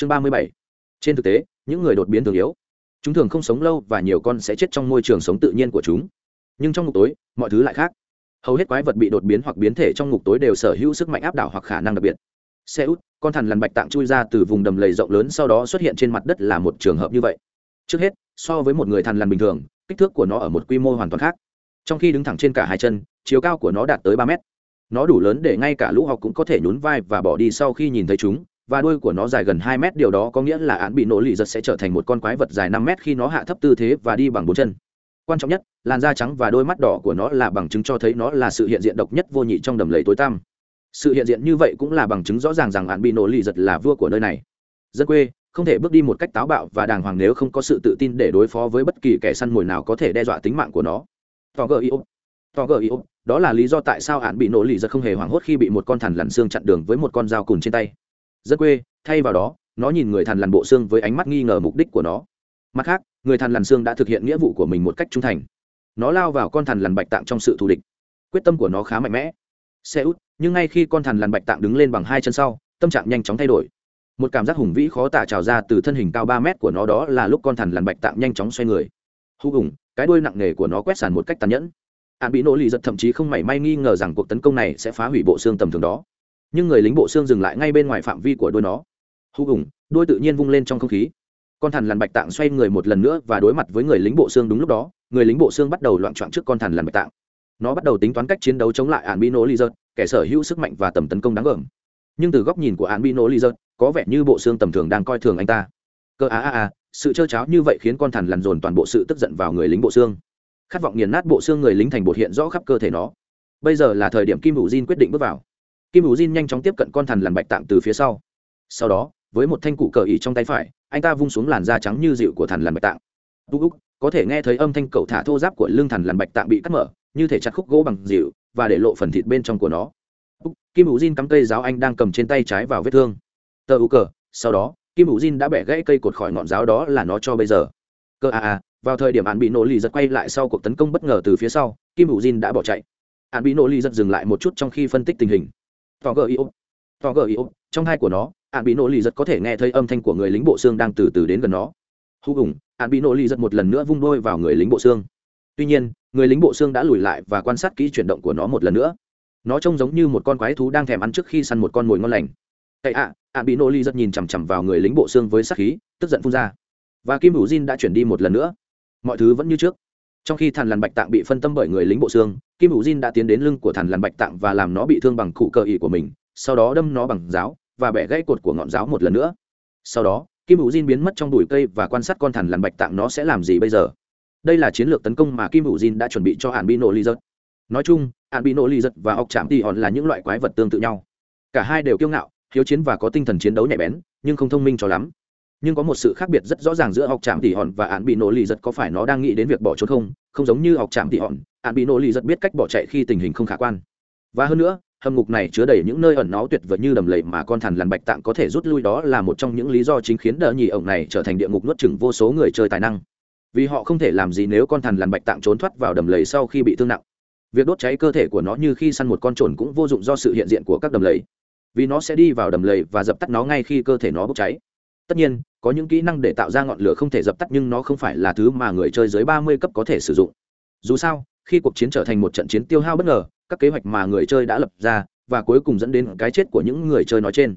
chương ba mươi bảy. Trên thực tế, những người đột biến thường yếu. Chúng thường không sống lâu và nhiều con sẽ chết trong môi trường sống tự nhiên của chúng. Nhưng trong ngục tối, mọi thứ lại khác. Hầu hết quái vật bị đột biến hoặc biến thể trong ngục tối đều sở hữu sức mạnh áp đảo hoặc khả năng đặc biệt. Xe út con thằn lằn bạch tạng chui ra từ vùng đầm lầy rộng lớn sau đó xuất hiện trên mặt đất là một trường hợp như vậy. Trước hết, so với một người thằn lằn bình thường, kích thước của nó ở một quy mô hoàn toàn khác. Trong khi đứng thẳng trên cả hai chân, chiều cao của nó đạt tới ba mét. Nó đủ lớn để ngay cả lũ học cũng có thể nhún vai và bỏ đi sau khi nhìn thấy chúng và đuôi của nó dài gần hai mét, điều đó có nghĩa là án bị nổ lì giật sẽ trở thành một con quái vật dài năm mét khi nó hạ thấp tư thế và đi bằng bốn chân. Quan trọng nhất, làn da trắng và đôi mắt đỏ của nó là bằng chứng cho thấy nó là sự hiện diện độc nhất vô nhị trong đầm lầy tối tăm. Sự hiện diện như vậy cũng là bằng chứng rõ ràng rằng án bị nổ lì giật là vua của nơi này. Dân quê, không thể bước đi một cách táo bạo và đàng hoàng nếu không có sự tự tin để đối phó với bất kỳ kẻ săn mồi nào có thể đe dọa tính mạng của nó. To gờ yêu to gờ yêu đó là lý do tại sao án bị nổ lì giật không hề hoảng hốt khi bị một con thằn lằn xương chặn đường với một con dao cùn trên tay dân quê, thay vào đó, nó nhìn người thằn lằn bộ xương với ánh mắt nghi ngờ mục đích của nó. Mặt khác, người thằn lằn xương đã thực hiện nghĩa vụ của mình một cách trung thành. Nó lao vào con thằn lằn bạch tạng trong sự thù địch. Quyết tâm của nó khá mạnh mẽ. Xe út, nhưng ngay khi con thằn lằn bạch tạng đứng lên bằng hai chân sau, tâm trạng nhanh chóng thay đổi. Một cảm giác hùng vĩ khó tả trào ra từ thân hình cao ba mét của nó đó là lúc con thằn lằn bạch tạng nhanh chóng xoay người. Hú hùng, cái đuôi nặng nề của nó quét sàn một cách tàn nhẫn. Ạn bị nỗ lì giật thậm chí không mảy may nghi ngờ rằng cuộc tấn công này sẽ phá hủy bộ xương tầm thường đó nhưng người lính bộ xương dừng lại ngay bên ngoài phạm vi của đuôi nó. Hú hùng đuôi tự nhiên vung lên trong không khí. Con thằn lằn bạch tạng xoay người một lần nữa và đối mặt với người lính bộ xương đúng lúc đó, người lính bộ xương bắt đầu loạn trọn trước con thằn lằn bạch tạng. Nó bắt đầu tính toán cách chiến đấu chống lại ạn bino lizard, kẻ sở hữu sức mạnh và tầm tấn công đáng gờm. Nhưng từ góc nhìn của ạn bino lizard, có vẻ như bộ xương tầm thường đang coi thường anh ta. Cơ a a a sự trơ cháo như vậy khiến con thằn lằn dồn toàn bộ sự tức giận vào người lính bộ xương. Khát vọng nghiền nát bộ xương người lính thành bột hiện rõ khắp cơ thể nó. Bây giờ là thời điểm kim hữu diên quyết định bước vào kim hữu Jin nhanh chóng tiếp cận con thằn lằn bạch tạng từ phía sau. Sau đó với một thanh cụ cờ ỉ trong tay phải anh ta vung xuống làn da trắng như dịu của thằn lằn bạch tạng. Úc úc có thể nghe thấy âm thanh cậu thả thô giáp của lưng thằn lằn bạch tạng bị cắt mở như thể chặt khúc gỗ bằng dịu và để lộ phần thịt bên trong của nó. Úc, kim hữu Jin cắm cây giáo anh đang cầm trên tay trái vào vết thương. Tờ u cờ sau đó kim hữu Jin đã bẻ gãy cây cột khỏi ngọn giáo đó là nó cho bây giờ. Cơ a a vào thời điểm án bị nổ lì giật quay lại sau cuộc tấn công bất ngờ từ phía sau kim hữu Jin đã bỏ chạy. Án bị nổ lì giật dừng lại một chút trong khi phân tích tình hình tỏ gờ yêu tỏ gờ yêu trong hai của nó, ạn bị nổ lì giật có thể nghe thấy âm thanh của người lính bộ xương đang từ từ đến gần nó. Hù ủng ạn bị nổ lì giật một lần nữa vung đôi vào người lính bộ xương. Tuy nhiên, người lính bộ xương đã lùi lại và quan sát kỹ chuyển động của nó một lần nữa. Nó trông giống như một con quái thú đang thèm ăn trước khi săn một con mồi ngon lành. Cậy ạ, ạn bị nổ lì giật nhìn chằm chằm vào người lính bộ xương với sắc khí, tức giận phun ra. Và kim hữu Jin đã chuyển đi một lần nữa. Mọi thứ vẫn như trước trong khi thằn lằn bạch tạng bị phân tâm bởi người lính bộ xương, kim hữu diên đã tiến đến lưng của thằn lằn bạch tạng và làm nó bị thương bằng cụ cờ ỉ của mình, sau đó đâm nó bằng giáo và bẻ gãy cột của ngọn giáo một lần nữa. Sau đó, kim hữu diên biến mất trong bụi cây và quan sát con thằn lằn bạch tạng nó sẽ làm gì bây giờ. Đây là chiến lược tấn công mà kim hữu diên đã chuẩn bị cho hạn bị nổ ly giật. Nói chung hạn bị nổ ly giật và ọc chạm tỉ hòn là những loại quái vật tương tự nhau. Cả hai đều kiêu ngạo, hiếu chiến và có tinh thần chiến đấu nhạy bén, nhưng không thông minh cho lắm nhưng có một sự khác biệt rất rõ ràng giữa học trạm tỉ hòn và án bị nổ lì giật có phải nó đang nghĩ đến việc bỏ trốn không? Không giống như học trạm tỉ hòn án bị nổ lì giật biết cách bỏ chạy khi tình hình không khả quan. Và hơn nữa, hầm ngục này chứa đầy những nơi ẩn náu tuyệt vời như đầm lầy mà con thằn lằn bạch tạng có thể rút lui đó là một trong những lý do chính khiến đờ nhì ổng này trở thành địa ngục nuốt chừng vô số người chơi tài năng. Vì họ không thể làm gì nếu con thằn lằn bạch tạng trốn thoát vào đầm lầy sau khi bị thương nặng. Việc đốt cháy cơ thể của nó như khi săn một con trồn cũng vô dụng do sự hiện diện của các đầm lầy. Vì nó sẽ đi vào đầm lầy và dập tắt nó ngay khi cơ thể nó bốc cháy tất nhiên, có những kỹ năng để tạo ra ngọn lửa không thể dập tắt nhưng nó không phải là thứ mà người chơi dưới ba mươi cấp có thể sử dụng. Dù sao, khi cuộc chiến trở thành một trận chiến tiêu hao bất ngờ, các kế hoạch mà người chơi đã lập ra và cuối cùng dẫn đến cái chết của những người chơi nói trên.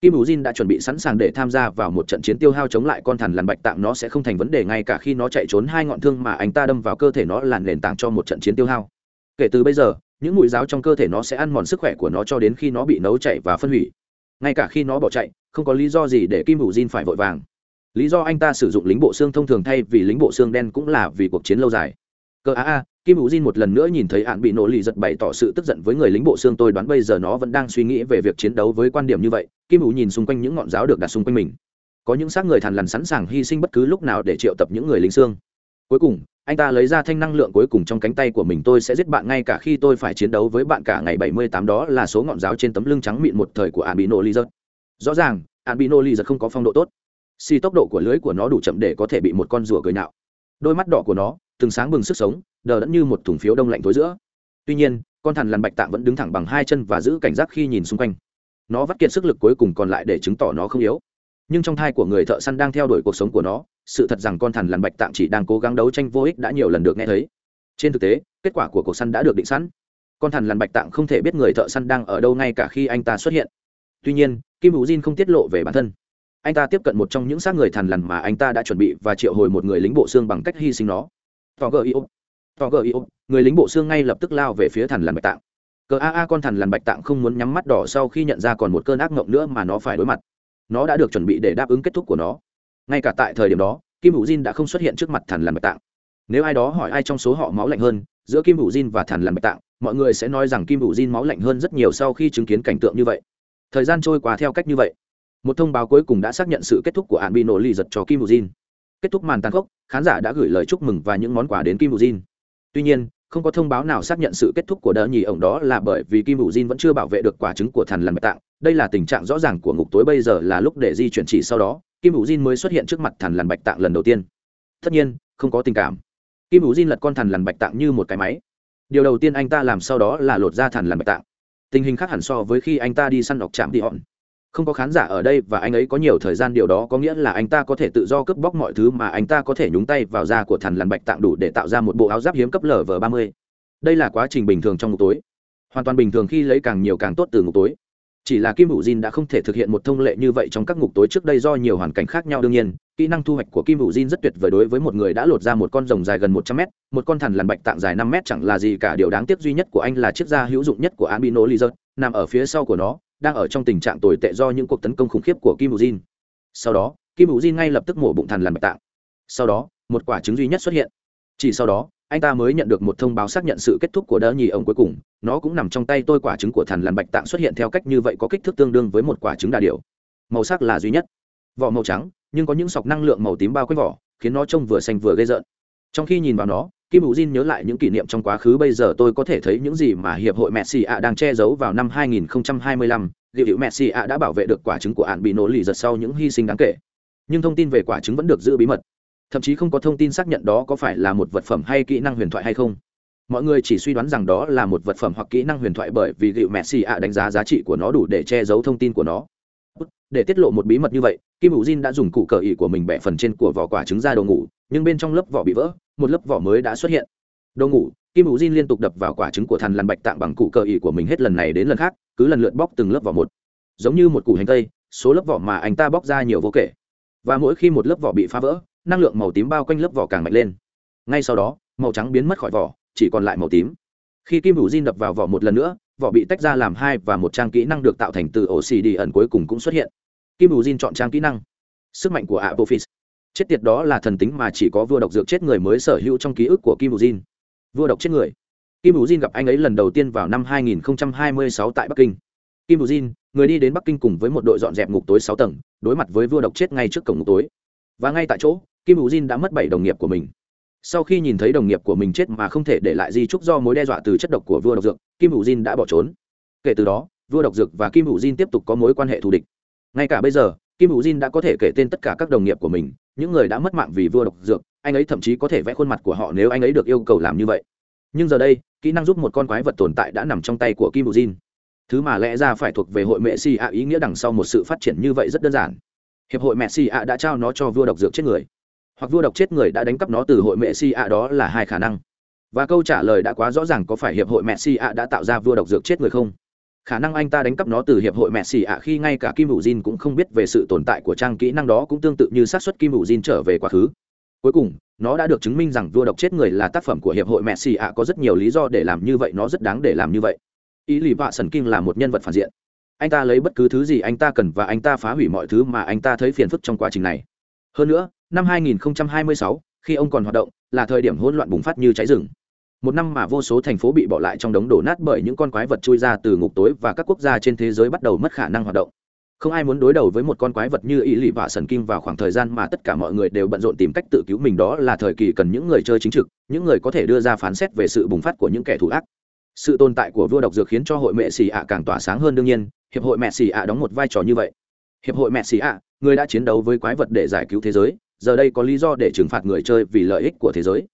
Kim hữu jin đã chuẩn bị sẵn sàng để tham gia vào một trận chiến tiêu hao chống lại con thằn lằn bạch tạng nó sẽ không thành vấn đề ngay cả khi nó chạy trốn hai ngọn thương mà anh ta đâm vào cơ thể nó là nền tảng cho một trận chiến tiêu hao. Kể từ bây giờ, những mũi giáo trong cơ thể nó sẽ ăn mòn sức khỏe của nó cho đến khi nó bị nấu chảy và phân hủy ngay cả khi nó bỏ chạy, không có lý do gì để kim hữu jin phải vội vàng. Lý do anh ta sử dụng lính bộ xương thông thường thay vì lính bộ xương đen cũng là vì cuộc chiến lâu dài. Cơ a a kim hữu jin một lần nữa nhìn thấy hạn bị nổ lì giật bày tỏ sự tức giận với người lính bộ xương tôi đoán bây giờ nó vẫn đang suy nghĩ về việc chiến đấu với quan điểm như vậy, kim hữu nhìn xung quanh những ngọn giáo được đặt xung quanh mình. Có những xác người thằn lằn sẵn sàng hy sinh bất cứ lúc nào để triệu tập những người lính xương cuối cùng, anh ta lấy ra thanh năng lượng cuối cùng trong cánh tay của mình, tôi sẽ giết bạn ngay cả khi tôi phải chiến đấu với bạn cả ngày 78 đó là số ngọn giáo trên tấm lưng trắng mịn một thời của Albino Lizard. rõ ràng Albino Lizard không có phong độ tốt. Xì tốc độ của lưới của nó đủ chậm để có thể bị một con rùa cười nạo đôi mắt đỏ của nó, từng sáng bừng sức sống, đờ đẫn như một thùng phiếu đông lạnh tối giữa. Tuy nhiên, con thằn lằn bạch tạng vẫn đứng thẳng bằng hai chân và giữ cảnh giác khi nhìn xung quanh. Nó vắt kiệt sức lực cuối cùng còn lại để chứng tỏ nó không yếu nhưng trong thai của người thợ săn đang theo đuổi cuộc sống của nó, sự thật rằng con thằn lằn bạch tạng chỉ đang cố gắng đấu tranh vô ích đã nhiều lần được nghe thấy. Trên thực tế, kết quả của cuộc săn đã được định sẵn. Con thằn lằn bạch tạng không thể biết người thợ săn đang ở đâu ngay cả khi anh ta xuất hiện. Tuy nhiên, kim hữu jin không tiết lộ về bản thân. Anh ta tiếp cận một trong những xác người thằn lằn mà anh ta đã chuẩn bị và triệu hồi một người lính bộ xương bằng cách hy sinh nó. Tò gờ yêu tò gờ yêu người lính bộ xương ngay lập tức lao về phía thằn lằn bạch tạng cờ a a con thằn lằn bạch tạng không muốn nhắm mắt đỏ sau khi nhận ra còn một cơn ác mộng nữa mà nó phải đối mặt nó đã được chuẩn bị để đáp ứng kết thúc của nó. Ngay cả tại thời điểm đó, kim hữu diên đã không xuất hiện trước mặt thằn lằn bạch tạng. Nếu ai đó hỏi ai trong số họ máu lạnh hơn, giữa kim hữu diên và thằn lằn bạch tạng, mọi người sẽ nói rằng kim hữu diên máu lạnh hơn rất nhiều sau khi chứng kiến cảnh tượng như vậy. Thời gian trôi qua theo cách như vậy. Một thông báo cuối cùng đã xác nhận sự kết thúc của hạn bị nổ lì giật cho kim hữu diên kết thúc màn tàn khốc, khán giả đã gửi lời chúc mừng và những món quà đến kim hữu diên tuy nhiên không có thông báo nào xác nhận sự kết thúc của đỡ nhì ổng đó là bởi vì kim hữu Jin vẫn chưa bảo vệ được quả trứng của Thần lằn bạch tạng. Đây là tình trạng rõ ràng của ngục tối bây giờ là lúc để di chuyển chỉ sau đó, kim hữu Jin mới xuất hiện trước mặt Thần lằn bạch tạng lần đầu tiên. Tất nhiên, không có tình cảm. Kim hữu Jin lật con Thần lằn bạch tạng như một cái máy. Điều đầu tiên anh ta làm sau đó là lột ra Thần lằn bạch tạng. Tình hình khác hẳn so với khi anh ta đi săn đọc chạm đi hòn không có khán giả ở đây và anh ấy có nhiều thời gian, điều đó có nghĩa là anh ta có thể tự do cướp bóc mọi thứ mà anh ta có thể nhúng tay vào da của thằn lằn bạch tạng đủ để tạo ra một bộ áo giáp hiếm cấp lv ba mươi. Đây là quá trình bình thường trong ngục tối. Hoàn toàn bình thường khi lấy càng nhiều càng tốt từ ngục tối. Chỉ là kim hữu diên đã không thể thực hiện một thông lệ như vậy trong các ngục tối trước đây do nhiều hoàn cảnh khác nhau. Đương nhiên, kỹ năng thu hoạch của kim hữu diên rất tuyệt vời đối với một người đã lột ra một con rồng dài gần một trăm mét, một con thằn lằn bạch tạng dài năm mét chẳng là gì cả. Điều đáng tiếc duy nhất của anh là chiếc da hữu dụng nhất của albino lizard, nằm ở phía sau của nó đang ở trong tình trạng tồi tệ do những cuộc tấn công khủng khiếp của kim hữu diên sau đó, kim hữu diên ngay lập tức mổ bụng thằn lằn bạch tạng. Sau đó, một quả trứng duy nhất xuất hiện. Chỉ sau đó, anh ta mới nhận được một thông báo xác nhận sự kết thúc của đỡ nhì ông cuối cùng. Nó cũng nằm trong tay tôi quả trứng của thằn lằn bạch tạng xuất hiện theo cách như vậy có kích thước tương đương với một quả trứng đà điểu. Màu sắc là duy nhất. Vỏ màu trắng, nhưng có những sọc năng lượng màu tím bao quanh vỏ, khiến nó trông vừa xanh vừa gây rợn. Trong khi nhìn vào nó kim Vũ jin nhớ lại những kỷ niệm trong quá khứ, bây giờ tôi có thể thấy những gì mà hiệp hội messi ạ đang che giấu vào năm 2025 liệu hiệu messi ạ đã bảo vệ được quả trứng của án bị nổ lì giật sau những hy sinh đáng kể. Nhưng thông tin về quả trứng vẫn được giữ bí mật. Thậm chí không có thông tin xác nhận đó có phải là một vật phẩm hay kỹ năng huyền thoại hay không. Mọi người chỉ suy đoán rằng đó là một vật phẩm hoặc kỹ năng huyền thoại bởi vì liệu messi ạ đánh giá giá trị của nó đủ để che giấu thông tin của nó. Để tiết lộ một bí mật như vậy, kim Vũ jin đã dùng cụ cờ ỉ của mình bẻ phần trên của vỏ quả trứng ra đồ ngủ, nhưng bên trong lớp vỏ bị vỡ một lớp vỏ mới đã xuất hiện. Đồ ngủ, kim hữu jin liên tục đập vào quả trứng của thằn lằn bạch tạng bằng cụ cờ ỉ của mình hết lần này đến lần khác, cứ lần lượt bóc từng lớp vỏ một. Giống như một củ hành tây, số lớp vỏ mà anh ta bóc ra nhiều vô kể. Và mỗi khi một lớp vỏ bị phá vỡ, năng lượng màu tím bao quanh lớp vỏ càng mạnh lên. Ngay sau đó, màu trắng biến mất khỏi vỏ, chỉ còn lại màu tím. Khi kim hữu Jin đập vào vỏ một lần nữa, vỏ bị tách ra làm hai và một trang kỹ năng được tạo thành từ ổ xì đi ẩn cuối cùng cũng xuất hiện. Kim hữu Jin chọn trang kỹ năng. Sức mạnh của apophis chết tiệt đó là thần tính mà chỉ có vua độc dược chết người mới sở hữu trong ký ức của kim hữu Jin. vua độc chết người. Kim hữu Jin gặp anh ấy lần đầu tiên vào năm 2026 tại bắc kinh. Kim hữu Jin, người đi đến bắc kinh cùng với một đội dọn dẹp ngục tối sáu tầng, đối mặt với vua độc chết ngay trước cổng ngục tối. Và ngay tại chỗ, kim hữu jin đã mất bảy đồng nghiệp của mình. Sau khi nhìn thấy đồng nghiệp của mình chết mà không thể để lại di trúc do mối đe dọa từ chất độc của vua độc dược, kim hữu jin đã bỏ trốn. Kể từ đó, vua độc dược và kim hữu jin tiếp tục có mối quan hệ thù địch. Ngay cả bây giờ kim hữu jin đã có thể kể tên tất cả các đồng nghiệp của mình, những người đã mất mạng vì vua độc dược, anh ấy thậm chí có thể vẽ khuôn mặt của họ nếu anh ấy được yêu cầu làm như vậy. Nhưng giờ đây, kỹ năng giúp một con quái vật tồn tại đã nằm trong tay của kim hữu jin. Thứ mà lẽ ra phải thuộc về hội mẹ si ạ ý nghĩa đằng sau một sự phát triển như vậy rất đơn giản. Hiệp hội mẹ si ạ đã trao nó cho vua độc dược chết người. Hoặc vua độc chết người đã đánh cắp nó từ hội mẹ si ạ đó là hai khả năng. Và câu trả lời đã quá rõ ràng có phải hiệp hội mẹ si ạ đã tạo ra vua độc dược chết người không? Khả năng anh ta đánh cắp nó từ hiệp hội mẹ xì ạ khi ngay cả kim hữu jin cũng không biết về sự tồn tại của trang kỹ năng đó cũng tương tự như xác suất kim hữu jin trở về quá khứ. Cuối cùng nó đã được chứng minh rằng vua độc chết người là tác phẩm của hiệp hội mẹ xì ạ có rất nhiều lý do để làm như vậy nó rất đáng để làm như vậy. Ý lì vạ sần kinh là một nhân vật phản diện. Anh ta lấy bất cứ thứ gì anh ta cần và anh ta phá hủy mọi thứ mà anh ta thấy phiền phức trong quá trình này. Hơn nữa năm 2026, khi ông còn hoạt động là thời điểm hỗn loạn bùng phát như cháy rừng một năm mà vô số thành phố bị bỏ lại trong đống đổ nát bởi những con quái vật chui ra từ ngục tối và các quốc gia trên thế giới bắt đầu mất khả năng hoạt động. Không ai muốn đối đầu với một con quái vật như ý lì vạ sần kim vào khoảng thời gian mà tất cả mọi người đều bận rộn tìm cách tự cứu mình đó là thời kỳ cần những người chơi chính trực, những người có thể đưa ra phán xét về sự bùng phát của những kẻ thù ác. Sự tồn tại của vua độc dược khiến cho hội mẹ xì ạ càng tỏa sáng hơn đương nhiên, hiệp hội mẹ xì ạ đóng một vai trò như vậy. Hiệp hội mẹ xì ạ, người đã chiến đấu với quái vật để giải cứu thế giới, giờ đây có lý do để trừng phạt người chơi vì lợi ích của thế giới.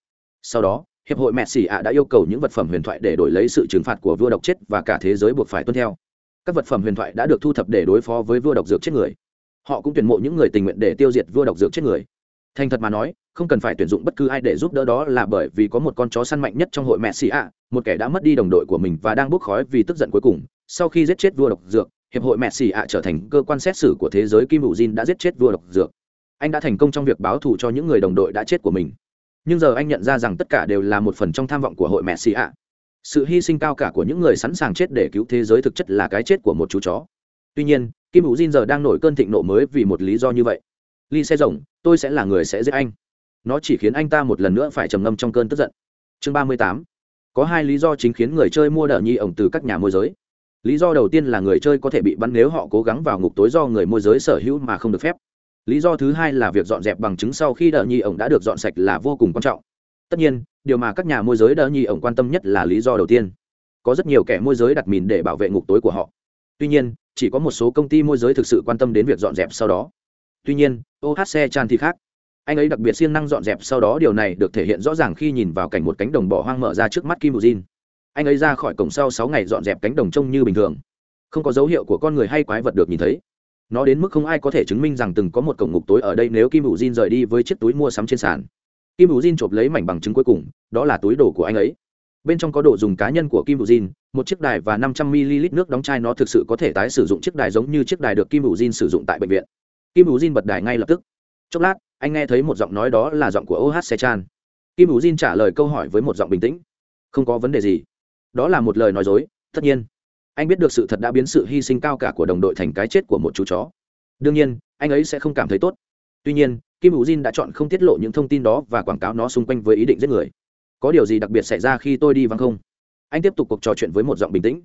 Sau đó hiệp hội mẹ xỉ ạ đã yêu cầu những vật phẩm huyền thoại để đổi lấy sự trừng phạt của vua độc chết và cả thế giới buộc phải tuân theo. Các vật phẩm huyền thoại đã được thu thập để đối phó với vua độc dược chết người. Họ cũng tuyển mộ những người tình nguyện để tiêu diệt vua độc dược chết người. Thành thật mà nói, không cần phải tuyển dụng bất cứ ai để giúp đỡ đó là bởi vì có một con chó săn mạnh nhất trong hội mẹ xì ạ, một kẻ đã mất đi đồng đội của mình và đang bốc khói vì tức giận cuối cùng. Sau khi giết chết vua độc dược, hiệp hội mẹ xì ạ trở thành cơ quan xét xử của thế giới kim hữu jin đã giết chết vua độc dược. Anh đã thành công trong việc báo thù cho những người đồng đội đã chết của mình nhưng giờ anh nhận ra rằng tất cả đều là một phần trong tham vọng của hội mẹ xì ạ. Sự hy sinh cao cả của những người sẵn sàng chết để cứu thế giới thực chất là cái chết của một chú chó. Tuy nhiên, kim hữu jin giờ đang nổi cơn thịnh nộ mới vì một lý do như vậy. Ly xe rồng, tôi sẽ là người sẽ giết anh. Nó chỉ khiến anh ta một lần nữa phải trầm ngâm trong cơn tức giận. Chương ba mươi tám. Có hai lý do chính khiến người chơi mua đờ nhi ổng từ các nhà môi giới. Lý do đầu tiên là người chơi có thể bị bắn nếu họ cố gắng vào ngục tối do người môi giới sở hữu mà không được phép lý do thứ hai là việc dọn dẹp bằng chứng sau khi đợt nhi ổng đã được dọn sạch là vô cùng quan trọng. Tất nhiên, điều mà các nhà môi giới đợt nhi ổng quan tâm nhất là lý do đầu tiên. Có rất nhiều kẻ môi giới đặt mìn để bảo vệ ngục tối của họ. Tuy nhiên, chỉ có một số công ty môi giới thực sự quan tâm đến việc dọn dẹp sau đó. Tuy nhiên ohc chan thì khác. Anh ấy đặc biệt siêng năng dọn dẹp sau đó, điều này được thể hiện rõ ràng khi nhìn vào cảnh một cánh đồng bỏ hoang mở ra trước mắt kim bù jin. Anh ấy ra khỏi cổng sau sáu ngày dọn dẹp cánh đồng trông như bình thường. Không có dấu hiệu của con người hay quái vật được nhìn thấy nó đến mức không ai có thể chứng minh rằng từng có một cổng ngục tối ở đây nếu kim bù jin rời đi với chiếc túi mua sắm trên sàn. Kim bù jin chộp lấy mảnh bằng chứng cuối cùng, đó là túi đồ của anh ấy. Bên trong có đồ dùng cá nhân của kim bù jin một chiếc đài và năm trăm ml nước đóng chai nó thực sự có thể tái sử dụng chiếc đài giống như chiếc đài được kim bù jin sử dụng tại bệnh viện. Kim bù jin bật đài ngay lập tức. Chốc lát, anh nghe thấy một giọng nói đó là giọng của oh sechan. Kim bù jin trả lời câu hỏi với một giọng bình tĩnh. Không có vấn đề gì. Đó là một lời nói dối, tất nhiên anh biết được sự thật đã biến sự hy sinh cao cả của đồng đội thành cái chết của một chú chó. Đương nhiên, anh ấy sẽ không cảm thấy tốt. Tuy nhiên, kim bù jin đã chọn không tiết lộ những thông tin đó và quảng cáo nó xung quanh với ý định giết người. Có điều gì đặc biệt xảy ra khi tôi đi vắng không? Anh tiếp tục cuộc trò chuyện với một giọng bình tĩnh.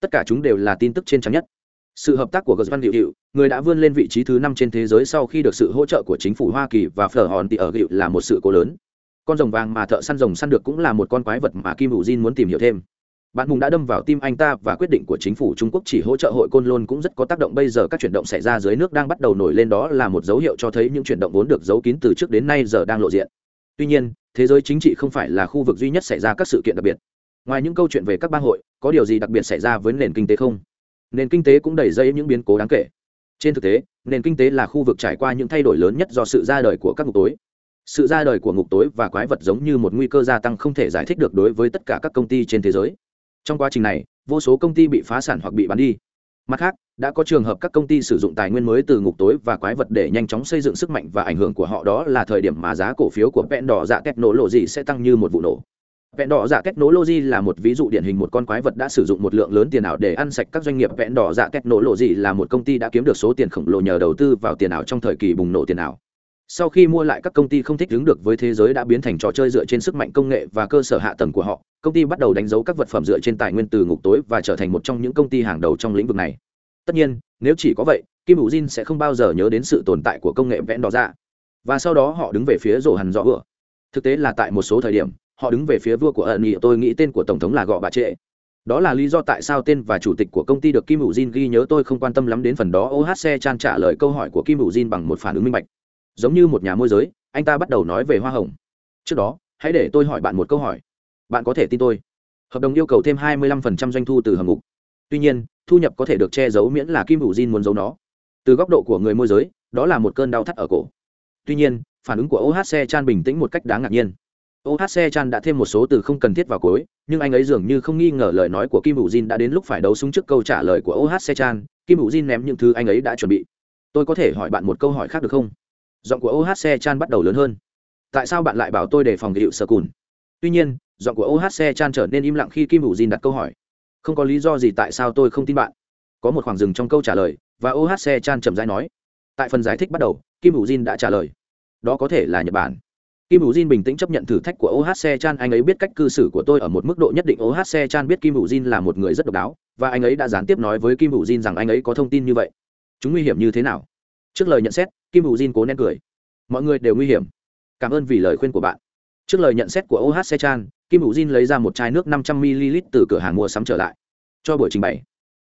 Tất cả chúng đều là tin tức trên trang nhất. Sự hợp tác của gờ văn hiệu hiệu người đã vươn lên vị trí thứ năm trên thế giới sau khi được sự hỗ trợ của chính phủ hoa kỳ và phở hòn tỉ ở hiệu là một sự cố lớn. Con rồng vàng mà thợ săn rồng săn được cũng là một con quái vật mà kim hữu jin muốn tìm hiểu thêm bạn mùng đã đâm vào tim anh ta và quyết định của chính phủ trung quốc chỉ hỗ trợ hội côn lôn cũng rất có tác động. Bây giờ các chuyển động xảy ra dưới nước đang bắt đầu nổi lên, đó là một dấu hiệu cho thấy những chuyển động vốn được giấu kín từ trước đến nay giờ đang lộ diện. Tuy nhiên, thế giới chính trị không phải là khu vực duy nhất xảy ra các sự kiện đặc biệt. Ngoài những câu chuyện về các bang hội, có điều gì đặc biệt xảy ra với nền kinh tế không? Nền kinh tế cũng đầy dây những biến cố đáng kể. Trên thực tế, nền kinh tế là khu vực trải qua những thay đổi lớn nhất do sự ra đời của các ngục tối. Sự ra đời của ngục tối và quái vật giống như một nguy cơ gia tăng không thể giải thích được đối với tất cả các công ty trên thế giới trong quá trình này, vô số công ty bị phá sản hoặc bị bán đi. Mặt khác, đã có trường hợp các công ty sử dụng tài nguyên mới từ ngục tối và quái vật để nhanh chóng xây dựng sức mạnh và ảnh hưởng của họ. Đó là thời điểm mà giá cổ phiếu của vẹn đỏ dạ kết nổ lộ gì sẽ tăng như một vụ nổ. Vẹn đỏ dạ technology là một ví dụ điển hình một con quái vật đã sử dụng một lượng lớn tiền ảo để ăn sạch các doanh nghiệp. Vẹn đỏ dạ kết nối lộ gì là một công ty đã kiếm được số tiền khổng lồ nhờ đầu tư vào tiền ảo trong thời kỳ bùng nổ tiền ảo sau khi mua lại các công ty không thích ứng được với thế giới đã biến thành trò chơi dựa trên sức mạnh công nghệ và cơ sở hạ tầng của họ, công ty bắt đầu đánh dấu các vật phẩm dựa trên tài nguyên từ ngục tối và trở thành một trong những công ty hàng đầu trong lĩnh vực này. Tất nhiên, nếu chỉ có vậy, kim hữu jin sẽ không bao giờ nhớ đến sự tồn tại của công nghệ vẽn đỏ ra. và sau đó họ đứng về phía rổ hẳn rõ vừa thực tế là tại một số thời điểm, họ đứng về phía vua của ẩn nghị tôi nghĩ tên của tổng thống là gọ bà trệ. Đó là lý do tại sao tên và chủ tịch của công ty được kim hữu jin ghi nhớ, tôi không quan tâm lắm đến phần đó. Ohc chan trả lời câu hỏi của kim hữu jin bằng một phản ứng minh bạch giống như một nhà môi giới, anh ta bắt đầu nói về hoa hồng. Trước đó, hãy để tôi hỏi bạn một câu hỏi. Bạn có thể tin tôi? Hợp đồng yêu cầu thêm 25% doanh thu từ hầm ngục tuy nhiên, thu nhập có thể được che giấu miễn là kim hữu jin muốn giấu nó. Từ góc độ của người môi giới, đó là một cơn đau thắt ở cổ. Tuy nhiên, phản ứng của ohc chan bình tĩnh một cách đáng ngạc nhiên. Ohc chan đã thêm một số từ không cần thiết vào cuối, nhưng anh ấy dường như không nghi ngờ lời nói của kim hữu jin đã đến lúc phải đấu súng trước câu trả lời của ohc chan. Kim hữu jin ném những thứ anh ấy đã chuẩn bị. Tôi có thể hỏi bạn một câu hỏi khác được không? Giọng của ohc chan bắt đầu lớn hơn. Tại sao bạn lại bảo tôi đề phòng hiệu sơ cùn? Tuy nhiên, giọng của ohc chan trở nên im lặng khi kim hữu jin đặt câu hỏi. Không có lý do gì tại sao tôi không tin bạn. Có một khoảng dừng trong câu trả lời, và ohc chan chậm rãi nói. Tại phần giải thích bắt đầu, kim hữu jin đã trả lời. Đó có thể là nhật bản. Kim hữu jin bình tĩnh chấp nhận thử thách của ohc chan. Anh ấy biết cách cư xử của tôi ở một mức độ nhất định. Ohc chan biết kim hữu jin là một người rất độc đáo, và anh ấy đã gián tiếp nói với kim hữu jin rằng anh ấy có thông tin như vậy. Chúng nguy hiểm như thế nào? Trước lời nhận xét kim hữu jin cố nén cười. Mọi người đều nguy hiểm. Cảm ơn vì lời khuyên của bạn. Trước lời nhận xét của ohc chan kim hữu jin lấy ra một chai nước 500 ml từ cửa hàng mua sắm trở lại. Cho buổi trình bày.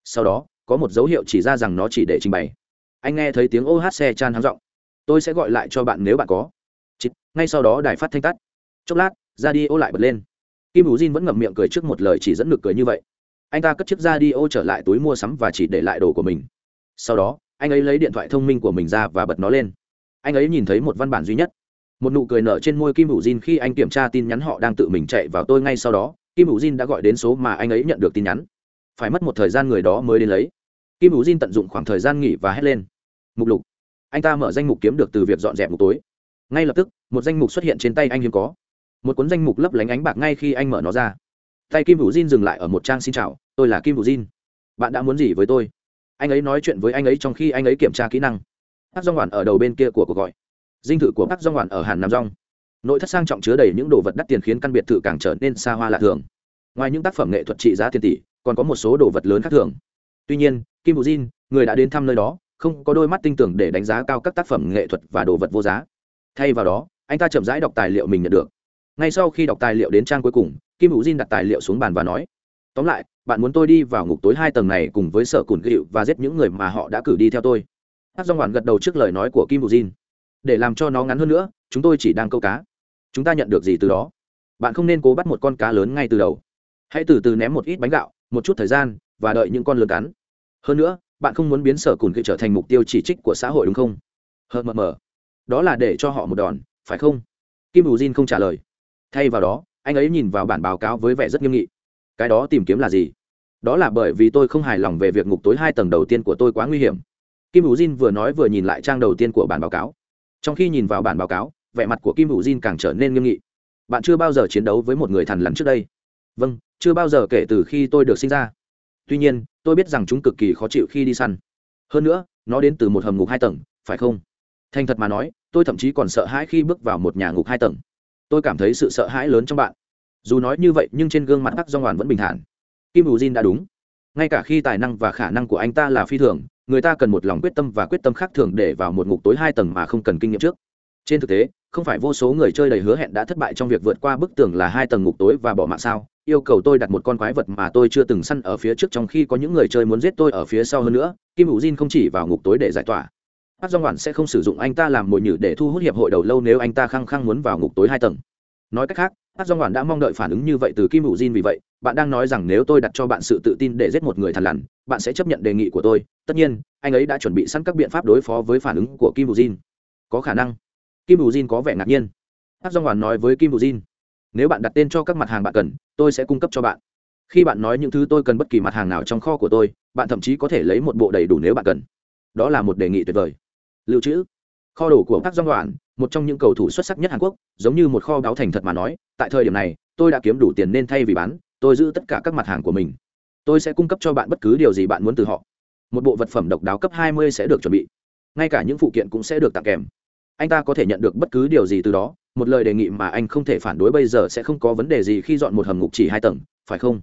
Sau đó có một dấu hiệu chỉ ra rằng nó chỉ để trình bày. Anh nghe thấy tiếng ohc chan hắng giọng. Tôi sẽ gọi lại cho bạn nếu bạn có. Chịt, ngay sau đó đài phát thanh tắt. Chốc lát ra đi ô lại bật lên. Kim hữu jin vẫn ngậm miệng cười trước một lời chỉ dẫn được cười như vậy. Anh ta cất chiếc ra đi ô trở lại túi mua sắm và chỉ để lại đồ của mình. Sau đó anh ấy lấy điện thoại thông minh của mình ra và bật nó lên. Anh ấy nhìn thấy một văn bản duy nhất. Một nụ cười nở trên môi kim hữu jin khi anh kiểm tra tin nhắn họ đang tự mình chạy vào tôi ngay sau đó. Kim hữu jin đã gọi đến số mà anh ấy nhận được tin nhắn. Phải mất một thời gian người đó mới đến lấy. Kim hữu jin tận dụng khoảng thời gian nghỉ và hét lên. Mục lục. Anh ta mở danh mục kiếm được từ việc dọn dẹp ngục tối. Ngay lập tức, một danh mục xuất hiện trên tay anh hiếm có. Một cuốn danh mục lấp lánh ánh bạc ngay khi anh mở nó ra. Tay kim hữu jin dừng lại ở một trang xin chào. Tôi là kim hữu jin. Bạn đã muốn gì với tôi? Anh ấy nói chuyện với anh ấy trong khi anh ấy kiểm tra kỹ năng. Bác dong hoàn ở đầu bên kia của cuộc gọi. Dinh thự của bác dong hoàn ở hàn nam dong nội thất sang trọng chứa đầy những đồ vật đắt tiền khiến căn biệt thự càng trở nên xa hoa lạ thường. Ngoài những tác phẩm nghệ thuật trị giá tiền tỷ, còn có một số đồ vật lớn khác thường. Tuy nhiên, kim bù jin, người đã đến thăm nơi đó, không có đôi mắt tinh tưởng để đánh giá cao các tác phẩm nghệ thuật và đồ vật vô giá. Thay vào đó, anh ta chậm rãi đọc tài liệu mình nhận được. Ngay sau khi đọc tài liệu đến trang cuối cùng, kim hữu jin đặt tài liệu xuống bàn và nói tóm lại, bạn muốn tôi đi vào ngục tối hai tầng này cùng với sở cùn gịu và giết những người mà họ đã cử đi theo tôi. Hát dong hoàn gật đầu trước lời nói của kim bù jin. Để làm cho nó ngắn hơn nữa, chúng tôi chỉ đang câu cá. Chúng ta nhận được gì từ đó? Bạn không nên cố bắt một con cá lớn ngay từ đầu. Hãy từ từ ném một ít bánh gạo, một chút thời gian, và đợi những con lớn cắn. Hơn nữa, bạn không muốn biến sở cùn gịu trở thành mục tiêu chỉ trích của xã hội đúng không? Hờ mờ mờ. Đó là để cho họ một đòn, phải không? Kim bù jin không trả lời. Thay vào đó, anh ấy nhìn vào bản báo cáo với vẻ rất nghiêm nghị cái đó tìm kiếm là gì? Đó là bởi vì tôi không hài lòng về việc ngục tối hai tầng đầu tiên của tôi quá nguy hiểm. Kim hữu jin vừa nói vừa nhìn lại trang đầu tiên của bản báo cáo. Trong khi nhìn vào bản báo cáo, vẻ mặt của kim hữu jin càng trở nên nghiêm nghị. Bạn chưa bao giờ chiến đấu với một người thằn lằn trước đây. Vâng chưa bao giờ kể từ khi tôi được sinh ra. Tuy nhiên, tôi biết rằng chúng cực kỳ khó chịu khi đi săn. Hơn nữa, nó đến từ một hầm ngục hai tầng, phải không? Thành thật mà nói, tôi thậm chí còn sợ hãi khi bước vào một nhà ngục hai tầng. Tôi cảm thấy sự sợ hãi lớn trong bạn dù nói như vậy nhưng trên gương mặt tắc do hoàn vẫn bình thản. Kim bù jin đã đúng. Ngay cả khi tài năng và khả năng của anh ta là phi thường, người ta cần một lòng quyết tâm và quyết tâm khác thường để vào một ngục tối hai tầng mà không cần kinh nghiệm trước. Trên thực tế, không phải vô số người chơi đầy hứa hẹn đã thất bại trong việc vượt qua bức tường là hai tầng ngục tối và bỏ mạng sao? Yêu cầu tôi đặt một con quái vật mà tôi chưa từng săn ở phía trước trong khi có những người chơi muốn giết tôi ở phía sau hơn nữa. Kim hữu jin không chỉ vào ngục tối để giải tỏa. Hát do ngoản sẽ không sử dụng anh ta làm mồi nhử để thu hút hiệp hội đầu lâu nếu anh ta khăng khăng muốn vào ngục tối hai tầng. Nói cách khác hát do ngoản đã mong đợi phản ứng như vậy từ kim hữu jin vì vậy, bạn đang nói rằng nếu tôi đặt cho bạn sự tự tin để giết một người thằn lằn, bạn sẽ chấp nhận đề nghị của tôi. Tất nhiên, anh ấy đã chuẩn bị sẵn các biện pháp đối phó với phản ứng của kim hữu jin. Có khả năng. Kim hữu jin có vẻ ngạc nhiên. Hát do ngoản nói với kim hữu jin, nếu bạn đặt tên cho các mặt hàng bạn cần, tôi sẽ cung cấp cho bạn. Khi bạn nói những thứ tôi cần bất kỳ mặt hàng nào trong kho của tôi, bạn thậm chí có thể lấy một bộ đầy đủ nếu bạn cần. Đó là một đề nghị tuyệt vời. Lưu trữ. Kho đồ của các doanh đoạn một trong những cầu thủ xuất sắc nhất hàn quốc, giống như một kho báu thành thật mà nói, tại thời điểm này, tôi đã kiếm đủ tiền nên thay vì bán, tôi giữ tất cả các mặt hàng của mình. Tôi sẽ cung cấp cho bạn bất cứ điều gì bạn muốn từ họ. Một bộ vật phẩm độc đáo cấp 20 sẽ được chuẩn bị. Ngay cả những phụ kiện cũng sẽ được tặng kèm. Anh ta có thể nhận được bất cứ điều gì từ đó, một lời đề nghị mà anh không thể phản đối bây giờ sẽ không có vấn đề gì khi dọn một hầm ngục chỉ hai tầng, phải không?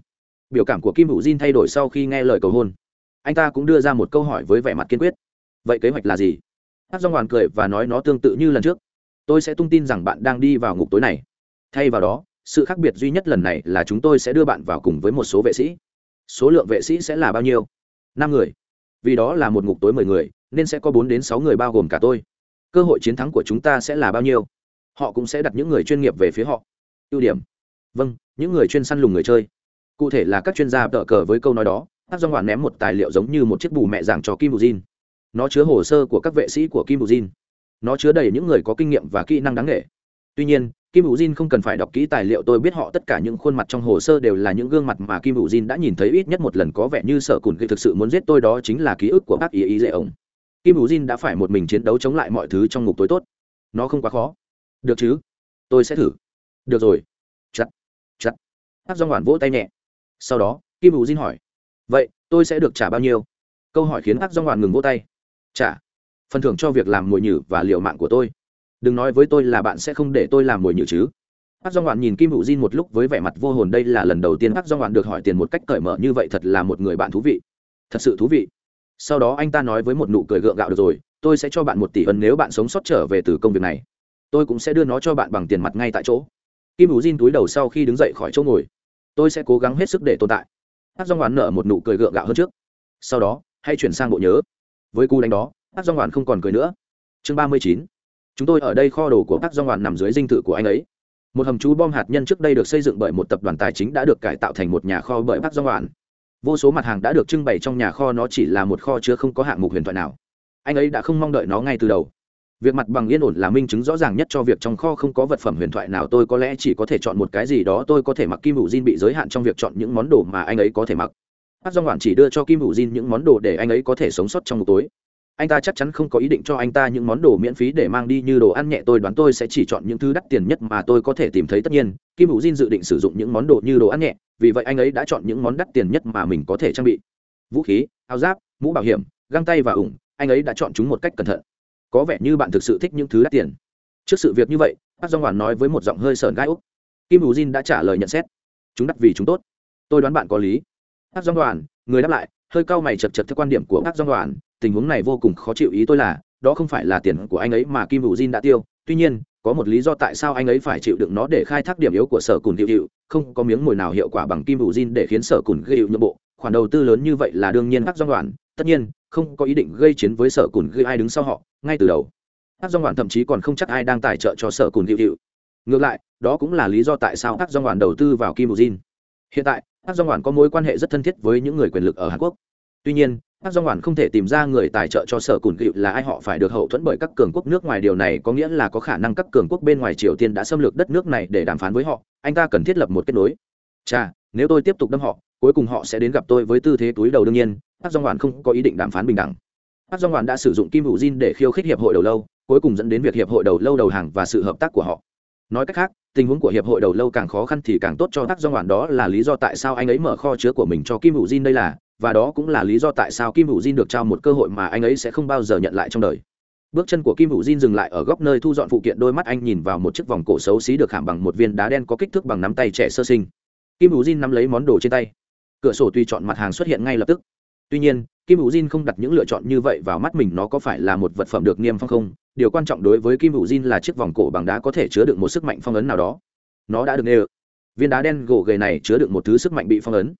Biểu cảm của kim hữu jin thay đổi sau khi nghe lời cầu hôn. Anh ta cũng đưa ra một câu hỏi với vẻ mặt kiên quyết. Vậy kế hoạch là gì? Hát dong hoàn cười và nói nó tương tự như lần trước. Tôi sẽ tung tin rằng bạn đang đi vào ngục tối này. Thay vào đó, sự khác biệt duy nhất lần này là chúng tôi sẽ đưa bạn vào cùng với một số vệ sĩ. Số lượng vệ sĩ sẽ là bao nhiêu? Năm người. Vì đó là một ngục tối mười người, nên sẽ có bốn đến sáu người bao gồm cả tôi. Cơ hội chiến thắng của chúng ta sẽ là bao nhiêu? Họ cũng sẽ đặt những người chuyên nghiệp về phía họ. Ưu điểm. Vâng những người chuyên săn lùng người chơi. Cụ thể là các chuyên gia tợ cờ với câu nói đó, hát do ngoạn ném một tài liệu giống như một chiếc bù mẹ giảng cho kim bù jin nó chứa hồ sơ của các vệ sĩ của kim bù jin. Nó chứa đầy những người có kinh nghiệm và kỹ năng đáng nghệ tuy nhiên, kim bù jin không cần phải đọc kỹ tài liệu, tôi biết họ tất cả những khuôn mặt trong hồ sơ đều là những gương mặt mà kim bù jin đã nhìn thấy ít nhất một lần có vẻ như sợ cùn khi thực sự muốn giết tôi, đó chính là ký ức của bác ý ý dễ ổng kim bù jin đã phải một mình chiến đấu chống lại mọi thứ trong ngục tối tốt. Nó không quá khó. Được chứ? Tôi sẽ thử. Được rồi. Chặt. Chặt. Hát do ngoản vỗ tay nhẹ. Sau đó, kim bù jin hỏi. Vậy, tôi sẽ được trả bao nhiêu? Câu hỏi khiến hát do ngoản ngừng vỗ tay trả phần thưởng cho việc làm mồi nhử và liệu mạng của tôi đừng nói với tôi là bạn sẽ không để tôi làm mồi nhử chứ Park Dong Hwan nhìn Kim Hữu Jin một lúc với vẻ mặt vô hồn đây là lần đầu tiên Park Dong Hwan được hỏi tiền một cách cởi mở như vậy thật là một người bạn thú vị. Thật sự thú vị. Sau đó anh ta nói với một nụ cười gượng gạo được rồi, tôi sẽ cho bạn một tỷ ân nếu bạn sống sót trở về từ công việc này. Tôi cũng sẽ đưa nó cho bạn bằng tiền mặt ngay tại chỗ. Kim Hữu Jin túi đầu sau khi đứng dậy khỏi chỗ ngồi. Tôi sẽ cố gắng hết sức để tồn tại. Park Dong Hwan nở một nụ cười gượng gạo hơn trước. Sau đó, hãy chuyển sang bộ nhớ với cú đánh đó bác do ngoạn không còn cười nữa. Chương ba mươi chín, chúng tôi ở đây kho đồ của bác do ngoạn nằm dưới dinh thự của anh ấy. Một hầm trú bom hạt nhân trước đây được xây dựng bởi một tập đoàn tài chính đã được cải tạo thành một nhà kho bởi bác do ngoạn vô số mặt hàng đã được trưng bày trong nhà kho, nó chỉ là một kho chứa không có hạng mục huyền thoại nào. Anh ấy đã không mong đợi nó ngay từ đầu. Việc mặt bằng yên ổn là minh chứng rõ ràng nhất cho việc trong kho không có vật phẩm huyền thoại nào, tôi có lẽ chỉ có thể chọn một cái gì đó, tôi có thể mặc kim hữu diên bị giới hạn trong việc chọn những món đồ mà anh ấy có thể mặc hát dong hoàn chỉ đưa cho kim hữu jin những món đồ để anh ấy có thể sống sót trong một tối. Anh ta chắc chắn không có ý định cho anh ta những món đồ miễn phí để mang đi như đồ ăn nhẹ, tôi đoán tôi sẽ chỉ chọn những thứ đắt tiền nhất mà tôi có thể tìm thấy tất nhiên. Kim hữu jin dự định sử dụng những món đồ như đồ ăn nhẹ, vì vậy anh ấy đã chọn những món đắt tiền nhất mà mình có thể trang bị. Vũ khí, áo giáp, mũ bảo hiểm, găng tay và ủng, anh ấy đã chọn chúng một cách cẩn thận. Có vẻ như bạn thực sự thích những thứ đắt tiền. Trước sự việc như vậy bác dong hoàn nói với một giọng hơi sờn gai úc. Kim hữu jin đã trả lời nhận xét. Chúng đắt vì chúng tốt. Tôi đoán bạn có lý bác dong đoàn, người đáp lại, hơi cau mày chật chật theo quan điểm của bác dong đoàn, tình huống này vô cùng khó chịu ý tôi là, đó không phải là tiền của anh ấy mà kim hữu Jin đã tiêu. Tuy nhiên, có một lý do tại sao anh ấy phải chịu đựng nó để khai thác điểm yếu của sở cùn hiệu hiệu, không có miếng mồi nào hiệu quả bằng kim hữu Jin để khiến sở cùn gây hiệu nhượng bộ. Khoản đầu tư lớn như vậy là đương nhiên bác dong đoàn, tất nhiên, không có ý định gây chiến với sở cùn gây ai đứng sau họ, ngay từ đầu. Bác dong đoàn thậm chí còn không chắc ai đang tài trợ cho sở cùn hiệu hiệu. Ngược lại, đó cũng là lý do tại sao bác dong đoàn đầu tư vào kim hữu Jin. hiện tại Park Jong đoàn có mối quan hệ rất thân thiết với những người quyền lực ở hàn quốc tuy nhiên Park Jong Hwan không thể tìm ra người tài trợ cho sở cùn cựu là ai họ phải được hậu thuẫn bởi các cường quốc nước ngoài điều này có nghĩa là có khả năng các cường quốc bên ngoài Triều Tiên đã xâm lược đất nước này để đàm phán với họ, anh ta cần thiết lập một kết nối. Chà, nếu tôi tiếp tục đâm họ, cuối cùng họ sẽ đến gặp tôi với tư thế túi đầu đương nhiên, Park Jong Hwan không có ý định đàm phán bình đẳng. Park Jong Hwan đã sử dụng Kim Vũ Jin để khiêu khích hiệp hội đầu lâu, cuối cùng dẫn đến việc hiệp hội đầu lâu đầu hàng và sự hợp tác của họ. Nói cách khác, tình huống của hiệp hội đầu lâu càng khó khăn thì càng tốt cho tác do ngoạn đó là lý do tại sao anh ấy mở kho chứa của mình cho Kim Vũ Jin đây là và đó cũng là lý do tại sao kim hữu jin được trao một cơ hội mà anh ấy sẽ không bao giờ nhận lại trong đời. Bước chân của kim hữu jin dừng lại ở góc nơi thu dọn phụ kiện đôi mắt anh nhìn vào một chiếc vòng cổ xấu xí được khảm bằng một viên đá đen có kích thước bằng nắm tay trẻ sơ sinh. Kim hữu jin nắm lấy món đồ trên tay. Cửa sổ tùy chọn mặt hàng xuất hiện ngay lập tức. Tuy nhiên kim hữu jin không đặt những lựa chọn như vậy vào mắt mình nó có phải là một vật phẩm được niêm phong không? Điều quan trọng đối với kim hữu jin là chiếc vòng cổ bằng đá có thể chứa được một sức mạnh phong ấn nào đó. Nó đã được nêu viên đá đen gỗ ghề này chứa được một thứ sức mạnh bị phong ấn.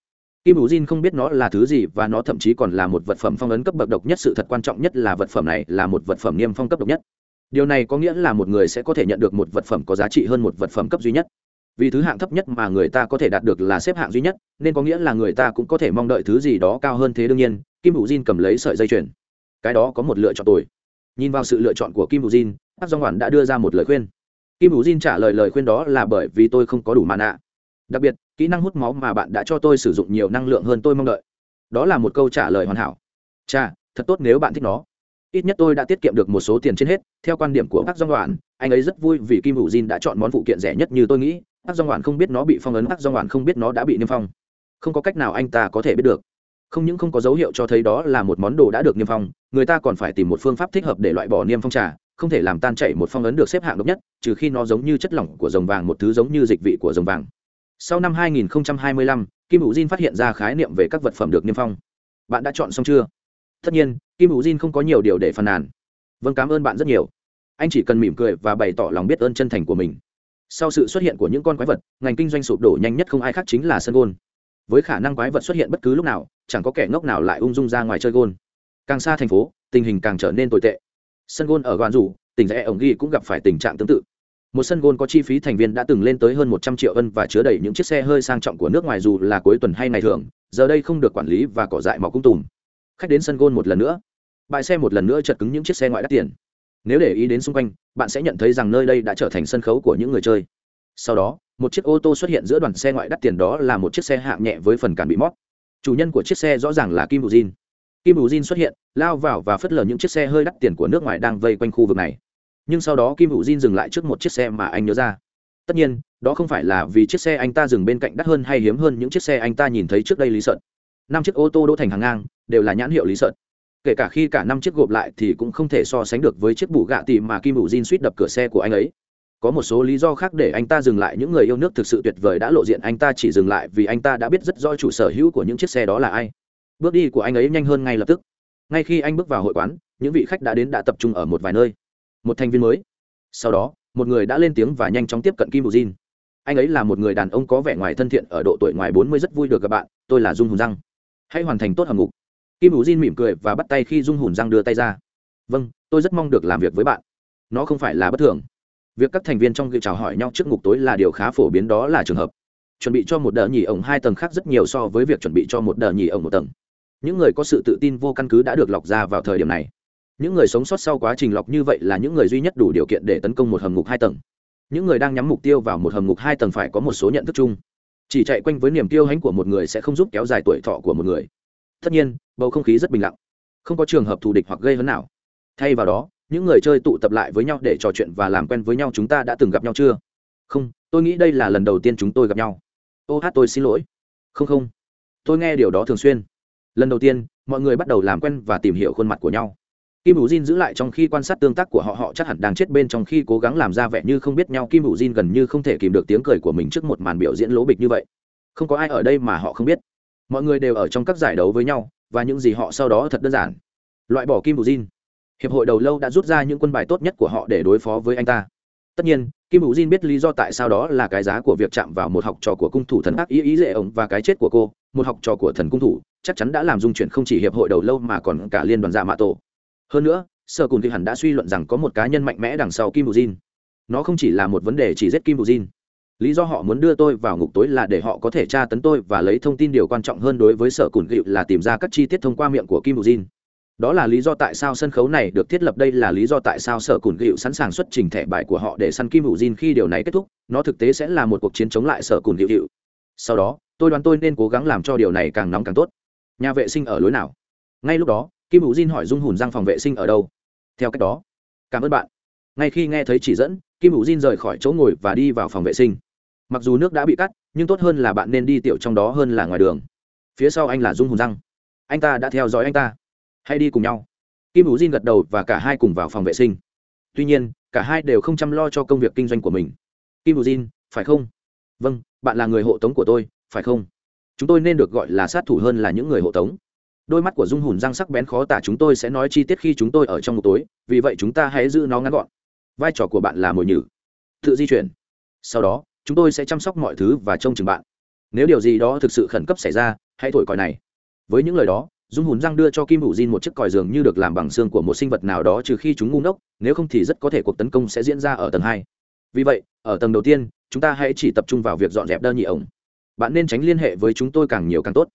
Kim hữu jin không biết nó là thứ gì và nó thậm chí còn là một vật phẩm phong ấn cấp bậc độc nhất. Sự thật quan trọng nhất là vật phẩm này là một vật phẩm niêm phong cấp độc nhất. Điều này có nghĩa là một người sẽ có thể nhận được một vật phẩm có giá trị hơn một vật phẩm cấp duy nhất. Vì thứ hạng thấp nhất mà người ta có thể đạt được là xếp hạng duy nhất, nên có nghĩa là người ta cũng có thể mong đợi thứ gì đó cao hơn thế đương nhiên. Kim hữu jin cầm lấy sợi dây chuyền. Cái đó có một lựa chọn tồi nhìn vào sự lựa chọn của kim hữu jin bác do ngoản đã đưa ra một lời khuyên. Kim hữu jin trả lời lời khuyên đó là bởi vì tôi không có đủ màn ạ đặc biệt, kỹ năng hút máu mà bạn đã cho tôi sử dụng nhiều năng lượng hơn tôi mong đợi. Đó là một câu trả lời hoàn hảo. Cha thật tốt nếu bạn thích nó. Ít nhất tôi đã tiết kiệm được một số tiền trên hết. Theo quan điểm của bác do ngoản anh ấy rất vui vì kim hữu jin đã chọn món phụ kiện rẻ nhất như tôi nghĩ. Bác do ngoản không biết nó bị phong ấn bác do ngoản không biết nó đã bị niêm phong. Không có cách nào anh ta có thể biết được không những không có dấu hiệu cho thấy đó là một món đồ đã được niêm phong người ta còn phải tìm một phương pháp thích hợp để loại bỏ niêm phong trà không thể làm tan chảy một phong ấn được xếp hạng độc nhất trừ khi nó giống như chất lỏng của dòng vàng một thứ giống như dịch vị của dòng vàng. Sau năm 2025, kim hữu jin phát hiện ra khái niệm về các vật phẩm được niêm phong. Bạn đã chọn xong chưa? Tất nhiên kim hữu jin không có nhiều điều để phàn nàn. Vâng cảm ơn bạn rất nhiều. Anh chỉ cần mỉm cười và bày tỏ lòng biết ơn chân thành của mình. Sau sự xuất hiện của những con quái vật ngành kinh doanh sụp đổ nhanh nhất không ai khác chính là sân gôn. Với khả năng quái vật xuất hiện bất cứ lúc nào chẳng có kẻ ngốc nào lại ung dung ra ngoài chơi gôn. Càng xa thành phố, tình hình càng trở nên tồi tệ. Sân gôn ở gòn rủ tỉnh rẽ ổng ghi cũng gặp phải tình trạng tương tự. Một sân gôn có chi phí thành viên đã từng lên tới hơn một trăm triệu ân và chứa đầy những chiếc xe hơi sang trọng của nước ngoài dù là cuối tuần hay ngày thường, giờ đây không được quản lý và cỏ dại mọc cung tùm. Khách đến sân gôn một lần nữa. Bãi xe một lần nữa chật cứng những chiếc xe ngoại đắt tiền. Nếu để ý đến xung quanh, bạn sẽ nhận thấy rằng nơi đây đã trở thành sân khấu của những người chơi. Sau đó, một chiếc ô tô xuất hiện giữa đoàn xe ngoại đắt tiền đó là một chiếc xe hạng nhẹ với phần cản bị mót chủ nhân của chiếc xe rõ ràng là kim bù jin kim bù jin xuất hiện, lao vào và phất lờ những chiếc xe hơi đắt tiền của nước ngoài đang vây quanh khu vực này. Nhưng sau đó kim bù Jin dừng lại trước một chiếc xe mà anh nhớ ra. Tất nhiên, đó không phải là vì chiếc xe anh ta dừng bên cạnh đắt hơn hay hiếm hơn những chiếc xe anh ta nhìn thấy trước đây lý sợn năm chiếc ô tô đỗ thành hàng ngang, đều là nhãn hiệu lý sợn kể cả khi cả năm chiếc gộp lại thì cũng không thể so sánh được với chiếc bù gạ tì mà kim bù Jin suýt đập cửa xe của anh ấy có một số lý do khác để anh ta dừng lại. Những người yêu nước thực sự tuyệt vời đã lộ diện, anh ta chỉ dừng lại vì anh ta đã biết rất rõ chủ sở hữu của những chiếc xe đó là ai. Bước đi của anh ấy nhanh hơn ngay lập tức. Ngay khi anh bước vào hội quán, những vị khách đã đến đã tập trung ở một vài nơi. Một thành viên mới. Sau đó, một người đã lên tiếng và nhanh chóng tiếp cận kim bù jin. Anh ấy là một người đàn ông có vẻ ngoài thân thiện, ở độ tuổi ngoài bốn mươi rất vui được gặp bạn. Tôi là dung hùn răng. Hãy hoàn thành tốt hầm ngục kim bù jin mỉm cười và bắt tay khi dung hùn răng đưa tay ra. Vâng tôi rất mong được làm việc với bạn. Nó không phải là bất thường việc các thành viên trong ghi chào hỏi nhau trước ngục tối là điều khá phổ biến, đó là trường hợp. Chuẩn bị cho một đợt nhì ổng hai tầng khác rất nhiều so với việc chuẩn bị cho một đợt nhì ổng một tầng. Những người có sự tự tin vô căn cứ đã được lọc ra vào thời điểm này. Những người sống sót sau quá trình lọc như vậy là những người duy nhất đủ điều kiện để tấn công một hầm ngục hai tầng. Những người đang nhắm mục tiêu vào một hầm ngục hai tầng phải có một số nhận thức chung. Chỉ chạy quanh với niềm kiêu hãnh của một người sẽ không giúp kéo dài tuổi thọ của một người. Tất nhiên, bầu không khí rất bình lặng. Không có trường hợp thù địch hoặc gây hấn nào. Thay vào đó những người chơi tụ tập lại với nhau để trò chuyện và làm quen với nhau chúng ta đã từng gặp nhau chưa? Không, tôi nghĩ đây là lần đầu tiên chúng tôi gặp nhau. Ô hát, tôi xin lỗi. Không không. Tôi nghe điều đó thường xuyên. Lần đầu tiên, mọi người bắt đầu làm quen và tìm hiểu khuôn mặt của nhau. Kim hữu jin giữ lại trong khi quan sát tương tác của họ họ chắc hẳn đang chết bên trong khi cố gắng làm ra vẻ như không biết nhau. Kim hữu jin gần như không thể kìm được tiếng cười của mình trước một màn biểu diễn lố bịch như vậy. Không có ai ở đây mà họ không biết. Mọi người đều ở trong các giải đấu với nhau, và những gì họ sau đó thật đơn giản. Loại bỏ kim hữu jin hiệp hội đầu lâu đã rút ra những quân bài tốt nhất của họ để đối phó với anh ta. Tất nhiên, kim hữu jin biết lý do tại sao đó là cái giá của việc chạm vào một học trò của cung thủ thần ác ý ý dễ ổng và cái chết của cô, một học trò của thần cung thủ, chắc chắn đã làm dung chuyển không chỉ hiệp hội đầu lâu mà còn cả liên đoàn dạ mạ tổ. Hơn nữa, sở cùng thì hẳn đã suy luận rằng có một cá nhân mạnh mẽ đằng sau kim bù jin. Nó không chỉ là một vấn đề chỉ giết kim bù jin. Lý do họ muốn đưa tôi vào ngục tối là để họ có thể tra tấn tôi và lấy thông tin điều quan trọng hơn đối với sở cùn gịu là tìm ra các chi tiết thông qua miệng của kim bù jin đó là lý do tại sao sân khấu này được thiết lập, đây là lý do tại sao sở cùn gịu sẵn sàng xuất trình thẻ bài của họ để săn kim hữu jin khi điều này kết thúc. Nó thực tế sẽ là một cuộc chiến chống lại sở cùn gịu sau đó, tôi đoán tôi nên cố gắng làm cho điều này càng nóng càng tốt. Nhà vệ sinh ở lối nào? Ngay lúc đó, kim hữu jin hỏi dung hùn răng phòng vệ sinh ở đâu? Theo cách đó, cảm ơn bạn. Ngay khi nghe thấy chỉ dẫn, kim hữu jin rời khỏi chỗ ngồi và đi vào phòng vệ sinh. Mặc dù nước đã bị cắt, nhưng tốt hơn là bạn nên đi tiểu trong đó hơn là ngoài đường. Phía sau anh là dung hùn răng anh ta đã theo dõi anh ta hãy đi cùng nhau. Kim hữu jin gật đầu và cả hai cùng vào phòng vệ sinh. Tuy nhiên, cả hai đều không chăm lo cho công việc kinh doanh của mình. Kim hữu jin, phải không? Vâng bạn là người hộ tống của tôi, phải không? Chúng tôi nên được gọi là sát thủ hơn là những người hộ tống. Đôi mắt của dung hùn răng sắc bén khó tả chúng tôi sẽ nói chi tiết khi chúng tôi ở trong một tối, vì vậy chúng ta hãy giữ nó ngắn gọn. Vai trò của bạn là mồi nhử. Tự di chuyển. Sau đó, chúng tôi sẽ chăm sóc mọi thứ và trông chừng bạn. Nếu điều gì đó thực sự khẩn cấp xảy ra, hãy thổi còi này. Với những lời đó dung hùn răng đưa cho kim hữu diên một chiếc còi giường như được làm bằng xương của một sinh vật nào đó trừ khi chúng ngu ngốc, nếu không thì rất có thể cuộc tấn công sẽ diễn ra ở tầng hai. Vì vậy, ở tầng đầu tiên, chúng ta hãy chỉ tập trung vào việc dọn dẹp đơn nhị ổng. Bạn nên tránh liên hệ với chúng tôi càng nhiều càng tốt.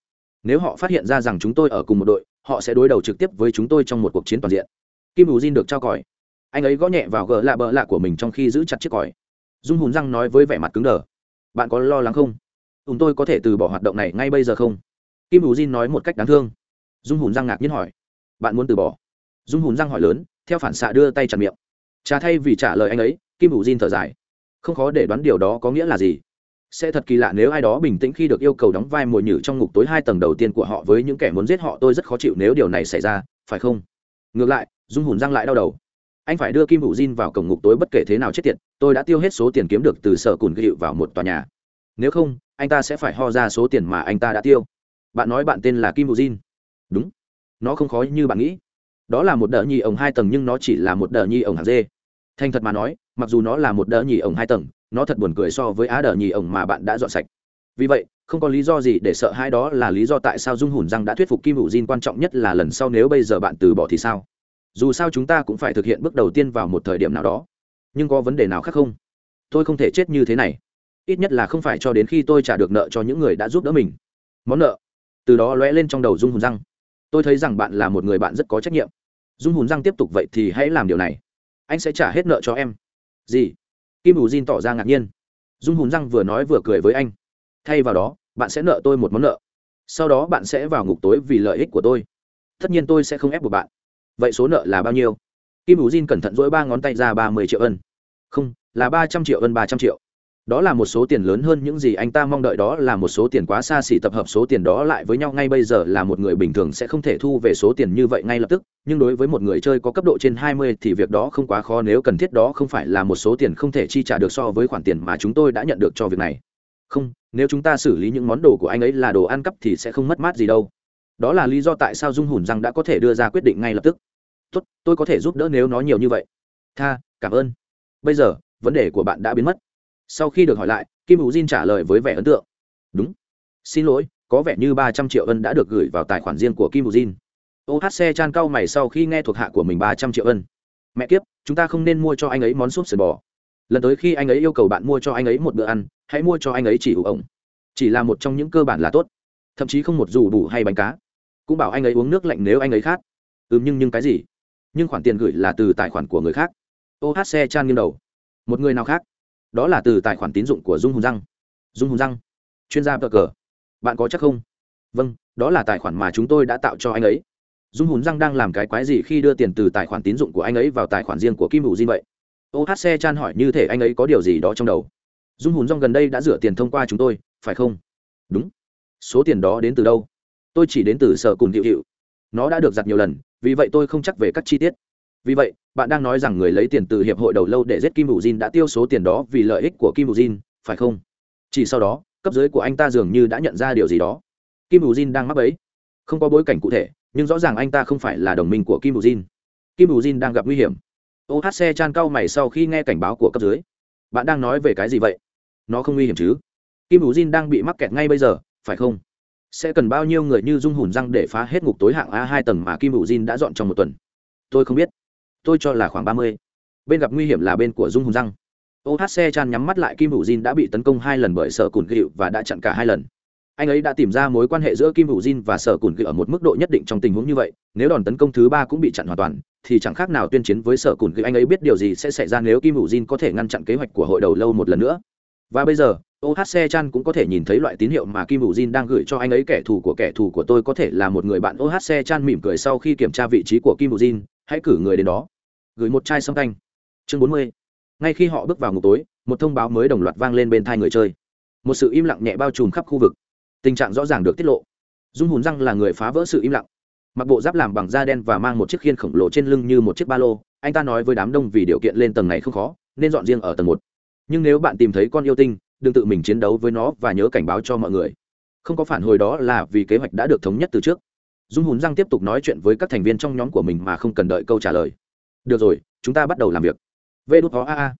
Nếu họ phát hiện ra rằng chúng tôi ở cùng một đội, họ sẽ đối đầu trực tiếp với chúng tôi trong một cuộc chiến toàn diện. Kim hù jin được trao còi. Anh ấy gõ nhẹ vào gờ lạ bờ lạ của mình trong khi giữ chặt chiếc còi. Dung hùn răng nói với vẻ mặt cứng đờ. Bạn có lo lắng không? Chúng tôi có thể từ bỏ hoạt động này ngay bây giờ không? Kim hù jin nói một cách đáng thương dung hùn răng ngạc nhiên hỏi, bạn muốn từ bỏ? Dung hùn răng hỏi lớn, theo phản xạ đưa tay chặt miệng. Trà thay vì trả lời anh ấy. Kim hữu jin thở dài, không khó để đoán điều đó có nghĩa là gì? Sẽ thật kỳ lạ nếu ai đó bình tĩnh khi được yêu cầu đóng vai mồi nhử trong ngục tối hai tầng đầu tiên của họ với những kẻ muốn giết họ, tôi rất khó chịu nếu điều này xảy ra, phải không? Ngược lại, dung hùn răng lại đau đầu. Anh phải đưa kim hữu diên vào cổng ngục tối bất kể thế nào chết tiệt, tôi đã tiêu hết số tiền kiếm được từ sở cùn gịu vào một tòa nhà. Nếu không, anh ta sẽ phải ho ra số tiền mà anh ta đã tiêu. Bạn nói bạn tên là kim hữu diên đúng. Nó không khó như bạn nghĩ. Đó là một đợt nhì ổng hai tầng nhưng nó chỉ là một đợt nhì ổng hạt dê. Thành thật mà nói, mặc dù nó là một đợt nhì ổng hai tầng, nó thật buồn cười so với á đỡ nhì ổng mà bạn đã dọn sạch. Vì vậy, không có lý do gì để sợ hai đó là lý do tại sao dung hùn răng đã thuyết phục kim hữu diên quan trọng nhất là lần sau nếu bây giờ bạn từ bỏ thì sao? Dù sao chúng ta cũng phải thực hiện bước đầu tiên vào một thời điểm nào đó. Nhưng có vấn đề nào khác không? Tôi không thể chết như thế này. Ít nhất là không phải cho đến khi tôi trả được nợ cho những người đã giúp đỡ mình. Món nợ. Từ đó lóe lên trong đầu dung hùn răng tôi thấy rằng bạn là một người bạn rất có trách nhiệm. Dung hùn răng tiếp tục, vậy thì hãy làm điều này. Anh sẽ trả hết nợ cho em. Gì? Kim ủ jin tỏ ra ngạc nhiên. Dung hùn răng vừa nói vừa cười với anh. Thay vào đó, bạn sẽ nợ tôi một món nợ. Sau đó bạn sẽ vào ngục tối vì lợi ích của tôi. Tất nhiên tôi sẽ không ép buộc bạn. Vậy số nợ là bao nhiêu? Kim ủ jin cẩn thận dỗi ba ngón tay ra ba mươi triệu ân. Không, là ba trăm triệu ân, ba trăm triệu đó là một số tiền lớn hơn những gì anh ta mong đợi, đó là một số tiền quá xa xỉ tập hợp số tiền đó lại với nhau. Ngay bây giờ là một người bình thường sẽ không thể thu về số tiền như vậy ngay lập tức, nhưng đối với một người chơi có cấp độ trên 20 thì việc đó không quá khó. Nếu cần thiết đó không phải là một số tiền không thể chi trả được so với khoản tiền mà chúng tôi đã nhận được cho việc này. Không, nếu chúng ta xử lý những món đồ của anh ấy là đồ ăn cắp thì sẽ không mất mát gì đâu. Đó là lý do tại sao dung hùn rằng đã có thể đưa ra quyết định ngay lập tức. Tốt, tôi có thể giúp đỡ nếu nó nhiều như vậy. Tha, cảm ơn. Bây giờ, vấn đề của bạn đã biến mất sau khi được hỏi lại, kim hữu jin trả lời với vẻ ấn tượng. Đúng. Xin lỗi, có vẻ như ba trăm triệu ân đã được gửi vào tài khoản riêng của kim hữu jin. Xe chan cau mày sau khi nghe thuộc hạ của mình ba trăm triệu ân. Mẹ kiếp, chúng ta không nên mua cho anh ấy món súp sườn bò. Lần tới khi anh ấy yêu cầu bạn mua cho anh ấy một bữa ăn, hãy mua cho anh ấy chỉ ủ ổng chỉ là một trong những cơ bản là tốt. Thậm chí không một dù đủ hay bánh cá. Cũng bảo anh ấy uống nước lạnh nếu anh ấy khát. Ừm, nhưng nhưng cái gì? Nhưng khoản tiền gửi là từ tài khoản của người khác. Ohc chan nghiêng đầu. Một người nào khác? Đó là từ tài khoản tín dụng của dung hùng răng dung hùng răng chuyên gia bờ cờ. Bạn có chắc không? Vâng đó là tài khoản mà chúng tôi đã tạo cho anh ấy. Dung hùng răng đang làm cái quái gì khi đưa tiền từ tài khoản tín dụng của anh ấy vào tài khoản riêng của kim hữu diên vậy? Ohc chan hỏi như thể anh ấy có điều gì đó trong đầu. Dung hùng răng gần đây đã rửa tiền thông qua chúng tôi, phải không? Đúng. Số tiền đó đến từ đâu? Tôi chỉ đến từ sở cùng hiệu hiệu nó đã được giặt nhiều lần, vì vậy tôi không chắc về các chi tiết vì vậy bạn đang nói rằng người lấy tiền từ hiệp hội đầu lâu để giết kim hữu Jin đã tiêu số tiền đó vì lợi ích của kim hữu Jin, phải không? Chỉ sau đó cấp dưới của anh ta dường như đã nhận ra điều gì đó. Kim hữu Jin đang mắc ấy không có bối cảnh cụ thể nhưng rõ ràng anh ta không phải là đồng minh của kim bù jin kim bù jin đang gặp nguy hiểm. Ohc chan cau mày sau khi nghe cảnh báo của cấp dưới. Bạn đang nói về cái gì vậy? Nó không nguy hiểm chứ? Kim bù jin đang bị mắc kẹt ngay bây giờ phải không? Sẽ cần bao nhiêu người như dung hùn răng để phá hết ngục tối hạng a hai tầng mà kim bù jin đã dọn trong một tuần? Tôi không biết tôi cho là khoảng ba mươi. Bên gặp nguy hiểm là bên của dung hùng răng. Ohc chan nhắm mắt lại kim hữu jin đã bị tấn công hai lần bởi sở cùn gịu và đã chặn cả hai lần. Anh ấy đã tìm ra mối quan hệ giữa kim hữu jin và sở cùn gự ở một mức độ nhất định trong tình huống như vậy. Nếu đòn tấn công thứ ba cũng bị chặn hoàn toàn, thì chẳng khác nào tuyên chiến với sở cùn gự anh ấy biết điều gì sẽ xảy ra nếu kim hữu jin có thể ngăn chặn kế hoạch của hội đầu lâu một lần nữa. Và bây giờ ohc chan cũng có thể nhìn thấy loại tín hiệu mà kim hữu jin đang gửi cho anh ấy. Kẻ thù của kẻ thù của tôi có thể là một người bạn. Ohc chan mỉm cười sau khi kiểm tra vị trí của kim hữu jin. Hãy cử người đến đó gửi một chai sâm canh. Chương bốn mươi. Ngay khi họ bước vào ngục tối, một thông báo mới đồng loạt vang lên bên thai người chơi. Một sự im lặng nhẹ bao trùm khắp khu vực. Tình trạng rõ ràng được tiết lộ. Dung hùn răng là người phá vỡ sự im lặng. Mặc bộ giáp làm bằng da đen và mang một chiếc khiên khổng lồ trên lưng như một chiếc ba lô, anh ta nói với đám đông vì điều kiện lên tầng này không khó, nên dọn riêng ở tầng một. Nhưng nếu bạn tìm thấy con yêu tinh, đừng tự mình chiến đấu với nó và nhớ cảnh báo cho mọi người. Không có phản hồi đó là vì kế hoạch đã được thống nhất từ trước. Dung hùn răng tiếp tục nói chuyện với các thành viên trong nhóm của mình mà không cần đợi câu trả lời được rồi, chúng ta bắt đầu làm việc. Vê đốt có a a.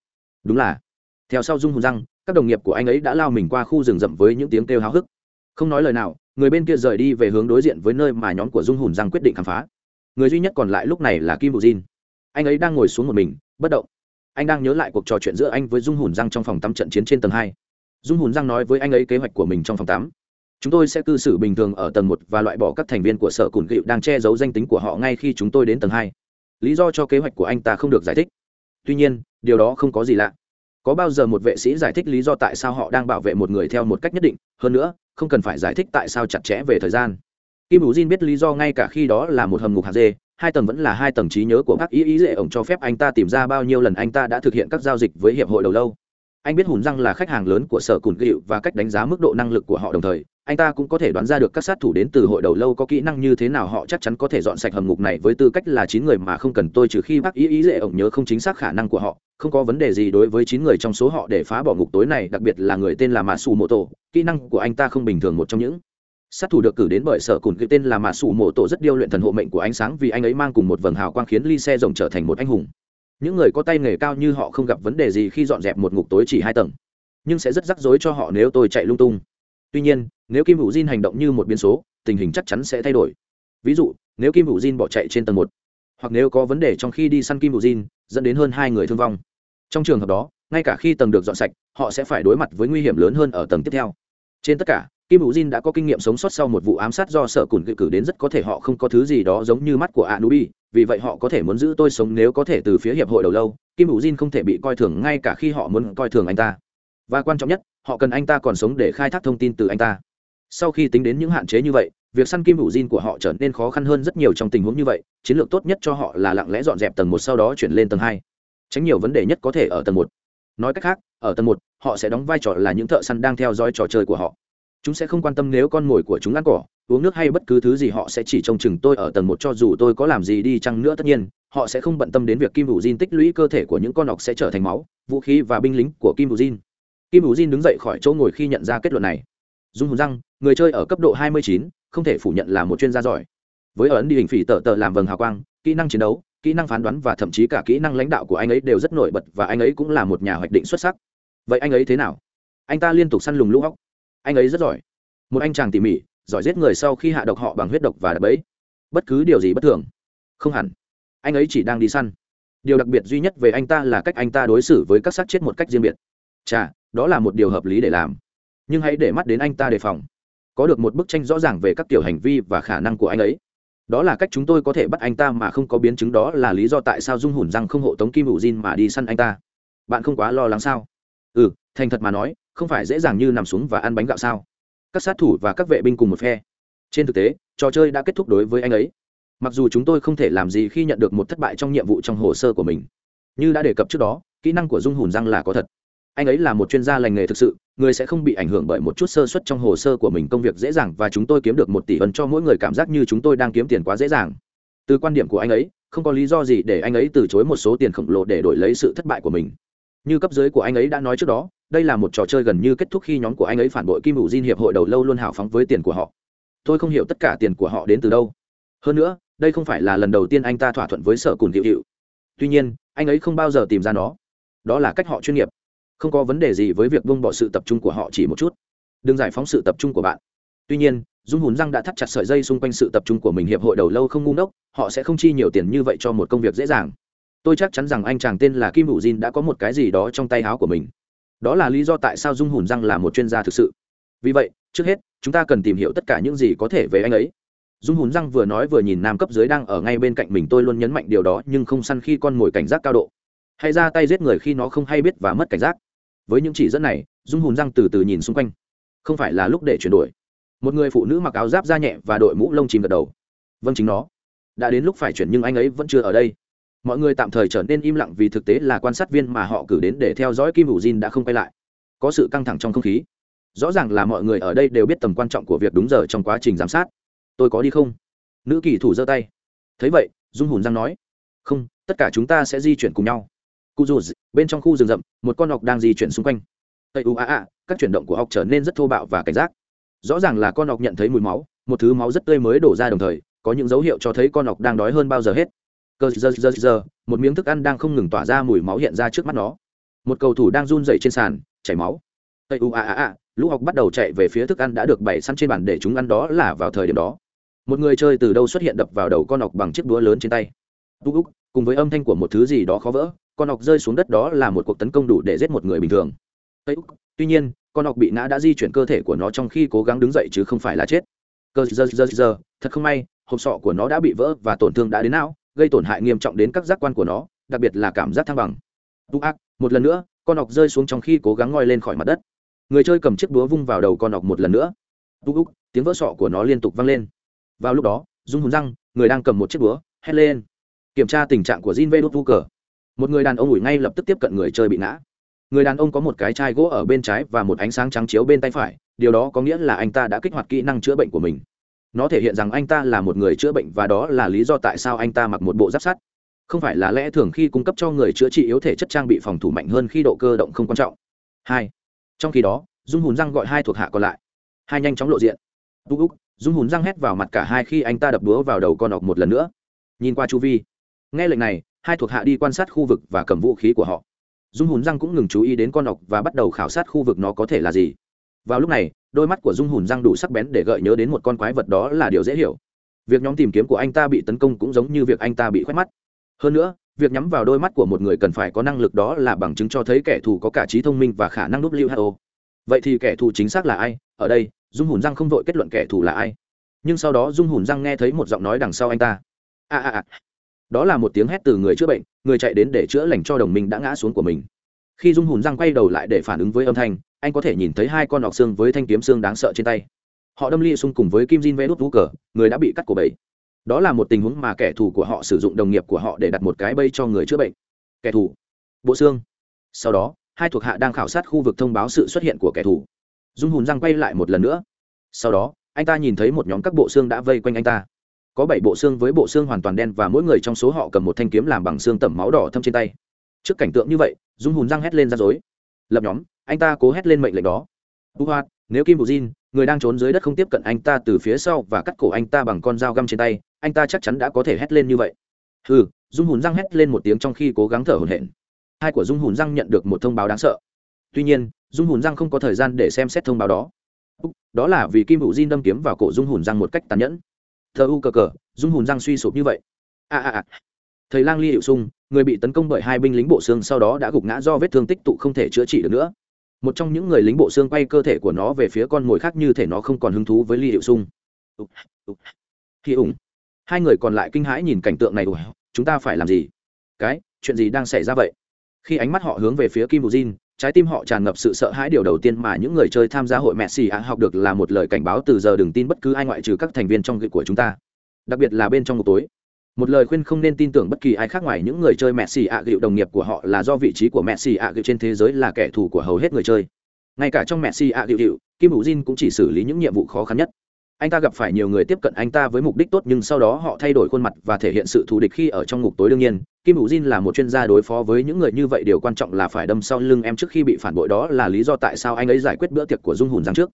Đúng là. Theo sau dung hùn răng, các đồng nghiệp của anh ấy đã lao mình qua khu rừng rậm với những tiếng kêu háo hức. Không nói lời nào, người bên kia rời đi về hướng đối diện với nơi mà nhóm của dung hùn răng quyết định khám phá. Người duy nhất còn lại lúc này là kim bù jin. Anh ấy đang ngồi xuống một mình, bất động. Anh đang nhớ lại cuộc trò chuyện giữa anh với dung hùn răng trong phòng tắm trận chiến trên tầng hai. Dung hùn răng nói với anh ấy kế hoạch của mình trong phòng tắm. Chúng tôi sẽ cư xử bình thường ở tầng một và loại bỏ các thành viên của sở cùn gịu đang che giấu danh tính của họ ngay khi chúng tôi đến tầng hai lý do cho kế hoạch của anh ta không được giải thích. Tuy nhiên, điều đó không có gì lạ. Có bao giờ một vệ sĩ giải thích lý do tại sao họ đang bảo vệ một người theo một cách nhất định? Hơn nữa, không cần phải giải thích tại sao chặt chẽ về thời gian. Kim hữu jin biết lý do ngay cả khi đó là một hầm ngục hạt dê, hai tầng vẫn là hai tầng trí nhớ của bác ý ý dễ ổng cho phép anh ta tìm ra bao nhiêu lần anh ta đã thực hiện các giao dịch với hiệp hội đầu lâu. Anh biết hùn răng là khách hàng lớn của sở cùn gịu và cách đánh giá mức độ năng lực của họ đồng thời anh ta cũng có thể đoán ra được các sát thủ đến từ hội đầu lâu có kỹ năng như thế nào, họ chắc chắn có thể dọn sạch hầm ngục này với tư cách là chín người mà không cần tôi, trừ khi bác ý ý dễ ổng nhớ không chính xác khả năng của họ. Không có vấn đề gì đối với chín người trong số họ để phá bỏ ngục tối này, đặc biệt là người tên là mã xù mô tổ kỹ năng của anh ta không bình thường một trong những sát thủ được cử đến bởi sở cùn cái tên là mã xù mô tổ rất điêu luyện thần hộ mệnh của ánh sáng vì anh ấy mang cùng một vầng hào quang khiến ly xe rồng trở thành một anh hùng. Những người có tay nghề cao như họ không gặp vấn đề gì khi dọn dẹp một ngục tối chỉ hai tầng, nhưng sẽ rất rắc rối cho họ nếu tôi chạy lung tung. Tuy nhiên nếu kim hữu diên hành động như một biến số, tình hình chắc chắn sẽ thay đổi. Ví dụ, nếu kim hữu diên bỏ chạy trên tầng một, hoặc nếu có vấn đề trong khi đi săn kim hữu diên dẫn đến hơn hai người thương vong. Trong trường hợp đó, ngay cả khi tầng được dọn sạch, họ sẽ phải đối mặt với nguy hiểm lớn hơn ở tầng tiếp theo. Trên tất cả, kim hữu jin đã có kinh nghiệm sống sót sau một vụ ám sát do sở cùn cự cử đến rất có thể họ không có thứ gì đó giống như mắt của anubi, vì vậy họ có thể muốn giữ tôi sống nếu có thể từ phía hiệp hội đầu lâu, kim hữu jin không thể bị coi thường ngay cả khi họ muốn coi thường anh ta. Và quan trọng nhất, họ cần anh ta còn sống để khai thác thông tin từ anh ta sau khi tính đến những hạn chế như vậy, việc săn kim hữu diên của họ trở nên khó khăn hơn rất nhiều trong tình huống như vậy, chiến lược tốt nhất cho họ là lặng lẽ dọn dẹp tầng một sau đó chuyển lên tầng hai. Tránh nhiều vấn đề nhất có thể ở tầng một. Nói cách khác, ở tầng một, họ sẽ đóng vai trò là những thợ săn đang theo dõi trò chơi của họ. Chúng sẽ không quan tâm nếu con mồi của chúng ăn cỏ, uống nước hay bất cứ thứ gì họ sẽ chỉ trông chừng tôi ở tầng một cho dù tôi có làm gì đi chăng nữa tất nhiên, họ sẽ không bận tâm đến việc kim hữu diên tích lũy cơ thể của những con ọc sẽ trở thành máu, vũ khí và binh lính của kim hữu diên kim hữu diên đứng dậy khỏi chỗ ngồi khi nhận ra kết luận này dung hùng răng người chơi ở cấp độ 29, không thể phủ nhận là một chuyên gia giỏi. Với ấn đi hình phỉ tờ tờ làm vầng hào quang kỹ năng chiến đấu kỹ năng phán đoán và thậm chí cả kỹ năng lãnh đạo của anh ấy đều rất nổi bật và anh ấy cũng là một nhà hoạch định xuất sắc. Vậy anh ấy thế nào? Anh ta liên tục săn lùng lũ hóc anh ấy rất giỏi. Một anh chàng tỉ mỉ giỏi giết người sau khi hạ độc họ bằng huyết độc và đập bẫy. Bất cứ điều gì bất thường không hẳn. Anh ấy chỉ đang đi săn. Điều đặc biệt duy nhất về anh ta là cách anh ta đối xử với các xác chết một cách riêng biệt. Chà đó là một điều hợp lý để làm nhưng hãy để mắt đến anh ta đề phòng. Có được một bức tranh rõ ràng về các kiểu hành vi và khả năng của anh ấy. Đó là cách chúng tôi có thể bắt anh ta mà không có biến chứng đó là lý do tại sao dung hùn răng không hộ tống kim hữu diên mà đi săn anh ta. Bạn không quá lo lắng sao? Ừ thành thật mà nói, không phải dễ dàng như nằm xuống và ăn bánh gạo sao? Các sát thủ và các vệ binh cùng một phe. Trên thực tế, trò chơi đã kết thúc đối với anh ấy. Mặc dù chúng tôi không thể làm gì khi nhận được một thất bại trong nhiệm vụ trong hồ sơ của mình. Như đã đề cập trước đó, kỹ năng của dung hùn răng là có thật anh ấy là một chuyên gia lành nghề thực sự, người sẽ không bị ảnh hưởng bởi một chút sơ suất trong hồ sơ của mình công việc dễ dàng và chúng tôi kiếm được một tỷ ấn cho mỗi người cảm giác như chúng tôi đang kiếm tiền quá dễ dàng. Từ quan điểm của anh ấy, không có lý do gì để anh ấy từ chối một số tiền khổng lồ để đổi lấy sự thất bại của mình. Như cấp dưới của anh ấy đã nói trước đó, đây là một trò chơi gần như kết thúc khi nhóm của anh ấy phản bội kim hữu diên hiệp hội đầu lâu luôn hào phóng với tiền của họ. Tôi không hiểu tất cả tiền của họ đến từ đâu. Hơn nữa, đây không phải là lần đầu tiên anh ta thỏa thuận với sở cùn hiệu hiệu tuy nhiên, anh ấy không bao giờ tìm ra nó. Đó là cách họ chuyên nghiệp không có vấn đề gì với việc buông bỏ sự tập trung của họ, chỉ một chút. Đừng giải phóng sự tập trung của bạn. Tuy nhiên, dung hùn răng đã thắt chặt sợi dây xung quanh sự tập trung của mình hiệp hội đầu lâu không ngu ngốc, họ sẽ không chi nhiều tiền như vậy cho một công việc dễ dàng. Tôi chắc chắn rằng anh chàng tên là kim hữu jin đã có một cái gì đó trong tay áo của mình. Đó là lý do tại sao dung hùn răng là một chuyên gia thực sự. Vì vậy, trước hết, chúng ta cần tìm hiểu tất cả những gì có thể về anh ấy. Dung hùn răng vừa nói vừa nhìn nam cấp dưới đang ở ngay bên cạnh mình, tôi luôn nhấn mạnh điều đó, nhưng không săn khi con mồi cảnh giác cao độ. Hay ra tay giết người khi nó không hay biết và mất cảnh giác với những chỉ dẫn này, dung hùn răng từ từ nhìn xung quanh. Không phải là lúc để chuyển đổi. Một người phụ nữ mặc áo giáp da nhẹ và đội mũ lông chìm gật đầu. Vâng chính nó. Đã đến lúc phải chuyển nhưng anh ấy vẫn chưa ở đây. Mọi người tạm thời trở nên im lặng vì thực tế là quan sát viên mà họ cử đến để theo dõi kim hữu jin đã không quay lại. Có sự căng thẳng trong không khí. Rõ ràng là mọi người ở đây đều biết tầm quan trọng của việc đúng giờ trong quá trình giám sát. Tôi có đi không? Nữ kỳ thủ giơ tay. Thấy vậy, dung hùn răng nói. Không, tất cả chúng ta sẽ di chuyển cùng nhau cụ dù bên trong khu rừng rậm, một con ọc đang di chuyển xung quanh. Tây u a a, các chuyển động của ọc trở nên rất thô bạo và cảnh giác. Rõ ràng là con ọc nhận thấy mùi máu, một thứ máu rất tươi mới đổ ra đồng thời, có những dấu hiệu cho thấy con ọc đang đói hơn bao giờ hết. Cơ giờ giờ giờ, một miếng thức ăn đang không ngừng tỏa ra mùi máu hiện ra trước mắt nó. Một cầu thủ đang run dậy trên sàn, chảy máu. Tây u a a a, lũ ọc bắt đầu chạy về phía thức ăn đã được bày sẵn trên bàn để chúng ăn đó là vào thời điểm đó. Một người chơi từ đâu xuất hiện đập vào đầu con ọc bằng chiếc đũa lớn trên tay. Úc úc, cùng với âm thanh của một thứ gì đó khó vỡ con ọc rơi xuống đất đó là một cuộc tấn công đủ để giết một người bình thường. Tuy nhiên, con ọc bị ngã đã di chuyển cơ thể của nó trong khi cố gắng đứng dậy chứ không phải là chết. Cơ giờ giờ giờ thật không may, hộp sọ của nó đã bị vỡ và tổn thương đã đến não, gây tổn hại nghiêm trọng đến các giác quan của nó, đặc biệt là cảm giác thăng bằng. Úc ác, một lần nữa, con ọc rơi xuống trong khi cố gắng ngoi lên khỏi mặt đất. Người chơi cầm chiếc búa vung vào đầu con ọc một lần nữa. Úc úc tiếng vỡ sọ của nó liên tục vang lên. Vào lúc đó, dung hùng răng, người đang cầm một chiếc búa, hét lên. Kiểm tra tình trạng của jin vê đốt vu cờ một người đàn ông ủi ngay lập tức tiếp cận người chơi bị ngã. Người đàn ông có một cái chai gỗ ở bên trái và một ánh sáng trắng chiếu bên tay phải, điều đó có nghĩa là anh ta đã kích hoạt kỹ năng chữa bệnh của mình. Nó thể hiện rằng anh ta là một người chữa bệnh và đó là lý do tại sao anh ta mặc một bộ giáp sắt. Không phải là lẽ thường khi cung cấp cho người chữa trị yếu thể chất trang bị phòng thủ mạnh hơn khi độ cơ động không quan trọng. Hai. Trong khi đó, dung hùn răng gọi hai thuộc hạ còn lại. Hai nhanh chóng lộ diện. Úc úc dung hùn răng hét vào mặt cả hai khi anh ta đập búa vào đầu con ọc một lần nữa. Nhìn qua chu vi. Nghe lệnh này hai thuộc hạ đi quan sát khu vực và cầm vũ khí của họ. Dung hùn răng cũng ngừng chú ý đến con ọc và bắt đầu khảo sát khu vực nó có thể là gì. Vào lúc này, đôi mắt của dung hùn răng đủ sắc bén để gợi nhớ đến một con quái vật đó là điều dễ hiểu. Việc nhóm tìm kiếm của anh ta bị tấn công cũng giống như việc anh ta bị khoét mắt. Hơn nữa, việc nhắm vào đôi mắt của một người cần phải có năng lực đó là bằng chứng cho thấy kẻ thù có cả trí thông minh và khả năng đúc lưu ho vậy thì kẻ thù chính xác là ai? Ở đây, dung hùn răng không vội kết luận kẻ thù là ai. Nhưng sau đó dung hùn răng nghe thấy một giọng nói đằng sau anh ta. À à à đó là một tiếng hét từ người chữa bệnh, người chạy đến để chữa lành cho đồng minh đã ngã xuống của mình. Khi dung hùn răng quay đầu lại để phản ứng với âm thanh, anh có thể nhìn thấy hai con ọc xương với thanh kiếm xương đáng sợ trên tay. Họ đâm ly xung cùng với kim jin vẽ đốt vũ cờ, người đã bị cắt cổ bẫy. Đó là một tình huống mà kẻ thù của họ sử dụng đồng nghiệp của họ để đặt một cái bây cho người chữa bệnh. Kẻ thù. Bộ xương. Sau đó, hai thuộc hạ đang khảo sát khu vực thông báo sự xuất hiện của kẻ thù. Dung hùn răng quay lại một lần nữa. Sau đó, anh ta nhìn thấy một nhóm các bộ xương đã vây quanh anh ta có bảy bộ xương với bộ xương hoàn toàn đen và mỗi người trong số họ cầm một thanh kiếm làm bằng xương tẩm máu đỏ thâm trên tay. Trước cảnh tượng như vậy, dung hùn răng hét lên ra dối. Lập nhóm, anh ta cố hét lên mệnh lệnh đó. U hoạt nếu kim bù jin, người đang trốn dưới đất không tiếp cận anh ta từ phía sau và cắt cổ anh ta bằng con dao găm trên tay, anh ta chắc chắn đã có thể hét lên như vậy. Ừ dung hùn răng hét lên một tiếng trong khi cố gắng thở hổn hển. Hai của dung hùn răng nhận được một thông báo đáng sợ. Tuy nhiên, dung hùn răng không có thời gian để xem xét thông báo đó. Đó là vì kim hữu diên đâm kiếm vào cổ dung hùn răng một cách tàn nhẫn thờ u cờ cờ, dung hùn răng suy sụp như vậy. A a a thầy lang ly hiệu sung, người bị tấn công bởi hai binh lính bộ xương sau đó đã gục ngã do vết thương tích tụ không thể chữa trị được nữa. Một trong những người lính bộ xương quay cơ thể của nó về phía con mồi khác như thể nó không còn hứng thú với ly hiệu sung. Khi ủng hai người còn lại kinh hãi nhìn cảnh tượng này. Ủa, chúng ta phải làm gì? Cái, chuyện gì đang xảy ra vậy? Khi ánh mắt họ hướng về phía kim bù jin trái tim họ tràn ngập sự sợ hãi điều đầu tiên mà những người chơi tham gia hội messi ạ học được là một lời cảnh báo từ giờ đừng tin bất cứ ai ngoại trừ các thành viên trong của chúng ta. Đặc biệt là bên trong một tối. Một lời khuyên không nên tin tưởng bất kỳ ai khác ngoài những người chơi messi ạ gịu đồng nghiệp của họ là do vị trí của messi ạ gịu trên thế giới là kẻ thù của hầu hết người chơi. Ngay cả trong messi ạ gịu gịu, kim hữu jin cũng chỉ xử lý những nhiệm vụ khó khăn nhất anh ta gặp phải nhiều người tiếp cận anh ta với mục đích tốt nhưng sau đó họ thay đổi khuôn mặt và thể hiện sự thù địch khi ở trong ngục tối đương nhiên. Kim hữu jin là một chuyên gia đối phó với những người như vậy, điều quan trọng là phải đâm sau lưng em trước khi bị phản bội, đó là lý do tại sao anh ấy giải quyết bữa tiệc của dung hùn giang trước.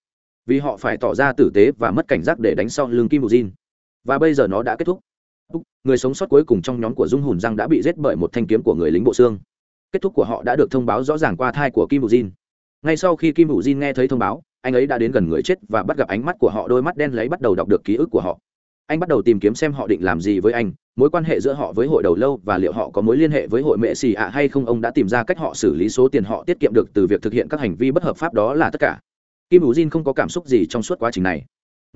Vì họ phải tỏ ra tử tế và mất cảnh giác để đánh sau lưng kim hữu jin. Và bây giờ nó đã kết thúc. Người sống sót cuối cùng trong nhóm của dung hùn giang đã bị giết bởi một thanh kiếm của người lính bộ xương. Kết thúc của họ đã được thông báo rõ ràng qua thai của kim hữu jin. Ngay sau khi kim hữu jin nghe thấy thông báo anh ấy đã đến gần người chết và bắt gặp ánh mắt của họ, đôi mắt đen lấy bắt đầu đọc được ký ức của họ. Anh bắt đầu tìm kiếm xem họ định làm gì với anh, mối quan hệ giữa họ với hội đầu lâu và liệu họ có mối liên hệ với hội mẹ xì ạ hay không, ông đã tìm ra cách họ xử lý số tiền họ tiết kiệm được từ việc thực hiện các hành vi bất hợp pháp đó là tất cả. Kim hữu jin không có cảm xúc gì trong suốt quá trình này.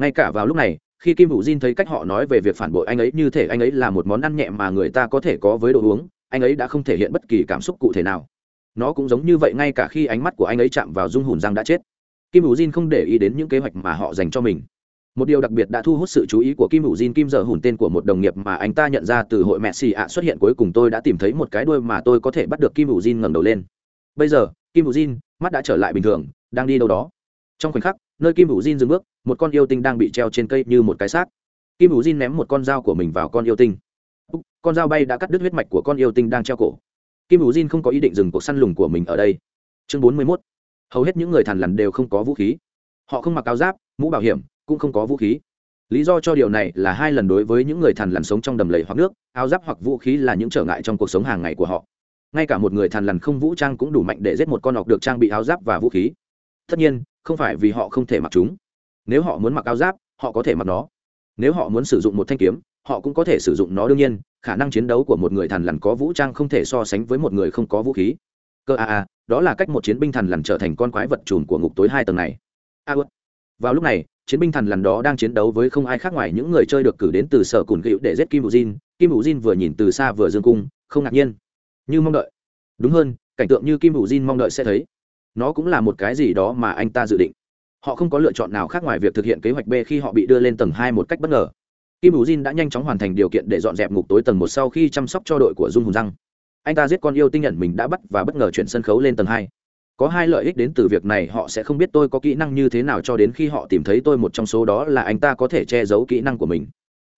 Ngay cả vào lúc này, khi kim hữu jin thấy cách họ nói về việc phản bội anh ấy như thể anh ấy là một món ăn nhẹ mà người ta có thể có với đồ uống, anh ấy đã không thể hiện bất kỳ cảm xúc cụ thể nào. Nó cũng giống như vậy ngay cả khi ánh mắt của anh ấy chạm vào dung hùn răng đã chết kim hữu jin không để ý đến những kế hoạch mà họ dành cho mình. Một điều đặc biệt đã thu hút sự chú ý của kim hữu jin, kim giờ hùn tên của một đồng nghiệp mà anh ta nhận ra từ hội mẹ xì ạ xuất hiện cuối cùng tôi đã tìm thấy một cái đuôi mà tôi có thể bắt được, kim hữu jin ngẩng đầu lên. Bây giờ, kim hữu jin, mắt đã trở lại bình thường, đang đi đâu đó? Trong khoảnh khắc, nơi kim hữu jin dừng bước, một con yêu tinh đang bị treo trên cây như một cái xác. Kim hữu jin ném một con dao của mình vào con yêu tinh. Con dao bay đã cắt đứt huyết mạch của con yêu tinh đang treo cổ. Kim hữu jin không có ý định dừng cuộc săn lùng của mình ở đây. Chương bốn mươi 41 hầu hết những người thằn lằn đều không có vũ khí. Họ không mặc áo giáp, mũ bảo hiểm, cũng không có vũ khí. Lý do cho điều này là hai lần đối với những người thằn lằn sống trong đầm lầy hoặc nước, áo giáp hoặc vũ khí là những trở ngại trong cuộc sống hàng ngày của họ. Ngay cả một người thằn lằn không vũ trang cũng đủ mạnh để giết một con ọc được trang bị áo giáp và vũ khí. Tất nhiên, không phải vì họ không thể mặc chúng. Nếu họ muốn mặc áo giáp, họ có thể mặc nó. Nếu họ muốn sử dụng một thanh kiếm, họ cũng có thể sử dụng nó đương nhiên, khả năng chiến đấu của một người thằn lằn có vũ trang không thể so sánh với một người không có vũ khí. Cơ à à đó là cách một chiến binh thần lằn trở thành con quái vật trùn của ngục tối hai tầng này. A à, vào lúc này chiến binh thần lằn đó đang chiến đấu với không ai khác ngoài những người chơi được cử đến từ sở cùn cựu để giết kim hữu jin. Kim hữu jin vừa nhìn từ xa vừa dương cung không ngạc nhiên. Như mong đợi. Đúng hơn cảnh tượng như kim hữu jin mong đợi sẽ thấy. Nó cũng là một cái gì đó mà anh ta dự định. Họ không có lựa chọn nào khác ngoài việc thực hiện kế hoạch b khi họ bị đưa lên tầng hai một cách bất ngờ. Kim hữu jin đã nhanh chóng hoàn thành điều kiện để dọn dẹp ngục tối tầng một sau khi chăm sóc cho đội của dung hùng răng anh ta giết con yêu tinh nhận mình đã bắt và bất ngờ chuyển sân khấu lên tầng hai. Có hai lợi ích đến từ việc này, họ sẽ không biết tôi có kỹ năng như thế nào cho đến khi họ tìm thấy tôi. Một trong số đó là anh ta có thể che giấu kỹ năng của mình.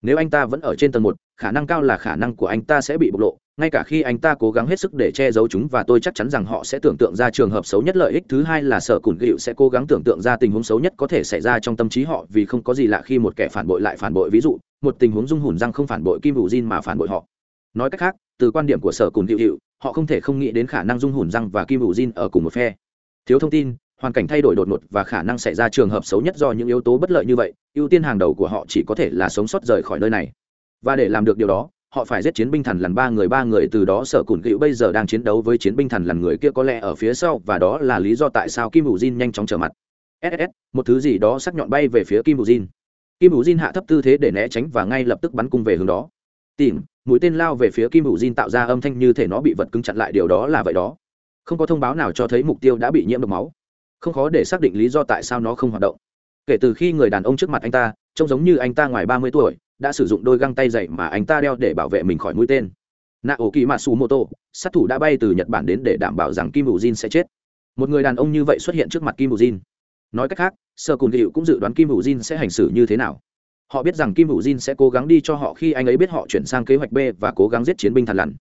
Nếu anh ta vẫn ở trên tầng một, khả năng cao là khả năng của anh ta sẽ bị bộc lộ. Ngay cả khi anh ta cố gắng hết sức để che giấu chúng và tôi chắc chắn rằng họ sẽ tưởng tượng ra trường hợp xấu nhất. Lợi ích thứ hai là sở cùn gịu sẽ cố gắng tưởng tượng ra tình huống xấu nhất có thể xảy ra trong tâm trí họ, vì không có gì lạ khi một kẻ phản bội lại phản bội. Ví dụ, một tình huống dung hùn răng không phản bội kim Vũ jin mà phản bội họ. Nói cách khác từ quan điểm của sở cùn gịu hiệu họ không thể không nghĩ đến khả năng dung hùn răng và kim hữu jin ở cùng một phe. Thiếu thông tin, hoàn cảnh thay đổi đột ngột và khả năng xảy ra trường hợp xấu nhất do những yếu tố bất lợi như vậy, ưu tiên hàng đầu của họ chỉ có thể là sống sót rời khỏi nơi này. Và để làm được điều đó, họ phải giết chiến binh thần lần ba người ba người từ đó sở cùn cựu bây giờ đang chiến đấu với chiến binh thần lần người kia có lẽ ở phía sau và đó là lý do tại sao kim hữu jin nhanh chóng trở mặt. Ss một thứ gì đó sắc nhọn bay về phía kim hữu jin. Kim hữu jin hạ thấp tư thế để né tránh và ngay lập tức bắn cung về hướng đó. Tìm mũi tên lao về phía kim hữu jin tạo ra âm thanh như thể nó bị vật cứng chặn lại, điều đó là vậy đó. Không có thông báo nào cho thấy mục tiêu đã bị nhiễm độc máu. Không khó để xác định lý do tại sao nó không hoạt động. Kể từ khi người đàn ông trước mặt anh ta, trông giống như anh ta ngoài ba mươi tuổi, đã sử dụng đôi găng tay dày mà anh ta đeo để bảo vệ mình khỏi mũi tên. Nạ ổ kỳ mạ su mô tô sát thủ đã bay từ nhật bản đến để đảm bảo rằng kim hữu jin sẽ chết. Một người đàn ông như vậy xuất hiện trước mặt kim hữu jin. Nói cách khác, sơ cùn hiệu cũng dự đoán kim hữu jin sẽ hành xử như thế nào họ biết rằng kim hữu jin sẽ cố gắng đi cho họ khi anh ấy biết họ chuyển sang kế hoạch b và cố gắng giết chiến binh thằn lằn.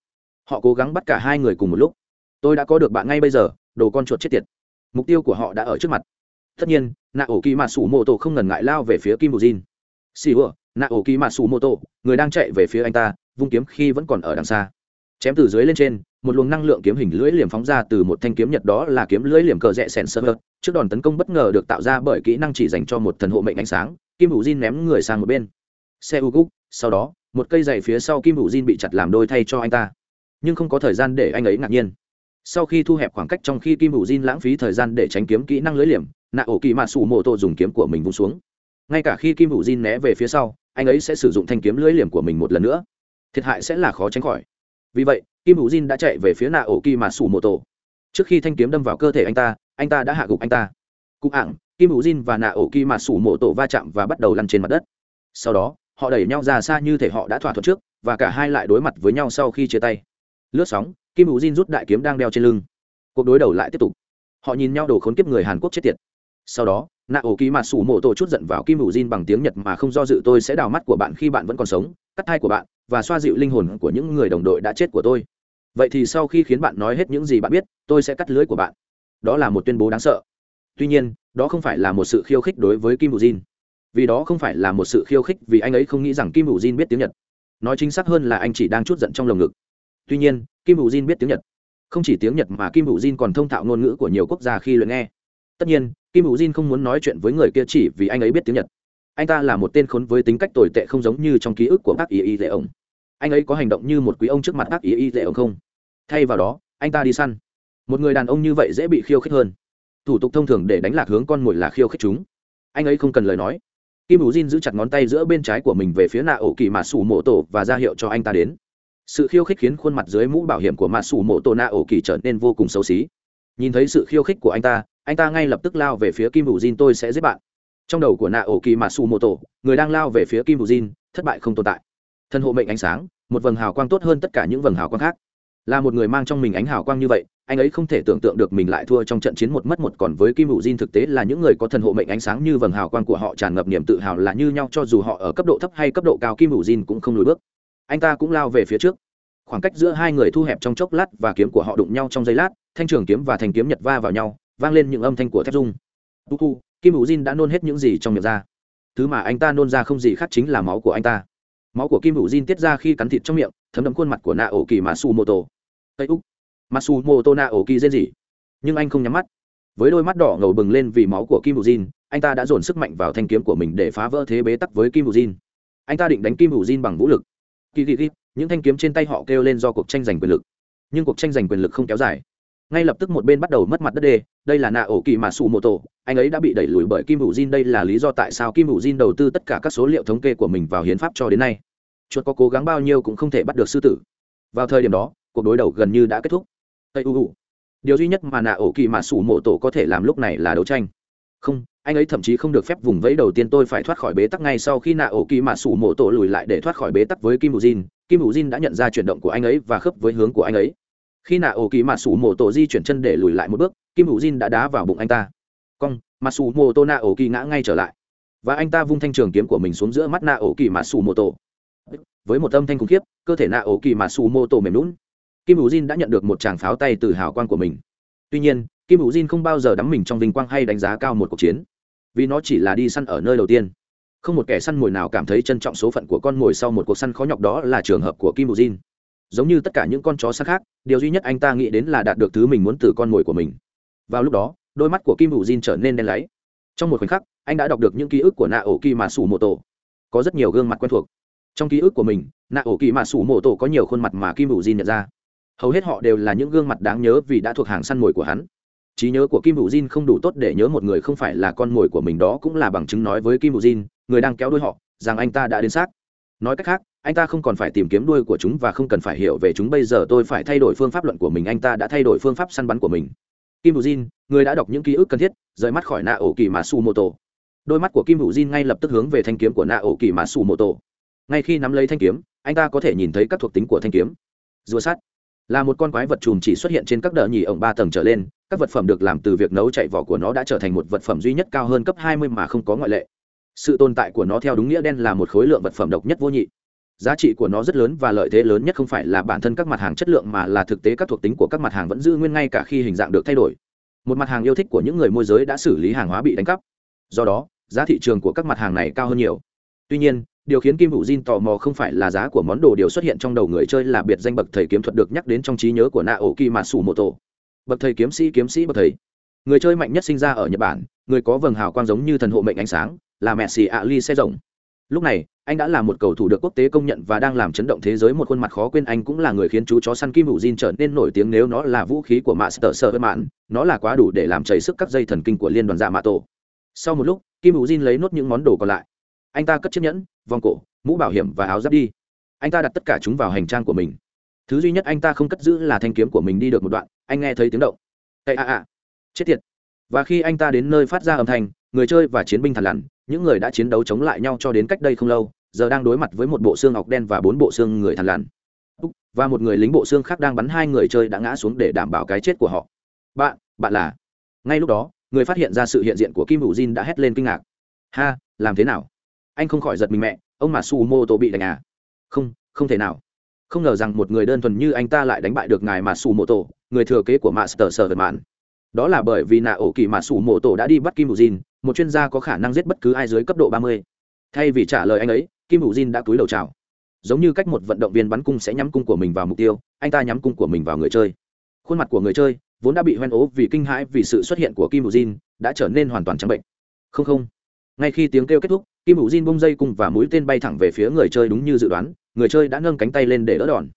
Họ cố gắng bắt cả hai người cùng một lúc. Tôi đã có được bạn ngay bây giờ, đồ con chuột chết tiệt. Mục tiêu của họ đã ở trước mặt. Tất nhiên nạ ổ kỳ mà sủ mô tô không ngần ngại lao về phía kim hữu jin. Xì ủa nạ ổ kỳ mà sủ mô tô người đang chạy về phía anh ta, vung kiếm khi vẫn còn ở đằng xa. Chém từ dưới lên trên, một luồng năng lượng kiếm hình lưỡi liềm phóng ra từ một thanh kiếm nhật đó là kiếm lưỡi liềm cờ rẽ sèn sơ trước đòn tấn công bất ngờ được tạo ra bởi kỹ năng chỉ dành cho một thần hộ mệnh ánh sáng kim hữu jin ném người sang một bên. Xe u gúc sau đó, một cây dày phía sau kim hữu jin bị chặt làm đôi thay cho anh ta. Nhưng không có thời gian để anh ấy ngạc nhiên. Sau khi thu hẹp khoảng cách trong khi kim hữu jin lãng phí thời gian để tránh kiếm kỹ năng lưỡi liềm, nạ ổ kỳ mạ sủ mô tô dùng kiếm của mình vung xuống. Ngay cả khi kim hữu Jin né về phía sau, anh ấy sẽ sử dụng thanh kiếm lưỡi liềm của mình một lần nữa. Thiệt hại sẽ là khó tránh khỏi. Vì vậy, kim hữu Jin đã chạy về phía nạ ổ kỳ mạ sủ mô tổ. Trước khi thanh kiếm đâm vào cơ thể anh ta anh ta đã hạ gục anh ta. Cụ ảng kim hữu Jin và nạ ổ kỳ mà sủ mộ tổ va chạm và bắt đầu lăn trên mặt đất. Sau đó, họ đẩy nhau ra xa như thể họ đã thỏa thuận trước, và cả hai lại đối mặt với nhau sau khi chia tay. Lướt sóng, kim hữu Jin rút đại kiếm đang đeo trên lưng. Cuộc đối đầu lại tiếp tục. Họ nhìn nhau đổ khốn kiếp người hàn quốc chết tiệt. Sau đó, nạ ổ kỳ mà sủ mộ tổ chút giận vào kim hữu Jin bằng tiếng nhật mà không do dự tôi sẽ đào mắt của bạn khi bạn vẫn còn sống, cắt thai của bạn, và xoa dịu linh hồn của những người đồng đội đã chết của tôi. Vậy thì sau khi khiến bạn nói hết những gì bạn biết, tôi sẽ cắt lưới của bạn. Đó là một tuyên bố đáng sợ tuy nhiên, đó không phải là một sự khiêu khích đối với kim hữu Jin. vì đó không phải là một sự khiêu khích vì anh ấy không nghĩ rằng kim hữu Jin biết tiếng nhật. Nói chính xác hơn là anh chỉ đang chút giận trong lồng ngực. Tuy nhiên, kim hữu Jin biết tiếng nhật. Không chỉ tiếng nhật mà kim hữu Jin còn thông thạo ngôn ngữ của nhiều quốc gia khi luyện nghe. Tất nhiên, kim hữu Jin không muốn nói chuyện với người kia chỉ vì anh ấy biết tiếng nhật. Anh ta là một tên khốn với tính cách tồi tệ không giống như trong ký ức của bác ý y dễ ổng anh ấy có hành động như một quý ông trước mặt bác ý y dễ ổng không? Thay vào đó, anh ta đi săn. Một người đàn ông như vậy dễ bị khiêu khích hơn thủ tục thông thường để đánh lạc hướng con mồi là khiêu khích chúng. Anh ấy không cần lời nói. Kim hữu Jin giữ chặt ngón tay giữa bên trái của mình về phía nạ ổ kỳ mà sủ mộ tổ và ra hiệu cho anh ta đến. Sự khiêu khích khiến khuôn mặt dưới mũ bảo hiểm của mạ sủ mộ tổ nạ ổ kỳ trở nên vô cùng xấu xí. Nhìn thấy sự khiêu khích của anh ta anh ta ngay lập tức lao về phía kim hữu Jin. tôi sẽ giết bạn. Trong đầu của nạ ổ kỳ mạ sủ mộ tổ người đang lao về phía kim hữu Jin, thất bại không tồn tại. Thân hộ mệnh ánh sáng một vầng hào quang tốt hơn tất cả những vầng hào quang khác. Là một người mang trong mình ánh hào quang như vậy anh ấy không thể tưởng tượng được mình lại thua trong trận chiến một mất một, còn với kim hữu diên thực tế là những người có thần hộ mệnh ánh sáng như vầng hào quang của họ tràn ngập niềm tự hào là như nhau, cho dù họ ở cấp độ thấp hay cấp độ cao, kim hữu diên cũng không lùi bước. Anh ta cũng lao về phía trước. Khoảng cách giữa hai người thu hẹp trong chốc lát và kiếm của họ đụng nhau trong giây lát, thanh trường kiếm và thành kiếm nhật va vào nhau, vang lên những âm thanh của thép dung tu tu kim hữu diên đã nôn hết những gì trong miệng ra. Thứ mà anh ta nôn ra không gì khác chính là máu của anh ta. Máu của kim hữu diên tiết ra khi cắn thịt trong miệng, thấm đẫm khuôn mặt của nạ ổ kỳ mà su mô tô tây úc masu moto na ổ kỳ rên gì nhưng anh không nhắm mắt. Với đôi mắt đỏ ngầu bừng lên vì máu của kim bù jin anh ta đã dồn sức mạnh vào thanh kiếm của mình để phá vỡ thế bế tắc với kim bù jin anh ta định đánh kim bù jin bằng vũ lực. Kỳ kỳ kỳ, những thanh kiếm trên tay họ kêu lên do cuộc tranh giành quyền lực. Nhưng cuộc tranh giành quyền lực không kéo dài. Ngay lập tức một bên bắt đầu mất mặt đất đê, đây là nạ ổ kỳ mà sụ mô anh ấy đã bị đẩy lùi bởi kim hữu jin đây là lý do tại sao kim hữu jin đầu tư tất cả các số liệu thống kê của mình vào hiến pháp cho đến nay. Chuột có cố gắng bao nhiêu cũng không thể bắt được sư tử. Vào thời điểm đó, cuộc đối đầu gần như đã kết thúc tây u điều duy nhất mà nạ ổ kỳ mà sủ mộ tổ có thể làm lúc này là đấu tranh. Không, anh ấy thậm chí không được phép vùng vẫy đầu tiên tôi phải thoát khỏi bế tắc ngay sau khi nạ ổ kỳ mà sủ mộ tổ lùi lại để thoát khỏi bế tắc với kim bù jin. Kim bù jin đã nhận ra chuyển động của anh ấy và khớp với hướng của anh ấy. Khi nạ ổ kỳ mà sủ mộ tổ di chuyển chân để lùi lại một bước, kim bù jin đã đá vào bụng anh ta. Cong, mà sủ mộ tổ nạ ổ kỳ ngã ngay trở lại. Và anh ta vung thanh trường kiếm của mình xuống giữa mắt nạ ổ kỳ mà sủ mộ tổ. Với một âm thanh khủng khiếp, cơ thể nạ ổ kỳ mà sủ mộ tổ mềm lún kim hữu jin đã nhận được một tràng pháo tay từ hào quang của mình. Tuy nhiên, kim hữu jin không bao giờ đắm mình trong vinh quang hay đánh giá cao một cuộc chiến, vì nó chỉ là đi săn ở nơi đầu tiên. Không một kẻ săn mồi nào cảm thấy trân trọng số phận của con mồi sau một cuộc săn khó nhọc đó là trường hợp của kim hữu jin. Giống như tất cả những con chó săn khác, điều duy nhất anh ta nghĩ đến là đạt được thứ mình muốn từ con mồi của mình. Vào lúc đó, đôi mắt của kim hữu jin trở nên đen láy. Trong một khoảnh khắc, anh đã đọc được những ký ức của nạ ổ kỳ mà sủ mô tổ có rất nhiều gương mặt quen thuộc. Trong ký ức của mình nạ ổ kỳ mà sủ mô tổ có nhiều khuôn mặt mà kim hữu jin nhận ra hầu hết họ đều là những gương mặt đáng nhớ vì đã thuộc hàng săn mồi của hắn. Trí nhớ của kim hữu jin không đủ tốt để nhớ một người không phải là con mồi của mình đó cũng là bằng chứng nói với kim hữu jin, người đang kéo đuôi họ, rằng anh ta đã đến xác. Nói cách khác, anh ta không còn phải tìm kiếm đuôi của chúng và không cần phải hiểu về chúng bây giờ tôi phải thay đổi phương pháp luận của mình, anh ta đã thay đổi phương pháp săn bắn của mình. Kim hữu jin, người đã đọc những ký ức cần thiết, rời mắt khỏi nạ ổ kỳ mà su mô tô đôi mắt của kim hữu jin ngay lập tức hướng về thanh kiếm của nạ ổ kỳ mà su mô tô ngay khi nắm lấy thanh kiếm, anh ta có thể nhìn thấy các thuộc tính của thanh kiếm. Rùa sắt là một con quái vật chùm chỉ xuất hiện trên các đợt nhì ổng ba tầng trở lên, các vật phẩm được làm từ việc nấu chạy vỏ của nó đã trở thành một vật phẩm duy nhất cao hơn cấp 20 mà không có ngoại lệ. Sự tồn tại của nó theo đúng nghĩa đen là một khối lượng vật phẩm độc nhất vô nhị. Giá trị của nó rất lớn và lợi thế lớn nhất không phải là bản thân các mặt hàng chất lượng mà là thực tế các thuộc tính của các mặt hàng vẫn giữ nguyên ngay cả khi hình dạng được thay đổi. Một mặt hàng yêu thích của những người môi giới đã xử lý hàng hóa bị đánh cắp. Do đó, giá thị trường của các mặt hàng này cao hơn nhiều. Tuy nhiên điều khiến kim hữu diên tò mò không phải là giá của món đồ điều xuất hiện trong đầu người chơi là biệt danh bậc thầy kiếm thuật được nhắc đến trong trí nhớ của na ổ kỳ mà sủ mô tổ bậc thầy kiếm sĩ kiếm sĩ bậc thầy. Người chơi mạnh nhất sinh ra ở nhật bản, người có vầng hào quang giống như thần hộ mệnh ánh sáng, là mẹ xì ạ ly xe rồng. Lúc này, anh đã là một cầu thủ được quốc tế công nhận và đang làm chấn động thế giới một khuôn mặt khó quên anh cũng là người khiến chú chó săn kim hữu jin trở nên nổi tiếng nếu nó là vũ khí của master sơ mạn nó là quá đủ để làm chảy sức các dây thần kinh của liên đoàn dạ mạ tổ. Sau một lúc, kim hữu jin lấy nốt những món đồ còn lại anh ta cất chiếc nhẫn, vòng cổ, mũ bảo hiểm và áo giáp đi. Anh ta đặt tất cả chúng vào hành trang của mình. Thứ duy nhất anh ta không cất giữ là thanh kiếm của mình đi được một đoạn, anh nghe thấy tiếng động. Tệ a a. Chết tiệt. Và khi anh ta đến nơi phát ra âm thanh, người chơi và chiến binh thằn lằn, những người đã chiến đấu chống lại nhau cho đến cách đây không lâu, giờ đang đối mặt với một bộ xương ngọc đen và bốn bộ xương người thằn lằn. Và một người lính bộ xương khác đang bắn hai người chơi đã ngã xuống để đảm bảo cái chết của họ. Bạn bạn là? Ngay lúc đó, người phát hiện ra sự hiện diện của kim hữu jin đã hét lên kinh ngạc. Ha, làm thế nào? Anh không khỏi giật mình mẹ, ông mà su mô tô bị đánh à? Không không thể nào. Không ngờ rằng một người đơn thuần như anh ta lại đánh bại được ngài mà su mô tô người thừa kế của master sờ mạn đó là bởi vì nạ ổ kỳ mà su mô tô đã đi bắt kim hữu jin một chuyên gia có khả năng giết bất cứ ai dưới cấp độ ba mươi. Thay vì trả lời anh ấy, kim hữu jin đã cúi đầu chào. Giống như cách một vận động viên bắn cung sẽ nhắm cung của mình vào mục tiêu, anh ta nhắm cung của mình vào người chơi. Khuôn mặt của người chơi vốn đã bị hoen ố vì kinh hãi vì sự xuất hiện của kim hữu jin đã trở nên hoàn toàn trắng bệnh. Không không ngay khi tiếng kêu kết thúc, kim hữu jin bung dây cung và mũi tên bay thẳng về phía người chơi đúng như dự đoán, người chơi đã nâng cánh tay lên để đỡ đòn.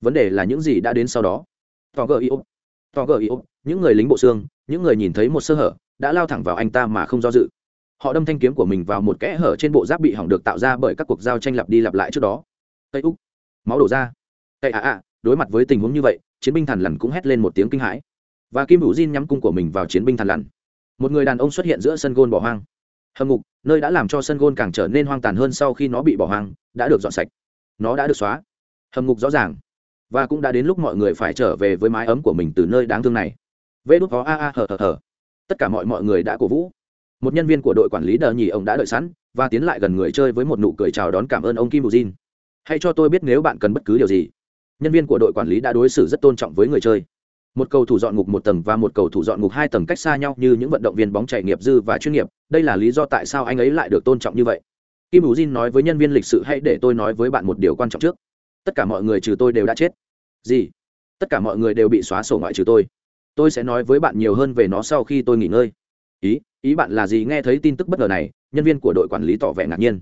Vấn đề là những gì đã đến sau đó. To gờ yêu to gờ yêu những người lính bộ xương, những người nhìn thấy một sơ hở, đã lao thẳng vào anh ta mà không do dự. Họ đâm thanh kiếm của mình vào một kẽ hở trên bộ giáp bị hỏng được tạo ra bởi các cuộc giao tranh lặp đi lặp lại trước đó. Tây úc. Máu đổ ra. Tây ạ ạ. đối mặt với tình huống như vậy, chiến binh thằn lằn cũng hét lên một tiếng kinh hãi. Và kim hữu diên nhắm cung của mình vào chiến binh thằn lằn. Một người đàn ông xuất hiện giữa sân gôn bỏ hoang hầm ngục nơi đã làm cho sân gôn càng trở nên hoang tàn hơn sau khi nó bị bỏ hoang, đã được dọn sạch. Nó đã được xóa. Hầm ngục rõ ràng. Và cũng đã đến lúc mọi người phải trở về với mái ấm của mình từ nơi đáng thương này. Vê đốt có a a hờ hờ hờ. Tất cả mọi mọi người đã cổ vũ. Một nhân viên của đội quản lý đờ nhì ông đã đợi sẵn, và tiến lại gần người chơi với một nụ cười chào đón cảm ơn ông kim bù jin. Hãy cho tôi biết nếu bạn cần bất cứ điều gì. Nhân viên của đội quản lý đã đối xử rất tôn trọng với người chơi một cầu thủ dọn ngục một tầng và một cầu thủ dọn ngục hai tầng cách xa nhau như những vận động viên bóng chảy nghiệp dư và chuyên nghiệp. Đây là lý do tại sao anh ấy lại được tôn trọng như vậy. Kim bù jin nói với nhân viên lịch sự, hãy để tôi nói với bạn một điều quan trọng trước. Tất cả mọi người trừ tôi đều đã chết. Gì? Tất cả mọi người đều bị xóa sổ ngoại trừ tôi. Tôi sẽ nói với bạn nhiều hơn về nó sau khi tôi nghỉ ngơi. Ý ý bạn là gì? Nghe thấy tin tức bất ngờ này, nhân viên của đội quản lý tỏ vẻ ngạc nhiên.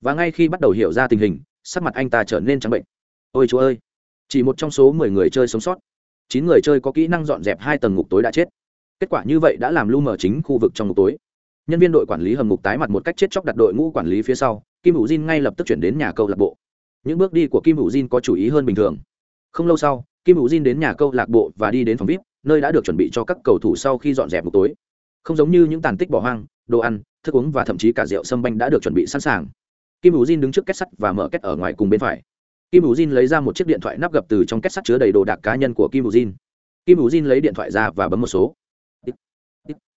Và ngay khi bắt đầu hiểu ra tình hình, sắc mặt anh ta trở nên trắng bệnh. Ôi chúa ơi, chỉ một trong số mười người chơi sống sót chín người chơi có kỹ năng dọn dẹp hai tầng ngục tối đã chết. Kết quả như vậy đã làm lu mờ chính khu vực trong ngục tối. Nhân viên đội quản lý hầm ngục tái mặt một cách chết chóc đặt đội ngũ quản lý phía sau, kim hữu jin ngay lập tức chuyển đến nhà câu lạc bộ. Những bước đi của kim hữu jin có chủ ý hơn bình thường. Không lâu sau, kim hữu jin đến nhà câu lạc bộ và đi đến phòng vip, nơi đã được chuẩn bị cho các cầu thủ sau khi dọn dẹp ngục tối. Không giống như những tàn tích bỏ hoang, đồ ăn, thức uống và thậm chí cả rượu sâm banh đã được chuẩn bị sẵn sàng. Kim hữu jin đứng trước kết sắt và mở kết ở ngoài cùng bên phải kim hữu jin lấy ra một chiếc điện thoại nắp gập từ trong két sắt chứa đầy đồ đạc cá nhân của kim hữu jin kim hữu jin lấy điện thoại ra và bấm một số.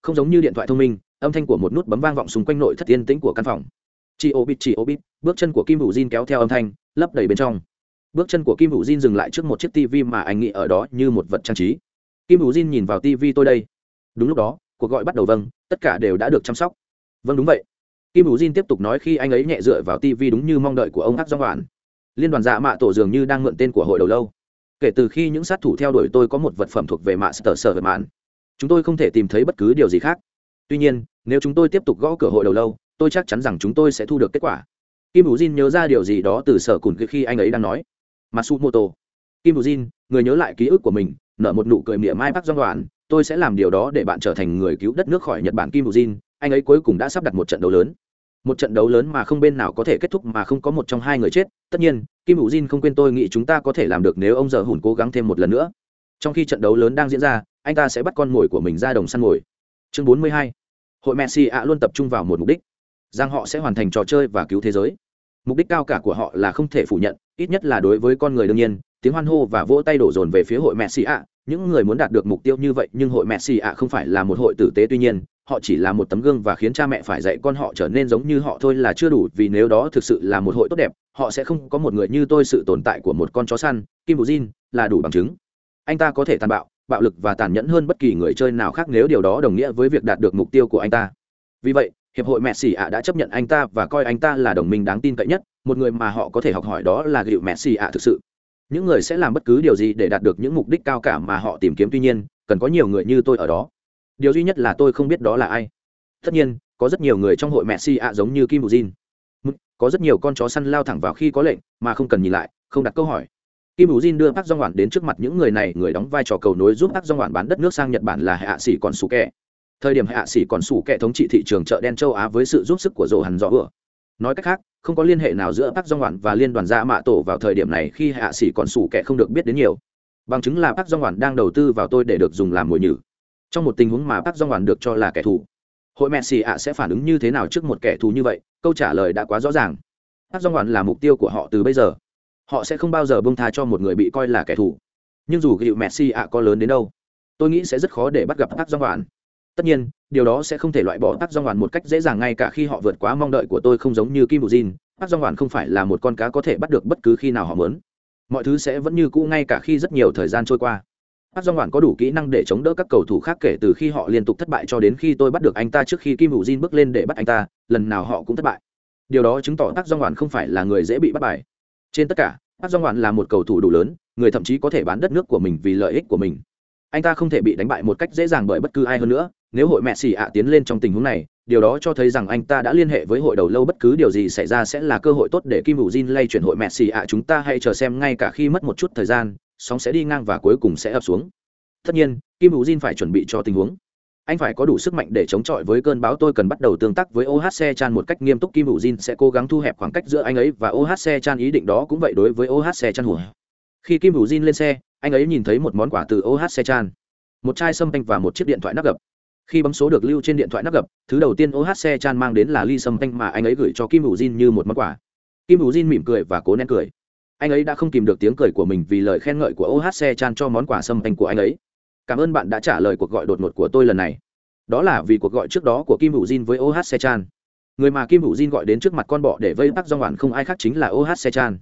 Không giống như điện thoại thông minh, âm thanh của một nút bấm vang vọng xung quanh nội thất yên tĩnh của căn phòng. Chị ô bít chị ô bít, bước chân của kim hữu jin kéo theo âm thanh, lấp đầy bên trong. Bước chân của kim hữu jin dừng lại trước một chiếc tv mà anh nghĩ ở đó như một vật trang trí. Kim hữu jin nhìn vào tv tôi đây. Đúng lúc đó, cuộc gọi bắt đầu vâng tất cả đều đã được chăm sóc. Vâng đúng vậy. Kim hữu jin tiếp tục nói khi anh ấy nhẹ dựa vào tv đúng như mong đợi của ông Hắc Giang hoàn liên đoàn dạ mạ tổ dường như đang mượn tên của hội đầu lâu. Kể từ khi những sát thủ theo đuổi tôi có một vật phẩm thuộc về mạ sở sở về mạn, chúng tôi không thể tìm thấy bất cứ điều gì khác. Tuy nhiên, nếu chúng tôi tiếp tục gõ cửa hội đầu lâu, tôi chắc chắn rằng chúng tôi sẽ thu được kết quả. Kim bù jin nhớ ra điều gì đó từ sở cùn khi anh ấy đang nói. Matsumoto. Kim bù jin, người nhớ lại ký ức của mình, nở một nụ cười mỉa mai bắc doan đoàn, tôi sẽ làm điều đó để bạn trở thành người cứu đất nước khỏi nhật bản. Kim bù jin, anh ấy cuối cùng đã sắp đặt một trận đấu lớn một trận đấu lớn mà không bên nào có thể kết thúc mà không có một trong hai người chết, tất nhiên, kim hữu jin không quên tôi nghĩ chúng ta có thể làm được nếu ông giờ hùn cố gắng thêm một lần nữa. Trong khi trận đấu lớn đang diễn ra, anh ta sẽ bắt con mồi của mình ra đồng săn mồi. Chương 42. hội messi ạ luôn tập trung vào một mục đích. Rằng họ sẽ hoàn thành trò chơi và cứu thế giới. Mục đích cao cả của họ là không thể phủ nhận, ít nhất là đối với con người đương nhiên, tiếng hoan hô và vỗ tay đổ dồn về phía hội messi ạ những người muốn đạt được mục tiêu như vậy, nhưng hội messi ạ không phải là một hội tử tế, tuy nhiên, họ chỉ là một tấm gương và khiến cha mẹ phải dạy con họ trở nên giống như họ thôi là chưa đủ, vì nếu đó thực sự là một hội tốt đẹp, họ sẽ không có một người như tôi sự tồn tại của một con chó săn, kim bù jin, là đủ bằng chứng. Anh ta có thể tàn bạo bạo lực và tàn nhẫn hơn bất kỳ người chơi nào khác nếu điều đó đồng nghĩa với việc đạt được mục tiêu của anh ta. Vì vậy, hiệp hội messi ạ đã chấp nhận anh ta và coi anh ta là đồng minh đáng tin cậy nhất, một người mà họ có thể học hỏi đó là gịu messi ạ thực sự những người sẽ làm bất cứ điều gì để đạt được những mục đích cao cả mà họ tìm kiếm. Tuy nhiên, cần có nhiều người như tôi ở đó. Điều duy nhất là tôi không biết đó là ai. Tất nhiên, có rất nhiều người trong hội messi ạ giống như kim bù jin. Có rất nhiều con chó săn lao thẳng vào khi có lệnh, mà không cần nhìn lại, không đặt câu hỏi. Kim bù jin đưa bác dong hoàn đến trước mặt những người này, người đóng vai trò cầu nối giúp bác dong hoàn bán đất nước sang nhật bản là hạ sĩ còn sủ kẹ. Thời điểm hạ sĩ còn sủ kệ thống trị thị trường chợ đen châu á với sự giúp sức của rổ hẳn rõ vừa nói cách khác không có liên hệ nào giữa Park Jong Hwan và liên đoàn gia mạ tổ vào thời điểm này khi hạ sĩ còn sủ kẻ không được biết đến nhiều. Bằng chứng là Park Jong Hwan đang đầu tư vào tôi để được dùng làm mồi nhử. Trong một tình huống mà Park Jong Hwan được cho là kẻ thù, hội Messi ạ sẽ phản ứng như thế nào trước một kẻ thù như vậy? Câu trả lời đã quá rõ ràng. Park Jong Hwan là mục tiêu của họ từ bây giờ. Họ sẽ không bao giờ buông tha cho một người bị coi là kẻ thù. Nhưng dù gịu Messi ạ có lớn đến đâu, tôi nghĩ sẽ rất khó để bắt gặp Park Jong Hwan tất nhiên, điều đó sẽ không thể loại bỏ Park Jong Hwan một cách dễ dàng ngay cả khi họ vượt quá mong đợi của tôi không giống như Kim Bù Jin Park Jong Hwan không phải là một con cá có thể bắt được bất cứ khi nào họ muốn. Mọi thứ sẽ vẫn như cũ ngay cả khi rất nhiều thời gian trôi qua. Park Jong Hwan có đủ kỹ năng để chống đỡ các cầu thủ khác kể từ khi họ liên tục thất bại cho đến khi tôi bắt được anh ta trước khi Kim Bù Jin bước lên để bắt anh ta, lần nào họ cũng thất bại. Điều đó chứng tỏ Park Jong Hwan không phải là người dễ bị bắt bài. Trên tất cả, Park Jong Hwan là một cầu thủ đủ lớn, người thậm chí có thể bán đất nước của mình vì lợi ích của mình. Anh ta không thể bị đánh bại một cách dễ dàng bởi bất cứ ai hơn nữa nếu hội mẹ xì ạ tiến lên trong tình huống này, điều đó cho thấy rằng anh ta đã liên hệ với hội đầu lâu bất cứ điều gì xảy ra sẽ là cơ hội tốt để kim hữu jin lay chuyển hội mẹ xì ạ. Chúng ta hãy chờ xem ngay cả khi mất một chút thời gian, sóng sẽ đi ngang và cuối cùng sẽ ập xuống. Tất nhiên, kim hữu jin phải chuẩn bị cho tình huống. Anh phải có đủ sức mạnh để chống chọi với cơn bão tôi cần bắt đầu tương tác với ohc chan một cách nghiêm túc. Kim hữu jin sẽ cố gắng thu hẹp khoảng cách giữa anh ấy và ohc chan, ý định đó cũng vậy đối với ohc chan hùa. Khi kim hữu jin lên xe, anh ấy nhìn thấy một món quà từ ohc chan. Một chai sâm panh và một chiếc điện thoại nắp gập khi bấm số được lưu trên điện thoại nắp gập, thứ đầu tiên ohc chan mang đến là ly sâm thanh mà anh ấy gửi cho kim hữu jin như một món quà. Kim hữu jin mỉm cười và cố nén cười. Anh ấy đã không kìm được tiếng cười của mình vì lời khen ngợi của ohc chan cho món quà sâm thanh của anh ấy. Cảm ơn bạn đã trả lời cuộc gọi đột ngột của tôi lần này. Đó là vì cuộc gọi trước đó của kim hữu jin với ohc chan. Người mà kim hữu jin gọi đến trước mặt con bọ để vây bắt do ngoạn không ai khác chính là ohc chan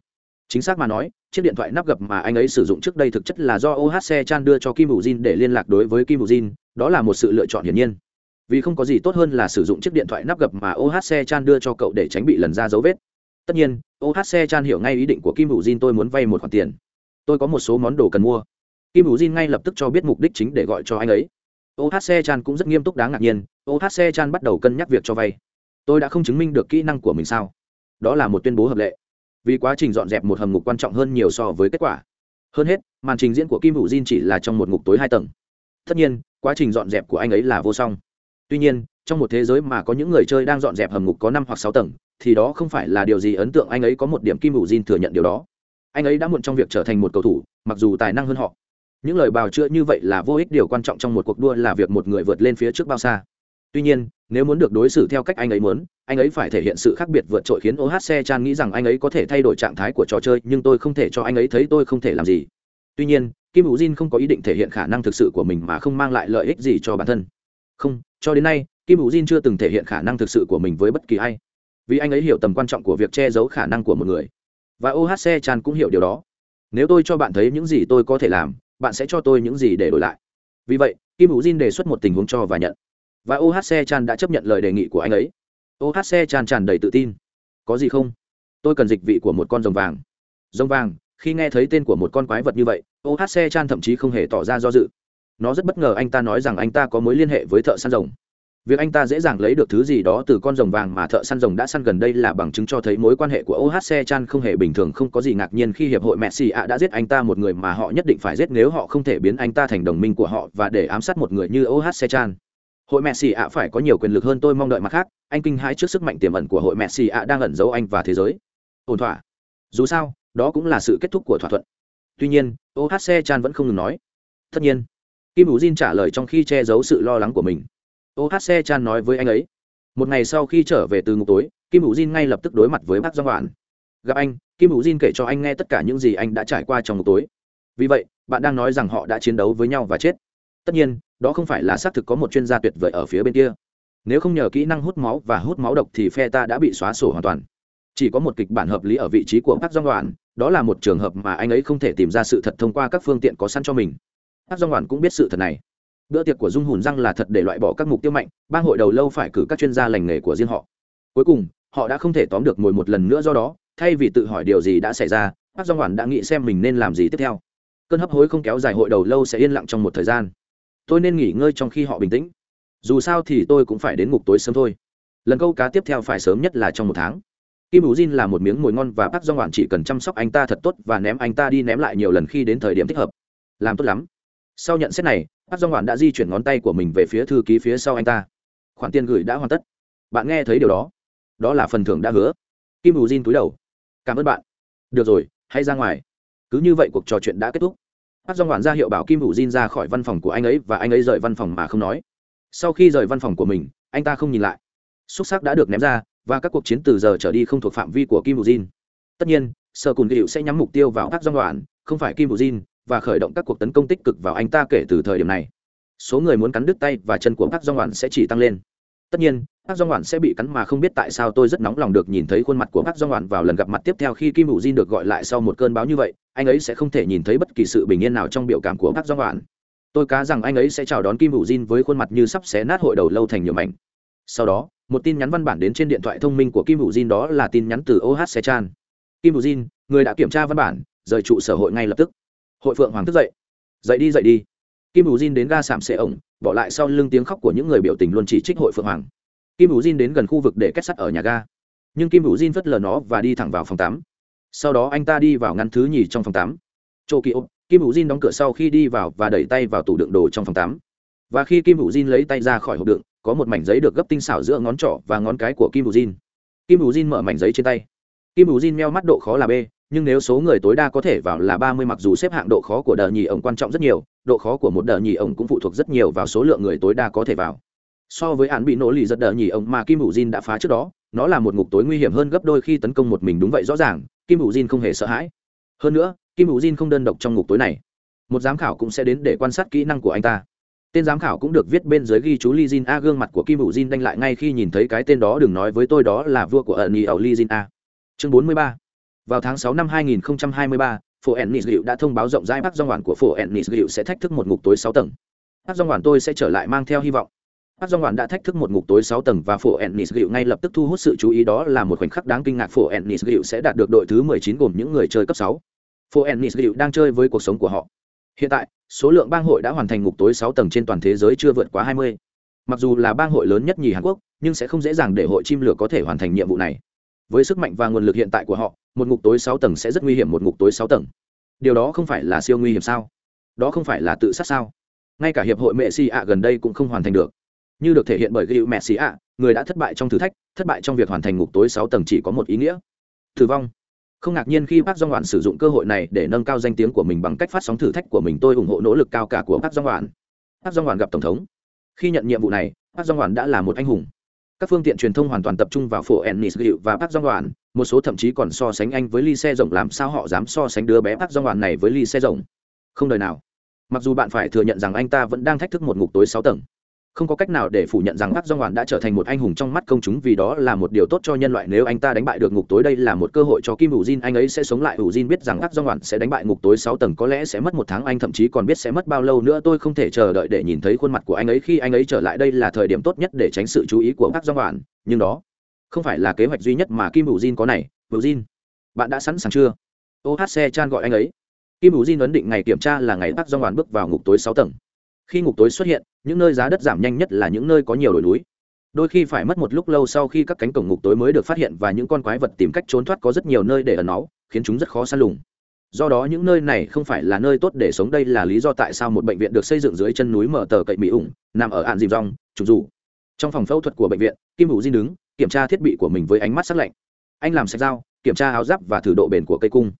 chính xác mà nói, chiếc điện thoại nắp gập mà anh ấy sử dụng trước đây thực chất là do ohc chan đưa cho kim hữu jin để liên lạc đối với kim hữu jin, đó là một sự lựa chọn hiển nhiên. Vì không có gì tốt hơn là sử dụng chiếc điện thoại nắp gập mà ohc chan đưa cho cậu để tránh bị lần ra dấu vết. Tất nhiên ohc chan hiểu ngay ý định của kim hữu jin tôi muốn vay một khoản tiền. Tôi có một số món đồ cần mua. Kim hữu jin ngay lập tức cho biết mục đích chính để gọi cho anh ấy. Ohc chan cũng rất nghiêm túc đáng ngạc nhiên ohc chan bắt đầu cân nhắc việc cho vay. Tôi đã không chứng minh được kỹ năng của mình sao? Đó là một tuyên bố hợp lệ vì quá trình dọn dẹp một hầm ngục quan trọng hơn nhiều so với kết quả. Hơn hết, màn trình diễn của kim hữu jin chỉ là trong một ngục tối hai tầng. Tất nhiên, quá trình dọn dẹp của anh ấy là vô song. Tuy nhiên, trong một thế giới mà có những người chơi đang dọn dẹp hầm ngục có năm hoặc sáu tầng, thì đó không phải là điều gì ấn tượng anh ấy có một điểm kim hữu jin thừa nhận điều đó. Anh ấy đã muộn trong việc trở thành một cầu thủ, mặc dù tài năng hơn họ. Những lời bào chữa như vậy là vô ích, điều quan trọng trong một cuộc đua là việc một người vượt lên phía trước bao xa tuy nhiên, nếu muốn được đối xử theo cách anh ấy muốn, anh ấy phải thể hiện sự khác biệt vượt trội khiến ohc chan nghĩ rằng anh ấy có thể thay đổi trạng thái của trò chơi, nhưng tôi không thể cho anh ấy thấy tôi không thể làm gì. Tuy nhiên, kim hữu jin không có ý định thể hiện khả năng thực sự của mình mà không mang lại lợi ích gì cho bản thân. Không, cho đến nay, kim hữu jin chưa từng thể hiện khả năng thực sự của mình với bất kỳ ai. Vì anh ấy hiểu tầm quan trọng của việc che giấu khả năng của một người. Và ohc chan cũng hiểu điều đó. Nếu tôi cho bạn thấy những gì tôi có thể làm, bạn sẽ cho tôi những gì để đổi lại. Vì vậy, kim hữu jin đề xuất một tình huống cho và nhận và ohc chan đã chấp nhận lời đề nghị của anh ấy. Ohc chan tràn đầy tự tin. Có gì không? Tôi cần dịch vị của một con rồng vàng. Rồng vàng, khi nghe thấy tên của một con quái vật như vậy ohc chan thậm chí không hề tỏ ra do dự. Nó rất bất ngờ anh ta nói rằng anh ta có mối liên hệ với thợ săn rồng. Việc anh ta dễ dàng lấy được thứ gì đó từ con rồng vàng mà thợ săn rồng đã săn gần đây là bằng chứng cho thấy mối quan hệ của ohc chan không hề bình thường, không có gì ngạc nhiên khi hiệp hội messi ạ đã giết anh ta một người mà họ nhất định phải giết nếu họ không thể biến anh ta thành đồng minh của họ và để ám sát một người như ohc chan hội messi ạ phải có nhiều quyền lực hơn tôi mong đợi mặt khác, anh kinh hãi trước sức mạnh tiềm ẩn của hội messi ạ đang ẩn giấu anh và thế giới. Ổn thỏa. Dù sao, đó cũng là sự kết thúc của thỏa thuận. Tuy nhiên ohc chan vẫn không ngừng nói. Tất nhiên, kim hữu jin trả lời trong khi che giấu sự lo lắng của mình. Ohc chan nói với anh ấy, một ngày sau khi trở về từ ngục tối, kim hữu jin ngay lập tức đối mặt với bác doan hoàn gặp anh, kim hữu jin kể cho anh nghe tất cả những gì anh đã trải qua trong ngục tối. Vì vậy, bạn đang nói rằng họ đã chiến đấu với nhau và chết. Tất nhiên đó không phải là xác thực có một chuyên gia tuyệt vời ở phía bên kia. Nếu không nhờ kỹ năng hút máu và hút máu độc thì phe ta đã bị xóa sổ hoàn toàn. Chỉ có một kịch bản hợp lý ở vị trí của bác doanh đoàn đó là một trường hợp mà anh ấy không thể tìm ra sự thật thông qua các phương tiện có sẵn cho mình. Bác doanh đoàn cũng biết sự thật này. Bữa tiệc của dung hùn răng là thật để loại bỏ các mục tiêu mạnh, bang hội đầu lâu phải cử các chuyên gia lành nghề của riêng họ. Cuối cùng, họ đã không thể tóm được mồi một lần nữa do đó, thay vì tự hỏi điều gì đã xảy ra bác doanh đoàn đã nghĩ xem mình nên làm gì tiếp theo. Cơn hấp hối không kéo dài hội đầu lâu sẽ yên lặng trong một thời gian tôi nên nghỉ ngơi trong khi họ bình tĩnh. Dù sao thì tôi cũng phải đến ngục tối sớm thôi. Lần câu cá tiếp theo phải sớm nhất là trong một tháng. Kim ủ jin là một miếng mồi ngon và bác do ngoạn chỉ cần chăm sóc anh ta thật tốt và ném anh ta đi ném lại nhiều lần khi đến thời điểm thích hợp. Làm tốt lắm. Sau nhận xét này bác do ngoạn đã di chuyển ngón tay của mình về phía thư ký phía sau anh ta. Khoản tiền gửi đã hoàn tất. Bạn nghe thấy điều đó? Đó là phần thưởng đã hứa. Kim bù jin cúi đầu. Cảm ơn bạn. Được rồi, hãy ra ngoài. Cứ như vậy cuộc trò chuyện đã kết thúc. Park do ngoạn ra hiệu bảo kim bù jin ra khỏi văn phòng của anh ấy và anh ấy rời văn phòng mà không nói. Sau khi rời văn phòng của mình, anh ta không nhìn lại. Xúc sắc đã được ném ra và các cuộc chiến từ giờ trở đi không thuộc phạm vi của kim bù jin. Tất nhiên, sở cùn hiệu sẽ nhắm mục tiêu vào Park do ngoạn không phải kim bù jin, và khởi động các cuộc tấn công tích cực vào anh ta kể từ thời điểm này. Số người muốn cắn đứt tay và chân của Park do ngoạn sẽ chỉ tăng lên tất nhiên bác do ngoạn sẽ bị cắn mà không biết tại sao tôi rất nóng lòng được nhìn thấy khuôn mặt của bác do ngoạn vào lần gặp mặt tiếp theo khi kim hữu Jin được gọi lại sau một cơn báo như vậy anh ấy sẽ không thể nhìn thấy bất kỳ sự bình yên nào trong biểu cảm của bác do ngoạn tôi cá rằng anh ấy sẽ chào đón kim hữu Jin với khuôn mặt như sắp xé nát hội đầu lâu thành nhiều mảnh. Sau đó một tin nhắn văn bản đến trên điện thoại thông minh của kim hữu Jin đó là tin nhắn từ oh Se Chan. kim hữu Jin, người đã kiểm tra văn bản rời trụ sở hội ngay lập tức. Hội phượng hoàng thức dậy. Dậy đi dậy đi kim Vũ Jin đến ga sạm xệ ổng, bỏ lại sau lưng tiếng khóc của những người biểu tình luôn chỉ trích hội phượng hoàng. Kim Vũ Jin đến gần khu vực để kết sắt ở nhà ga. Nhưng kim Vũ Jin vất lờ nó và đi thẳng vào phòng tắm. Sau đó anh ta đi vào ngăn thứ nhì trong phòng tắm. Chỗ kỳ ốc kim Vũ Jin đóng cửa sau khi đi vào và đẩy tay vào tủ đựng đồ trong phòng tắm. Và khi kim Vũ Jin lấy tay ra khỏi hộp đựng, có một mảnh giấy được gấp tinh xảo giữa ngón trỏ và ngón cái của kim Vũ Jin. kim Vũ Jin mở mảnh giấy trên tay. Kim Vũ Jin meo mắt độ khó là b nhưng nếu số người tối đa có thể vào là ba mươi mặc dù xếp hạng độ khó của đờ nhì ổng quan trọng rất nhiều, độ khó của một đờ nhì ổng cũng phụ thuộc rất nhiều vào số lượng người tối đa có thể vào. So với án bị nổ lì giật đờ nhì ổng mà kim hữu Jin đã phá trước đó, nó là một ngục tối nguy hiểm hơn gấp đôi khi tấn công một mình đúng vậy rõ ràng, kim hữu Jin không hề sợ hãi. Hơn nữa, kim hữu Jin không đơn độc trong ngục tối này. Một giám khảo cũng sẽ đến để quan sát kỹ năng của anh ta. Tên giám khảo cũng được viết bên dưới ghi chú Li Jin A, gương mặt của Kim Vũ Jin đanh lại ngay khi nhìn thấy cái tên đó, đừng nói với tôi đó là vua của ẩn Nhi Li Jin A. Chương 43 vào tháng 6 năm 2023, phố ennis liệu đã thông báo rộng rãi bác dòng hoàn của phố ennis liệu sẽ thách thức một ngục tối 6 tầng bác dòng hoàn tôi sẽ trở lại mang theo hy vọng Park Jong Hwan đã thách thức một ngục tối 6 tầng và Phổ ennis liệu ngay lập tức thu hút sự chú ý đó là một khoảnh khắc đáng kinh ngạc Phổ ennis liệu sẽ đạt được đội thứ 19 gồm những người chơi cấp 6. Phổ ennis liệu đang chơi với cuộc sống của họ hiện tại số lượng bang hội đã hoàn thành ngục tối 6 tầng trên toàn thế giới chưa vượt quá 20. mặc dù là bang hội lớn nhất nhì hàn quốc nhưng sẽ không dễ dàng để hội chim lửa có thể hoàn thành nhiệm vụ này với sức mạnh và nguồn lực hiện tại của họ, một ngục tối sáu tầng sẽ rất nguy hiểm một ngục tối sáu tầng. Điều đó không phải là siêu nguy hiểm sao? Đó không phải là tự sát sao? Ngay cả hiệp hội mẹ xì ạ gần đây cũng không hoàn thành được. Như được thể hiện bởi gịu mẹ xì ạ người đã thất bại trong thử thách, thất bại trong việc hoàn thành ngục tối sáu tầng chỉ có một ý nghĩa. Tử vong. Không ngạc nhiên khi bác Dung Hoạn sử dụng cơ hội này để nâng cao danh tiếng của mình bằng cách phát sóng thử thách của mình. Tôi ủng hộ nỗ lực cao cả của bác Dung Hoạn. bác Dung Hoạn gặp tổng thống. Khi nhận nhiệm vụ này bác Dung Hoạn đã là một anh hùng các phương tiện truyền thông hoàn toàn tập trung vào phổ ennis gịu và park dong đoàn một số thậm chí còn so sánh anh với ly xe rộng làm sao họ dám so sánh đứa bé park dong đoàn này với ly xe rộng không đời nào. Mặc dù bạn phải thừa nhận rằng anh ta vẫn đang thách thức một ngục tối sáu tầng không có cách nào để phủ nhận rằng bác do ngoạn đã trở thành một anh hùng trong mắt công chúng vì đó là một điều tốt cho nhân loại. Nếu anh ta đánh bại được ngục tối đây là một cơ hội cho kim Vũ jin, anh ấy sẽ sống lại. Vũ jin biết rằng bác do ngoạn sẽ đánh bại ngục tối sáu tầng, có lẽ sẽ mất một tháng, anh thậm chí còn biết sẽ mất bao lâu nữa. Tôi không thể chờ đợi để nhìn thấy khuôn mặt của anh ấy khi anh ấy trở lại. Đây là thời điểm tốt nhất để tránh sự chú ý của bác do ngoạn nhưng đó không phải là kế hoạch duy nhất mà kim Vũ jin có này. Vũ jin, bạn đã sẵn sàng chưa? Ohc chan gọi anh ấy. Kim Vũ jin ấn định ngày kiểm tra là ngày bác do hoàn bước vào ngục tối sáu tầng. Khi ngục tối xuất hiện những nơi giá đất giảm nhanh nhất là những nơi có nhiều đồi núi. Đôi khi phải mất một lúc lâu sau khi các cánh cổng ngục tối mới được phát hiện và những con quái vật tìm cách trốn thoát có rất nhiều nơi để ẩn náu, khiến chúng rất khó săn lùng. Do đó những nơi này không phải là nơi tốt để sống, đây là lý do tại sao một bệnh viện được xây dựng dưới chân núi mở tờ cậy mỹ ủng, nằm ở ạn dìm rong trục dù. Trong phòng phẫu thuật của bệnh viện, kim hữu di đứng, kiểm tra thiết bị của mình với ánh mắt sắc lạnh. Anh làm sạch dao, kiểm tra áo giáp và thử độ bền của cây cung.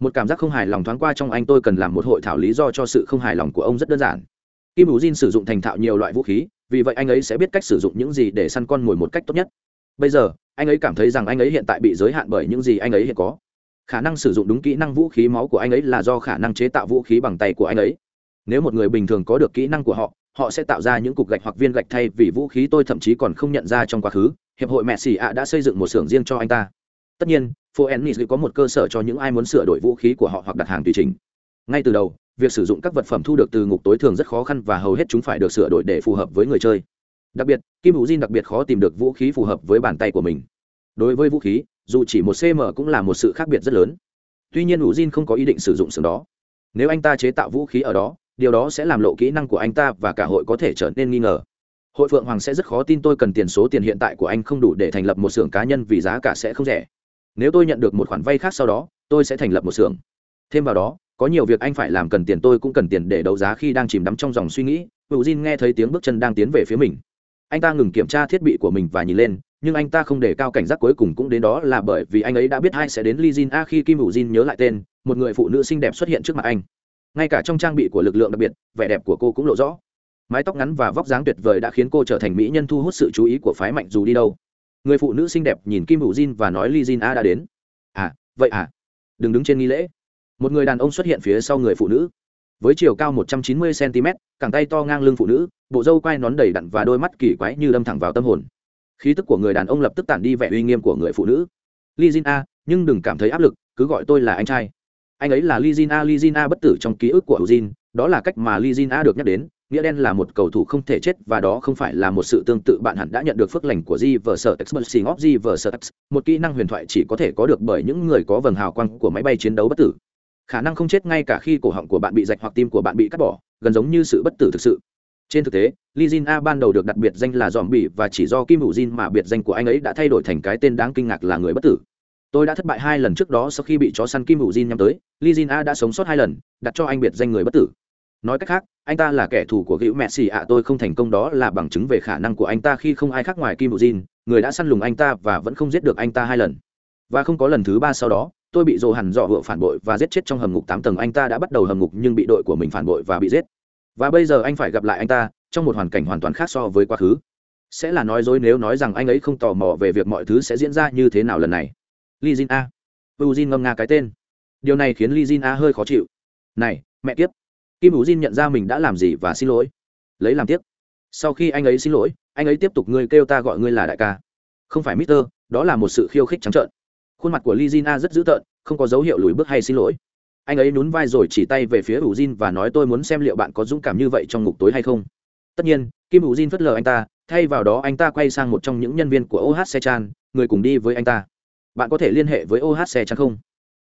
Một cảm giác không hài lòng thoáng qua trong anh, tôi cần làm một hội thảo lý do cho sự không hài lòng của ông rất đơn giản kim bù jin sử dụng thành thạo nhiều loại vũ khí, vì vậy anh ấy sẽ biết cách sử dụng những gì để săn con mồi một cách tốt nhất. Bây giờ, anh ấy cảm thấy rằng anh ấy hiện tại bị giới hạn bởi những gì anh ấy hiện có. Khả năng sử dụng đúng kỹ năng vũ khí máu của anh ấy là do khả năng chế tạo vũ khí bằng tay của anh ấy. Nếu một người bình thường có được kỹ năng của họ họ sẽ tạo ra những cục gạch hoặc viên gạch thay vì vũ khí tôi thậm chí còn không nhận ra trong quá khứ. Hiệp hội mẹ xì ạ đã xây dựng một xưởng riêng cho anh ta. Tất nhiên phố ennis có một cơ sở cho những ai muốn sửa đổi vũ khí của họ hoặc đặt hàng tùy chỉnh. ngay từ đầu việc sử dụng các vật phẩm thu được từ ngục tối thường rất khó khăn và hầu hết chúng phải được sửa đổi để phù hợp với người chơi. Đặc biệt, kim hữu diên đặc biệt khó tìm được vũ khí phù hợp với bàn tay của mình. Đối với vũ khí, dù chỉ một cm cũng là một sự khác biệt rất lớn. Tuy nhiên hữu diên không có ý định sử dụng xưởng đó. Nếu anh ta chế tạo vũ khí ở đó, điều đó sẽ làm lộ kỹ năng của anh ta và cả hội có thể trở nên nghi ngờ. Hội phượng hoàng sẽ rất khó tin tôi cần tiền số tiền hiện tại của anh không đủ để thành lập một xưởng cá nhân vì giá cả sẽ không rẻ. Nếu tôi nhận được một khoản vay khác sau đó, tôi sẽ thành lập một xưởng. Thêm vào đó có nhiều việc anh phải làm cần tiền tôi cũng cần tiền để đấu giá khi đang chìm đắm trong dòng suy nghĩ hữu Jin nghe thấy tiếng bước chân đang tiến về phía mình anh ta ngừng kiểm tra thiết bị của mình và nhìn lên nhưng anh ta không để cao cảnh giác cuối cùng cũng đến đó là bởi vì anh ấy đã biết ai sẽ đến Lee Jin A khi Kim Hữu Jin nhớ lại tên, một người phụ nữ xinh đẹp xuất hiện trước mặt anh. Ngay cả trong trang bị của lực lượng đặc biệt, vẻ đẹp của cô cũng lộ rõ. Mái tóc ngắn và vóc dáng tuyệt vời đã khiến cô trở thành mỹ nhân thu hút sự chú ý của phái mạnh dù đi đâu. Người phụ nữ xinh đẹp nhìn Kim Hữu Jin và nói Lee Jin A đã đến. À, vậy à? Đừng đứng trên nghi lễ. Một người đàn ông xuất hiện phía sau người phụ nữ. Với chiều cao 190 cm, cẳng tay to ngang lưng phụ nữ, bộ râu quai nón đầy đặn và đôi mắt kỳ quái như đâm thẳng vào tâm hồn. Khí tức của người đàn ông lập tức tản đi vẻ uy nghiêm của người phụ nữ. Lizina nhưng đừng cảm thấy áp lực cứ gọi tôi là anh trai. Anh ấy là lizina lizina bất tử trong ký ức của Eugene, đó là cách mà lizina được nhắc đến. Nghĩa đen là một cầu thủ không thể chết và đó không phải là một sự tương tự bạn hẳn đã nhận được phước lành của Di vờ sở Expressing of Di vờ một kỹ năng huyền thoại chỉ có thể có được bởi những người có vầng hào quang của máy bay chiến đấu bất tử khả năng không chết ngay cả khi cổ họng của bạn bị rạch hoặc tim của bạn bị cắt bỏ, gần giống như sự bất tử thực sự. Trên thực tế li jin a ban đầu được đặt biệt danh là dòm bỉ và chỉ do kim hữu jin mà biệt danh của anh ấy đã thay đổi thành cái tên đáng kinh ngạc là người bất tử. Tôi đã thất bại hai lần trước đó sau khi bị chó săn kim hữu jin nhắm tới li jin a đã sống sót hai lần, đặt cho anh biệt danh người bất tử. Nói cách khác, anh ta là kẻ thù của hữu mẹ xì ạ, tôi không thành công đó là bằng chứng về khả năng của anh ta khi không ai khác ngoài kim hữu jin, người đã săn lùng anh ta và vẫn không giết được anh ta hai lần. Và không có lần thứ ba sau đó tôi bị dồ hẳn dọ vựa phản bội và giết chết trong hầm ngục tám tầng. Anh ta đã bắt đầu hầm ngục nhưng bị đội của mình phản bội và bị giết. Và bây giờ anh phải gặp lại anh ta, trong một hoàn cảnh hoàn toàn khác so với quá khứ. Sẽ là nói dối nếu nói rằng anh ấy không tò mò về việc mọi thứ sẽ diễn ra như thế nào lần này. Li jin a. U jin ngâm nga cái tên. Điều này khiến li jin a hơi khó chịu. Này, mẹ kiếp. Kim u jin nhận ra mình đã làm gì và xin lỗi. Lấy làm tiếc. Sau khi anh ấy xin lỗi, anh ấy tiếp tục ngươi kêu ta gọi ngươi là đại ca. Không phải mister, đó là một sự khiêu khích trắng trợn khuôn mặt của Lizina a rất dữ tợn, không có dấu hiệu lùi bước hay xin lỗi. Anh ấy nhún vai rồi chỉ tay về phía ủ jin và nói tôi muốn xem liệu bạn có dũng cảm như vậy trong ngục tối hay không. Tất nhiên, kim ủ jin phớt lờ anh ta, thay vào đó anh ta quay sang một trong những nhân viên của oh se chan người cùng đi với anh ta. Bạn có thể liên hệ với oh se chan không?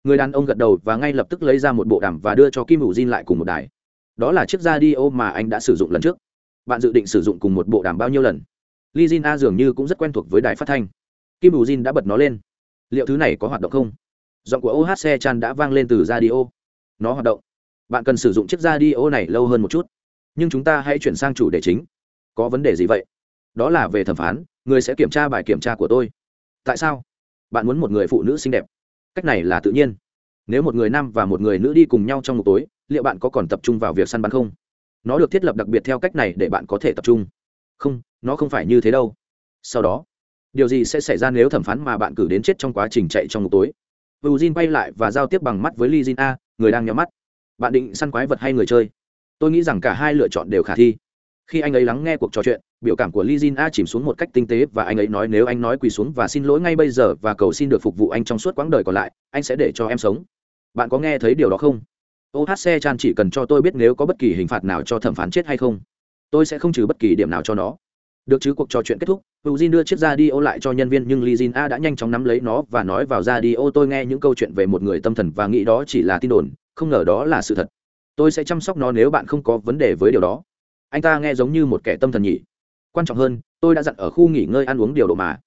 Người đàn ông gật đầu và ngay lập tức lấy ra một bộ đàm và đưa cho kim ủ jin lại cùng một đài. Đó là chiếc radio mà anh đã sử dụng lần trước. Bạn dự định sử dụng cùng một bộ đàm bao nhiêu lần? Lizina a dường như cũng rất quen thuộc với đài phát thanh. Kim ủ jin đã bật nó lên liệu thứ này có hoạt động không? Giọng của ohc chan đã vang lên từ radio. Nó hoạt động. Bạn cần sử dụng chiếc radio này lâu hơn một chút. Nhưng chúng ta hãy chuyển sang chủ đề chính. Có vấn đề gì vậy? Đó là về thẩm phán, người sẽ kiểm tra bài kiểm tra của tôi. Tại sao? Bạn muốn một người phụ nữ xinh đẹp. Cách này là tự nhiên. Nếu một người nam và một người nữ đi cùng nhau trong một tối, liệu bạn có còn tập trung vào việc săn bắn không? Nó được thiết lập đặc biệt theo cách này để bạn có thể tập trung. Không, nó không phải như thế đâu. Sau đó điều gì sẽ xảy ra nếu thẩm phán mà bạn cử đến chết trong quá trình chạy trong ngục tối Vu Jin bay lại và giao tiếp bằng mắt với li Jin A, người đang nhắm mắt. Bạn định săn quái vật hay người chơi? Tôi nghĩ rằng cả hai lựa chọn đều khả thi. Khi anh ấy lắng nghe cuộc trò chuyện, biểu cảm của li Jin A chìm xuống một cách tinh tế và anh ấy nói nếu anh nói quỳ xuống và xin lỗi ngay bây giờ và cầu xin được phục vụ anh trong suốt quãng đời còn lại, anh sẽ để cho em sống. Bạn có nghe thấy điều đó không? OHC Chan chỉ cần cho tôi biết nếu có bất kỳ hình phạt nào cho thẩm phán chết hay không. Tôi sẽ không trừ bất kỳ điểm nào cho nó được chứ, cuộc trò chuyện kết thúc, Eugene đưa chiếc radio lại cho nhân viên, nhưng Lee Jin A đã nhanh chóng nắm lấy nó và nói vào radio, tôi nghe những câu chuyện về một người tâm thần và nghĩ đó chỉ là tin đồn, không ngờ đó là sự thật. Tôi sẽ chăm sóc nó nếu bạn không có vấn đề với điều đó. Anh ta nghe giống như một kẻ tâm thần nhỉ. Quan trọng hơn, tôi đã dặn ở khu nghỉ ngơi ăn uống điều độ mà.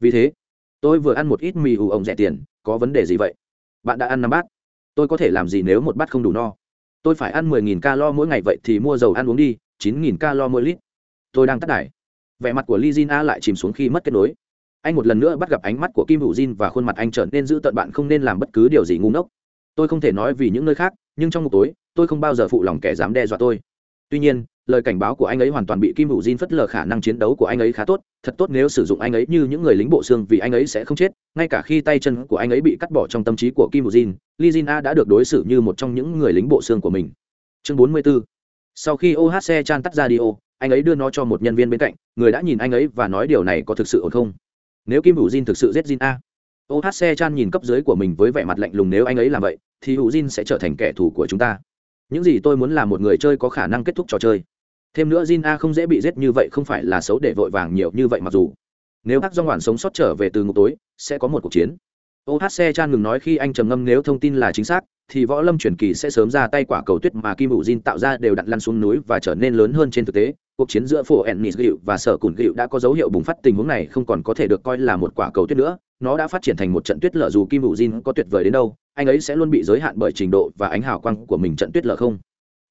Vì thế, tôi vừa ăn một ít mì ủ ổng rẻ tiền, có vấn đề gì vậy? Bạn đã ăn năm bát. Tôi có thể làm gì nếu một bát không đủ no? Tôi phải ăn 10.000 calo mỗi ngày vậy thì mua dầu ăn uống đi, chín nghìn calo mỗi lít. Tôi đang tắt đài vẻ mặt của Lizina lại chìm xuống khi mất kết nối. Anh một lần nữa bắt gặp ánh mắt của kim hữu jin và khuôn mặt anh trở nên giữ tận bạn không nên làm bất cứ điều gì ngu ngốc. Tôi không thể nói vì những nơi khác, nhưng trong một tối, tôi không bao giờ phụ lòng kẻ dám đe dọa tôi. Tuy nhiên, lời cảnh báo của anh ấy hoàn toàn bị kim hữu jin phất lờ khả năng chiến đấu của anh ấy khá tốt. Thật tốt nếu sử dụng anh ấy như những người lính bộ xương vì anh ấy sẽ không chết. Ngay cả khi tay chân của anh ấy bị cắt bỏ trong tâm trí của kim hữu jin Lizina đã được đối xử như một trong những người lính bộ xương của mình. Chương 44 sau khi ohc chan tắt radio anh ấy đưa nó cho một nhân viên bên cạnh, người đã nhìn anh ấy và nói điều này có thực sự ổn không? Nếu kim hữu jin thực sự giết jin a? Ohc chan nhìn cấp dưới của mình với vẻ mặt lạnh lùng, nếu anh ấy làm vậy, thì hữu jin sẽ trở thành kẻ thù của chúng ta. Những gì tôi muốn là một người chơi có khả năng kết thúc trò chơi. Thêm nữa jin a không dễ bị giết như vậy, không phải là xấu để vội vàng nhiều như vậy mặc dù. Nếu hắc do ngoản sống sót trở về từ ngục tối, sẽ có một cuộc chiến. Ohc chan ngừng nói khi anh trầm ngâm, nếu thông tin là chính xác, thì võ lâm truyền kỳ sẽ sớm ra tay quả cầu tuyết mà kim hữu jin tạo ra đều đặn lăn xuống núi và trở nên lớn hơn trên thực tế cuộc chiến giữa phổ ennis gịu và sở cùn gịu đã có dấu hiệu bùng phát tình huống này không còn có thể được coi là một quả cầu tuyết nữa. Nó đã phát triển thành một trận tuyết lở dù kim hữu jin có tuyệt vời đến đâu, anh ấy sẽ luôn bị giới hạn bởi trình độ và ánh hào quang của mình trận tuyết lở không?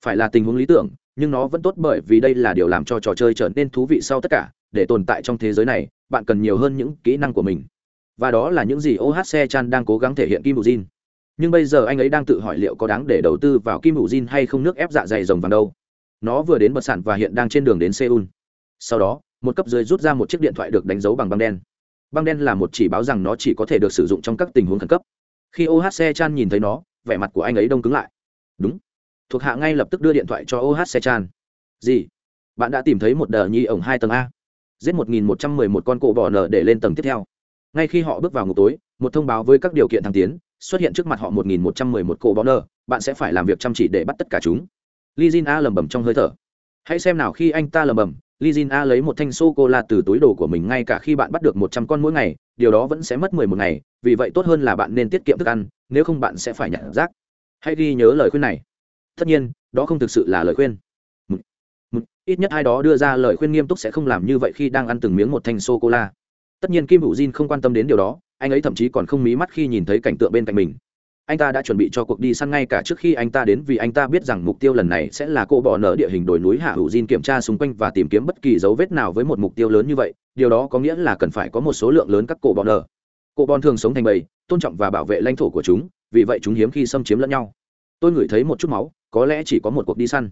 Phải là tình huống lý tưởng, nhưng nó vẫn tốt bởi vì đây là điều làm cho trò chơi trở nên thú vị sau tất cả. Để tồn tại trong thế giới này, bạn cần nhiều hơn những kỹ năng của mình. Và đó là những gì ohc chan đang cố gắng thể hiện kim hữu jin. Nhưng bây giờ anh ấy đang tự hỏi liệu có đáng để đầu tư vào kim hữu jin hay không nước ép dạ dày rồng vàng đâu nó vừa đến bật sản và hiện đang trên đường đến seoul. Sau đó, một cấp dưới rút ra một chiếc điện thoại được đánh dấu bằng băng đen. Băng đen là một chỉ báo rằng nó chỉ có thể được sử dụng trong các tình huống khẩn cấp. Khi ohc chan nhìn thấy nó, vẻ mặt của anh ấy đông cứng lại. Đúng. Thuộc hạ ngay lập tức đưa điện thoại cho ohc chan. Gì? Bạn đã tìm thấy một đờ nhi ổng hai tầng a? Giết một nghìn một trăm mười một con cổ bỏ nở để lên tầng tiếp theo. Ngay khi họ bước vào ngục tối, một thông báo với các điều kiện thăng tiến, xuất hiện trước mặt họ một nghìn một trăm mười một cổ bỏ nở. Bạn sẽ phải làm việc chăm chỉ để bắt tất cả chúng li jin a lầm bầm trong hơi thở. Hãy xem nào khi anh ta lầm bầm li jin a lấy một thanh sô cô la từ túi đồ của mình ngay cả khi bạn bắt được một trăm con mỗi ngày, điều đó vẫn sẽ mất mười một ngày, vì vậy tốt hơn là bạn nên tiết kiệm thức ăn, nếu không bạn sẽ phải nhận rác. Hãy ghi nhớ lời khuyên này. Tất nhiên, đó không thực sự là lời khuyên. Ít nhất ai đó đưa ra lời khuyên nghiêm túc sẽ không làm như vậy khi đang ăn từng miếng một thanh sô cô la tất nhiên kim hữu jin không quan tâm đến điều đó, anh ấy thậm chí còn không mí mắt khi nhìn thấy cảnh tượng bên cạnh mình anh ta đã chuẩn bị cho cuộc đi săn ngay cả trước khi anh ta đến vì anh ta biết rằng mục tiêu lần này sẽ là cô bỏ nở địa hình đồi núi hạ hữu jin kiểm tra xung quanh và tìm kiếm bất kỳ dấu vết nào với một mục tiêu lớn như vậy. Điều đó có nghĩa là cần phải có một số lượng lớn các cổ bỏ nở. Cổ bòn thường sống thành bầy, tôn trọng và bảo vệ lãnh thổ của chúng, vì vậy chúng hiếm khi xâm chiếm lẫn nhau. Tôi ngửi thấy một chút máu, có lẽ chỉ có một cuộc đi săn.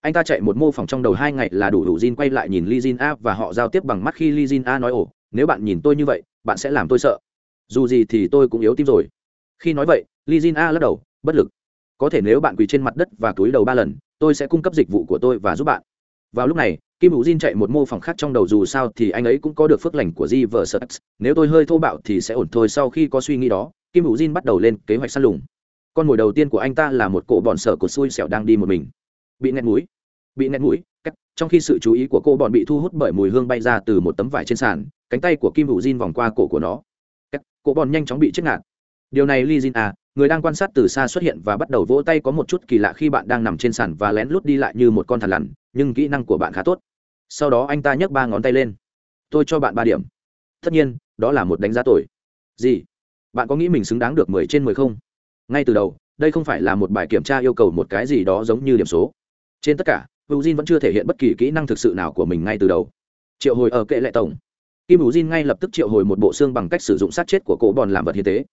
Anh ta chạy một mô phỏng trong đầu hai ngày là đủ đủ Jin quay lại nhìn Li Jin A và họ giao tiếp bằng mắt khi Li Jin A nói, ồ, nếu bạn nhìn tôi như vậy, bạn sẽ làm tôi sợ. Dù gì thì tôi cũng yếu tim rồi. Khi nói vậy li Jin A lắc đầu, bất lực. Có thể nếu bạn quỳ trên mặt đất và túi đầu ba lần, tôi sẽ cung cấp dịch vụ của tôi và giúp bạn. Vào lúc này, kim hữu Jin chạy một mô phỏng khác trong đầu dù sao thì anh ấy cũng có được phước lành của di vờ sợ nếu tôi hơi thô bạo thì sẽ ổn thôi, sau khi có suy nghĩ đó, kim hữu Jin bắt đầu lên kế hoạch săn lùng. Con mồi đầu tiên của anh ta là một cỗ bọn sở của xui xẻo đang đi một mình. Bị nghẹt mũi, bị nghẹt mũi trong khi sự chú ý của cô bọn bị thu hút bởi mùi hương bay ra từ một tấm vải trên sàn, cánh tay của kim hữu Jin vòng qua cổ của nó cổ bọn nhanh chóng bị chết ngạt. Điều này li Jin à người đang quan sát từ xa xuất hiện và bắt đầu vỗ tay có một chút kỳ lạ khi bạn đang nằm trên sàn và lén lút đi lại như một con thằn lằn, nhưng kỹ năng của bạn khá tốt. Sau đó anh ta nhấc ba ngón tay lên. Tôi cho bạn ba điểm. Tất nhiên, đó là một đánh giá tội gì? Bạn có nghĩ mình xứng đáng được mười trên mười không? Ngay từ đầu, đây không phải là một bài kiểm tra yêu cầu một cái gì đó giống như điểm số. Trên tất cả hữu jin vẫn chưa thể hiện bất kỳ kỹ năng thực sự nào của mình ngay từ đầu. Triệu hồi ở kệ lệ tổng. Kim hữu jin ngay lập tức triệu hồi một bộ xương bằng cách sử dụng sát chết của cổ bòn làm vật hiến tế.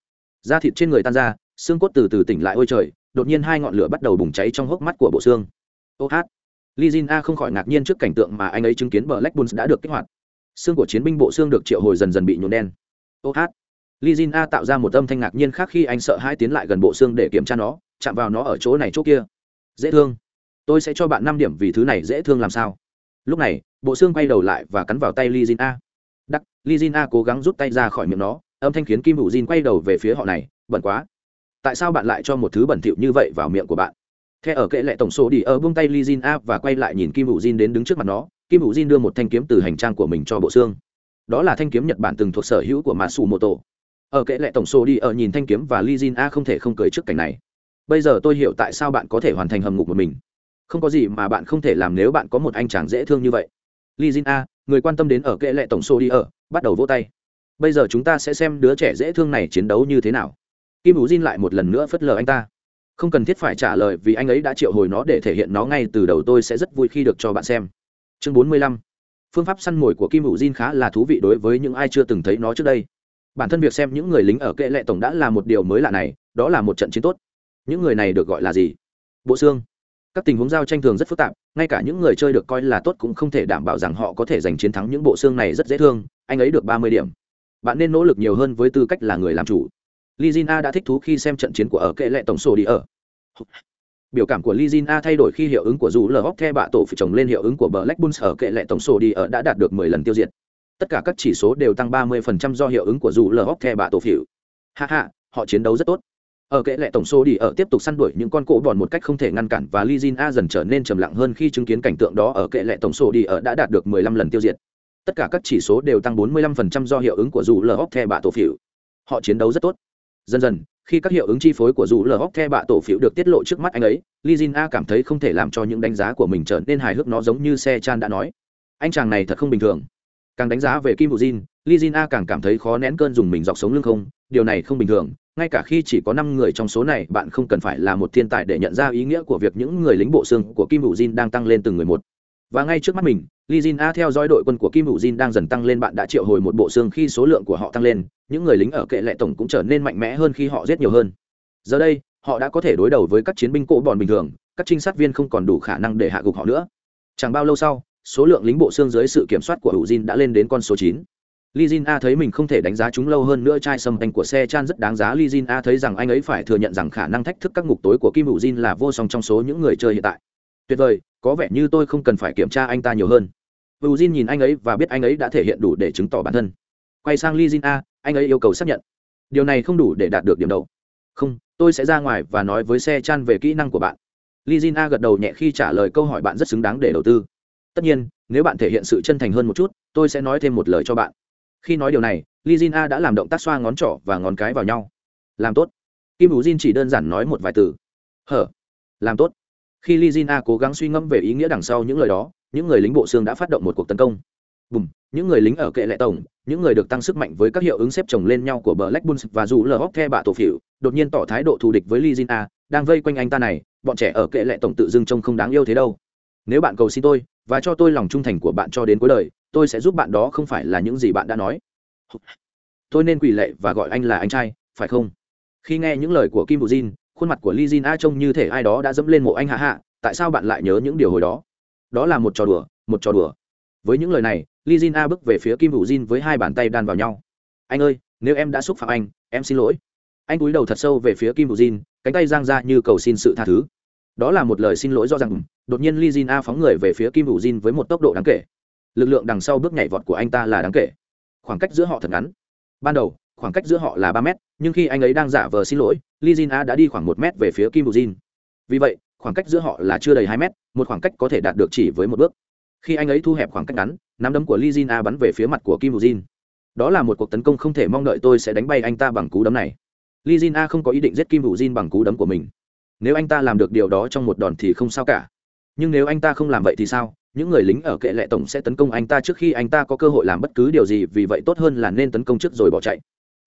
Da thịt trên người tan ra xương cốt từ từ tỉnh lại ôi trời, đột nhiên hai ngọn lửa bắt đầu bùng cháy trong hốc mắt của bộ xương. Ô hát. Li jin a không khỏi ngạc nhiên trước cảnh tượng mà anh ấy chứng kiến bờ lách bulls đã được kích hoạt. Xương của chiến binh bộ xương được triệu hồi dần dần bị nhuộn đen. Ô hát. Li jin a tạo ra một âm thanh ngạc nhiên khác khi anh sợ hai tiến lại gần bộ xương để kiểm tra nó, chạm vào nó ở chỗ này chỗ kia. Dễ thương. Tôi sẽ cho bạn năm điểm vì thứ này dễ thương làm sao. Lúc này, bộ xương quay đầu lại và cắn vào tay li jin a. Đắc li jin a cố gắng rút tay ra khỏi miệng nó, âm thanh khiến kim hữu jin quay đầu về phía họ này, bẩn quá tại sao bạn lại cho một thứ bẩn thỉu như vậy vào miệng của bạn? Khe ở kệ lệ tổng số đi ở buông tay li jin a và quay lại nhìn kim hữu jin đến đứng trước mặt nó. Kim hữu jin đưa một thanh kiếm từ hành trang của mình cho bộ xương. Đó là thanh kiếm nhật bản từng thuộc sở hữu của matsumoto. Ở kệ lệ tổng số đi ở nhìn thanh kiếm và li jin a không thể không cười trước cảnh này. Bây giờ tôi hiểu tại sao bạn có thể hoàn thành hầm ngục một mình. Không có gì mà bạn không thể làm nếu bạn có một anh chàng dễ thương như vậy. Li jin a người quan tâm đến ở kệ lệ tổng số đi ở, bắt đầu vỗ tay. Bây giờ chúng ta sẽ xem đứa trẻ dễ thương này chiến đấu như thế nào kim hữu jin lại một lần nữa phớt lờ anh ta. Không cần thiết phải trả lời vì anh ấy đã triệu hồi nó để thể hiện nó ngay từ đầu tôi sẽ rất vui khi được cho bạn xem. Chương 45. phương pháp săn mồi của kim hữu jin khá là thú vị đối với những ai chưa từng thấy nó trước đây. Bản thân việc xem những người lính ở kệ lệ tổng đã là một điều mới lạ này, đó là một trận chiến tốt. Những người này được gọi là gì? Bộ xương. Các tình huống giao tranh thường rất phức tạp, ngay cả những người chơi được coi là tốt cũng không thể đảm bảo rằng họ có thể giành chiến thắng những bộ xương này rất dễ thương, anh ấy được ba mươi điểm. Bạn nên nỗ lực nhiều hơn với tư cách là người làm chủ. Lizina đã thích thú khi xem trận chiến của ở kệ lệ tổng sổ đi ở. Biểu cảm của Lizina thay đổi khi hiệu ứng của dù lờ the bạ tổ phụ chồng lên hiệu ứng của Black Bulls ở kệ lệ tổng sổ đi ở đã đạt được 10 lần tiêu diệt. Tất cả các chỉ số đều tăng 30% do hiệu ứng của dù lờ the bạ tổ phiểu. Ha ha, họ chiến đấu rất tốt. Ở kệ lệ tổng số đi ở tiếp tục săn đuổi những con cỗ bòn một cách không thể ngăn cản và Lizina dần trở nên trầm lặng hơn khi chứng kiến cảnh tượng đó ở kệ lệ tổng số đi ở đã đạt được 15 lần tiêu diệt. Tất cả các chỉ số đều tăng 45% do hiệu ứng của dù lờ the bạ tổ phiểu. Họ chiến đấu rất tốt dần dần, khi các hiệu ứng chi phối của dù lờ hóc the bạ tổ phiếu được tiết lộ trước mắt anh ấy, li jin a cảm thấy không thể làm cho những đánh giá của mình trở nên hài hước nó giống như xe chan đã nói. Anh chàng này thật không bình thường. Càng đánh giá về kim vũ jin, li jin a càng cảm thấy khó nén cơn dùng mình dọc sống lưng không, điều này không bình thường, ngay cả khi chỉ có năm người trong số này, bạn không cần phải là một thiên tài để nhận ra ý nghĩa của việc những người lính bộ xương của kim vũ jin đang tăng lên từng người một và ngay trước mắt mình li jin a theo dõi đội quân của kim hữu jin đang dần tăng lên, bạn đã triệu hồi một bộ xương khi số lượng của họ tăng lên, những người lính ở kệ lệ tổng cũng trở nên mạnh mẽ hơn khi họ giết nhiều hơn. Giờ đây, họ đã có thể đối đầu với các chiến binh cỗ bòn bình thường, các trinh sát viên không còn đủ khả năng để hạ gục họ nữa. Chẳng bao lâu sau, số lượng lính bộ xương dưới sự kiểm soát của hữu jin đã lên đến con số chín. Li Jin A thấy mình không thể đánh giá chúng lâu hơn nữa, chai sâm anh của xe chan rất đáng giá. Li Jin A thấy rằng anh ấy phải thừa nhận rằng khả năng thách thức các ngục tối của Kim Hữu Jin là vô song trong số những người chơi hiện tại. Tuyệt vời, có vẻ như tôi không cần phải kiểm tra anh ta nhiều hơn. Hữu Jin nhìn anh ấy và biết anh ấy đã thể hiện đủ để chứng tỏ bản thân. Quay sang Li Jin A, anh ấy yêu cầu xác nhận. Điều này không đủ để đạt được điểm đầu. Không, tôi sẽ ra ngoài và nói với xe chan về kỹ năng của bạn. Li Jin A gật đầu nhẹ khi trả lời câu hỏi bạn rất xứng đáng để đầu tư. Tất nhiên, nếu bạn thể hiện sự chân thành hơn một chút, tôi sẽ nói thêm một lời cho bạn khi nói điều này li jin a đã làm động tác xoa ngón trỏ và ngón cái vào nhau làm tốt kim ủ jin chỉ đơn giản nói một vài từ hở làm tốt khi lizina cố gắng suy ngẫm về ý nghĩa đằng sau những lời đó, những người lính bộ xương đã phát động một cuộc tấn công. Bùm, những người lính ở kệ lệ tổng, những người được tăng sức mạnh với các hiệu ứng xếp chồng lên nhau của black bulls và dù lờ hóc the bạ tổ phỉu đột nhiên tỏ thái độ thù địch với lizina đang vây quanh anh ta này, bọn trẻ ở kệ lệ tổng tự dưng trông không đáng yêu thế đâu. Nếu bạn cầu xin tôi, và cho tôi lòng trung thành của bạn cho đến cuối đời, tôi sẽ giúp bạn đó không phải là những gì bạn đã nói. Tôi nên quỳ lệ và gọi anh là anh trai, phải không? Khi nghe những lời của kim bù jin khuôn mặt của li jin a trông như thể ai đó đã dẫm lên mộ anh hạ hạ, tại sao bạn lại nhớ những điều hồi đó? Đó là một trò đùa, một trò đùa. Với những lời này li jin a bước về phía kim Vũ jin với hai bàn tay đan vào nhau. Anh ơi, nếu em đã xúc phạm anh, em xin lỗi. Anh cúi đầu thật sâu về phía kim Vũ jin, cánh tay giang ra như cầu xin sự tha thứ. Đó là một lời xin lỗi do rằng đột nhiên li jin a phóng người về phía kim Vũ jin với một tốc độ đáng kể. Lực lượng đằng sau bước nhảy vọt của anh ta là đáng kể. Khoảng cách giữa họ thật ngắn. Ban đầu khoảng cách giữa họ là ba mét, nhưng khi anh ấy đang giả vờ xin lỗi li jin a đã đi khoảng một mét về phía kim bù jin. Vì vậy, khoảng cách giữa họ là chưa đầy hai mét, một khoảng cách có thể đạt được chỉ với một bước. Khi anh ấy thu hẹp khoảng cách ngắn, nắm đấm của li jin a bắn về phía mặt của kim bù jin. Đó là một cuộc tấn công không thể mong đợi tôi sẽ đánh bay anh ta bằng cú đấm này. Li jin a không có ý định giết kim bù jin bằng cú đấm của mình. Nếu anh ta làm được điều đó trong một đòn thì không sao cả. Nhưng nếu anh ta không làm vậy thì sao? Những người lính ở kệ lệ tổng sẽ tấn công anh ta trước khi anh ta có cơ hội làm bất cứ điều gì, vì vậy tốt hơn là nên tấn công trước rồi bỏ chạy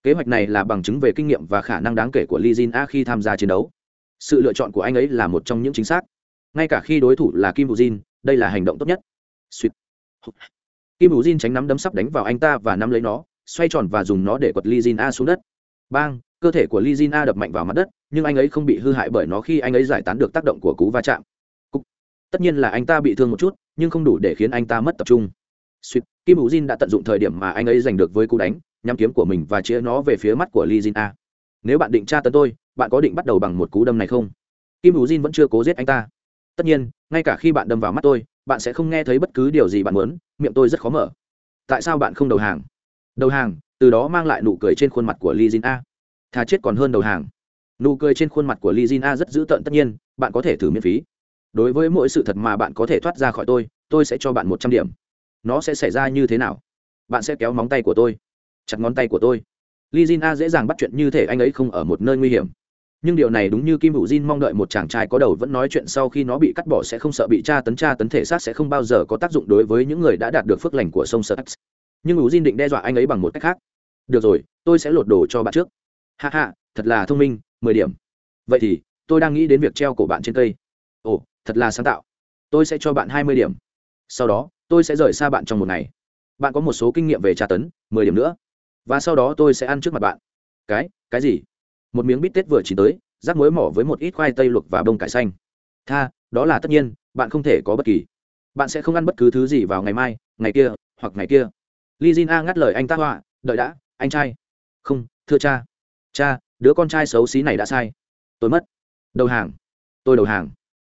kế hoạch này là bằng chứng về kinh nghiệm và khả năng đáng kể của Lee Jin A khi tham gia chiến đấu. Sự lựa chọn của anh ấy là một trong những chính xác. Ngay cả khi đối thủ là Kim Bù Jin đây là hành động tốt nhất. Sweet. Kim Bù Jin tránh nắm đấm sắp đánh vào anh ta và nắm lấy nó xoay tròn và dùng nó để quật Lee Jin A xuống đất. Bang cơ thể của Lee Jin A đập mạnh vào mặt đất nhưng anh ấy không bị hư hại bởi nó khi anh ấy giải tán được tác động của cú va chạm. Tất nhiên là anh ta bị thương một chút nhưng không đủ để khiến anh ta mất tập trung. Sweet, kim bù jin đã tận dụng thời điểm mà anh ấy giành được với cú đánh nhắm kiếm của mình và chia nó về phía mắt của Lee Jin A. Nếu bạn định tra tấn tôi, bạn có định bắt đầu bằng một cú đâm này không? Kim Hữu Jin vẫn chưa cố giết anh ta. Tất nhiên, ngay cả khi bạn đâm vào mắt tôi, bạn sẽ không nghe thấy bất cứ điều gì bạn muốn, miệng tôi rất khó mở. Tại sao bạn không đầu hàng? Đầu hàng, từ đó mang lại nụ cười trên khuôn mặt của Lee Jin A. Thà chết còn hơn đầu hàng. Nụ cười trên khuôn mặt của Lee Jin A rất dữ tợn tất nhiên, bạn có thể thử miễn phí đối với mỗi sự thật mà bạn có thể thoát ra khỏi tôi tôi sẽ cho bạn một trăm điểm nó sẽ xảy ra như thế nào bạn sẽ kéo móng tay của tôi chặt ngón tay của tôi. Li jin a dễ dàng bắt chuyện như thể anh ấy không ở một nơi nguy hiểm. Nhưng điều này đúng như kim hữu jin mong đợi một chàng trai có đầu vẫn nói chuyện sau khi nó bị cắt bỏ sẽ không sợ bị tra tấn tra tấn thể xác sẽ không bao giờ có tác dụng đối với những người đã đạt được phước lành của sông sở nhưng hữu jin định đe dọa anh ấy bằng một cách khác. Được rồi, tôi sẽ lột đồ cho bạn trước. Hạ hạ thật là thông minh, mười điểm. Vậy thì, tôi đang nghĩ đến việc treo cổ bạn trên cây. Ồ, thật là sáng tạo. Tôi sẽ cho bạn hai mươi điểm. Sau đó, tôi sẽ rời xa bạn trong một ngày. Bạn có một số kinh nghiệm về tra tấn, mười điểm nữa và sau đó tôi sẽ ăn trước mặt bạn. Cái cái gì? Một miếng bít tết vừa chỉ tới rác muối mỏ với một ít khoai tây luộc và bông cải xanh. Tha, đó là tất nhiên, bạn không thể có bất kỳ. Bạn sẽ không ăn bất cứ thứ gì vào ngày mai, ngày kia, hoặc ngày kia. Li jin a ngắt lời anh ta họa đợi đã, anh trai. Không, thưa cha. Cha, đứa con trai xấu xí này đã sai. Tôi mất. Đầu hàng. Tôi đầu hàng.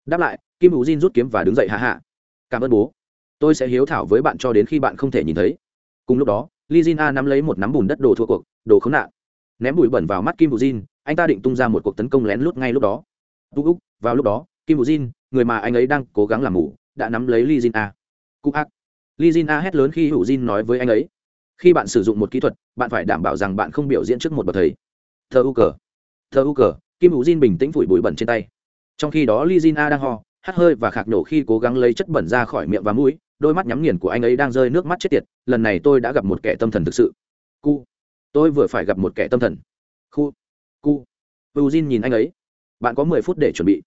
Đáp lại, kim hữu jin rút kiếm và đứng dậy hạ hạ cảm ơn bố. Tôi sẽ hiếu thảo với bạn cho đến khi bạn không thể nhìn thấy. Cùng lúc đó Lizina nắm lấy một nắm bùn đất đồ thua cuộc đồ khốn nạn. Ném bụi bẩn vào mắt kim hữu jin anh ta định tung ra một cuộc tấn công lén lút ngay lúc đó. Úc Úc, vào lúc đó kim hữu jin người mà anh ấy đang cố gắng làm mù đã nắm lấy Lizina. jin cúc ác. Lizina hét lớn khi hữu jin nói với anh ấy khi bạn sử dụng một kỹ thuật bạn phải đảm bảo rằng bạn không biểu diễn trước một bậc thầy. Thơ u cờ. Thơ u cờ kim hữu jin bình tĩnh phủi bụi bẩn trên tay. Trong khi đó Lizina đang ho hắt hơi và khạc nổ khi cố gắng lấy chất bẩn ra khỏi miệng và mũi đôi mắt nhắm nghiền của anh ấy đang rơi nước mắt chết tiệt, lần này tôi đã gặp một kẻ tâm thần thực sự. Cu. Tôi vừa phải gặp một kẻ tâm thần. Khu. Cu. Jin nhìn anh ấy. Bạn có mười phút để chuẩn bị.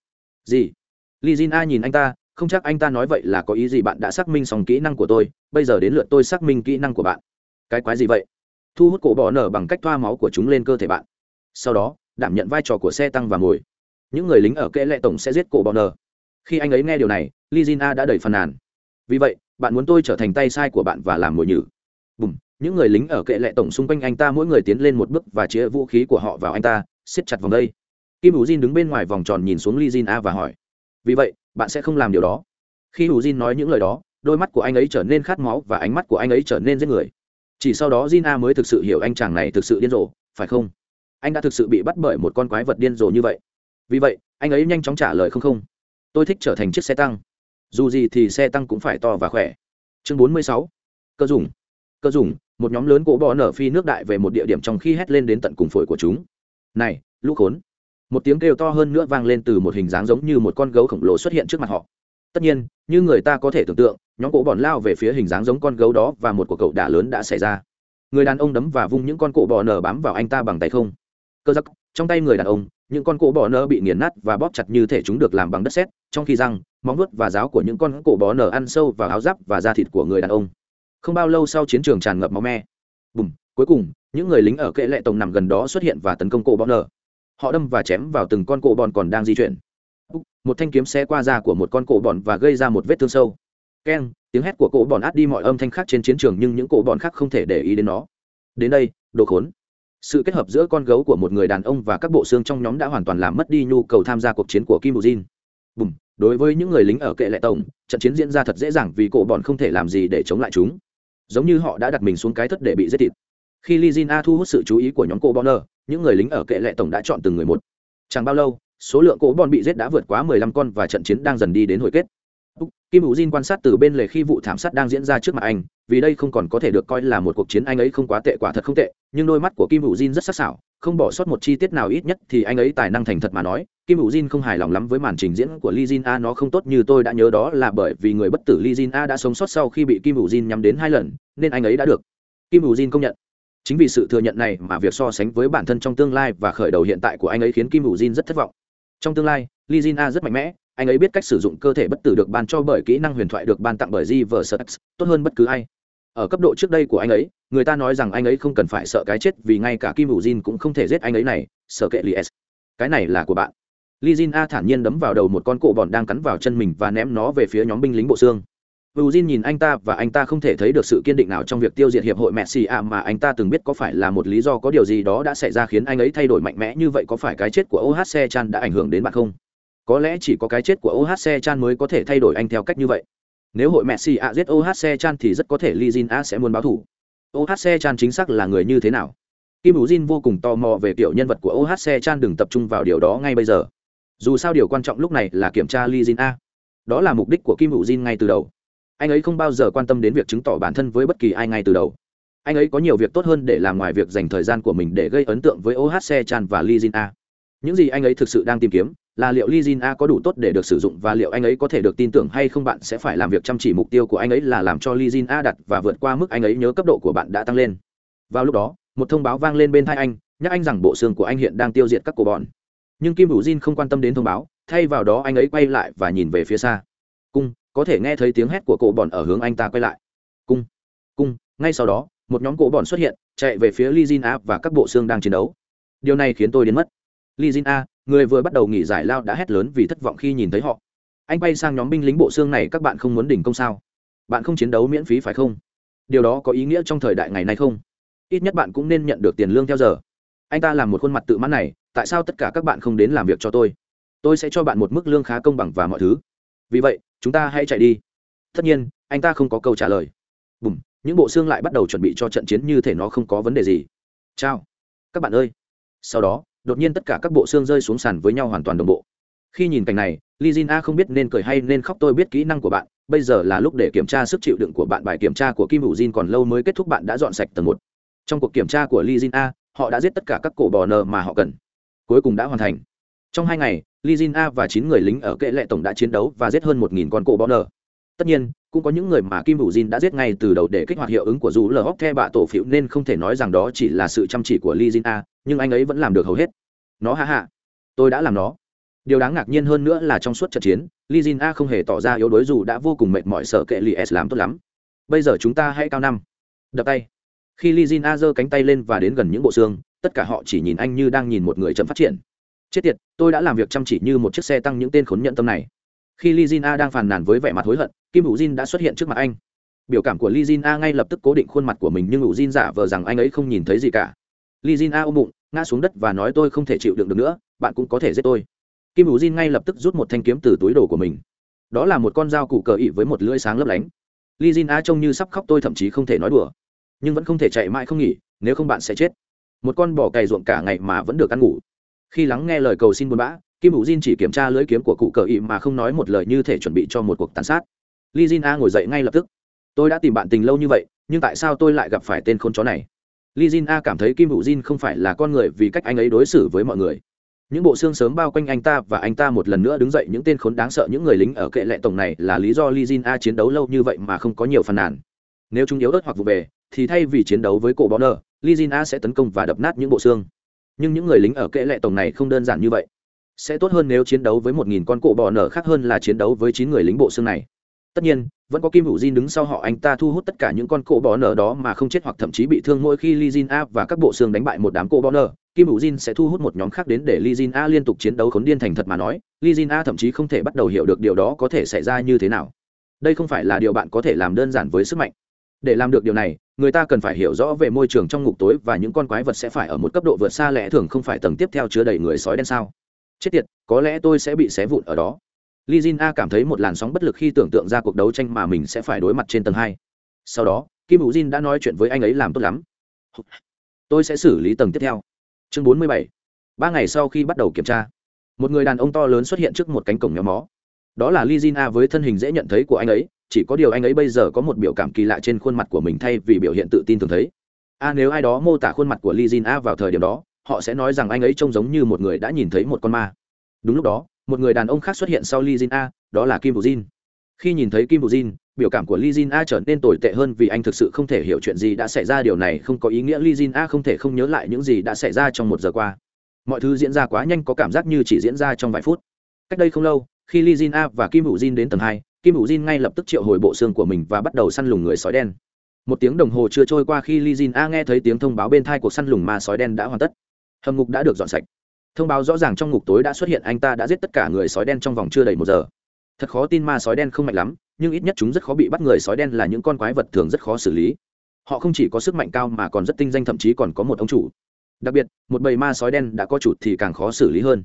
Gì? Li jin a nhìn anh ta, không chắc anh ta nói vậy là có ý gì bạn đã xác minh xong kỹ năng của tôi, bây giờ đến lượt tôi xác minh kỹ năng của bạn. Cái quái gì vậy? Thu hút cổ bọ nở bằng cách thoa máu của chúng lên cơ thể bạn. Sau đó, đảm nhận vai trò của xe tăng và ngồi. những người lính ở kệ lệ tổng sẽ giết cổ bọ nở. Khi anh ấy nghe điều này li jin a đã đẩy phàn nàn vì vậy, bạn muốn tôi trở thành tay sai của bạn và làm mồi nhử. Bùm, những người lính ở kệ lệ tổng xung quanh anh ta mỗi người tiến lên một bước và chĩa vũ khí của họ vào anh ta, siết chặt vòng đây. Kim hữu jin đứng bên ngoài vòng tròn nhìn xuống li jin a và hỏi, vì vậy, bạn sẽ không làm điều đó? Khi hữu jin nói những lời đó, đôi mắt của anh ấy trở nên khát máu và ánh mắt của anh ấy trở nên giết người. Chỉ sau đó jin a mới thực sự hiểu anh chàng này thực sự điên rồ, phải không? Anh đã thực sự bị bắt bởi một con quái vật điên rồ như vậy. Vì vậy, anh ấy nhanh chóng trả lời không không. Tôi thích trở thành chiếc xe tăng dù gì thì xe tăng cũng phải to và khỏe. Chương 46. cơ dùng. Cơ dùng, một nhóm lớn cỗ bò nở phi nước đại về một địa điểm trong khi hét lên đến tận cùng phổi của chúng. Này, lũ khốn. Một tiếng kêu to hơn nữa vang lên từ một hình dáng giống như một con gấu khổng lồ xuất hiện trước mặt họ. Tất nhiên, như người ta có thể tưởng tượng, nhóm cỗ bòn lao về phía hình dáng giống con gấu đó và một cuộc cậu đả lớn đã xảy ra. Người đàn ông đấm và vung những con cỗ bò nở bám vào anh ta bằng tay không. Cơ giắc, trong tay người đàn ông, những con cỗ bò nở bị nghiền nát và bóp chặt như thể chúng được làm bằng đất sét, trong khi răng móng vuốt và giáo của những con cổ bò nở ăn sâu vào áo giáp và da thịt của người đàn ông. Không bao lâu sau chiến trường tràn ngập máu me. Bùm, cuối cùng, những người lính ở kệ lệ tổng nằm gần đó xuất hiện và tấn công cổ bò nở. Họ đâm và chém vào từng con cổ bòn còn đang di chuyển. Một thanh kiếm xe qua da của một con cổ bòn và gây ra một vết thương sâu. Keng, tiếng hét của cổ bòn át đi mọi âm thanh khác trên chiến trường nhưng những cổ bòn khác không thể để ý đến nó. Đến đây, đồ khốn. Sự kết hợp giữa con gấu của một người đàn ông và các bộ xương trong nhóm đã hoàn toàn làm mất đi nhu cầu tham gia cuộc chiến của kim bù jin bùm đối với những người lính ở kệ lệ tổng, trận chiến diễn ra thật dễ dàng vì cổ bọn không thể làm gì để chống lại chúng. Giống như họ đã đặt mình xuống cái thất để bị giết thịt. Khi li jin a thu hút sự chú ý của nhóm cổ bonner những người lính ở kệ lệ tổng đã chọn từng người một. Chẳng bao lâu, số lượng cổ bon bị giết đã vượt quá mười lăm con và trận chiến đang dần đi đến hồi kết kim hữu jin quan sát từ bên lề khi vụ thảm sát đang diễn ra trước mặt anh vì đây không còn có thể được coi là một cuộc chiến anh ấy không quá tệ quả thật không tệ nhưng đôi mắt của kim hữu jin rất sắc sảo không bỏ sót một chi tiết nào ít nhất thì anh ấy tài năng thành thật mà nói kim hữu jin không hài lòng lắm với màn trình diễn của Lee Jin A nó không tốt như tôi đã nhớ đó là bởi vì người bất tử Lee Jin A đã sống sót sau khi bị Kim Hữu Jin nhắm đến hai lần, nên anh ấy đã được. Kim Hữu Jin công nhận. Chính vì sự thừa nhận này mà việc so sánh với bản thân trong tương lai và khởi đầu hiện tại của anh ấy khiến Kim Hữu Jin rất thất vọng. Trong tương lai, Lee Jin A rất mạnh mẽ, anh ấy biết cách sử dụng cơ thể bất tử được ban cho bởi kỹ năng huyền thoại được ban tặng bởi Giversex, tốt hơn bất cứ ai. Ở cấp độ trước đây của anh ấy, người ta nói rằng anh ấy không cần phải sợ cái chết vì ngay cả Kim Hữu Jin cũng không thể giết anh ấy này, sợ kệ Lies. Cái này là của bạn. Li Jin A thản nhiên đấm vào đầu một con cổ bòn đang cắn vào chân mình và ném nó về phía nhóm binh lính bộ xương. Vũ Jin nhìn anh ta và anh ta không thể thấy được sự kiên định nào trong việc tiêu diệt hiệp hội Messi A mà anh ta từng biết có phải là một lý do có điều gì đó đã xảy ra khiến anh ấy thay đổi mạnh mẽ như vậy có phải cái chết của OHC Chan đã ảnh hưởng đến bạn không? Có lẽ chỉ có cái chết của OHC Chan mới có thể thay đổi anh theo cách như vậy. Nếu hội Messi à giết OHC Chan thì rất có thể Lee Jin A sẽ muốn báo thù. OHC Chan chính xác là người như thế nào? Kim Vũ Jin vô cùng tò mò về kiểu nhân vật của OHC Chan đừng tập trung vào điều đó ngay bây giờ. Dù sao điều quan trọng lúc này là kiểm tra Lee Jin A. Đó là mục đích của Kim Vũ Jin ngay từ đầu anh ấy không bao giờ quan tâm đến việc chứng tỏ bản thân với bất kỳ ai ngay từ đầu anh ấy có nhiều việc tốt hơn để làm ngoài việc dành thời gian của mình để gây ấn tượng với ohc chan và li jin a những gì anh ấy thực sự đang tìm kiếm là liệu li a có đủ tốt để được sử dụng và liệu anh ấy có thể được tin tưởng hay không bạn sẽ phải làm việc chăm chỉ mục tiêu của anh ấy là làm cho li a đặt và vượt qua mức anh ấy nhớ cấp độ của bạn đã tăng lên. Vào lúc đó, một thông báo vang lên bên thai anh, nhắc anh rằng bộ xương của anh hiện đang tiêu diệt các cổ bọn. Nhưng kim hữu jin không quan tâm đến thông báo, thay vào đó anh ấy quay lại và nhìn về phía xa. Cung, có thể nghe thấy tiếng hét của cổ bọn ở hướng anh ta quay lại. Cung cung. Ngay sau đó, một nhóm cổ bọn xuất hiện, chạy về phía li a và các bộ xương đang chiến đấu. Điều này khiến tôi đến mất. Li a người vừa bắt đầu nghỉ giải lao đã hét lớn vì thất vọng khi nhìn thấy họ. Anh bay sang nhóm binh lính bộ xương này các bạn không muốn đỉnh công sao? Bạn không chiến đấu miễn phí phải không? Điều đó có ý nghĩa trong thời đại ngày nay không? Ít nhất bạn cũng nên nhận được tiền lương theo giờ. Anh ta làm một khuôn mặt tự mãn này tại sao tất cả các bạn không đến làm việc cho tôi? Tôi sẽ cho bạn một mức lương khá công bằng và mọi thứ. Vì vậy chúng ta hãy chạy đi. Tất nhiên anh ta không có câu trả lời. Bùm những bộ xương lại bắt đầu chuẩn bị cho trận chiến như thể nó không có vấn đề gì. Chào, các bạn ơi. Sau đó đột nhiên tất cả các bộ xương rơi xuống sàn với nhau hoàn toàn đồng bộ. Khi nhìn cảnh này li jin a không biết nên cười hay nên khóc, tôi biết kỹ năng của bạn, bây giờ là lúc để kiểm tra sức chịu đựng của bạn. Bài kiểm tra của kim hữu jin còn lâu mới kết thúc, bạn đã dọn sạch tầng một. Trong cuộc kiểm tra của li jin a, họ đã giết tất cả các cổ bò nờ mà họ cần. Cuối cùng đã hoàn thành. Trong hai ngày Li Jin A và chín người lính ở kệ lệ tổng đã chiến đấu và giết hơn một nghìn con cổ bò nờ tất nhiên, cũng có những người mà kim hữu jin đã giết ngay từ đầu để kích hoạt hiệu ứng của dù lờ hóc the bạ tổ phiệu nên không thể nói rằng đó chỉ là sự chăm chỉ của Lee jin a, nhưng anh ấy vẫn làm được hầu hết. Nó ha hạ. tôi đã làm nó. Điều đáng ngạc nhiên hơn nữa là trong suốt trận chiến, Lee jin a không hề tỏ ra yếu đuối dù đã vô cùng mệt mỏi sợ kệ li s làm tốt lắm. Bây giờ chúng ta hãy cao năm. Đập tay. Khi Lee jin a giơ cánh tay lên và đến gần những bộ xương, tất cả họ chỉ nhìn anh như đang nhìn một người chậm phát triển. Chết tiệt, tôi đã làm việc chăm chỉ như một chiếc xe tăng những tên khốn nhận tâm này khi Lee Jin A đang phàn nàn với vẻ mặt hối hận, Kim hữu Jin đã xuất hiện trước mặt anh. Biểu cảm của Lee Jin A ngay lập tức cố định khuôn mặt của mình nhưng hữu Jin giả vờ rằng anh ấy không nhìn thấy gì cả. Lee Jin A ôm bụng, ngã xuống đất và nói tôi không thể chịu đựng được nữa, bạn cũng có thể giết tôi. Kim hữu Jin ngay lập tức rút một thanh kiếm từ túi đồ của mình. Đó là một con dao cụ cờ ị với một lưỡi sáng lấp lánh. Lee Jin A trông như sắp khóc tôi thậm chí không thể nói đùa, nhưng vẫn không thể chạy mãi không nghỉ, nếu không bạn sẽ chết. Một con bò cày ruộng cả ngày mà vẫn được ăn ngủ. Khi lắng nghe lời cầu xin buồn bã, kim hữu diên chỉ kiểm tra lưỡi kiếm của cụ cờ ị mà không nói một lời như thể chuẩn bị cho một cuộc tàn sát. Li jin a ngồi dậy ngay lập tức. Tôi đã tìm bạn tình lâu như vậy, nhưng tại sao tôi lại gặp phải tên khốn chó này? Li jin a cảm thấy kim hữu diên không phải là con người vì cách anh ấy đối xử với mọi người. Những bộ xương sớm bao quanh anh ta và anh ta một lần nữa đứng dậy, những tên khốn đáng sợ, những người lính ở kệ lệ tổng này là lý do li jin a chiến đấu lâu như vậy mà không có nhiều phàn nàn. Nếu chúng yếu ớt hoặc vụ về, thì thay vì chiến đấu với cổ bó nơ li jin a sẽ tấn công và đập nát những bộ xương. Nhưng những người lính ở kệ lệ tổng này không đơn giản như vậy sẽ tốt hơn nếu chiến đấu với một nghìn con cổ bò nở khác hơn là chiến đấu với chín người lính bộ xương này. Tất nhiên, vẫn có kim hữu jin đứng sau họ anh ta thu hút tất cả những con cổ bò nở đó mà không chết hoặc thậm chí bị thương mỗi khi li jin a và các bộ xương đánh bại một đám cổ bò nở. Kim hữu jin sẽ thu hút một nhóm khác đến để li jin a liên tục chiến đấu khốn điên thành thật mà nói. Li jin a thậm chí không thể bắt đầu hiểu được điều đó có thể xảy ra như thế nào. Đây không phải là điều bạn có thể làm đơn giản với sức mạnh. Để làm được điều này, người ta cần phải hiểu rõ về môi trường trong ngục tối và những con quái vật sẽ phải ở một cấp độ vượt xa lẽ thường không phải tầng tiếp theo chứa đầy người sói đen sao chết tiệt, có lẽ tôi sẽ bị xé vụn ở đó. Li jin a cảm thấy một làn sóng bất lực khi tưởng tượng ra cuộc đấu tranh mà mình sẽ phải đối mặt trên tầng hai. Sau đó, kim hữu jin đã nói chuyện với anh ấy làm tốt lắm. Tôi sẽ xử lý tầng tiếp theo. Chương bốn mươi bảy. Ba ngày sau khi bắt đầu kiểm tra, một người đàn ông to lớn xuất hiện trước một cánh cổng nhóm mó. Đó là li jin a với thân hình dễ nhận thấy của anh ấy, chỉ có điều anh ấy bây giờ có một biểu cảm kỳ lạ trên khuôn mặt của mình thay vì biểu hiện tự tin thường thấy. A nếu ai đó mô tả khuôn mặt của li jin a vào thời điểm đó họ sẽ nói rằng anh ấy trông giống như một người đã nhìn thấy một con ma đúng lúc đó một người đàn ông khác xuất hiện sau Lee Jin A, đó là Kim Bù Jin. Khi nhìn thấy Kim Bù Jin, biểu cảm của Lee Jin A trở nên tồi tệ hơn vì anh thực sự không thể hiểu chuyện gì đã xảy ra điều này không có ý nghĩa Lee Jin A không thể không nhớ lại những gì đã xảy ra trong một giờ qua. Mọi thứ diễn ra quá nhanh có cảm giác như chỉ diễn ra trong vài phút. Cách đây không lâu, khi Lee Jin A và Kim Bù Jin đến tầng hai, Kim Bù Jin ngay lập tức triệu hồi bộ xương của mình và bắt đầu săn lùng người sói đen. Một tiếng đồng hồ chưa trôi qua khi Lee Jin A nghe thấy tiếng thông báo bên thai cuộc săn lùng ma sói đen đã hoàn tất hầm ngục đã được dọn sạch. Thông báo rõ ràng trong ngục tối đã xuất hiện anh ta đã giết tất cả người sói đen trong vòng chưa đầy một giờ. Thật khó tin ma sói đen không mạnh lắm, nhưng ít nhất chúng rất khó bị bắt người sói đen là những con quái vật thường rất khó xử lý. Họ không chỉ có sức mạnh cao mà còn rất tinh danh, thậm chí còn có một ông chủ. Đặc biệt, một bầy ma sói đen đã có chủ thì càng khó xử lý hơn.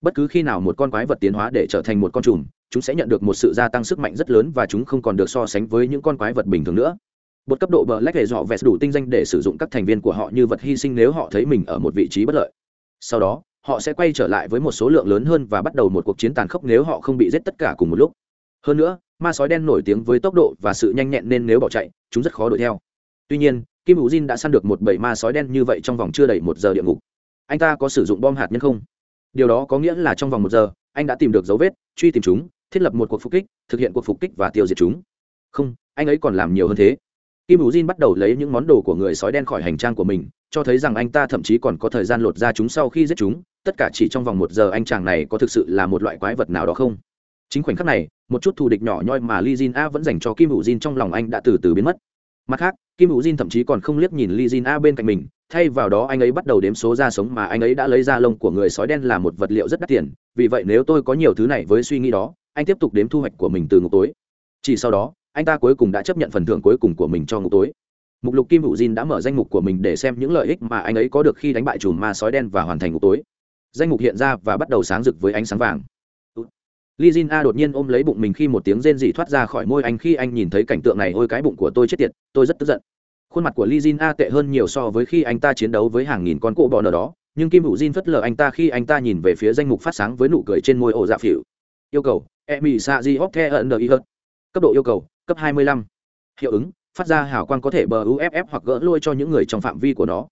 Bất cứ khi nào một con quái vật tiến hóa để trở thành một con trùm, chúng sẽ nhận được một sự gia tăng sức mạnh rất lớn và chúng không còn được so sánh với những con quái vật bình thường nữa một cấp độ bờ lách để dọ vẹt đủ tinh danh để sử dụng các thành viên của họ như vật hy sinh nếu họ thấy mình ở một vị trí bất lợi. Sau đó, họ sẽ quay trở lại với một số lượng lớn hơn và bắt đầu một cuộc chiến tàn khốc nếu họ không bị giết tất cả cùng một lúc. Hơn nữa, ma sói đen nổi tiếng với tốc độ và sự nhanh nhẹn nên nếu bỏ chạy, chúng rất khó đuổi theo. Tuy nhiên, kim hữu jin đã săn được một bầy ma sói đen như vậy trong vòng chưa đầy một giờ địa ngục. Anh ta có sử dụng bom hạt nhân không? Điều đó có nghĩa là trong vòng một giờ, anh đã tìm được dấu vết, truy tìm chúng, thiết lập một cuộc phục kích, thực hiện cuộc phục kích và tiêu diệt chúng. Không, anh ấy còn làm nhiều hơn thế kim hữu jin bắt đầu lấy những món đồ của người sói đen khỏi hành trang của mình, cho thấy rằng anh ta thậm chí còn có thời gian lột ra chúng sau khi giết chúng. Tất cả chỉ trong vòng một giờ anh chàng này có thực sự là một loại quái vật nào đó không? Chính khoảnh khắc này, một chút thù địch nhỏ nhoi mà li jin a vẫn dành cho kim hữu jin trong lòng anh đã từ từ biến mất. Mặt khác, kim hữu jin thậm chí còn không liếc nhìn li jin a bên cạnh mình, thay vào đó anh ấy bắt đầu đếm số da sống mà anh ấy đã lấy ra lông của người sói đen là một vật liệu rất đắt tiền. Vì vậy nếu tôi có nhiều thứ này với suy nghĩ đó, anh tiếp tục đếm thu hoạch của mình từ ngục tối. Chỉ sau đó anh ta cuối cùng đã chấp nhận phần thưởng cuối cùng của mình cho ngục tối. Mục lục kim hữu jin đã mở danh mục của mình để xem những lợi ích mà anh ấy có được khi đánh bại chùm ma sói đen và hoàn thành ngục tối. Danh mục hiện ra và bắt đầu sáng rực với ánh sáng vàng. Li jin a đột nhiên ôm lấy bụng mình khi một tiếng rên rỉ thoát ra khỏi môi anh khi anh nhìn thấy cảnh tượng này, ôi, cái bụng của tôi chết tiệt, tôi rất tức giận. Khuôn mặt của li jin a tệ hơn nhiều so với khi anh ta chiến đấu với hàng nghìn con cỗ bò nở đó, nhưng kim hữu jin phất lờ anh ta khi anh ta nhìn về phía danh mục phát sáng với nụ cười trên môi ổ dạ phỉu yêu cầu, emi sa di hóc the ẩn đờ cấp độ yêu cầu cấp 25. hiệu ứng, phát ra hào quang có thể bờ uff hoặc gỡ lôi cho những người trong phạm vi của nó.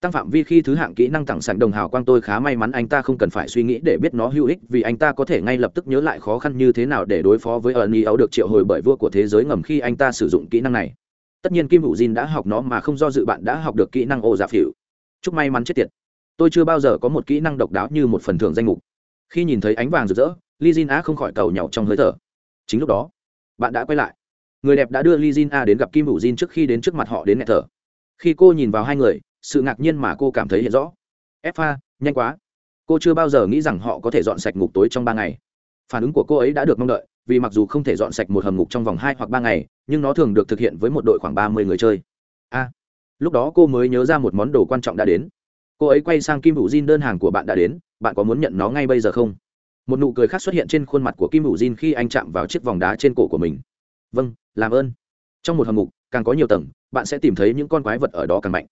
Tăng phạm vi khi thứ hạng kỹ năng tặng sẵn đồng hào quang tôi khá may mắn anh ta không cần phải suy nghĩ để biết nó hữu ích vì anh ta có thể ngay lập tức nhớ lại khó khăn như thế nào để đối phó với ẩn ý ấu được triệu hồi bởi vua của thế giới ngầm khi anh ta sử dụng kỹ năng này. Tất nhiên kim hữu jin đã học nó mà không do dự bạn đã học được kỹ năng ô giả phỉu. Chúc may mắn chết tiệt. Tôi chưa bao giờ có một kỹ năng độc đáo như một phần thưởng danh mục. Khi nhìn thấy ánh vàng rực rỡ li jin á không khỏi cầu nhau trong hơi thở. Chính lúc đó, bạn đã quay lại người đẹp đã đưa li jin a đến gặp kim hữu jin trước khi đến trước mặt họ đến nghẹt thở. Khi cô nhìn vào hai người, sự ngạc nhiên mà cô cảm thấy hiện rõ. Ép nhanh quá. Cô chưa bao giờ nghĩ rằng họ có thể dọn sạch ngục tối trong ba ngày. Phản ứng của cô ấy đã được mong đợi, vì mặc dù không thể dọn sạch một hầm ngục trong vòng hai hoặc ba ngày, nhưng nó thường được thực hiện với một đội khoảng ba mươi người chơi. A. Lúc đó cô mới nhớ ra một món đồ quan trọng đã đến. Cô ấy quay sang kim hữu Jin đơn hàng của bạn đã đến, bạn có muốn nhận nó ngay bây giờ không? Một nụ cười khác xuất hiện trên khuôn mặt của kim hữu Jin khi anh chạm vào chiếc vòng đá trên cổ của mình. Vâng làm ơn. Trong một hầm ngục càng có nhiều tầng, bạn sẽ tìm thấy những con quái vật ở đó càng mạnh.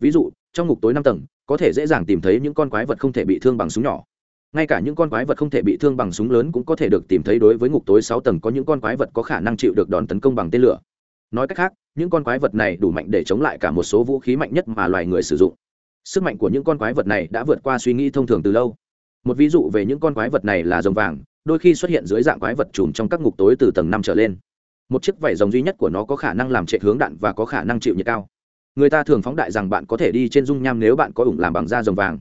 Ví dụ, trong ngục tối năm tầng, có thể dễ dàng tìm thấy những con quái vật không thể bị thương bằng súng nhỏ. Ngay cả những con quái vật không thể bị thương bằng súng lớn cũng có thể được tìm thấy đối với ngục tối sáu tầng có những con quái vật có khả năng chịu được đòn tấn công bằng tên lửa. Nói cách khác, những con quái vật này đủ mạnh để chống lại cả một số vũ khí mạnh nhất mà loài người sử dụng. Sức mạnh của những con quái vật này đã vượt qua suy nghĩ thông thường từ lâu. Một ví dụ về những con quái vật này là rồng vàng, đôi khi xuất hiện dưới dạng quái vật trùm trong các ngục tối từ tầng năm trở lên một chiếc vảy rồng duy nhất của nó có khả năng làm trệ hướng đạn và có khả năng chịu nhiệt cao. Người ta thường phóng đại rằng bạn có thể đi trên dung nham nếu bạn có ủng làm bằng da rồng vàng.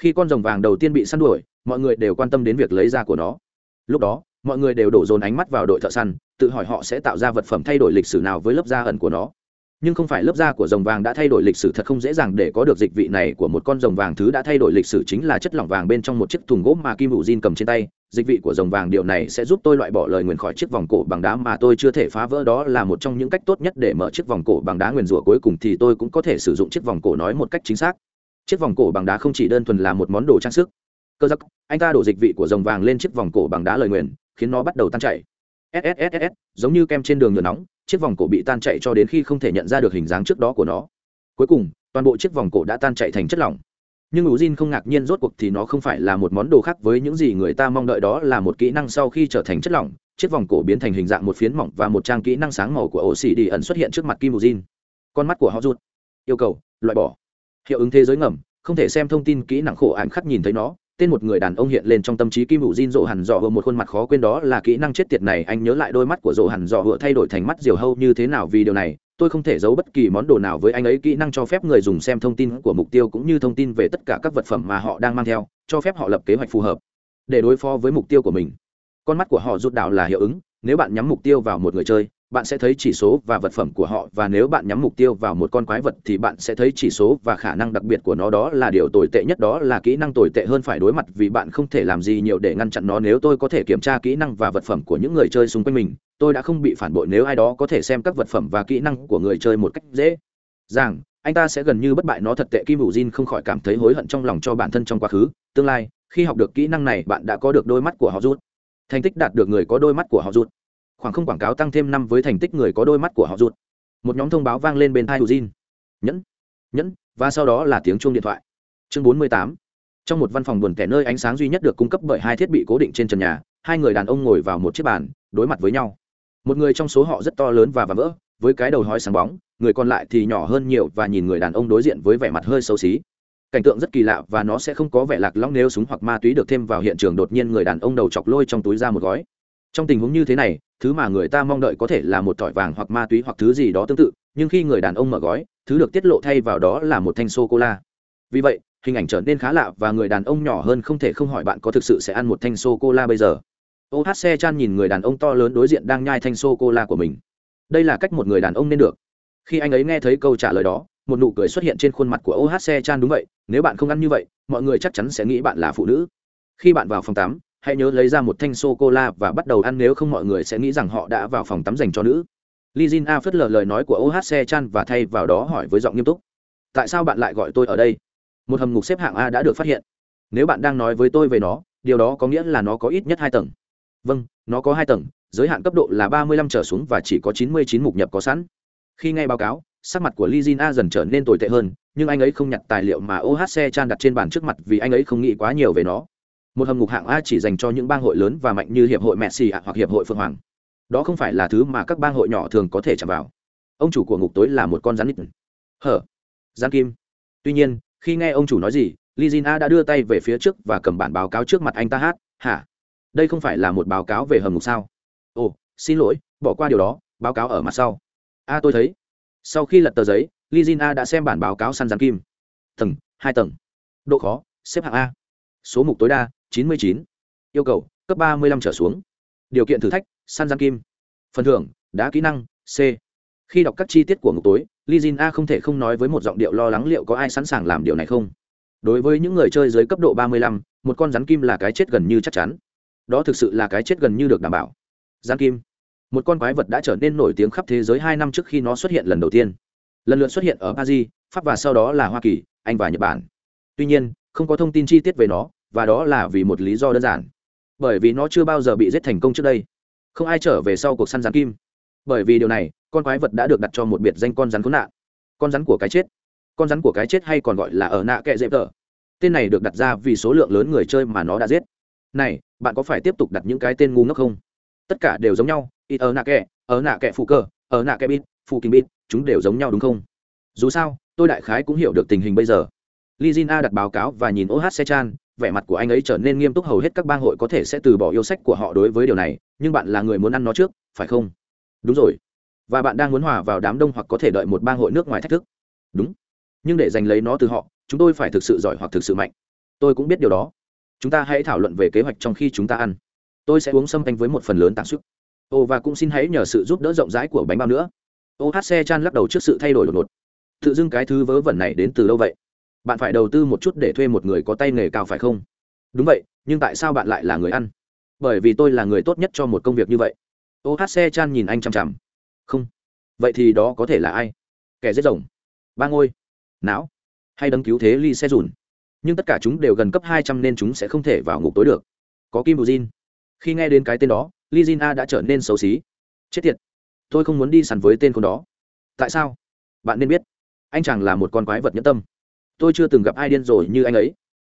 Khi con rồng vàng đầu tiên bị săn đuổi, mọi người đều quan tâm đến việc lấy da của nó. Lúc đó, mọi người đều đổ dồn ánh mắt vào đội thợ săn, tự hỏi họ sẽ tạo ra vật phẩm thay đổi lịch sử nào với lớp da ẩn của nó. Nhưng không phải lớp da của rồng vàng đã thay đổi lịch sử thật không dễ dàng để có được dịch vị này của một con rồng vàng. Thứ đã thay đổi lịch sử chính là chất lỏng vàng bên trong một chiếc thùng gỗ mà kim hữu diên cầm trên tay dịch vị của rồng vàng điều này sẽ giúp tôi loại bỏ lời nguyền khỏi chiếc vòng cổ bằng đá mà tôi chưa thể phá vỡ. Đó là một trong những cách tốt nhất để mở chiếc vòng cổ bằng đá nguyền rủa cuối cùng thì tôi cũng có thể sử dụng chiếc vòng cổ nói một cách chính xác. Chiếc vòng cổ bằng đá không chỉ đơn thuần là một món đồ trang sức. Cơ giặc anh ta đổ dịch vị của rồng vàng lên chiếc vòng cổ bằng đá lời nguyền, khiến nó bắt đầu tan chảy. Sss giống như kem trên đường nhựa nóng, chiếc vòng cổ bị tan chảy cho đến khi không thể nhận ra được hình dáng trước đó của nó. Cuối cùng, toàn bộ chiếc vòng cổ đã tan chảy thành chất lỏng nhưng u Jin không ngạc nhiên rốt cuộc thì nó không phải là một món đồ khác với những gì người ta mong đợi đó là một kỹ năng sau khi trở thành chất lỏng, chiếc vòng cổ biến thành hình dạng một phiến mỏng và một trang kỹ năng sáng màu của ổ xỉ đi ẩn xuất hiện trước mặt kim u Jin con mắt của họ rút yêu cầu, loại bỏ. Hiệu ứng thế giới ngầm, không thể xem thông tin kỹ năng khổ ảnh khắc nhìn thấy nó. Tên một người đàn ông hiện lên trong tâm trí kim hữu diên rộ hẳn dọ hựa một khuôn mặt khó quên đó là kỹ năng chết tiệt này. Anh nhớ lại đôi mắt của rộ hẳn dọ hựa thay đổi thành mắt diều hâu như thế nào vì điều này tôi không thể giấu bất kỳ món đồ nào với anh ấy, kỹ năng cho phép người dùng xem thông tin của mục tiêu cũng như thông tin về tất cả các vật phẩm mà họ đang mang theo, cho phép họ lập kế hoạch phù hợp để đối phó với mục tiêu của mình. Con mắt của họ rút đạo là hiệu ứng, nếu bạn nhắm mục tiêu vào một người chơi, bạn sẽ thấy chỉ số và vật phẩm của họ, và nếu bạn nhắm mục tiêu vào một con quái vật thì bạn sẽ thấy chỉ số và khả năng đặc biệt của nó, đó là điều tồi tệ nhất, đó là kỹ năng tồi tệ hơn phải đối mặt vì bạn không thể làm gì nhiều để ngăn chặn nó. Nếu tôi có thể kiểm tra kỹ năng và vật phẩm của những người chơi xung quanh mình tôi đã không bị phản bội nếu ai đó có thể xem các vật phẩm và kỹ năng của người chơi một cách dễ dàng, anh ta sẽ gần như bất bại nó thật tệ. Kim hữu jin không khỏi cảm thấy hối hận trong lòng cho bản thân trong quá khứ. Tương lai, khi học được kỹ năng này, bạn đã có được đôi mắt của họ rút thành tích đạt được người có đôi mắt của họ rút khoảng không quảng cáo tăng thêm năm với thành tích người có đôi mắt của họ rút một nhóm thông báo vang lên bên thai jin. Nhẫn nhẫn, và sau đó là tiếng chuông điện thoại. Chương bốn mươi tám. Trong một văn phòng buồn kẻ nơi ánh sáng duy nhất được cung cấp bởi hai thiết bị cố định trên trần nhà, hai người đàn ông ngồi vào một chiếc bàn, đối mặt với nhau một người trong số họ rất to lớn và vạm vỡ, với cái đầu hói sáng bóng, người còn lại thì nhỏ hơn nhiều và nhìn người đàn ông đối diện với vẻ mặt hơi xấu xí. Cảnh tượng rất kỳ lạ và nó sẽ không có vẻ lạc lõng nếu súng hoặc ma túy được thêm vào hiện trường đột nhiên người đàn ông đầu chọc lôi trong túi ra một gói. Trong tình huống như thế này, thứ mà người ta mong đợi có thể là một tỏi vàng hoặc ma túy hoặc thứ gì đó tương tự, nhưng khi người đàn ông mở gói, thứ được tiết lộ thay vào đó là một thanh sô cô la vì vậy, hình ảnh trở nên khá lạ và người đàn ông nhỏ hơn không thể không hỏi bạn có thực sự sẽ ăn một thanh sô cô la bây giờ ô hát xe chan nhìn người đàn ông to lớn đối diện đang nhai thanh sô cô la của mình. Đây là cách một người đàn ông nên được. Khi anh ấy nghe thấy câu trả lời đó, một nụ cười xuất hiện trên khuôn mặt của ô hát xe chan đúng vậy, nếu bạn không ăn như vậy, mọi người chắc chắn sẽ nghĩ bạn là phụ nữ. Khi bạn vào phòng tắm, hãy nhớ lấy ra một thanh sô cô la và bắt đầu ăn nếu không mọi người sẽ nghĩ rằng họ đã vào phòng tắm dành cho nữ. Li jin a phớt lờ lời nói của ohc chan và thay vào đó hỏi với giọng nghiêm túc. Tại sao bạn lại gọi tôi ở đây? Một hầm ngục xếp hạng a đã được phát hiện. Nếu bạn đang nói với tôi về nó, điều đó có nghĩa là nó có ít nhất hai tầng vâng nó có hai tầng, giới hạn cấp độ là ba mươi lăm trở xuống và chỉ có chín mươi chín mục nhập có sẵn. Khi nghe báo cáo, sắc mặt của li jin a dần trở nên tồi tệ hơn, nhưng anh ấy không nhặt tài liệu mà ohc chan đặt trên bàn trước mặt vì anh ấy không nghĩ quá nhiều về nó. Một hầm ngục hạng a chỉ dành cho những bang hội lớn và mạnh như hiệp hội messi hoặc hiệp hội phượng hoàng. Đó không phải là thứ mà các bang hội nhỏ thường có thể chạm vào. Ông chủ của ngục tối là một con rắn nít. Hở? Rắn kim. Tuy nhiên, khi nghe ông chủ nói gì lizina đã đưa tay về phía trước và cầm bản báo cáo trước mặt anh ta hát, hả? Đây không phải là một báo cáo về hầm ngục sao? Ồ, xin lỗi, bỏ qua điều đó, báo cáo ở mặt sau. A, tôi thấy. Sau khi lật tờ giấy lizina đã xem bản báo cáo săn rắn kim. Tầng, hai tầng. Độ khó, xếp hạng a. Số mục tối đa, chín mươi chín. Yêu cầu, cấp ba mươi năm trở xuống. Điều kiện thử thách, săn rắn kim. Phần thưởng, đá kỹ năng, c. Khi đọc các chi tiết của ngục tối lizin a không thể không nói với một giọng điệu lo lắng liệu có ai sẵn sàng làm điều này không. Đối với những người chơi dưới cấp độ ba mươi lăm, một con rắn kim là cái chết gần như chắc chắn đó thực sự là cái chết gần như được đảm bảo. Rắn kim, một con quái vật đã trở nên nổi tiếng khắp thế giới hai năm trước khi nó xuất hiện lần đầu tiên. Lần lượt xuất hiện ở paris, pháp và sau đó là hoa kỳ, anh và nhật bản. Tuy nhiên, không có thông tin chi tiết về nó, và đó là vì một lý do đơn giản. Bởi vì nó chưa bao giờ bị giết thành công trước đây. Không ai trở về sau cuộc săn rắn kim. Bởi vì điều này, con quái vật đã được đặt cho một biệt danh con rắn khốn nạn. Con rắn của cái chết. Con rắn của cái chết hay còn gọi là ở nạ kệ dễ tờ. Tên này được đặt ra vì số lượng lớn người chơi mà nó đã giết này bạn có phải tiếp tục đặt những cái tên ngu ngốc không? Tất cả đều giống nhau ít ở nạ kẹ, ở nạ kẹ phụ cơ ở nạ kẹ bít phụ kinh bít chúng đều giống nhau đúng không? Dù sao tôi đại khái cũng hiểu được tình hình bây giờ. Lizina đặt báo cáo và nhìn oh sechan vẻ mặt của anh ấy trở nên nghiêm túc hầu hết các bang hội có thể sẽ từ bỏ yêu sách của họ đối với điều này nhưng bạn là người muốn ăn nó trước phải không? Đúng rồi. Và bạn đang muốn hòa vào đám đông hoặc có thể đợi một bang hội nước ngoài thách thức. Đúng. Nhưng để giành lấy nó từ họ chúng tôi phải thực sự giỏi hoặc thực sự mạnh. Tôi cũng biết điều đó chúng ta hãy thảo luận về kế hoạch trong khi chúng ta ăn. Tôi sẽ uống sâm canh với một phần lớn tạng sức. Ô, và cũng xin hãy nhờ sự giúp đỡ rộng rãi của bánh bao nữa. Ô, hát xe chan lắc đầu trước sự thay đổi đột ngột. Tự dưng cái thứ vớ vẩn này đến từ đâu vậy? Bạn phải đầu tư một chút để thuê một người có tay nghề cao phải không? Đúng vậy, nhưng tại sao bạn lại là người ăn? Bởi vì tôi là người tốt nhất cho một công việc như vậy. Ô, hát xe chan nhìn anh chằm chằm. Không. Vậy thì đó có thể là ai? Kẻ giết rồng. Ba ngôi. Não. Hay đấng cứu thế ly xe dùn nhưng tất cả chúng đều gần cấp hai trăm nên chúng sẽ không thể vào ngục tối được. Có kim bù jin. Khi nghe đến cái tên đó li jin a đã trở nên xấu xí. Chết tiệt, tôi không muốn đi săn với tên con đó. Tại sao? Bạn nên biết, anh chàng là một con quái vật nhẫn tâm. Tôi chưa từng gặp ai điên rồi như anh ấy.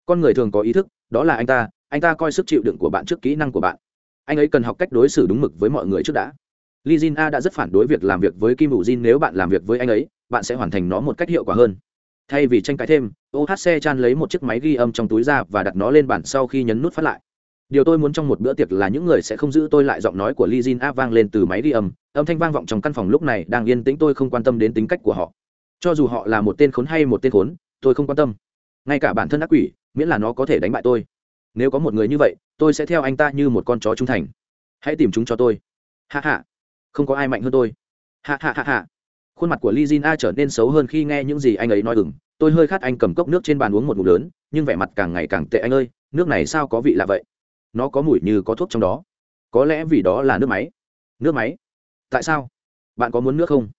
Con người thường có ý thức, đó là anh ta anh ta coi sức chịu đựng của bạn trước kỹ năng của bạn. Anh ấy cần học cách đối xử đúng mực với mọi người trước đã. Li jin a đã rất phản đối việc làm việc với kim bù jin. Nếu bạn làm việc với anh ấy, bạn sẽ hoàn thành nó một cách hiệu quả hơn thay vì tranh cãi thêm ohc chan lấy một chiếc máy ghi âm trong túi ra và đặt nó lên bàn sau khi nhấn nút phát lại. Điều tôi muốn trong một bữa tiệc là những người sẽ không giữ tôi lại, giọng nói của li jin a vang lên từ máy ghi âm âm thanh vang vọng trong căn phòng lúc này đang yên tĩnh, tôi không quan tâm đến tính cách của họ. Cho dù họ là một tên khốn hay một tên khốn, tôi không quan tâm. Ngay cả bản thân ác quỷ, miễn là nó có thể đánh bại tôi. Nếu có một người như vậy, tôi sẽ theo anh ta như một con chó trung thành. Hãy tìm chúng cho tôi. Hạ hạ không có ai mạnh hơn tôi. Hạ hạ hạ hạ khuôn mặt của li jin a trở nên xấu hơn khi nghe những gì anh ấy nói. Ừng tôi hơi khát anh cầm cốc nước trên bàn uống một ngụm lớn, nhưng vẻ mặt càng ngày càng tệ anh ơi, nước này sao có vị lạ vậy? Nó có mùi như có thuốc trong đó. Có lẽ vì đó là nước máy. Nước máy? Tại sao? Bạn có muốn nước không?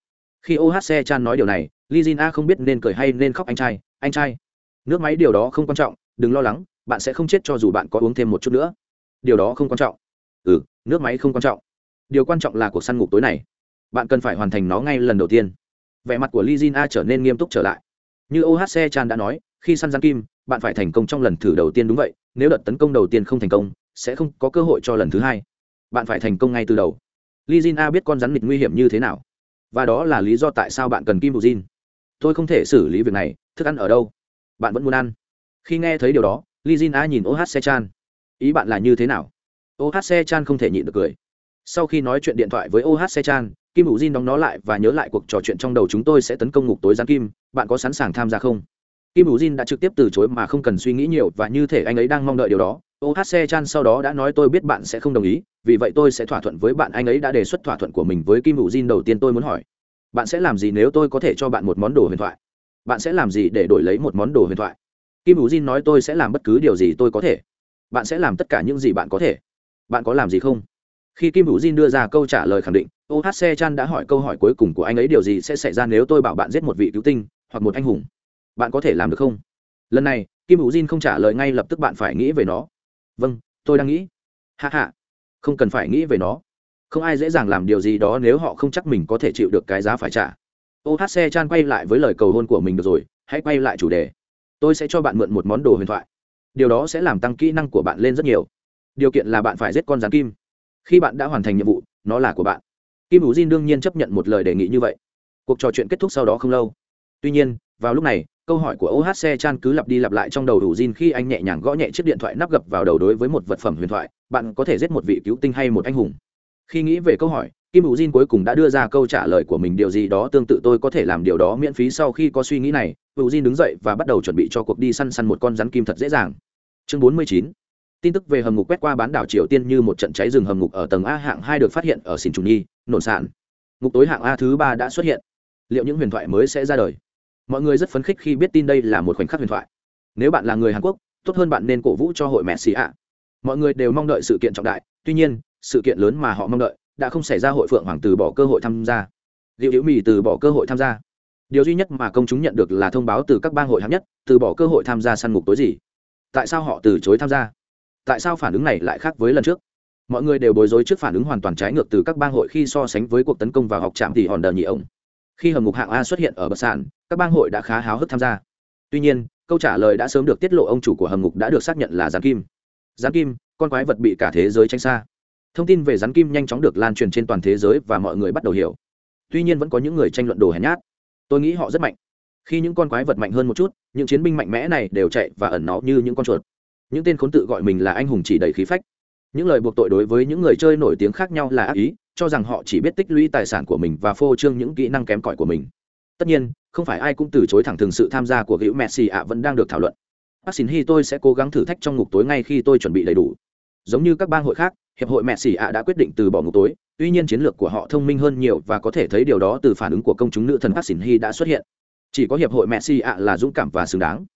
Khi ohc chan nói điều này li jin a không biết nên cười hay nên khóc anh trai. Anh trai, nước máy điều đó không quan trọng, đừng lo lắng, bạn sẽ không chết cho dù bạn có uống thêm một chút nữa. Điều đó không quan trọng. Ừ nước máy không quan trọng. Điều quan trọng là cuộc săn ngục tối này. Bạn cần phải hoàn thành nó ngay lần đầu tiên. Vẻ mặt của li jin a trở nên nghiêm túc trở lại như ohc chan đã nói, khi săn giang kim, bạn phải thành công trong lần thử đầu tiên đúng vậy, nếu đợt tấn công đầu tiên không thành công, sẽ không có cơ hội cho lần thứ hai. Bạn phải thành công ngay từ đầu. Li jin a biết con rắn mịt nguy hiểm như thế nào. Và đó là lý do tại sao bạn cần kim bù jin. Tôi không thể xử lý việc này, thức ăn ở đâu? Bạn vẫn muốn ăn. Khi nghe thấy điều đó li jin a nhìn ohc chan. Ý bạn là như thế nào? Ohc chan không thể nhịn được cười. Sau khi nói chuyện điện thoại với ohc chan kim hữu jin đóng nó lại và nhớ lại cuộc trò chuyện trong đầu chúng tôi sẽ tấn công ngục tối gián kim, bạn có sẵn sàng tham gia không? Kim hữu jin đã trực tiếp từ chối mà không cần suy nghĩ nhiều và như thể anh ấy đang mong đợi điều đó. Ohc chan sau đó đã nói tôi biết bạn sẽ không đồng ý, vì vậy tôi sẽ thỏa thuận với bạn. Anh ấy đã đề xuất thỏa thuận của mình với kim hữu jin đầu tiên tôi muốn hỏi. Bạn sẽ làm gì nếu tôi có thể cho bạn một món đồ huyền thoại? Bạn sẽ làm gì để đổi lấy một món đồ huyền thoại? Kim hữu jin nói tôi sẽ làm bất cứ điều gì tôi có thể. Bạn sẽ làm tất cả những gì bạn có thể. Bạn có làm gì không? Khi kim hữu jin đưa ra câu trả lời khẳng định ohc chan đã hỏi câu hỏi cuối cùng của anh ấy, điều gì sẽ xảy ra nếu tôi bảo bạn giết một vị cứu tinh, hoặc một anh hùng? Bạn có thể làm được không? Lần này, kim hữu jin không trả lời ngay lập tức bạn phải nghĩ về nó. Vâng tôi đang nghĩ. Hạ hạ không cần phải nghĩ về nó. Không ai dễ dàng làm điều gì đó nếu họ không chắc mình có thể chịu được cái giá phải trả. Ohc chan quay lại với lời cầu hôn của mình, được rồi, hãy quay lại chủ đề. Tôi sẽ cho bạn mượn một món đồ huyền thoại. Điều đó sẽ làm tăng kỹ năng của bạn lên rất nhiều. Điều kiện là bạn phải giết con rắn kim khi bạn đã hoàn thành nhiệm vụ, nó là của bạn. Kim ủ jin đương nhiên chấp nhận một lời đề nghị như vậy. Cuộc trò chuyện kết thúc sau đó không lâu. Tuy nhiên, vào lúc này, câu hỏi của ohc chan cứ lặp đi lặp lại trong đầu đủ Jin khi anh nhẹ nhàng gõ nhẹ chiếc điện thoại nắp gập vào đầu đối với một vật phẩm huyền thoại, bạn có thể giết một vị cứu tinh hay một anh hùng. Khi nghĩ về câu hỏi, kim hữu Jin cuối cùng đã đưa ra câu trả lời của mình, điều gì đó tương tự tôi có thể làm điều đó miễn phí sau khi có suy nghĩ này. Hữu Jin đứng dậy và bắt đầu chuẩn bị cho cuộc đi săn săn một con rắn kim thật dễ dàng. Chương 49 tin tức về hầm ngục quét qua bán đảo triều tiên như một trận cháy rừng hầm ngục ở tầng a hạng hai được phát hiện ở xin trùng nhi, nổn sản ngục tối hạng a thứ ba đã xuất hiện. Liệu những huyền thoại mới sẽ ra đời? Mọi người rất phấn khích khi biết tin đây là một khoảnh khắc huyền thoại. Nếu bạn là người hàn quốc, tốt hơn bạn nên cổ vũ cho hội mẹ xì ạ. Mọi người đều mong đợi sự kiện trọng đại. Tuy nhiên, sự kiện lớn mà họ mong đợi đã không xảy ra hội phượng hoàng từ bỏ cơ hội tham gia. Liệu hữu mì từ bỏ cơ hội tham gia. Điều duy nhất mà công chúng nhận được là thông báo từ các bang hội hạng nhất, từ bỏ cơ hội tham gia săn ngục tối gì. Tại sao họ từ chối tham gia? Tại sao phản ứng này lại khác với lần trước? Mọi người đều bối rối trước phản ứng hoàn toàn trái ngược từ các bang hội khi so sánh với cuộc tấn công vào học trạm thì hòn đờ nhị ổng. Khi hầm ngục hạng a xuất hiện ở bất sản, các bang hội đã khá háo hức tham gia. Tuy nhiên câu trả lời đã sớm được tiết lộ ông chủ của hầm ngục đã được xác nhận là gián kim. Gián kim con quái vật bị cả thế giới tránh xa. Thông tin về rắn kim nhanh chóng được lan truyền trên toàn thế giới và mọi người bắt đầu hiểu. Tuy nhiên vẫn có những người tranh luận đồ hèn nhát. Tôi nghĩ họ rất mạnh. Khi những con quái vật mạnh hơn một chút những chiến binh mạnh mẽ này đều chạy và ẩn nó như những con chuột những tên khốn tự gọi mình là anh hùng chỉ đầy khí phách. Những lời buộc tội đối với những người chơi nổi tiếng khác nhau là ác ý, cho rằng họ chỉ biết tích lũy tài sản của mình và phô trương những kỹ năng kém cỏi của mình. Tất nhiên, không phải ai cũng từ chối thẳng thừng sự tham gia của hữu messi ạ, vẫn đang được thảo luận. Bác xin hy tôi sẽ cố gắng thử thách trong ngục tối ngay khi tôi chuẩn bị đầy đủ. Giống như các bang hội khác, hiệp hội messi ạ đã quyết định từ bỏ ngục tối, tuy nhiên chiến lược của họ thông minh hơn nhiều và có thể thấy điều đó từ phản ứng của công chúng nữ thần bác xin hy đã xuất hiện. Chỉ có hiệp hội messi ạ là dũng cảm và xứng đáng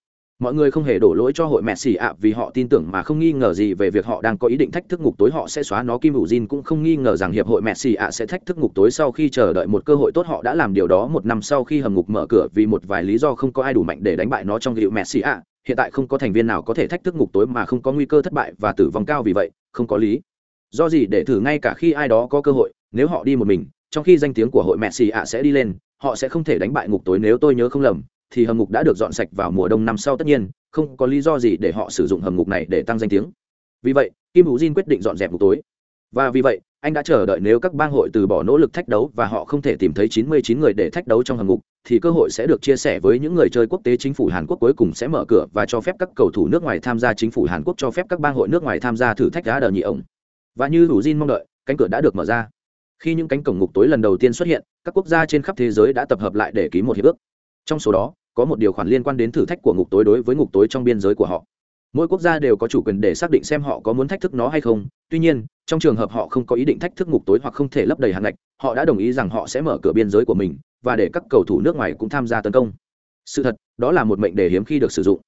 mọi người không hề đổ lỗi cho hội mẹ xì ạ, vì họ tin tưởng mà không nghi ngờ gì về việc họ đang có ý định thách thức ngục tối họ sẽ xóa nó. Kim hữu jin cũng không nghi ngờ rằng hiệp hội mẹ xì ạ sẽ thách thức ngục tối sau khi chờ đợi một cơ hội tốt. Họ đã làm điều đó một năm sau khi hầm ngục mở cửa vì một vài lý do không có ai đủ mạnh để đánh bại nó trong hiệu mẹ xì ạ. Hiện tại không có thành viên nào có thể thách thức ngục tối mà không có nguy cơ thất bại và tử vong cao vì vậy, không có lý. Do gì để thử ngay cả khi ai đó có cơ hội, nếu họ đi một mình, trong khi danh tiếng của hội mẹ xì ạ sẽ đi lên, họ sẽ không thể đánh bại ngục tối nếu tôi nhớ không lầm thì hầm ngục đã được dọn sạch vào mùa đông năm sau tất nhiên, không có lý do gì để họ sử dụng hầm ngục này để tăng danh tiếng. Vì vậy, kim hữu jin quyết định dọn dẹp ngục tối. Và vì vậy, anh đã chờ đợi nếu các bang hội từ bỏ nỗ lực thách đấu và họ không thể tìm thấy 99 người để thách đấu trong hầm ngục, thì cơ hội sẽ được chia sẻ với những người chơi quốc tế chính phủ Hàn Quốc cuối cùng sẽ mở cửa và cho phép các cầu thủ nước ngoài tham gia chính phủ Hàn Quốc cho phép các bang hội nước ngoài tham gia thử thách đá đờ nhị ổng. Và như hữu jin mong đợi, cánh cửa đã được mở ra. Khi những cánh cổng ngục tối lần đầu tiên xuất hiện, các quốc gia trên khắp thế giới đã tập hợp lại để ký một hiệp ước trong số đó, có một điều khoản liên quan đến thử thách của ngục tối đối với ngục tối trong biên giới của họ. Mỗi quốc gia đều có chủ quyền để xác định xem họ có muốn thách thức nó hay không. Tuy nhiên, trong trường hợp họ không có ý định thách thức ngục tối hoặc không thể lấp đầy hàng ngạch, họ đã đồng ý rằng họ sẽ mở cửa biên giới của mình và để các cầu thủ nước ngoài cũng tham gia tấn công. Sự thật, đó là một mệnh đề hiếm khi được sử dụng.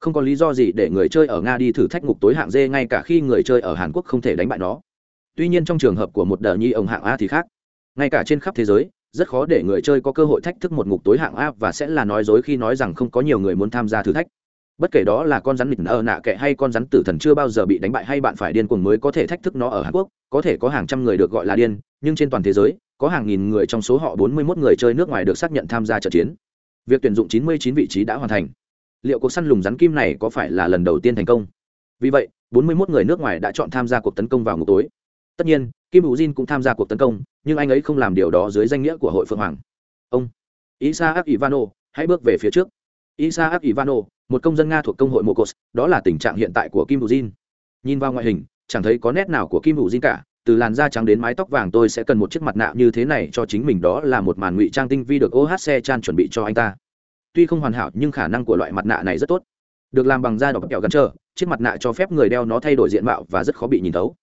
Không có lý do gì để người chơi ở nga đi thử thách ngục tối hạng d ngay cả khi người chơi ở hàn quốc không thể đánh bại nó. Tuy nhiên trong trường hợp của một đờ nhi ông hạng a thì khác. Ngay cả trên khắp thế giới rất khó để người chơi có cơ hội thách thức một ngục tối hạng a và sẽ là nói dối khi nói rằng không có nhiều người muốn tham gia thử thách. Bất kể đó là con rắn nịt nợ nạ kệ hay con rắn tử thần chưa bao giờ bị đánh bại hay bạn phải điên cuồng mới có thể thách thức nó ở hàn quốc, có thể có hàng trăm người được gọi là điên, nhưng trên toàn thế giới, có hàng nghìn người trong số họ 41 người chơi nước ngoài được xác nhận tham gia trận chiến. Việc tuyển dụng 99 vị trí đã hoàn thành. Liệu cuộc săn lùng rắn kim này có phải là lần đầu tiên thành công? Vì vậy 41 người nước ngoài đã chọn tham gia cuộc tấn công vào ngục tối tất nhiên, kim hữu jin cũng tham gia cuộc tấn công, nhưng anh ấy không làm điều đó dưới danh nghĩa của hội phượng hoàng. Ông isaac ivano hãy bước về phía trước. Isaac ivano một công dân nga thuộc công hội mokos, đó là tình trạng hiện tại của kim hữu jin. Nhìn vào ngoại hình, chẳng thấy có nét nào của kim hữu jin cả. Từ làn da trắng đến mái tóc vàng tôi sẽ cần một chiếc mặt nạ như thế này cho chính mình, đó là một màn ngụy trang tinh vi được ohc chan chuẩn bị cho anh ta. Tuy không hoàn hảo, nhưng khả năng của loại mặt nạ này rất tốt. Được làm bằng da đỏ kẹo gắn trơ chiếc mặt nạ cho phép người đeo nó thay đổi diện mạo và rất khó bị nhìn thấu.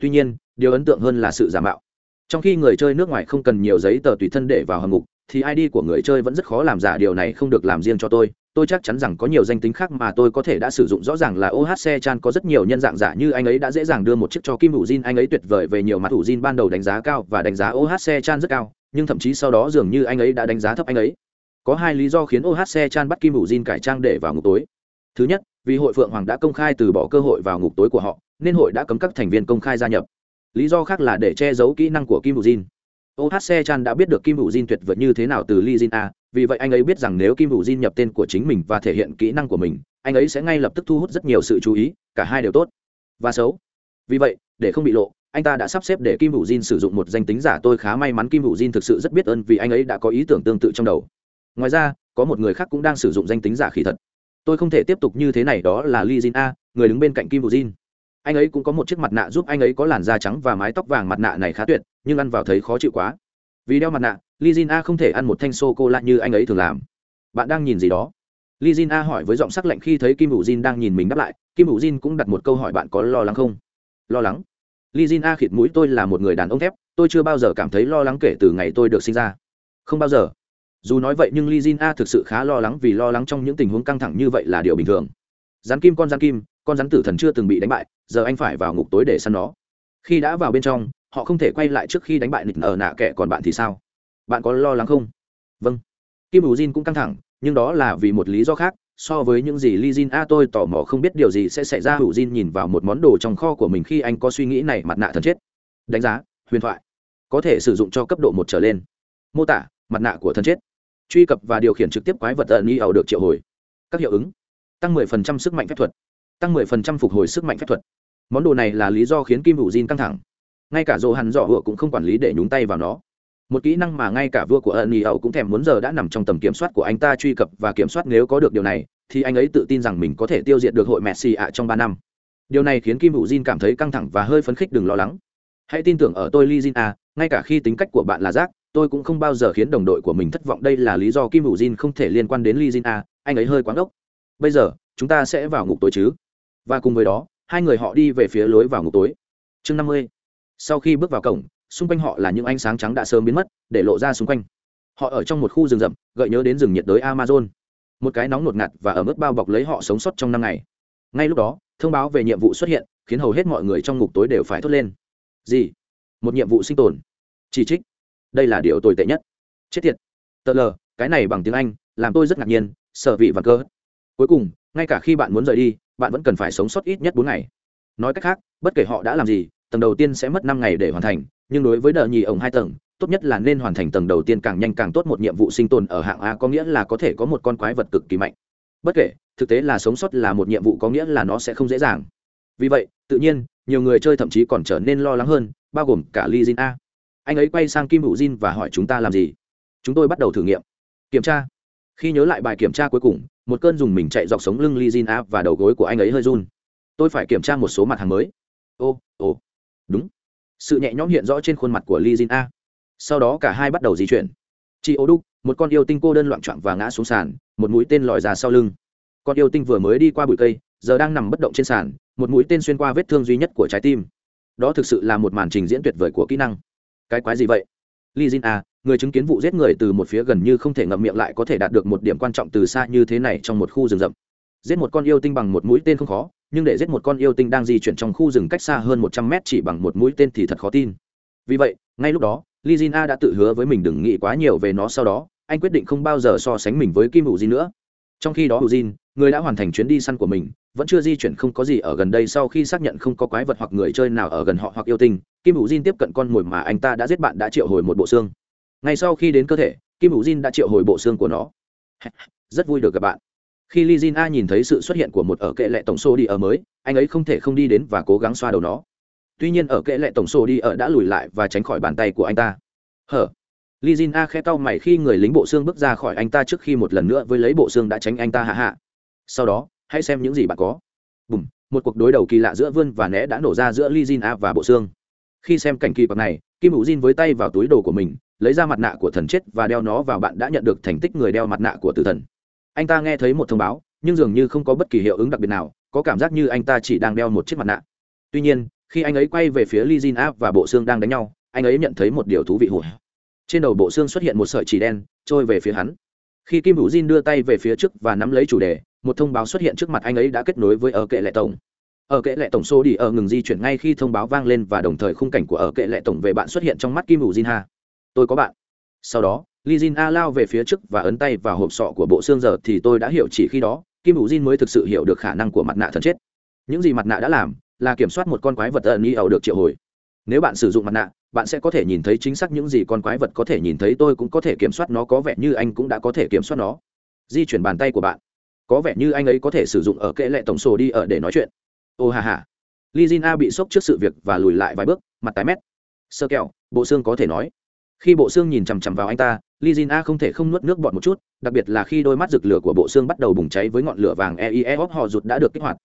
Tuy nhiên điều ấn tượng hơn là sự giả mạo. Trong khi người chơi nước ngoài không cần nhiều giấy tờ tùy thân để vào hầm ngục thì id của người chơi vẫn rất khó làm giả điều này không được làm riêng cho tôi. Tôi chắc chắn rằng có nhiều danh tính khác mà tôi có thể đã sử dụng. Rõ ràng là ohc chan có rất nhiều nhân dạng giả như anh ấy đã dễ dàng đưa một chiếc cho kim hữu jin. Anh ấy tuyệt vời về nhiều mặt. Hữu jin ban đầu đánh giá cao và đánh giá ohc chan rất cao, nhưng thậm chí sau đó dường như anh ấy đã đánh giá thấp anh ấy. Có hai lý do khiến ohc chan bắt kim hữu jin cải trang để vào ngục tối. Thứ nhất, vì hội phượng hoàng đã công khai từ bỏ cơ hội vào ngục tối của họ, nên hội đã cấm các thành viên công khai gia nhập lý do khác là để che giấu kỹ năng của kim hữu jin. Ohc chan đã biết được kim hữu jin tuyệt vời như thế nào từ Lee jin a, vì vậy anh ấy biết rằng nếu kim hữu jin nhập tên của chính mình và thể hiện kỹ năng của mình, anh ấy sẽ ngay lập tức thu hút rất nhiều sự chú ý, cả hai đều tốt. Và xấu. Vì vậy, để không bị lộ, anh ta đã sắp xếp để kim hữu jin sử dụng một danh tính giả tôi khá may mắn kim hữu jin thực sự rất biết ơn vì anh ấy đã có ý tưởng tương tự trong đầu. Ngoài ra, có một người khác cũng đang sử dụng danh tính giả khỉ thật. Tôi không thể tiếp tục như thế này, đó là li jin a, người đứng bên cạnh kim hữu jin anh ấy cũng có một chiếc mặt nạ giúp anh ấy có làn da trắng và mái tóc vàng mặt nạ này khá tuyệt, nhưng ăn vào thấy khó chịu quá. Vì đeo mặt nạ li a không thể ăn một thanh sô cô la như anh ấy thường làm. Bạn đang nhìn gì đó? Li a hỏi với giọng sắc lạnh khi thấy kim vũ jin đang nhìn mình đáp lại. Kim vũ jin cũng đặt một câu hỏi bạn có lo lắng không? Lo lắng? Li a khịt mũi, tôi là một người đàn ông thép, tôi chưa bao giờ cảm thấy lo lắng kể từ ngày tôi được sinh ra. Không bao giờ. Dù nói vậy nhưng li a thực sự khá lo lắng vì lo lắng trong những tình huống căng thẳng như vậy là điều bình thường. Rắn kim con rắn kim con rắn tử thần chưa từng bị đánh bại, giờ anh phải vào ngục tối để săn nó. Khi đã vào bên trong, họ không thể quay lại trước khi đánh bại nịt ở nạ kẻ còn bạn thì sao? Bạn có lo lắng không? Vâng. Kim U jin cũng căng thẳng, nhưng đó là vì một lý do khác, so với những gì li jin a tôi tò mò không biết điều gì sẽ xảy ra hữu jin nhìn vào một món đồ trong kho của mình khi anh có suy nghĩ này, mặt nạ thần chết. Đánh giá, huyền thoại. Có thể sử dụng cho cấp độ một trở lên. Mô tả, mặt nạ của thần chết. Truy cập và điều khiển trực tiếp quái vật ẩn y ẩu được triệu hồi. Các hiệu ứng. Tăng 10% sức mạnh phép thuật tăng 10% phục hồi sức mạnh phép thuật. Món đồ này là lý do khiến kim hữu jin căng thẳng. Ngay cả dồ hẳn dọ hựa cũng không quản lý để nhúng tay vào nó. Một kỹ năng mà ngay cả vua của ân ẩu cũng thèm muốn giờ đã nằm trong tầm kiểm soát của anh ta truy cập và kiểm soát nếu có được điều này, thì anh ấy tự tin rằng mình có thể tiêu diệt được hội messi ạ trong ba năm. Điều này khiến kim hữu jin cảm thấy căng thẳng và hơi phấn khích đừng lo lắng. Hãy tin tưởng ở tôi li jin a ngay cả khi tính cách của bạn là rác, tôi cũng không bao giờ khiến đồng đội của mình thất vọng. Đây là lý do kim hữu jin không thể liên quan đến li jin a anh ấy hơi quáng ốc. Bây giờ, chúng ta sẽ vào ngục tối chứ? Và cùng với đó, hai người họ đi về phía lối vào ngục tối. Chương năm mươi. Sau khi bước vào cổng, xung quanh họ là những ánh sáng trắng đã sớm biến mất, để lộ ra xung quanh. Họ ở trong một khu rừng rậm, gợi nhớ đến rừng nhiệt đới amazon. Một cái nóng nột ngạt và ở mức bao bọc lấy họ sống sót trong năm ngày. Ngay lúc đó, thông báo về nhiệm vụ xuất hiện, khiến hầu hết mọi người trong ngục tối đều phải thốt lên. Gì? Một nhiệm vụ sinh tồn. Chỉ trích. Đây là điều tồi tệ nhất. Chết tiệt. Tờ lờ, cái này bằng tiếng anh, làm tôi rất ngạc nhiên sợ vị và cơ. Cuối cùng ngay cả khi bạn muốn rời đi, bạn vẫn cần phải sống sót ít nhất bốn ngày nói cách khác, bất kể họ đã làm gì, tầng đầu tiên sẽ mất năm ngày để hoàn thành, nhưng đối với đợt nhì ổng hai tầng, tốt nhất là nên hoàn thành tầng đầu tiên càng nhanh càng tốt một nhiệm vụ sinh tồn ở hạng a có nghĩa là có thể có một con quái vật cực kỳ mạnh bất kể, thực tế là sống sót là một nhiệm vụ có nghĩa là nó sẽ không dễ dàng vì vậy, tự nhiên, nhiều người chơi thậm chí còn trở nên lo lắng hơn, bao gồm cả Lee Jin A. Anh ấy quay sang Kim Hữu Jin và hỏi chúng ta làm gì? Chúng tôi bắt đầu thử nghiệm. Kiểm tra. Khi nhớ lại bài kiểm tra cuối cùng, một cơn dùng mình chạy dọc sống lưng Lee zin A và đầu gối của anh ấy hơi run. Tôi phải kiểm tra một số mặt hàng mới. Ô, ô đúng. Sự nhẹ nhõm hiện rõ trên khuôn mặt của Lee zin A. Sau đó cả hai bắt đầu di chuyển. Chị Ô Đúc, một con yêu tinh cô đơn loạn trọn và ngã xuống sàn, một mũi tên lòi ra sau lưng. Con yêu tinh vừa mới đi qua bụi cây, giờ đang nằm bất động trên sàn, một mũi tên xuyên qua vết thương duy nhất của trái tim đó thực sự là một màn trình diễn tuyệt vời của kỹ năng cái quái gì vậy li zin a người chứng kiến vụ giết người từ một phía gần như không thể ngậm miệng lại có thể đạt được một điểm quan trọng từ xa như thế này trong một khu rừng rậm. Giết một con yêu tinh bằng một mũi tên không khó, nhưng để giết một con yêu tinh đang di chuyển trong khu rừng cách xa hơn một trăm mét chỉ bằng một mũi tên thì thật khó tin. Vì vậy, ngay lúc đó lizina đã tự hứa với mình đừng nghĩ quá nhiều về nó sau đó, anh quyết định không bao giờ so sánh mình với kim hữu gì nữa. Trong khi đó hữu jin, người đã hoàn thành chuyến đi săn của mình, vẫn chưa di chuyển không có gì ở gần đây sau khi xác nhận không có quái vật hoặc người chơi nào ở gần họ hoặc yêu tinh. Kim hữu jin tiếp cận con mồi mà anh ta đã giết bạn đã triệu hồi một bộ xương ngay sau khi đến cơ thể, kim hữu jin đã triệu hồi bộ xương của nó. Rất vui được gặp bạn. Khi li jin a nhìn thấy sự xuất hiện của một ở kệ lệ tổng số đi ở mới, anh ấy không thể không đi đến và cố gắng xoa đầu nó. Tuy nhiên ở kệ lệ tổng số đi ở đã lùi lại và tránh khỏi bàn tay của anh ta. Hở. Li jin a khẽ cau mày khi người lính bộ xương bước ra khỏi anh ta trước khi một lần nữa với lấy bộ xương đã tránh anh ta hạ hạ. Sau đó, hãy xem những gì bạn có. Bùm, một cuộc đối đầu kỳ lạ giữa vươn và né đã nổ ra giữa li jin a và bộ xương khi xem cảnh kỳ quặc này, kim hữu jin với tay vào túi đồ của mình, lấy ra mặt nạ của thần chết và đeo nó vào bạn đã nhận được thành tích người đeo mặt nạ của tử thần. Anh ta nghe thấy một thông báo, nhưng dường như không có bất kỳ hiệu ứng đặc biệt nào, có cảm giác như anh ta chỉ đang đeo một chiếc mặt nạ. Tuy nhiên, khi anh ấy quay về phía li jin a và bộ xương đang đánh nhau, anh ấy nhận thấy một điều thú vị hủa. Trên đầu bộ xương xuất hiện một sợi chỉ đen, trôi về phía hắn. Khi kim hữu jin đưa tay về phía trước và nắm lấy chủ đề, một thông báo xuất hiện trước mặt anh ấy đã kết nối với ở kệ lệ tổng ở kệ lệ tổng số đi ở ngừng di chuyển ngay khi thông báo vang lên và đồng thời khung cảnh của ở kệ lệ tổng về bạn xuất hiện trong mắt kim ủ jin ha. Tôi có bạn. Sau đó, li jin a lao về phía trước và ấn tay vào hộp sọ của bộ xương giờ thì tôi đã hiểu chỉ khi đó, kim ủ jin mới thực sự hiểu được khả năng của mặt nạ thần chết. Những gì mặt nạ đã làm là kiểm soát một con quái vật ẩn y ẩu được triệu hồi. Nếu bạn sử dụng mặt nạ, bạn sẽ có thể nhìn thấy chính xác những gì con quái vật có thể nhìn thấy, tôi cũng có thể kiểm soát nó, có vẻ như anh cũng đã có thể kiểm soát nó. Di chuyển bàn tay của bạn. Có vẻ như anh ấy có thể sử dụng ở kệ lệ tổng sổ đi ở để nói chuyện ô hà hà li jin a bị sốc trước sự việc và lùi lại vài bước mặt tái mét sơ kẹo bộ xương có thể nói khi bộ xương nhìn chằm chằm vào anh ta Lizin A không thể không nuốt nước bọt một chút, đặc biệt là khi đôi mắt rực lửa của bộ xương bắt đầu bùng cháy với ngọn lửa vàng EIE họ rụt đã được kích hoạt.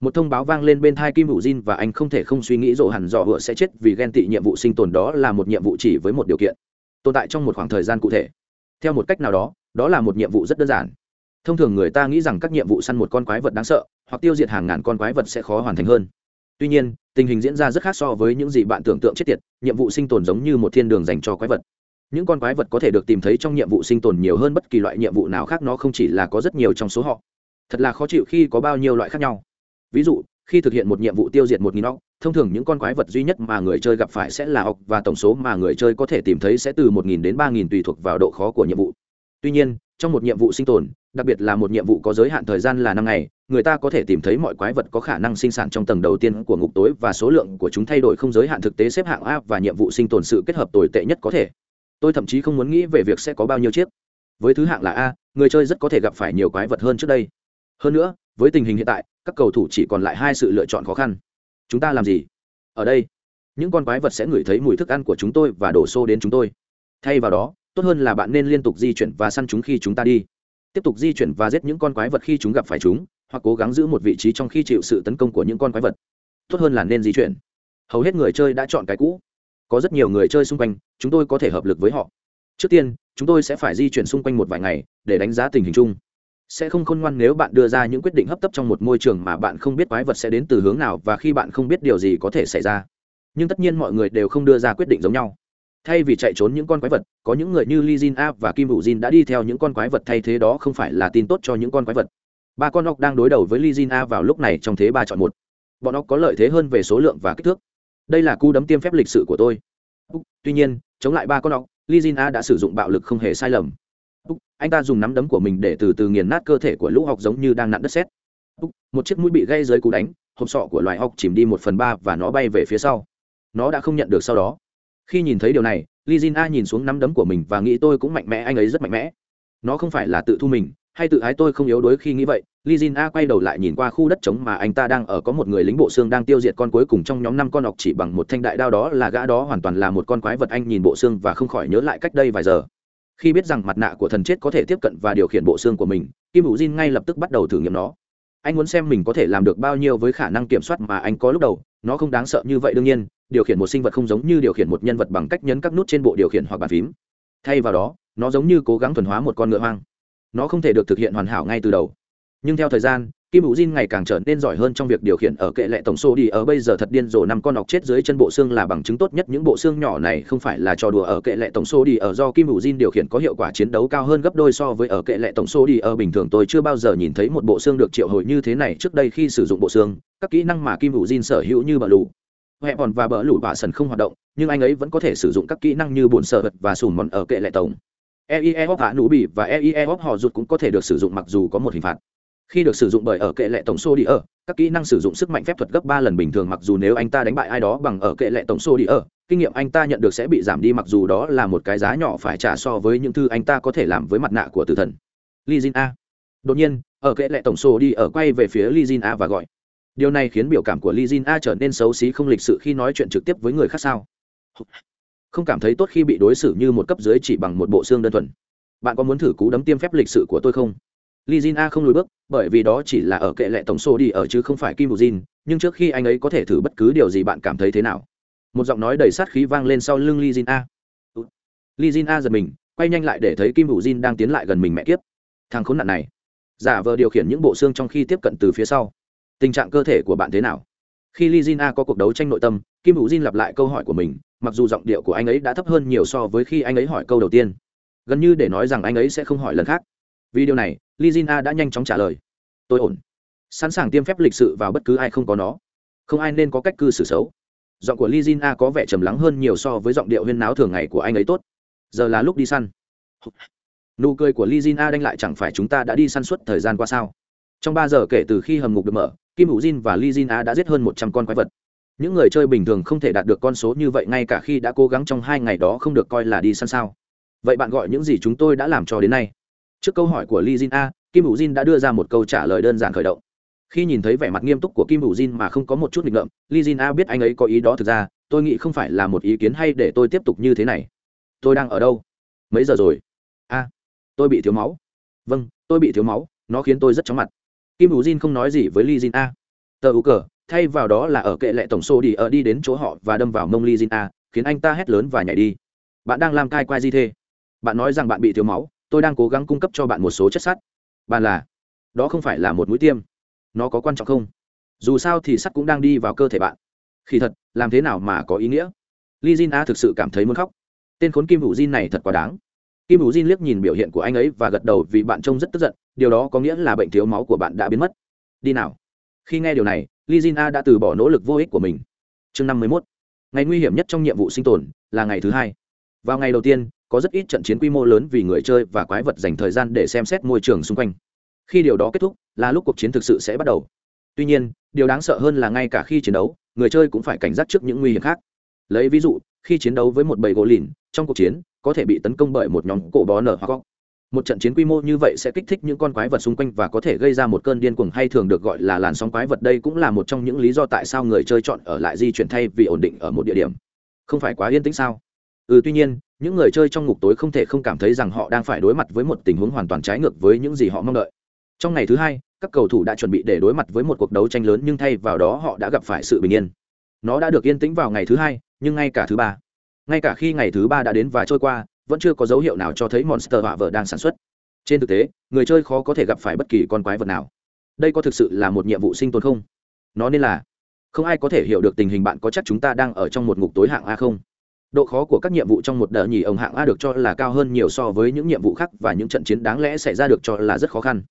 Một thông báo vang lên bên thai Kim Vũ Jin và anh không thể không suy nghĩ rộ hẳn dò hựa sẽ chết vì ghen tị nhiệm vụ sinh tồn đó là một nhiệm vụ chỉ với một điều kiện, tồn tại trong một khoảng thời gian cụ thể. Theo một cách nào đó, đó là một nhiệm vụ rất đơn giản. Thông thường người ta nghĩ rằng các nhiệm vụ săn một con quái vật đáng sợ, hoặc tiêu diệt hàng ngàn con quái vật sẽ khó hoàn thành hơn. Tuy nhiên, tình hình diễn ra rất khác so với những gì bạn tưởng tượng chết tiệt, nhiệm vụ sinh tồn giống như một thiên đường dành cho quái vật. Những con quái vật có thể được tìm thấy trong nhiệm vụ sinh tồn nhiều hơn bất kỳ loại nhiệm vụ nào khác nó không chỉ là có rất nhiều trong số họ. Thật là khó chịu khi có bao nhiêu loại khác nhau. Ví dụ khi thực hiện một nhiệm vụ tiêu diệt một nghìn óc thông thường những con quái vật duy nhất mà người chơi gặp phải sẽ là óc và tổng số mà người chơi có thể tìm thấy sẽ từ một nghìn đến ba nghìn tùy thuộc vào độ khó của nhiệm vụ. Tuy nhiên trong một nhiệm vụ sinh tồn đặc biệt là một nhiệm vụ có giới hạn thời gian là năm ngày người ta có thể tìm thấy mọi quái vật có khả năng sinh sản trong tầng đầu tiên của ngục tối và số lượng của chúng thay đổi không giới hạn thực tế xếp hạng a và nhiệm vụ sinh tồn sự kết hợp tồi tệ nhất có thể. Tôi thậm chí không muốn nghĩ về việc sẽ có bao nhiêu chiếc. Với thứ hạng là a, người chơi rất có thể gặp phải nhiều quái vật hơn trước đây. Hơn nữa, với tình hình hiện tại, các cầu thủ chỉ còn lại hai sự lựa chọn khó khăn. Chúng ta làm gì? Ở đây, những con quái vật sẽ ngửi thấy mùi thức ăn của chúng tôi và đổ xô đến chúng tôi. Thay vào đó, tốt hơn là bạn nên liên tục di chuyển và săn chúng khi chúng ta đi. Tiếp tục di chuyển và giết những con quái vật khi chúng gặp phải chúng hoặc cố gắng giữ một vị trí trong khi chịu sự tấn công của những con quái vật. Tốt hơn là nên di chuyển. Hầu hết người chơi đã chọn cái cũ. Có rất nhiều người chơi xung quanh, chúng tôi có thể hợp lực với họ. Trước tiên, chúng tôi sẽ phải di chuyển xung quanh một vài ngày để đánh giá tình hình chung. Sẽ không khôn ngoan nếu bạn đưa ra những quyết định hấp tấp trong một môi trường mà bạn không biết quái vật sẽ đến từ hướng nào và khi bạn không biết điều gì có thể xảy ra. Nhưng tất nhiên mọi người đều không đưa ra quyết định giống nhau. Thay vì chạy trốn những con quái vật, có những người như Lee Jin A và Kim Vũ Jin đã đi theo những con quái vật thay thế đó không phải là tin tốt cho những con quái vật ba con ốc đang đối đầu với Lizina vào lúc này trong thế ba chọn một. Bọn ốc có lợi thế hơn về số lượng và kích thước. Đây là cú đấm tiêm phép lịch sử của tôi. Tuy nhiên, chống lại ba con ốc, lizina đã sử dụng bạo lực không hề sai lầm. Anh ta dùng nắm đấm của mình để từ từ nghiền nát cơ thể của lũ học giống như đang nặn đất xét một chiếc mũi bị gây dưới cú đánh, hộp sọ của loài ốc chìm đi một phần ba và nó bay về phía sau. Nó đã không nhận được sau đó. Khi nhìn thấy điều này, lizina nhìn xuống nắm đấm của mình và nghĩ tôi cũng mạnh mẽ, anh ấy rất mạnh mẽ. Nó không phải là tự thu mình hay tự ái tôi không yếu đuối khi nghĩ vậy Li Jin A quay đầu lại nhìn qua khu đất trống mà anh ta đang ở có một người lính bộ xương đang tiêu diệt con cuối cùng trong nhóm năm con ọc chỉ bằng một thanh đại đao đó là gã đó hoàn toàn là một con quái vật anh nhìn bộ xương và không khỏi nhớ lại cách đây vài giờ. Khi biết rằng mặt nạ của thần chết có thể tiếp cận và điều khiển bộ xương của mình, Kim Vũ Jin ngay lập tức bắt đầu thử nghiệm nó. Anh muốn xem mình có thể làm được bao nhiêu với khả năng kiểm soát mà anh có lúc đầu, nó không đáng sợ như vậy đương nhiên, điều khiển một sinh vật không giống như điều khiển một nhân vật bằng cách nhấn các nút trên bộ điều khiển hoặc bàn phím. Thay vào đó, nó giống như cố gắng thuần hóa một con ngựa hoang. Nó không thể được thực hiện hoàn hảo ngay từ đầu. Nhưng theo thời gian, kim hữu jin ngày càng trở nên giỏi hơn trong việc điều khiển ở kệ lệ tổng số đi ở bây giờ thật điên rồ năm con ọc chết dưới chân bộ xương là bằng chứng tốt nhất. Những bộ xương nhỏ này không phải là trò đùa ở kệ lệ tổng số đi ở do kim hữu jin điều khiển có hiệu quả chiến đấu cao hơn gấp đôi so với ở kệ lệ tổng số đi ở bình thường. Tôi chưa bao giờ nhìn thấy một bộ xương được triệu hồi như thế này trước đây khi sử dụng bộ xương. Các kỹ năng mà kim hữu jin sở hữu như bờ lù hẹp bòn và bờ lù bạ sần không hoạt động, nhưng anh ấy vẫn có thể sử dụng các kỹ năng như bồn sợ vật và sùn mòn ở kệ lệ tổng eie hóc hạ nụ bỉ và eie hóc họ rụt cũng có thể được sử dụng mặc dù có một hình phạt. Khi được sử dụng bởi ở kệ lệ tổng số đi ở, các kỹ năng sử dụng sức mạnh phép thuật gấp ba lần bình thường mặc dù nếu anh ta đánh bại ai đó bằng ở kệ lệ tổng số đi ở, kinh nghiệm anh ta nhận được sẽ bị giảm đi mặc dù đó là một cái giá nhỏ phải trả so với những thứ anh ta có thể làm với mặt nạ của tử thần. Li jin a. Đột nhiên, ở kệ lệ tổng số đi ở quay về phía li jin a và gọi. Điều này khiến biểu cảm của li jin a trở nên xấu xí không lịch sự khi nói chuyện trực tiếp với người khác sao? Không cảm thấy tốt khi bị đối xử như một cấp dưới chỉ bằng một bộ xương đơn thuần bạn có muốn thử cú đấm tiêm phép lịch sự của tôi không Li Jin A không lùi bước, bởi vì đó chỉ là ở kệ lệ tổng số đi ở chứ không phải Kim Vũ Jin, nhưng trước khi anh ấy có thể thử bất cứ điều gì bạn cảm thấy thế nào. Một giọng nói đầy sát khí vang lên sau lưng Li Jin A. Li Jin A giật mình, quay nhanh lại để thấy Kim Vũ Jin đang tiến lại gần mình mẹ kiếp. Thằng khốn nạn này, giả vờ điều khiển những bộ xương trong khi tiếp cận từ phía sau. Tình trạng cơ thể của bạn thế nào? Khi Li Jin A có cuộc đấu tranh nội tâm, Kim Vũ Jin lặp lại câu hỏi của mình, mặc dù giọng điệu của anh ấy đã thấp hơn nhiều so với khi anh ấy hỏi câu đầu tiên. Gần như để nói rằng anh ấy sẽ không hỏi lần khác. Vì điều này li jin a đã nhanh chóng trả lời. Tôi ổn. Sẵn sàng tiêm phép lịch sự vào bất cứ ai không có nó. Không ai nên có cách cư xử xấu. Giọng của li jin a có vẻ trầm lắng hơn nhiều so với giọng điệu huyên náo thường ngày của anh ấy tốt. Giờ là lúc đi săn. Nụ cười của li jin a đanh lại chẳng phải chúng ta đã đi săn suốt thời gian qua sao? Trong ba giờ kể từ khi hầm ngục được mở, kim hữu jin và li jin a đã giết hơn một trăm con quái vật những người chơi bình thường không thể đạt được con số như vậy ngay cả khi đã cố gắng trong hai ngày đó không được coi là đi săn sao vậy bạn gọi những gì chúng tôi đã làm cho đến nay trước câu hỏi của Lee Jin A, Kim hữu Jin đã đưa ra một câu trả lời đơn giản khởi động. Khi nhìn thấy vẻ mặt nghiêm túc của Kim hữu Jin mà không có một chút nghịch ngợm, Lee Jin A biết anh ấy có ý đó thực ra, tôi nghĩ không phải là một ý kiến hay để tôi tiếp tục như thế này. Tôi đang ở đâu? Mấy giờ rồi? A, tôi bị thiếu máu vâng tôi bị thiếu máu nó khiến tôi rất chóng mặt kim hữu jin không nói gì với li jin a tờ ủ cờ thay vào đó là ở kệ lệ tổng số đi ở đi đến chỗ họ và đâm vào mông ly jin a, khiến anh ta hét lớn và nhảy đi. Bạn đang làm cai quai di thê bạn nói rằng bạn bị thiếu máu, tôi đang cố gắng cung cấp cho bạn một số chất sắt. Bạn là? Đó không phải là một mũi tiêm. Nó có quan trọng không? Dù sao thì sắt cũng đang đi vào cơ thể bạn. Khi thật, làm thế nào mà có ý nghĩa? Li jin a thực sự cảm thấy muốn khóc. Tên khốn kim hữu jin này thật quá đáng. Kim hữu jin liếc nhìn biểu hiện của anh ấy và gật đầu vì bạn trông rất tức giận. Điều đó có nghĩa là bệnh thiếu máu của bạn đã biến mất. Đi nào. Khi nghe điều này Lizina đã từ bỏ nỗ lực vô ích của mình. Chương năm mươi mốt. Ngày nguy hiểm nhất trong nhiệm vụ sinh tồn là ngày thứ hai. Vào ngày đầu tiên, có rất ít trận chiến quy mô lớn vì người chơi và quái vật dành thời gian để xem xét môi trường xung quanh. Khi điều đó kết thúc, là lúc cuộc chiến thực sự sẽ bắt đầu. Tuy nhiên, điều đáng sợ hơn là ngay cả khi chiến đấu, người chơi cũng phải cảnh giác trước những nguy hiểm khác. Lấy ví dụ, khi chiến đấu với một bầy gỗ lìn, trong cuộc chiến, có thể bị tấn công bởi một nhóm cổ bó nở hoặc góc một trận chiến quy mô như vậy sẽ kích thích những con quái vật xung quanh và có thể gây ra một cơn điên cuồng hay thường được gọi là làn sóng quái vật. Đây cũng là một trong những lý do tại sao người chơi chọn ở lại di chuyển thay vì ổn định ở một địa điểm. Không phải quá yên tĩnh sao? Ừ tuy nhiên, những người chơi trong ngục tối không thể không cảm thấy rằng họ đang phải đối mặt với một tình huống hoàn toàn trái ngược với những gì họ mong đợi. Trong ngày thứ hai, các cầu thủ đã chuẩn bị để đối mặt với một cuộc đấu tranh lớn nhưng thay vào đó họ đã gặp phải sự bình yên. Nó đã được yên tĩnh vào ngày thứ hai, nhưng ngay cả thứ ba. Ngay cả khi ngày thứ ba đã đến và trôi qua vẫn chưa có dấu hiệu nào cho thấy monster họa vợ đang sản xuất. Trên thực tế, người chơi khó có thể gặp phải bất kỳ con quái vật nào. Đây có thực sự là một nhiệm vụ sinh tồn không? Nó nên là, không ai có thể hiểu được tình hình bạn có chắc chúng ta đang ở trong một ngục tối hạng a không? Độ khó của các nhiệm vụ trong một đợt nhì ông hạng a được cho là cao hơn nhiều so với những nhiệm vụ khác và những trận chiến đáng lẽ xảy ra được cho là rất khó khăn.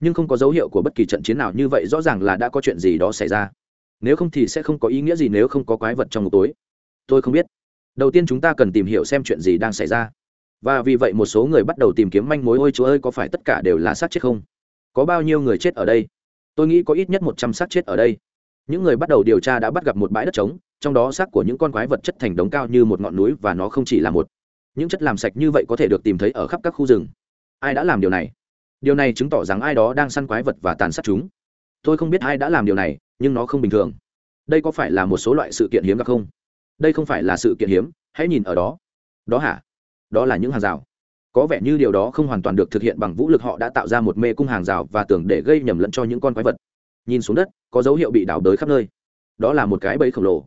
Nhưng không có dấu hiệu của bất kỳ trận chiến nào như vậy rõ ràng là đã có chuyện gì đó xảy ra. Nếu không thì sẽ không có ý nghĩa gì nếu không có quái vật trong ngục tối. Tôi không biết. Đầu tiên chúng ta cần tìm hiểu xem chuyện gì đang xảy ra và vì vậy một số người bắt đầu tìm kiếm manh mối, ôi chúa ơi, có phải tất cả đều là xác chết không? Có bao nhiêu người chết ở đây? Tôi nghĩ có ít nhất một trăm xác chết ở đây. Những người bắt đầu điều tra đã bắt gặp một bãi đất trống, trong đó xác của những con quái vật chất thành đống cao như một ngọn núi và nó không chỉ là một. Những chất làm sạch như vậy có thể được tìm thấy ở khắp các khu rừng. Ai đã làm điều này? Điều này chứng tỏ rằng ai đó đang săn quái vật và tàn sát chúng. Tôi không biết ai đã làm điều này, nhưng nó không bình thường. Đây có phải là một số loại sự kiện hiếm gặp không? Đây không phải là sự kiện hiếm, hãy nhìn ở đó. Đó hả? Đó là những hàng rào. Có vẻ như điều đó không hoàn toàn được thực hiện bằng vũ lực họ đã tạo ra một mê cung hàng rào và tưởng để gây nhầm lẫn cho những con quái vật. Nhìn xuống đất, có dấu hiệu bị đảo đới khắp nơi. Đó là một cái bẫy khổng lồ.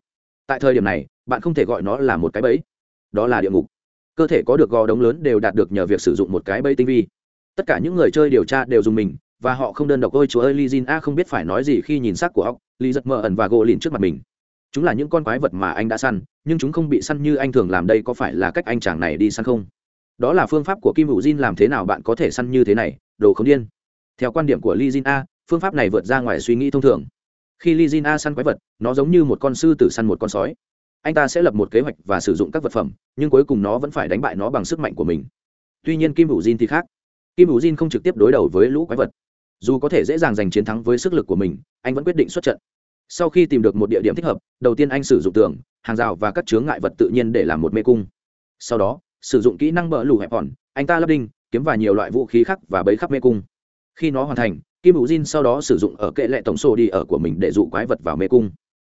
Tại thời điểm này, bạn không thể gọi nó là một cái bẫy. Đó là địa ngục. Cơ thể có được gò đống lớn đều đạt được nhờ việc sử dụng một cái bẫy tinh vi. Tất cả những người chơi điều tra đều dùng mình, và họ không đơn độc ôi chúa ơi li a không biết phải nói gì khi nhìn xác của ốc li giật mờ ẩn và gỗ lìn trước mặt mình chúng là những con quái vật mà anh đã săn, nhưng chúng không bị săn như anh thường làm đây có phải là cách anh chàng này đi săn không? Đó là phương pháp của kim hữu jin làm thế nào bạn có thể săn như thế này, đồ không điên. Theo quan điểm của li jin a, phương pháp này vượt ra ngoài suy nghĩ thông thường. Khi li jin a săn quái vật, nó giống như một con sư tử săn một con sói. Anh ta sẽ lập một kế hoạch và sử dụng các vật phẩm, nhưng cuối cùng nó vẫn phải đánh bại nó bằng sức mạnh của mình. Tuy nhiên kim hữu jin thì khác. Kim hữu jin không trực tiếp đối đầu với lũ quái vật. Dù có thể dễ dàng giành chiến thắng với sức lực của mình, anh vẫn quyết định xuất trận sau khi tìm được một địa điểm thích hợp đầu tiên anh sử dụng tường hàng rào và các chướng ngại vật tự nhiên để làm một mê cung sau đó sử dụng kỹ năng bỡ lù hẹp hòn anh ta lắp đinh kiếm và nhiều loại vũ khí khác và bấy khắp mê cung khi nó hoàn thành kim hữu jin sau đó sử dụng ở kệ lệ tổng sổ đi ở của mình để dụ quái vật vào mê cung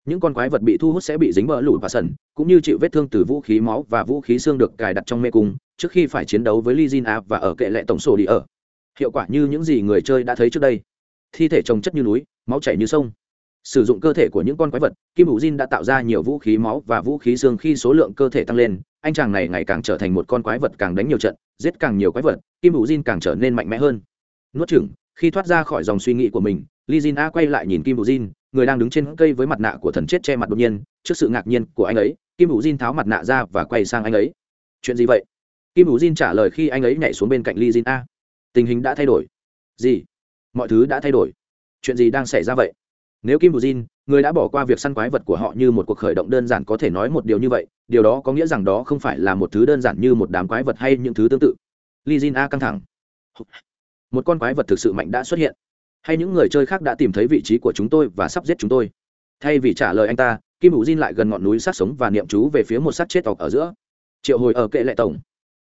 những con quái vật bị thu hút sẽ bị dính bỡ lùi và sần cũng như chịu vết thương từ vũ khí máu và vũ khí xương được cài đặt trong mê cung trước khi phải chiến đấu với Li Jin A và ở kệ lệ tổng sổ đi ở. Hiệu quả như những gì người chơi đã thấy trước đây. Thi thể trồng chất như núi, máu chảy như sông. Sử dụng cơ thể của những con quái vật, Kim Vũ Jin đã tạo ra nhiều vũ khí máu và vũ khí xương khi số lượng cơ thể tăng lên, anh chàng này ngày càng trở thành một con quái vật càng đánh nhiều trận, giết càng nhiều quái vật, Kim Vũ Jin càng trở nên mạnh mẽ hơn. Nuốt chửng, khi thoát ra khỏi dòng suy nghĩ của mình, Lee Jin A quay lại nhìn Kim Vũ Jin, người đang đứng trên cây với mặt nạ của thần chết che mặt đột nhiên, trước sự ngạc nhiên của anh ấy, Kim Vũ Jin tháo mặt nạ ra và quay sang anh ấy. Chuyện gì vậy? kim hữu jin trả lời khi anh ấy nhảy xuống bên cạnh Lee jin a tình hình đã thay đổi gì mọi thứ đã thay đổi chuyện gì đang xảy ra vậy nếu kim hữu jin người đã bỏ qua việc săn quái vật của họ như một cuộc khởi động đơn giản có thể nói một điều như vậy, điều đó có nghĩa rằng đó không phải là một thứ đơn giản như một đám quái vật hay những thứ tương tự. Lee jin a căng thẳng. Một con quái vật thực sự mạnh đã xuất hiện. Hay những người chơi khác đã tìm thấy vị trí của chúng tôi và sắp giết chúng tôi. Thay vì trả lời anh ta, kim hữu jin lại gần ngọn núi sát sống và niệm chú về phía một sát chết ọc ở giữa. Triệu hồi ở kệ lệ tổng.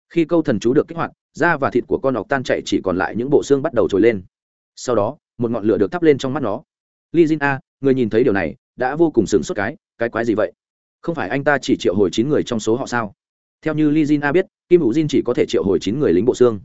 Khi câu thần chú được kích hoạt, da và thịt của con ọc tan chạy chỉ còn lại những bộ xương bắt đầu trồi lên. Sau đó, một ngọn lửa được thắp lên trong mắt nó li jin a, người nhìn thấy điều này, đã vô cùng sửng sốt cái cái quái gì vậy? Không phải anh ta chỉ triệu hồi chín người trong số họ sao? Theo như li jin a biết, kim hữu jin chỉ có thể triệu hồi chín người lính bộ xương.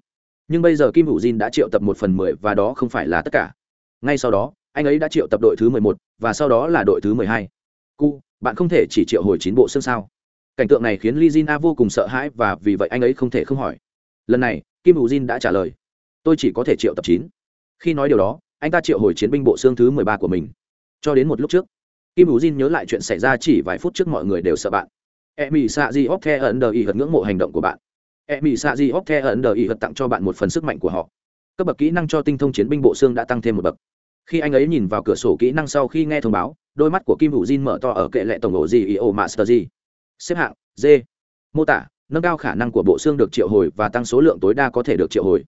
Nhưng bây giờ kim hữu jin đã triệu tập một phần mười và đó không phải là tất cả. Ngay sau đó, anh ấy đã triệu tập đội thứ mười một và sau đó là đội thứ mười hai. Cu, bạn không thể chỉ triệu hồi chín bộ xương sao? Cảnh tượng này khiến li jin a vô cùng sợ hãi và vì vậy anh ấy không thể không hỏi. Lần này, kim hữu jin đã trả lời, tôi chỉ có thể triệu tập chín. Khi nói điều đó anh ta triệu hồi chiến binh bộ xương thứ mười ba của mình. Cho đến một lúc trước, kim hữu jin nhớ lại chuyện xảy ra chỉ vài phút trước mọi người đều sợ bạn. E mỹ xạ di hóc the đờ y hật ngưỡng mộ hành động của bạn. E mỹ xạ di hóc the đờ y hật tặng cho bạn một phần sức mạnh của họ. Cấp bậc kỹ năng cho tinh thông chiến binh bộ xương đã tăng thêm một bậc. Khi anh ấy nhìn vào cửa sổ kỹ năng sau khi nghe thông báo, đôi mắt của kim hữu jin mở to ở kệ lệ tổng ổ gì io master gì xếp hạng d mô tả, nâng cao khả năng của bộ xương được triệu hồi và tăng số lượng tối đa có thể được triệu hồi.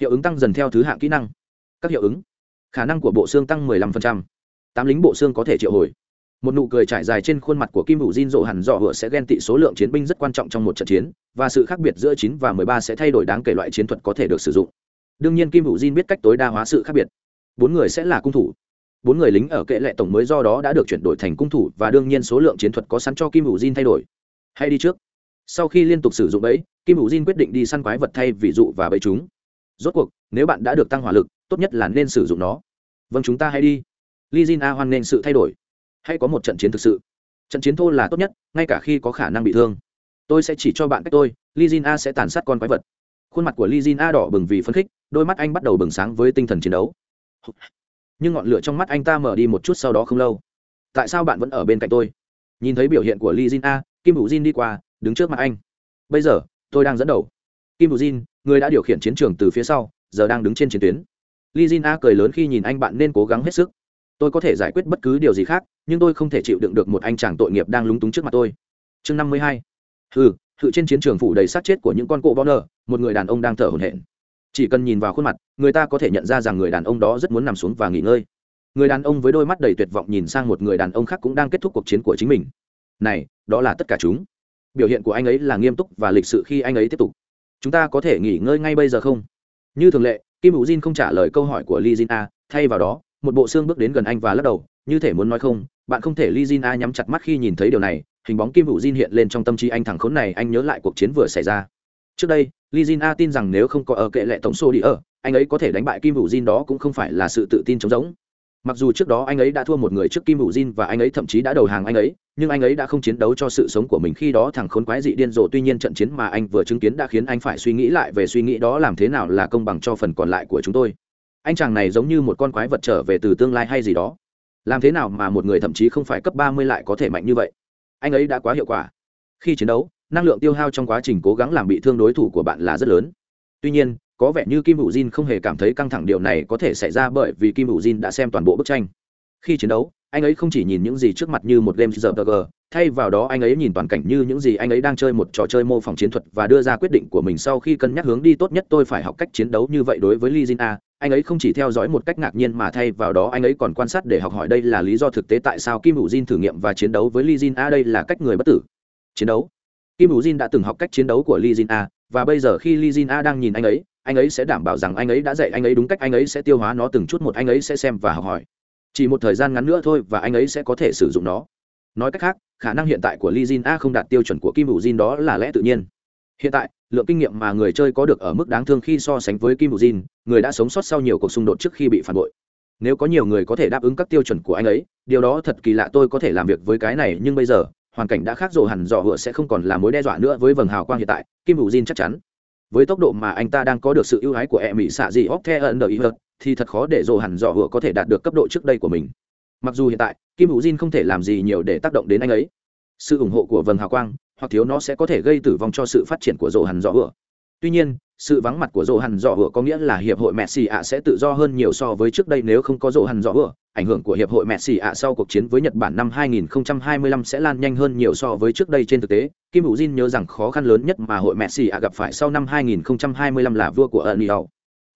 Hiệu ứng tăng dần theo thứ hạng kỹ năng. Các hiệu ứng khả năng của bộ xương tăng 15%. tám lính bộ xương có thể triệu hồi. Một nụ cười trải dài trên khuôn mặt của kim hữu jin rộ hẳn dọ hựa sẽ ghen tị số lượng chiến binh rất quan trọng trong một trận chiến, và sự khác biệt giữa 9 và 13 sẽ thay đổi đáng kể loại chiến thuật có thể được sử dụng. Đương nhiên kim hữu jin biết cách tối đa hóa sự khác biệt. Bốn người sẽ là cung thủ. Bốn người lính ở kệ lệ tổng mới do đó đã được chuyển đổi thành cung thủ và đương nhiên số lượng chiến thuật có sẵn cho kim hữu jin thay đổi. Hay đi trước. Sau khi liên tục sử dụng bẫy, kim hữu jin quyết định đi săn quái vật thay ví dụ và bẫy chúng. Rốt cuộc, nếu bạn đã được tăng hỏa lực tốt nhất là nên sử dụng nó. Vâng chúng ta hãy đi. Li jin a hoan nên sự thay đổi. Hãy có một trận chiến thực sự. Trận chiến thô là tốt nhất, ngay cả khi có khả năng bị thương. Tôi sẽ chỉ cho bạn cách tôi li jin a sẽ tàn sát con quái vật. Khuôn mặt của li jin a đỏ bừng vì phấn khích, đôi mắt anh bắt đầu bừng sáng với tinh thần chiến đấu. Nhưng ngọn lửa trong mắt anh ta mở đi một chút sau đó không lâu. Tại sao bạn vẫn ở bên cạnh tôi? Nhìn thấy biểu hiện của li jin a, kim hữu jin đi qua, đứng trước mặt anh. Bây giờ, tôi đang dẫn đầu. Kim hữu jin, người đã điều khiển chiến trường từ phía sau, giờ đang đứng trên chiến tuyến li a cười lớn khi nhìn anh bạn nên cố gắng hết sức. Tôi có thể giải quyết bất cứ điều gì khác, nhưng tôi không thể chịu đựng được một anh chàng tội nghiệp đang lúng túng trước mặt tôi. Chương năm mươi hai. Ừ hự trên chiến trường phủ đầy sát chết của những con cộ bonner một người đàn ông đang thở hổn hển. Chỉ cần nhìn vào khuôn mặt, người ta có thể nhận ra rằng người đàn ông đó rất muốn nằm xuống và nghỉ ngơi. Người đàn ông với đôi mắt đầy tuyệt vọng nhìn sang một người đàn ông khác cũng đang kết thúc cuộc chiến của chính mình. Này, đó là tất cả chúng. Biểu hiện của anh ấy là nghiêm túc và lịch sự khi anh ấy tiếp tục. Chúng ta có thể nghỉ ngơi ngay bây giờ không? Như thường lệ kim hữu jin không trả lời câu hỏi của li jin a, thay vào đó, một bộ xương bước đến gần anh và lắc đầu, như thể muốn nói không, bạn không thể li jin a nhắm chặt mắt khi nhìn thấy điều này. Hình bóng kim hữu jin hiện lên trong tâm trí anh thẳng khốn này, anh nhớ lại cuộc chiến vừa xảy ra. Trước đây, li jin a tin rằng nếu không có ở kệ lệ tổng số đi ở, anh ấy có thể đánh bại kim hữu jin đó cũng không phải là sự tự tin trống rỗng mặc dù trước đó anh ấy đã thua một người trước kim hữu jin và anh ấy thậm chí đã đầu hàng anh ấy, nhưng anh ấy đã không chiến đấu cho sự sống của mình khi đó thằng khốn quái dị điên rồ. Tuy nhiên trận chiến mà anh vừa chứng kiến đã khiến anh phải suy nghĩ lại về suy nghĩ đó làm thế nào là công bằng cho phần còn lại của chúng tôi. Anh chàng này giống như một con quái vật trở về từ tương lai hay gì đó. Làm thế nào mà một người thậm chí không phải cấp ba mươi lại có thể mạnh như vậy? Anh ấy đã quá hiệu quả. Khi chiến đấu, năng lượng tiêu hao trong quá trình cố gắng làm bị thương đối thủ của bạn là rất lớn. Tuy nhiên có vẻ như kim hữu jin không hề cảm thấy căng thẳng điều này có thể xảy ra bởi vì kim hữu jin đã xem toàn bộ bức tranh khi chiến đấu anh ấy không chỉ nhìn những gì trước mặt như một game rpg thay vào đó anh ấy nhìn toàn cảnh như những gì anh ấy đang chơi một trò chơi mô phỏng chiến thuật và đưa ra quyết định của mình sau khi cân nhắc hướng đi tốt nhất tôi phải học cách chiến đấu như vậy đối với Lee Jin A. Anh ấy không chỉ theo dõi một cách ngạc nhiên mà thay vào đó anh ấy còn quan sát để học hỏi đây là lý do thực tế tại sao Kim Vũ Jin thử nghiệm và chiến đấu với Lee Jin A đây là cách người bất tử. Chiến đấu. Kim Vũ Jin đã từng học cách chiến đấu của Lee Jin A và bây giờ khi Lee Jin A đang nhìn anh ấy, anh ấy sẽ đảm bảo rằng anh ấy đã dạy, anh ấy đúng cách, anh ấy sẽ tiêu hóa nó từng chút một, anh ấy sẽ xem và học hỏi. Chỉ một thời gian ngắn nữa thôi và anh ấy sẽ có thể sử dụng nó. Nói cách khác, khả năng hiện tại của li Jin A không đạt tiêu chuẩn của Kim Vũ Jin đó là lẽ tự nhiên. Hiện tại, lượng kinh nghiệm mà người chơi có được ở mức đáng thương khi so sánh với Kim Vũ Jin, người đã sống sót sau nhiều cuộc xung đột trước khi bị phản bội. Nếu có nhiều người có thể đáp ứng các tiêu chuẩn của anh ấy, điều đó thật kỳ lạ tôi có thể làm việc với cái này, nhưng bây giờ, hoàn cảnh đã khác rồi, hẳn dò hựa sẽ không còn là mối đe dọa nữa với vầng hào quang hiện tại, kim Vũ jin chắc chắn với tốc độ mà anh ta đang có được sự ưu ái của e mỹ xạ gì óc the ẩn đợi ý hợt thì thật khó để dồ hẳn dò hựa có thể đạt được cấp độ trước đây của mình. Mặc dù hiện tại, kim hữu jin không thể làm gì nhiều để tác động đến anh ấy. Sự ủng hộ của vầng hào quang, hoặc thiếu nó sẽ có thể gây tử vong cho sự phát triển của dồ hẳn dò hựa. Tuy nhiên, sự vắng mặt của dồ hẳn dò hựa có nghĩa là hiệp hội messi ạ sẽ tự do hơn nhiều so với trước đây nếu không có dồ hẳn dò hựa ảnh hưởng của hiệp hội messi ạ sau cuộc chiến với nhật bản năm 2025 sẽ lan nhanh hơn nhiều so với trước đây trên thực tế. Kim Vũ jin nhớ rằng khó khăn lớn nhất mà hội messi ạ gặp phải sau năm 2025 là vua của ẩn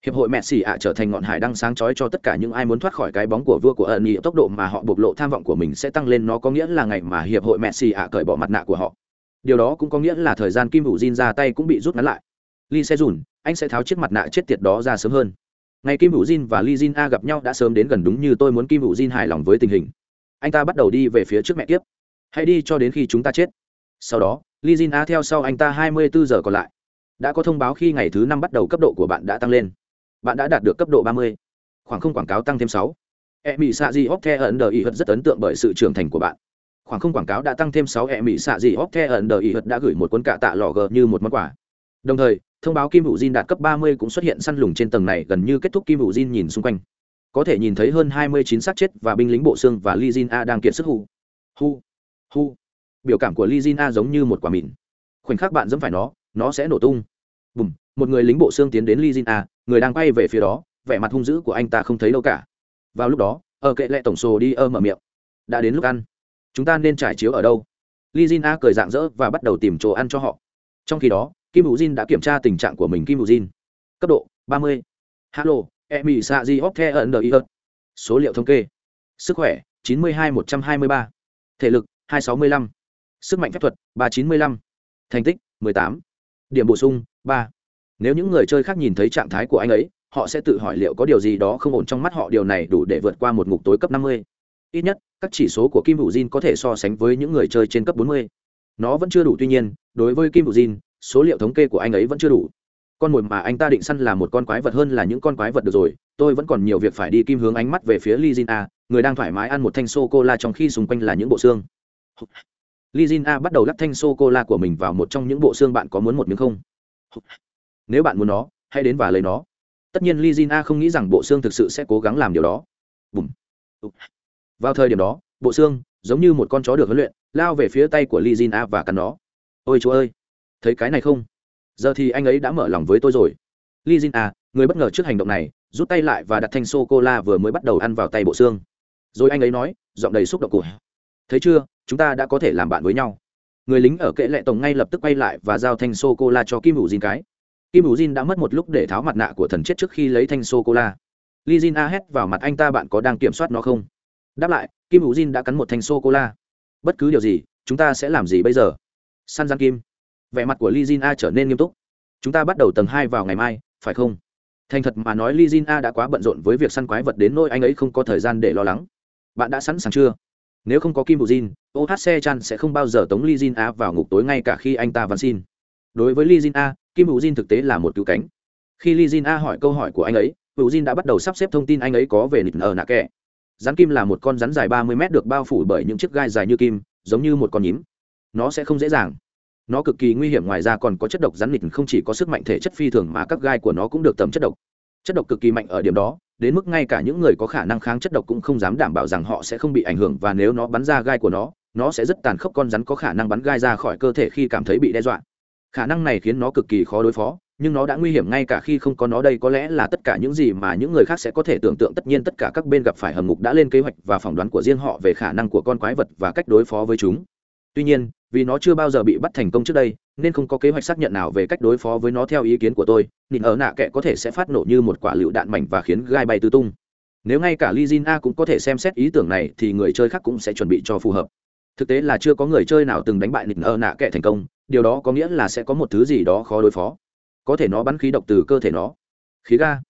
hiệp hội messi ạ trở thành ngọn hải đăng sáng chói cho tất cả những ai muốn thoát khỏi cái bóng của vua của ẩn tốc độ mà họ bộc lộ tham vọng của mình sẽ tăng lên nó có nghĩa là ngày mà hiệp hội messi ạ cởi bỏ mặt nạ của họ. Điều đó cũng có nghĩa là thời gian kim Vũ jin ra tay cũng bị rút ngắn lại. Lee Sejun, anh sẽ tháo chiếc mặt nạ chết tiệt đó ra sớm hơn ngày kim hữu jin và Lee jin a gặp nhau đã sớm đến gần đúng như tôi muốn kim hữu jin hài lòng với tình hình. Anh ta bắt đầu đi về phía trước mẹ kiếp. hãy đi cho đến khi chúng ta chết. Sau đó, Lee jin a theo sau anh ta 24 giờ còn lại. Đã có thông báo khi ngày thứ năm bắt đầu cấp độ của bạn đã tăng lên. Bạn đã đạt được cấp độ ba mươi. Khoảng không quảng cáo tăng thêm 6. e mỹ xạ di hóc the ẩn đờ ý hật rất ấn tượng bởi sự trưởng thành của bạn. Khoảng không quảng cáo đã tăng thêm 6 e mỹ xạ di hóc the ẩn đờ ý hật đã gửi một cuốn cạ tạ lò g như một món quà. Đồng thời thông báo kim hữu diên đạt cấp ba mươi cũng xuất hiện săn lùng trên tầng này, gần như kết thúc kim hữu diên nhìn xung quanh. Có thể nhìn thấy hơn hai mươi chín xác chết và binh lính bộ xương và li jin a đang kiệt sức hù. hu hu biểu cảm của li jin a giống như một quả mìn. Khoảnh khắc bạn dẫm phải nó nó sẽ nổ tung. Bùm, một người lính bộ xương tiến đến li jin a, người đang quay về phía đó, vẻ mặt hung dữ của anh ta không thấy đâu cả. Vào lúc đó, ở kệ lệ tổng sồ đi, ơ, mở miệng. Đã đến lúc ăn. Chúng ta nên trải chiếu ở đâu? Li jin a cười dạng dỡ và bắt đầu tìm chỗ ăn cho họ. Trong khi đó kim hữu jin đã kiểm tra tình trạng của mình kim hữu jin cấp độ 30. hello emi Saji di hóc số liệu thống kê sức khỏe 92123, thể lực 265. sức mạnh phép thuật 395. thành tích 18. điểm bổ sung 3. nếu những người chơi khác nhìn thấy trạng thái của anh ấy họ sẽ tự hỏi liệu có điều gì đó không ổn trong mắt họ điều này đủ để vượt qua một ngục tối cấp 50. ít nhất các chỉ số của kim Vũ jin có thể so sánh với những người chơi trên cấp 40. nó vẫn chưa đủ tuy nhiên đối với kim Vũ jin số liệu thống kê của anh ấy vẫn chưa đủ. Con mồi mà anh ta định săn là một con quái vật hơn là những con quái vật được rồi, tôi vẫn còn nhiều việc phải đi kim hướng ánh mắt về phía li jin a, người đang thoải mái ăn một thanh sô cô la trong khi xung quanh là những bộ xương. Li jin a bắt đầu lắp thanh sô cô la của mình vào một trong những bộ xương bạn có muốn một miếng không? Nếu bạn muốn nó, hãy đến và lấy nó. Tất nhiên li jin a không nghĩ rằng bộ xương thực sự sẽ cố gắng làm điều đó. Bùm. vào thời điểm đó, bộ xương giống như một con chó được huấn luyện, lao về phía tay của li jin a và cắn nó. Ôi chúa ơi thấy cái này không? Giờ thì anh ấy đã mở lòng với tôi rồi. Li jin à, người bất ngờ trước hành động này rút tay lại và đặt thanh sô cô la vừa mới bắt đầu ăn vào tay bộ xương. Rồi anh ấy nói giọng đầy xúc động của thấy chưa chúng ta đã có thể làm bạn với nhau. Người lính ở kệ lệ tổng ngay lập tức quay lại và giao thanh sô cô la cho kim hữu Jin cái. Kim hữu Jin đã mất một lúc để tháo mặt nạ của thần chết trước khi lấy thanh sô cô la li jin a hét vào mặt anh ta bạn có đang kiểm soát nó không? Đáp lại kim hữu Jin đã cắn một thanh sô cô la bất cứ điều gì chúng ta sẽ làm gì bây giờ? Săn gian kim vẻ mặt của li jin a trở nên nghiêm túc. Chúng ta bắt đầu tầng hai vào ngày mai, phải không? Thành thật mà nói, li jin a đã quá bận rộn với việc săn quái vật đến nỗi anh ấy không có thời gian để lo lắng. Bạn đã sẵn sàng chưa? Nếu không có kim bù jin ohc chan sẽ không bao giờ tống li jin a vào ngục tối ngay cả khi anh ta văn xin. Đối với li jin a, kim bù jin thực tế là một cứu cánh. Khi li jin a hỏi câu hỏi của anh ấy, bù jin đã bắt đầu sắp xếp thông tin anh ấy có về nịt nở nạ kẹ. Rắn kim là một con rắn dài ba mươi mét được bao phủ bởi những chiếc gai dài như kim, giống như một con nhím. Nó sẽ không dễ dàng nó cực kỳ nguy hiểm, ngoài ra còn có chất độc rắn nịt, không chỉ có sức mạnh thể chất phi thường mà các gai của nó cũng được tầm chất độc. Chất độc cực kỳ mạnh ở điểm đó, đến mức ngay cả những người có khả năng kháng chất độc cũng không dám đảm bảo rằng họ sẽ không bị ảnh hưởng và nếu nó bắn ra gai của nó nó sẽ rất tàn khốc, con rắn có khả năng bắn gai ra khỏi cơ thể khi cảm thấy bị đe dọa. Khả năng này khiến nó cực kỳ khó đối phó, nhưng nó đã nguy hiểm ngay cả khi không có nó đây, có lẽ là tất cả những gì mà những người khác sẽ có thể tưởng tượng, tất nhiên tất cả các bên gặp phải hầm ngục đã lên kế hoạch và phỏng đoán của riêng họ về khả năng của con quái vật và cách đối phó với chúng tuy nhiên, vì nó chưa bao giờ bị bắt thành công trước đây, nên không có kế hoạch xác nhận nào về cách đối phó với nó theo ý kiến của tôi, nhìn ở nạ kệ có thể sẽ phát nổ như một quả lựu đạn mảnh và khiến gai bay tứ tung. Nếu ngay cả Lee A cũng có thể xem xét ý tưởng này, thì người chơi khác cũng sẽ chuẩn bị cho phù hợp. Thực tế là chưa có người chơi nào từng đánh bại nịnh ở nạ kệ thành công, điều đó có nghĩa là sẽ có một thứ gì đó khó đối phó. Có thể nó bắn khí độc từ cơ thể nó. Khí ga.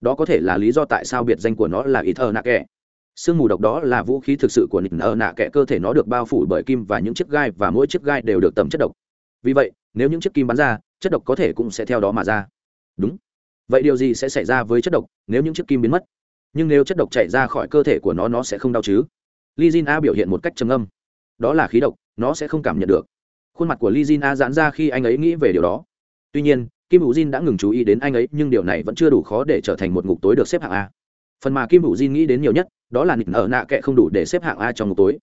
Đó có thể là lý do tại sao biệt danh của nó là ít ở nạ kệ sương mù độc đó là vũ khí thực sự của nịnh ở nạ, kẻ cơ thể nó được bao phủ bởi kim và những chiếc gai và mỗi chiếc gai đều được tầm chất độc. Vì vậy, nếu những chiếc kim bắn ra, chất độc có thể cũng sẽ theo đó mà ra. Đúng. Vậy điều gì sẽ xảy ra với chất độc nếu những chiếc kim biến mất? Nhưng nếu chất độc chạy ra khỏi cơ thể của nó nó sẽ không đau chứ? Li jin a biểu hiện một cách trầm âm đó là khí độc, nó sẽ không cảm nhận được. Khuôn mặt của li jin a giãn ra khi anh ấy nghĩ về điều đó. Tuy nhiên, kim hữu jin đã ngừng chú ý đến anh ấy, nhưng điều này vẫn chưa đủ khó để trở thành một ngục tối được xếp hạng a. Phần mà kim hữu jin nghĩ đến nhiều nhất đó là nịt ở nạ kệ không đủ để xếp hạng a trong ngục tối.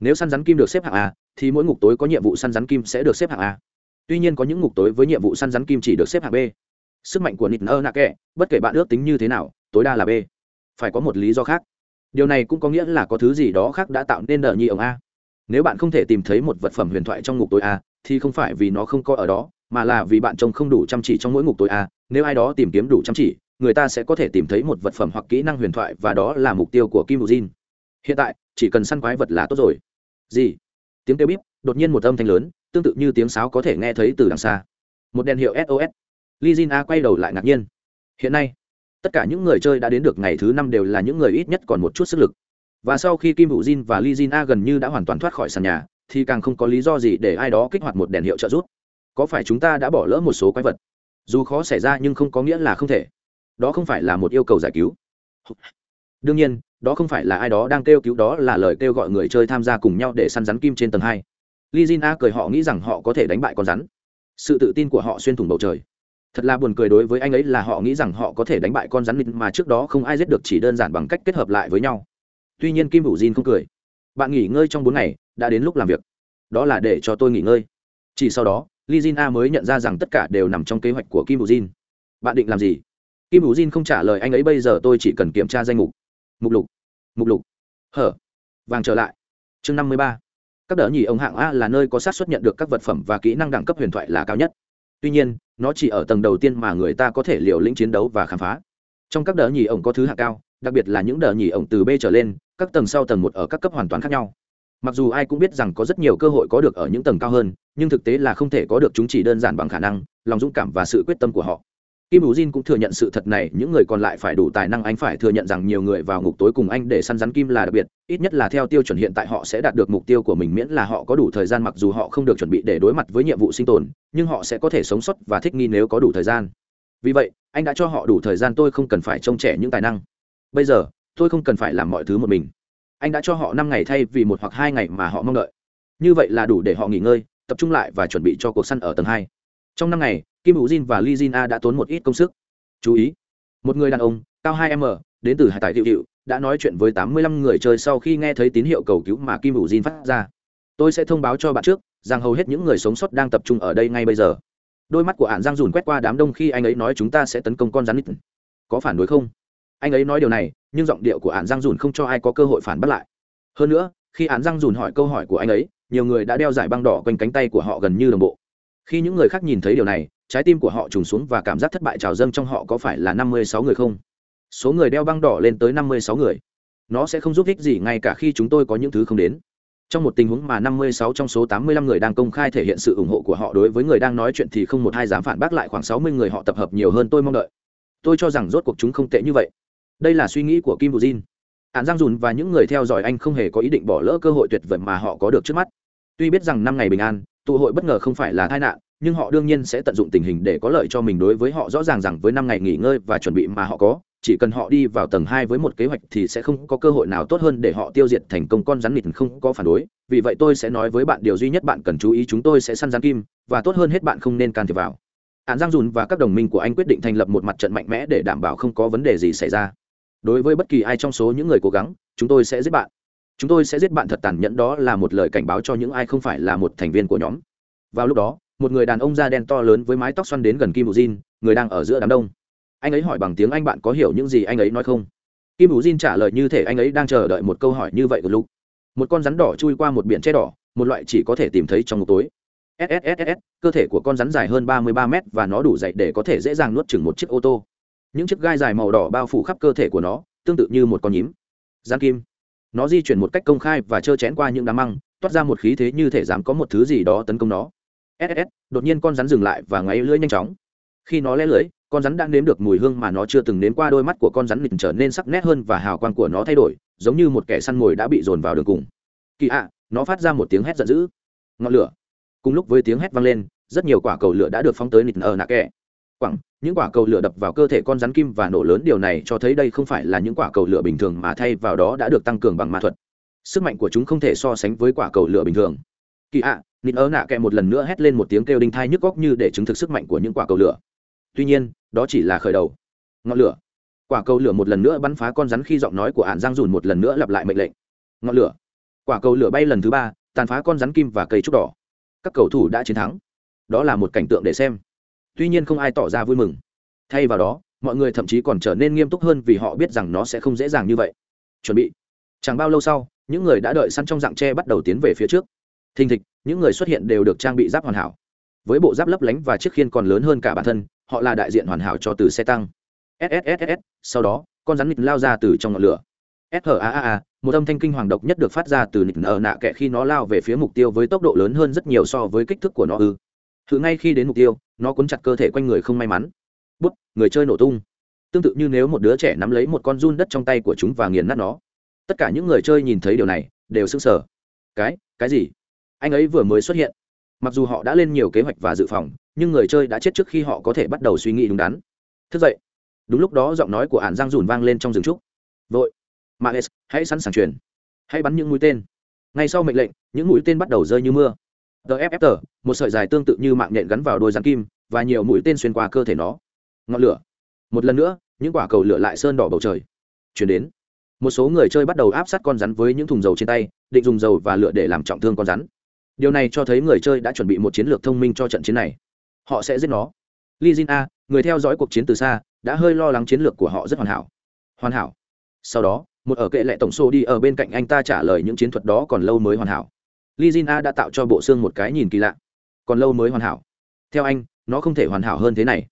Nếu săn rắn kim được xếp hạng a, thì mỗi ngục tối có nhiệm vụ săn rắn kim sẽ được xếp hạng a. Tuy nhiên có những ngục tối với nhiệm vụ săn rắn kim chỉ được xếp hạng b. Sức mạnh của nịt ở nạ kệ, bất kể bạn ước tính như thế nào, tối đa là b. Phải có một lý do khác. Điều này cũng có nghĩa là có thứ gì đó khác đã tạo nên đờ nhi ổng a. Nếu bạn không thể tìm thấy một vật phẩm huyền thoại trong ngục tối a, thì không phải vì nó không có ở đó, mà là vì bạn trông không đủ chăm chỉ trong mỗi ngục tối a. Nếu ai đó tìm kiếm đủ chăm chỉ người ta sẽ có thể tìm thấy một vật phẩm hoặc kỹ năng huyền thoại và đó là mục tiêu của kim bù jin. Hiện tại, chỉ cần săn quái vật là tốt rồi. Gì? Tiếng kêu bíp, đột nhiên một âm thanh lớn, tương tự như tiếng sáo có thể nghe thấy từ đằng xa. Một đèn hiệu sos li jin a quay đầu lại ngạc nhiên. Hiện nay, tất cả những người chơi đã đến được ngày thứ năm đều là những người ít nhất còn một chút sức lực. Và sau khi kim bù jin và li jin a gần như đã hoàn toàn thoát khỏi sàn nhà, thì càng không có lý do gì để ai đó kích hoạt một đèn hiệu trợ giúp. Có phải chúng ta đã bỏ lỡ một số quái vật? Dù khó xảy ra nhưng không có nghĩa là không thể đó không phải là một yêu cầu giải cứu. Đương nhiên, đó không phải là ai đó đang kêu cứu, đó là lời kêu gọi người chơi tham gia cùng nhau để săn rắn kim trên tầng hai. Li jin a cười họ nghĩ rằng họ có thể đánh bại con rắn. Sự tự tin của họ xuyên thủng bầu trời. Thật là buồn cười đối với anh ấy là họ nghĩ rằng họ có thể đánh bại con rắn mà trước đó không ai giết được chỉ đơn giản bằng cách kết hợp lại với nhau. Tuy nhiên kim hữu jin không cười. Bạn nghỉ ngơi trong bốn ngày, đã đến lúc làm việc. Đó là để cho tôi nghỉ ngơi. Chỉ sau đó, li jin a mới nhận ra rằng tất cả đều nằm trong kế hoạch của kim hữu jin. Bạn định làm gì? Kim hữu jin không trả lời anh ấy, bây giờ tôi chỉ cần kiểm tra danh mục. Mục lục mục lục. Hở. Vàng trở lại. Chương năm mươi ba. Các đỡ nhì ông hạng a là nơi có sát xuất nhận được các vật phẩm và kỹ năng đẳng cấp huyền thoại là cao nhất. Tuy nhiên, nó chỉ ở tầng đầu tiên mà người ta có thể liều lĩnh chiến đấu và khám phá. Trong các đỡ nhì ổng có thứ hạng cao, đặc biệt là những đỡ nhì ổng từ b trở lên, các tầng sau tầng một ở các cấp hoàn toàn khác nhau. Mặc dù ai cũng biết rằng có rất nhiều cơ hội có được ở những tầng cao hơn, nhưng thực tế là không thể có được chúng chỉ đơn giản bằng khả năng, lòng dũng cảm và sự quyết tâm của họ kim bù jin cũng thừa nhận sự thật này, những người còn lại phải đủ tài năng, anh phải thừa nhận rằng nhiều người vào ngục tối cùng anh để săn rắn kim là đặc biệt, ít nhất là theo tiêu chuẩn hiện tại họ sẽ đạt được mục tiêu của mình miễn là họ có đủ thời gian, mặc dù họ không được chuẩn bị để đối mặt với nhiệm vụ sinh tồn, nhưng họ sẽ có thể sống sót và thích nghi nếu có đủ thời gian. Vì vậy, anh đã cho họ đủ thời gian, tôi không cần phải trông trẻ những tài năng. Bây giờ, tôi không cần phải làm mọi thứ một mình. Anh đã cho họ năm ngày thay vì một hoặc hai ngày mà họ mong đợi. Như vậy là đủ để họ nghỉ ngơi, tập trung lại và chuẩn bị cho cuộc săn ở tầng hai trong năm ngày, kim hữu jin và li jin a đã tốn một ít công sức. Chú ý, một người đàn ông, cao hai m, đến từ hải tài hiệu hiệu đã nói chuyện với tám mươi lăm người chơi sau khi nghe thấy tín hiệu cầu cứu mà kim hữu jin phát ra. Tôi sẽ thông báo cho bạn trước rằng hầu hết những người sống sót đang tập trung ở đây ngay bây giờ. Đôi mắt của hạn giang dùn quét qua đám đông khi anh ấy nói chúng ta sẽ tấn công con rắn nít. Có phản đối không? Anh ấy nói điều này, nhưng giọng điệu của hạn giang dùn không cho ai có cơ hội phản bác lại. Hơn nữa, khi hạn giang dùn hỏi câu hỏi của anh ấy, nhiều người đã đeo giải băng đỏ quanh cánh tay của họ gần như đồng bộ khi những người khác nhìn thấy điều này, trái tim của họ trùng xuống và cảm giác thất bại trào dâng trong họ có phải là năm mươi sáu người không? Số người đeo băng đỏ lên tới năm mươi sáu người. Nó sẽ không giúp ích gì ngay cả khi chúng tôi có những thứ không đến. Trong một tình huống mà 56 trong số 85 người đang công khai thể hiện sự ủng hộ của họ đối với người đang nói chuyện thì không một ai dám phản bác lại khoảng 60 người họ tập hợp nhiều hơn tôi mong đợi. Tôi cho rằng rốt cuộc chúng không tệ như vậy. Đây là suy nghĩ của kim bù jin. Án giang dùn và những người theo dõi anh không hề có ý định bỏ lỡ cơ hội tuyệt vời mà họ có được trước mắt. Tuy biết rằng năm ngày bình an tụ hội bất ngờ không phải là tai nạn, nhưng họ đương nhiên sẽ tận dụng tình hình để có lợi cho mình đối với họ. Rõ ràng rằng với năm ngày nghỉ ngơi và chuẩn bị mà họ có, chỉ cần họ đi vào tầng hai với một kế hoạch thì sẽ không có cơ hội nào tốt hơn để họ tiêu diệt thành công con rắn nịt không có phản đối. Vì vậy tôi sẽ nói với bạn điều duy nhất bạn cần chú ý chúng tôi sẽ săn rắn kim, và tốt hơn hết bạn không nên can thiệp vào. Hạn giang dùn và các đồng minh của anh quyết định thành lập một mặt trận mạnh mẽ để đảm bảo không có vấn đề gì xảy ra. Đối với bất kỳ ai trong số những người cố gắng, chúng tôi sẽ giết bạn chúng tôi sẽ giết bạn thật tàn nhẫn đó là một lời cảnh báo cho những ai không phải là một thành viên của nhóm. Vào lúc đó, một người đàn ông da đen to lớn với mái tóc xoăn đến gần kim bù jin người đang ở giữa đám đông. Anh ấy hỏi bằng tiếng anh, bạn có hiểu những gì anh ấy nói không? Kim bù jin trả lời, như thể anh ấy đang chờ đợi một câu hỏi như vậy của lúc một con rắn đỏ chui qua một biển che đỏ, một loại chỉ có thể tìm thấy trong ngục tối. Sss cơ thể của con rắn dài hơn ba mươi ba mét và nó đủ dày để có thể dễ dàng nuốt chừng một chiếc ô tô. Những chiếc gai dài màu đỏ bao phủ khắp cơ thể của nó, tương tự như một con nhím. Rắn kim nó di chuyển một cách công khai và trơ chén qua những đám măng, toát ra một khí thế như thể dám có một thứ gì đó tấn công nó. Ss đột nhiên con rắn dừng lại và ngáy lưỡi nhanh chóng. Khi nó lẽ lưỡi, con rắn đã nếm được mùi hương mà nó chưa từng nếm qua, đôi mắt của con rắn nịt trở nên sắc nét hơn và hào quang của nó thay đổi, giống như một kẻ săn mồi đã bị dồn vào đường cùng. Kỳ ạ, nó phát ra một tiếng hét giận dữ. Ngọn lửa. Cùng lúc với tiếng hét vang lên, rất nhiều quả cầu lửa đã được phóng tới nịt ở nạ kẹ quẳng, những quả cầu lửa đập vào cơ thể con rắn kim và nổ lớn, điều này cho thấy đây không phải là những quả cầu lửa bình thường mà thay vào đó đã được tăng cường bằng ma thuật. Sức mạnh của chúng không thể so sánh với quả cầu lửa bình thường. Kỳ ạ, nịt ớ nạ kẹ một lần nữa hét lên một tiếng kêu đinh thai nhức góc như để chứng thực sức mạnh của những quả cầu lửa. Tuy nhiên, đó chỉ là khởi đầu. Ngọn lửa. Quả cầu lửa một lần nữa bắn phá con rắn khi giọng nói của ạn giang dùn một lần nữa lặp lại mệnh lệnh. Ngọn lửa. Quả cầu lửa bay lần thứ ba, tàn phá con rắn kim và cây trúc đỏ. Các cầu thủ đã chiến thắng. Đó là một cảnh tượng để xem tuy nhiên không ai tỏ ra vui mừng. Thay vào đó, mọi người thậm chí còn trở nên nghiêm túc hơn vì họ biết rằng nó sẽ không dễ dàng như vậy. Chuẩn bị. Chẳng bao lâu sau, những người đã đợi săn trong dạng tre bắt đầu tiến về phía trước. Thình thịch, những người xuất hiện đều được trang bị giáp hoàn hảo. Với bộ giáp lấp lánh và chiếc khiên còn lớn hơn cả bản thân, họ là đại diện hoàn hảo cho từ xe tăng. Sss sau đó, con rắn nịt lao ra từ trong ngọn lửa. Shaa một âm thanh kinh hoàng độc nhất được phát ra từ nịt ở nạ kệ khi nó lao về phía mục tiêu với tốc độ lớn hơn rất nhiều so với kích thước của nó ư thử ngay khi đến mục tiêu, nó cuốn chặt cơ thể quanh người không may mắn. Bút, người chơi nổ tung. Tương tự như nếu một đứa trẻ nắm lấy một con run đất trong tay của chúng và nghiền nát nó. Tất cả những người chơi nhìn thấy điều này, đều sững sờ. Cái cái gì? Anh ấy vừa mới xuất hiện. Mặc dù họ đã lên nhiều kế hoạch và dự phòng, nhưng người chơi đã chết trước khi họ có thể bắt đầu suy nghĩ đúng đắn. Thức dậy. Đúng lúc đó giọng nói của ạn giang dùn vang lên trong rừng trúc. Vội. Maes hãy sẵn sàng truyền. Hãy bắn những mũi tên. Ngay sau mệnh lệnh, những mũi tên bắt đầu rơi như mưa tff một sợi dài tương tự như mạng nhện gắn vào đôi rắn kim, và nhiều mũi tên xuyên qua cơ thể nó. Ngọn lửa. Một lần nữa, những quả cầu lửa lại sơn đỏ bầu trời. Chuyển đến. Một số người chơi bắt đầu áp sát con rắn với những thùng dầu trên tay, định dùng dầu và lửa để làm trọng thương con rắn. Điều này cho thấy người chơi đã chuẩn bị một chiến lược thông minh cho trận chiến này. Họ sẽ giết nó. Li jin a, người theo dõi cuộc chiến từ xa, đã hơi lo lắng chiến lược của họ rất hoàn hảo. Hoàn hảo. Sau đó, một ở kệ lệ tổng số đi ở bên cạnh anh ta trả lời những chiến thuật đó còn lâu mới hoàn hảo. Lizina đã tạo cho bộ xương một cái nhìn kỳ lạ. Còn lâu mới hoàn hảo. Theo anh, nó không thể hoàn hảo hơn thế này.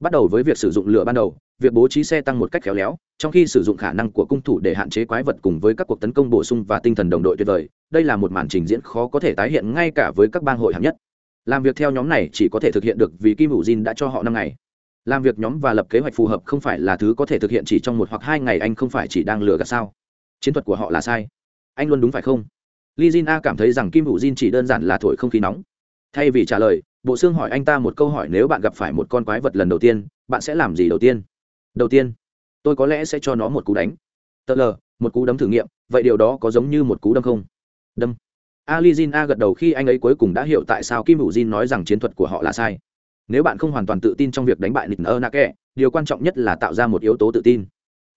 Bắt đầu với việc sử dụng lửa ban đầu, việc bố trí xe tăng một cách khéo léo, trong khi sử dụng khả năng của cung thủ để hạn chế quái vật cùng với các cuộc tấn công bổ sung và tinh thần đồng đội tuyệt vời, đây là một màn trình diễn khó có thể tái hiện ngay cả với các bang hội hạng nhất. Làm việc theo nhóm này chỉ có thể thực hiện được vì kim hữu jin đã cho họ năm ngày. Làm việc nhóm và lập kế hoạch phù hợp không phải là thứ có thể thực hiện chỉ trong một hoặc hai ngày, anh không phải chỉ đang lừa gạt sao? Chiến thuật của họ là sai. Anh luôn đúng phải không? Li jin a cảm thấy rằng kim hữu jin chỉ đơn giản là thổi không khí nóng. Thay vì trả lời, bộ xương hỏi anh ta một câu hỏi nếu bạn gặp phải một con quái vật lần đầu tiên, bạn sẽ làm gì đầu tiên? Đầu tiên, tôi có lẽ sẽ cho nó một cú đánh. Tờ lờ, một cú đấm thử nghiệm, vậy điều đó có giống như một cú đâm không? Đâm. Ali jin a gật đầu khi anh ấy cuối cùng đã hiểu tại sao kim hữu jin nói rằng chiến thuật của họ là sai. Nếu bạn không hoàn toàn tự tin trong việc đánh bại nịt ơ nake điều quan trọng nhất là tạo ra một yếu tố tự tin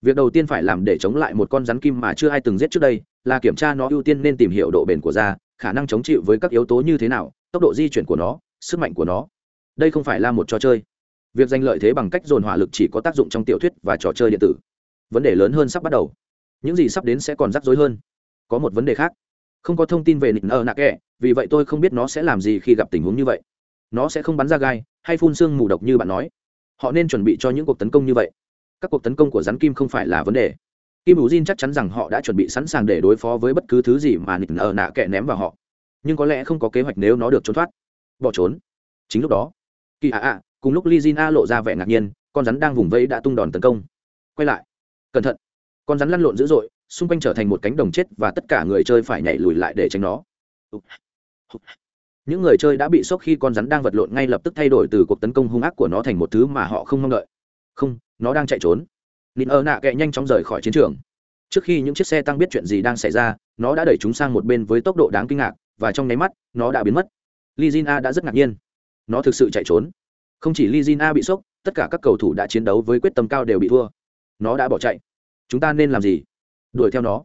việc đầu tiên phải làm để chống lại một con rắn kim mà chưa ai từng giết trước đây, là kiểm tra nó ưu tiên nên tìm hiểu độ bền của da, khả năng chống chịu với các yếu tố như thế nào, tốc độ di chuyển của nó, sức mạnh của nó. Đây không phải là một trò chơi. Việc giành lợi thế bằng cách dồn hỏa lực chỉ có tác dụng trong tiểu thuyết và trò chơi điện tử. Vấn đề lớn hơn sắp bắt đầu. Những gì sắp đến sẽ còn rắc rối hơn. Có một vấn đề khác. Không có thông tin về nịnh ơ nạ kẹ, vì vậy tôi không biết nó sẽ làm gì khi gặp tình huống như vậy. Nó sẽ không bắn ra gai, hay phun xương mù độc như bạn nói. Họ nên chuẩn bị cho những cuộc tấn công như vậy các cuộc tấn công của rắn kim không phải là vấn đề. Kim ủ jin chắc chắn rằng họ đã chuẩn bị sẵn sàng để đối phó với bất cứ thứ gì mà nịt ơ nạ kẹ ném vào họ. Nhưng có lẽ không có kế hoạch nếu nó được trốn thoát. Bỏ trốn. Chính lúc đó, kỳ ạ ạ, cùng lúc li jin a lộ ra vẻ ngạc nhiên, con rắn đang vùng vẫy đã tung đòn tấn công. Quay lại. Cẩn thận. Con rắn lăn lộn dữ dội, xung quanh trở thành một cánh đồng chết và tất cả người chơi phải nhảy lùi lại để tránh nó. Những người chơi đã bị sốc khi con rắn đang vật lộn ngay lập tức thay đổi từ cuộc tấn công hung ác của nó thành một thứ mà họ không mong đợi. Không nó đang chạy trốn. Nịn ơ nạ kệ nhanh chóng rời khỏi chiến trường. Trước khi những chiếc xe tăng biết chuyện gì đang xảy ra, nó đã đẩy chúng sang một bên với tốc độ đáng kinh ngạc, và trong nháy mắt, nó đã biến mất. Li a đã rất ngạc nhiên. Nó thực sự chạy trốn. Không chỉ li a bị sốc, tất cả các cầu thủ đã chiến đấu với quyết tâm cao đều bị thua. Nó đã bỏ chạy. Chúng ta nên làm gì? Đuổi theo nó.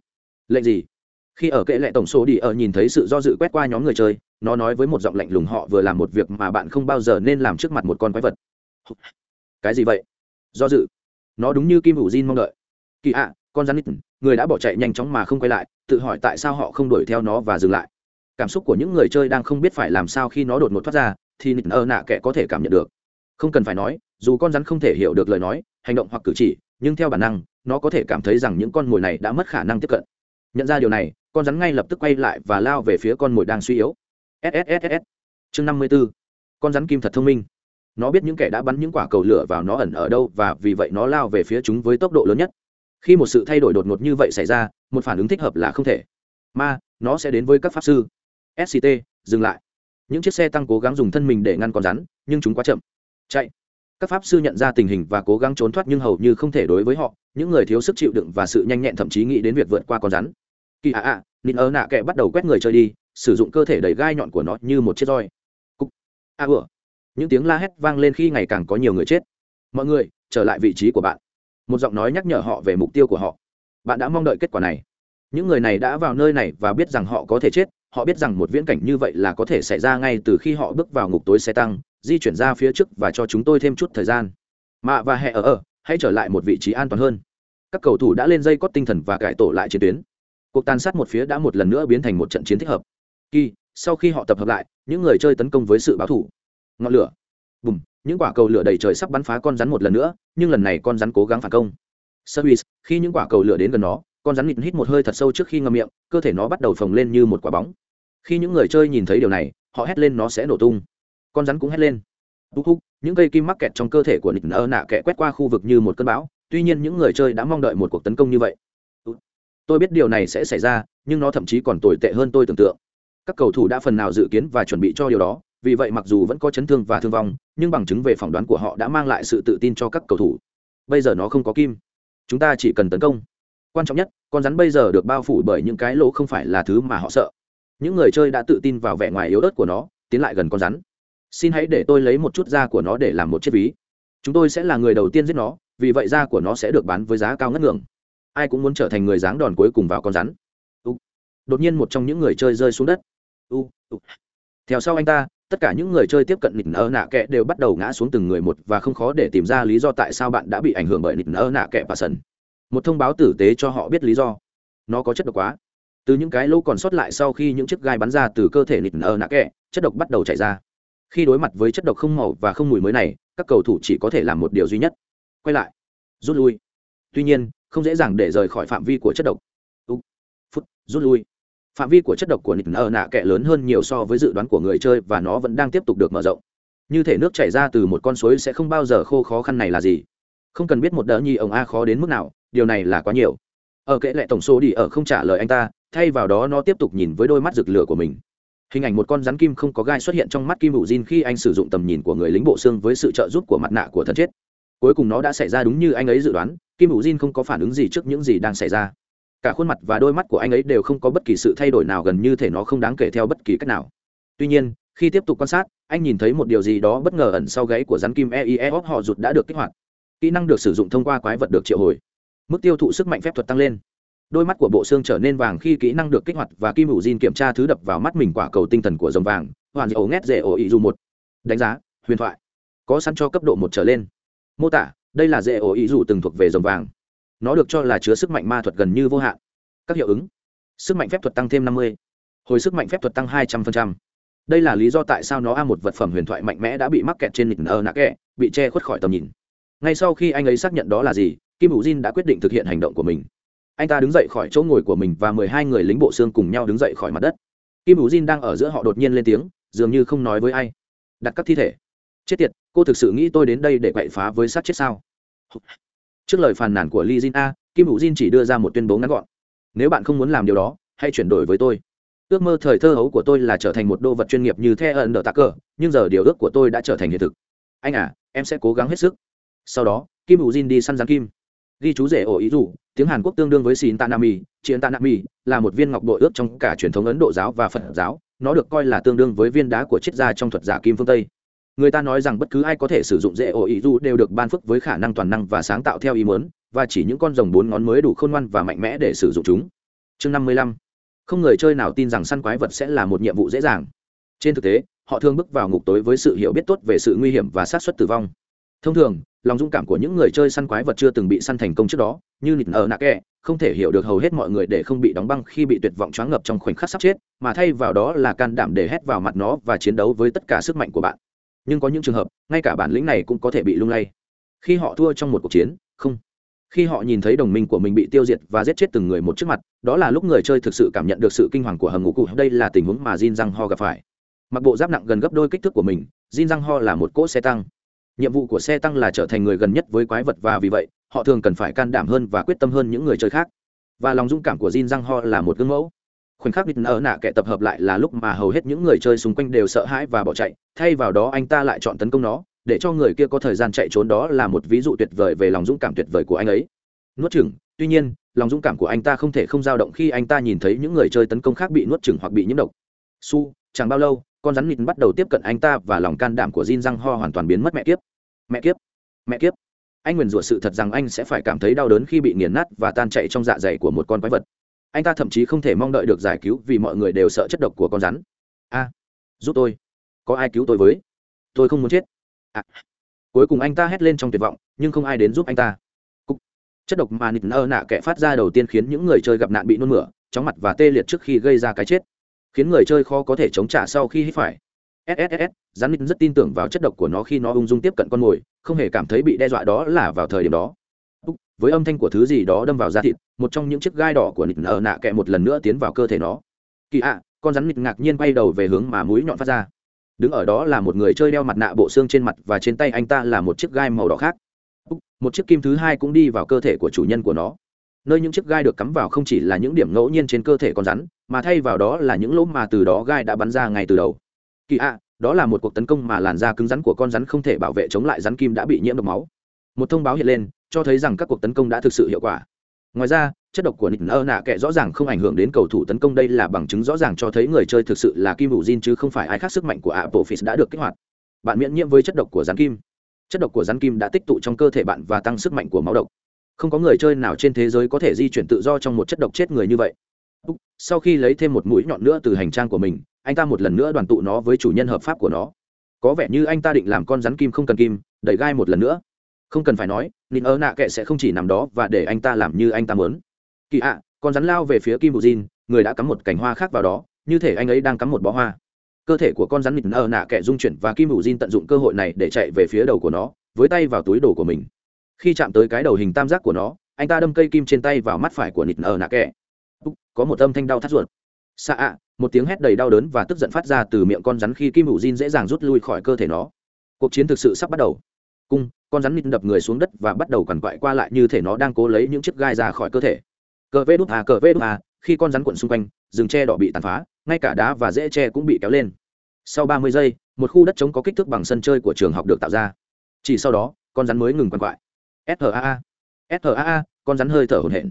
Lệnh gì? Khi ở kệ lệ tổng số đi, ở nhìn thấy sự do dự quét qua nhóm người chơi, nó nói với một giọng lạnh lùng, họ vừa làm một việc mà bạn không bao giờ nên làm trước mặt một con quái vật. Cái gì vậy? Do dự. Nó đúng như kim hữu jin mong đợi. Kỳ ạ, con rắn người đã bỏ chạy nhanh chóng mà không quay lại, tự hỏi tại sao họ không đuổi theo nó và dừng lại. Cảm xúc của những người chơi đang không biết phải làm sao khi nó đột ngột thoát ra, thì nịt ơ nạ kẻ có thể cảm nhận được. Không cần phải nói, dù con rắn không thể hiểu được lời nói, hành động hoặc cử chỉ, nhưng theo bản năng, nó có thể cảm thấy rằng những con mồi này đã mất khả năng tiếp cận. Nhận ra điều này, con rắn ngay lập tức quay lại và lao về phía con mồi đang suy yếu. Sss chương năm mươi b ố con rắn kim thật thông minh nó biết những kẻ đã bắn những quả cầu lửa vào nó ẩn ở đâu và vì vậy nó lao về phía chúng với tốc độ lớn nhất. Khi một sự thay đổi đột ngột như vậy xảy ra, một phản ứng thích hợp là không thể. Mà nó sẽ đến với các pháp sư. Sct dừng lại. Những chiếc xe tăng cố gắng dùng thân mình để ngăn con rắn, nhưng chúng quá chậm. Chạy. Các pháp sư nhận ra tình hình và cố gắng trốn thoát nhưng hầu như không thể đối với họ. Những người thiếu sức chịu đựng và sự nhanh nhẹn thậm chí nghĩ đến việc vượt qua con rắn. Kỳ ạ ạ nịn ơ nạ kệ bắt đầu quét người chơi đi, sử dụng cơ thể đầy gai nhọn của nó như một chiếc roi. Cúc a ủa những tiếng la hét vang lên khi ngày càng có nhiều người chết. Mọi người, trở lại vị trí của bạn. Một giọng nói nhắc nhở họ về mục tiêu của họ. Bạn đã mong đợi kết quả này. Những người này đã vào nơi này và biết rằng họ có thể chết. Họ biết rằng một viễn cảnh như vậy là có thể xảy ra ngay từ khi họ bước vào ngục tối xe tăng, di chuyển ra phía trước và cho chúng tôi thêm chút thời gian. Mạ và hẹ ở ở, hãy trở lại một vị trí an toàn hơn. Các cầu thủ đã lên dây cót tinh thần và cải tổ lại chiến tuyến. Cuộc tàn sát một phía đã một lần nữa biến thành một trận chiến thích hợp. Kỳ, sau khi họ tập hợp lại, những người chơi tấn công với sự báo thủ ngọn lửa. Bùm, những quả cầu lửa đầy trời sắp bắn phá con rắn một lần nữa, nhưng lần này con rắn cố gắng phản công. Service khi những quả cầu lửa đến gần nó, con rắn nhịn hít một hơi thật sâu trước khi ngậm miệng, cơ thể nó bắt đầu phồng lên như một quả bóng. Khi những người chơi nhìn thấy điều này, họ hét lên nó sẽ nổ tung. Con rắn cũng hét lên. Túc húc những cây kim mắc kẹt trong cơ thể của nịt nơ nạ kẹ quét qua khu vực như một cơn bão, tuy nhiên những người chơi đã mong đợi một cuộc tấn công như vậy. Tôi biết điều này sẽ xảy ra, nhưng nó thậm chí còn tồi tệ hơn tôi tưởng tượng. Các cầu thủ đã phần nào dự kiến và chuẩn bị cho điều đó vì vậy mặc dù vẫn có chấn thương và thương vong, nhưng bằng chứng về phỏng đoán của họ đã mang lại sự tự tin cho các cầu thủ. Bây giờ nó không có kim. Chúng ta chỉ cần tấn công. Quan trọng nhất, con rắn bây giờ được bao phủ bởi những cái lỗ không phải là thứ mà họ sợ. Những người chơi đã tự tin vào vẻ ngoài yếu ớt của nó, tiến lại gần con rắn. Xin hãy để tôi lấy một chút da của nó để làm một chiếc ví. Chúng tôi sẽ là người đầu tiên giết nó, vì vậy da của nó sẽ được bán với giá cao ngất ngưỡng. Ai cũng muốn trở thành người dáng đòn cuối cùng vào con rắn. Đột nhiên một trong những người chơi rơi xuống đất. U. theo sau anh ta tất cả những người chơi tiếp cận nịt nơ nạ kẹ đều bắt đầu ngã xuống từng người một và không khó để tìm ra lý do tại sao bạn đã bị ảnh hưởng bởi nịt nơ nạ kẹ và sần. Một thông báo tử tế cho họ biết lý do. Nó có chất độc quá. Từ những cái lỗ còn sót lại sau khi những chiếc gai bắn ra từ cơ thể nịt nơ nạ kẹ, chất độc bắt đầu chảy ra. Khi đối mặt với chất độc không màu và không mùi mới này, các cầu thủ chỉ có thể làm một điều duy nhất. Quay lại. Rút lui. Tuy nhiên, không dễ dàng để rời khỏi phạm vi của chất độc. Úc. phút. Rút lui phạm vi của chất độc của nịt nơ nạ kẹ lớn hơn nhiều so với dự đoán của người chơi và nó vẫn đang tiếp tục được mở rộng. Như thể nước chảy ra từ một con suối sẽ không bao giờ khô khó khăn này là gì? Không cần biết một đỡ nhi ông a khó đến mức nào, điều này là quá nhiều. Ở kệ lệ tổng số đi ở không trả lời anh ta, thay vào đó nó tiếp tục nhìn với đôi mắt rực lửa của mình. Hình ảnh một con rắn kim không có gai xuất hiện trong mắt kim hữu jin khi anh sử dụng tầm nhìn của người lính bộ xương với sự trợ giúp của mặt nạ của thần chết. Cuối cùng nó đã xảy ra đúng như anh ấy dự đoán, kim hữu jin không có phản ứng gì trước những gì đang xảy ra cả khuôn mặt và đôi mắt của anh ấy đều không có bất kỳ sự thay đổi nào gần như thể nó không đáng kể theo bất kỳ cách nào. Tuy nhiên, khi tiếp tục quan sát, anh nhìn thấy một điều gì đó bất ngờ ẩn sau gáy của rắn kim eie họ rụt đã được kích hoạt. Kỹ năng được sử dụng thông qua quái vật được triệu hồi. Mức tiêu thụ sức mạnh phép thuật tăng lên. Đôi mắt của bộ xương trở nên vàng khi kỹ năng được kích hoạt và kim hữu diên kiểm tra thứ đập vào mắt mình quả cầu tinh thần của dòng vàng, hoàn dầu ngét dễ ổ ý dù một. Đánh giá, huyền thoại. Có sẵn cho cấp độ một trở lên. Mô tả, đây là dễ ổ ý dù từng thuộc về dòng vàng nó được cho là chứa sức mạnh ma thuật gần như vô hạn. Các hiệu ứng. Sức mạnh phép thuật tăng thêm năm mươi. Hồi sức mạnh phép thuật tăng hai trăm linh đây là lý do tại sao nó a một vật phẩm huyền thoại mạnh mẽ đã bị mắc kẹt trên nịt nơ nạ kẹ, bị che khuất khỏi tầm nhìn. Ngay sau khi anh ấy xác nhận đó là gì, kim hữu jin đã quyết định thực hiện hành động của mình. Anh ta đứng dậy khỏi chỗ ngồi của mình và mười hai người lính bộ xương cùng nhau đứng dậy khỏi mặt đất. Kim hữu jin đang ở giữa họ đột nhiên lên tiếng, dường như không nói với ai. Đặt các thi thể. Chết tiệt, cô thực sự nghĩ tôi đến đây để quậy phá với sát chết sao? Trước lời phàn nàn của Lee Jin A, Kim Hữu Jin chỉ đưa ra một tuyên bố ngắn gọn. Nếu bạn không muốn làm điều đó, hãy chuyển đổi với tôi. Ước mơ thời thơ hấu của tôi là trở thành một đô vật chuyên nghiệp như The Undertaker, nhưng giờ điều ước của tôi đã trở thành hiện thực. Anh à, em sẽ cố gắng hết sức. Sau đó, Kim Hữu Jin đi săn rắn kim. Ghi chú rể ổ ý dụ, tiếng Hàn Quốc tương đương với xin Tanami, chiến Tanami, là một viên ngọc bội ước trong cả truyền thống Ấn Độ giáo và Phật giáo, nó được coi là tương đương với viên đá của triết gia trong thuật giả kim phương Tây người ta nói rằng bất cứ ai có thể sử dụng dễ ổ ý du đều được ban phước với khả năng toàn năng và sáng tạo theo ý muốn, và chỉ những con rồng bốn ngón mới đủ khôn ngoan và mạnh mẽ để sử dụng chúng. Chương năm mươi lăm. Không người chơi nào tin rằng săn quái vật sẽ là một nhiệm vụ dễ dàng. Trên thực tế, họ thường bước vào ngục tối với sự hiểu biết tốt về sự nguy hiểm và sát xuất tử vong. Thông thường, lòng dũng cảm của những người chơi săn quái vật chưa từng bị săn thành công trước đó, như nịt ở nạ kẹ, không thể hiểu được hầu hết mọi người để không bị đóng băng khi bị tuyệt vọng choáng ngập trong khoảnh khắc sắp chết, mà thay vào đó là can đảm để hét vào mặt nó và chiến đấu với tất cả sức mạnh của bạn nhưng có những trường hợp, ngay cả bản lĩnh này cũng có thể bị lung lay. Khi họ thua trong một cuộc chiến, không. Khi họ nhìn thấy đồng minh của mình bị tiêu diệt và giết chết từng người một trước mặt, đó là lúc người chơi thực sự cảm nhận được sự kinh hoàng của hầm ngũ cụ đây là tình huống mà jin răng ho gặp phải. Mặc bộ giáp nặng gần gấp đôi kích thước của mình, jin răng ho là một cỗ xe tăng. Nhiệm vụ của xe tăng là trở thành người gần nhất với quái vật và vì vậy, họ thường cần phải can đảm hơn và quyết tâm hơn những người chơi khác. Và lòng dũng cảm của jin răng ho là một gương mẫu khoảnh khắc bịt nở nạ kẻ tập hợp lại là lúc mà hầu hết những người chơi xung quanh đều sợ hãi và bỏ chạy. Thay vào đó anh ta lại chọn tấn công nó, để cho người kia có thời gian chạy trốn. Đó là một ví dụ tuyệt vời về lòng dũng cảm tuyệt vời của anh ấy. Nuốt chừng tuy nhiên, lòng dũng cảm của anh ta không thể không dao động khi anh ta nhìn thấy những người chơi tấn công khác bị nuốt chừng hoặc bị nhiễm độc. Su, chẳng bao lâu, con rắn mịt bắt đầu tiếp cận anh ta và lòng can đảm của Jin răng ho hoàn toàn biến mất mẹ kiếp. Mẹ kiếp mẹ kiếp. Anh nguyền rủa sự thật rằng anh sẽ phải cảm thấy đau đớn khi bị nghiền nát và tan chạy trong dạ dày của một con quái vật anh ta thậm chí không thể mong đợi được giải cứu vì mọi người đều sợ chất độc của con rắn. A, giúp tôi. Có ai cứu tôi với? Tôi không muốn chết. À. cuối cùng anh ta hét lên trong tuyệt vọng, nhưng không ai đến giúp anh ta. Cục. chất độc mà nịt nơ nạ kẻ phát ra đầu tiên khiến những người chơi gặp nạn bị nôn mửa, chóng mặt và tê liệt trước khi gây ra cái chết. Khiến người chơi khó có thể chống trả sau khi hít phải. Sss rắn nịt rất tin tưởng vào chất độc của nó khi nó ung dung tiếp cận con mồi, không hề cảm thấy bị đe dọa đó là vào thời điểm đó với âm thanh của thứ gì đó đâm vào da thịt, một trong những chiếc gai đỏ của nịt nở nạ kẹ một lần nữa tiến vào cơ thể nó. Kỳ ạ, con rắn nịt ngạc nhiên bay đầu về hướng mà mũi nhọn phát ra. Đứng ở đó là một người chơi đeo mặt nạ bộ xương trên mặt và trên tay anh ta là một chiếc gai màu đỏ khác. Một chiếc kim thứ hai cũng đi vào cơ thể của chủ nhân của nó. Nơi những chiếc gai được cắm vào không chỉ là những điểm ngẫu nhiên trên cơ thể con rắn, mà thay vào đó là những lỗ mà từ đó gai đã bắn ra ngay từ đầu. Kỳ ạ, đó là một cuộc tấn công mà làn da cứng rắn của con rắn không thể bảo vệ chống lại rắn kim đã bị nhiễm độc máu. Một thông báo hiện lên cho thấy rằng các cuộc tấn công đã thực sự hiệu quả. Ngoài ra, chất độc của nịt ơ nạ kệ rõ ràng không ảnh hưởng đến cầu thủ tấn công đây là bằng chứng rõ ràng cho thấy người chơi thực sự là kim hữu jin chứ không phải ai khác sức mạnh của apple fis đã được kích hoạt. Bạn miễn nhiễm với chất độc của rắn kim. Chất độc của rắn kim đã tích tụ trong cơ thể bạn và tăng sức mạnh của máu độc. Không có người chơi nào trên thế giới có thể di chuyển tự do trong một chất độc chết người như vậy. Sau khi lấy thêm một mũi nhọn nữa từ hành trang của mình, anh ta một lần nữa đoàn tụ nó với chủ nhân hợp pháp của nó. Có vẻ như anh ta định làm con rắn kim không cần kim, đẩy gai một lần nữa. Không cần phải nói nịn ơ nạ kệ sẽ không chỉ nằm đó và để anh ta làm như anh ta muốn. Kỳ ạ, con rắn lao về phía kim bù jin, người đã cắm một cành hoa khác vào đó, như thể anh ấy đang cắm một bó hoa. Cơ thể của con rắn nịt ơ nạ kệ dung chuyển và kim bù jin tận dụng cơ hội này để chạy về phía đầu của nó, với tay vào túi đồ của mình. Khi chạm tới cái đầu hình tam giác của nó, anh ta đâm cây kim trên tay vào mắt phải của nịt ơ nạ kệ. Có một âm thanh đau thắt ruột. Xạ ạ, một tiếng hét đầy đau đớn và tức giận phát ra từ miệng con rắn khi kim bù jin dễ dàng rút lui khỏi cơ thể nó. Cuộc chiến thực sự sắp bắt đầu. Cung con rắn nịt đập người xuống đất và bắt đầu quằn quại qua lại như thể nó đang cố lấy những chiếc gai ra khỏi cơ thể. Cờ vê đút à cờ vê đút à khi con rắn cuộn xung quanh, rừng tre đỏ bị tàn phá, ngay cả đá và rễ tre cũng bị kéo lên. Sau ba mươi giây, một khu đất trống có kích thước bằng sân chơi của trường học được tạo ra. Chỉ sau đó, con rắn mới ngừng quằn quại. Saa saa con rắn hơi thở hổn hển.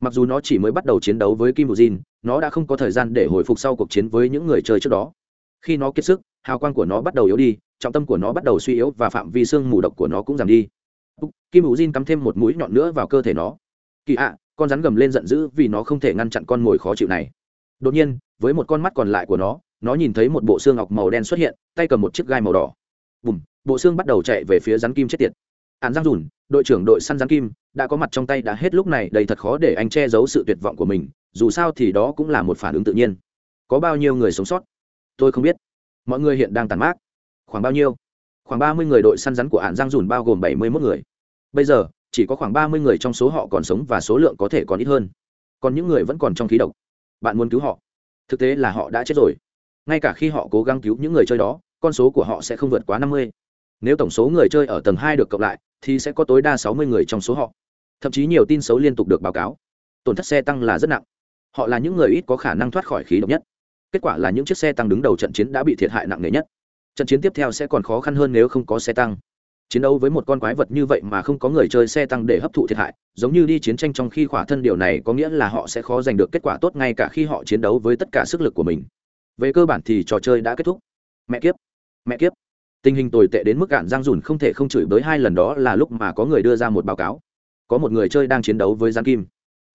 Mặc dù nó chỉ mới bắt đầu chiến đấu với kim bù jin nó đã không có thời gian để hồi phục sau cuộc chiến với những người chơi trước đó. Khi nó kiệt sức, hào quang của nó bắt đầu yếu đi trọng tâm của nó bắt đầu suy yếu và phạm vi xương mù độc của nó cũng giảm đi. Kim bù jin cắm thêm một mũi nhọn nữa vào cơ thể nó. Kỳ ạ, con rắn gầm lên giận dữ vì nó không thể ngăn chặn con mồi khó chịu này. Đột nhiên, với một con mắt còn lại của nó nó nhìn thấy một bộ xương ngọc màu đen xuất hiện, tay cầm một chiếc gai màu đỏ. Bùm, bộ xương bắt đầu chạy về phía rắn kim chết tiệt. Án giang dùn, đội trưởng đội săn rắn kim, đã có mặt trong tay đã hết lúc này đầy thật khó để anh che giấu sự tuyệt vọng của mình, dù sao thì đó cũng là một phản ứng tự nhiên. Có bao nhiêu người sống sót? Tôi không biết. Mọi người hiện đang tàn mát khoảng bao nhiêu? Khoảng ba mươi người đội săn rắn của hạn giang dùn bao gồm bảy mươi mốt người. Bây giờ, chỉ có khoảng ba mươi người trong số họ còn sống và số lượng có thể còn ít hơn. Còn những người vẫn còn trong khí độc. Bạn muốn cứu họ. Thực tế là họ đã chết rồi. Ngay cả khi họ cố gắng cứu những người chơi đó, con số của họ sẽ không vượt quá năm mươi. Nếu tổng số người chơi ở tầng hai được cộng lại, thì sẽ có tối đa sáu mươi người trong số họ. Thậm chí nhiều tin xấu liên tục được báo cáo. Tổn thất xe tăng là rất nặng. Họ là những người ít có khả năng thoát khỏi khí độc nhất. Kết quả là những chiếc xe tăng đứng đầu trận chiến đã bị thiệt hại nặng nề nhất trận chiến tiếp theo sẽ còn khó khăn hơn nếu không có xe tăng. Chiến đấu với một con quái vật như vậy mà không có người chơi xe tăng để hấp thụ thiệt hại, giống như đi chiến tranh trong khi khỏa thân điều này có nghĩa là họ sẽ khó giành được kết quả tốt ngay cả khi họ chiến đấu với tất cả sức lực của mình. Về cơ bản thì trò chơi đã kết thúc. Mẹ kiếp! Mẹ kiếp! Tình hình tồi tệ đến mức cạn giang dùn không thể không chửi bới hai lần đó là lúc mà có người đưa ra một báo cáo. Có một người chơi đang chiến đấu với giang kim.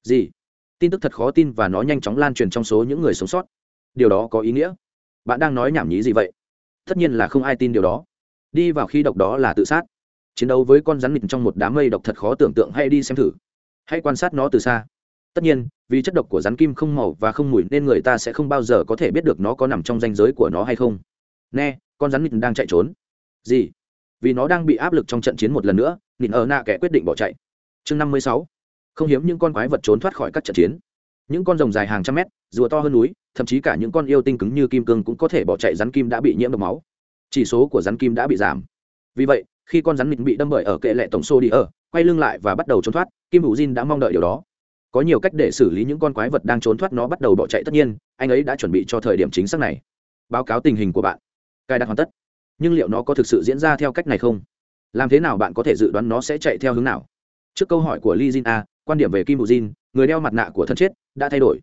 Gì? Tin tức thật khó tin và nó nhanh chóng lan truyền trong số những người sống sót. Điều đó có ý nghĩa. Bạn đang nói nhảm nhí gì vậy? Tất nhiên là không ai tin điều đó. Đi vào khi độc đó là tự sát. Chiến đấu với con rắn mịt trong một đám mây độc thật khó tưởng tượng hay đi xem thử. Hãy quan sát nó từ xa. Tất nhiên, vì chất độc của rắn kim không màu và không mùi nên người ta sẽ không bao giờ có thể biết được nó có nằm trong danh giới của nó hay không. Nè, con rắn mịt đang chạy trốn. Gì? Vì nó đang bị áp lực trong trận chiến một lần nữa nịn ở nạ kẻ quyết định bỏ chạy. Chương năm mươi sáu. Không hiếm những con quái vật trốn thoát khỏi các trận chiến những con rồng dài hàng trăm mét rùa to hơn núi thậm chí cả những con yêu tinh cứng như kim cương cũng có thể bỏ chạy rắn kim đã bị nhiễm độc máu. Chỉ số của rắn kim đã bị giảm. Vì vậy khi con rắn mịt bị đâm bởi ở kệ lệ tổng xô đi ở quay lưng lại và bắt đầu trốn thoát kim hữu jin đã mong đợi điều đó. Có nhiều cách để xử lý những con quái vật đang trốn thoát nó bắt đầu bỏ chạy tất nhiên anh ấy đã chuẩn bị cho thời điểm chính xác này. Báo cáo tình hình của bạn. Cài đặt hoàn tất. Nhưng liệu nó có thực sự diễn ra theo cách này không? Làm thế nào bạn có thể dự đoán nó sẽ chạy theo hướng nào? Trước câu hỏi của Lee Jin A, quan điểm về Kim hữu Jin, người đeo mặt nạ của thân chết, đã thay đổi.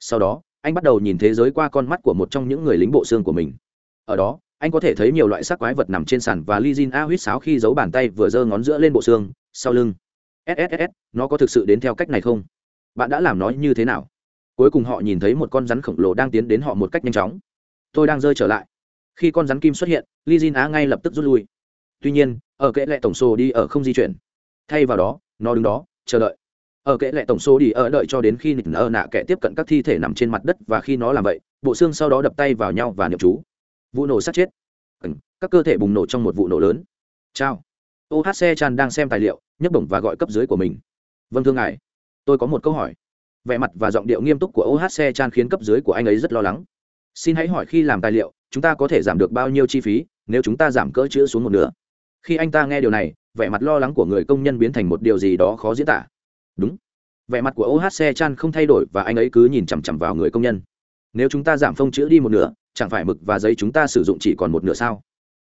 Sau đó, anh bắt đầu nhìn thế giới qua con mắt của một trong những người lính bộ xương của mình. Ở đó, anh có thể thấy nhiều loại xác quái vật nằm trên sàn và Lee Jin A huýt sáo khi giấu bàn tay vừa giơ ngón giữa lên bộ xương, sau lưng. SSS, nó có thực sự đến theo cách này không? Bạn đã làm nó như thế nào? Cuối cùng họ nhìn thấy một con rắn khổng lồ đang tiến đến họ một cách nhanh chóng. Tôi đang rơi trở lại. Khi con rắn kim xuất hiện, Lee A ngay lập tức rút lui. Tuy nhiên, ở kệ lệ tổng số đi ở không di chuyển. Thay vào đó, nó đứng đó, chờ đợi. Ở kệ lệ tổng số đi ở đợi cho đến khi nịt nợ nạ kẻ tiếp cận các thi thể nằm trên mặt đất và khi nó làm vậy, bộ xương sau đó đập tay vào nhau và niệm chú. Vụ nổ sát chết. Các cơ thể bùng nổ trong một vụ nổ lớn. Chào. Ohc chan đang xem tài liệu nhấp bổng và gọi cấp dưới của mình. Vâng thưa ngài. Tôi có một câu hỏi. Vẻ mặt và giọng điệu nghiêm túc của ohc chan khiến cấp dưới của anh ấy rất lo lắng. Xin hãy hỏi khi làm tài liệu chúng ta có thể giảm được bao nhiêu chi phí? Nếu chúng ta giảm cỡ chữ xuống một nửa. Khi anh ta nghe điều này vẻ mặt lo lắng của người công nhân biến thành một điều gì đó khó diễn tả đúng. Vẻ mặt của ohc chan không thay đổi và anh ấy cứ nhìn chằm chằm vào người công nhân. Nếu chúng ta giảm phông chữ đi một nửa, chẳng phải mực và giấy chúng ta sử dụng chỉ còn một nửa sao?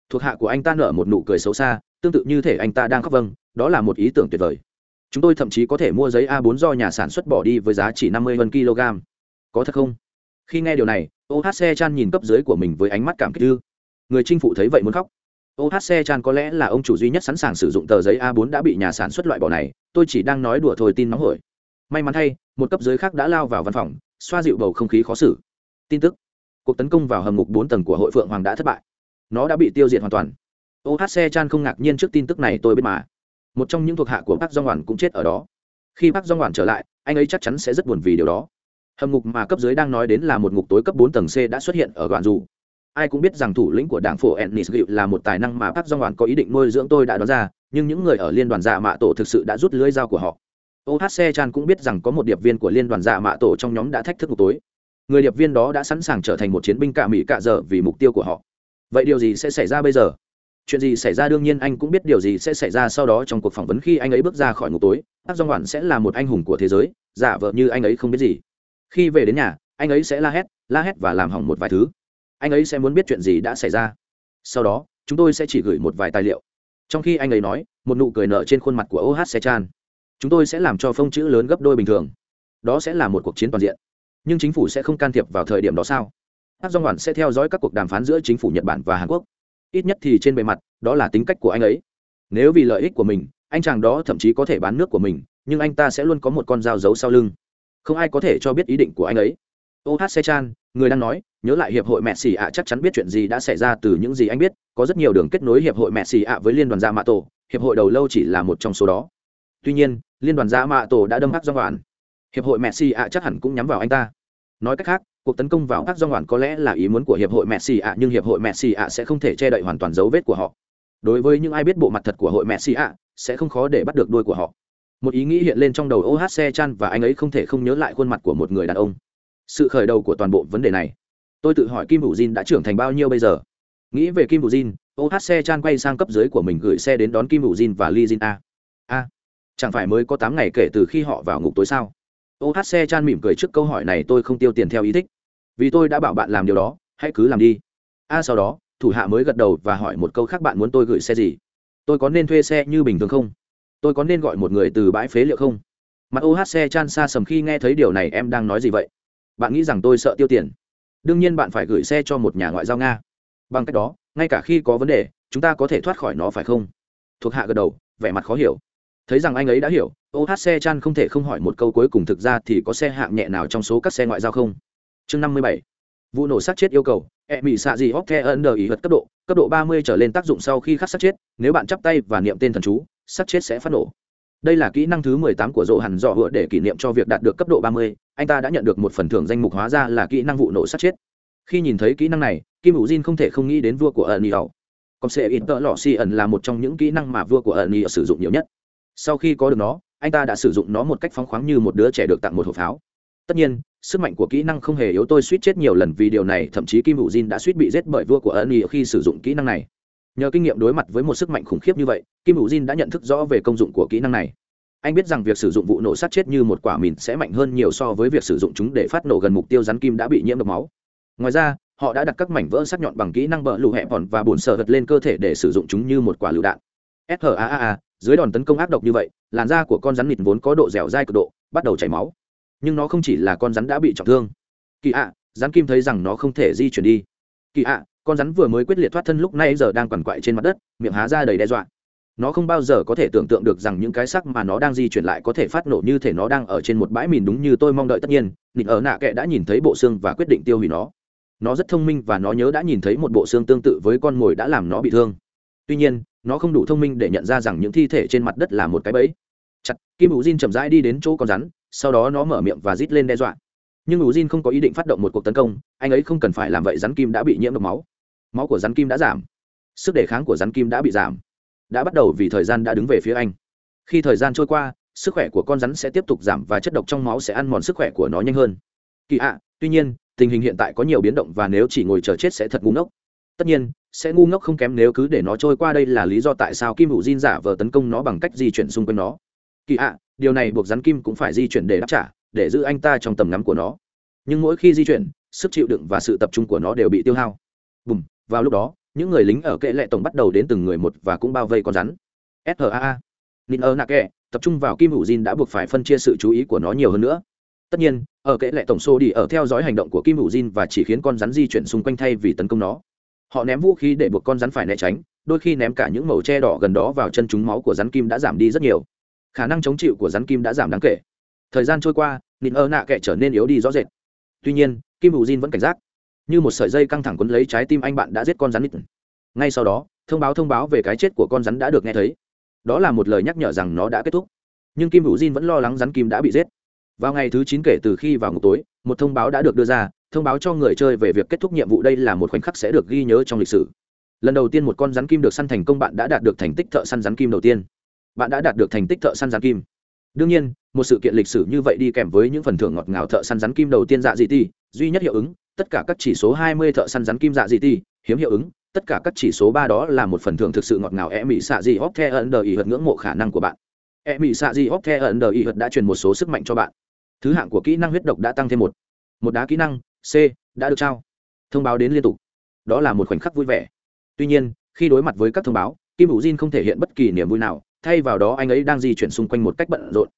Thuộc hạ của anh ta nở một nụ cười xấu xa, tương tự như thể anh ta đang khóc vâng đó là một ý tưởng tuyệt vời. Chúng tôi thậm chí có thể mua giấy a 4 do nhà sản xuất bỏ đi với giá chỉ 50 vân kg. Có thật không? Khi nghe điều này ohc chan nhìn cấp dưới của mình với ánh mắt cảm kích ư. Người chinh phụ thấy vậy muốn khóc. Ohc chan có lẽ là ông chủ duy nhất sẵn sàng sử dụng tờ giấy a 4 đã bị nhà sản xuất loại bỏ này tôi chỉ đang nói đùa thôi, tin nóng hổi. May mắn thay, một cấp dưới khác đã lao vào văn phòng, xoa dịu bầu không khí khó xử. Tin tức. Cuộc tấn công vào hầm ngục bốn tầng của hội phượng hoàng đã thất bại. Nó đã bị tiêu diệt hoàn toàn. Ohc chan không ngạc nhiên trước tin tức này, tôi biết mà. Một trong những thuộc hạ của bác do ngoản cũng chết ở đó. Khi bác do ngoản trở lại, anh ấy chắc chắn sẽ rất buồn vì điều đó. Hầm ngục mà cấp dưới đang nói đến là một ngục tối cấp bốn tầng c đã xuất hiện ở đoạn dù. Ai cũng biết rằng thủ lĩnh của đảng phổ ennis gịu là một tài năng mà bác do ngoản có ý định nuôi dưỡng tôi đã đoán ra nhưng những người ở liên đoàn dạ mạ tổ thực sự đã rút lưới dao của họ. Ohc chan cũng biết rằng có một điệp viên của liên đoàn dạ mạ tổ trong nhóm đã thách thức một tối. Người điệp viên đó đã sẵn sàng trở thành một chiến binh cạ mỹ cạ dở vì mục tiêu của họ. Vậy điều gì sẽ xảy ra bây giờ? Chuyện gì xảy ra đương nhiên anh cũng biết điều gì sẽ xảy ra sau đó trong cuộc phỏng vấn khi anh ấy bước ra khỏi ngục tối. Bác dong hoàn sẽ là một anh hùng của thế giới, giả vờ như anh ấy không biết gì. Khi về đến nhà, anh ấy sẽ la hét la hét và làm hỏng một vài thứ. Anh ấy sẽ muốn biết chuyện gì đã xảy ra. Sau đó, chúng tôi sẽ chỉ gửi một vài tài liệu trong khi anh ấy nói, một nụ cười nở trên khuôn mặt của oh se chan, chúng tôi sẽ làm cho phông chữ lớn gấp đôi bình thường. Đó sẽ là một cuộc chiến toàn diện. Nhưng chính phủ sẽ không can thiệp vào thời điểm đó sao? Hát dong hoàn sẽ theo dõi các cuộc đàm phán giữa chính phủ nhật bản và hàn quốc. Ít nhất thì trên bề mặt, đó là tính cách của anh ấy. Nếu vì lợi ích của mình, anh chàng đó thậm chí có thể bán nước của mình, nhưng anh ta sẽ luôn có một con dao giấu sau lưng. Không ai có thể cho biết ý định của anh ấy ô hát chan, người đang nói, nhớ lại hiệp hội mẹ xì ạ, chắc chắn biết chuyện gì đã xảy ra từ những gì anh biết, có rất nhiều đường kết nối hiệp hội mẹ xì ạ với liên đoàn gia mạ tổ, hiệp hội đầu lâu chỉ là một trong số đó. Tuy nhiên, liên đoàn gia mạ tổ đã đâm hắc do ngoạn hiệp hội mẹ xì ạ chắc hẳn cũng nhắm vào anh ta. Nói cách khác, cuộc tấn công vào hắc do ngoạn có lẽ là ý muốn của hiệp hội mẹ xì ạ, nhưng hiệp hội mẹ xì ạ sẽ không thể che đậy hoàn toàn dấu vết của họ. Đối với những ai biết bộ mặt thật của hội mẹ xì ạ, sẽ không khó để bắt được đuôi của họ. Một ý nghĩ hiện lên trong đầu ohc chan và anh ấy không thể không nhớ lại khuôn mặt của một người đàn ông sự khởi đầu của toàn bộ vấn đề này. Tôi tự hỏi kim bù jin đã trưởng thành bao nhiêu bây giờ? Nghĩ về kim bù jin xe chan quay sang cấp dưới của mình gửi xe đến đón kim bù jin và li jin a. A, chẳng phải mới có tám ngày kể từ khi họ vào ngục tối sao? Ohc chan mỉm cười trước câu hỏi này tôi không tiêu tiền theo ý thích. Vì tôi đã bảo bạn làm điều đó, hãy cứ làm đi. A, sau đó, thủ hạ mới gật đầu và hỏi một câu khác bạn muốn tôi gửi xe gì? Tôi có nên thuê xe như bình thường không? Tôi có nên gọi một người từ bãi phế liệu không? Mặt ohc chan xa sầm khi nghe thấy điều này, em đang nói gì vậy? Bạn nghĩ rằng tôi sợ tiêu tiền. Đương nhiên bạn phải gửi xe cho một nhà ngoại giao nga. Bằng cách đó, ngay cả khi có vấn đề, chúng ta có thể thoát khỏi nó phải không? Thuộc hạ gật đầu, vẻ mặt khó hiểu. Thấy rằng anh ấy đã hiểu ohc chan không thể không hỏi một câu cuối cùng thực ra thì có xe hạng nhẹ nào trong số các xe ngoại giao không? Chương năm mươi bảy. Vụ nổ sát chết yêu cầu e mỹ xạ gì hóc the under ý vật cấp độ cấp độ ba mươi trở lên tác dụng sau khi khắc sát chết, nếu bạn chắp tay và niệm tên thần chú, sát chết sẽ phát nổ đây là kỹ năng thứ mười tám của rộ hẳn dọ hựa để kỷ niệm cho việc đạt được cấp độ ba mươi. Anh ta đã nhận được một phần thưởng danh mục hóa ra là kỹ năng vụ nổ sát chết. Khi nhìn thấy kỹ năng này, kim hữu jin không thể không nghĩ đến vua của ẩn ý ẩu còn sẽ ít tợ lọ xi ẩn là một trong những kỹ năng mà vua của ẩn sử dụng nhiều nhất. Sau khi có được nó, anh ta đã sử dụng nó một cách phóng khoáng như một đứa trẻ được tặng một hộp pháo. Tất nhiên, sức mạnh của kỹ năng không hề yếu, tôi suýt chết nhiều lần vì điều này, thậm chí kim hữu jin đã suýt bị giết bởi vua của ẩn khi sử dụng kỹ năng này nhờ kinh nghiệm đối mặt với một sức mạnh khủng khiếp như vậy, kim hữu jin đã nhận thức rõ về công dụng của kỹ năng này. Anh biết rằng việc sử dụng vụ nổ sát chết như một quả mìn sẽ mạnh hơn nhiều so với việc sử dụng chúng để phát nổ gần mục tiêu rắn kim đã bị nhiễm độc máu. Ngoài ra, họ đã đặt các mảnh vỡ sắc nhọn bằng kỹ năng bờ lụ hẹp hòn và bùn sờ vật lên cơ thể để sử dụng chúng như một quả lựu đạn. Shaa dưới đòn tấn công ác độc như vậy, làn da của con rắn nịt vốn có độ dẻo dai cực độ, bắt đầu chảy máu. Nhưng nó không chỉ là con rắn đã bị trọng thương. Kỳ ạ, rắn kim thấy rằng nó không thể di chuyển đi. Kỳ ạ con rắn vừa mới quyết liệt thoát thân lúc này giờ đang quằn quại trên mặt đất, miệng há ra đầy đe dọa. Nó không bao giờ có thể tưởng tượng được rằng những cái sắc mà nó đang di chuyển lại có thể phát nổ như thể nó đang ở trên một bãi mìn đúng như tôi mong đợi tất nhiên, nịt ở nạ kệ đã nhìn thấy bộ xương và quyết định tiêu hủy nó. Nó rất thông minh và nó nhớ đã nhìn thấy một bộ xương tương tự với con mồi đã làm nó bị thương. Tuy nhiên, nó không đủ thông minh để nhận ra rằng những thi thể trên mặt đất là một cái bẫy. Chặt, kim ủ jin chậm rãi đi đến chỗ con rắn, sau đó nó mở miệng và rít lên đe dọa. Nhưng ủ jin không có ý định phát động một cuộc tấn công, anh ấy không cần phải làm vậy, rắn kim đã bị nhiễm độc máu máu của rắn kim đã giảm. Sức đề kháng của rắn kim đã bị giảm. Đã bắt đầu vì thời gian đã đứng về phía anh. Khi thời gian trôi qua, sức khỏe của con rắn sẽ tiếp tục giảm và chất độc trong máu sẽ ăn mòn sức khỏe của nó nhanh hơn. Kỳ ạ, tuy nhiên, tình hình hiện tại có nhiều biến động và nếu chỉ ngồi chờ chết sẽ thật ngu ngốc. Tất nhiên, sẽ ngu ngốc không kém nếu cứ để nó trôi qua đây là lý do tại sao kim hữu diên giả vờ tấn công nó bằng cách di chuyển xung quanh nó. Kỳ ạ, điều này buộc rắn kim cũng phải di chuyển để đáp trả, để giữ anh ta trong tầm ngắm của nó. Nhưng mỗi khi di chuyển, sức chịu đựng và sự tập trung của nó đều bị tiêu hao. Bùm vào lúc đó, những người lính ở kệ lệ tổng bắt đầu đến từng người một và cũng bao vây con rắn. Saa nịt ơ nạ kệ, tập trung vào kim hữu jin đã buộc phải phân chia sự chú ý của nó nhiều hơn nữa. Tất nhiên, ở kệ lệ tổng số đi ở theo dõi hành động của kim hữu jin và chỉ khiến con rắn di chuyển xung quanh thay vì tấn công nó. Họ ném vũ khí để buộc con rắn phải né tránh, đôi khi ném cả những màu tre đỏ gần đó vào chân chúng máu của rắn kim đã giảm đi rất nhiều. Khả năng chống chịu của rắn kim đã giảm đáng kể. Thời gian trôi qua nịt ơ nạ kệ trở nên yếu đi rõ rệt. Tuy nhiên, kim hữu jin vẫn cảnh giác như một sợi dây căng thẳng quấn lấy trái tim anh bạn đã giết con rắn nít. Ngay sau đó, thông báo thông báo về cái chết của con rắn đã được nghe thấy. Đó là một lời nhắc nhở rằng nó đã kết thúc. Nhưng kim hữu jin vẫn lo lắng rắn kim đã bị giết. Vào ngày thứ chín kể từ khi vào ngục tối, một thông báo đã được đưa ra, thông báo cho người chơi về việc kết thúc nhiệm vụ đây là một khoảnh khắc sẽ được ghi nhớ trong lịch sử. Lần đầu tiên một con rắn kim được săn thành công bạn đã đạt được thành tích thợ săn rắn kim đầu tiên. Bạn đã đạt được thành tích thợ săn rắn kim. Đương nhiên, một sự kiện lịch sử như vậy đi kèm với những phần thưởng ngọt ngào thợ săn rắn kim đầu tiên dạ dị ti duy nhất hiệu ứng tất cả các chỉ số 20 thợ săn rắn kim dạ dị ti, hiếm hiệu ứng, tất cả các chỉ số ba đó là một phần thưởng thực sự ngọt ngào. E mỹ xạ dị hóc the ấn đờ ý hật ngưỡng mộ khả năng của bạn. E mỹ xạ dị hóc the ấn đờ ý hật đã truyền một số sức mạnh cho bạn. Thứ hạng của kỹ năng huyết độc đã tăng thêm một. Một đá kỹ năng, c, đã được trao. Thông báo đến liên tục. Đó là một khoảnh khắc vui vẻ. Tuy nhiên, khi đối mặt với các thông báo, kim hữu jin không thể hiện bất kỳ niềm vui nào, thay vào đó anh ấy đang di chuyển xung quanh một cách bận rộn.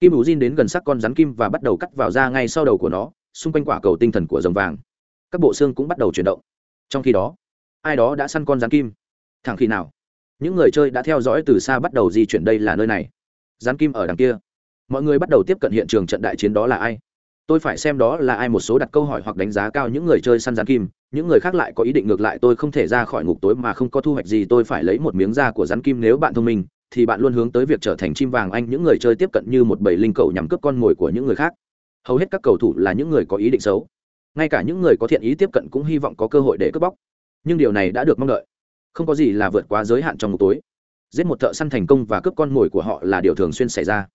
Kim hữu jin đến gần xác con rắn kim và bắt đầu cắt vào da ngay sau đầu của nó xung quanh quả cầu tinh thần của rồng vàng. Các bộ xương cũng bắt đầu chuyển động. Trong khi đó, ai đó đã săn con rắn kim. Thẳng khi nào? Những người chơi đã theo dõi từ xa bắt đầu di chuyển đây là nơi này. Rắn kim ở đằng kia. Mọi người bắt đầu tiếp cận hiện trường trận đại chiến đó là ai? Tôi phải xem đó là ai một số đặt câu hỏi hoặc đánh giá cao những người chơi săn rắn kim. Những người khác lại có ý định ngược lại, tôi không thể ra khỏi ngục tối mà không có thu hoạch gì, tôi phải lấy một miếng da của rắn kim nếu bạn thông minh, thì bạn luôn hướng tới việc trở thành chim vàng anh. Những người chơi tiếp cận như một bầy linh cầu nhằm cướp con mồi của những người khác hầu hết các cầu thủ là những người có ý định xấu. Ngay cả những người có thiện ý tiếp cận cũng hy vọng có cơ hội để cướp bóc. Nhưng điều này đã được mong đợi. Không có gì là vượt quá giới hạn trong ngục tối. Giết một thợ săn thành công và cướp con mồi của họ là điều thường xuyên xảy ra.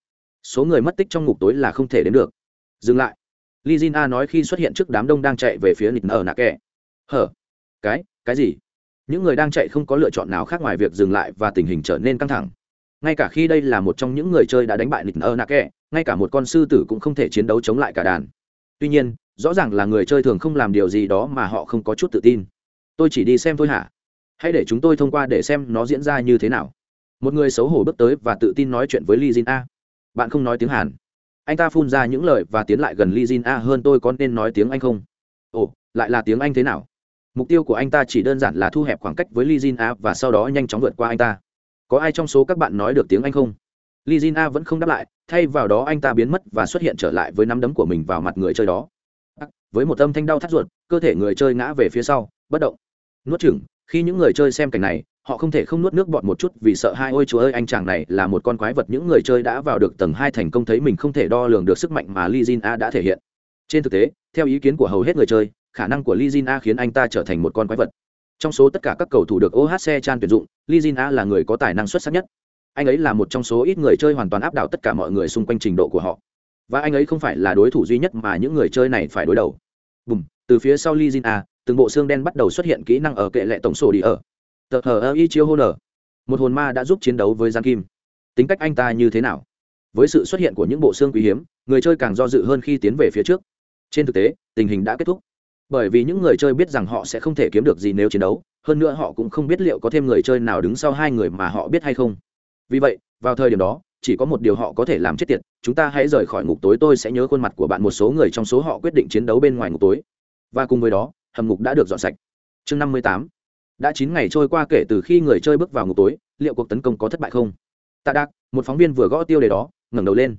Số người mất tích trong ngục tối là không thể đến được. Dừng lại. Li jin a nói khi xuất hiện trước đám đông đang chạy về phía nịt ở nạ kẻ hở? Cái? Cái gì? Những người đang chạy không có lựa chọn nào khác ngoài việc dừng lại và tình hình trở nên căng thẳng. Ngay cả khi đây là một trong những người chơi đã đánh bại nịt ở nạ kẻ ngay cả một con sư tử cũng không thể chiến đấu chống lại cả đàn. Tuy nhiên, rõ ràng là người chơi thường không làm điều gì đó mà họ không có chút tự tin. Tôi chỉ đi xem thôi hả? Hãy để chúng tôi thông qua để xem nó diễn ra như thế nào. Một người xấu hổ bước tới và tự tin nói chuyện với li jin a. Bạn không nói tiếng hàn. Anh ta phun ra những lời và tiến lại gần li jin a hơn tôi có nên nói tiếng anh không? Ồ, lại là tiếng anh thế nào? Mục tiêu của anh ta chỉ đơn giản là thu hẹp khoảng cách với li jin a và sau đó nhanh chóng vượt qua anh ta. Có ai trong số các bạn nói được tiếng anh không? Li jin a vẫn không đáp lại thay vào đó anh ta biến mất và xuất hiện trở lại với nắm đấm của mình vào mặt người chơi đó với một âm thanh đau thắt ruột cơ thể người chơi ngã về phía sau bất động nuốt chừng khi những người chơi xem cảnh này họ không thể không nuốt nước bọt một chút vì sợ hai ôi chúa ơi anh chàng này là một con quái vật những người chơi đã vào được tầng hai thành công thấy mình không thể đo lường được sức mạnh mà Li Jin A đã thể hiện. Trên thực tế, theo ý kiến của hầu hết người chơi, khả năng của Li Jin A khiến anh ta trở thành một con quái vật. Trong số tất cả các cầu thủ được OHC Chan tuyển dụng, Li Jin A là người có tài năng xuất sắc nhất. Anh ấy là một trong số ít người chơi hoàn toàn áp đảo tất cả mọi người xung quanh trình độ của họ. Và anh ấy không phải là đối thủ duy nhất mà những người chơi này phải đối đầu. Bùm, từ phía sau Lee Jin A, từng bộ xương đen bắt đầu xuất hiện kỹ năng ở kệ lệ tổng sổ đi ở. Tờ hờ ơ y chiêu hô nở. Một hồn ma đã giúp chiến đấu với giang kim. Tính cách anh ta như thế nào? Với sự xuất hiện của những bộ xương quý hiếm người chơi càng do dự hơn khi tiến về phía trước. Trên thực tế tình hình đã kết thúc. Bởi vì những người chơi biết rằng họ sẽ không thể kiếm được gì nếu chiến đấu hơn nữa họ cũng không biết liệu có thêm người chơi nào đứng sau hai người mà họ biết hay không vì vậy, vào thời điểm đó, chỉ có một điều họ có thể làm chết tiệt, chúng ta hãy rời khỏi ngục tối, tôi sẽ nhớ khuôn mặt của bạn một số người trong số họ quyết định chiến đấu bên ngoài ngục tối. Và cùng với đó, hầm ngục đã được dọn sạch. Chương năm mươi tám. Đã chín ngày trôi qua kể từ khi người chơi bước vào ngục tối, liệu cuộc tấn công có thất bại không? Tạ đạc, một phóng viên vừa gõ tiêu đề đó, ngẩng đầu lên.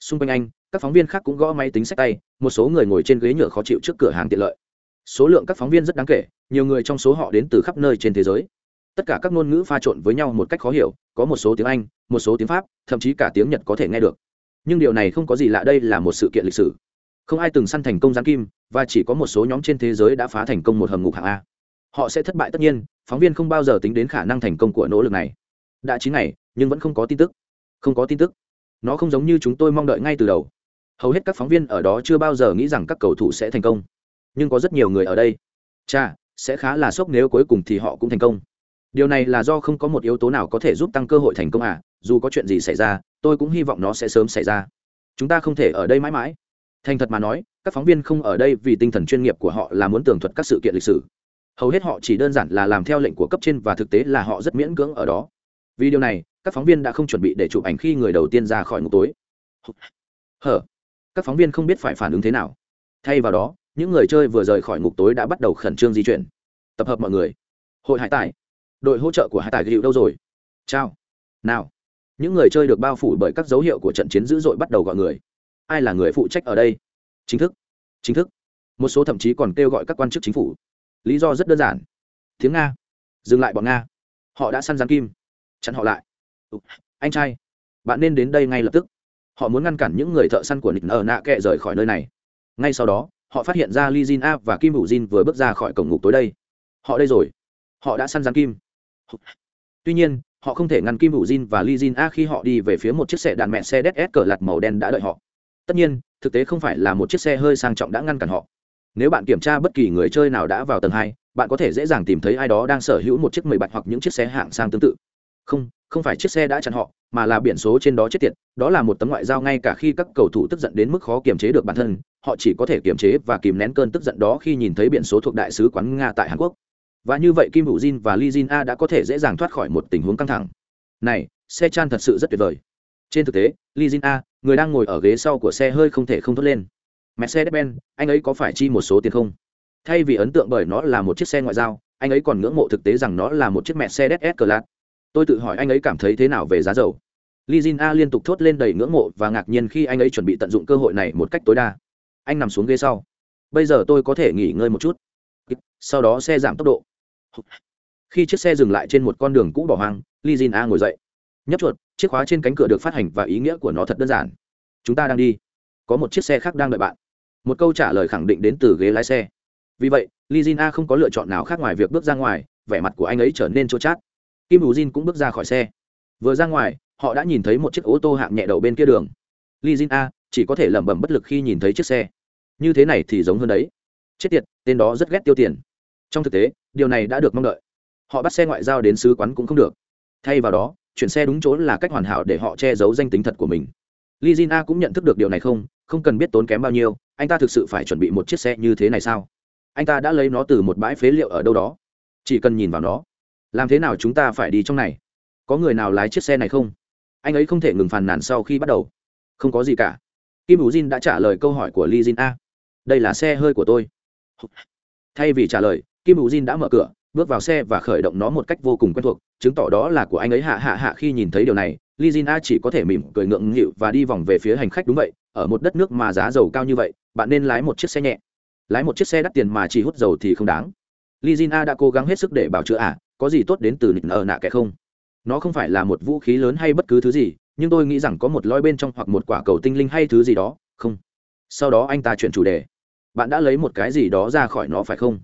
Xung quanh anh, các phóng viên khác cũng gõ máy tính sách tay, một số người ngồi trên ghế nhựa khó chịu trước cửa hàng tiện lợi. Số lượng các phóng viên rất đáng kể, nhiều người trong số họ đến từ khắp nơi trên thế giới tất cả các ngôn ngữ pha trộn với nhau một cách khó hiểu, có một số tiếng anh, một số tiếng pháp, thậm chí cả tiếng nhật có thể nghe được. Nhưng điều này không có gì lạ, đây là một sự kiện lịch sử. Không ai từng săn thành công gián kim, và chỉ có một số nhóm trên thế giới đã phá thành công một hầm ngục hạng a. Họ sẽ thất bại tất nhiên, phóng viên không bao giờ tính đến khả năng thành công của nỗ lực này. Đã chín ngày, nhưng vẫn không có tin tức. Không có tin tức. Nó không giống như chúng tôi mong đợi ngay từ đầu. Hầu hết các phóng viên ở đó chưa bao giờ nghĩ rằng các cầu thủ sẽ thành công. Nhưng có rất nhiều người ở đây. Cha sẽ khá là sốc nếu cuối cùng thì họ cũng thành công điều này là do không có một yếu tố nào có thể giúp tăng cơ hội thành công à dù có chuyện gì xảy ra, tôi cũng hy vọng nó sẽ sớm xảy ra. Chúng ta không thể ở đây mãi mãi. Thành thật mà nói, các phóng viên không ở đây vì tinh thần chuyên nghiệp của họ là muốn tường thuật các sự kiện lịch sử. Hầu hết họ chỉ đơn giản là làm theo lệnh của cấp trên và thực tế là họ rất miễn cưỡng ở đó. Vì điều này, các phóng viên đã không chuẩn bị để chụp ảnh khi người đầu tiên ra khỏi ngục tối. Hở? Các phóng viên không biết phải phản ứng thế nào. Thay vào đó, những người chơi vừa rời khỏi ngục tối đã bắt đầu khẩn trương di chuyển. Tập hợp mọi người. Hội hải tài đội hỗ trợ của hải tài gịu đâu rồi? Chào. Nào. Những người chơi được bao phủ bởi các dấu hiệu của trận chiến dữ dội bắt đầu gọi người. Ai là người phụ trách ở đây? Chính thức. Chính thức. Một số thậm chí còn kêu gọi các quan chức chính phủ. Lý do rất đơn giản. Tiếng nga. Dừng lại bọn nga. Họ đã săn gián kim. Chặn họ lại. Anh trai. Bạn nên đến đây ngay lập tức. Họ muốn ngăn cản những người thợ săn của nịt ở nạ kệ rời khỏi nơi này. Ngay sau đó, họ phát hiện ra li jin a và kim hữu jin vừa bước ra khỏi cổng ngục tối đây. Họ đây rồi. Họ đã săn gián kim tuy nhiên, họ không thể ngăn kim hữu jin và li jin a khi họ đi về phía một chiếc xe đạn mẹ xe ds cờ lạt màu đen đã đợi họ. Tất nhiên, thực tế không phải là một chiếc xe hơi sang trọng đã ngăn cản họ. Nếu bạn kiểm tra bất kỳ người chơi nào đã vào tầng hai, bạn có thể dễ dàng tìm thấy ai đó đang sở hữu một chiếc mười bạch hoặc những chiếc xe hạng sang tương tự. Không không phải chiếc xe đã chặn họ, mà là biển số trên đó chết tiệt, đó là một tấm ngoại giao ngay cả khi các cầu thủ tức giận đến mức khó kiềm chế được bản thân, họ chỉ có thể kiềm chế và kìm nén cơn tức giận đó khi nhìn thấy biển số thuộc đại sứ quán nga tại hàn quốc và như vậy kim hữu jin và li jin a đã có thể dễ dàng thoát khỏi một tình huống căng thẳng. Này, xe chan thật sự rất tuyệt vời. Trên thực tế li jin a, người đang ngồi ở ghế sau của xe hơi không thể không thốt lên. Mercedes benz anh ấy có phải chi một số tiền không? Thay vì ấn tượng bởi nó là một chiếc xe ngoại giao, anh ấy còn ngưỡng mộ thực tế rằng nó là một chiếc mercedes s class. Tôi tự hỏi anh ấy cảm thấy thế nào về giá dầu. Li jin a liên tục thốt lên đầy ngưỡng mộ và ngạc nhiên khi anh ấy chuẩn bị tận dụng cơ hội này một cách tối đa. Anh nằm xuống ghế sau. Bây giờ tôi có thể nghỉ ngơi một chút. Sau đó xe giảm tốc độ khi chiếc xe dừng lại trên một con đường cũ bỏ hoang li jin a ngồi dậy. Nhấp chuột, chiếc khóa trên cánh cửa được phát hành và ý nghĩa của nó thật đơn giản. Chúng ta đang đi. Có một chiếc xe khác đang đợi bạn. Một câu trả lời khẳng định đến từ ghế lái xe. Vì vậy li jin a không có lựa chọn nào khác ngoài việc bước ra ngoài, vẻ mặt của anh ấy trở nên chỗ chát. Kim bù jin cũng bước ra khỏi xe. Vừa ra ngoài, họ đã nhìn thấy một chiếc ô tô hạng nhẹ đầu bên kia đường. Li jin a chỉ có thể lẩm bẩm bất lực khi nhìn thấy chiếc xe. Như thế này thì giống hơn đấy. Chết tiệt, tên đó rất ghét tiêu tiền trong thực tế, điều này đã được mong đợi. Họ bắt xe ngoại giao đến sứ quán cũng không được. Thay vào đó, chuyển xe đúng chỗ là cách hoàn hảo để họ che giấu danh tính thật của mình. Li jin a cũng nhận thức được điều này không? Không cần biết tốn kém bao nhiêu, anh ta thực sự phải chuẩn bị một chiếc xe như thế này sao? Anh ta đã lấy nó từ một bãi phế liệu ở đâu đó. Chỉ cần nhìn vào nó. Làm thế nào chúng ta phải đi trong này? Có người nào lái chiếc xe này không? Anh ấy không thể ngừng phàn nàn sau khi bắt đầu. Không có gì cả. Kim ủ jin đã trả lời câu hỏi của li jin a. Đây là xe hơi của tôi. Thay vì trả lời kim ủ jin đã mở cửa bước vào xe và khởi động nó một cách vô cùng quen thuộc chứng tỏ đó là của anh ấy hạ hạ hạ khi nhìn thấy điều này. Li jin a chỉ có thể mỉm cười ngượng nghịu và đi vòng về phía hành khách đúng vậy ở một đất nước mà giá dầu cao như vậy bạn nên lái một chiếc xe nhẹ. Lái một chiếc xe đắt tiền mà chỉ hút dầu thì không đáng. Li jin a đã cố gắng hết sức để bảo chữa à, có gì tốt đến từ nịt nợ nạ kẻ không? Nó không phải là một vũ khí lớn hay bất cứ thứ gì nhưng tôi nghĩ rằng có một lõi bên trong hoặc một quả cầu tinh linh hay thứ gì đó. Không. Sau đó anh ta chuyển chủ đề. Bạn đã lấy một cái gì đó ra khỏi nó phải không?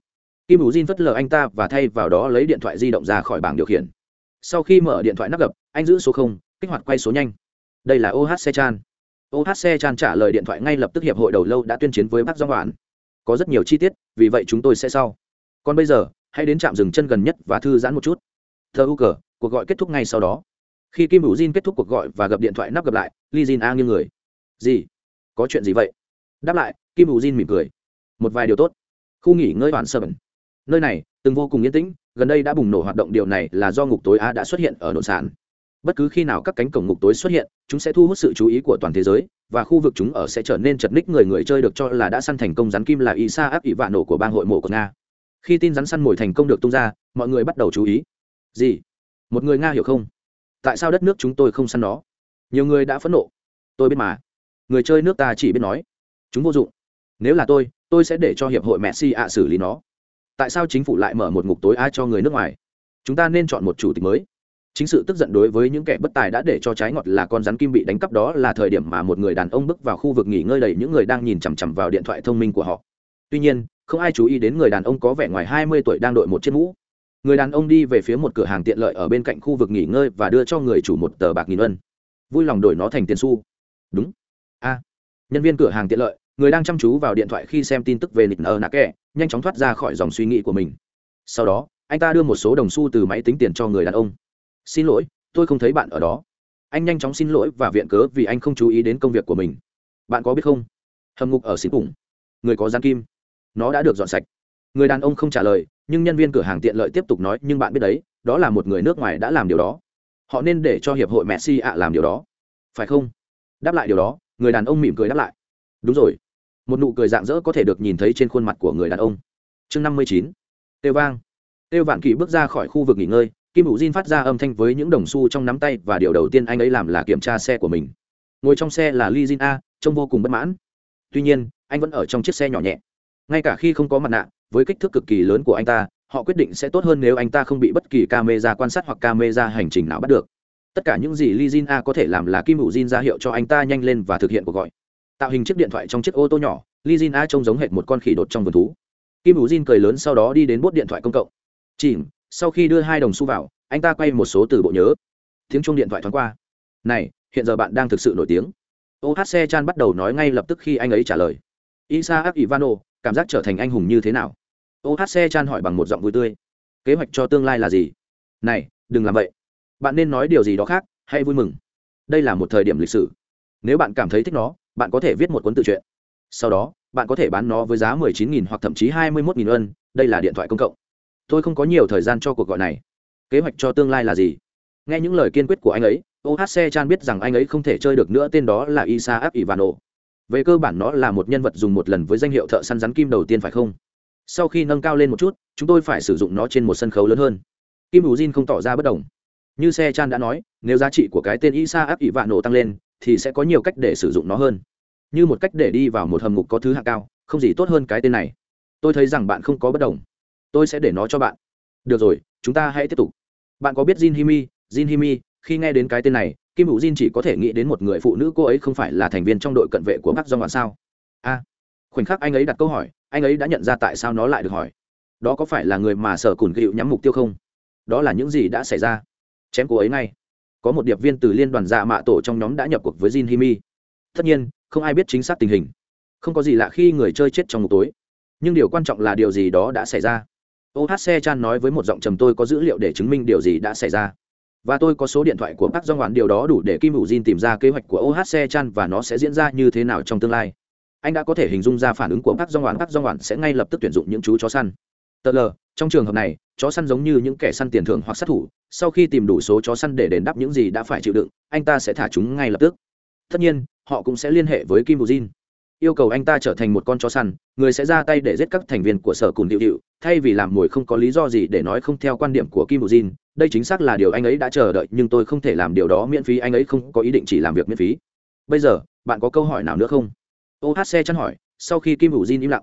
Kim ủ jin phất lờ anh ta và thay vào đó lấy điện thoại di động ra khỏi bảng điều khiển. Sau khi mở điện thoại nắp gập, anh giữ số không, kích hoạt quay số nhanh. Đây là ohc chan. Ohc chan trả lời điện thoại ngay lập tức hiệp hội đầu lâu đã tuyên chiến với bác do hoàn có rất nhiều chi tiết, vì vậy chúng tôi sẽ sau. Còn bây giờ, hãy đến trạm dừng chân gần nhất và thư giãn một chút. Thơ u cờ, cuộc gọi kết thúc ngay sau đó. Khi kim Vũ jin kết thúc cuộc gọi và gặp điện thoại nắp gặp lại li jin a nghiêng người. Gì? Có chuyện gì vậy? Đáp lại, kim Vũ jin mỉm cười. Một vài điều tốt. Khu nghỉ ngơi hoàn sơ bẩn nơi này, từng vô cùng yên tĩnh, gần đây đã bùng nổ hoạt động, điều này là do ngục tối a đã xuất hiện ở nội sản bất cứ khi nào các cánh cổng ngục tối xuất hiện, chúng sẽ thu hút sự chú ý của toàn thế giới, và khu vực chúng ở sẽ trở nên chật ních, người người chơi được cho là đã săn thành công rắn kim là isa áp ỷ vạn nổ của bang hội mộ của nga. Khi tin rắn săn mồi thành công được tung ra, mọi người bắt đầu chú ý. Gì? Một người nga hiểu không? Tại sao đất nước chúng tôi không săn nó? Nhiều người đã phẫn nộ. Tôi biết mà. Người chơi nước ta chỉ biết nói. Chúng vô dụng. Nếu là tôi tôi sẽ để cho hiệp hội messi ạ xử lý nó tại sao chính phủ lại mở một ngục tối ai cho người nước ngoài? Chúng ta nên chọn một chủ tịch mới. Chính sự tức giận đối với những kẻ bất tài đã để cho trái ngọt là con rắn kim bị đánh cắp đó là thời điểm mà một người đàn ông bước vào khu vực nghỉ ngơi đầy những người đang nhìn chằm chằm vào điện thoại thông minh của họ. Tuy nhiên, không ai chú ý đến người đàn ông có vẻ ngoài hai mươi tuổi đang đội một chiếc mũ. Người đàn ông đi về phía một cửa hàng tiện lợi ở bên cạnh khu vực nghỉ ngơi và đưa cho người chủ một tờ bạc nghìn ân. Vui lòng đổi nó thành tiền xu. Đúng. A. Nhân viên cửa hàng tiện lợi người đang chăm chú vào điện thoại khi xem tin tức về nịt nờ nạ kẹ, nhanh chóng thoát ra khỏi dòng suy nghĩ của mình. Sau đó, anh ta đưa một số đồng xu từ máy tính tiền cho người đàn ông. Xin lỗi, tôi không thấy bạn ở đó. Anh nhanh chóng xin lỗi và viện cớ vì anh không chú ý đến công việc của mình. Bạn có biết không? Hầm ngục ở xịt cùng người có gian kim. Nó đã được dọn sạch. Người đàn ông không trả lời, nhưng nhân viên cửa hàng tiện lợi tiếp tục nói, nhưng bạn biết đấy, đó là một người nước ngoài đã làm điều đó. Họ nên để cho hiệp hội messi ạ làm điều đó. Phải không? Đáp lại điều đó, người đàn ông mỉm cười đáp lại. Đúng rồi một nụ cười dạng dỡ có thể được nhìn thấy trên khuôn mặt của người đàn ông. Chương năm mươi chín. Têu vang. Têu vạn kỳ bước ra khỏi khu vực nghỉ ngơi, kim hữu diên phát ra âm thanh với những đồng xu trong nắm tay và điều đầu tiên anh ấy làm là kiểm tra xe của mình. Ngồi trong xe là li jin a, trông vô cùng bất mãn. Tuy nhiên, anh vẫn ở trong chiếc xe nhỏ nhẹ. Ngay cả khi không có mặt nạ, với kích thước cực kỳ lớn của anh ta, họ quyết định sẽ tốt hơn nếu anh ta không bị bất kỳ camera quan sát hoặc camera hành trình nào bắt được. Tất cả những gì li jin a có thể làm là kim hữu jin ra hiệu cho anh ta nhanh lên và thực hiện cuộc gọi tạo hình chiếc điện thoại trong chiếc ô tô nhỏ li jin a trông giống hệt một con khỉ đột trong vườn thú. Kim hữu jin cười lớn sau đó đi đến bốt điện thoại công cộng. Chỉ sau khi đưa hai đồng xu vào, anh ta quay một số từ bộ nhớ. Tiếng chuông điện thoại thoáng qua. Này, hiện giờ bạn đang thực sự nổi tiếng. Ohc chan bắt đầu nói ngay lập tức khi anh ấy trả lời. Isaac ivano, cảm giác trở thành anh hùng như thế nào? Ohc chan hỏi bằng một giọng vui tươi. Kế hoạch cho tương lai là gì? Này, đừng làm vậy. Bạn nên nói điều gì đó khác hay vui mừng. Đây là một thời điểm lịch sử. Nếu bạn cảm thấy thích nó bạn có thể viết một cuốn tự truyện. Sau đó, bạn có thể bán nó với giá 19.000 hoặc thậm chí 21.000 ân đây là điện thoại công cộng. Tôi không có nhiều thời gian cho cuộc gọi này. Kế hoạch cho tương lai là gì? Nghe những lời kiên quyết của anh ấy ohc chan biết rằng anh ấy không thể chơi được nữa, tên đó là isaac ivano. Về cơ bản nó là một nhân vật dùng một lần với danh hiệu thợ săn rắn kim đầu tiên phải không? Sau khi nâng cao lên một chút, chúng tôi phải sử dụng nó trên một sân khấu lớn hơn. Kim ủ jin không tỏ ra bất đồng. Như xe chan đã nói, nếu giá trị của cái tên isaac ivano tăng lên thì sẽ có nhiều cách để sử dụng nó hơn. Như một cách để đi vào một hầm ngục có thứ hạng cao, không gì tốt hơn cái tên này. Tôi thấy rằng bạn không có bất đồng. Tôi sẽ để nó cho bạn. Được rồi, chúng ta hãy tiếp tục. Bạn có biết jin himi jin himi khi nghe đến cái tên này, kim hữu jin chỉ có thể nghĩ đến một người phụ nữ cô ấy không phải là thành viên trong đội cận vệ của bác do ngoạn sao? A. Khoảnh khắc anh ấy đặt câu hỏi, anh ấy đã nhận ra tại sao nó lại được hỏi. Đó có phải là người mà sở cùn gịu nhắm mục tiêu không? Đó là những gì đã xảy ra. Chém cô ấy ngay có một điệp viên từ liên đoàn dạ mạ tổ trong nhóm đã nhập cuộc với jin himi. Tất nhiên, không ai biết chính xác tình hình. Không có gì lạ khi người chơi chết trong một tối. Nhưng điều quan trọng là điều gì đó đã xảy ra. Ohc chan nói với một giọng trầm tôi có dữ liệu để chứng minh điều gì đã xảy ra. Và tôi có số điện thoại của các do ngoạn điều đó đủ để kim hữu jin tìm ra kế hoạch của ohc chan và nó sẽ diễn ra như thế nào trong tương lai. Anh đã có thể hình dung ra phản ứng của các do ngoạn Các do ngoạn sẽ ngay lập tức tuyển dụng những chú chó săn. Tờ lờ trong trường hợp này, chó săn giống như những kẻ săn tiền thưởng hoặc sát thủ, sau khi tìm đủ số chó săn để đền đáp những gì đã phải chịu đựng, anh ta sẽ thả chúng ngay lập tức. Tất nhiên, họ cũng sẽ liên hệ với kim bù jin. Yêu cầu anh ta trở thành một con chó săn, người sẽ ra tay để giết các thành viên của sở cùn điệu điệu, thay vì làm mồi không có lý do gì để nói không theo quan điểm của kim bù jin. Đây chính xác là điều anh ấy đã chờ đợi, nhưng tôi không thể làm điều đó miễn phí, anh ấy không có ý định chỉ làm việc miễn phí. Bây giờ, bạn có câu hỏi nào nữa không? Ohc chăn hỏi, sau khi kim bù jin im lặng,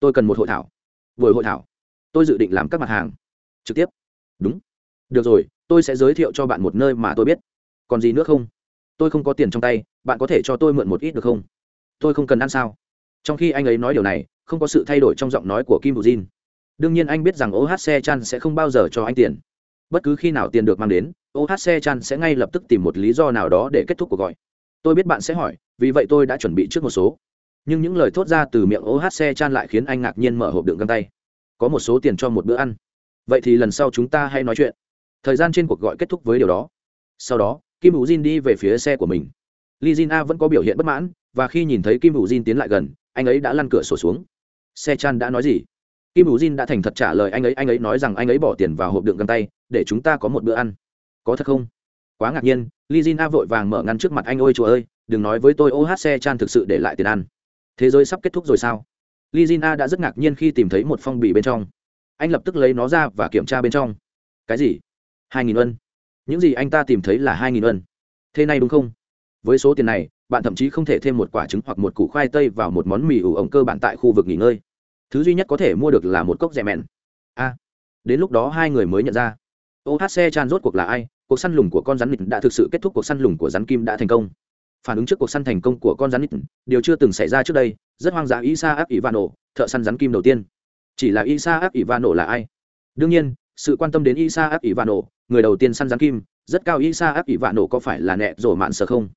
tôi cần một hội thảo. Buổi hội thảo tôi dự định làm các mặt hàng. Trực tiếp. Đúng. Được rồi, tôi sẽ giới thiệu cho bạn một nơi mà tôi biết. Còn gì nữa không? Tôi không có tiền trong tay, bạn có thể cho tôi mượn một ít được không? Tôi không cần ăn sao? Trong khi anh ấy nói điều này, không có sự thay đổi trong giọng nói của kim bù jin. Đương nhiên anh biết rằng ohc chan sẽ không bao giờ cho anh tiền. Bất cứ khi nào tiền được mang đến ohc chan sẽ ngay lập tức tìm một lý do nào đó để kết thúc cuộc gọi. Tôi biết bạn sẽ hỏi, vì vậy tôi đã chuẩn bị trước một số. Nhưng những lời thốt ra từ miệng ohc chan lại khiến anh ngạc nhiên mở hộp đựng găng tay có một số tiền cho một bữa ăn. Vậy thì lần sau chúng ta hay nói chuyện. Thời gian trên cuộc gọi kết thúc với điều đó. Sau đó, kim hữu jin đi về phía xe của mình. Li jin a vẫn có biểu hiện bất mãn, và khi nhìn thấy kim hữu jin tiến lại gần, anh ấy đã lăn cửa sổ xuống. Xe chan đã nói gì? Kim hữu jin đã thành thật trả lời anh ấy anh ấy nói rằng anh ấy bỏ tiền vào hộp đựng găng tay, để chúng ta có một bữa ăn. Có thật không? Quá ngạc nhiên li jin a vội vàng mở ngăn trước mặt anh, ôi chúa ơi, đừng nói với tôi, ô hát, xe chan thực sự để lại tiền ăn. Thế giới sắp kết thúc rồi sao? Lizina đã rất ngạc nhiên khi tìm thấy một phong bì bên trong. Anh lập tức lấy nó ra và kiểm tra bên trong. Cái gì? Hai nghìn ân. Những gì anh ta tìm thấy là hai nghìn ân. Thế này đúng không? Với số tiền này, bạn thậm chí không thể thêm một quả trứng hoặc một củ khoai tây vào một món mì ủ ống cơ bản tại khu vực nghỉ ngơi. Thứ duy nhất có thể mua được là một cốc rẻ mẹn. A. Đến lúc đó hai người mới nhận ra. Ohc chan rốt cuộc là ai? Cuộc săn lùng của con rắn nịt đã thực sự kết thúc cuộc săn lùng của rắn kim đã thành công phản ứng trước cuộc săn thành công của con rắn nít điều chưa từng xảy ra trước đây, rất hoang dã isa áp nổ thợ săn rắn kim đầu tiên. Chỉ là isa áp nổ là ai? Đương nhiên, sự quan tâm đến isa áp nổ người đầu tiên săn rắn kim, rất cao isa áp nổ có phải là nẹ rổ mạn sở không?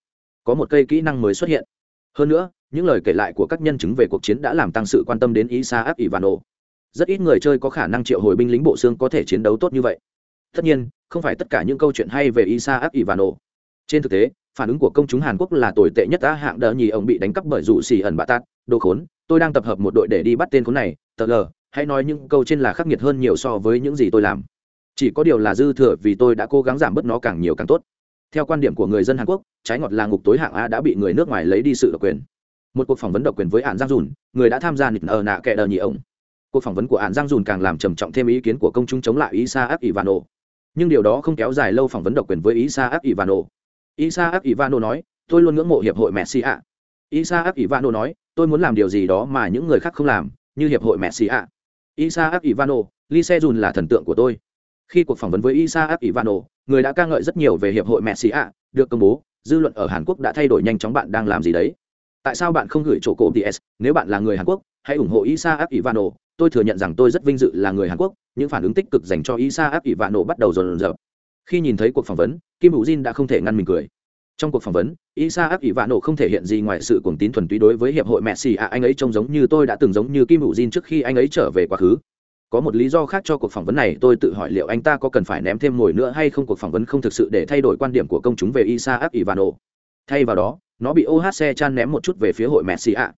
Có một cây kỹ năng mới xuất hiện. Hơn nữa, những lời kể lại của các nhân chứng về cuộc chiến đã làm tăng sự quan tâm đến isaac nổ rất ít người chơi có khả năng triệu hồi binh lính bộ xương có thể chiến đấu tốt như vậy. Tất nhiên, không phải tất cả những câu chuyện hay về isaac nổ trên thực tế phản ứng của công chúng hàn quốc là tồi tệ nhất đã hạng đỡ nhì ông bị đánh cắp bởi dụ xì ẩn bạ tát đồ khốn, tôi đang tập hợp một đội để đi bắt tên khốn này, tờ lờ, hãy nói những câu trên là khắc nghiệt hơn nhiều so với những gì tôi làm. Chỉ có điều là dư thừa vì tôi đã cố gắng giảm bớt nó càng nhiều càng tốt. Theo quan điểm của người dân hàn quốc, trái ngọt là ngục tối hạng a đã bị người nước ngoài lấy đi sự độc quyền. Một cuộc phỏng vấn độc quyền với hạn giang dùn, người đã tham gia nịt ở nạ kẻ đờ nhì ổng cuộc phỏng vấn của hạn giang dùn càng làm trầm trọng thêm ý kiến của công chúng chống lại isa áp ivano nhưng điều đó không kéo dài lâu phỏng vấn độc quyền với isa áp ivano Isaac ivano nói, tôi luôn ngưỡng mộ hiệp hội messi ạ. Isaac ivano nói, tôi muốn làm điều gì đó mà những người khác không làm, như hiệp hội messi ạ. Isaac ivano lise Jun là thần tượng của tôi. Khi cuộc phỏng vấn với Isaac ivano, người đã ca ngợi rất nhiều về hiệp hội messi ạ, được công bố, dư luận ở hàn quốc đã thay đổi nhanh chóng bạn đang làm gì đấy. Tại sao bạn không gửi chỗ cổ ts nếu bạn là người hàn quốc, hãy ủng hộ Isaac ivano. Tôi thừa nhận rằng tôi rất vinh dự là người hàn quốc, những phản ứng tích cực dành cho Isaac ivano bắt đầu dồn dập khi nhìn thấy cuộc phỏng vấn, kim hữu jin đã không thể ngăn mình cười. Trong cuộc phỏng vấn isaac nổ không thể hiện gì ngoài sự cuồng tín thuần túy đối với hiệp hội messi ạ anh ấy trông giống như tôi đã từng giống như kim hữu jin trước khi anh ấy trở về quá khứ. Có một lý do khác cho cuộc phỏng vấn này, tôi tự hỏi liệu anh ta có cần phải ném thêm mồi nữa hay không? Cuộc phỏng vấn không thực sự để thay đổi quan điểm của công chúng về isaac nổ thay vào đó, nó bị ohc chan ném một chút về phía hội messi ạ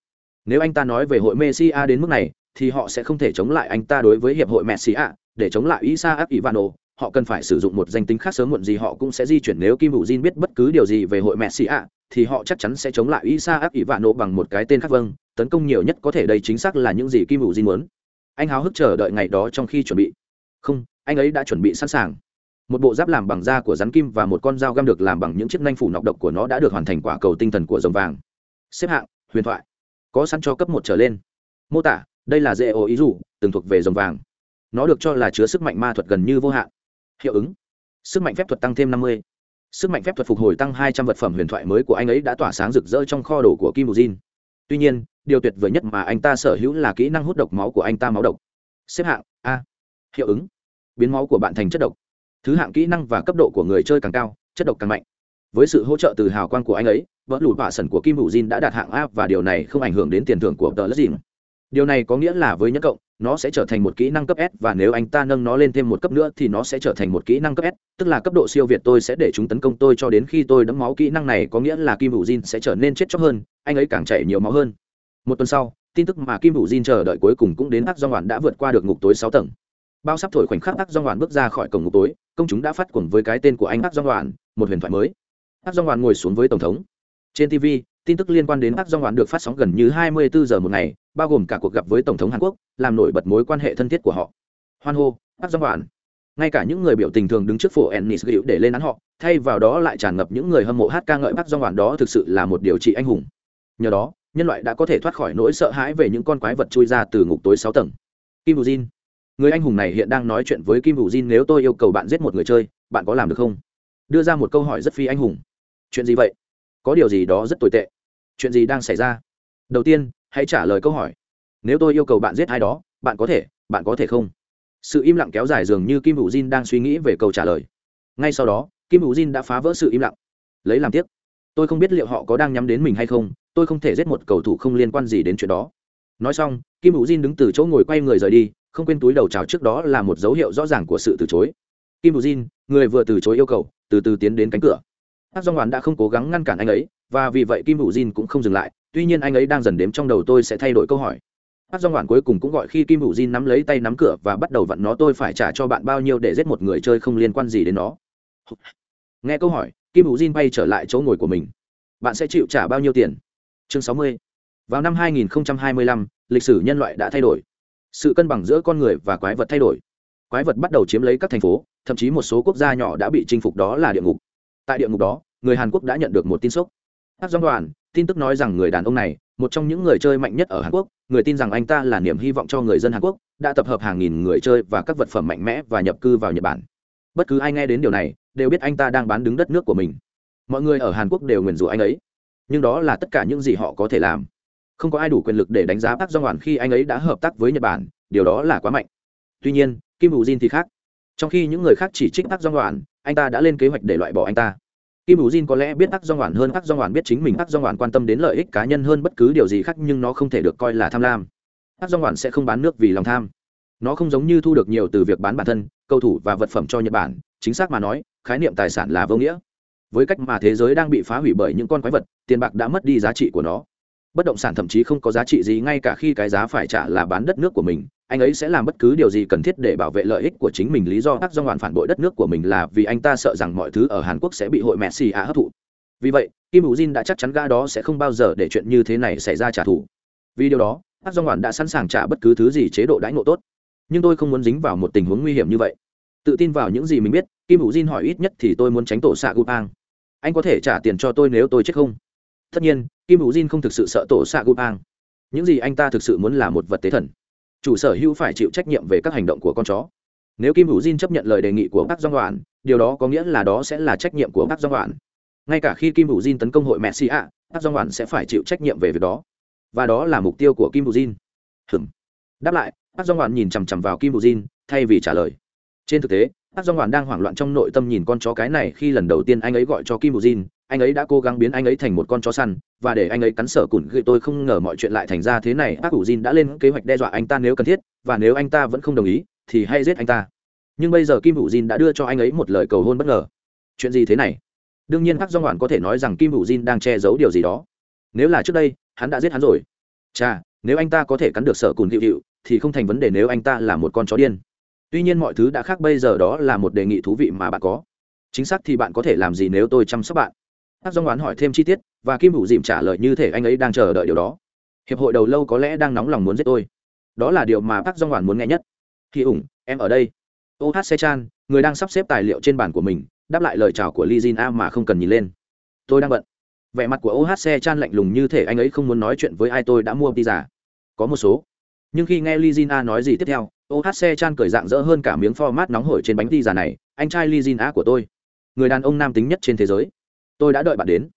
nếu anh ta nói về hội messi ạ đến mức này, thì họ sẽ không thể chống lại anh ta đối với hiệp hội messi ạ để chống lại isaac nổ họ cần phải sử dụng một danh tính khác sớm muộn gì họ cũng sẽ di chuyển nếu Kim Vũ Jin biết bất cứ điều gì về hội Messi ạ, thì họ chắc chắn sẽ chống lại Isaac nộ bằng một cái tên khác vâng, tấn công nhiều nhất có thể đây chính xác là những gì Kim Vũ Jin muốn. Anh háo hức chờ đợi ngày đó trong khi chuẩn bị. Không, anh ấy đã chuẩn bị sẵn sàng. Một bộ giáp làm bằng da của rắn kim và một con dao găm được làm bằng những chiếc nanh phủ nọc độc của nó đã được hoàn thành quả cầu tinh thần của rồng vàng. Xếp hạng, huyền thoại. Có sẵn cho cấp một trở lên. Mô tả, đây là dễ ý dụ, từng thuộc về rồng vàng. Nó được cho là chứa sức mạnh ma thuật gần như vô hạn hiệu ứng. Sức mạnh phép thuật tăng thêm năm mươi. Sức mạnh phép thuật phục hồi tăng hai trăm vật phẩm huyền thoại mới của anh ấy đã tỏa sáng rực rỡ trong kho đồ của kim bù jin tuy nhiên, điều tuyệt vời nhất mà anh ta sở hữu là kỹ năng hút độc máu của anh ta máu độc. Xếp hạng a. Hiệu ứng. Biến máu của bạn thành chất độc. Thứ hạng kỹ năng và cấp độ của người chơi càng cao, chất độc càng mạnh. Với sự hỗ trợ từ hào quang của anh ấy vỡ lụt bạ sần của kim bù jin đã đạt hạng a và điều này không ảnh hưởng đến tiền thưởng của tờ lất dìm điều này có nghĩa là với nhất cộng, nó sẽ trở thành một kỹ năng cấp s và nếu anh ta nâng nó lên thêm một cấp nữa thì nó sẽ trở thành một kỹ năng cấp s, tức là cấp độ siêu việt tôi sẽ để chúng tấn công tôi cho đến khi tôi đấm máu kỹ năng này, có nghĩa là kim hữu jin sẽ trở nên chết chóc hơn, anh ấy càng chảy nhiều máu hơn. Một tuần sau, tin tức mà kim hữu jin chờ đợi cuối cùng cũng đến ác do ngoạn đã vượt qua được ngục tối sáu tầng. Bao sắp thổi khoảnh khắc ác do ngoạn bước ra khỏi cổng ngục tối, công chúng đã phát cuồng với cái tên của anh ác do ngoạn một huyền thoại mới. Ác do ngoạn ngồi xuống với tổng thống trên tv tin tức liên quan đến ác do oán được phát sóng gần như 24 giờ một ngày, bao gồm cả cuộc gặp với tổng thống hàn quốc, làm nổi bật mối quan hệ thân thiết của họ. Hoan hô ác do oán. Ngay cả những người biểu tình thường đứng trước phố ennis gữu để lên án họ, thay vào đó lại tràn ngập những người hâm mộ hát ca ngợi ác do ngoạn đó thực sự là một điều trị anh hùng. Nhờ đó, nhân loại đã có thể thoát khỏi nỗi sợ hãi về những con quái vật chui ra từ ngục tối sáu tầng. Kim bù jin. Người anh hùng này hiện đang nói chuyện với kim bù jin nếu tôi yêu cầu bạn giết một người chơi, bạn có làm được không? Đưa ra một câu hỏi rất phi anh hùng. Chuyện gì vậy? Có điều gì đó rất tồi tệ. Chuyện gì đang xảy ra? Đầu tiên, hãy trả lời câu hỏi. Nếu tôi yêu cầu bạn giết ai đó, bạn có thể, bạn có thể không? Sự im lặng kéo dài dường như kim hữu jin đang suy nghĩ về câu trả lời. Ngay sau đó, kim hữu jin đã phá vỡ sự im lặng. Lấy làm tiếc, tôi không biết liệu họ có đang nhắm đến mình hay không, tôi không thể giết một cầu thủ không liên quan gì đến chuyện đó. Nói xong, kim hữu jin đứng từ chỗ ngồi quay người rời đi, không quên túi đầu chào trước đó là một dấu hiệu rõ ràng của sự từ chối. Kim hữu jin, người vừa từ chối yêu cầu, từ từ tiến đến cánh cửa hát dong hoàn đã không cố gắng ngăn cản anh ấy và vì vậy kim hữu jin cũng không dừng lại. Tuy nhiên anh ấy đang dần đếm trong đầu tôi sẽ thay đổi câu hỏi. Hát dong hoàn cuối cùng cũng gọi khi kim hữu jin nắm lấy tay nắm cửa và bắt đầu vặn nó tôi phải trả cho bạn bao nhiêu để giết một người chơi không liên quan gì đến nó? Nghe câu hỏi kim hữu jin bay trở lại chỗ ngồi của mình. Bạn sẽ chịu trả bao nhiêu tiền? Chương 60. vào năm 2025, lịch sử nhân loại đã thay đổi. Sự cân bằng giữa con người và quái vật thay đổi. Quái vật bắt đầu chiếm lấy các thành phố thậm chí một số quốc gia nhỏ đã bị chinh phục đó là địa ngục tại địa ngục đó, người hàn quốc đã nhận được một tin sốc. Hát dong đoàn, tin tức nói rằng người đàn ông này, một trong những người chơi mạnh nhất ở hàn quốc, người tin rằng anh ta là niềm hy vọng cho người dân hàn quốc, đã tập hợp hàng nghìn người chơi và các vật phẩm mạnh mẽ và nhập cư vào nhật bản. Bất cứ ai nghe đến điều này, đều biết anh ta đang bán đứng đất nước của mình. Mọi người ở hàn quốc đều nguyền rủa anh ấy. Nhưng đó là tất cả những gì họ có thể làm. Không có ai đủ quyền lực để đánh giá Tác dong hoàn khi anh ấy đã hợp tác với nhật bản, điều đó là quá mạnh. Tuy nhiên, kim hữu jin thì khác. Trong khi những người khác chỉ trích Tác dong hoàn anh ta đã lên kế hoạch để loại bỏ anh ta. Kim bù jin có lẽ biết ác do ngoản hơn ác do ngoản biết chính mình ác do ngoản quan tâm đến lợi ích cá nhân hơn bất cứ điều gì khác, nhưng nó không thể được coi là tham lam. Ác do ngoản sẽ không bán nước vì lòng tham. Nó không giống như thu được nhiều từ việc bán bản thân, cầu thủ và vật phẩm cho nhật bản, chính xác mà nói, khái niệm tài sản là vô nghĩa. Với cách mà thế giới đang bị phá hủy bởi những con quái vật, tiền bạc đã mất đi giá trị của nó. Bất động sản thậm chí không có giá trị gì, ngay cả khi cái giá phải trả là bán đất nước của mình anh ấy sẽ làm bất cứ điều gì cần thiết để bảo vệ lợi ích của chính mình. Lý do các do ngoạn phản bội đất nước của mình là vì anh ta sợ rằng mọi thứ ở hàn quốc sẽ bị hội messi ạ hấp thụ. Vì vậy, kim hữu jin đã chắc chắn gã đó sẽ không bao giờ để chuyện như thế này xảy ra trả thù. Vì điều đó các do ngoạn đã sẵn sàng trả bất cứ thứ gì chế độ đãi ngộ tốt. Nhưng tôi không muốn dính vào một tình huống nguy hiểm như vậy. Tự tin vào những gì mình biết, kim hữu jin hỏi ít nhất thì tôi muốn tránh tổ xạ gupang anh có thể trả tiền cho tôi nếu tôi chết không? Tất nhiên, kim hữu jin không thực sự sợ tổ xạ gupang những gì anh ta thực sự muốn là một vật tế thần chủ sở hữu phải chịu trách nhiệm về các hành động của con chó. Nếu kim hữu jin chấp nhận lời đề nghị của bác Doan, đoạn điều đó có nghĩa là đó sẽ là trách nhiệm của bác Doan. đoạn ngay cả khi kim hữu jin tấn công hội messi ạ bác Doan đoạn sẽ phải chịu trách nhiệm về việc đó. Và đó là mục tiêu của kim hữu jin. Hừm đáp lại bác Doan đoạn nhìn chằm chằm vào kim hữu jin thay vì trả lời. Trên thực tế bác Doan đoạn đang hoảng loạn trong nội tâm nhìn con chó cái này khi lần đầu tiên anh ấy gọi cho kim hữu jin anh ấy đã cố gắng biến anh ấy thành một con chó săn, và để anh ấy cắn sở cùn Gửi tôi không ngờ mọi chuyện lại thành ra thế này. Ác ủ jin đã lên kế hoạch đe dọa anh ta nếu cần thiết, và nếu anh ta vẫn không đồng ý, thì hãy giết anh ta. Nhưng bây giờ kim ủ jin đã đưa cho anh ấy một lời cầu hôn bất ngờ. Chuyện gì thế này? Đương nhiên các do ngoạn có thể nói rằng kim ủ jin đang che giấu điều gì đó. Nếu là trước đây, hắn đã giết hắn rồi. Chà, nếu anh ta có thể cắn được sở cùn hiệu hiệu thì không thành vấn đề nếu anh ta là một con chó điên. Tuy nhiên mọi thứ đã khác bây giờ đó là một đề nghị thú vị mà bạn có. Chính xác thì bạn có thể làm gì nếu tôi chăm sóc bạn? Hát dòng đoán hỏi thêm chi tiết, và kim hữu dìm trả lời như thể anh ấy đang chờ đợi điều đó. Hiệp hội đầu lâu có lẽ đang nóng lòng muốn giết tôi. Đó là điều mà bác dòng hoàn muốn nghe nhất. Khi ủng, em ở đây. Ô hát xe chan, người đang sắp xếp tài liệu trên bàn của mình, đáp lại lời chào của li jin a mà không cần nhìn lên. Tôi đang bận. Vẻ mặt của ô hát xe chan lạnh lùng như thể anh ấy không muốn nói chuyện với ai tôi đã mua pizza. Có một số. Nhưng khi nghe li jin a nói gì tiếp theo, ô hát xe chan cười dạng dỡ hơn cả miếng format nóng hổi trên bánh pizza này. Anh trai li jin a của tôi. Người đàn ông nam tính nhất trên thế giới tôi đã đợi bạn đến.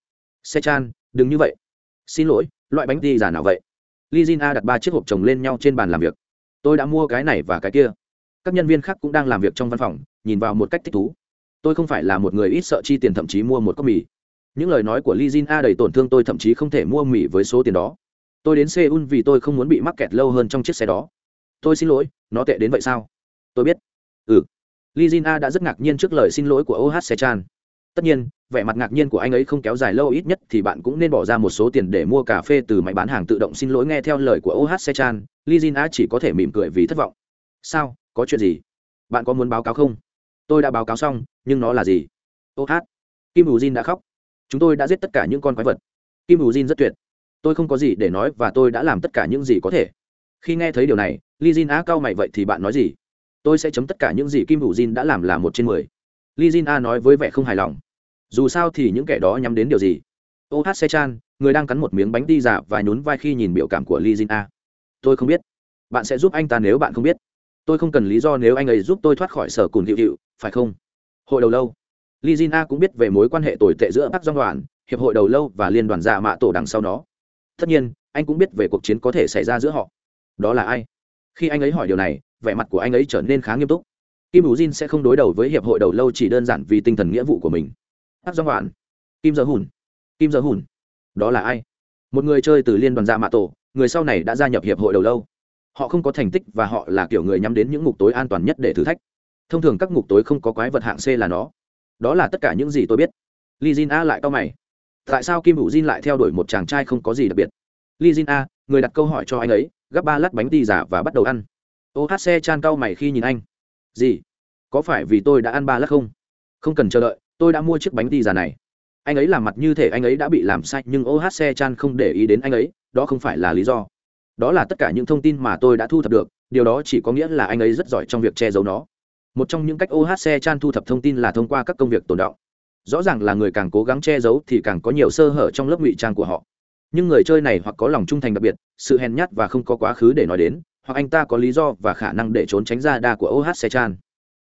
Xe chan, đừng như vậy. Xin lỗi, loại bánh ti giả nào vậy? Li jin a đặt ba chiếc hộp chồng lên nhau trên bàn làm việc. Tôi đã mua cái này và cái kia. Các nhân viên khác cũng đang làm việc trong văn phòng, nhìn vào một cách thích thú. Tôi không phải là một người ít sợ chi tiền thậm chí mua một cốc mì. Những lời nói của li jin a đầy tổn thương tôi thậm chí không thể mua mì với số tiền đó. Tôi đến seoul vì tôi không muốn bị mắc kẹt lâu hơn trong chiếc xe đó. Tôi xin lỗi, nó tệ đến vậy sao? Tôi biết. Ừ. Li jin a đã rất ngạc nhiên trước lời xin lỗi của oh sechan tất nhiên, vẻ mặt ngạc nhiên của anh ấy không kéo dài lâu, ít nhất thì bạn cũng nên bỏ ra một số tiền để mua cà phê từ máy bán hàng tự động. Xin lỗi nghe theo lời của oh sechan li jin a chỉ có thể mỉm cười vì thất vọng. Sao? Có chuyện gì? Bạn có muốn báo cáo không? Tôi đã báo cáo xong, nhưng nó là gì? Oh kim bù jin đã khóc. Chúng tôi đã giết tất cả những con quái vật. Kim bù jin rất tuyệt. Tôi không có gì để nói và tôi đã làm tất cả những gì có thể. Khi nghe thấy điều này li jin a cao mày vậy thì bạn nói gì? Tôi sẽ chấm tất cả những gì kim bù jin đã làm là một trên mười. Li jin a nói với vẻ không hài lòng dù sao thì những kẻ đó nhắm đến điều gì? Ô hát xe chan, người đang cắn một miếng bánh đi giả và nhún vai khi nhìn biểu cảm của li jin a. Tôi không biết. Bạn sẽ giúp anh ta nếu bạn không biết. Tôi không cần lý do nếu anh ấy giúp tôi thoát khỏi sở cùn hiệu hiệu, phải không? Hội đầu lâu. Li jin a cũng biết về mối quan hệ tồi tệ giữa bắc Doanh đoàn hiệp hội đầu lâu và liên đoàn dạ mạ tổ đằng sau nó. Tất nhiên, anh cũng biết về cuộc chiến có thể xảy ra giữa họ. Đó là ai? Khi anh ấy hỏi điều này, vẻ mặt của anh ấy trở nên khá nghiêm túc. Kim bù jin sẽ không đối đầu với hiệp hội đầu lâu chỉ đơn giản vì tinh thần nghĩa vụ của mình hát dòng hoạn kim giờ hùn. Kim giờ hùn. Đó là ai? Một người chơi từ liên đoàn gia mạ tổ, người sau này đã gia nhập hiệp hội đầu lâu. Họ không có thành tích và họ là kiểu người nhắm đến những ngục tối an toàn nhất để thử thách. Thông thường các ngục tối không có quái vật hạng c là nó. Đó là tất cả những gì tôi biết. Li jin a lại to mày. Tại sao kim hữu jin lại theo đuổi một chàng trai không có gì đặc biệt? Li jin a, người đặt câu hỏi cho anh ấy, gắp ba lát bánh đi giả và bắt đầu ăn. Ô hát xe chan cau mày khi nhìn anh. Gì? Có phải vì tôi đã ăn ba lát không? Không cần chờ đợi tôi đã mua chiếc bánh đi giả này. Anh ấy làm mặt như thể anh ấy đã bị làm sai, nhưng oh xe chan không để ý đến anh ấy, đó không phải là lý do. Đó là tất cả những thông tin mà tôi đã thu thập được, điều đó chỉ có nghĩa là anh ấy rất giỏi trong việc che giấu nó. Một trong những cách ohc chan thu thập thông tin là thông qua các công việc tồn động rõ ràng là người càng cố gắng che giấu thì càng có nhiều sơ hở trong lớp ngụy trang của họ. Nhưng người chơi này hoặc có lòng trung thành đặc biệt, sự hèn nhát và không có quá khứ để nói đến, hoặc anh ta có lý do và khả năng để trốn tránh ra đa của ohc chan.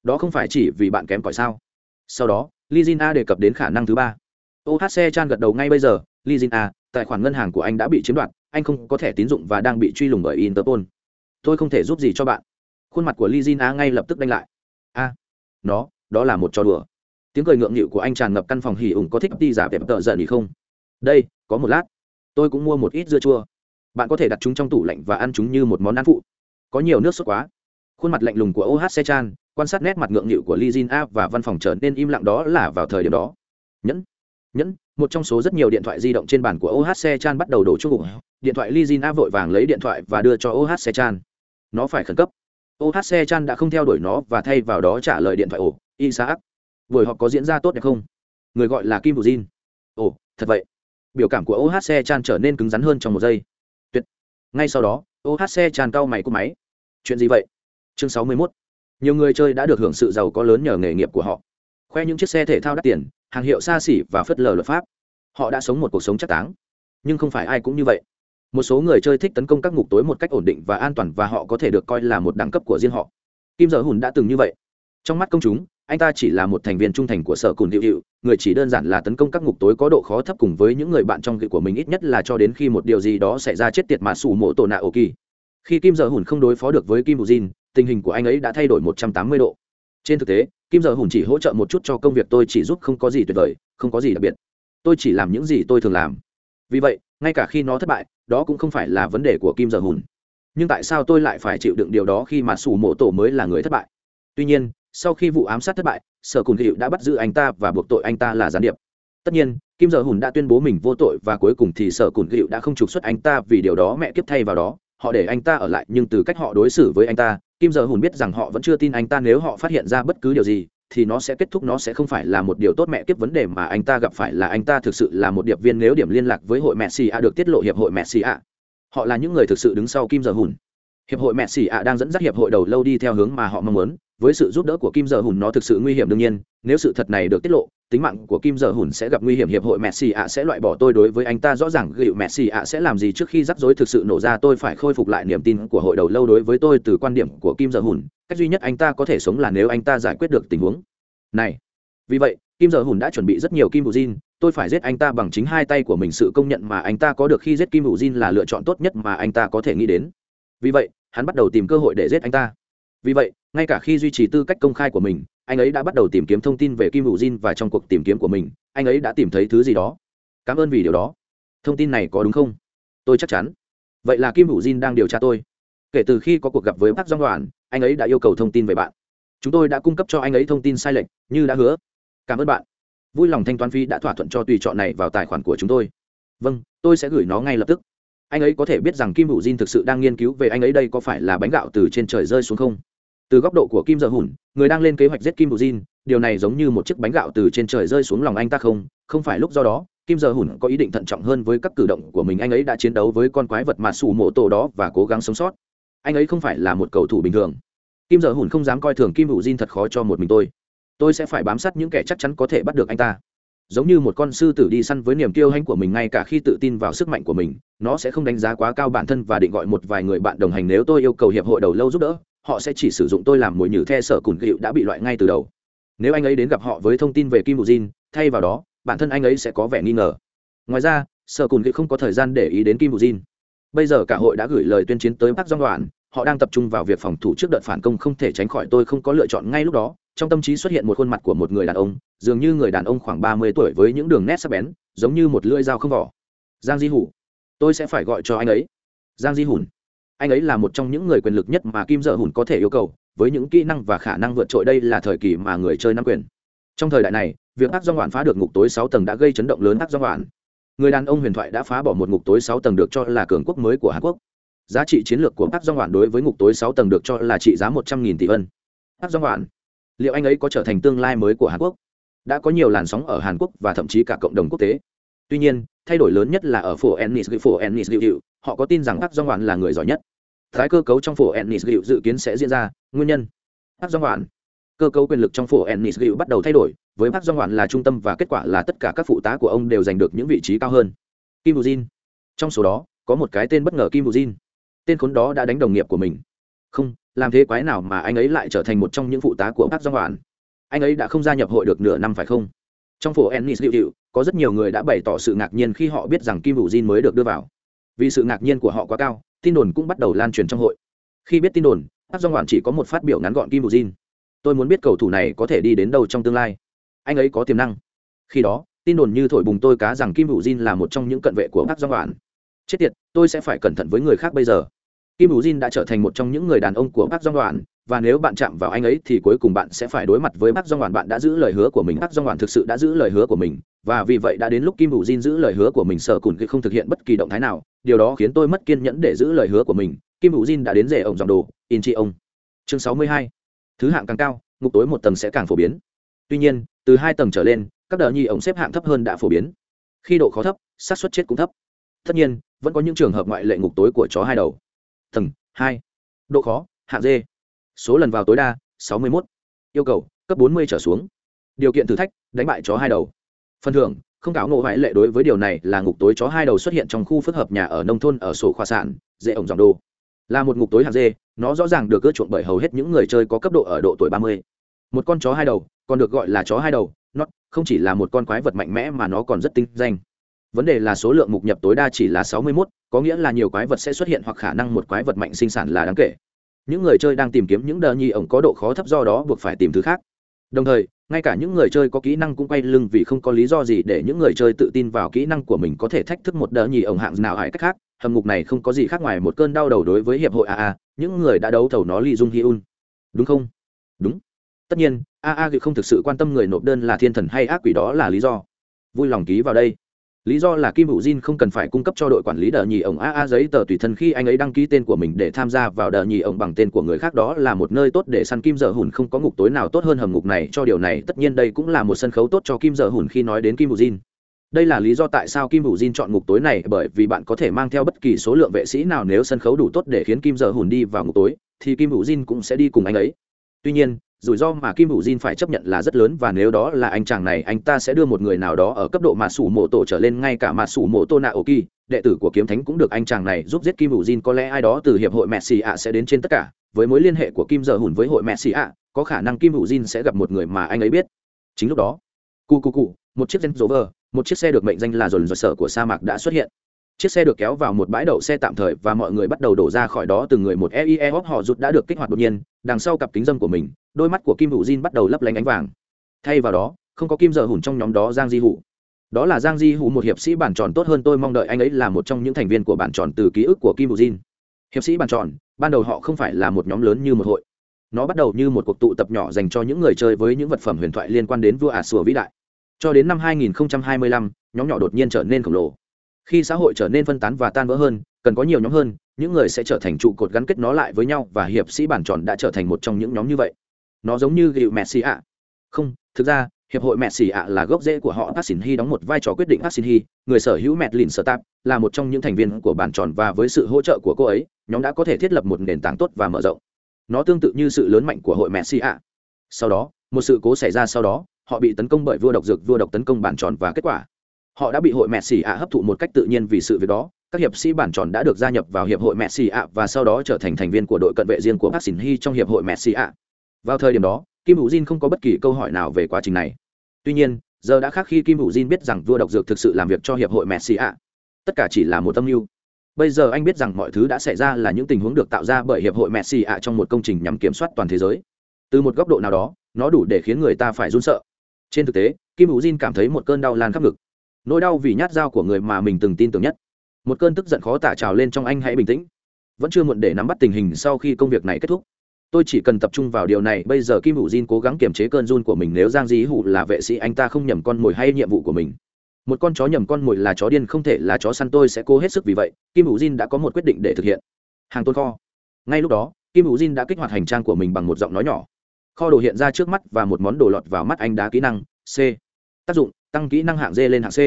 Đó không phải chỉ vì bạn kém cỏi sao? Sau đó Lizina đề cập đến khả năng thứ ba. Ohc chan gật đầu ngay bây giờ Lizina, tài khoản ngân hàng của anh đã bị chiếm đoạt anh không có thẻ tín dụng và đang bị truy lùng bởi interpol. Tôi không thể giúp gì cho bạn. Khuôn mặt của Lizina ngay lập tức đánh lại. A nó đó là một trò đùa. Tiếng cười ngượng nghịu của anh tràn ngập căn phòng hỉ ủng có thích đi giả vẻ tợ giận gì không? Đây có một lát. Tôi cũng mua một ít dưa chua. Bạn có thể đặt chúng trong tủ lạnh và ăn chúng như một món ăn phụ. Có nhiều nước sốt quá. Khuôn mặt lạnh lùng của OHC Chan, quan sát nét mặt ngượng nghịu của li jin a và văn phòng trở nên im lặng đó là vào thời điểm đó. Nhẫn nhẫn, một trong số rất nhiều điện thoại di động trên bàn của ohc chan bắt đầu đổ chung bụng điện thoại Lee Jin A vội vàng lấy điện thoại và đưa cho ohc chan. Nó phải khẩn cấp. Ohc chan đã không theo đuổi nó và thay vào đó trả lời điện thoại ồ, isaac, buổi họp có diễn ra tốt đẹp không? Người gọi là kim bù jin. Ồ, thật vậy. Biểu cảm của ohc chan trở nên cứng rắn hơn trong một giây. Tuyệt. Ngay sau đó ohc chan cau mày của máy. Chuyện gì vậy? Chương sáu mươi 61 nhiều người chơi đã được hưởng sự giàu có lớn nhờ nghề nghiệp của họ. Khoe những chiếc xe thể thao đắt tiền, hàng hiệu xa xỉ và phớt lờ luật pháp. Họ đã sống một cuộc sống chắc táng. Nhưng không phải ai cũng như vậy. Một số người chơi thích tấn công các ngục tối một cách ổn định và an toàn và họ có thể được coi là một đẳng cấp của riêng họ. Kim dở hùn đã từng như vậy. Trong mắt công chúng, anh ta chỉ là một thành viên trung thành của sở cùn hiệu hiệu người chỉ đơn giản là tấn công các ngục tối có độ khó thấp cùng với những người bạn trong kỵ của mình, ít nhất là cho đến khi một điều gì đó xảy ra chết tiệt mà sủ mộ tổ nạ ổ kỳ khi kim dở hùn không đối phó được với kim bù jin, tình hình của anh ấy đã thay đổi một trăm tám mươi độ. Trên thực tế, kim dở hùn chỉ hỗ trợ một chút cho công việc tôi chỉ giúp không có gì tuyệt vời, không có gì đặc biệt. Tôi chỉ làm những gì tôi thường làm. Vì vậy, ngay cả khi nó thất bại, đó cũng không phải là vấn đề của kim dở hùn. Nhưng tại sao tôi lại phải chịu đựng điều đó khi mà sủ mộ tổ mới là người thất bại? Tuy nhiên, sau khi vụ ám sát thất bại, sở cùn hiệu đã bắt giữ anh ta và buộc tội anh ta là gián điệp. Tất nhiên, kim dở hùn đã tuyên bố mình vô tội và cuối cùng thì sở cùn hiệu đã không trục xuất anh ta vì điều đó mẹ kiếp thay vào đó họ để anh ta ở lại, nhưng từ cách họ đối xử với anh ta, kim giờ hùn biết rằng họ vẫn chưa tin anh ta nếu họ phát hiện ra bất cứ điều gì, thì nó sẽ kết thúc, nó sẽ không phải là một điều tốt mẹ kiếp. Vấn đề mà anh ta gặp phải là anh ta thực sự là một điệp viên nếu điểm liên lạc với hội mẹ xì a được tiết lộ hiệp hội mẹ xì a họ là những người thực sự đứng sau kim giờ hùn. Hiệp hội mẹ xì a đang dẫn dắt hiệp hội đầu lâu đi theo hướng mà họ mong muốn. Với sự giúp đỡ của kim giờ hùn, nó thực sự nguy hiểm đương nhiên. Nếu sự thật này được tiết lộ tính mạng của kim giờ hùn sẽ gặp nguy hiểm, hiệp hội messi ạ sẽ loại bỏ tôi đối với anh ta. Rõ ràng gịu messi ạ sẽ làm gì trước khi rắc rối thực sự nổ ra, tôi phải khôi phục lại niềm tin của hội đầu lâu đối với tôi từ quan điểm của kim giờ hùn. Cách duy nhất anh ta có thể sống là nếu anh ta giải quyết được tình huống. Này, vì vậy, kim giờ hùn đã chuẩn bị rất nhiều kim bù jin. Tôi phải giết anh ta bằng chính hai tay của mình, sự công nhận mà anh ta có được khi giết kim bù jin là lựa chọn tốt nhất mà anh ta có thể nghĩ đến. Vì vậy, hắn bắt đầu tìm cơ hội để giết anh ta. Vì vậy ngay cả khi duy trì tư cách công khai của mình, anh ấy đã bắt đầu tìm kiếm thông tin về kim hữu jin và trong cuộc tìm kiếm của mình, anh ấy đã tìm thấy thứ gì đó. Cảm ơn vì điều đó. Thông tin này có đúng không? Tôi chắc chắn. Vậy là kim hữu jin đang điều tra tôi. Kể từ khi có cuộc gặp với bác doan đoàn anh ấy đã yêu cầu thông tin về bạn. Chúng tôi đã cung cấp cho anh ấy thông tin sai lệch, như đã hứa. Cảm ơn bạn. Vui lòng thanh toán phí đã thỏa thuận cho tùy chọn này vào tài khoản của chúng tôi. Vâng tôi sẽ gửi nó ngay lập tức. Anh ấy có thể biết rằng kim hữu jin thực sự đang nghiên cứu về anh ấy đây có phải là bánh gạo từ trên trời rơi xuống không? Từ góc độ của kim dợ hùn, người đang lên kế hoạch giết kim bù jin, điều này giống như một chiếc bánh gạo từ trên trời rơi xuống lòng anh ta không? Không phải lúc do đó, kim dợ hùn có ý định thận trọng hơn với các cử động của mình, anh ấy đã chiến đấu với con quái vật mà sủ mộ tổ đó và cố gắng sống sót. Anh ấy không phải là một cầu thủ bình thường. Kim dợ hùn không dám coi thường kim bù jin thật khó cho một mình tôi. Tôi sẽ phải bám sát những kẻ chắc chắn có thể bắt được anh ta. Giống như một con sư tử đi săn với niềm kiêu hãnh của mình, ngay cả khi tự tin vào sức mạnh của mình, nó sẽ không đánh giá quá cao bản thân và định gọi một vài người bạn đồng hành nếu tôi yêu cầu hiệp hội đầu lâu giúp đỡ họ sẽ chỉ sử dụng tôi làm mồi nhử the sở cùn gịu đã bị loại ngay từ đầu. Nếu anh ấy đến gặp họ với thông tin về kim bù jin, thay vào đó, bản thân anh ấy sẽ có vẻ nghi ngờ. Ngoài ra, sở cùn gịu không có thời gian để ý đến kim bù jin. Bây giờ cả hội đã gửi lời tuyên chiến tới bắc dong đoàn họ đang tập trung vào việc phòng thủ trước đợt phản công không thể tránh khỏi tôi không có lựa chọn ngay lúc đó. Trong tâm trí xuất hiện một khuôn mặt của một người đàn ông, dường như người đàn ông khoảng ba mươi tuổi với những đường nét sắc bén, giống như một lưỡi dao không vỏ. Giang di hủ, tôi sẽ phải gọi cho anh ấy. Giang di hùn anh ấy là một trong những người quyền lực nhất mà kim dợ hùn có thể yêu cầu, với những kỹ năng và khả năng vượt trội đây là thời kỳ mà người chơi nắm quyền. Trong thời đại này, việc ác do ngoạn phá được ngục tối sáu tầng đã gây chấn động lớn ác do ngoạn. Người đàn ông huyền thoại đã phá bỏ một ngục tối sáu tầng được cho là cường quốc mới của hàn quốc. Giá trị chiến lược của ác do ngoạn đối với ngục tối sáu tầng được cho là trị giá một trăm nghìn tỷ vân ác do ngoạn, liệu anh ấy có trở thành tương lai mới của hàn quốc? Đã có nhiều làn sóng ở hàn quốc và thậm chí cả cộng đồng quốc tế tuy nhiên, thay đổi lớn nhất là ở phổ ennis phổ ennis hiệu họ có tin rằng ác do ngoạn là người giỏi nhất. Thái cơ cấu trong phổ ennis gịu dự kiến sẽ diễn ra. Nguyên nhân? Bác do hoạn cơ cấu quyền lực trong phổ ennis gịu bắt đầu thay đổi, với bác do hoạn là trung tâm và kết quả là tất cả các phụ tá của ông đều giành được những vị trí cao hơn. Kim bù jin. Trong số đó, có một cái tên bất ngờ kim bù jin. Tên khốn đó đã đánh đồng nghiệp của mình. Không, làm thế quái nào mà anh ấy lại trở thành một trong những phụ tá của bác do hoạn anh ấy đã không gia nhập hội được nửa năm phải không? Trong phổ ennis gịu có rất nhiều người đã bày tỏ sự ngạc nhiên khi họ biết rằng kim Vũ jin mới được đưa vào. Vì sự ngạc nhiên của họ quá cao, tin đồn cũng bắt đầu lan truyền trong hội. Khi biết tin đồn áp dòng hoàn chỉ có một phát biểu ngắn gọn kim Vũ jin. Tôi muốn biết cầu thủ này có thể đi đến đâu trong tương lai? Anh ấy có tiềm năng. Khi đó, tin đồn như thổi bùng tôi cá rằng kim Vũ jin là một trong những cận vệ của áp dòng hoàn chết tiệt, tôi sẽ phải cẩn thận với người khác bây giờ. Kim Vũ jin đã trở thành một trong những người đàn ông của áp dòng hoàn và nếu bạn chạm vào anh ấy thì cuối cùng bạn sẽ phải đối mặt với bác do ngoạn bạn đã giữ lời hứa của mình. Bác do ngoạn thực sự đã giữ lời hứa của mình. Và vì vậy đã đến lúc kim hữu jin giữ lời hứa của mình, sợ cùn không thực hiện bất kỳ động thái nào. Điều đó khiến tôi mất kiên nhẫn để giữ lời hứa của mình. Kim hữu jin đã đến rể ổng dòng đồ. In chi ông chương sáu mươi hai. Thứ hạng càng cao, ngục tối một tầng sẽ càng phổ biến. Tuy nhiên, từ hai tầng trở lên, các đợt nhi ổng xếp hạng thấp hơn đã phổ biến. Khi độ khó thấp, xác suất chết cũng thấp. Tất nhiên, vẫn có những trường hợp ngoại lệ ngục tối của chó hai đầu. Tầng hai. Độ khó, hạng d số lần vào tối đa sáu mươi một yêu cầu cấp bốn mươi trở xuống. Điều kiện thử thách đánh bại chó hai đầu. Phần thưởng không cáo ngộ hoại lệ đối với điều này là ngục tối chó hai đầu xuất hiện trong khu phức hợp nhà ở nông thôn ở sổ khoa sản dễ ổng dòng đô là một ngục tối hạng dê nó rõ ràng được ưa chuộng bởi hầu hết những người chơi có cấp độ ở độ tuổi ba mươi. Một con chó hai đầu còn được gọi là chó hai đầu nó không chỉ là một con quái vật mạnh mẽ mà nó còn rất tinh danh. Vấn đề là số lượng mục nhập tối đa chỉ là sáu mươi 61, có nghĩa là nhiều quái vật sẽ xuất hiện hoặc khả năng một quái vật mạnh sinh sản là đáng kể những người chơi đang tìm kiếm những đờ nhi ổng có độ khó thấp do đó buộc phải tìm thứ khác. Đồng thời, ngay cả những người chơi có kỹ năng cũng quay lưng vì không có lý do gì để những người chơi tự tin vào kỹ năng của mình có thể thách thức một đờ nhi ổng hạng nào hại cách khác. Hầm ngục này không có gì khác ngoài một cơn đau đầu đối với hiệp hội aa những người đã đấu thầu nó ly dung hi un. Đúng không? Đúng. Tất nhiên aa không thực sự quan tâm người nộp đơn là thiên thần hay ác quỷ đó là lý do. Vui lòng ký vào đây lý do là kim hữu jin không cần phải cung cấp cho đội quản lý đờ nhì ổng aa giấy tờ tùy thân khi anh ấy đăng ký tên của mình để tham gia vào đờ nhì ổng bằng tên của người khác. Đó là một nơi tốt để săn kim dở hùn không có ngục tối nào tốt hơn hầm ngục này. Cho điều này, tất nhiên đây cũng là một sân khấu tốt cho kim dở hùn khi nói đến kim hữu jin. Đây là lý do tại sao kim hữu jin chọn ngục tối này, bởi vì bạn có thể mang theo bất kỳ số lượng vệ sĩ nào nếu sân khấu đủ tốt để khiến kim dở hùn đi vào ngục tối, thì kim hữu jin cũng sẽ đi cùng anh ấy tuy nhiên, rủi ro mà kim hữu jin phải chấp nhận là rất lớn và nếu đó là anh chàng này, anh ta sẽ đưa một người nào đó ở cấp độ mà sủ mộ tổ trở lên ngay cả mà sủ mộ tô nạ ổ kỳ đệ tử của kiếm thánh cũng được anh chàng này giúp giết kim hữu jin. Có lẽ ai đó từ hiệp hội messi ạ sẽ đến trên tất cả. Với mối liên hệ của kim giờ hùn với hội messi ạ, có khả năng kim hữu jin sẽ gặp một người mà anh ấy biết. Chính lúc đó, cu cu cu, một chiếc gen rover, một chiếc xe được mệnh danh là dồn dồn sở của sa mạc đã xuất hiện chiếc xe được kéo vào một bãi đậu xe tạm thời và mọi người bắt đầu đổ ra khỏi đó từng người một. Eie hóc họ rút đã được kích hoạt đột nhiên đằng sau cặp kính dâm của mình đôi mắt của kim hữu jin bắt đầu lấp lánh ánh vàng. Thay vào đó không có kim dợ hùn trong nhóm đó giang di hủ đó là giang di hủ một hiệp sĩ bản tròn tốt hơn tôi mong đợi. Anh ấy là một trong những thành viên của bản tròn từ ký ức của kim hữu jin. Hiệp sĩ bản tròn ban đầu họ không phải là một nhóm lớn như một hội. Nó bắt đầu như một cuộc tụ tập nhỏ dành cho những người chơi với những vật phẩm huyền thoại liên quan đến vua ả sùa vĩ đại. Cho đến năm 2025, nhóm nhỏ đột nhiên trở nên khổng lồ khi xã hội trở nên phân tán và tan vỡ hơn cần có nhiều nhóm hơn những người sẽ trở thành trụ cột gắn kết nó lại với nhau và hiệp sĩ bản tròn đã trở thành một trong những nhóm như vậy nó giống như gịu messi ạ không thực ra hiệp hội messi ạ là gốc rễ của họ Passin Hy đóng một vai trò quyết định Passin Hy, người sở hữu Medlin Startup, là một trong những thành viên của bản tròn và với sự hỗ trợ của cô ấy, nhóm đã có thể thiết lập một nền tảng tốt và mở rộng. Nó tương tự như sự lớn mạnh của hội Messi ạ. Sau đó, một sự cố xảy ra sau đó, họ bị tấn công bởi vua độc dược, vua độc tấn công bản tròn và kết quả họ đã bị hội mẹ xì ạ hấp thụ một cách tự nhiên vì sự việc đó. Các hiệp sĩ bản tròn đã được gia nhập vào hiệp hội mẹ xì ạ và sau đó trở thành thành viên của đội cận vệ riêng của bác xỉn hy trong hiệp hội mẹ xì ạ. Vào thời điểm đó, kim hữu jin không có bất kỳ câu hỏi nào về quá trình này. Tuy nhiên, giờ đã khác khi kim hữu jin biết rằng vua độc dược thực sự làm việc cho hiệp hội mẹ xì ạ. Tất cả chỉ là một tâm mưu. Bây giờ anh biết rằng mọi thứ đã xảy ra là những tình huống được tạo ra bởi hiệp hội mẹ xì ạ trong một công trình nhằm kiểm soát toàn thế giới. Từ một góc độ nào đó, nó đủ để khiến người ta phải run sợ. Trên thực tế, kim hữu jin cảm thấy một cơn đau lan khắp ngực nỗi đau vì nhát dao của người mà mình từng tin tưởng nhất. Một cơn tức giận khó tả trào lên trong anh hãy bình tĩnh. Vẫn chưa muộn để nắm bắt tình hình sau khi công việc này kết thúc. Tôi chỉ cần tập trung vào điều này, bây giờ kim hữu jin cố gắng kiềm chế cơn run của mình nếu giang dí hụ là vệ sĩ anh ta không nhầm con mồi hay nhiệm vụ của mình. Một con chó nhầm con mồi là chó điên không thể là chó săn, tôi sẽ cố hết sức vì vậy, kim hữu jin đã có một quyết định để thực hiện. Hàng tôn kho. Ngay lúc đó, kim hữu jin đã kích hoạt hành trang của mình bằng một giọng nói nhỏ. Kho đồ hiện ra trước mắt và một món đồ lọt vào mắt anh đá kỹ năng, c. Tác dụng tăng kỹ năng hạng d lên hạng c.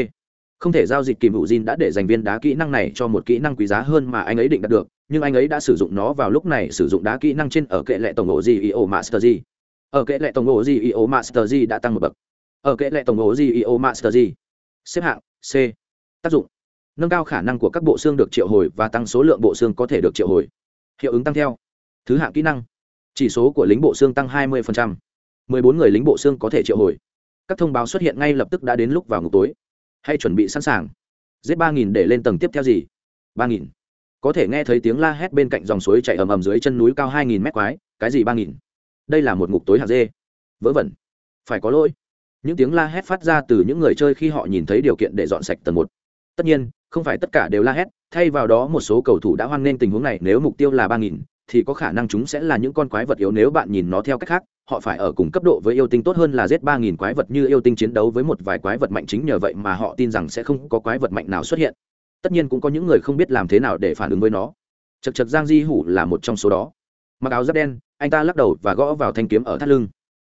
Không thể giao dịch kìm hữu Jin đã để dành viên đá kỹ năng này cho một kỹ năng quý giá hơn mà anh ấy định đạt được, nhưng anh ấy đã sử dụng nó vào lúc này sử dụng đá kỹ năng trên ở kệ lệ tổng ổ gio master g. Ở kệ lệ tổng ổ gio master g đã tăng một bậc. Ở kệ lệ tổng ổ gio master g. Xếp hạng c. Tác dụng. Nâng cao khả năng của các bộ xương được triệu hồi và tăng số lượng bộ xương có thể được triệu hồi. Hiệu ứng tăng theo. Thứ hạng kỹ năng. Chỉ số của lính bộ xương tăng 20%. 14 người lính bộ xương có thể triệu hồi các thông báo xuất hiện ngay lập tức đã đến lúc vào ngục tối. Hay chuẩn bị sẵn sàng. Giết ba nghìn để lên tầng tiếp theo gì? Ba nghìn. Có thể nghe thấy tiếng la hét bên cạnh dòng suối chạy ầm ầm dưới chân núi cao hai nghìn mét quái, cái gì ba nghìn? Đây là một ngục tối hạt dê. Vớ vẩn. Phải có lỗi. Những tiếng la hét phát ra từ những người chơi khi họ nhìn thấy điều kiện để dọn sạch tầng một. Tất nhiên, không phải tất cả đều la hét, thay vào đó một số cầu thủ đã hoan nghênh tình huống này, nếu mục tiêu là ba nghìn, thì có khả năng chúng sẽ là những con quái vật yếu nếu bạn nhìn nó theo cách khác họ phải ở cùng cấp độ với yêu tinh tốt hơn là giết ba nghìn quái vật như yêu tinh chiến đấu với một vài quái vật mạnh chính nhờ vậy mà họ tin rằng sẽ không có quái vật mạnh nào xuất hiện. Tất nhiên cũng có những người không biết làm thế nào để phản ứng với nó. Chật chật giang di hủ là một trong số đó. Mặc áo giáp đen, anh ta lắc đầu và gõ vào thanh kiếm ở thắt lưng.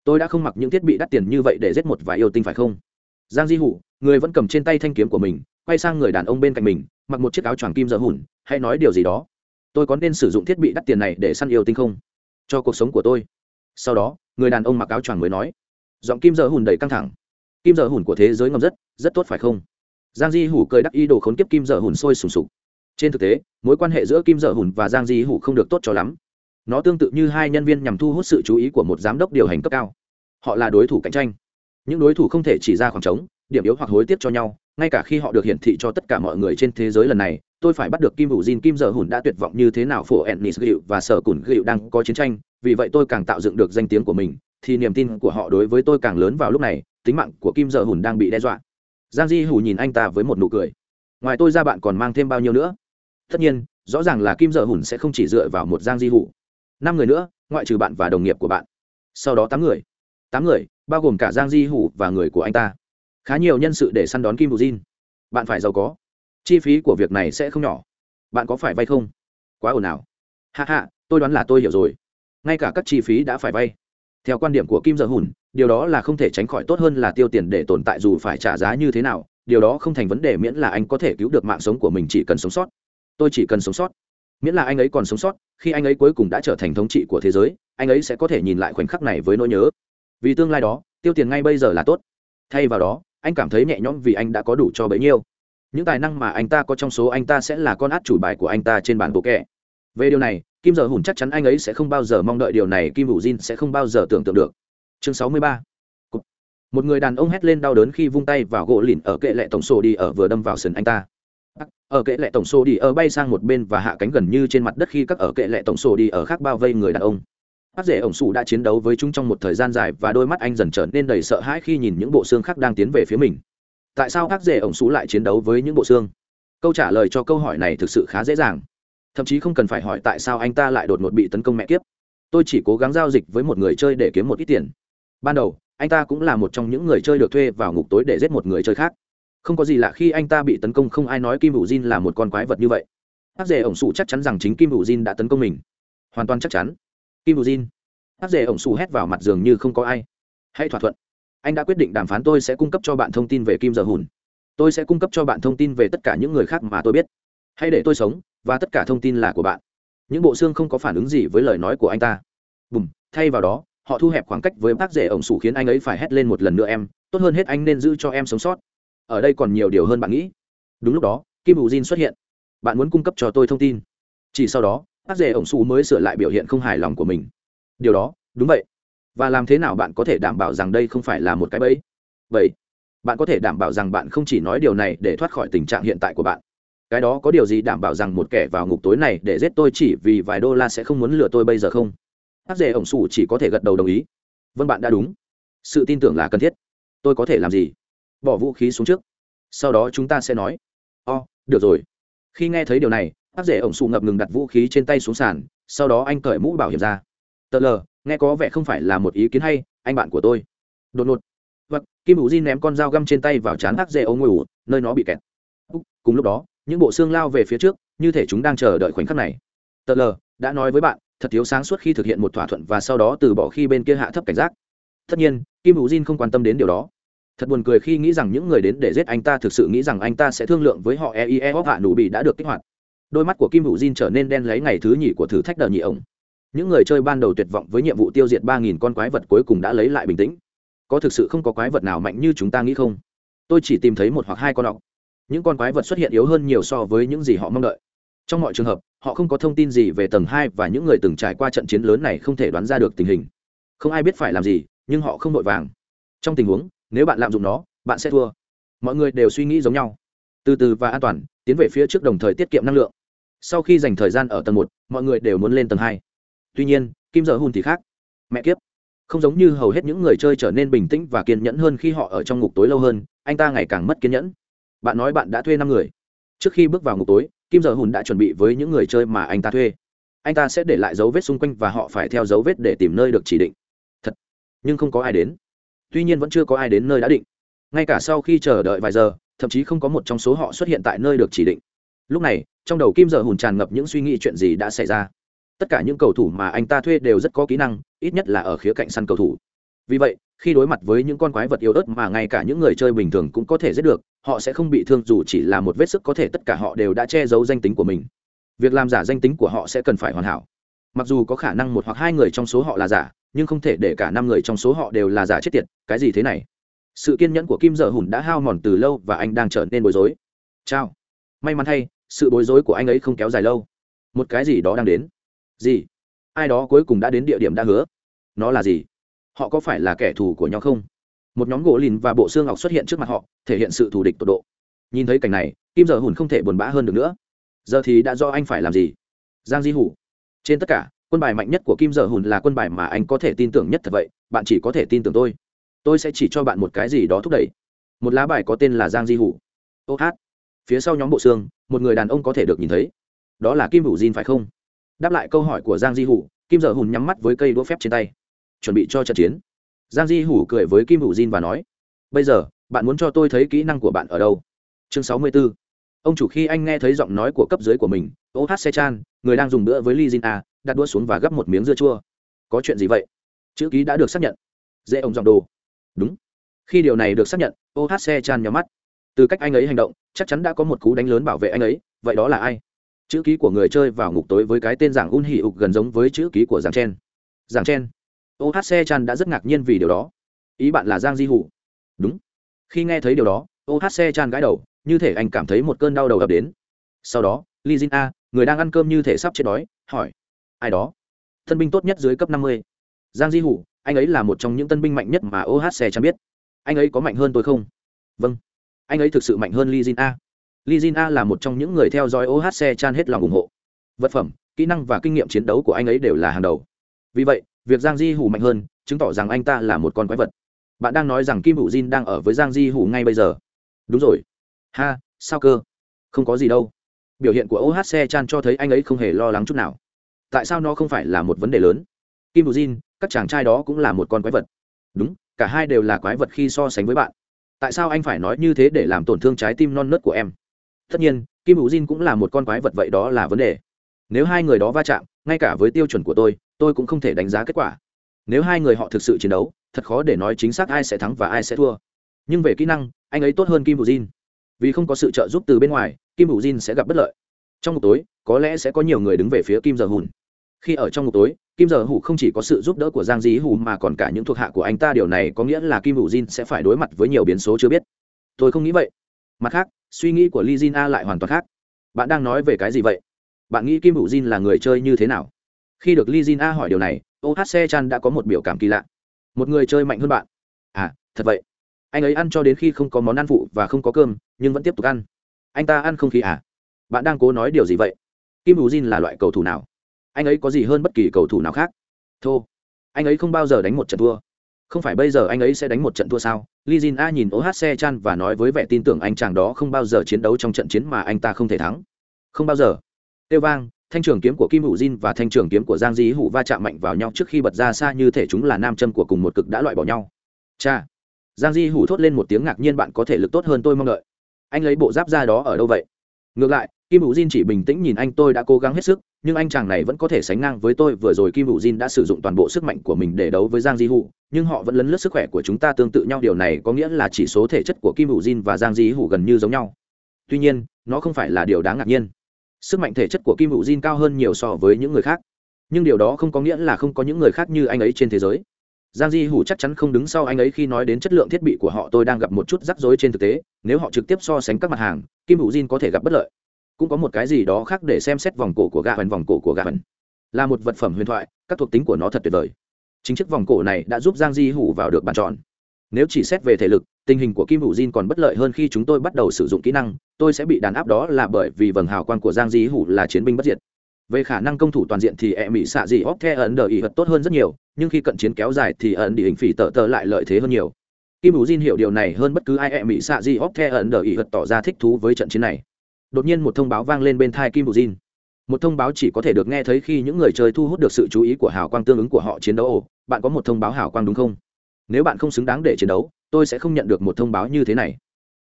Tôi đã không mặc những thiết bị đắt tiền như vậy để giết một vài yêu tinh phải không? Giang di hủ, người vẫn cầm trên tay thanh kiếm của mình, quay sang người đàn ông bên cạnh mình, mặc một chiếc áo choàng kim dở hùn hay nói điều gì đó. Tôi có nên sử dụng thiết bị đắt tiền này để săn yêu tinh không? Cho cuộc sống của tôi sau đó, người đàn ông mặc áo choàng mới nói, giọng kim dở hùn đầy căng thẳng. Kim dở hùn của thế giới ngầm rất rất tốt phải không? Giang di hủ cười đắc ý đồ khốn kiếp kim dở hùn sôi sùng sục. Trên thực tế, mối quan hệ giữa kim dở hùn và giang di hủ không được tốt cho lắm. Nó tương tự như hai nhân viên nhằm thu hút sự chú ý của một giám đốc điều hành cấp cao. Họ là đối thủ cạnh tranh. Những đối thủ không thể chỉ ra khoảng trống, điểm yếu hoặc hối tiếc cho nhau, ngay cả khi họ được hiển thị cho tất cả mọi người trên thế giới lần này, tôi phải bắt được kim hữu diên kim dở hùn đã tuyệt vọng như thế nào, phổ ennis gịu và sở cùn gịu đang có chiến tranh vì vậy tôi càng tạo dựng được danh tiếng của mình, thì niềm tin của họ đối với tôi càng lớn vào lúc này, tính mạng của kim dở hùn đang bị đe dọa. Giang di hủ nhìn anh ta với một nụ cười. Ngoài tôi ra bạn còn mang thêm bao nhiêu nữa? Tất nhiên, rõ ràng là kim dở hùn sẽ không chỉ dựa vào một giang di hủ năm người nữa, ngoại trừ bạn và đồng nghiệp của bạn. Sau đó tám người. Tám người, bao gồm cả giang di hủ và người của anh ta. Khá nhiều nhân sự để săn đón kim bù jin. Bạn phải giàu có. Chi phí của việc này sẽ không nhỏ. Bạn có phải vay không? Quá ồn ào. Hạ hạ tôi đoán là tôi hiểu rồi ngay cả các chi phí đã phải vay. Theo quan điểm của kim giờ hùn, điều đó là không thể tránh khỏi tốt hơn là tiêu tiền để tồn tại dù phải trả giá như thế nào, điều đó không thành vấn đề miễn là anh có thể cứu được mạng sống của mình chỉ cần sống sót. Tôi chỉ cần sống sót. Miễn là anh ấy còn sống sót, khi anh ấy cuối cùng đã trở thành thống trị của thế giới, anh ấy sẽ có thể nhìn lại khoảnh khắc này với nỗi nhớ. Vì tương lai đó, tiêu tiền ngay bây giờ là tốt. Thay vào đó, anh cảm thấy nhẹ nhõm vì anh đã có đủ cho bấy nhiêu. Những tài năng mà anh ta có trong số anh ta sẽ là con át chủ bài của anh ta trên bản bộ kẻ về điều này, kim giờ hùn chắc chắn anh ấy sẽ không bao giờ mong đợi điều này, kim hữu jin sẽ không bao giờ tưởng tượng được. Chương sáu mươi ba. Một người đàn ông hét lên đau đớn khi vung tay vào gỗ lìn ở kệ lệ tổng sổ đi ở vừa đâm vào sườn anh ta. Ở kệ lệ tổng sổ đi ở bay sang một bên và hạ cánh gần như trên mặt đất khi các ở kệ lệ tổng sổ đi ở khác bao vây người đàn ông. Bác rể ổng sủ đã chiến đấu với chúng trong một thời gian dài và đôi mắt anh dần trở nên đầy sợ hãi khi nhìn những bộ xương khác đang tiến về phía mình. Tại sao bác rể ổng sủ lại chiến đấu với những bộ xương? Câu trả lời cho câu hỏi này thực sự khá dễ dàng thậm chí không cần phải hỏi tại sao anh ta lại đột ngột bị tấn công mẹ kiếp. Tôi chỉ cố gắng giao dịch với một người chơi để kiếm một ít tiền. Ban đầu, anh ta cũng là một trong những người chơi được thuê vào ngục tối để giết một người chơi khác. Không có gì lạ khi anh ta bị tấn công, không ai nói kim hữu jin là một con quái vật như vậy. Bác rể ổng sụ chắc chắn rằng chính kim hữu jin đã tấn công mình. Hoàn toàn chắc chắn. Kim bù jin. Hát dê ổng sụ hét vào mặt giường như không có ai. Hãy thỏa thuận. Anh đã quyết định đàm phán, tôi sẽ cung cấp cho bạn thông tin về kim giờ hùn. Tôi sẽ cung cấp cho bạn thông tin về tất cả những người khác mà tôi biết hãy để tôi sống, và tất cả thông tin là của bạn. Những bộ xương không có phản ứng gì với lời nói của anh ta. Bùm, thay vào đó, họ thu hẹp khoảng cách với bác rể ổng sủ khiến anh ấy phải hét lên một lần nữa em. Tốt hơn hết anh nên giữ cho em sống sót. Ở đây còn nhiều điều hơn bạn nghĩ. Đúng lúc đó, kim bù jin xuất hiện. Bạn muốn cung cấp cho tôi thông tin. Chỉ sau đó, bác rể ổng sủ mới sửa lại biểu hiện không hài lòng của mình. Điều đó, đúng vậy. Và làm thế nào bạn có thể đảm bảo rằng đây không phải là một cái bẫy? Vậy bạn có thể đảm bảo rằng bạn không chỉ nói điều này để thoát khỏi tình trạng hiện tại của bạn cái đó có điều gì đảm bảo rằng một kẻ vào ngục tối này để giết tôi chỉ vì vài đô la sẽ không muốn lừa tôi bây giờ không? Bác dễ ổng xù chỉ có thể gật đầu đồng ý. Vâng bạn đã đúng. Sự tin tưởng là cần thiết. Tôi có thể làm gì? Bỏ vũ khí xuống trước. Sau đó chúng ta sẽ nói. O、oh, được rồi. Khi nghe thấy điều này bác dễ ổng xù ngập ngừng đặt vũ khí trên tay xuống sàn sau đó anh cởi mũ bảo hiểm ra. Tờ lờ nghe có vẻ không phải là một ý kiến hay anh bạn của tôi. Đột ngột. Vật kim hữu di ném con dao găm trên tay vào trán bác rể ổng ngồi nơi nó bị kẹt. Cùng lúc đó những bộ xương lao về phía trước, như thể chúng đang chờ đợi khoảnh khắc này. Tờ lờ đã nói với bạn, thật thiếu sáng suốt khi thực hiện một thỏa thuận và sau đó từ bỏ khi bên kia hạ thấp cảnh giác. Tất nhiên, kim hữu jin không quan tâm đến điều đó. Thật buồn cười khi nghĩ rằng những người đến để giết anh ta thực sự nghĩ rằng anh ta sẽ thương lượng với họ eie hóc hạ nụ bị đã được kích hoạt. Đôi mắt của kim hữu jin trở nên đen lấy ngày thứ nhì của thử thách đờ nhị ổng. Những người chơi ban đầu tuyệt vọng với nhiệm vụ tiêu diệt ba nghìn con quái vật cuối cùng đã lấy lại bình tĩnh. Có thực sự không có quái vật nào mạnh như chúng ta nghĩ không? Tôi chỉ tìm thấy một hoặc hai con ọc những con quái vật xuất hiện yếu hơn nhiều so với những gì họ mong đợi. Trong mọi trường hợp, họ không có thông tin gì về tầng hai và những người từng trải qua trận chiến lớn này không thể đoán ra được tình hình. Không ai biết phải làm gì, nhưng họ không vội vàng. Trong tình huống, nếu bạn lạm dụng nó, bạn sẽ thua. Mọi người đều suy nghĩ giống nhau. Từ từ và an toàn, tiến về phía trước đồng thời tiết kiệm năng lượng. Sau khi dành thời gian ở tầng một, mọi người đều muốn lên tầng hai. Tuy nhiên, kim giờ hùn thì khác. Mẹ kiếp. Không giống như hầu hết những người chơi trở nên bình tĩnh và kiên nhẫn hơn khi họ ở trong ngục tối lâu hơn, anh ta ngày càng mất kiên nhẫn bạn nói bạn đã thuê năm người. Trước khi bước vào ngục tối, kim giờ hùn đã chuẩn bị với những người chơi mà anh ta thuê. Anh ta sẽ để lại dấu vết xung quanh và họ phải theo dấu vết để tìm nơi được chỉ định. Thật. Nhưng không có ai đến. Tuy nhiên vẫn chưa có ai đến nơi đã định. Ngay cả sau khi chờ đợi vài giờ, thậm chí không có một trong số họ xuất hiện tại nơi được chỉ định. Lúc này, trong đầu kim giờ hùn tràn ngập những suy nghĩ chuyện gì đã xảy ra. Tất cả những cầu thủ mà anh ta thuê đều rất có kỹ năng, ít nhất là ở khía cạnh săn cầu thủ. Vì vậy khi đối mặt với những con quái vật yếu ớt mà ngay cả những người chơi bình thường cũng có thể giết được, họ sẽ không bị thương dù chỉ là một vết sức có thể tất cả họ đều đã che giấu danh tính của mình. Việc làm giả danh tính của họ sẽ cần phải hoàn hảo. Mặc dù có khả năng một hoặc hai người trong số họ là giả, nhưng không thể để cả năm người trong số họ đều là giả chết tiệt, cái gì thế này? Sự kiên nhẫn của kim dở hùn đã hao mòn từ lâu và anh đang trở nên bối rối. Chao may mắn thay, sự bối rối của anh ấy không kéo dài lâu. Một cái gì đó đang đến. Gì? Ai đó cuối cùng đã đến địa điểm đã hứa. Nó là gì? Họ có phải là kẻ thù của nhau không? Một nhóm gỗ lìn và bộ xương ngọc xuất hiện trước mặt họ, thể hiện sự thù địch tột độ. Nhìn thấy cảnh này, kim giờ hùn không thể buồn bã hơn được nữa. Giờ thì đã do anh phải làm gì? Giang di hủ. Trên tất cả, quân bài mạnh nhất của kim giờ hùn là quân bài mà anh có thể tin tưởng nhất thật vậy, bạn chỉ có thể tin tưởng tôi. Tôi sẽ chỉ cho bạn một cái gì đó thúc đẩy. Một lá bài có tên là giang di hủ. Ô hát. Phía sau nhóm bộ xương, một người đàn ông có thể được nhìn thấy. Đó là kim hủ jin phải không? Đáp lại câu hỏi của giang di hủ, kim giờ hùn nhắm mắt với cây đũa phép trên tay chuẩn bị cho trận chiến. Giang di hủ cười với kim hữu jin và nói, bây giờ, bạn muốn cho tôi thấy kỹ năng của bạn ở đâu? Chương sáu mươi 64. ông chủ khi anh nghe thấy giọng nói của cấp dưới của mình, ô hát xe chan, người đang dùng bữa với li jin a đặt đũa xuống và gấp một miếng dưa chua. Có chuyện gì vậy? Chữ ký đã được xác nhận. Dễ ông giọng đồ. Đúng. Khi điều này được xác nhận, ô hát xe chan nhắm mắt. Từ cách anh ấy hành động, chắc chắn đã có một cú đánh lớn bảo vệ anh ấy, vậy đó là ai? Chữ ký của người chơi vào ngục tối với cái tên giảng un hỉ ục gần giống với chữ ký của giảng chen. Giảng chen ô hát xe chan đã rất ngạc nhiên vì điều đó. Ý bạn là giang di hủ. Đúng. Khi nghe thấy điều đó ô hát xe chan gãi đầu, như thể anh cảm thấy một cơn đau đầu ập đến. Sau đó, li jin a, người đang ăn cơm như thể sắp chết đói, hỏi, ai đó? Thân binh tốt nhất dưới cấp năm mươi. Giang di hủ, anh ấy là một trong những tân binh mạnh nhất mà ohc chan biết. Anh ấy có mạnh hơn tôi không? Vâng. Anh ấy thực sự mạnh hơn li jin a. Li jin a là một trong những người theo dõi ohc chan hết lòng ủng hộ. Vật phẩm, kỹ năng và kinh nghiệm chiến đấu của anh ấy đều là hàng đầu. Vì vậy việc giang di hủ mạnh hơn, chứng tỏ rằng anh ta là một con quái vật. Bạn đang nói rằng kim hữu jin đang ở với giang di hủ ngay bây giờ. Đúng rồi. Ha, sao cơ? Không có gì đâu. Biểu hiện của ohc chan cho thấy anh ấy không hề lo lắng chút nào. Tại sao nó không phải là một vấn đề lớn? Kim hữu jin, các chàng trai đó cũng là một con quái vật. Đúng, cả hai đều là quái vật khi so sánh với bạn. Tại sao anh phải nói như thế để làm tổn thương trái tim non nớt của em? Tất nhiên, kim hữu jin cũng là một con quái vật, vậy đó là vấn đề. Nếu hai người đó va chạm ngay cả với tiêu chuẩn của tôi tôi cũng không thể đánh giá kết quả. Nếu hai người họ thực sự chiến đấu, thật khó để nói chính xác ai sẽ thắng và ai sẽ thua. Nhưng về kỹ năng, anh ấy tốt hơn kim hữu jin. Vì không có sự trợ giúp từ bên ngoài, kim hữu jin sẽ gặp bất lợi. Trong một tối, có lẽ sẽ có nhiều người đứng về phía kim giờ hùn. Khi ở trong một tối, kim giờ hủ không chỉ có sự giúp đỡ của giang dí hù mà còn cả những thuộc hạ của anh ta. Điều này có nghĩa là kim hủ jin sẽ phải đối mặt với nhiều biến số chưa biết. Tôi không nghĩ vậy. Mặt khác, suy nghĩ của li jin a lại hoàn toàn khác. Bạn đang nói về cái gì vậy? Bạn nghĩ kim hủ jin là người chơi như thế nào? Khi được li jin a hỏi điều này ohc chan đã có một biểu cảm kỳ lạ. Một người chơi mạnh hơn bạn. À thật vậy. Anh ấy ăn cho đến khi không có món ăn phụ và không có cơm, nhưng vẫn tiếp tục ăn. Anh ta ăn không khí à? Bạn đang cố nói điều gì vậy? Kim hủ jin là loại cầu thủ nào? Anh ấy có gì hơn bất kỳ cầu thủ nào khác? Thô. Anh ấy không bao giờ đánh một trận thua. Không phải bây giờ anh ấy sẽ đánh một trận thua sao? Li jin a nhìn ohc chan và nói với vẻ tin tưởng anh chàng đó không bao giờ chiến đấu trong trận chiến mà anh ta không thể thắng. Không bao giờ tiêu vang thanh trường kiếm của kim hữu jin và thanh trường kiếm của giang di Hủ va chạm mạnh vào nhau trước khi bật ra xa như thể chúng là nam châm của cùng một cực đã loại bỏ nhau. Cha! Giang di Hủ thốt lên một tiếng ngạc nhiên bạn có thể lực tốt hơn tôi mong đợi. Anh lấy bộ giáp ra đó ở đâu vậy? Ngược lại kim hữu jin chỉ bình tĩnh nhìn anh tôi đã cố gắng hết sức nhưng anh chàng này vẫn có thể sánh ngang với tôi. Vừa rồi kim hữu jin đã sử dụng toàn bộ sức mạnh của mình để đấu với giang di Hủ, nhưng họ vẫn lấn lướt sức khỏe của chúng ta tương tự nhau. Điều này có nghĩa là chỉ số thể chất của kim hữu jin và giang di Hủ gần như giống nhau. Tuy nhiên nó không phải là điều đáng ngạc nhiên sức mạnh thể chất của kim hữu jin cao hơn nhiều so với những người khác. Nhưng điều đó không có nghĩa là không có những người khác như anh ấy trên thế giới. Giang di hủ chắc chắn không đứng sau anh ấy khi nói đến chất lượng thiết bị của họ, tôi đang gặp một chút rắc rối trên thực tế, nếu họ trực tiếp so sánh các mặt hàng, kim hữu jin có thể gặp bất lợi. Cũng có một cái gì đó khác để xem xét vòng cổ của gà huyền vòng cổ của gà huyền là một vật phẩm huyền thoại, các thuộc tính của nó thật tuyệt vời. Chính chiếc vòng cổ này đã giúp giang di hủ vào được bàn tròn. Nếu chỉ xét về thể lực tình hình của kim hữu jin còn bất lợi hơn khi chúng tôi bắt đầu sử dụng kỹ năng, tôi sẽ bị đàn áp đó là bởi vì vầng hào quang của giang di hủ là chiến binh bất diệt. Về khả năng công thủ toàn diện thì e mỹ xạ dị óc the ẩn đờ ý hật tốt hơn rất nhiều, nhưng khi cận chiến kéo dài thì ẩn đi hình phỉ tờ tờ lại lợi thế hơn nhiều. Kim hữu jin hiểu điều này hơn bất cứ ai e mỹ xạ dị óc the ẩn đờ ý hật tỏ ra thích thú với trận chiến này. Đột nhiên một thông báo vang lên bên thai kim bù jin. Một thông báo chỉ có thể được nghe thấy khi những người chơi thu hút được sự chú ý của hào quang tương ứng của họ chiến đấu. Ồ, bạn có một thông báo hào quang đúng không? Nếu bạn không xứng đáng để chiến đấu tôi sẽ không nhận được một thông báo như thế này.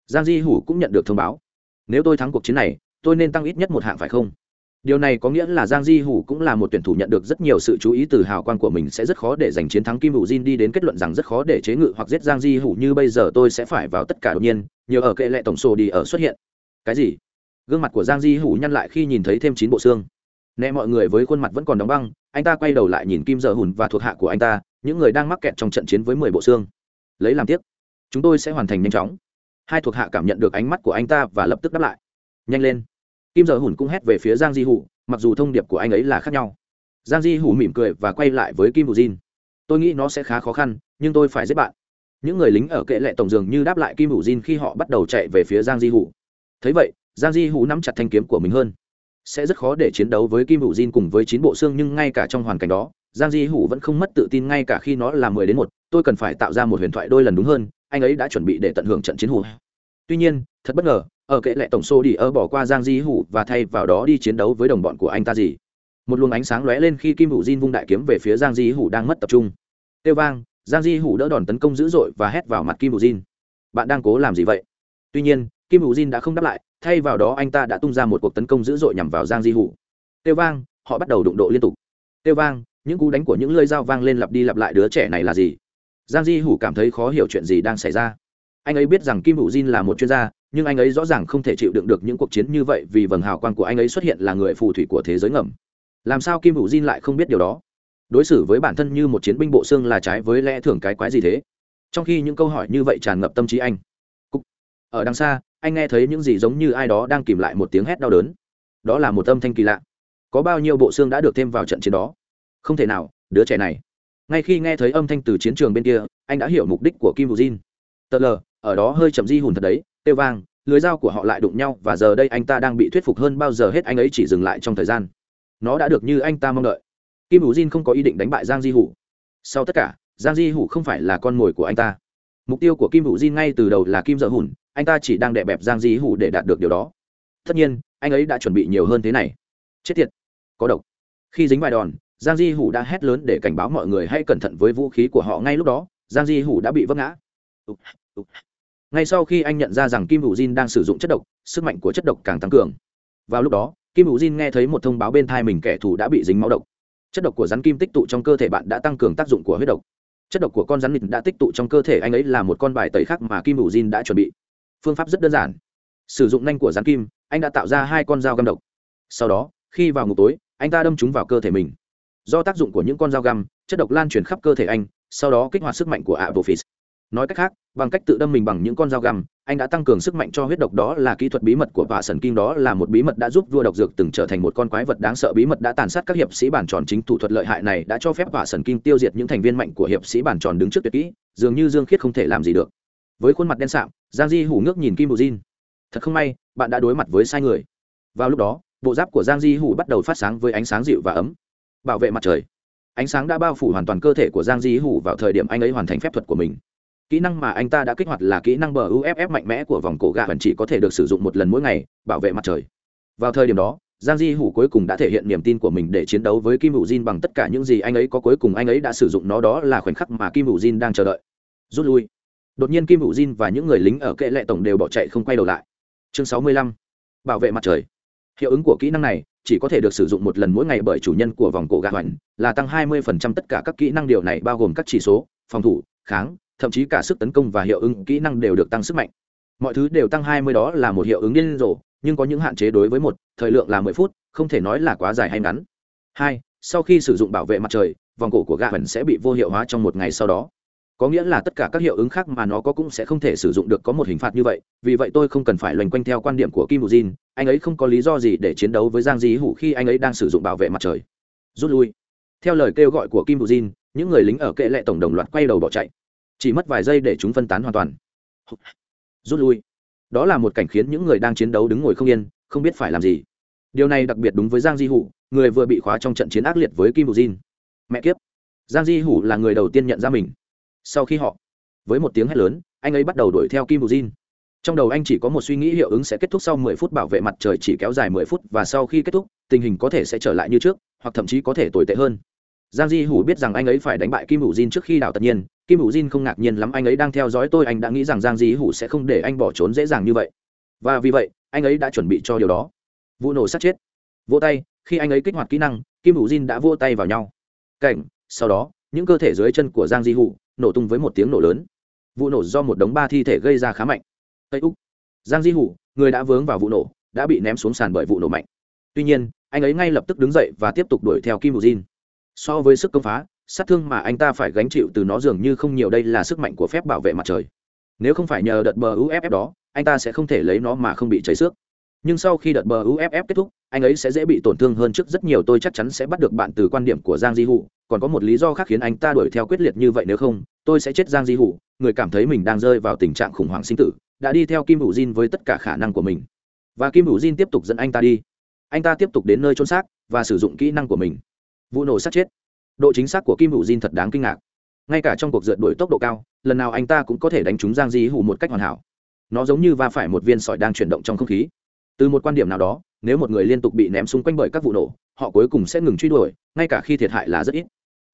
Giang di hủ cũng nhận được thông báo. Nếu tôi thắng cuộc chiến này, tôi nên tăng ít nhất một hạng phải không? Điều này có nghĩa là giang di hủ cũng là một tuyển thủ nhận được rất nhiều sự chú ý từ hào quang của mình sẽ rất khó để giành chiến thắng kim hữu jin đi đến kết luận rằng rất khó để chế ngự hoặc giết giang di hủ như bây giờ tôi sẽ phải vào tất cả đột nhiên, nhờ ở kệ lệ tổng sổ đi ở xuất hiện. Cái gì? Gương mặt của giang di hủ nhăn lại khi nhìn thấy thêm chín bộ xương. Nè mọi người với khuôn mặt vẫn còn đóng băng, anh ta quay đầu lại nhìn kim dở hùn và thuộc hạ của anh ta, những người đang mắc kẹt trong trận chiến với mười bộ xương. Lấy làm tiếc chúng tôi sẽ hoàn thành nhanh chóng. Hai thuộc hạ cảm nhận được ánh mắt của anh ta và lập tức đáp lại. Nhanh lên. Kim giờ hùn cũng hét về phía giang di hủ, mặc dù thông điệp của anh ấy là khác nhau. Giang di hủ mỉm cười và quay lại với kim bù jin. Tôi nghĩ nó sẽ khá khó khăn, nhưng tôi phải giết bạn. Những người lính ở kệ lệ tổng dường như đáp lại kim bù jin khi họ bắt đầu chạy về phía giang di hủ. Thấy vậy, giang di hủ nắm chặt thanh kiếm của mình hơn. Sẽ rất khó để chiến đấu với kim bù jin cùng với chín bộ xương nhưng ngay cả trong hoàn cảnh đó, giang di hủ vẫn không mất tự tin ngay cả khi nó là mười đến một. Tôi cần phải tạo ra một huyền thoại đôi lần đúng hơn anh ấy đã chuẩn bị để tận hưởng trận chiến hủ tuy nhiên, thật bất ngờ, ở kệ lệ tổng xô đi ơ bỏ qua giang di hủ và thay vào đó đi chiến đấu với đồng bọn của anh ta gì. Một luồng ánh sáng lóe lên khi kim hủ diên vung đại kiếm về phía giang di hủ đang mất tập trung. Tiêu vang, giang di hủ đỡ đòn tấn công dữ dội và hét vào mặt kim hủ diên bạn đang cố làm gì vậy? Tuy nhiên, kim hủ diên đã không đáp lại, thay vào đó anh ta đã tung ra một cuộc tấn công dữ dội nhằm vào giang di hủ tiêu vang, họ bắt đầu đụng độ liên tục. Tiêu vang, những cú đánh của những lưỡi dao vang lên lặp đi lặp lại đứa trẻ này là gì? Giang di hủ cảm thấy khó hiểu chuyện gì đang xảy ra. Anh ấy biết rằng kim hữu jin là một chuyên gia, nhưng anh ấy rõ ràng không thể chịu đựng được những cuộc chiến như vậy vì vầng hào quang của anh ấy xuất hiện là người phù thủy của thế giới ngầm. Làm sao kim hữu jin lại không biết điều đó? Đối xử với bản thân như một chiến binh bộ xương là trái với lẽ thường cái quái gì thế? Trong khi những câu hỏi như vậy tràn ngập tâm trí anh. Cúc. ở đằng xa, anh nghe thấy những gì giống như ai đó đang kìm lại một tiếng hét đau đớn. Đó là một âm thanh kỳ lạ. Có bao nhiêu bộ xương đã được thêm vào trận chiến đó? Không thể nào, đứa trẻ này ngay khi nghe thấy âm thanh từ chiến trường bên kia, anh đã hiểu mục đích của kim Vũ jin. Tờ lờ, ở đó hơi chậm di hùn thật đấy têu vang, lưới dao của họ lại đụng nhau và giờ đây anh ta đang bị thuyết phục hơn bao giờ hết, anh ấy chỉ dừng lại trong thời gian. Nó đã được như anh ta mong đợi. Kim Vũ jin không có ý định đánh bại giang di hủ. Sau tất cả, giang di hủ không phải là con mồi của anh ta. Mục tiêu của kim Vũ jin ngay từ đầu là kim dợ hùn, anh ta chỉ đang đè bẹp giang di hủ để đạt được điều đó. Tất nhiên, anh ấy đã chuẩn bị nhiều hơn thế này. Chết tiệt, có độc. Khi dính vài đòn giang di hủ đã hét lớn để cảnh báo mọi người hãy cẩn thận với vũ khí của họ ngay lúc đó. Giang di hủ đã bị vấp ngã. Ngay sau khi anh nhận ra rằng kim hữu jin đang sử dụng chất độc, sức mạnh của chất độc càng tăng cường. Vào lúc đó, kim hữu jin nghe thấy một thông báo bên thai mình kẻ thù đã bị dính máu độc. Chất độc của rắn kim tích tụ trong cơ thể bạn đã tăng cường tác dụng của huyết độc. Chất độc của con rắn nịt đã tích tụ trong cơ thể anh ấy là một con bài tẩy khác mà kim hữu jin đã chuẩn bị. Phương pháp rất đơn giản. Sử dụng nhanh của rắn kim, anh đã tạo ra hai con dao găm độc. Sau đó, khi vào ngục tối, anh ta đâm chúng vào cơ thể mình do tác dụng của những con dao găm, chất độc lan truyền khắp cơ thể anh, sau đó kích hoạt sức mạnh của ạ vô phis nói cách khác, bằng cách tự đâm mình bằng những con dao găm, anh đã tăng cường sức mạnh cho huyết độc đó là kỹ thuật bí mật của vả 神 kim, đó là một bí mật đã giúp vua độc dược từng trở thành một con quái vật đáng sợ. Bí mật đã tàn sát các hiệp sĩ bản tròn chính, thủ thuật lợi hại này đã cho phép vả thần kim tiêu diệt những thành viên mạnh của hiệp sĩ bản tròn đứng trước tuyệt kỹ, dường như dương khiết không thể làm gì được. Với khuôn mặt đen sạm, giang di hủ ngước nhìn kim bù jin. Thật không may, bạn đã đối mặt với sai người. Vào lúc đó, bộ giáp của giang di hủ bắt đầu phát sáng với ánh sáng dịu và ấm bảo vệ mặt trời. Ánh sáng đã bao phủ hoàn toàn cơ thể của giang di hủ vào thời điểm anh ấy hoàn thành phép thuật của mình. Kỹ năng mà anh ta đã kích hoạt là kỹ năng bờ uff mạnh mẽ của vòng cổ gạ vẫn chỉ có thể được sử dụng một lần mỗi ngày, bảo vệ mặt trời. Vào thời điểm đó, giang di hủ cuối cùng đã thể hiện niềm tin của mình để chiến đấu với kim hữu jin bằng tất cả những gì anh ấy có, cuối cùng anh ấy đã sử dụng nó, đó là khoảnh khắc mà kim hữu jin đang chờ đợi. Rút lui. Đột nhiên kim hữu jin và những người lính ở kệ lệ tổng đều bỏ chạy không quay đầu lại. Chương 65. bảo vệ mặt trời hiệu ứng của kỹ năng này chỉ có thể được sử dụng một lần mỗi ngày bởi chủ nhân của vòng cổ gà hoành, là tăng 20% tất cả các kỹ năng điều này bao gồm các chỉ số, phòng thủ, kháng, thậm chí cả sức tấn công và hiệu ứng kỹ năng đều được tăng sức mạnh. Mọi thứ đều tăng 20 đó là một hiệu ứng điên rồ, nhưng có những hạn chế đối với một, thời lượng là 10 phút, không thể nói là quá dài hay ngắn. Hai, sau khi sử dụng bảo vệ mặt trời, vòng cổ của gà hoành sẽ bị vô hiệu hóa trong một ngày sau đó có nghĩa là tất cả các hiệu ứng khác mà nó có cũng sẽ không thể sử dụng được có một hình phạt như vậy, vì vậy tôi không cần phải loành quanh theo quan điểm của kim bù jin, anh ấy không có lý do gì để chiến đấu với giang dí hủ khi anh ấy đang sử dụng bảo vệ mặt trời. Rút lui. Theo lời kêu gọi của kim bù jin, những người lính ở kệ lệ tổng đồng loạt quay đầu bỏ chạy. Chỉ mất vài giây để chúng phân tán hoàn toàn. Rút lui. Đó là một cảnh khiến những người đang chiến đấu đứng ngồi không yên, không biết phải làm gì. Điều này đặc biệt đúng với giang di hủ, người vừa bị khóa trong trận chiến ác liệt với kim bù jin. Mẹ kiếp. Giang di hủ là người đầu tiên nhận ra mình sau khi họ, với một tiếng hét lớn, anh ấy bắt đầu đuổi theo kim bù jin trong đầu anh chỉ có một suy nghĩ hiệu ứng sẽ kết thúc sau 10 phút bảo vệ mặt trời chỉ kéo dài 10 phút và sau khi kết thúc, tình hình có thể sẽ trở lại như trước, hoặc thậm chí có thể tồi tệ hơn. Giang di hủ biết rằng anh ấy phải đánh bại kim hữu jin trước khi đảo tất nhiên kim hữu jin không ngạc nhiên lắm anh ấy đang theo dõi tôi, anh đã nghĩ rằng giang di hủ sẽ không để anh bỏ trốn dễ dàng như vậy. Và vì vậy, anh ấy đã chuẩn bị cho điều đó. Vụ nổ sát chết. Vỗ tay, khi anh ấy kích hoạt kỹ năng kim hữu jin đã vô tay vào nhau. Cảnh, sau đó, những cơ thể dưới chân của giang di hủ nổ tung với một tiếng nổ lớn. Vụ nổ do một đống ba thi thể gây ra khá mạnh. Tây úc. Giang di hủ, người đã vướng vào vụ nổ, đã bị ném xuống sàn bởi vụ nổ mạnh. Tuy nhiên, anh ấy ngay lập tức đứng dậy và tiếp tục đuổi theo kim hữu jin. So với sức công phá, sát thương mà anh ta phải gánh chịu từ nó dường như không nhiều đây là sức mạnh của phép bảo vệ mặt trời. Nếu không phải nhờ đợt bờ uff đó, anh ta sẽ không thể lấy nó mà không bị cháy xước nhưng sau khi đợt bờ uff kết thúc, anh ấy sẽ dễ bị tổn thương hơn trước rất nhiều, tôi chắc chắn sẽ bắt được bạn từ quan điểm của giang di hụ. Còn có một lý do khác khiến anh ta đuổi theo quyết liệt như vậy nếu không, tôi sẽ chết giang di hụ. Người cảm thấy mình đang rơi vào tình trạng khủng hoảng sinh tử, đã đi theo kim hữu jin với tất cả khả năng của mình. Và kim hữu jin tiếp tục dẫn anh ta đi. Anh ta tiếp tục đến nơi trôn xác và sử dụng kỹ năng của mình. Vụ nổ sát chết. Độ chính xác của kim hữu jin thật đáng kinh ngạc. Ngay cả trong cuộc rượt đuổi tốc độ cao, lần nào anh ta cũng có thể đánh trúng giang di hủ một cách hoàn hảo. Nó giống như va phải một viên sỏi đang chuyển động trong không khí từ một quan điểm nào đó, nếu một người liên tục bị ném xung quanh bởi các vụ nổ, họ cuối cùng sẽ ngừng truy đuổi, ngay cả khi thiệt hại là rất ít.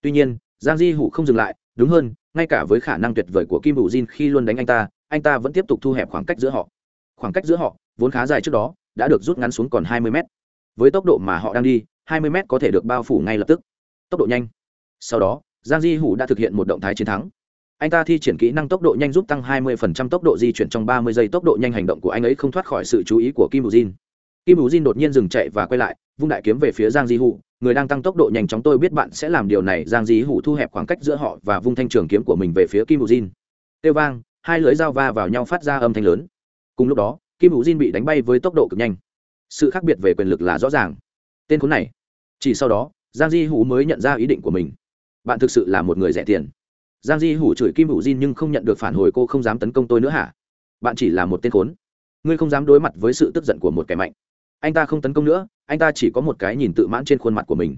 Tuy nhiên, giang di hủ không dừng lại, đúng hơn, ngay cả với khả năng tuyệt vời của kim bù jin khi luôn đánh anh ta anh ta vẫn tiếp tục thu hẹp khoảng cách giữa họ. Khoảng cách giữa họ, vốn khá dài trước đó, đã được rút ngắn xuống còn 20 m với tốc độ mà họ đang đi 20 m có thể được bao phủ ngay lập tức. Tốc độ nhanh. Sau đó, giang di hủ đã thực hiện một động thái chiến thắng anh ta thi triển kỹ năng tốc độ nhanh giúp tăng 20% tốc độ di chuyển trong 30 giây tốc độ nhanh hành động của anh ấy không thoát khỏi sự chú ý của kim bù jin kim bù jin đột nhiên dừng chạy và quay lại, vung đại kiếm về phía giang di hủ người đang tăng tốc độ nhanh chóng, tôi biết bạn sẽ làm điều này. Giang di hủ thu hẹp khoảng cách giữa họ và vung thanh trường kiếm của mình về phía kim bù jin vang, hai lưỡi dao va vào nhau phát ra âm thanh lớn. Cùng lúc đó, kim bù jin bị đánh bay với tốc độ cực nhanh. Sự khác biệt về quyền lực là rõ ràng. Tên khốn này. Chỉ sau đó, giang di hủ mới nhận ra ý định của mình. Bạn thực sự là một người rẻ tiền giang di hủ chửi kim hủ jin nhưng không nhận được phản hồi, cô không dám tấn công tôi nữa hả? Bạn chỉ là một tên khốn. Ngươi không dám đối mặt với sự tức giận của một kẻ mạnh. Anh ta không tấn công nữa, anh ta chỉ có một cái nhìn tự mãn trên khuôn mặt của mình.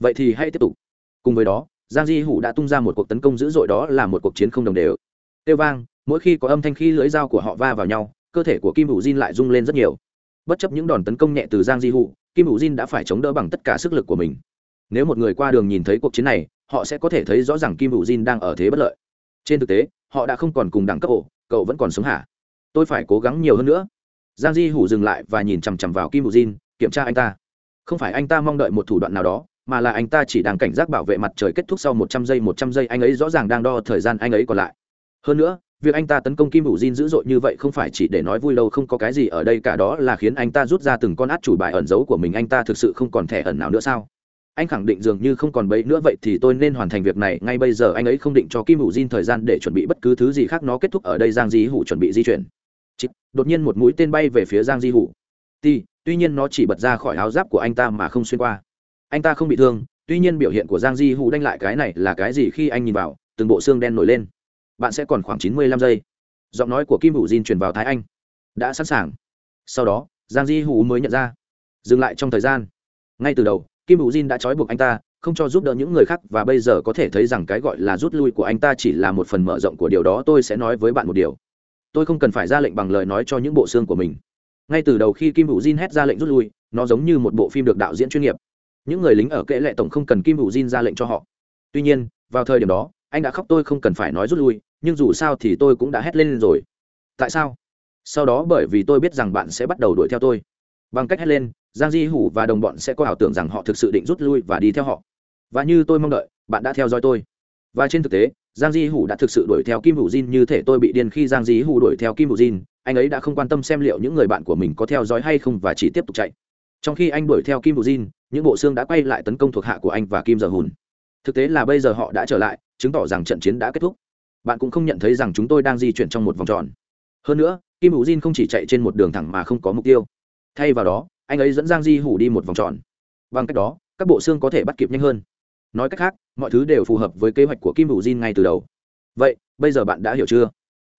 Vậy thì hãy tiếp tục. Cùng với đó, giang di hủ đã tung ra một cuộc tấn công dữ dội, đó là một cuộc chiến không đồng đều. Tiêu vang, mỗi khi có âm thanh khi lưỡi dao của họ va vào nhau, cơ thể của kim hữu jin lại rung lên rất nhiều. Bất chấp những đòn tấn công nhẹ từ giang di hủ, kim hữu jin đã phải chống đỡ bằng tất cả sức lực của mình nếu một người qua đường nhìn thấy cuộc chiến này, họ sẽ có thể thấy rõ ràng kim hữu jin đang ở thế bất lợi. Trên thực tế, họ đã không còn cùng đẳng cấp ổ, cậu vẫn còn sống hả? Tôi phải cố gắng nhiều hơn nữa. Giang di hủ dừng lại và nhìn chằm chằm vào kim hữu jin, kiểm tra anh ta. Không phải anh ta mong đợi một thủ đoạn nào đó, mà là anh ta chỉ đang cảnh giác bảo vệ mặt trời kết thúc sau một trăm giây, một trăm giây, anh ấy rõ ràng đang đo thời gian anh ấy còn lại. Hơn nữa, việc anh ta tấn công kim hữu jin dữ dội như vậy không phải chỉ để nói vui lâu, không có cái gì ở đây cả, đó là khiến anh ta rút ra từng con át chủ bài ẩn giấu của mình, anh ta thực sự không còn thẻ ẩn nào nữa sao? Anh khẳng định dường như không còn bấy nữa vậy thì tôi nên hoàn thành việc này ngay bây giờ. Anh ấy không định cho kim hữu jin thời gian để chuẩn bị bất cứ thứ gì khác nó kết thúc ở đây giang di hủ chuẩn bị di chuyển. Chị, đột nhiên một mũi tên bay về phía giang di hủ ti tuy nhiên nó chỉ bật ra khỏi áo giáp của anh ta mà không xuyên qua. Anh ta không bị thương tuy nhiên biểu hiện của giang di hủ đanh lại cái này là cái gì khi anh nhìn vào từng bộ xương đen nổi lên. Bạn sẽ còn khoảng chín mươi lăm giây. Giọng nói của kim hữu jin truyền vào thái anh. Đã sẵn sàng. Sau đó giang di hủ mới nhận ra. Dừng lại trong thời gian. Ngay từ đầu kim Vũ jin đã trói buộc anh ta, không cho giúp đỡ những người khác và bây giờ có thể thấy rằng cái gọi là rút lui của anh ta chỉ là một phần mở rộng của điều đó, tôi sẽ nói với bạn một điều. Tôi không cần phải ra lệnh bằng lời nói cho những bộ xương của mình. Ngay từ đầu khi kim Vũ jin hét ra lệnh rút lui, nó giống như một bộ phim được đạo diễn chuyên nghiệp. Những người lính ở kệ lệ tổng không cần kim Vũ jin ra lệnh cho họ. Tuy nhiên, vào thời điểm đó, anh đã khóc tôi không cần phải nói rút lui, nhưng dù sao thì tôi cũng đã hét lên rồi. Tại sao? Sau đó bởi vì tôi biết rằng bạn sẽ bắt đầu đuổi theo tôi. Bằng cách hét lên giang di hủ và đồng bọn sẽ có ảo tưởng rằng họ thực sự định rút lui và đi theo họ. Và như tôi mong đợi, bạn đã theo dõi tôi. Và trên thực tế, giang di hủ đã thực sự đuổi theo kim hủ jin như thể tôi bị điên khi giang di hủ đuổi theo kim hủ jin. Anh ấy đã không quan tâm xem liệu những người bạn của mình có theo dõi hay không và chỉ tiếp tục chạy. Trong khi anh đuổi theo kim hủ jin, những bộ xương đã quay lại tấn công thuộc hạ của anh và kim giờ hùn. Thực tế là bây giờ họ đã trở lại, chứng tỏ rằng trận chiến đã kết thúc. Bạn cũng không nhận thấy rằng chúng tôi đang di chuyển trong một vòng tròn. Hơn nữa, kim hữu jin không chỉ chạy trên một đường thẳng mà không có mục tiêu. Thay vào đó anh ấy dẫn giang di hủ đi một vòng tròn. Bằng cách đó, các bộ xương có thể bắt kịp nhanh hơn. Nói cách khác, mọi thứ đều phù hợp với kế hoạch của kim hữu jin ngay từ đầu. Vậy, bây giờ bạn đã hiểu chưa?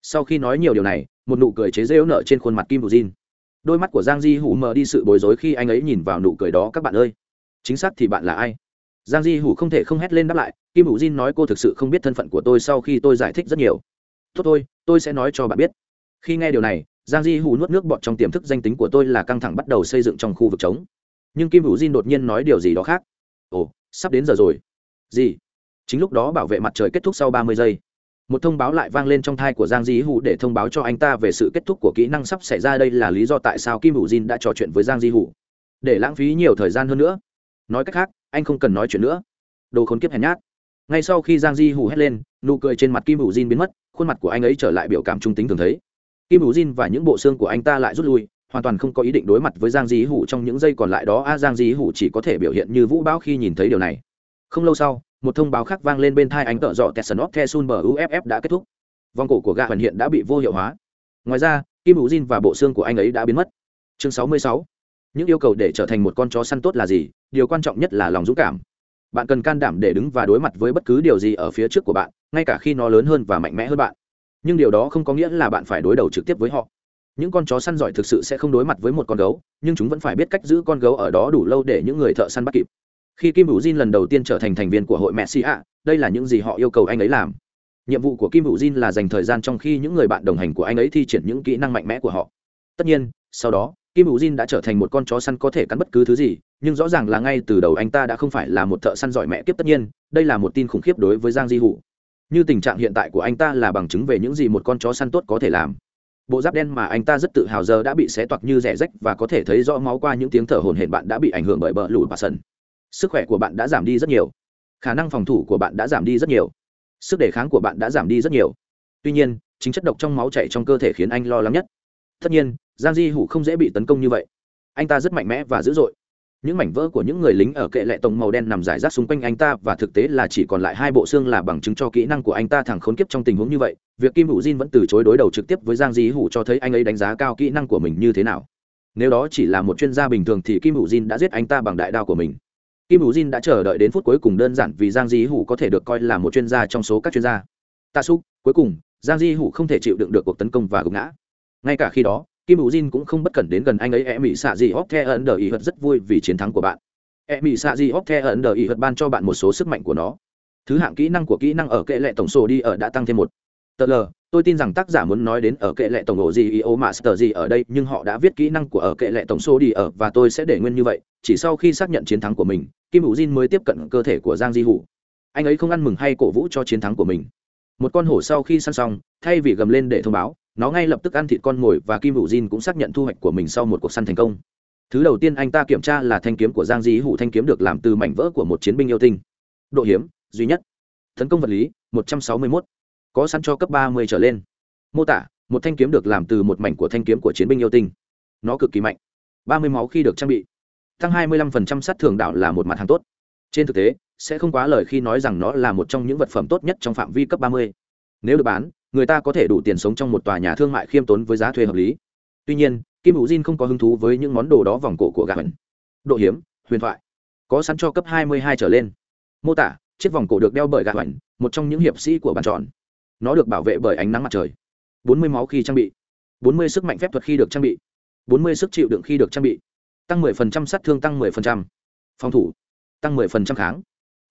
Sau khi nói nhiều điều này, một nụ cười chế rêu nở trên khuôn mặt kim hữu jin. Đôi mắt của giang di hủ mờ đi sự bối rối khi anh ấy nhìn vào nụ cười đó, các bạn ơi, chính xác thì bạn là ai? Giang di hủ không thể không hét lên đáp lại, kim hữu jin nói cô thực sự không biết thân phận của tôi sau khi tôi giải thích rất nhiều. Tốt thôi, tôi sẽ nói cho bạn biết. Khi nghe điều này giang di hù nuốt nước bọt trong tiềm thức danh tính của tôi là căng thẳng bắt đầu xây dựng trong khu vực trống. Nhưng kim hữu Jin đột nhiên nói điều gì đó khác. Ồ, sắp đến giờ rồi. Gì? Chính lúc đó bảo vệ mặt trời kết thúc sau ba mươi giây. Một thông báo lại vang lên trong thai của giang di hù để thông báo cho anh ta về sự kết thúc của kỹ năng sắp xảy ra. Đây là lý do tại sao kim hữu Jin đã trò chuyện với giang di hù. Để lãng phí nhiều thời gian hơn nữa. Nói cách khác, anh không cần nói chuyện nữa. Đồ khốn kiếp hèn nhát. Ngay sau khi giang di hù hét lên, nụ cười trên mặt kim hữu Jin biến mất, khuôn mặt của anh ấy trở lại biểu cảm trung tính thường thấy kim hữu Jin và những bộ xương của anh ta lại rút lui, hoàn toàn không có ý định đối mặt với giang di hủ trong những giây còn lại đó. A, giang di hủ chỉ có thể biểu hiện như vũ bão khi nhìn thấy điều này. Không lâu sau, một thông báo khác vang lên bên thai anh tợ dọ tesson of thesun bờ uff đã kết thúc. Vòng cổ của gã hoàn hiện đã bị vô hiệu hóa. Ngoài ra, kim hữu Jin và bộ xương của anh ấy đã biến mất. Chương 66. những yêu cầu để trở thành một con chó săn tốt là gì? Điều quan trọng nhất là lòng dũng cảm. Bạn cần can đảm để đứng và đối mặt với bất cứ điều gì ở phía trước của bạn, ngay cả khi nó lớn hơn và mạnh mẽ hơn bạn nhưng điều đó không có nghĩa là bạn phải đối đầu trực tiếp với họ. Những con chó săn giỏi thực sự sẽ không đối mặt với một con gấu, nhưng chúng vẫn phải biết cách giữ con gấu ở đó đủ lâu để những người thợ săn bắt kịp. Khi kim hữu jin lần đầu tiên trở thành thành viên của hội mẹ xì ạ, đây là những gì họ yêu cầu anh ấy làm. Nhiệm vụ của kim hữu jin là dành thời gian trong khi những người bạn đồng hành của anh ấy thi triển những kỹ năng mạnh mẽ của họ. Tất nhiên, sau đó, kim hữu jin đã trở thành một con chó săn có thể cắn bất cứ thứ gì, nhưng rõ ràng là ngay từ đầu anh ta đã không phải là một thợ săn giỏi mẹ kiếp. Tất nhiên, đây là một tin khủng khiếp đối với giang di hụ như tình trạng hiện tại của anh ta là bằng chứng về những gì một con chó săn tốt có thể làm. Bộ giáp đen mà anh ta rất tự hào giờ đã bị xé toạc như rẻ rách và có thể thấy rõ máu qua những tiếng thở hồn hển bạn đã bị ảnh hưởng bởi bờ lùi và sần. Sức khỏe của bạn đã giảm đi rất nhiều. Khả năng phòng thủ của bạn đã giảm đi rất nhiều. Sức đề kháng của bạn đã giảm đi rất nhiều. Tuy nhiên, chính chất độc trong máu chảy trong cơ thể khiến anh lo lắng nhất. Tất nhiên, giang di hủ không dễ bị tấn công như vậy. Anh ta rất mạnh mẽ và dữ dội những mảnh vỡ của những người lính ở kệ lệ tổng màu đen nằm rải rác xung quanh anh ta và thực tế là chỉ còn lại hai bộ xương là bằng chứng cho kỹ năng của anh ta thẳng khốn kiếp trong tình huống như vậy. Việc kim hữu jin vẫn từ chối đối đầu trực tiếp với giang di hủ cho thấy anh ấy đánh giá cao kỹ năng của mình như thế nào. Nếu đó chỉ là một chuyên gia bình thường thì kim hữu jin đã giết anh ta bằng đại đao của mình. Kim hữu jin đã chờ đợi đến phút cuối cùng đơn giản vì giang di hủ có thể được coi là một chuyên gia trong số các chuyên gia. Ta xúc cuối cùng, giang di hủ không thể chịu đựng được cuộc tấn công và gục ngã. Ngay cả khi đó kim hữu jin cũng không bất cẩn đến gần anh ấy e mỹ xạ dị hóc the ẩn đờ ý hật rất vui vì chiến thắng của bạn. E mỹ xạ dị hóc the ẩn đờ ý hật ban cho bạn một số sức mạnh của nó. Thứ hạng kỹ năng của kỹ năng ở kệ lệ tổng số đi ở đã tăng thêm một. Tờ l tôi tin rằng tác giả muốn nói đến ở kệ lệ tổng ổ gì io master gì ở đây, nhưng họ đã viết kỹ năng của ở kệ lệ tổng số đi ở và tôi sẽ để nguyên như vậy. Chỉ sau khi xác nhận chiến thắng của mình, kim hữu jin mới tiếp cận cơ thể của giang di hủ anh ấy không ăn mừng hay cổ vũ cho chiến thắng của mình. Một con hổ sau khi săn xong, thay vì gầm lên để thông báo nó ngay lập tức ăn thịt con mồi và kim hữu jin cũng xác nhận thu hoạch của mình sau một cuộc săn thành công. Thứ đầu tiên anh ta kiểm tra là thanh kiếm của giang di hủ, thanh kiếm được làm từ mảnh vỡ của một chiến binh yêu tinh. Độ hiếm, duy nhất. Tấn công vật lý 161. có săn cho cấp 30 trở lên. Mô tả, một thanh kiếm được làm từ một mảnh của thanh kiếm của chiến binh yêu tinh. Nó cực kỳ mạnh. 30 máu khi được trang bị. Tăng 25% sát thường đạo là một mặt hàng tốt. Trên thực tế, sẽ không quá lời khi nói rằng nó là một trong những vật phẩm tốt nhất trong phạm vi cấp 30. nếu được bán người ta có thể đủ tiền sống trong một tòa nhà thương mại khiêm tốn với giá thuê hợp lý. Tuy nhiên, kim hữu jin không có hứng thú với những món đồ đó vòng cổ của gà mần độ hiếm, huyền thoại, có sẵn cho cấp 22 trở lên. Mô tả, chiếc vòng cổ được đeo bởi gà mần một trong những hiệp sĩ của bàn tròn. Nó được bảo vệ bởi ánh nắng mặt trời. 40 máu khi trang bị. 40 sức mạnh phép thuật khi được trang bị. 40 sức chịu đựng khi được trang bị. Tăng 10% sát thương tăng 10%. phòng thủ, tăng 10% kháng.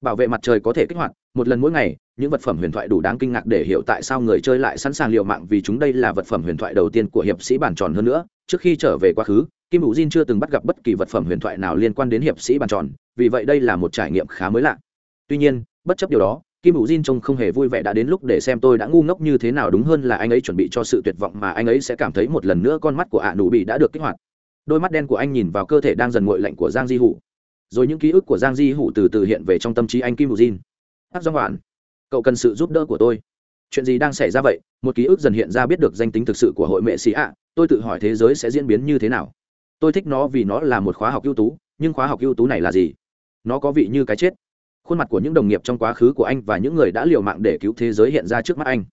Bảo vệ mặt trời có thể kích hoạt, một lần mỗi ngày những vật phẩm huyền thoại đủ đáng kinh ngạc để hiểu tại sao người chơi lại sẵn sàng liều mạng vì chúng đây là vật phẩm huyền thoại đầu tiên của hiệp sĩ bàn tròn hơn nữa. Trước khi trở về quá khứ, kim hữu jin chưa từng bắt gặp bất kỳ vật phẩm huyền thoại nào liên quan đến hiệp sĩ bàn tròn, vì vậy đây là một trải nghiệm khá mới lạ. Tuy nhiên, bất chấp điều đó, kim hữu jin trông không hề vui vẻ đã đến lúc để xem tôi đã ngu ngốc như thế nào đúng hơn là anh ấy chuẩn bị cho sự tuyệt vọng mà anh ấy sẽ cảm thấy một lần nữa con mắt của ạ nụ bị đã được kích hoạt. Đôi mắt đen của anh nhìn vào cơ thể đang dần nguội lạnh của giang di hủ rồi những ký ức của giang di hủ từ từ hiện về trong tâm trí anh kim hữu jin. Hát dong hoàn cậu cần sự giúp đỡ của tôi. Chuyện gì đang xảy ra vậy? Một ký ức dần hiện ra biết được danh tính thực sự của hội mẹ sĩ ạ. Tôi tự hỏi thế giới sẽ diễn biến như thế nào. Tôi thích nó vì nó là một khóa học ưu tú, nhưng khóa học ưu tú này là gì? Nó có vị như cái chết. Khuôn mặt của những đồng nghiệp trong quá khứ của anh và những người đã liều mạng để cứu thế giới hiện ra trước mắt anh.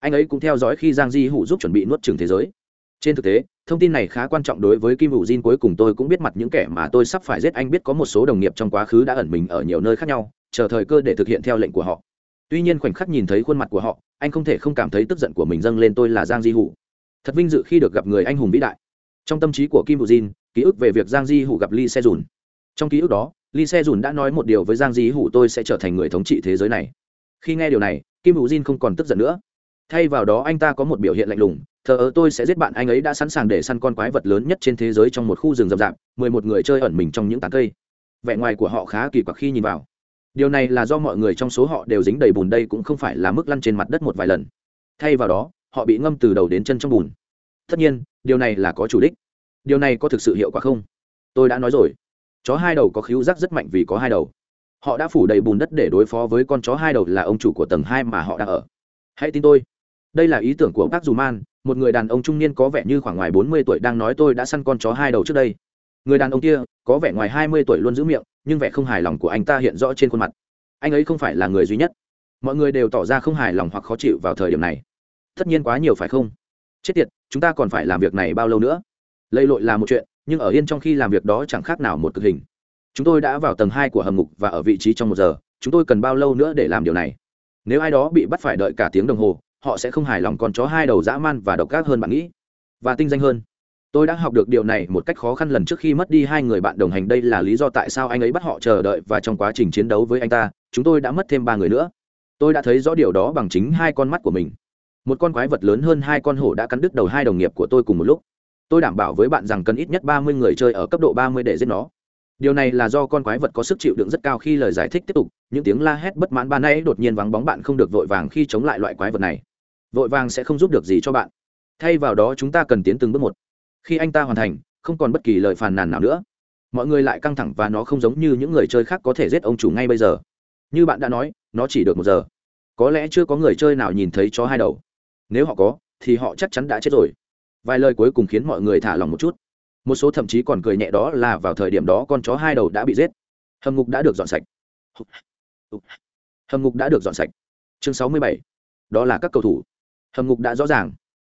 Anh ấy cũng theo dõi khi giang di hủ giúp chuẩn bị nuốt trừng thế giới. Trên thực tế, thông tin này khá quan trọng đối với kim hữu diên cuối cùng tôi cũng biết mặt những kẻ mà tôi sắp phải giết. Anh biết có một số đồng nghiệp trong quá khứ đã ẩn mình ở nhiều nơi khác nhau, chờ thời cơ để thực hiện theo lệnh của họ tuy nhiên khoảnh khắc nhìn thấy khuôn mặt của họ, anh không thể không cảm thấy tức giận của mình dâng lên tôi là giang di hủ thật vinh dự khi được gặp người anh hùng vĩ đại. Trong tâm trí của kim hữu jin, ký ức về việc giang di hủ gặp lee se dùn trong ký ức đó, lee se dùn đã nói một điều với giang di hủ tôi sẽ trở thành người thống trị thế giới này. Khi nghe điều này, kim hữu jin không còn tức giận nữa. Thay vào đó anh ta có một biểu hiện lạnh lùng, thờ ơ tôi sẽ giết bạn anh ấy đã sẵn sàng để săn con quái vật lớn nhất trên thế giới trong một khu rừng rậm rạp, mười một người chơi ẩn mình trong những tán cây. Vẻ ngoài của họ khá kỳ quặc khi nhìn vào điều này là do mọi người trong số họ đều dính đầy bùn đây cũng không phải là mức lăn trên mặt đất một vài lần. Thay vào đó, họ bị ngâm từ đầu đến chân trong bùn. Tất nhiên, điều này là có chủ đích. Điều này có thực sự hiệu quả không? Tôi đã nói rồi. Chó hai đầu có khíu giác rất mạnh vì có hai đầu. Họ đã phủ đầy bùn đất để đối phó với con chó hai đầu là ông chủ của tầng hai mà họ đang ở. Hãy tin tôi. Đây là ý tưởng của bác dù man, một người đàn ông trung niên có vẻ như khoảng ngoài bốn mươi tuổi đang nói tôi đã săn con chó hai đầu trước đây người đàn ông kia, có vẻ ngoài hai mươi tuổi luôn giữ miệng, nhưng vẻ không hài lòng của anh ta hiện rõ trên khuôn mặt. Anh ấy không phải là người duy nhất. Mọi người đều tỏ ra không hài lòng hoặc khó chịu vào thời điểm này. Tất nhiên quá nhiều phải không? Chết tiệt, chúng ta còn phải làm việc này bao lâu nữa? Lây lội là một chuyện, nhưng ở yên trong khi làm việc đó chẳng khác nào một cực hình. Chúng tôi đã vào tầng hai của hầm ngục và ở vị trí trong một giờ, chúng tôi cần bao lâu nữa để làm điều này? Nếu ai đó bị bắt phải đợi cả tiếng đồng hồ, họ sẽ không hài lòng con chó hai đầu dã man và độc ác hơn bạn nghĩ. Và tinh danh hơn tôi đã học được điều này một cách khó khăn lần trước khi mất đi hai người bạn đồng hành. Đây là lý do tại sao anh ấy bắt họ chờ đợi và trong quá trình chiến đấu với anh ta, chúng tôi đã mất thêm ba người nữa. Tôi đã thấy rõ điều đó bằng chính hai con mắt của mình. Một con quái vật lớn hơn hai con hổ đã cắn đứt đầu hai đồng nghiệp của tôi cùng một lúc. Tôi đảm bảo với bạn rằng cần ít nhất ba mươi người chơi ở cấp độ ba mươi để giết nó. Điều này là do con quái vật có sức chịu đựng rất cao khi lời giải thích tiếp tục. Những tiếng la hét bất mãn ban nay đột nhiên vắng bóng, bạn không được vội vàng khi chống lại loại quái vật này. Vội vàng sẽ không giúp được gì cho bạn. Thay vào đó, chúng ta cần tiến từng bước một khi anh ta hoàn thành, không còn bất kỳ lời phàn nàn nào nữa. Mọi người lại căng thẳng và nó không giống như những người chơi khác có thể giết ông chủ ngay bây giờ. Như bạn đã nói, nó chỉ được một giờ. Có lẽ chưa có người chơi nào nhìn thấy chó hai đầu. Nếu họ có, thì họ chắc chắn đã chết rồi. Vài lời cuối cùng khiến mọi người thả lòng một chút. Một số thậm chí còn cười nhẹ đó là vào thời điểm đó con chó hai đầu đã bị giết. Hầm ngục đã được dọn sạch. Hầm ngục đã được dọn sạch. Chương sáu mươi bảy. Đó là các cầu thủ. Hầm ngục đã rõ ràng.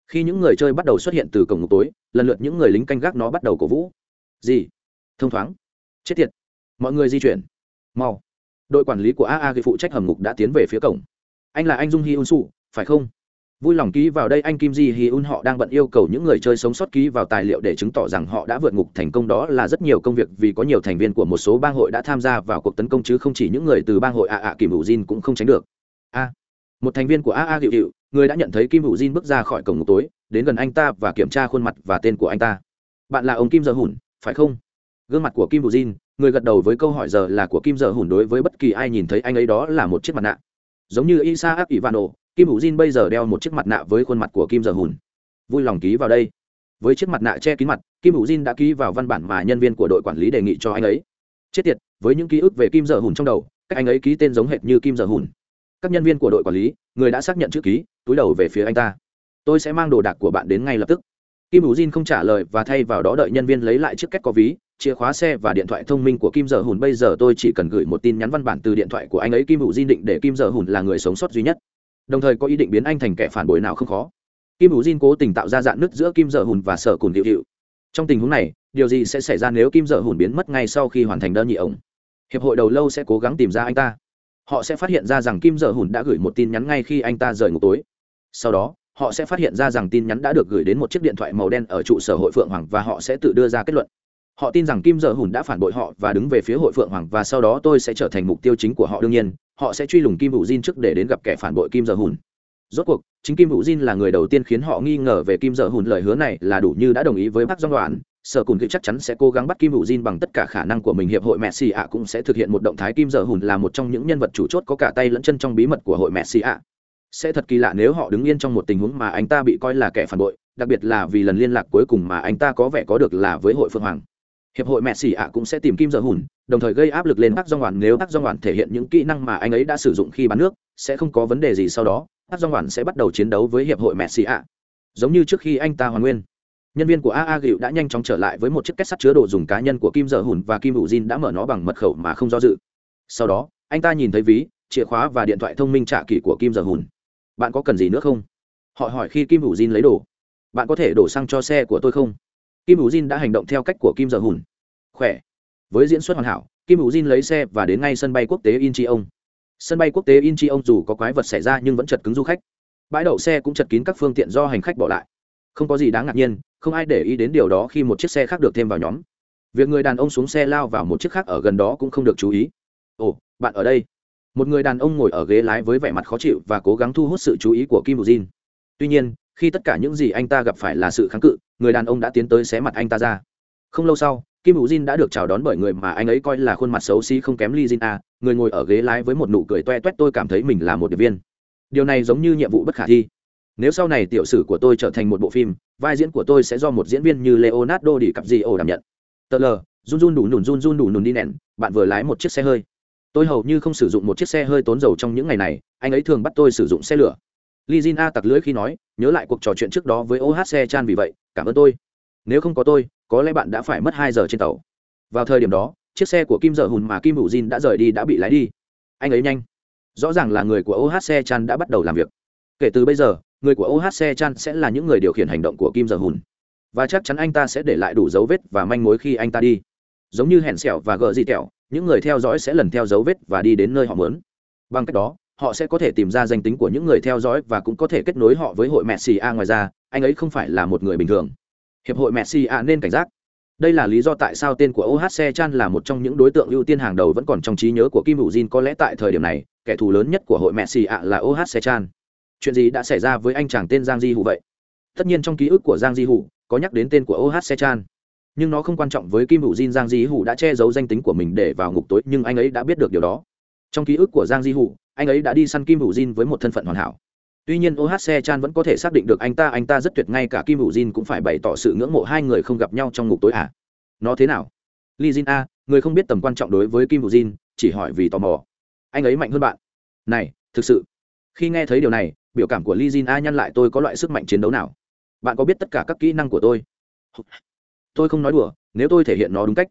Khi những người chơi bắt đầu xuất hiện từ cổng ngục tối lần lượt những người lính canh gác nó bắt đầu cổ vũ. Gì? Thông thoáng. Chết tiệt. Mọi người di chuyển. Mau. Đội quản lý của aa ghi phụ trách hầm ngục đã tiến về phía cổng. Anh là anh dung hi un su, phải không? Vui lòng ký vào đây, anh kim di hi un họ đang bận yêu cầu những người chơi sống sót ký vào tài liệu để chứng tỏ rằng họ đã vượt ngục. Thành công đó là rất nhiều công việc vì có nhiều thành viên của một số bang hội đã tham gia vào cuộc tấn công chứ không chỉ những người từ bang hội AA a kim hữu jin cũng không tránh được. A. Một thành viên của AA a hiệu hiệu người đã nhận thấy kim hữu jin bước ra khỏi cổng ngục tối, đến gần anh ta và kiểm tra khuôn mặt và tên của anh ta. Bạn là ông kim giờ hùn phải không? Gương mặt của kim hữu jin, người gật đầu với câu hỏi giờ là của kim giờ hùn đối với bất kỳ ai nhìn thấy anh ấy đó là một chiếc mặt nạ. Giống như isa ác ivano kim hữu jin bây giờ đeo một chiếc mặt nạ với khuôn mặt của kim giờ hùn vui lòng ký vào đây. Với chiếc mặt nạ che kín mặt, kim hữu jin đã ký vào văn bản mà nhân viên của đội quản lý đề nghị cho anh ấy. Chết tiệt, với những ký ức về kim giờ hùn trong đầu, các anh ấy ký tên giống hệt như kim giờ hùn các nhân viên của đội quản lý người đã xác nhận chữ ký, túi đầu về phía anh ta. Tôi sẽ mang đồ đạc của bạn đến ngay lập tức. Kim hữu jin không trả lời và thay vào đó đợi nhân viên lấy lại chiếc két có ví, chìa khóa xe và điện thoại thông minh của kim giờ hùn. Bây giờ tôi chỉ cần gửi một tin nhắn văn bản từ điện thoại của anh ấy. Kim hữu jin định để kim giờ hùn là người sống sót duy nhất. Đồng thời có ý định biến anh thành kẻ phản bội nào không khó. Kim hữu jin cố tình tạo ra dạn nứt giữa kim giờ hùn và sở cùn hiệu hiệu trong tình huống này, điều gì sẽ xảy ra nếu kim giờ hùn biến mất ngay sau khi hoàn thành đơn nhị ổng? Hiệp hội đầu lâu sẽ cố gắng tìm ra anh ta họ sẽ phát hiện ra rằng kim Dở hùn đã gửi một tin nhắn ngay khi anh ta rời ngục tối. Sau đó, họ sẽ phát hiện ra rằng tin nhắn đã được gửi đến một chiếc điện thoại màu đen ở trụ sở hội phượng hoàng và họ sẽ tự đưa ra kết luận. Họ tin rằng kim Dở hùn đã phản bội họ và đứng về phía hội phượng hoàng và sau đó tôi sẽ trở thành mục tiêu chính của họ. Đương nhiên, họ sẽ truy lùng kim hữu jin trước để đến gặp kẻ phản bội kim Dở hùn. Rốt cuộc, chính kim hữu jin là người đầu tiên khiến họ nghi ngờ về kim Dở hùn. Lời hứa này là đủ như đã đồng ý với bác dong đoàn sở cùn chắc chắn sẽ cố gắng bắt kim hữu jin bằng tất cả khả năng của mình. Hiệp hội messi ạ cũng sẽ thực hiện một động thái kim giờ hùn là một trong những nhân vật chủ chốt có cả tay lẫn chân trong bí mật của hội messi ạ. Sẽ thật kỳ lạ nếu họ đứng yên trong một tình huống mà anh ta bị coi là kẻ phản bội, đặc biệt là vì lần liên lạc cuối cùng mà anh ta có vẻ có được là với hội phương hoàng. Hiệp hội mẹ xỉ ạ cũng sẽ tìm kim giờ hùn, đồng thời gây áp lực lên bác dong hoàn nếu bác dong hoàn thể hiện những kỹ năng mà anh ấy đã sử dụng khi bán nước, sẽ không có vấn đề gì sau đó. Bác dong hoàn sẽ bắt đầu chiến đấu với hiệp hội mẹ xỉ ạ. Giống như trước khi anh ta hoàn nguyên nhân viên của aa gịu đã nhanh chóng trở lại với một chiếc kết sắt chứa đồ dùng cá nhân của kim Dở hùn và kim hữu jin đã mở nó bằng mật khẩu mà không do dự. Sau đó, anh ta nhìn thấy ví, chìa khóa và điện thoại thông minh trả kỷ của kim Dở hùn. Bạn có cần gì nữa không? Họ hỏi khi kim hữu jin lấy đồ. Bạn có thể đổ xăng cho xe của tôi không? Kim hữu jin đã hành động theo cách của kim Dở hùn. Khỏe. Với diễn xuất hoàn hảo, kim hữu jin lấy xe và đến ngay sân bay quốc tế incheon sân bay quốc tế incheon dù có quái vật xảy ra nhưng vẫn chật cứng du khách. Bãi đậu xe cũng chật kín các phương tiện do hành khách bỏ lại. Không có gì đáng ngạc nhiên không ai để ý đến điều đó khi một chiếc xe khác được thêm vào nhóm. Việc người đàn ông xuống xe lao vào một chiếc khác ở gần đó cũng không được chú ý. Ồ, bạn ở đây. Một người đàn ông ngồi ở ghế lái với vẻ mặt khó chịu và cố gắng thu hút sự chú ý của kim bù jin. Tuy nhiên, khi tất cả những gì anh ta gặp phải là sự kháng cự, người đàn ông đã tiến tới xé mặt anh ta ra. Không lâu sau, kim hữu jin đã được chào đón bởi người mà anh ấy coi là khuôn mặt xấu xí không kém lee jin a, người ngồi ở ghế lái với một nụ cười toe toét tôi cảm thấy mình là một điệp viên. Điều này giống như nhiệm vụ bất khả thi nếu sau này tiểu sử của tôi trở thành một bộ phim, vai diễn của tôi sẽ do một diễn viên như leonardo đi cặp gì ổ đảm nhận. Tờ lờ, run run đủ nùn, run run đủ nùn đi nẹn, bạn vừa lái một chiếc xe hơi. Tôi hầu như không sử dụng một chiếc xe hơi tốn dầu trong những ngày này, anh ấy thường bắt tôi sử dụng xe lửa. Li jin a tặc lưỡi khi nói, nhớ lại cuộc trò chuyện trước đó với ohc chan vì vậy, cảm ơn tôi. Nếu không có tôi, có lẽ bạn đã phải mất hai giờ trên tàu. Vào thời điểm đó, chiếc xe của kim dợ hùn mà kim hữu jin đã rời đi đã bị lái đi. Anh ấy nhanh. Rõ ràng là người của ohc chan đã bắt đầu làm việc. Kể từ bây giờ người của ohc chan sẽ là những người điều khiển hành động của kim giờ hùn và chắc chắn anh ta sẽ để lại đủ dấu vết và manh mối khi anh ta đi. Giống như hẹn sẹo và gợ dị tẹo, những người theo dõi sẽ lần theo dấu vết và đi đến nơi họ muốn. Bằng cách đó, họ sẽ có thể tìm ra danh tính của những người theo dõi và cũng có thể kết nối họ với hội messi a ngoài ra, anh ấy không phải là một người bình thường. Hiệp hội messi a nên cảnh giác. Đây là lý do tại sao tên của ohc chan là một trong những đối tượng ưu tiên hàng đầu vẫn còn trong trí nhớ của kim hữu jin. Có lẽ tại thời điểm này, kẻ thù lớn nhất của hội messi a là ohc chan chuyện gì đã xảy ra với anh chàng tên giang di Hủ vậy? Tất nhiên trong ký ức của giang di Hủ có nhắc đến tên của ohc chan. Nhưng nó không quan trọng với kim hữu jin giang di Hủ đã che giấu danh tính của mình để vào ngục tối nhưng anh ấy đã biết được điều đó. Trong ký ức của giang di Hủ, anh ấy đã đi săn kim hữu jin với một thân phận hoàn hảo. Tuy nhiên ohc chan vẫn có thể xác định được anh ta anh ta rất tuyệt ngay cả kim hữu jin cũng phải bày tỏ sự ngưỡng mộ hai người không gặp nhau trong ngục tối à? Nó thế nào? Li jin a người không biết tầm quan trọng đối với kim hữu jin chỉ hỏi vì tò mò. Anh ấy mạnh hơn bạn. Này thực sự khi nghe thấy điều này biểu cảm của li jin a nhăn lại tôi có loại sức mạnh chiến đấu nào bạn có biết tất cả các kỹ năng của tôi tôi không nói đùa nếu tôi thể hiện nó đúng cách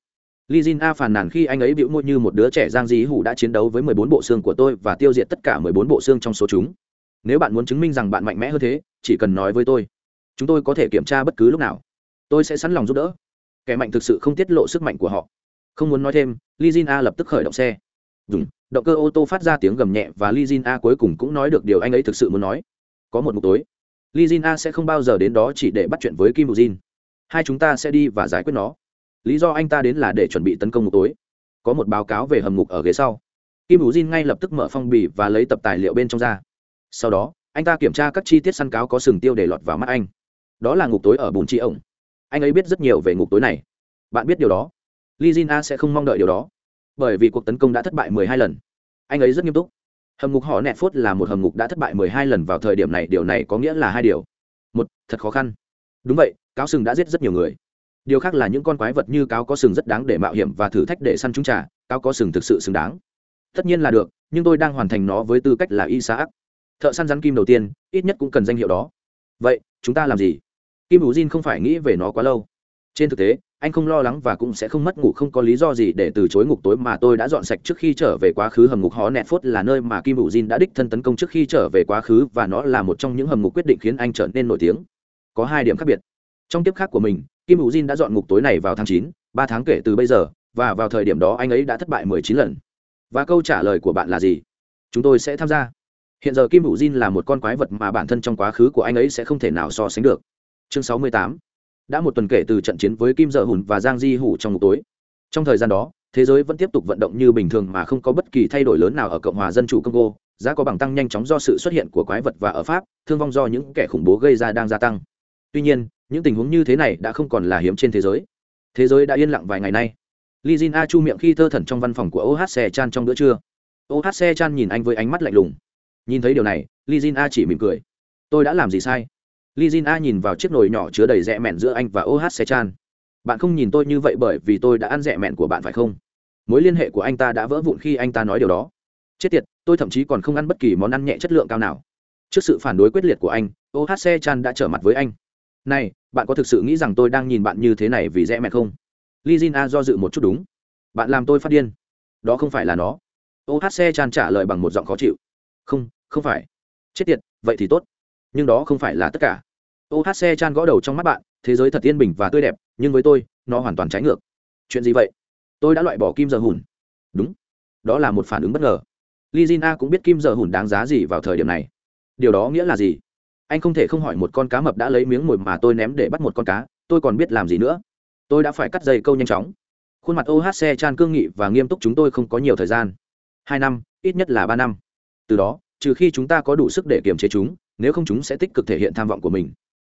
Li Jin A phàn nàn khi anh ấy bĩu môi như một đứa trẻ giang dí hủ đã chiến đấu với 14 bộ xương của tôi và tiêu diệt tất cả 14 bộ xương trong số chúng. Nếu bạn muốn chứng minh rằng bạn mạnh mẽ hơn thế, chỉ cần nói với tôi. Chúng tôi có thể kiểm tra bất cứ lúc nào. Tôi sẽ sẵn lòng giúp đỡ. Kẻ mạnh thực sự không tiết lộ sức mạnh của họ. Không muốn nói thêm, Li Jin A lập tức khởi động xe. Dùng, động cơ ô tô phát ra tiếng gầm nhẹ và Li Jin A cuối cùng cũng nói được điều anh ấy thực sự muốn nói. Có một ngục tối. Li Jin A sẽ không bao giờ đến đó chỉ để bắt chuyện với Kim Jin. Hai chúng ta sẽ đi và giải quyết nó. Lý do anh ta đến là để chuẩn bị tấn công ngục tối. Có một báo cáo về hầm ngục ở ghế sau. Kim jin ngay lập tức mở phong bì và lấy tập tài liệu bên trong ra. Sau đó anh ta kiểm tra các chi tiết săn cáo có sừng tiêu để lọt vào mắt anh. Đó là ngục tối ở bùn chị ổng. Anh ấy biết rất nhiều về ngục tối này. Bạn biết điều đó. Li jin a sẽ không mong đợi điều đó bởi vì cuộc tấn công đã thất bại 12 lần. Anh ấy rất nghiêm túc. Hầm ngục họ nẹt phốt là một hầm ngục đã thất bại 12 lần vào thời điểm này, điều này có nghĩa là hai điều. Một, thật khó khăn. Đúng vậy, cáo sừng đã giết rất nhiều người. Điều khác là những con quái vật như cáo có sừng rất đáng để mạo hiểm và thử thách để săn chúng trả cáo có sừng thực sự xứng đáng. Tất nhiên là được, nhưng tôi đang hoàn thành nó với tư cách là y xã thợ săn rắn kim đầu tiên, ít nhất cũng cần danh hiệu đó. Vậy, chúng ta làm gì? Kim hữu jin không phải nghĩ về nó quá lâu. Trên thực tế anh không lo lắng và cũng sẽ không mất ngủ, không có lý do gì để từ chối ngục tối mà tôi đã dọn sạch trước khi trở về quá khứ. Hầm ngục hó nẹt phốt là nơi mà kim hữu jin đã đích thân tấn công trước khi trở về quá khứ và nó là một trong những hầm ngục quyết định khiến anh trở nên nổi tiếng. Có hai điểm khác biệt. Trong tiếp khác của mình, kim hữu jin đã dọn ngục tối này vào tháng chín, ba tháng kể từ bây giờ, và vào thời điểm đó anh ấy đã thất bại mười chín lần. Và câu trả lời của bạn là gì? Chúng tôi sẽ tham gia. Hiện giờ kim hữu jin là một con quái vật mà bản thân trong quá khứ của anh ấy sẽ không thể nào so sánh được. Chương sáu mươi tám đã một tuần kể từ trận chiến với kim dợ hùn và giang di hủ trong một tối. Trong thời gian đó, thế giới vẫn tiếp tục vận động như bình thường mà không có bất kỳ thay đổi lớn nào ở cộng hòa dân chủ congo. Giá có bằng tăng nhanh chóng do sự xuất hiện của quái vật và ở pháp, thương vong do những kẻ khủng bố gây ra đang gia tăng. Tuy nhiên, những tình huống như thế này đã không còn là hiếm trên thế giới. Thế giới đã yên lặng vài ngày nay. Li jin a chu miệng khi thơ thẩn trong văn phòng của ohc chan trong bữa trưa. Ohc chan nhìn anh với ánh mắt lạnh lùng. Nhìn thấy điều này li jin a chỉ mỉm cười. Tôi đã làm gì sai? Li a nhìn vào chiếc nồi nhỏ chứa đầy rẽ mẹn giữa anh và ohc chan. Bạn không nhìn tôi như vậy bởi vì tôi đã ăn rẽ mẹn của bạn phải không? Mối liên hệ của anh ta đã vỡ vụn khi anh ta nói điều đó. Chết tiệt, tôi thậm chí còn không ăn bất kỳ món ăn nhẹ chất lượng cao nào. Trước sự phản đối quyết liệt của anh ohc chan đã trở mặt với anh. Này, bạn có thực sự nghĩ rằng tôi đang nhìn bạn như thế này vì rẽ mẹn không? Li a do dự một chút đúng. Bạn làm tôi phát điên. Đó không phải là nó. Ohc chan trả lời bằng một giọng khó chịu. Không không phải. Chết tiệt, vậy thì tốt. Nhưng đó không phải là tất cả ohc chan gõ đầu trong mắt bạn, thế giới thật yên bình và tươi đẹp, nhưng với tôi, nó hoàn toàn trái ngược. Chuyện gì vậy? Tôi đã loại bỏ kim giờ hùn. Đúng. Đó là một phản ứng bất ngờ. Li a cũng biết kim giờ hùn đáng giá gì vào thời điểm này. Điều đó nghĩa là gì? Anh không thể không hỏi một con cá mập đã lấy miếng mồi mà tôi ném để bắt một con cá, tôi còn biết làm gì nữa. Tôi đã phải cắt dây câu nhanh chóng. Khuôn mặt ohc chan cương nghị và nghiêm túc chúng tôi không có nhiều thời gian. Hai năm, ít nhất là ba năm. Từ đó, trừ khi chúng ta có đủ sức để kiềm chế chúng, nếu không chúng sẽ tích cực thể hiện tham vọng của mình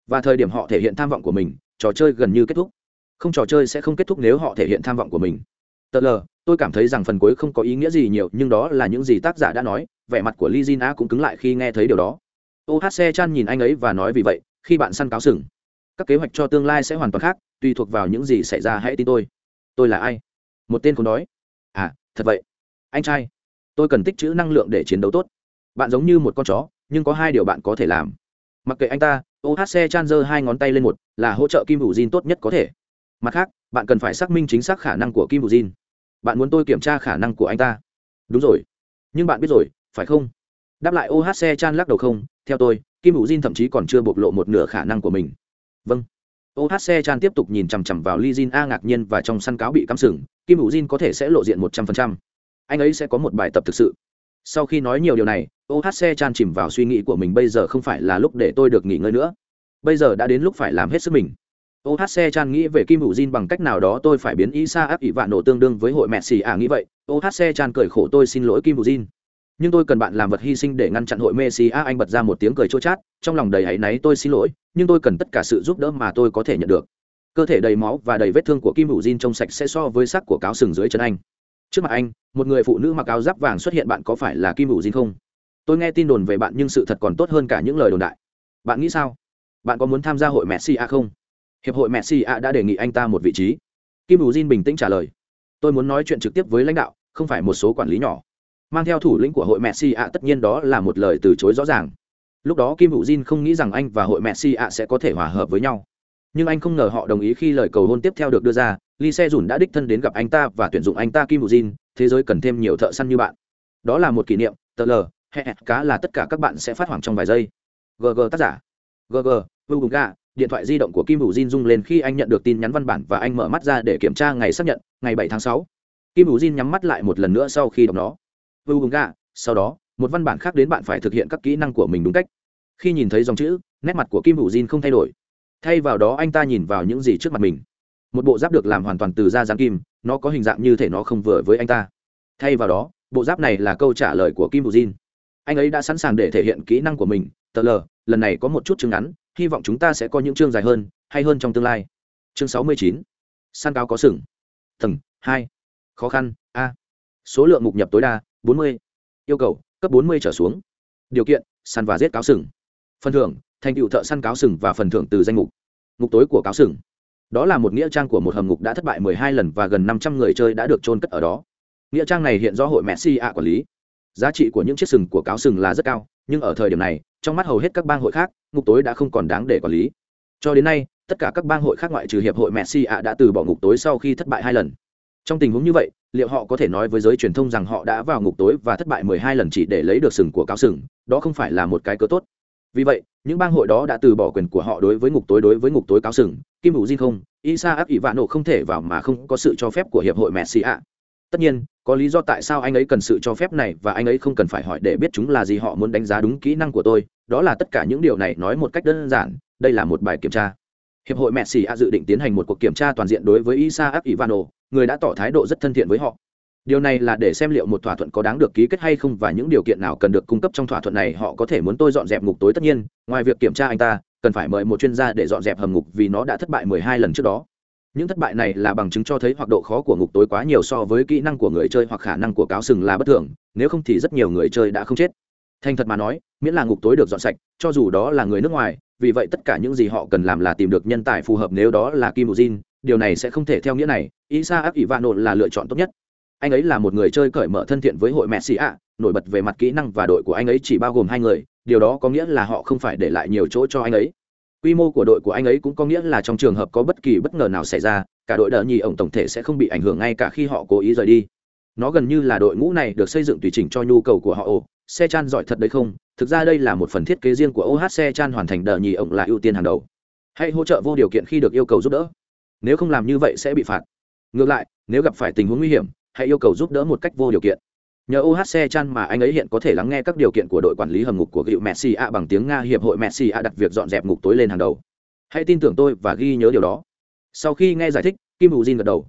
và thời điểm họ thể hiện tham vọng của mình, trò chơi gần như kết thúc. Không trò chơi sẽ không kết thúc nếu họ thể hiện tham vọng của mình. Tờ lờ, tôi cảm thấy rằng phần cuối không có ý nghĩa gì nhiều, nhưng đó là những gì tác giả đã nói, vẻ mặt của li Jin A cũng cứng lại khi nghe thấy điều đó. Ohc chan nhìn anh ấy và nói vì vậy, khi bạn săn cáo sừng, các kế hoạch cho tương lai sẽ hoàn toàn khác, tùy thuộc vào những gì xảy ra hãy tin tôi. Tôi là ai? Một tên không nói. à thật vậy. Anh trai, tôi cần tích trữ năng lượng để chiến đấu tốt. Bạn giống như một con chó, nhưng có hai điều bạn có thể làm. Mặc kệ anh ta ohc chan giơ hai ngón tay lên một, là hỗ trợ kim hữu jin tốt nhất có thể. Mặt khác, bạn cần phải xác minh chính xác khả năng của kim hữu jin. Bạn muốn tôi kiểm tra khả năng của anh ta? Đúng rồi. Nhưng bạn biết rồi, phải không? Đáp lại ohc chan lắc đầu không, theo tôi, kim hữu jin thậm chí còn chưa bộc lộ một nửa khả năng của mình. Vâng. Ohc chan tiếp tục nhìn chằm chằm vào Lee Jin a ngạc nhiên và trong săn cáo bị cắm sừng, kim hữu jin có thể sẽ lộ diện một trăm phần trăm. Anh ấy sẽ có một bài tập thực sự sau khi nói nhiều điều này ohc chan chìm vào suy nghĩ của mình bây giờ không phải là lúc để tôi được nghỉ ngơi nữa. Bây giờ đã đến lúc phải làm hết sức mình. Ohc chan nghĩ về kim hữu jin bằng cách nào đó tôi phải biến isa áp ỷ vạn nổ tương đương với hội mẹ xì à nghĩ vậy. Ohc chan cười khổ tôi xin lỗi kim hữu jin. Nhưng tôi cần bạn làm vật hy sinh để ngăn chặn hội messi a anh bật ra một tiếng cười chua chát, trong lòng đầy áy náy tôi xin lỗi, nhưng tôi cần tất cả sự giúp đỡ mà tôi có thể nhận được. Cơ thể đầy máu và đầy vết thương của kim hữu jin trông sạch sẽ so với sắc của cáo sừng dưới chân anh trước mặt anh, một người phụ nữ mặc áo giáp vàng xuất hiện, bạn có phải là kim hữu jin không? Tôi nghe tin đồn về bạn nhưng sự thật còn tốt hơn cả những lời đồn đại. Bạn nghĩ sao? Bạn có muốn tham gia hội messi a không? Hiệp hội messi a đã đề nghị anh ta một vị trí. Kim hữu jin bình tĩnh trả lời. Tôi muốn nói chuyện trực tiếp với lãnh đạo, không phải một số quản lý nhỏ. Mang theo thủ lĩnh của hội messi a tất nhiên đó là một lời từ chối rõ ràng. Lúc đó kim hữu jin không nghĩ rằng anh và hội messi a sẽ có thể hòa hợp với nhau. Nhưng anh không ngờ họ đồng ý khi lời cầu hôn tiếp theo được đưa ra Lee Se dùn đã đích thân đến gặp anh ta và tuyển dụng anh ta Kim Jin, thế giới cần thêm nhiều thợ săn như bạn. Đó là một kỷ niệm, tờ lờ, hẹ cá là tất cả các bạn sẽ phát hoảng trong vài giây. GG tác giả. GG, Vuga, điện thoại di động của Kim Jin rung lên khi anh nhận được tin nhắn văn bản và anh mở mắt ra để kiểm tra ngày xác nhận, ngày 7 tháng 6. Kim Jin nhắm mắt lại một lần nữa sau khi đọc nó. Vuga, sau đó, một văn bản khác đến bạn phải thực hiện các kỹ năng của mình đúng cách. Khi nhìn thấy dòng chữ, nét mặt của Kim Jin không thay đổi. Thay vào đó anh ta nhìn vào những gì trước mặt mình một bộ giáp được làm hoàn toàn từ da rán kim, nó có hình dạng như thể nó không vừa với anh ta. Thay vào đó, bộ giáp này là câu trả lời của kim bù jin. Anh ấy đã sẵn sàng để thể hiện kỹ năng của mình, tờ lờ, lần này có một chút chương ngắn, hy vọng chúng ta sẽ có những chương dài hơn, hay hơn trong tương lai. Chương sáu mươi chín. San cao có sừng. Tầng hai. Khó khăn, a. Số lượng mục nhập tối đa, bốn mươi. Yêu cầu, cấp bốn mươi trở xuống. Điều kiện, săn và giết cáo sừng. Phần thưởng, thành tựu thợ săn cáo sừng và phần thưởng từ danh mục. Ngục tối của cáo sừng đó là một nghĩa trang của một hầm ngục đã thất bại mười hai lần và gần năm trăm người chơi đã được chôn cất ở đó. Nghĩa trang này hiện do hội messi ạ quản lý. Giá trị của những chiếc sừng của cáo sừng là rất cao, nhưng ở thời điểm này, trong mắt hầu hết các bang hội khác, ngục tối đã không còn đáng để quản lý. Cho đến nay, tất cả các bang hội khác ngoại trừ hiệp hội messi ạ đã từ bỏ ngục tối sau khi thất bại hai lần. Trong tình huống như vậy, liệu họ có thể nói với giới truyền thông rằng họ đã vào ngục tối và thất bại mười hai lần chỉ để lấy được sừng của cáo sừng? Đó không phải là một cái cớ tốt. Vì vậy, những bang hội đó đã từ bỏ quyền của họ đối với ngục tối đối với ngục tối cáo sừng kim hữu di không isa áp ỷ vạn nổ không thể vào mà không có sự cho phép của hiệp hội messi ạ. Tất nhiên, có lý do tại sao anh ấy cần sự cho phép này và anh ấy không cần phải hỏi để biết chúng là gì họ muốn đánh giá đúng kỹ năng của tôi, đó là tất cả những điều này nói một cách đơn giản, đây là một bài kiểm tra. Hiệp hội messi a dự định tiến hành một cuộc kiểm tra toàn diện đối với isa áp ivano, người đã tỏ thái độ rất thân thiện với họ. Điều này là để xem liệu một thỏa thuận có đáng được ký kết hay không và những điều kiện nào cần được cung cấp trong thỏa thuận này họ có thể muốn tôi dọn dẹp ngục tối tất nhiên, ngoài việc kiểm tra anh ta cần phải mời một chuyên gia để dọn dẹp hầm ngục vì nó đã thất bại mười hai lần trước đó. Những thất bại này là bằng chứng cho thấy hoặc độ khó của ngục tối quá nhiều so với kỹ năng của người chơi hoặc khả năng của cáo sừng là bất thường nếu không thì rất nhiều người chơi đã không chết. Thành thật mà nói miễn là ngục tối được dọn sạch cho dù đó là người nước ngoài vì vậy tất cả những gì họ cần làm là tìm được nhân tài phù hợp nếu đó là kim Jin, điều này sẽ không thể theo nghĩa này isa áp ivano là lựa chọn tốt nhất. Anh ấy là một người chơi cởi mở thân thiện với hội messi ạ nổi bật về mặt kỹ năng và đội của anh ấy chỉ bao gồm hai người, điều đó có nghĩa là họ không phải để lại nhiều chỗ cho anh ấy. Quy mô của đội của anh ấy cũng có nghĩa là trong trường hợp có bất kỳ bất ngờ nào xảy ra, cả đội đờ nhì ổng tổng thể sẽ không bị ảnh hưởng ngay cả khi họ cố ý rời đi. Nó gần như là đội ngũ này được xây dựng tùy chỉnh cho nhu cầu của họ. Ồ, xe chan giỏi thật đấy không? Thực ra đây là một phần thiết kế riêng của oh xe chan hoàn thành đờ nhì ổng là ưu tiên hàng đầu. Hãy hỗ trợ vô điều kiện khi được yêu cầu giúp đỡ. Nếu không làm như vậy sẽ bị phạt. Ngược lại, nếu gặp phải tình huống nguy hiểm, hãy yêu cầu giúp đỡ một cách vô điều kiện nhờ ohc chan mà anh ấy hiện có thể lắng nghe các điều kiện của đội quản lý hầm ngục của gựu messi a bằng tiếng nga hiệp hội messi a đặt việc dọn dẹp ngục tối lên hàng đầu. Hãy tin tưởng tôi và ghi nhớ điều đó. Sau khi nghe giải thích, kim hữu jin gật đầu.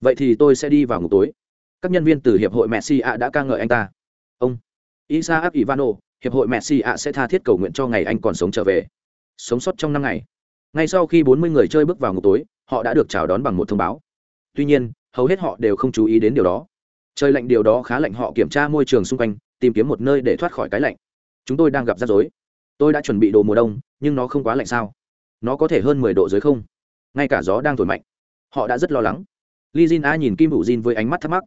Vậy thì tôi sẽ đi vào ngục tối. Các nhân viên từ hiệp hội messi a đã ca ngợi anh ta. Ông isaac ivano hiệp hội messi A sẽ tha thiết cầu nguyện cho ngày anh còn sống trở về. Sống sót trong năm ngày. Ngay sau khi bốn mươi người chơi bước vào ngục tối, họ đã được chào đón bằng một thông báo. Tuy nhiên, hầu hết họ đều không chú ý đến điều đó trời lạnh điều đó khá lạnh, họ kiểm tra môi trường xung quanh, tìm kiếm một nơi để thoát khỏi cái lạnh. Chúng tôi đang gặp rắc rối. Tôi đã chuẩn bị đồ mùa đông, nhưng nó không quá lạnh sao? Nó có thể hơn mười độ dưới không? Ngay cả gió đang thổi mạnh. Họ đã rất lo lắng. Li jin a nhìn kim hữu jin với ánh mắt thắc mắc.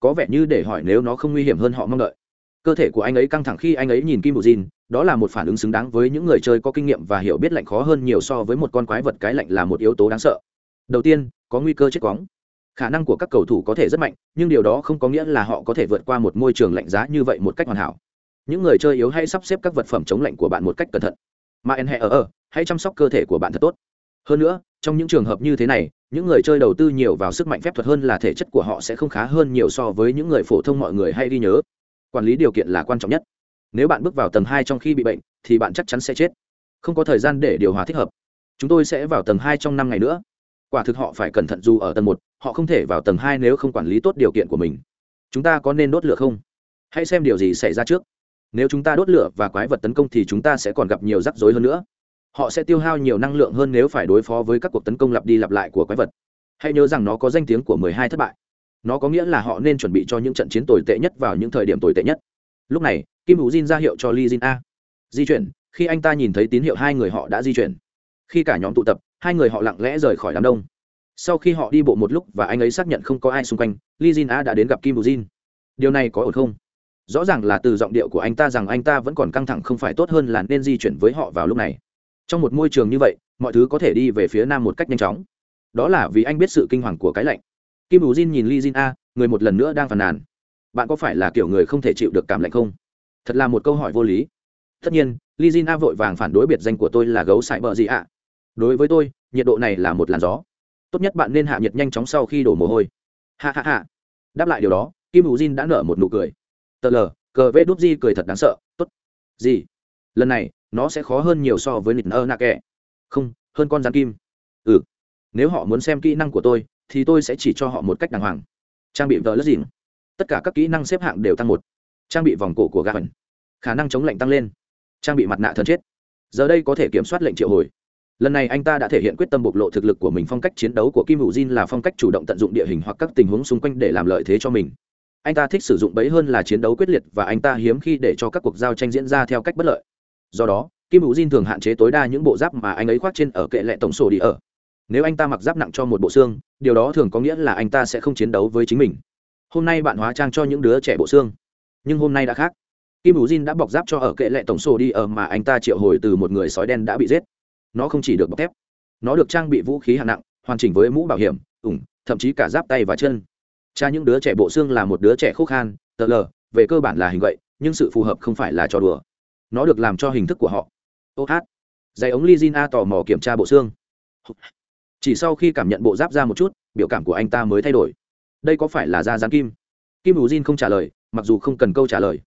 Có vẻ như để hỏi nếu nó không nguy hiểm hơn họ mong đợi. Cơ thể của anh ấy căng thẳng khi anh ấy nhìn kim hữu jin, đó là một phản ứng xứng đáng với những người chơi có kinh nghiệm và hiểu biết lạnh khó hơn nhiều so với một con quái vật cái lạnh là một yếu tố đáng sợ. Đầu tiên, có nguy cơ chết quóng khả năng của các cầu thủ có thể rất mạnh, nhưng điều đó không có nghĩa là họ có thể vượt qua một môi trường lạnh giá như vậy một cách hoàn hảo. Những người chơi yếu hãy sắp xếp các vật phẩm chống lạnh của bạn một cách cẩn thận. Mà en hẹ ở ở hãy chăm sóc cơ thể của bạn thật tốt. Hơn nữa, trong những trường hợp như thế này, những người chơi đầu tư nhiều vào sức mạnh phép thuật hơn là thể chất của họ sẽ không khá hơn nhiều so với những người phổ thông mọi người hay ghi nhớ. Quản lý điều kiện là quan trọng nhất. Nếu bạn bước vào tầng hai trong khi bị bệnh, thì bạn chắc chắn sẽ chết. Không có thời gian để điều hòa thích hợp. Chúng tôi sẽ vào tầng hai trong năm ngày nữa quả thực họ phải cẩn thận dù ở tầng một, họ không thể vào tầng hai nếu không quản lý tốt điều kiện của mình. Chúng ta có nên đốt lửa không? Hãy xem điều gì xảy ra trước. Nếu chúng ta đốt lửa và quái vật tấn công thì chúng ta sẽ còn gặp nhiều rắc rối hơn nữa. Họ sẽ tiêu hao nhiều năng lượng hơn nếu phải đối phó với các cuộc tấn công lặp đi lặp lại của quái vật. Hãy nhớ rằng nó có danh tiếng của mười hai thất bại. Nó có nghĩa là họ nên chuẩn bị cho những trận chiến tồi tệ nhất vào những thời điểm tồi tệ nhất. Lúc này, kim hữu jin ra hiệu cho Lee jin a. Di chuyển, khi anh ta nhìn thấy tín hiệu hai người họ đã di chuyển. Khi cả nhóm tụ tập hai người họ lặng lẽ rời khỏi đám đông. Sau khi họ đi bộ một lúc và anh ấy xác nhận không có ai xung quanh, Lee jin a đã đến gặp kim bù jin. Điều này có ổn không? Rõ ràng là từ giọng điệu của anh ta rằng anh ta vẫn còn căng thẳng không phải tốt hơn là nên di chuyển với họ vào lúc này. Trong một môi trường như vậy, mọi thứ có thể đi về phía nam một cách nhanh chóng. Đó là vì anh biết sự kinh hoàng của cái lạnh. Kim bù jin nhìn li jin a người một lần nữa đang phàn nàn. Bạn có phải là kiểu người không thể chịu được cảm lạnh không? Thật là một câu hỏi vô lý. Tất nhiên li jin a vội vàng phản đối biệt danh của tôi là gấu sải bờ gì ạ? Đối với tôi, nhiệt độ này là một làn gió. Tốt nhất bạn nên hạ nhiệt nhanh chóng sau khi đổ mồ hôi. Ha ha ha. Đáp lại điều đó, kim ủ jin đã nở một nụ cười. Tờ lờ cờ vê đúp di cười thật đáng sợ. Tốt. Gì? Lần này, nó sẽ khó hơn nhiều so với nịt nơ nạ kẹ không, hơn con rắn kim. Ừ. Nếu họ muốn xem kỹ năng của tôi, thì tôi sẽ chỉ cho họ một cách đàng hoàng. Trang bị vợ lất dìm tất cả các kỹ năng xếp hạng đều tăng một. Trang bị vòng cổ của gà khả năng chống lạnh tăng lên. Trang bị mặt nạ thần chết. Giờ đây có thể kiểm soát lệnh triệu hồi lần này anh ta đã thể hiện quyết tâm bộc lộ thực lực của mình phong cách chiến đấu của kim hữu jin là phong cách chủ động tận dụng địa hình hoặc các tình huống xung quanh để làm lợi thế cho mình. Anh ta thích sử dụng bẫy hơn là chiến đấu quyết liệt và anh ta hiếm khi để cho các cuộc giao tranh diễn ra theo cách bất lợi. Do đó, kim hữu Jin thường hạn chế tối đa những bộ giáp mà anh ấy khoác trên ở kệ lệ tổng sổ đi ở. Nếu anh ta mặc giáp nặng cho một bộ xương, điều đó thường có nghĩa là anh ta sẽ không chiến đấu với chính mình. Hôm nay bạn hóa trang cho những đứa trẻ bộ xương. Nhưng hôm nay đã khác. Kim hữu Jin đã bọc giáp cho ở kệ lệ tổng sổ đi ở mà anh ta triệu hồi từ một người sói đen đã bị giết nó không chỉ được bọc thép, nó được trang bị vũ khí hạng nặng, hoàn chỉnh với mũ bảo hiểm, ủng, thậm chí cả giáp tay và chân. Cha những đứa trẻ bộ xương là một đứa trẻ khúc khan, tờ lờ, về cơ bản là hình vậy nhưng sự phù hợp không phải là trò đùa. Nó được làm cho hình thức của họ. Ô hát. Dây ống li a tò mò kiểm tra bộ xương. Chỉ sau khi cảm nhận bộ giáp ra một chút, biểu cảm của anh ta mới thay đổi. Đây có phải là da rán kim? Kim ủ jin không trả lời, mặc dù không cần câu trả lời.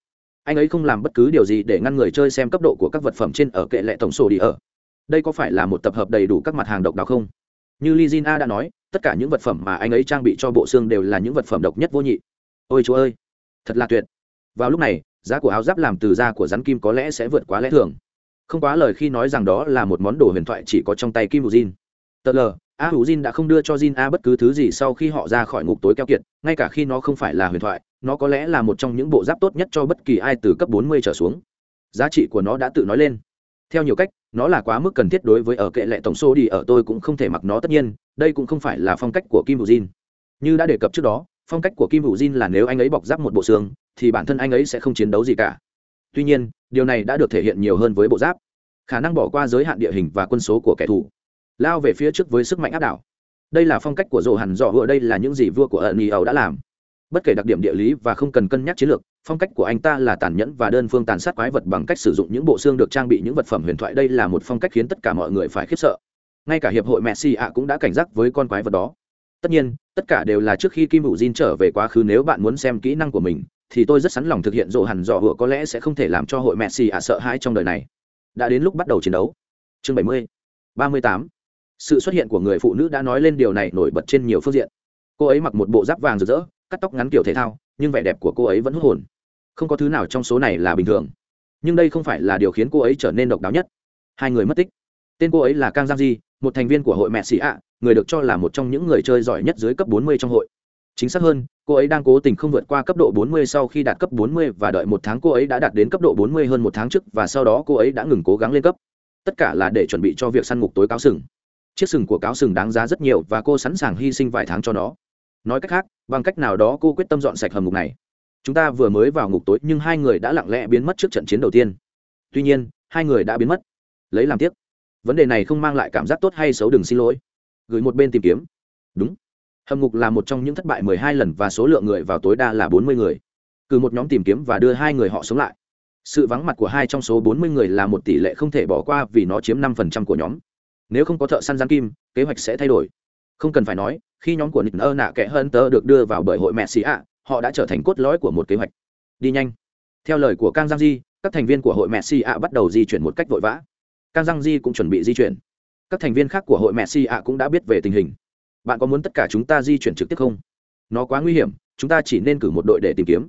Anh ấy không làm bất cứ điều gì để ngăn người chơi xem cấp độ của các vật phẩm trên ở kệ lệ tổng sổ đi ở đây có phải là một tập hợp đầy đủ các mặt hàng độc đáo không? Như li a đã nói, tất cả những vật phẩm mà anh ấy trang bị cho bộ xương đều là những vật phẩm độc nhất vô nhị. Ôi chúa ơi, thật là tuyệt. Vào lúc này, giá của áo giáp làm từ da của rắn kim có lẽ sẽ vượt quá lẽ thường. Không quá lời khi nói rằng đó là một món đồ huyền thoại chỉ có trong tay kim hữu jin. Tờ lờ, a hữu jin đã không đưa cho jin a bất cứ thứ gì sau khi họ ra khỏi ngục tối keo kiệt, ngay cả khi nó không phải là huyền thoại, nó có lẽ là một trong những bộ giáp tốt nhất cho bất kỳ ai từ cấp 40 trở xuống. Giá trị của nó đã tự nói lên. Theo nhiều cách nó là quá mức cần thiết đối với ở kệ lệ tổng số đi ở tôi cũng không thể mặc nó tất nhiên, đây cũng không phải là phong cách của kim hữu jin. Như đã đề cập trước đó, phong cách của kim hữu jin là nếu anh ấy bọc giáp một bộ xương, thì bản thân anh ấy sẽ không chiến đấu gì cả. Tuy nhiên, điều này đã được thể hiện nhiều hơn với bộ giáp. Khả năng bỏ qua giới hạn địa hình và quân số của kẻ thù. Lao về phía trước với sức mạnh áp đảo. Đây là phong cách của rổ hẳn dọ vừa đây là những gì vua của ẩn âu đã làm. Bất kể đặc điểm địa lý và không cần cân nhắc chiến lược phong cách của anh ta là tàn nhẫn và đơn phương tàn sát quái vật bằng cách sử dụng những bộ xương được trang bị những vật phẩm huyền thoại. Đây là một phong cách khiến tất cả mọi người phải khiếp sợ. Ngay cả hiệp hội messi ạ cũng đã cảnh giác với con quái vật đó. Tất nhiên, tất cả đều là trước khi kim hữu jin trở về quá khứ. Nếu bạn muốn xem kỹ năng của mình, thì tôi rất sẵn lòng thực hiện rộ hẳn dọ hựa có lẽ sẽ không thể làm cho hội messi ạ sợ hãi trong đời này. Đã đến lúc bắt đầu chiến đấu. Chương 70. 38. sự xuất hiện của người phụ nữ đã nói lên điều này nổi bật trên nhiều phương diện. Cô ấy mặc một bộ giáp vàng rực rỡ, cắt tóc ngắn kiểu thể thao, nhưng vẻ đẹp của cô ấy vẫn hút hồn không có thứ nào trong số này là bình thường. Nhưng đây không phải là điều khiến cô ấy trở nên độc đáo nhất. Hai người mất tích. Tên cô ấy là kang giang di một thành viên của hội mẹ sĩ ạ, người được cho là một trong những người chơi giỏi nhất dưới cấp 40 trong hội. Chính xác hơn, cô ấy đang cố tình không vượt qua cấp độ 40 sau khi đạt cấp 40 và đợi một tháng cô ấy đã đạt đến cấp độ 40 hơn một tháng trước và sau đó cô ấy đã ngừng cố gắng lên cấp. Tất cả là để chuẩn bị cho việc săn ngục tối cáo sừng. Chiếc sừng của cáo sừng đáng giá rất nhiều và cô sẵn sàng hy sinh vài tháng cho nó. Nói cách khác, bằng cách nào đó cô quyết tâm dọn sạch hầm ngục này chúng ta vừa mới vào ngục tối, nhưng hai người đã lặng lẽ biến mất trước trận chiến đầu tiên. Tuy nhiên, hai người đã biến mất. Lấy làm tiếc, vấn đề này không mang lại cảm giác tốt hay xấu đừng xin lỗi. Gửi một bên tìm kiếm. Đúng. Hầm ngục là một trong những thất bại mười hai lần và số lượng người vào tối đa là bốn mươi người. Cử một nhóm tìm kiếm và đưa hai người họ sống lại. Sự vắng mặt của hai trong số bốn mươi người là một tỷ lệ không thể bỏ qua vì nó chiếm năm phần trăm của nhóm. Nếu không có thợ săn gián kim, kế hoạch sẽ thay đổi. Không cần phải nói, khi nhóm của nịt ơ nạ kẽ hơn tớ được đưa vào bởi hội mẹ xì ạ họ đã trở thành cốt lõi của một kế hoạch. Đi nhanh. Theo lời của kang giang di các thành viên của hội Messi ạ bắt đầu di chuyển một cách vội vã. Kang giang di cũng chuẩn bị di chuyển. Các thành viên khác của hội Messi ạ cũng đã biết về tình hình. Bạn có muốn tất cả chúng ta di chuyển trực tiếp không? Nó quá nguy hiểm, chúng ta chỉ nên cử một đội để tìm kiếm.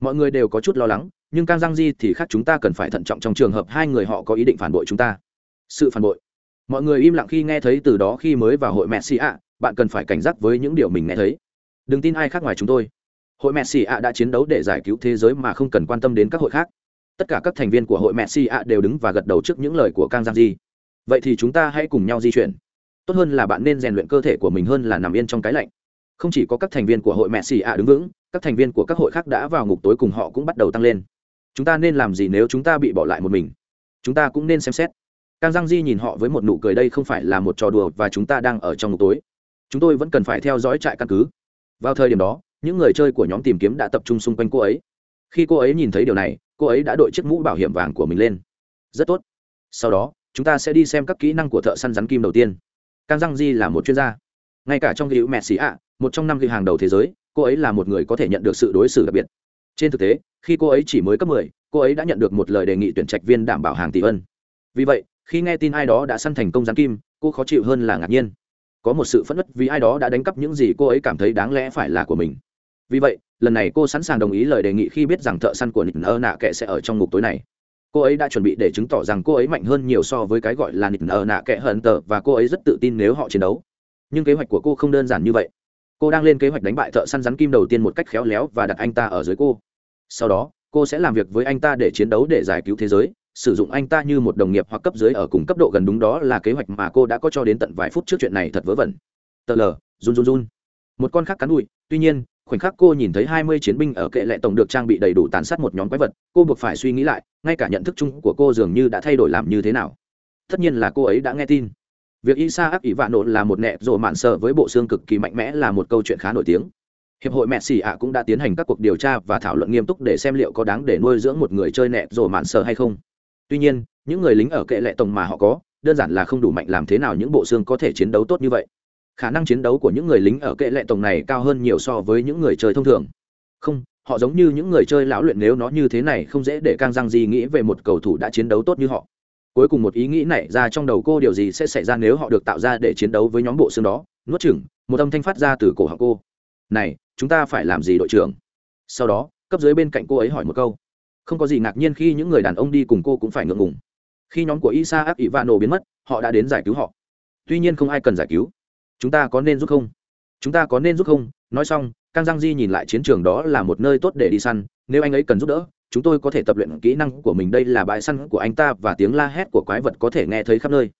Mọi người đều có chút lo lắng, nhưng kang giang di thì khác chúng ta cần phải thận trọng trong trường hợp hai người họ có ý định phản bội chúng ta. Sự phản bội. Mọi người im lặng khi nghe thấy từ đó khi mới vào hội messi ạ bạn cần phải cảnh giác với những điều mình nghe thấy. Đừng tin ai khác ngoài chúng tôi hội messi ạ đã chiến đấu để giải cứu thế giới mà không cần quan tâm đến các hội khác. Tất cả các thành viên của hội messi ạ đều đứng và gật đầu trước những lời của kang giang di vậy thì chúng ta hãy cùng nhau di chuyển. Tốt hơn là bạn nên rèn luyện cơ thể của mình hơn là nằm yên trong cái lạnh. Không chỉ có các thành viên của hội messi ạ đứng vững các thành viên của các hội khác đã vào ngục tối cùng họ cũng bắt đầu tăng lên. Chúng ta nên làm gì nếu chúng ta bị bỏ lại một mình? Chúng ta cũng nên xem xét. Kang Giang Di nhìn họ với một nụ cười đây không phải là một trò đùa và chúng ta đang ở trong ngục tối. Chúng tôi vẫn cần phải theo dõi trại căn cứ. Vào thời điểm đó, những người chơi của nhóm tìm kiếm đã tập trung xung quanh cô ấy. Khi cô ấy nhìn thấy điều này, cô ấy đã đội chiếc mũ bảo hiểm vàng của mình lên. Rất tốt. Sau đó, chúng ta sẽ đi xem các kỹ năng của thợ săn rắn kim đầu tiên. kang răng Di là một chuyên gia. Ngay cả trong hữu Messi ạ, một trong năm ghi hàng đầu thế giới, cô ấy là một người có thể nhận được sự đối xử đặc biệt. Trên thực tế, khi cô ấy chỉ mới cấp 10, cô ấy đã nhận được một lời đề nghị tuyển trạch viên đảm bảo hàng tỷ ân. Vì vậy, khi nghe tin ai đó đã săn thành công rắn kim cô khó chịu hơn là ngạc nhiên có một sự phẫn nứt vì ai đó đã đánh cắp những gì cô ấy cảm thấy đáng lẽ phải là của mình vì vậy, lần này cô sẵn sàng đồng ý lời đề nghị khi biết rằng thợ săn của nịt nơ nạ kệ sẽ ở trong ngục tối này. Cô ấy đã chuẩn bị để chứng tỏ rằng cô ấy mạnh hơn nhiều so với cái gọi là nịt nơ nạ kệ hận tờ và cô ấy rất tự tin nếu họ chiến đấu. Nhưng kế hoạch của cô không đơn giản như vậy. Cô đang lên kế hoạch đánh bại thợ săn rắn kim đầu tiên một cách khéo léo và đặt anh ta ở dưới cô. Sau đó, cô sẽ làm việc với anh ta để chiến đấu để giải cứu thế giới, sử dụng anh ta như một đồng nghiệp hoặc cấp dưới ở cùng cấp độ gần đúng đó là kế hoạch mà cô đã có cho đến tận vài phút trước chuyện này thật vớ vẩn. Tờ lờ run run run. Một con khác cắn đùi, tuy nhiên khoảnh khắc cô nhìn thấy hai mươi chiến binh ở kệ lệ tổng được trang bị đầy đủ tàn sát một nhóm quái vật, cô buộc phải suy nghĩ lại, ngay cả nhận thức chung của cô dường như đã thay đổi làm như thế nào. Tất nhiên là cô ấy đã nghe tin. Việc isa áp ỷ vạn nộn là một nẹ rộ mạn sợ với bộ xương cực kỳ mạnh mẽ là một câu chuyện khá nổi tiếng. Hiệp hội mẹ xì ạ cũng đã tiến hành các cuộc điều tra và thảo luận nghiêm túc để xem liệu có đáng để nuôi dưỡng một người chơi nẹ rộ mạn sợ hay không. Tuy nhiên, những người lính ở kệ lệ tổng mà họ có, đơn giản là không đủ mạnh làm thế nào những bộ xương có thể chiến đấu tốt như vậy khả năng chiến đấu của những người lính ở kệ lệ tổng này cao hơn nhiều so với những người chơi thông thường. Không, họ giống như những người chơi lão luyện nếu nó như thế này không dễ để cang răng gì nghĩ về một cầu thủ đã chiến đấu tốt như họ. Cuối cùng một ý nghĩ này ra trong đầu cô điều gì sẽ xảy ra nếu họ được tạo ra để chiến đấu với nhóm bộ xương đó? Nuốt chừng một âm thanh phát ra từ cổ họng cô. Này, chúng ta phải làm gì đội trưởng? Sau đó, cấp dưới bên cạnh cô ấy hỏi một câu. Không có gì ngạc nhiên khi những người đàn ông đi cùng cô cũng phải ngượng ngùng. Khi nhóm của isa áp ivano biến mất, họ đã đến giải cứu họ. Tuy nhiên không ai cần giải cứu chúng ta có nên giúp không? Chúng ta có nên giúp không? Nói xong cang giang di nhìn lại chiến trường đó là một nơi tốt để đi săn nếu anh ấy cần giúp đỡ chúng tôi có thể tập luyện kỹ năng của mình. Đây là bãi săn của anh ta và tiếng la hét của quái vật có thể nghe thấy khắp nơi.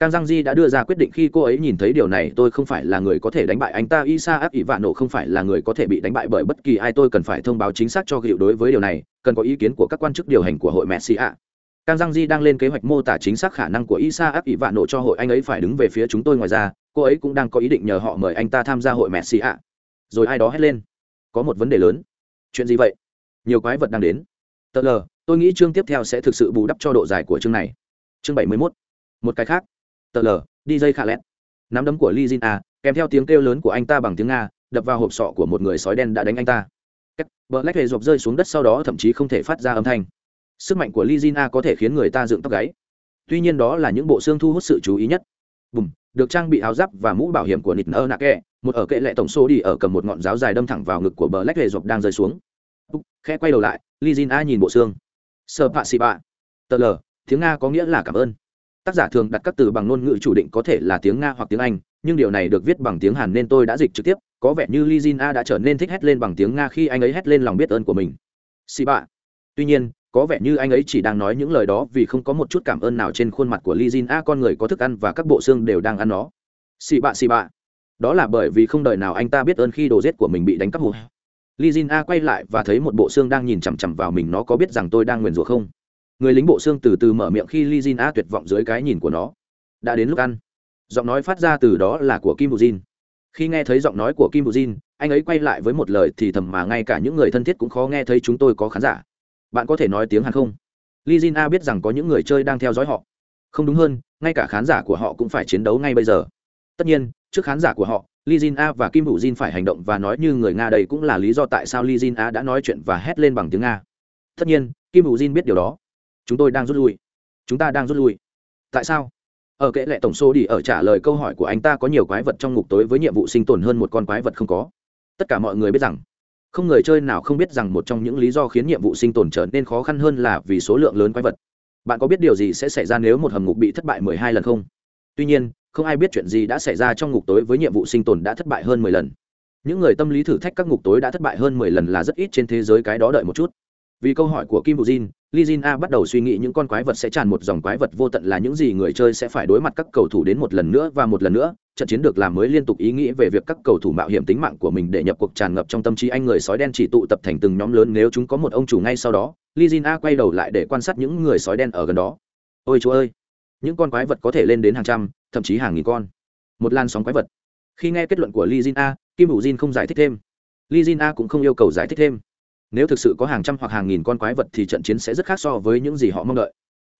Kang Giang Di đã đưa ra quyết định khi cô ấy nhìn thấy điều này, tôi không phải là người có thể đánh bại anh ta, Isa Áp Ỷ Vạn Nộ không phải là người có thể bị đánh bại bởi bất kỳ ai, tôi cần phải thông báo chính xác cho hiệu đối với điều này, cần có ý kiến của các quan chức điều hành của hội Messi ạ. Cang Giang Di đang lên kế hoạch mô tả chính xác khả năng của Isa Áp Ỷ Vạn Nộ cho hội. Anh ấy phải đứng về phía chúng tôi ngoài ra, cô ấy cũng đang có ý định nhờ họ mời anh ta tham gia hội Messi ạ. Rồi ai đó hét lên, có một vấn đề lớn. Chuyện gì vậy? Nhiều quái vật đang đến. Tờ lờ, tôi nghĩ chương tiếp theo sẽ thực sự bù đắp cho độ dài của chương này. Chương 71. Một cái khác tờ lờ đi dây khả lẹt nắm đấm của li a kèm theo tiếng kêu lớn của anh ta bằng tiếng nga đập vào hộp sọ của một người sói đen đã đánh anh ta bờ lách hề rộp rơi xuống đất sau đó thậm chí không thể phát ra âm thanh sức mạnh của li a có thể khiến người ta dựng tóc gáy tuy nhiên đó là những bộ xương thu hút sự chú ý nhất bùm được trang bị áo giáp và mũ bảo hiểm của nịt nơ nạ kẹ một ở kệ lệ tổng số đi ở cầm một ngọn giáo dài đâm thẳng vào ngực của bờ lách hề dọc đang rơi xuống. Khe quay đầu lại, li a nhìn bộ xương. Sợ pạ xị bạ. Tờ l tiếng nga có nghĩa là cảm ơn. Tác giả thường đặt các từ bằng ngôn ngữ chủ định có thể là tiếng nga hoặc tiếng anh, nhưng điều này được viết bằng tiếng hàn nên tôi đã dịch trực tiếp, có vẻ như li a đã trở nên thích hét lên bằng tiếng nga khi anh ấy hét lên lòng biết ơn của mình. Xì bạ. Tuy nhiên có vẻ như anh ấy chỉ đang nói những lời đó vì không có một chút cảm ơn nào trên khuôn mặt của li a, con người có thức ăn và các bộ xương đều đang ăn nó. Xì bạ xì bạ. Đó là bởi vì không đời nào anh ta biết ơn khi đồ rết của mình bị đánh cắp hụt li jin a quay lại và thấy một bộ xương đang nhìn chằm chằm vào mình, nó có biết rằng tôi đang nguyền rủa không? Người lính bộ xương từ từ mở miệng khi li jin a tuyệt vọng dưới cái nhìn của nó. Đã đến lúc ăn. Giọng nói phát ra từ đó là của kim bù jin. Khi nghe thấy giọng nói của kim bù jin, anh ấy quay lại với một lời thì thầm mà ngay cả những người thân thiết cũng khó nghe thấy chúng tôi có khán giả bạn có thể nói tiếng hàn không li jin a biết rằng có những người chơi đang theo dõi họ không đúng hơn ngay cả khán giả của họ cũng phải chiến đấu ngay bây giờ tất nhiên trước khán giả của họ Li Jin A và Kim Vũ Jin phải hành động và nói như người Nga đây cũng là lý do tại sao Li Jin A đã nói chuyện và hét lên bằng tiếng Nga. Tất nhiên, Kim Vũ Jin biết điều đó. Chúng tôi đang rút lui. Chúng ta đang rút lui. Tại sao? Ở kệ lệ tổng số đi ở trả lời câu hỏi của anh ta có nhiều quái vật trong ngục tối với nhiệm vụ sinh tồn hơn một con quái vật không có. Tất cả mọi người biết rằng, không người chơi nào không biết rằng một trong những lý do khiến nhiệm vụ sinh tồn trở nên khó khăn hơn là vì số lượng lớn quái vật. Bạn có biết điều gì sẽ xảy ra nếu một hầm ngục bị thất bại 12 lần không? Tuy nhiên, không ai biết chuyện gì đã xảy ra trong ngục tối với nhiệm vụ sinh tồn đã thất bại hơn mười lần những người tâm lý thử thách các ngục tối đã thất bại hơn mười lần là rất ít trên thế giới cái đó đợi một chút vì câu hỏi của kim bù jin li jin a bắt đầu suy nghĩ những con quái vật sẽ tràn một dòng quái vật vô tận là những gì người chơi sẽ phải đối mặt các cầu thủ đến một lần nữa và một lần nữa. Trận chiến được làm mới liên tục ý nghĩ về việc các cầu thủ mạo hiểm tính mạng của mình để nhập cuộc tràn ngập trong tâm trí anh người sói đen chỉ tụ tập thành từng nhóm lớn nếu chúng có một ông chủ ngay sau đó. Li jin a quay đầu lại để quan sát những người sói đen ở gần đó. Ôi chúa ơi! Những con quái vật có thể lên đến hàng trăm, thậm chí hàng nghìn con. Một làn sóng quái vật. Khi nghe kết luận của li jin a, kim bù jin không giải thích thêm. Li jin a cũng không yêu cầu giải thích thêm nếu thực sự có hàng trăm hoặc hàng nghìn con quái vật thì trận chiến sẽ rất khác so với những gì họ mong đợi.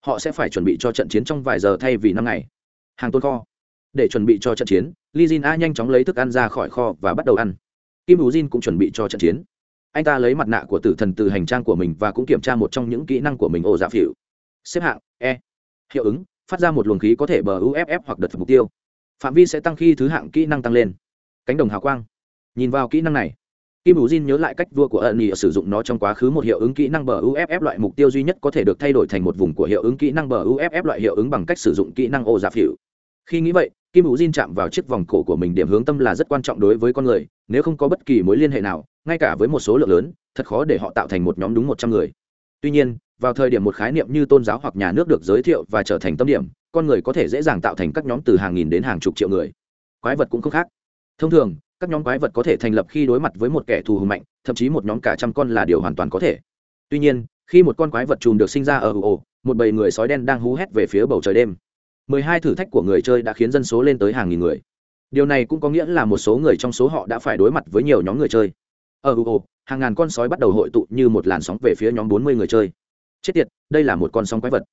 Họ sẽ phải chuẩn bị cho trận chiến trong vài giờ thay vì năm ngày. Hàng tôn kho. Để chuẩn bị cho trận chiến li jin a nhanh chóng lấy thức ăn ra khỏi kho và bắt đầu ăn. Kim U jin cũng chuẩn bị cho trận chiến. Anh ta lấy mặt nạ của tử thần từ hành trang của mình và cũng kiểm tra một trong những kỹ năng của mình, ồ dạ phịu xếp hạng e. Hiệu ứng, phát ra một luồng khí có thể bờ uff hoặc đợt mục tiêu. Phạm vi sẽ tăng khi thứ hạng kỹ năng tăng lên. Cánh đồng hào quang. Nhìn vào kỹ năng này kim bù jin nhớ lại cách vua của ẩn nhị sử dụng nó trong quá khứ một hiệu ứng kỹ năng bờ uff loại mục tiêu duy nhất có thể được thay đổi thành một vùng của hiệu ứng kỹ năng bờ uff loại hiệu ứng bằng cách sử dụng kỹ năng ô giả phỉu. Khi nghĩ vậy, kim bù jin chạm vào chiếc vòng cổ của mình điểm hướng tâm là rất quan trọng đối với con người, nếu không có bất kỳ mối liên hệ nào, ngay cả với một số lượng lớn, thật khó để họ tạo thành một nhóm đúng một trăm người. Tuy nhiên, vào thời điểm một khái niệm như tôn giáo hoặc nhà nước được giới thiệu và trở thành tâm điểm, con người có thể dễ dàng tạo thành các nhóm từ hàng nghìn đến hàng chục triệu người. Quái vật cũng không khác. Thông thường các nhóm quái vật có thể thành lập khi đối mặt với một kẻ thù hùng mạnh, thậm chí một nhóm cả trăm con là điều hoàn toàn có thể. Tuy nhiên, khi một con quái vật chùm được sinh ra ở ồ, một bầy người sói đen đang hú hét về phía bầu trời đêm. Mười hai thử thách của người chơi đã khiến dân số lên tới hàng nghìn người. Điều này cũng có nghĩa là một số người trong số họ đã phải đối mặt với nhiều nhóm người chơi. Ở ồ, hàng ngàn con sói bắt đầu hội tụ như một làn sóng về phía nhóm bốn mươi người chơi. Chết tiệt, đây là một con sóng quái vật.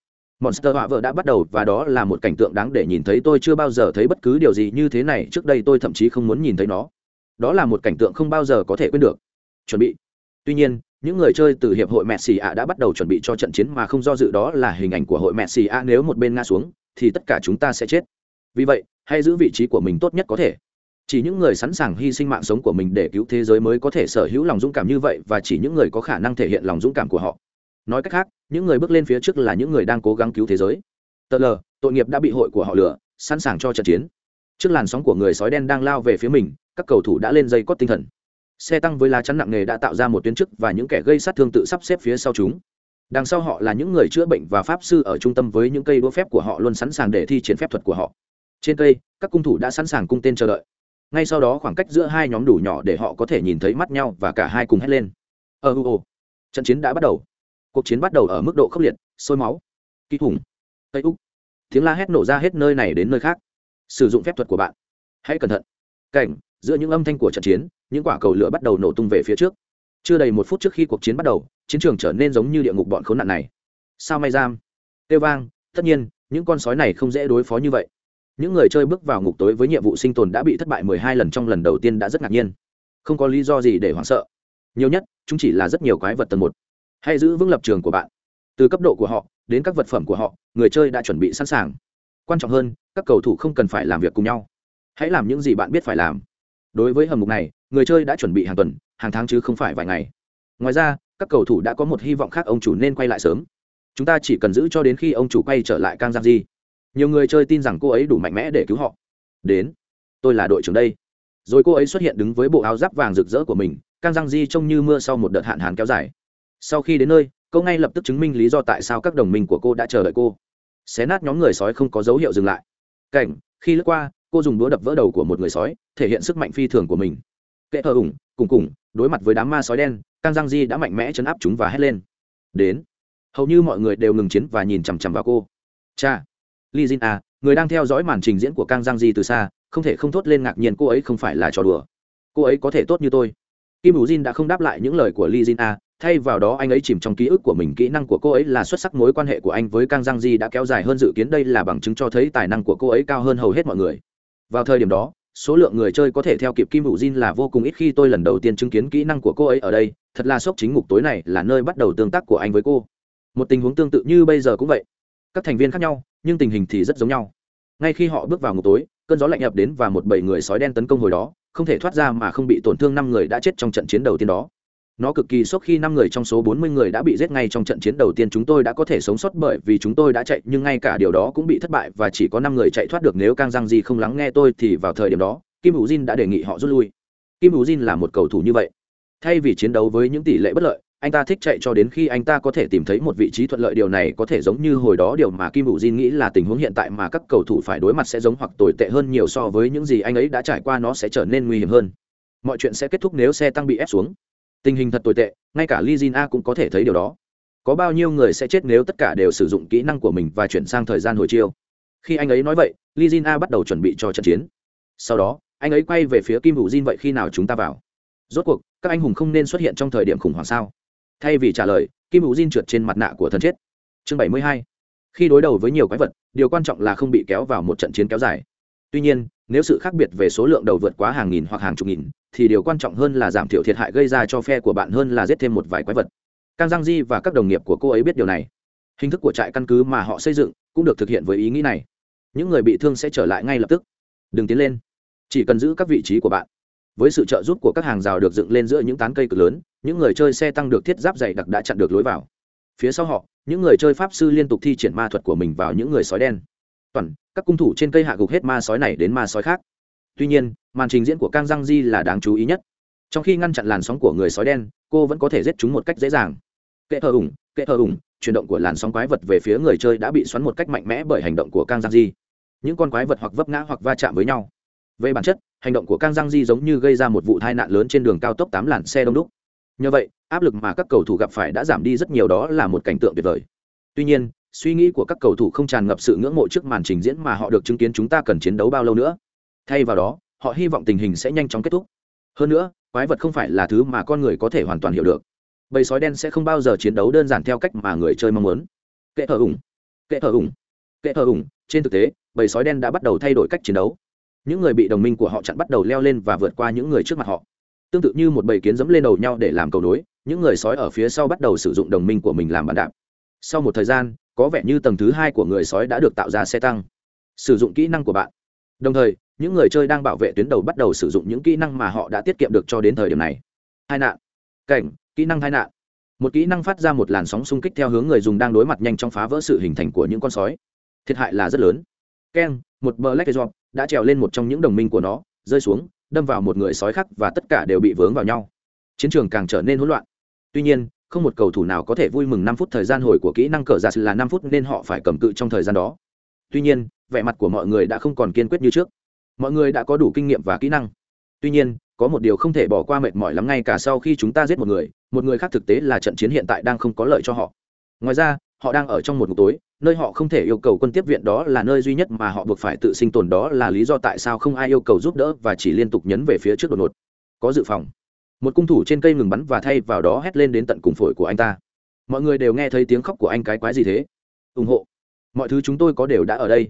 Monster họa vợ đã bắt đầu và đó là một cảnh tượng đáng để nhìn thấy. Tôi chưa bao giờ thấy bất cứ điều gì như thế này. Trước đây tôi thậm chí không muốn nhìn thấy nó đó là một cảnh tượng không bao giờ có thể quên được. Chuẩn bị. Tuy nhiên, những người chơi từ hiệp hội messi A đã bắt đầu chuẩn bị cho trận chiến mà không do dự đó là hình ảnh của hội messi A nếu một bên ngã xuống, thì tất cả chúng ta sẽ chết. Vì vậy, hãy giữ vị trí của mình tốt nhất có thể. Chỉ những người sẵn sàng hy sinh mạng sống của mình để cứu thế giới mới có thể sở hữu lòng dũng cảm như vậy và chỉ những người có khả năng thể hiện lòng dũng cảm của họ. Nói cách khác, những người bước lên phía trước là những người đang cố gắng cứu thế giới. Tờ l, tội nghiệp đã bị hội của họ lừa, sẵn sàng cho trận chiến trước làn sóng của người sói đen đang lao về phía mình, các cầu thủ đã lên dây cót tinh thần. Xe tăng với lá chắn nặng nề đã tạo ra một tuyến chức và những kẻ gây sát thương tự sắp xếp phía sau chúng. Đằng sau họ là những người chữa bệnh và pháp sư ở trung tâm với những cây đũa phép của họ luôn sẵn sàng để thi triển phép thuật của họ. Trên cây, các cung thủ đã sẵn sàng cung tên chờ đợi. Ngay sau đó khoảng cách giữa hai nhóm đủ nhỏ để họ có thể nhìn thấy mắt nhau và cả hai cùng hét lên. Ờ ù ồ trận chiến đã bắt đầu. Cuộc chiến bắt đầu ở mức độ khốc liệt, sôi máu. Kỹ hùng tây úc. Tiếng la hét nổ ra hết nơi này đến nơi khác sử dụng phép thuật của bạn. Hãy cẩn thận. Cảnh, giữa những âm thanh của trận chiến, những quả cầu lửa bắt đầu nổ tung về phía trước. Chưa đầy một phút trước khi cuộc chiến bắt đầu, chiến trường trở nên giống như địa ngục bọn khốn nạn này. Sao may giam? Tê vang, tất nhiên, những con sói này không dễ đối phó như vậy. Những người chơi bước vào ngục tối với nhiệm vụ sinh tồn đã bị thất bại mười hai lần trong lần đầu tiên đã rất ngạc nhiên. Không có lý do gì để hoảng sợ. Nhiều nhất, chúng chỉ là rất nhiều quái vật tầng một. Hãy giữ vững lập trường của bạn. Từ cấp độ của họ đến các vật phẩm của họ, người chơi đã chuẩn bị sẵn sàng quan trọng hơn, các cầu thủ không cần phải làm việc cùng nhau. Hãy làm những gì bạn biết phải làm. Đối với hầm mục này, người chơi đã chuẩn bị hàng tuần, hàng tháng chứ không phải vài ngày. Ngoài ra, các cầu thủ đã có một hy vọng khác ông chủ nên quay lại sớm. Chúng ta chỉ cần giữ cho đến khi ông chủ quay trở lại cang giang di nhiều người chơi tin rằng cô ấy đủ mạnh mẽ để cứu họ. Đến, tôi là đội trưởng đây. Rồi cô ấy xuất hiện đứng với bộ áo giáp vàng rực rỡ của mình cang giang di trông như mưa sau một đợt hạn hán kéo dài. Sau khi đến nơi, cô ngay lập tức chứng minh lý do tại sao các đồng minh của cô đã chờ đợi cô xé nát nhóm người sói không có dấu hiệu dừng lại. Cảnh, khi lướt qua, cô dùng đũa đập vỡ đầu của một người sói, thể hiện sức mạnh phi thường của mình. Kệ thờ ủng, cùng cùng, đối mặt với đám ma sói đen, cang giang di đã mạnh mẽ chấn áp chúng và hét lên. Đến. Hầu như mọi người đều ngừng chiến và nhìn chằm chằm vào cô. Cha. Li jin a người đang theo dõi màn trình diễn của kang giang di từ xa, không thể không thốt lên ngạc nhiên cô ấy không phải là trò đùa. Cô ấy có thể tốt như tôi. Kim hữu jin đã không đáp lại những lời của li jin a thay vào đó anh ấy chìm trong ký ức của mình, kỹ năng của cô ấy là xuất sắc, mối quan hệ của anh với kang giang di đã kéo dài hơn dự kiến, đây là bằng chứng cho thấy tài năng của cô ấy cao hơn hầu hết mọi người. Vào thời điểm đó, số lượng người chơi có thể theo kịp kim hữu jin là vô cùng ít khi tôi lần đầu tiên chứng kiến kỹ năng của cô ấy ở đây. Thật là sốc chính ngục tối này là nơi bắt đầu tương tác của anh với cô. Một tình huống tương tự như bây giờ cũng vậy. Các thành viên khác nhau, nhưng tình hình thì rất giống nhau. Ngay khi họ bước vào ngục tối, cơn gió lạnh ập đến và một bầy người sói đen tấn công hồi đó, không thể thoát ra mà không bị tổn thương năm người đã chết trong trận chiến đầu tiên đó nó cực kỳ sốc khi năm người trong số bốn mươi người đã bị giết ngay trong trận chiến đầu tiên chúng tôi đã có thể sống sót bởi vì chúng tôi đã chạy, nhưng ngay cả điều đó cũng bị thất bại và chỉ có năm người chạy thoát được nếu Kang Giang Di không lắng nghe tôi thì vào thời điểm đó, kim hữu jin đã đề nghị họ rút lui. Kim hữu jin là một cầu thủ như vậy. Thay vì chiến đấu với những tỷ lệ bất lợi, anh ta thích chạy cho đến khi anh ta có thể tìm thấy một vị trí thuận lợi. Điều này có thể giống như hồi đó điều mà kim Vũ jin nghĩ là tình huống hiện tại mà các cầu thủ phải đối mặt sẽ giống hoặc tồi tệ hơn nhiều so với những gì anh ấy đã trải qua, nó sẽ trở nên nguy hiểm hơn. Mọi chuyện sẽ kết thúc nếu xe tăng bị ép xuống tình hình thật tồi tệ, ngay cả li jin a cũng có thể thấy điều đó. Có bao nhiêu người sẽ chết nếu tất cả đều sử dụng kỹ năng của mình và chuyển sang thời gian hồi chiêu? Khi anh ấy nói vậy li jin a bắt đầu chuẩn bị cho trận chiến. Sau đó, anh ấy quay về phía kim hữu jin vậy khi nào chúng ta vào? Rốt cuộc, các anh hùng không nên xuất hiện trong thời điểm khủng hoảng sao? Thay vì trả lời, kim hữu Jin trượt trên mặt nạ của Thần chết. Chương bảy mươi hai. Khi đối đầu với nhiều quái vật, điều quan trọng là không bị kéo vào một trận chiến kéo dài. Tuy nhiên, nếu sự khác biệt về số lượng đầu vượt quá hàng nghìn hoặc hàng chục nghìn thì điều quan trọng hơn là giảm thiểu thiệt hại gây ra cho phe của bạn hơn là giết thêm một vài quái vật Cang Giang Di và các đồng nghiệp của cô ấy biết điều này. Hình thức của trại căn cứ mà họ xây dựng cũng được thực hiện với ý nghĩ này. Những người bị thương sẽ trở lại ngay lập tức. Đừng tiến lên, chỉ cần giữ các vị trí của bạn với sự trợ giúp của các hàng rào được dựng lên giữa những tán cây cực lớn những người chơi xe tăng được thiết giáp dày đặc đã chặn được lối vào phía sau họ những người chơi pháp sư liên tục thi triển ma thuật của mình vào những người sói đen toàn các cung thủ trên cây hạ gục hết ma sói này đến ma sói khác tuy nhiên, màn trình diễn của kang giang di là đáng chú ý nhất. Trong khi ngăn chặn làn sóng của người sói đen, cô vẫn có thể giết chúng một cách dễ dàng. Kệ thờ ủng, kệ thờ ủng, chuyển động của làn sóng quái vật về phía người chơi đã bị xoắn một cách mạnh mẽ bởi hành động của kang giang di những con quái vật hoặc vấp ngã hoặc va chạm với nhau. Về bản chất, hành động của kang giang di giống như gây ra một vụ tai nạn lớn trên đường cao tốc tám làn xe đông đúc. Nhờ vậy, áp lực mà các cầu thủ gặp phải đã giảm đi rất nhiều đó là một cảnh tượng tuyệt vời. Tuy nhiên, suy nghĩ của các cầu thủ không tràn ngập sự ngưỡng mộ trước màn trình diễn mà họ được chứng kiến chúng ta cần chiến đấu bao lâu nữa thay vào đó, họ hy vọng tình hình sẽ nhanh chóng kết thúc. Hơn nữa, quái vật không phải là thứ mà con người có thể hoàn toàn hiểu được. Bầy sói đen sẽ không bao giờ chiến đấu đơn giản theo cách mà người chơi mong muốn. Kệ thờ ủng, kệ thờ ủng, kệ thờ ủng. Trên thực tế, bầy sói đen đã bắt đầu thay đổi cách chiến đấu. Những người bị đồng minh của họ chặn bắt đầu leo lên và vượt qua những người trước mặt họ. Tương tự như một bầy kiến dẫm lên đầu nhau để làm cầu nối, những người sói ở phía sau bắt đầu sử dụng đồng minh của mình làm bàn đạp. Sau một thời gian, có vẻ như tầng thứ hai của người sói đã được tạo ra xe tăng. Sử dụng kỹ năng của bạn. Đồng thời những người chơi đang bảo vệ tuyến đầu bắt đầu sử dụng những kỹ năng mà họ đã tiết kiệm được cho đến thời điểm này. Hai nạn. Cảnh, kỹ năng hai nạn. Một kỹ năng phát ra một làn sóng xung kích theo hướng người dùng đang đối mặt nhanh trong phá vỡ sự hình thành của những con sói. Thiệt hại là rất lớn. Keng, một black job đã trèo lên một trong những đồng minh của nó, rơi xuống, đâm vào một người sói khác và tất cả đều bị vướng vào nhau. Chiến trường càng trở nên hỗn loạn. Tuy nhiên, không một cầu thủ nào có thể vui mừng năm phút thời gian hồi của kỹ năng cờ giả sự là năm phút nên họ phải cầm cự trong thời gian đó. Tuy nhiên, vẻ mặt của mọi người đã không còn kiên quyết như trước mọi người đã có đủ kinh nghiệm và kỹ năng. Tuy nhiên, có một điều không thể bỏ qua mệt mỏi lắm ngay cả sau khi chúng ta giết một người một người khác thực tế là trận chiến hiện tại đang không có lợi cho họ. Ngoài ra, họ đang ở trong một ngục tối, nơi họ không thể yêu cầu quân tiếp viện đó là nơi duy nhất mà họ buộc phải tự sinh tồn đó là lý do tại sao không ai yêu cầu giúp đỡ và chỉ liên tục nhấn về phía trước đột ngột. Có dự phòng. Một cung thủ trên cây ngừng bắn và thay vào đó hét lên đến tận cùng phổi của anh ta. Mọi người đều nghe thấy tiếng khóc của anh cái quái gì thế? Ủng hộ. Mọi thứ chúng tôi có đều đã ở đây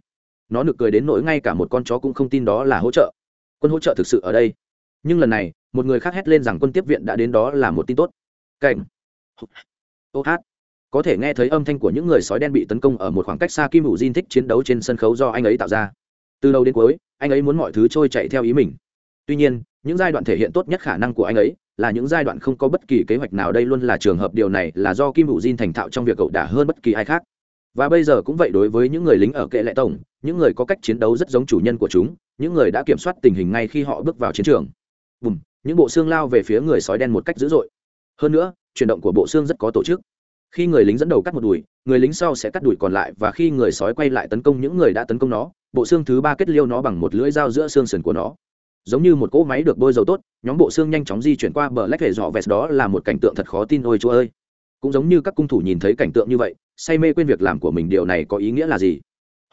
nó nực cười đến nỗi ngay cả một con chó cũng không tin đó là hỗ trợ. Quân hỗ trợ thực sự ở đây. Nhưng lần này, một người khác hét lên rằng quân tiếp viện đã đến đó là một tin tốt. Cảnh. Ô hát. Có thể nghe thấy âm thanh của những người sói đen bị tấn công ở một khoảng cách xa kim hữu diên thích chiến đấu trên sân khấu do anh ấy tạo ra. Từ đầu đến cuối, anh ấy muốn mọi thứ trôi chạy theo ý mình. Tuy nhiên, những giai đoạn thể hiện tốt nhất khả năng của anh ấy là những giai đoạn không có bất kỳ kế hoạch nào. Đây luôn là trường hợp điều này là do kim hữu diên thành thạo trong việc cậu đả hơn bất kỳ ai khác và bây giờ cũng vậy đối với những người lính ở kệ lệ tổng, những người có cách chiến đấu rất giống chủ nhân của chúng, những người đã kiểm soát tình hình ngay khi họ bước vào chiến trường. Bùm, những bộ xương lao về phía người sói đen một cách dữ dội. Hơn nữa, chuyển động của bộ xương rất có tổ chức. Khi người lính dẫn đầu cắt một đùi, người lính sau sẽ cắt đùi còn lại và khi người sói quay lại tấn công những người đã tấn công nó, bộ xương thứ ba kết liêu nó bằng một lưỡi dao giữa xương sườn của nó. Giống như một cỗ máy được bôi dầu tốt, nhóm bộ xương nhanh chóng di chuyển qua bờ lách hệ dọ vẹt, đó là một cảnh tượng thật khó tin, ôi chúa ơi. Cũng giống như các cung thủ nhìn thấy cảnh tượng như vậy say mê quên việc làm của mình điều này có ý nghĩa là gì?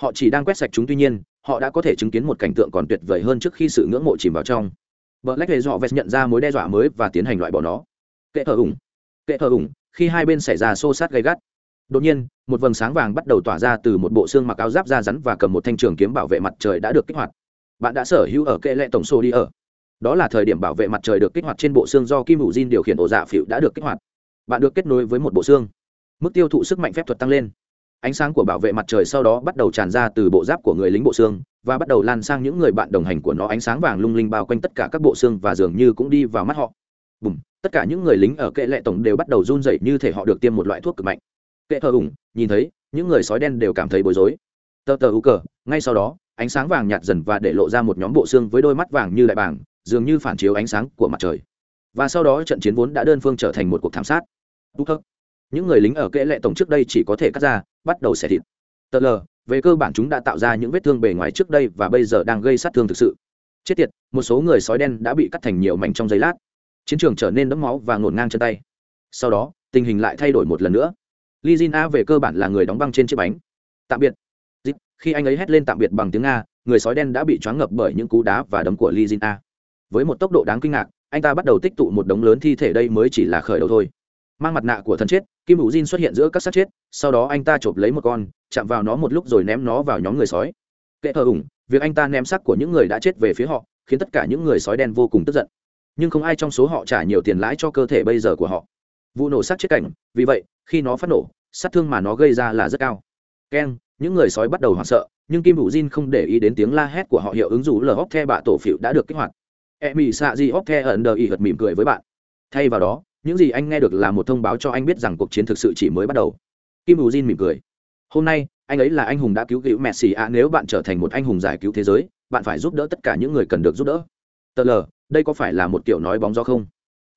Họ chỉ đang quét sạch chúng tuy nhiên, họ đã có thể chứng kiến một cảnh tượng còn tuyệt vời hơn trước khi sự ngưỡng mộ chìm vào trong. Black lách hệ dọ vest nhận ra mối đe dọa mới và tiến hành loại bỏ nó. Kệ thờ ủng, kệ thờ ủng, khi hai bên xảy ra xô xát gây gắt. Đột nhiên, một vầng sáng vàng bắt đầu tỏa ra từ một bộ xương mặc áo giáp da rắn và cầm một thanh trường kiếm bảo vệ mặt trời đã được kích hoạt. Bạn đã sở hữu ở kệ lệ tổng số đi ở. Đó là thời điểm bảo vệ mặt trời được kích hoạt trên bộ xương do kim hữu diên điều khiển ổ dạ phịu đã được kích hoạt. Bạn được kết nối với một bộ xương mức tiêu thụ sức mạnh phép thuật tăng lên. Ánh sáng của bảo vệ mặt trời sau đó bắt đầu tràn ra từ bộ giáp của người lính bộ xương và bắt đầu lan sang những người bạn đồng hành của nó. Ánh sáng vàng lung linh bao quanh tất cả các bộ xương và dường như cũng đi vào mắt họ. Bùm, tất cả những người lính ở kệ lệ tổng đều bắt đầu run rẩy như thể họ được tiêm một loại thuốc cực mạnh. Kệ thờ ủng, nhìn thấy, những người sói đen đều cảm thấy bối rối. Tờ tờ u cờ, ngay sau đó, ánh sáng vàng nhạt dần và để lộ ra một nhóm bộ xương với đôi mắt vàng như đại bảng dường như phản chiếu ánh sáng của mặt trời. Và sau đó trận chiến vốn đã đơn phương trở thành một cuộc thảm sát những người lính ở kệ lệ tổng trước đây chỉ có thể cắt ra, bắt đầu xẻ thịt. Tờ lờ, về cơ bản chúng đã tạo ra những vết thương bề ngoài trước đây và bây giờ đang gây sát thương thực sự. Chết tiệt, một số người sói đen đã bị cắt thành nhiều mảnh trong giây lát. Chiến trường trở nên đẫm máu và ngổn ngang chân tay. Sau đó, tình hình lại thay đổi một lần nữa. Li jin a về cơ bản là người đóng băng trên chiếc bánh. Tạm biệt. Khi anh ấy hét lên tạm biệt bằng tiếng nga, người sói đen đã bị choáng ngập bởi những cú đá và đấm của li jin a. Với một tốc độ đáng kinh ngạc, anh ta bắt đầu tích tụ một đống lớn thi thể đây mới chỉ là khởi đầu thôi mang mặt nạ của thần chết, kim hữu jin xuất hiện giữa các xác chết, sau đó anh ta chộp lấy một con, chạm vào nó một lúc rồi ném nó vào nhóm người sói. Kệ thờ ủng, việc anh ta ném xác của những người đã chết về phía họ, khiến tất cả những người sói đen vô cùng tức giận. Nhưng không ai trong số họ trả nhiều tiền lãi cho cơ thể bây giờ của họ. Vụ nổ sát chết cảnh, vì vậy, khi nó phát nổ, sát thương mà nó gây ra là rất cao. Keng, những người sói bắt đầu hoảng sợ, nhưng kim hữu jin không để ý đến tiếng la hét của họ hiệu ứng rủ lờ hóc the bạ tổ phịu đã được kích hoạt. E mỹ xạ di hóc the ẩn đờ y hật mỉm cười với bạn. Thay vào đó những gì anh nghe được là một thông báo cho anh biết rằng cuộc chiến thực sự chỉ mới bắt đầu. Kim hữu jin mỉm cười. Hôm nay, anh ấy là anh hùng đã cứu cứu messi ạ. Nếu bạn trở thành một anh hùng giải cứu thế giới, bạn phải giúp đỡ tất cả những người cần được giúp đỡ. Tờ l đây có phải là một kiểu nói bóng gió không?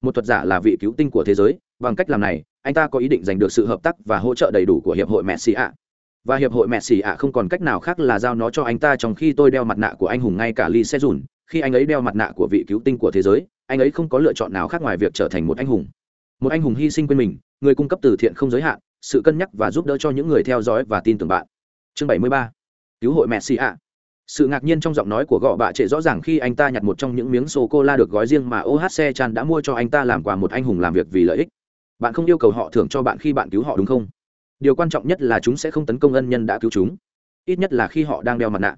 Một thuật giả là vị cứu tinh của thế giới, bằng cách làm này, anh ta có ý định giành được sự hợp tác và hỗ trợ đầy đủ của hiệp hội messi ạ. Và hiệp hội messi ạ không còn cách nào khác là giao nó cho anh ta trong khi tôi đeo mặt nạ của anh hùng ngay cả lee Sejun. dùn khi anh ấy đeo mặt nạ của vị cứu tinh của thế giới, anh ấy không có lựa chọn nào khác ngoài việc trở thành một anh hùng. Một anh hùng hy sinh quên mình, người cung cấp từ thiện không giới hạn, sự cân nhắc và giúp đỡ cho những người theo dõi và tin tưởng bạn. Chương 73. cứu hội mẹ xì ạ. Sự ngạc nhiên trong giọng nói của gọ bạ trệ rõ ràng khi anh ta nhặt một trong những miếng sô cô la được gói riêng mà ohc chan đã mua cho anh ta làm quà một anh hùng làm việc vì lợi ích. Bạn không yêu cầu họ thưởng cho bạn khi bạn cứu họ đúng không? Điều quan trọng nhất là chúng sẽ không tấn công ân nhân đã cứu chúng. Ít nhất là khi họ đang đeo mặt nạ.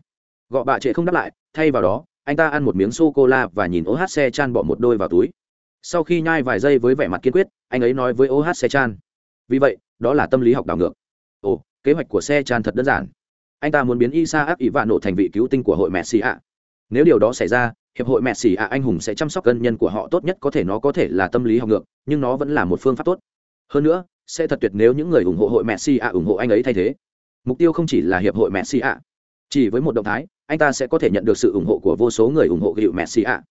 Gọ bạ trệ không đáp lại, thay vào đó anh ta ăn một miếng sô cô la và nhìn ohc chan bỏ một đôi vào túi. Sau khi nhai vài giây với vẻ mặt kiên quyết, anh ấy nói với ohc chan, vì vậy, đó là tâm lý học đảo ngược. Ồ, kế hoạch của xe chan thật đơn giản. Anh ta muốn biến isa áp ỷ vạn nổ thành vị cứu tinh của hội messi ạ. Nếu điều đó xảy ra, hiệp hội messi ạ anh hùng sẽ chăm sóc cân nhân của họ tốt nhất có thể nó có thể là tâm lý học ngược, nhưng nó vẫn là một phương pháp tốt. Hơn nữa, sẽ thật tuyệt nếu những người ủng hộ hội messi ạ ủng hộ anh ấy thay thế. Mục tiêu không chỉ là hiệp hội messi ạ chỉ với một động thái, anh ta sẽ có thể nhận được sự ủng hộ của vô số người ủng hộ hiệu messi ạ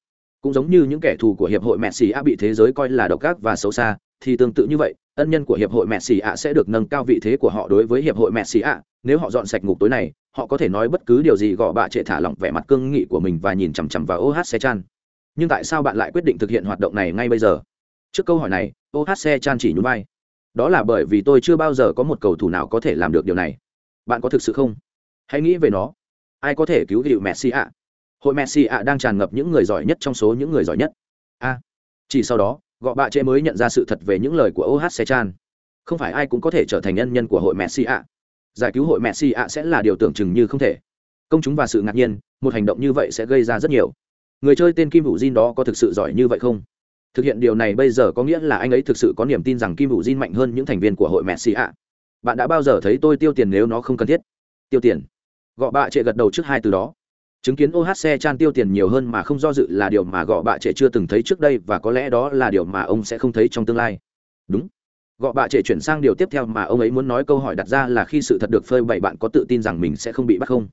cũng giống như những kẻ thù của hiệp hội messi ạ bị thế giới coi là độc ác và xấu xa, thì tương tự như vậy, ân nhân của hiệp hội messi ạ sẽ được nâng cao vị thế của họ đối với hiệp hội messi ạ nếu họ dọn sạch ngục tối này, họ có thể nói bất cứ điều gì gõ bạ trệ thả lỏng vẻ mặt cương nghị của mình và nhìn chằm chằm vào ohc chan nhưng tại sao bạn lại quyết định thực hiện hoạt động này ngay bây giờ? Trước câu hỏi này ohc chan chỉ nhún vai. Đó là bởi vì tôi chưa bao giờ có một cầu thủ nào có thể làm được điều này. Bạn có thực sự không? Hãy nghĩ về nó. Ai có thể cứu hiệu messi ạ? Hội messi ạ đang tràn ngập những người giỏi nhất trong số những người giỏi nhất. A. Chỉ sau đó, gọ bạ trễ mới nhận ra sự thật về những lời của O'H chan. Không phải ai cũng có thể trở thành nhân nhân của hội messi ạ. Giải cứu hội messi ạ sẽ là điều tưởng chừng như không thể. Công chúng và sự ngạc nhiên, một hành động như vậy sẽ gây ra rất nhiều. Người chơi tên kim hữu jin đó có thực sự giỏi như vậy không? Thực hiện điều này bây giờ có nghĩa là anh ấy thực sự có niềm tin rằng kim hữu jin mạnh hơn những thành viên của hội messi ạ. Bạn đã bao giờ thấy tôi tiêu tiền nếu nó không cần thiết? Tiêu tiền gọ bạ trệ gật đầu trước hai từ đó. Chứng kiến ohc chan tiêu tiền nhiều hơn mà không do dự là điều mà gọ bạ trệ chưa từng thấy trước đây và có lẽ đó là điều mà ông sẽ không thấy trong tương lai. Đúng. Gọ bạ trệ chuyển sang điều tiếp theo mà ông ấy muốn nói câu hỏi đặt ra là khi sự thật được phơi bày bạn có tự tin rằng mình sẽ không bị bắt không?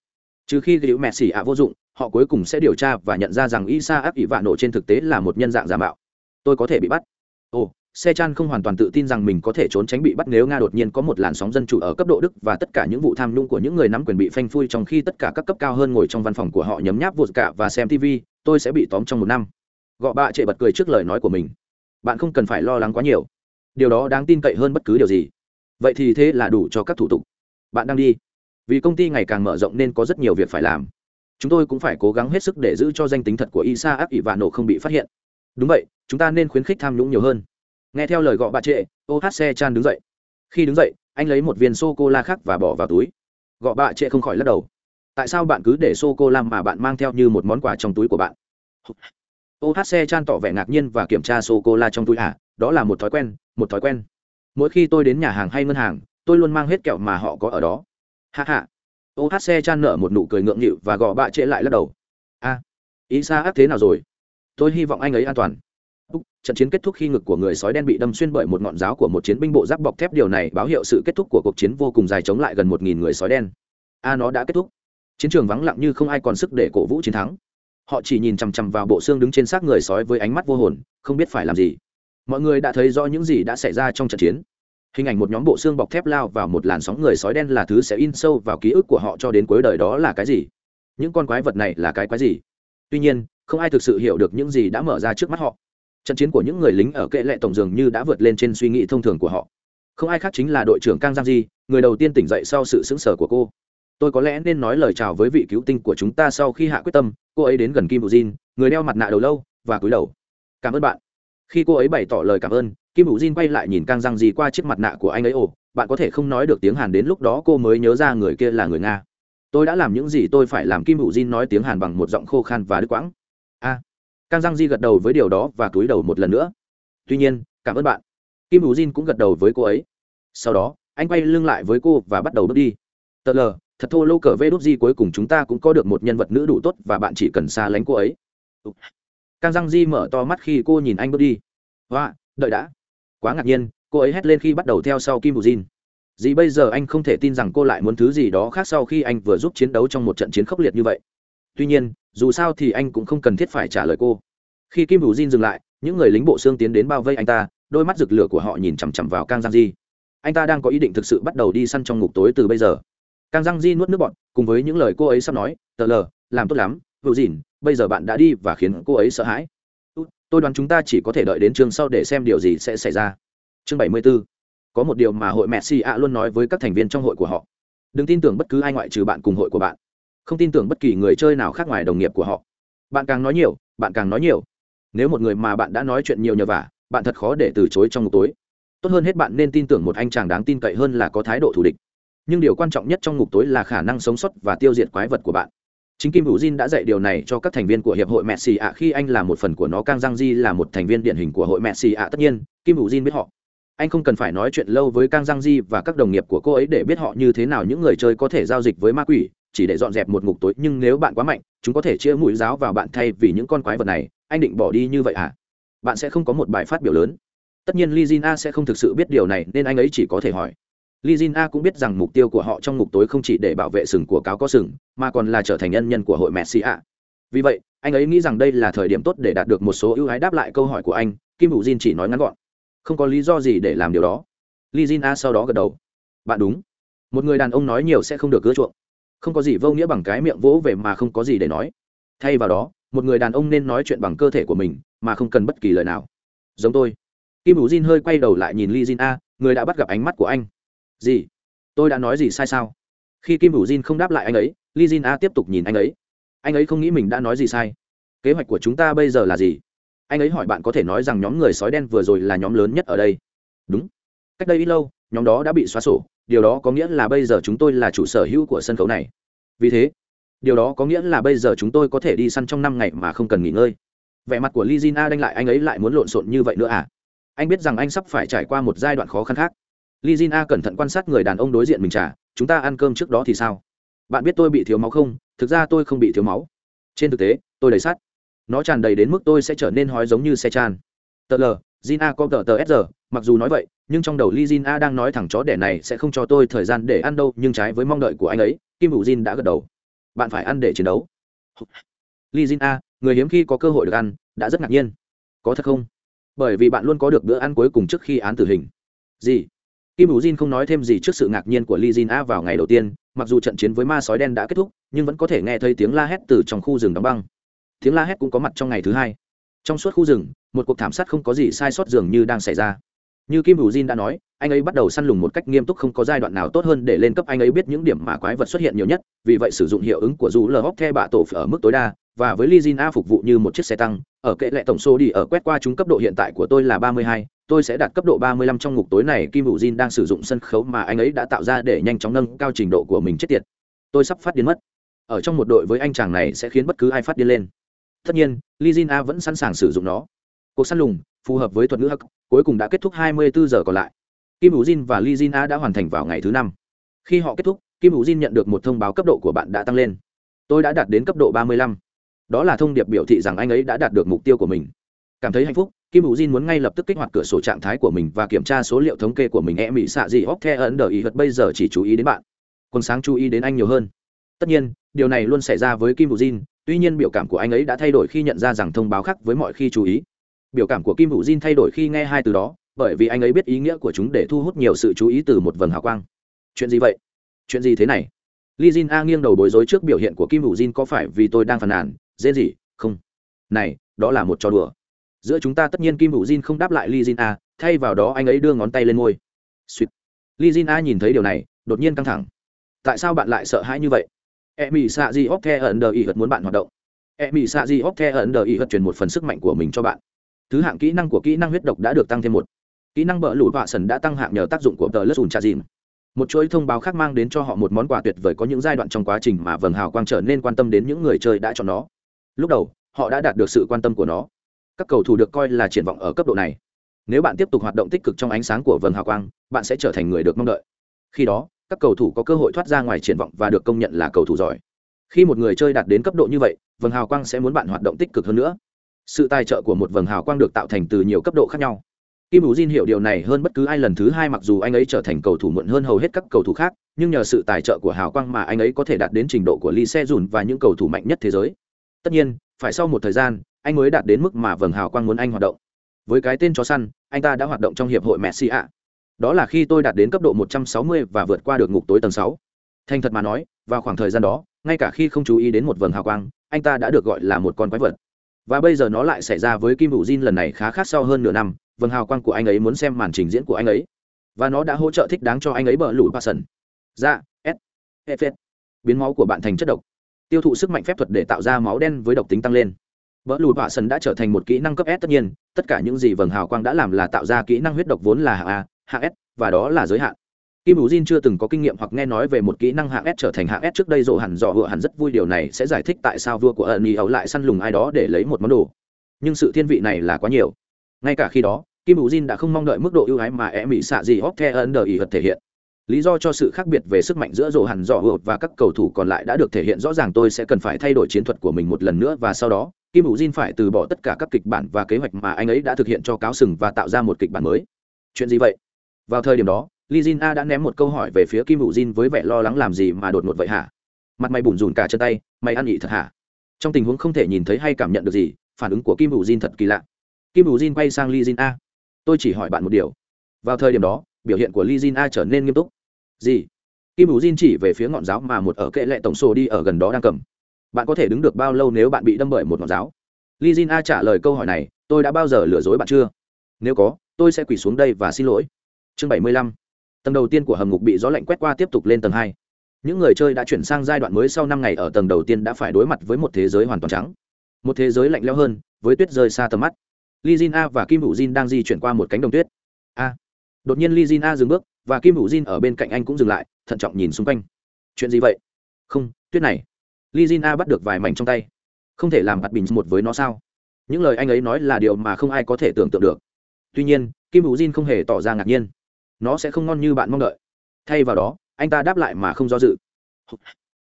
Trừ khi gữu mẹ xỉ ạ vô dụng, họ cuối cùng sẽ điều tra và nhận ra rằng isa áp ỷ vạ nổ trên thực tế là một nhân dạng giả mạo. Tôi có thể bị bắt. Ồ xe chan không hoàn toàn tự tin rằng mình có thể trốn tránh bị bắt nếu nga đột nhiên có một làn sóng dân chủ ở cấp độ đức và tất cả những vụ tham nhũng của những người nắm quyền bị phanh phui trong khi tất cả các cấp cao hơn ngồi trong văn phòng của họ nhấm nháp vụt cả và xem tv tôi sẽ bị tóm trong một năm. Gọ bạ trệ bật cười trước lời nói của mình. Bạn không cần phải lo lắng quá nhiều. Điều đó đáng tin cậy hơn bất cứ điều gì. Vậy thì thế là đủ cho các thủ tục. Bạn đang đi. Vì công ty ngày càng mở rộng nên có rất nhiều việc phải làm. Chúng tôi cũng phải cố gắng hết sức để giữ cho danh tính thật của isa áp ỷ và nổ không bị phát hiện. Đúng vậy, chúng ta nên khuyến khích tham nhũng nhiều hơn nghe theo lời gọi bà trệ ohc chan đứng dậy. Khi đứng dậy anh lấy một viên sô cô la khác và bỏ vào túi. Gọ bà trệ không khỏi lắc đầu. Tại sao bạn cứ để sô cô la mà bạn mang theo như một món quà trong túi của bạn? Ohc chan tỏ vẻ ngạc nhiên và kiểm tra sô cô la trong túi. À đó là một thói quen một thói quen. Mỗi khi tôi đến nhà hàng hay ngân hàng tôi luôn mang hết kẹo mà họ có ở đó. Hạ hạ ohc chan nở một nụ cười ngượng nghịu và gọ bạ trễ lại lắc đầu. A à, ý xa áp thế nào rồi? Tôi hy vọng anh ấy an toàn trận chiến kết thúc khi ngực của người sói đen bị đâm xuyên bởi một ngọn giáo của một chiến binh bộ giáp bọc thép. Điều này báo hiệu sự kết thúc của cuộc chiến vô cùng dài chống lại gần một nghìn người sói đen. A, nó đã kết thúc. Chiến trường vắng lặng như không ai còn sức để cổ vũ chiến thắng. Họ chỉ nhìn chằm chằm vào bộ xương đứng trên xác người sói với ánh mắt vô hồn, không biết phải làm gì. Mọi người đã thấy rõ những gì đã xảy ra trong trận chiến. Hình ảnh một nhóm bộ xương bọc thép lao vào một làn sóng người sói đen là thứ sẽ in sâu vào ký ức của họ cho đến cuối đời đó là cái gì? Những con quái vật này là cái quái gì? Tuy nhiên, không ai thực sự hiểu được những gì đã mở ra trước mắt họ trận chiến của những người lính ở kệ lệ tổng dường như đã vượt lên trên suy nghĩ thông thường của họ. Không ai khác chính là đội trưởng kang giang di người đầu tiên tỉnh dậy sau sự sững sờ của cô. Tôi có lẽ nên nói lời chào với vị cứu tinh của chúng ta sau khi hạ quyết tâm cô ấy đến gần kim bù jin người đeo mặt nạ đầu lâu và cúi đầu. Cảm ơn bạn. Khi cô ấy bày tỏ lời cảm ơn kim bù jin quay lại nhìn cang giang di qua chiếc mặt nạ của anh ấy. Ồ bạn có thể không nói được tiếng hàn đến lúc đó cô mới nhớ ra người kia là người nga. Tôi đã làm những gì tôi phải làm kim bù jin nói tiếng hàn bằng một giọng khô khan và đứt quãng. A à, cang Giang di gật đầu với điều đó và cúi đầu một lần nữa. Tuy nhiên, cảm ơn bạn. Kim bù jin cũng gật đầu với cô ấy. Sau đó, anh quay lưng lại với cô và bắt đầu bước đi. Tờ lờ, thật thô lô cờ vê đút di cuối cùng chúng ta cũng có được một nhân vật nữ đủ tốt và bạn chỉ cần xa lánh cô ấy. Cang Giang di mở to mắt khi cô nhìn anh bước đi. Hoa, đợi đã. Quá ngạc nhiên, cô ấy hét lên khi bắt đầu theo sau kim bù jin. Dì bây giờ anh không thể tin rằng cô lại muốn thứ gì đó khác sau khi anh vừa giúp chiến đấu trong một trận chiến khốc liệt như vậy. Tuy nhiên dù sao thì anh cũng không cần thiết phải trả lời cô. Khi kim hữu jin dừng lại, những người lính bộ xương tiến đến bao vây anh ta, đôi mắt rực lửa của họ nhìn chằm chằm vào kang giang di anh ta đang có ý định thực sự bắt đầu đi săn trong ngục tối từ bây giờ. Kang giang di nuốt nước bọn cùng với những lời cô ấy sắp nói, tờ lờ, làm tốt lắm, hữu dìn bây giờ bạn đã đi và khiến cô ấy sợ hãi. Tôi đoán chúng ta chỉ có thể đợi đến chương sau để xem điều gì sẽ xảy ra. Chương 74. có một điều mà hội mẹ Si ạ luôn nói với các thành viên trong hội của họ. Đừng tin tưởng bất cứ ai ngoại trừ bạn cùng hội của bạn không tin tưởng bất kỳ người chơi nào khác ngoài đồng nghiệp của họ. Bạn càng nói nhiều, bạn càng nói nhiều. Nếu một người mà bạn đã nói chuyện nhiều nhờ vả, bạn thật khó để từ chối trong ngục tối. Tốt hơn hết bạn nên tin tưởng một anh chàng đáng tin cậy hơn là có thái độ thù địch. Nhưng điều quan trọng nhất trong ngục tối là khả năng sống sót và tiêu diệt quái vật của bạn. Chính kim hữu jin đã dạy điều này cho các thành viên của hiệp hội messi ạ khi anh là một phần của nó. Kang giang di là một thành viên điển hình của hội messi ạ. Tất nhiên, kim hữu jin biết họ. Anh không cần phải nói chuyện lâu với kang giang di và các đồng nghiệp của cô ấy để biết họ như thế nào. Những người chơi có thể giao dịch với ma quỷ chỉ để dọn dẹp một ngục tối nhưng nếu bạn quá mạnh chúng có thể chia mũi giáo vào bạn thay vì những con quái vật này anh định bỏ đi như vậy à bạn sẽ không có một bài phát biểu lớn tất nhiên li jin a sẽ không thực sự biết điều này nên anh ấy chỉ có thể hỏi Li Jin A cũng biết rằng mục tiêu của họ trong ngục tối không chỉ để bảo vệ sừng của cáo có sừng, mà còn là trở thành nhân nhân của hội Messi ạ. Vì vậy, anh ấy nghĩ rằng đây là thời điểm tốt để đạt được một số ưu ái đáp lại câu hỏi của anh, Kim Vũ Jin chỉ nói ngắn gọn. Không có lý do gì để làm điều đó. Li Jin A sau đó gật đầu. Bạn đúng. Một người đàn ông nói nhiều sẽ không được ưa chuộng. Không có gì vô nghĩa bằng cái miệng vỗ về mà không có gì để nói. Thay vào đó, một người đàn ông nên nói chuyện bằng cơ thể của mình, mà không cần bất kỳ lời nào. Giống tôi. Kim Vũ Jin hơi quay đầu lại nhìn Li Jin A, người đã bắt gặp ánh mắt của anh. Gì? Tôi đã nói gì sai sao? Khi kim hữu jin không đáp lại anh ấy li jin a tiếp tục nhìn anh ấy. Anh ấy không nghĩ mình đã nói gì sai. Kế hoạch của chúng ta bây giờ là gì? Anh ấy hỏi bạn có thể nói rằng nhóm người sói đen vừa rồi là nhóm lớn nhất ở đây. Đúng. Cách đây ít lâu nhóm đó đã bị xóa sổ điều đó có nghĩa là bây giờ chúng tôi là chủ sở hữu của sân khấu này. Vì thế, điều đó có nghĩa là bây giờ chúng tôi có thể đi săn trong năm ngày mà không cần nghỉ ngơi. Vẻ mặt của lizina đanh lại anh ấy lại muốn lộn xộn như vậy nữa à? Anh biết rằng anh sắp phải trải qua một giai đoạn khó khăn khác. Lizina cẩn thận quan sát người đàn ông đối diện mình trả chúng ta ăn cơm trước đó thì sao? Bạn biết tôi bị thiếu máu không? Thực ra tôi không bị thiếu máu. Trên thực tế, tôi đầy sắt. nó tràn đầy đến mức tôi sẽ trở nên hói giống như xe tràn. Tờ l Jin A có tờ tờ sr mặc dù nói vậy, nhưng trong đầu Lee Jin A đang nói thẳng chó đẻ này sẽ không cho tôi thời gian để ăn đâu, nhưng trái với mong đợi của anh ấy, Kim Vũ Jin đã gật đầu. Bạn phải ăn để chiến đấu. Lee Jin A, người hiếm khi có cơ hội được ăn, đã rất ngạc nhiên. Có thật không? Bởi vì bạn luôn có được bữa ăn cuối cùng trước khi án tử hình. Gì? Kim Vũ Jin không nói thêm gì trước sự ngạc nhiên của Lee Jin A vào ngày đầu tiên, mặc dù trận chiến với ma sói đen đã kết thúc, nhưng vẫn có thể nghe thấy tiếng la hét từ trong khu rừng đóng băng. Tiếng la hét cũng có mặt trong ngày thứ hai trong suốt khu rừng một cuộc thảm sát không có gì sai sót dường như đang xảy ra như kim hữu jin đã nói anh ấy bắt đầu săn lùng một cách nghiêm túc không có giai đoạn nào tốt hơn để lên cấp anh ấy biết những điểm mà quái vật xuất hiện nhiều nhất vì vậy sử dụng hiệu ứng của dù lờ hóc the bạ tổ ở mức tối đa và với Lee Jin A phục vụ như một chiếc xe tăng, ở kệ lệ tổng số đi ở quét qua chúng cấp độ hiện tại của tôi là 32, tôi sẽ đạt cấp độ 35 trong ngục tối này. Kim Vũ Jin đang sử dụng sân khấu mà anh ấy đã tạo ra để nhanh chóng nâng cao trình độ của mình chết tiệt. Tôi sắp phát điên mất. Ở trong một đội với anh chàng này sẽ khiến bất cứ ai phát điên lên tất nhiên Lee Jin A vẫn sẵn sàng sử dụng nó cuộc săn lùng, phù hợp với thuật ngữ hắc, cuối cùng đã kết thúc 24 giờ còn lại. Kim hữu jin và lizina đã hoàn thành vào ngày thứ năm. Khi họ kết thúc, kim hữu jin nhận được một thông báo cấp độ của bạn đã tăng lên. Tôi đã đạt đến cấp độ 35. đó là thông điệp biểu thị rằng anh ấy đã đạt được mục tiêu của mình. Cảm thấy hạnh phúc, kim hữu jin muốn ngay lập tức kích hoạt cửa sổ trạng thái của mình và kiểm tra số liệu thống kê của mình. E mỹ xạ gì hóc the ấn đờ ý hật bây giờ chỉ chú ý đến bạn. Quân sáng chú ý đến anh nhiều hơn. Tất nhiên, điều này luôn xảy ra với kim hữu jin, tuy nhiên biểu cảm của anh ấy đã thay đổi khi nhận ra rằng thông báo khác với mọi khi chú ý biểu cảm của kim hữu jin thay đổi khi nghe hai từ đó, bởi vì anh ấy biết ý nghĩa của chúng để thu hút nhiều sự chú ý từ một vầng hào quang. Chuyện gì vậy? Chuyện gì thế này? Li jin a nghiêng đầu bối rối trước biểu hiện của kim hữu jin, có phải vì tôi đang phàn nàn, dễ gì? Không. Này, đó là một trò đùa. Giữa chúng ta tất nhiên kim hữu jin không đáp lại li jin a, thay vào đó anh ấy đưa ngón tay lên môi. Suýt li jin a nhìn thấy điều này, đột nhiên căng thẳng. Tại sao bạn lại sợ hãi như vậy? E mỹ xạ di hóc the ẩn đờ ý hật muốn bạn hoạt động. E mỹ xạ di hóc the ẩn đờ ý hật truyền một phần sức mạnh của mình cho bạn thứ hạng kỹ năng của kỹ năng huyết độc đã được tăng thêm một. Kỹ năng bỡ lụt vạ sần đã tăng hạng nhờ tác dụng của tờ lớp ùn trà dìm. Một chuỗi thông báo khác mang đến cho họ một món quà tuyệt vời có những giai đoạn trong quá trình mà vầng hào quang trở nên quan tâm đến những người chơi đã chọn nó. Lúc đầu, họ đã đạt được sự quan tâm của nó. Các cầu thủ được coi là triển vọng ở cấp độ này. Nếu bạn tiếp tục hoạt động tích cực trong ánh sáng của vầng hào quang, bạn sẽ trở thành người được mong đợi. Khi đó, các cầu thủ có cơ hội thoát ra ngoài triển vọng và được công nhận là cầu thủ giỏi. Khi một người chơi đạt đến cấp độ như vậy, vầng hào quang sẽ muốn bạn hoạt động tích cực hơn nữa sự tài trợ của một vầng hào quang được tạo thành từ nhiều cấp độ khác nhau. Kim hữu diên hiểu điều này hơn bất cứ ai lần thứ hai, mặc dù anh ấy trở thành cầu thủ muộn hơn hầu hết các cầu thủ khác, nhưng nhờ sự tài trợ của hào quang mà anh ấy có thể đạt đến trình độ của lee se dùn và những cầu thủ mạnh nhất thế giới. Tất nhiên, phải sau một thời gian, anh mới đạt đến mức mà vầng hào quang muốn anh hoạt động. Với cái tên chó săn, anh ta đã hoạt động trong hiệp hội messi ạ. Đó là khi tôi đạt đến cấp độ 160 và vượt qua được ngục tối tầng 6. thành thật mà nói, vào khoảng thời gian đó, ngay cả khi không chú ý đến một vầng hào quang, anh ta đã được gọi là một con quái vật và bây giờ nó lại xảy ra với kim hữu Jin lần này khá khác sau hơn nửa năm. Vầng hào quang của anh ấy muốn xem màn trình diễn của anh ấy. Và nó đã hỗ trợ thích đáng cho anh ấy bờ lũ ba sần ra s effet biến máu của bạn thành chất độc. Tiêu thụ sức mạnh phép thuật để tạo ra máu đen với độc tính tăng lên. Vỡ lùi bạ sần đã trở thành một kỹ năng cấp s tất nhiên. Tất cả những gì vầng hào quang đã làm là tạo ra kỹ năng huyết độc vốn là hạng a hạng s, và đó là giới hạn kim bù jin chưa từng có kinh nghiệm hoặc nghe nói về một kỹ năng hạng s trở thành hạng s trước đây rộ hẳn dò hựa hẳn rất vui điều này sẽ giải thích tại sao vua của ẩn y ấu lại săn lùng ai đó để lấy một món đồ. Nhưng sự thiên vị này là quá nhiều. Ngay cả khi đó, kim bù jin đã không mong đợi mức độ ưu ái mà e mỹ xạ gì hóc the ấn đờ ý thể hiện. Lý do cho sự khác biệt về sức mạnh giữa rộ hẳn dò hựa và các cầu thủ còn lại đã được thể hiện rõ ràng, tôi sẽ cần phải thay đổi chiến thuật của mình một lần nữa và sau đó, kim bù jin phải từ bỏ tất cả các kịch bản và kế hoạch mà anh ấy đã thực hiện cho cáo sừng và tạo ra một kịch bản mới. Chuyện gì vậy? Vào thời điểm đó li jin a đã ném một câu hỏi về phía kim hữu jin với vẻ lo lắng làm gì mà đột ngột vậy hả? Mặt mày bùn rùn cả chân tay, mày ăn nhị thật hả? Trong tình huống không thể nhìn thấy hay cảm nhận được gì, phản ứng của kim hữu jin thật kỳ lạ. Kim hữu jin quay sang li jin a. Tôi chỉ hỏi bạn một điều. Vào thời điểm đó, biểu hiện của li jin a trở nên nghiêm túc. Gì? Kim hữu jin chỉ về phía ngọn giáo mà một ở kệ lệ tổng sổ đi ở gần đó đang cầm. Bạn có thể đứng được bao lâu nếu bạn bị đâm bởi một ngọn giáo? Li jin a trả lời câu hỏi này, tôi đã bao giờ lừa dối bạn chưa? Nếu có, tôi sẽ quỳ xuống đây và xin lỗi. Chương bảy mươi lăm tầng đầu tiên của hầm ngục bị gió lạnh quét qua tiếp tục lên tầng hai. Những người chơi đã chuyển sang giai đoạn mới sau năm ngày ở tầng đầu tiên đã phải đối mặt với một thế giới hoàn toàn trắng. Một thế giới lạnh lẽo hơn, với tuyết rơi xa tầm mắt. Li jin a và kim hữu jin đang di chuyển qua một cánh đồng tuyết. A. Đột nhiên li jin a dừng bước, và kim hữu jin ở bên cạnh anh cũng dừng lại, thận trọng nhìn xung quanh. Chuyện gì vậy? Không, tuyết này. Li jin a bắt được vài mảnh trong tay. Không thể làm mặt bình một với nó sao? Những lời anh ấy nói là điều mà không ai có thể tưởng tượng được. Tuy nhiên, kim hữu jin không hề tỏ ra ngạc nhiên nó sẽ không ngon như bạn mong đợi. Thay vào đó, anh ta đáp lại mà không do dự.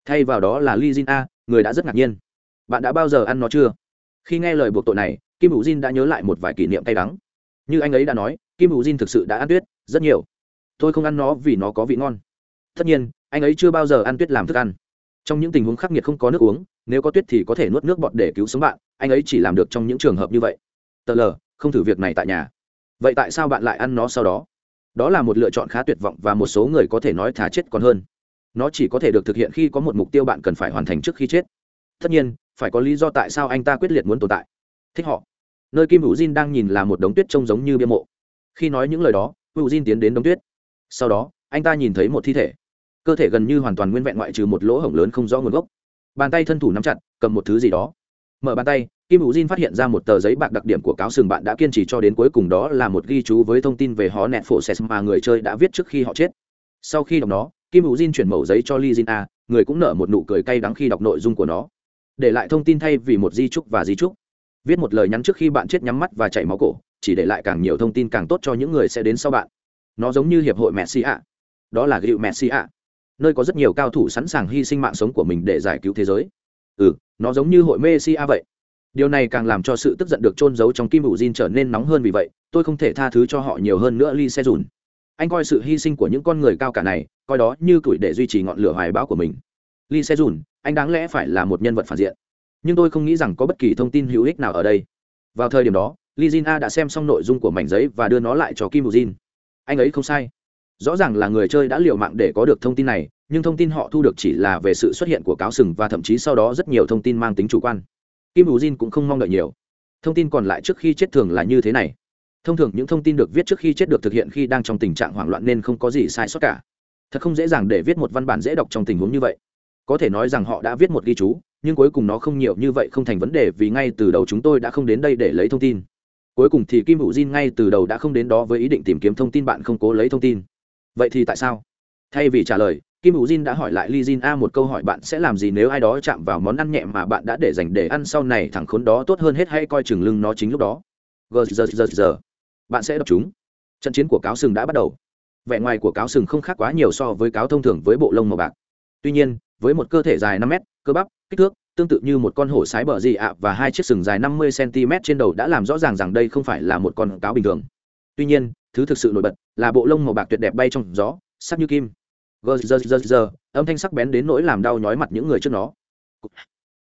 Thay vào đó là li jin a, người đã rất ngạc nhiên. Bạn đã bao giờ ăn nó chưa? Khi nghe lời buộc tội này, kim hữu jin đã nhớ lại một vài kỷ niệm cay đắng. Như anh ấy đã nói, kim hữu jin thực sự đã ăn tuyết rất nhiều. Tôi không ăn nó vì nó có vị ngon. Tất nhiên, anh ấy chưa bao giờ ăn tuyết làm thức ăn. Trong những tình huống khắc nghiệt không có nước uống, nếu có tuyết thì có thể nuốt nước bọt để cứu sống bạn, anh ấy chỉ làm được trong những trường hợp như vậy. Tờ lờ không thử việc này tại nhà. Vậy tại sao bạn lại ăn nó sau đó? Đó là một lựa chọn khá tuyệt vọng và một số người có thể nói thả chết còn hơn. Nó chỉ có thể được thực hiện khi có một mục tiêu bạn cần phải hoàn thành trước khi chết. Tất nhiên, phải có lý do tại sao anh ta quyết liệt muốn tồn tại. Thích họ. Nơi kim hữu jin đang nhìn là một đống tuyết trông giống như bia mộ. Khi nói những lời đó hữu jin tiến đến đống tuyết. Sau đó, anh ta nhìn thấy một thi thể. Cơ thể gần như hoàn toàn nguyên vẹn ngoại trừ một lỗ hổng lớn không rõ nguồn gốc. Bàn tay thân thủ nắm chặt, cầm một thứ gì đó. Mở bàn tay kim hữu jin phát hiện ra một tờ giấy bạc đặc điểm của cáo sừng bạn đã kiên trì cho đến cuối cùng, đó là một ghi chú với thông tin về họ nẹt phổ ses mà người chơi đã viết trước khi họ chết. Sau khi đọc nó, kim hữu jin chuyển mẫu giấy cho li jin a, người cũng nở một nụ cười cay đắng khi đọc nội dung của nó. Để lại thông tin thay vì một di trúc và di trúc viết một lời nhắn trước khi bạn chết nhắm mắt và chảy máu cổ, chỉ để lại càng nhiều thông tin càng tốt cho những người sẽ đến sau bạn. Nó giống như hiệp hội messi ạ đó là gựu messi ạ nơi có rất nhiều cao thủ sẵn sàng hy sinh mạng sống của mình để giải cứu thế giới. Ừ nó giống như hội messi vậy điều này càng làm cho sự tức giận được trôn giấu trong kim hữu Jin trở nên nóng hơn vì vậy, tôi không thể tha thứ cho họ nhiều hơn nữa, lee xe dùn. Anh coi sự hy sinh của những con người cao cả này, coi đó như tuổi để duy trì ngọn lửa hoài bão của mình. Lee xe dùn, anh đáng lẽ phải là một nhân vật phản diện. Nhưng tôi không nghĩ rằng có bất kỳ thông tin hữu ích nào ở đây. Vào thời điểm đó, lee jin a đã xem xong nội dung của mảnh giấy và đưa nó lại cho kim hữu jin. Anh ấy không sai. Rõ ràng là người chơi đã liều mạng để có được thông tin này, nhưng thông tin họ thu được chỉ là về sự xuất hiện của cáo sừng và thậm chí sau đó rất nhiều thông tin mang tính chủ quan kim Vũ jin cũng không mong đợi nhiều. Thông tin còn lại trước khi chết thường là như thế này. Thông thường những thông tin được viết trước khi chết được thực hiện khi đang trong tình trạng hoảng loạn nên không có gì sai sót cả. Thật không dễ dàng để viết một văn bản dễ đọc trong tình huống như vậy. Có thể nói rằng họ đã viết một ghi chú, nhưng cuối cùng nó không nhiều như vậy không thành vấn đề vì ngay từ đầu chúng tôi đã không đến đây để lấy thông tin. Cuối cùng thì kim hữu jin ngay từ đầu đã không đến đó với ý định tìm kiếm thông tin, bạn không cố lấy thông tin. Vậy thì tại sao? Thay vì trả lời kim hữu jin đã hỏi lại li jin a một câu hỏi bạn sẽ làm gì nếu ai đó chạm vào món ăn nhẹ mà bạn đã để dành để ăn sau này, thằng khốn đó tốt hơn hết hay coi chừng lưng nó chính lúc đó. Gờ giờ giờ giờ bạn sẽ đọc chúng. Trận chiến của cáo sừng đã bắt đầu. Vẻ ngoài của cáo sừng không khác quá nhiều so với cáo thông thường với bộ lông màu bạc. Tuy nhiên, với một cơ thể dài năm mét, cơ bắp, kích thước, tương tự như một con hổ sái bờ dị ạ và hai chiếc sừng dài năm mươi cm trên đầu đã làm rõ ràng rằng đây không phải là một con cáo bình thường. Tuy nhiên, thứ thực sự nổi bật là bộ lông màu bạc tuyệt đẹp bay trong gió, sắc như kim gờ giờ giờ giờ âm thanh sắc bén đến nỗi làm đau nhói mặt những người trước nó.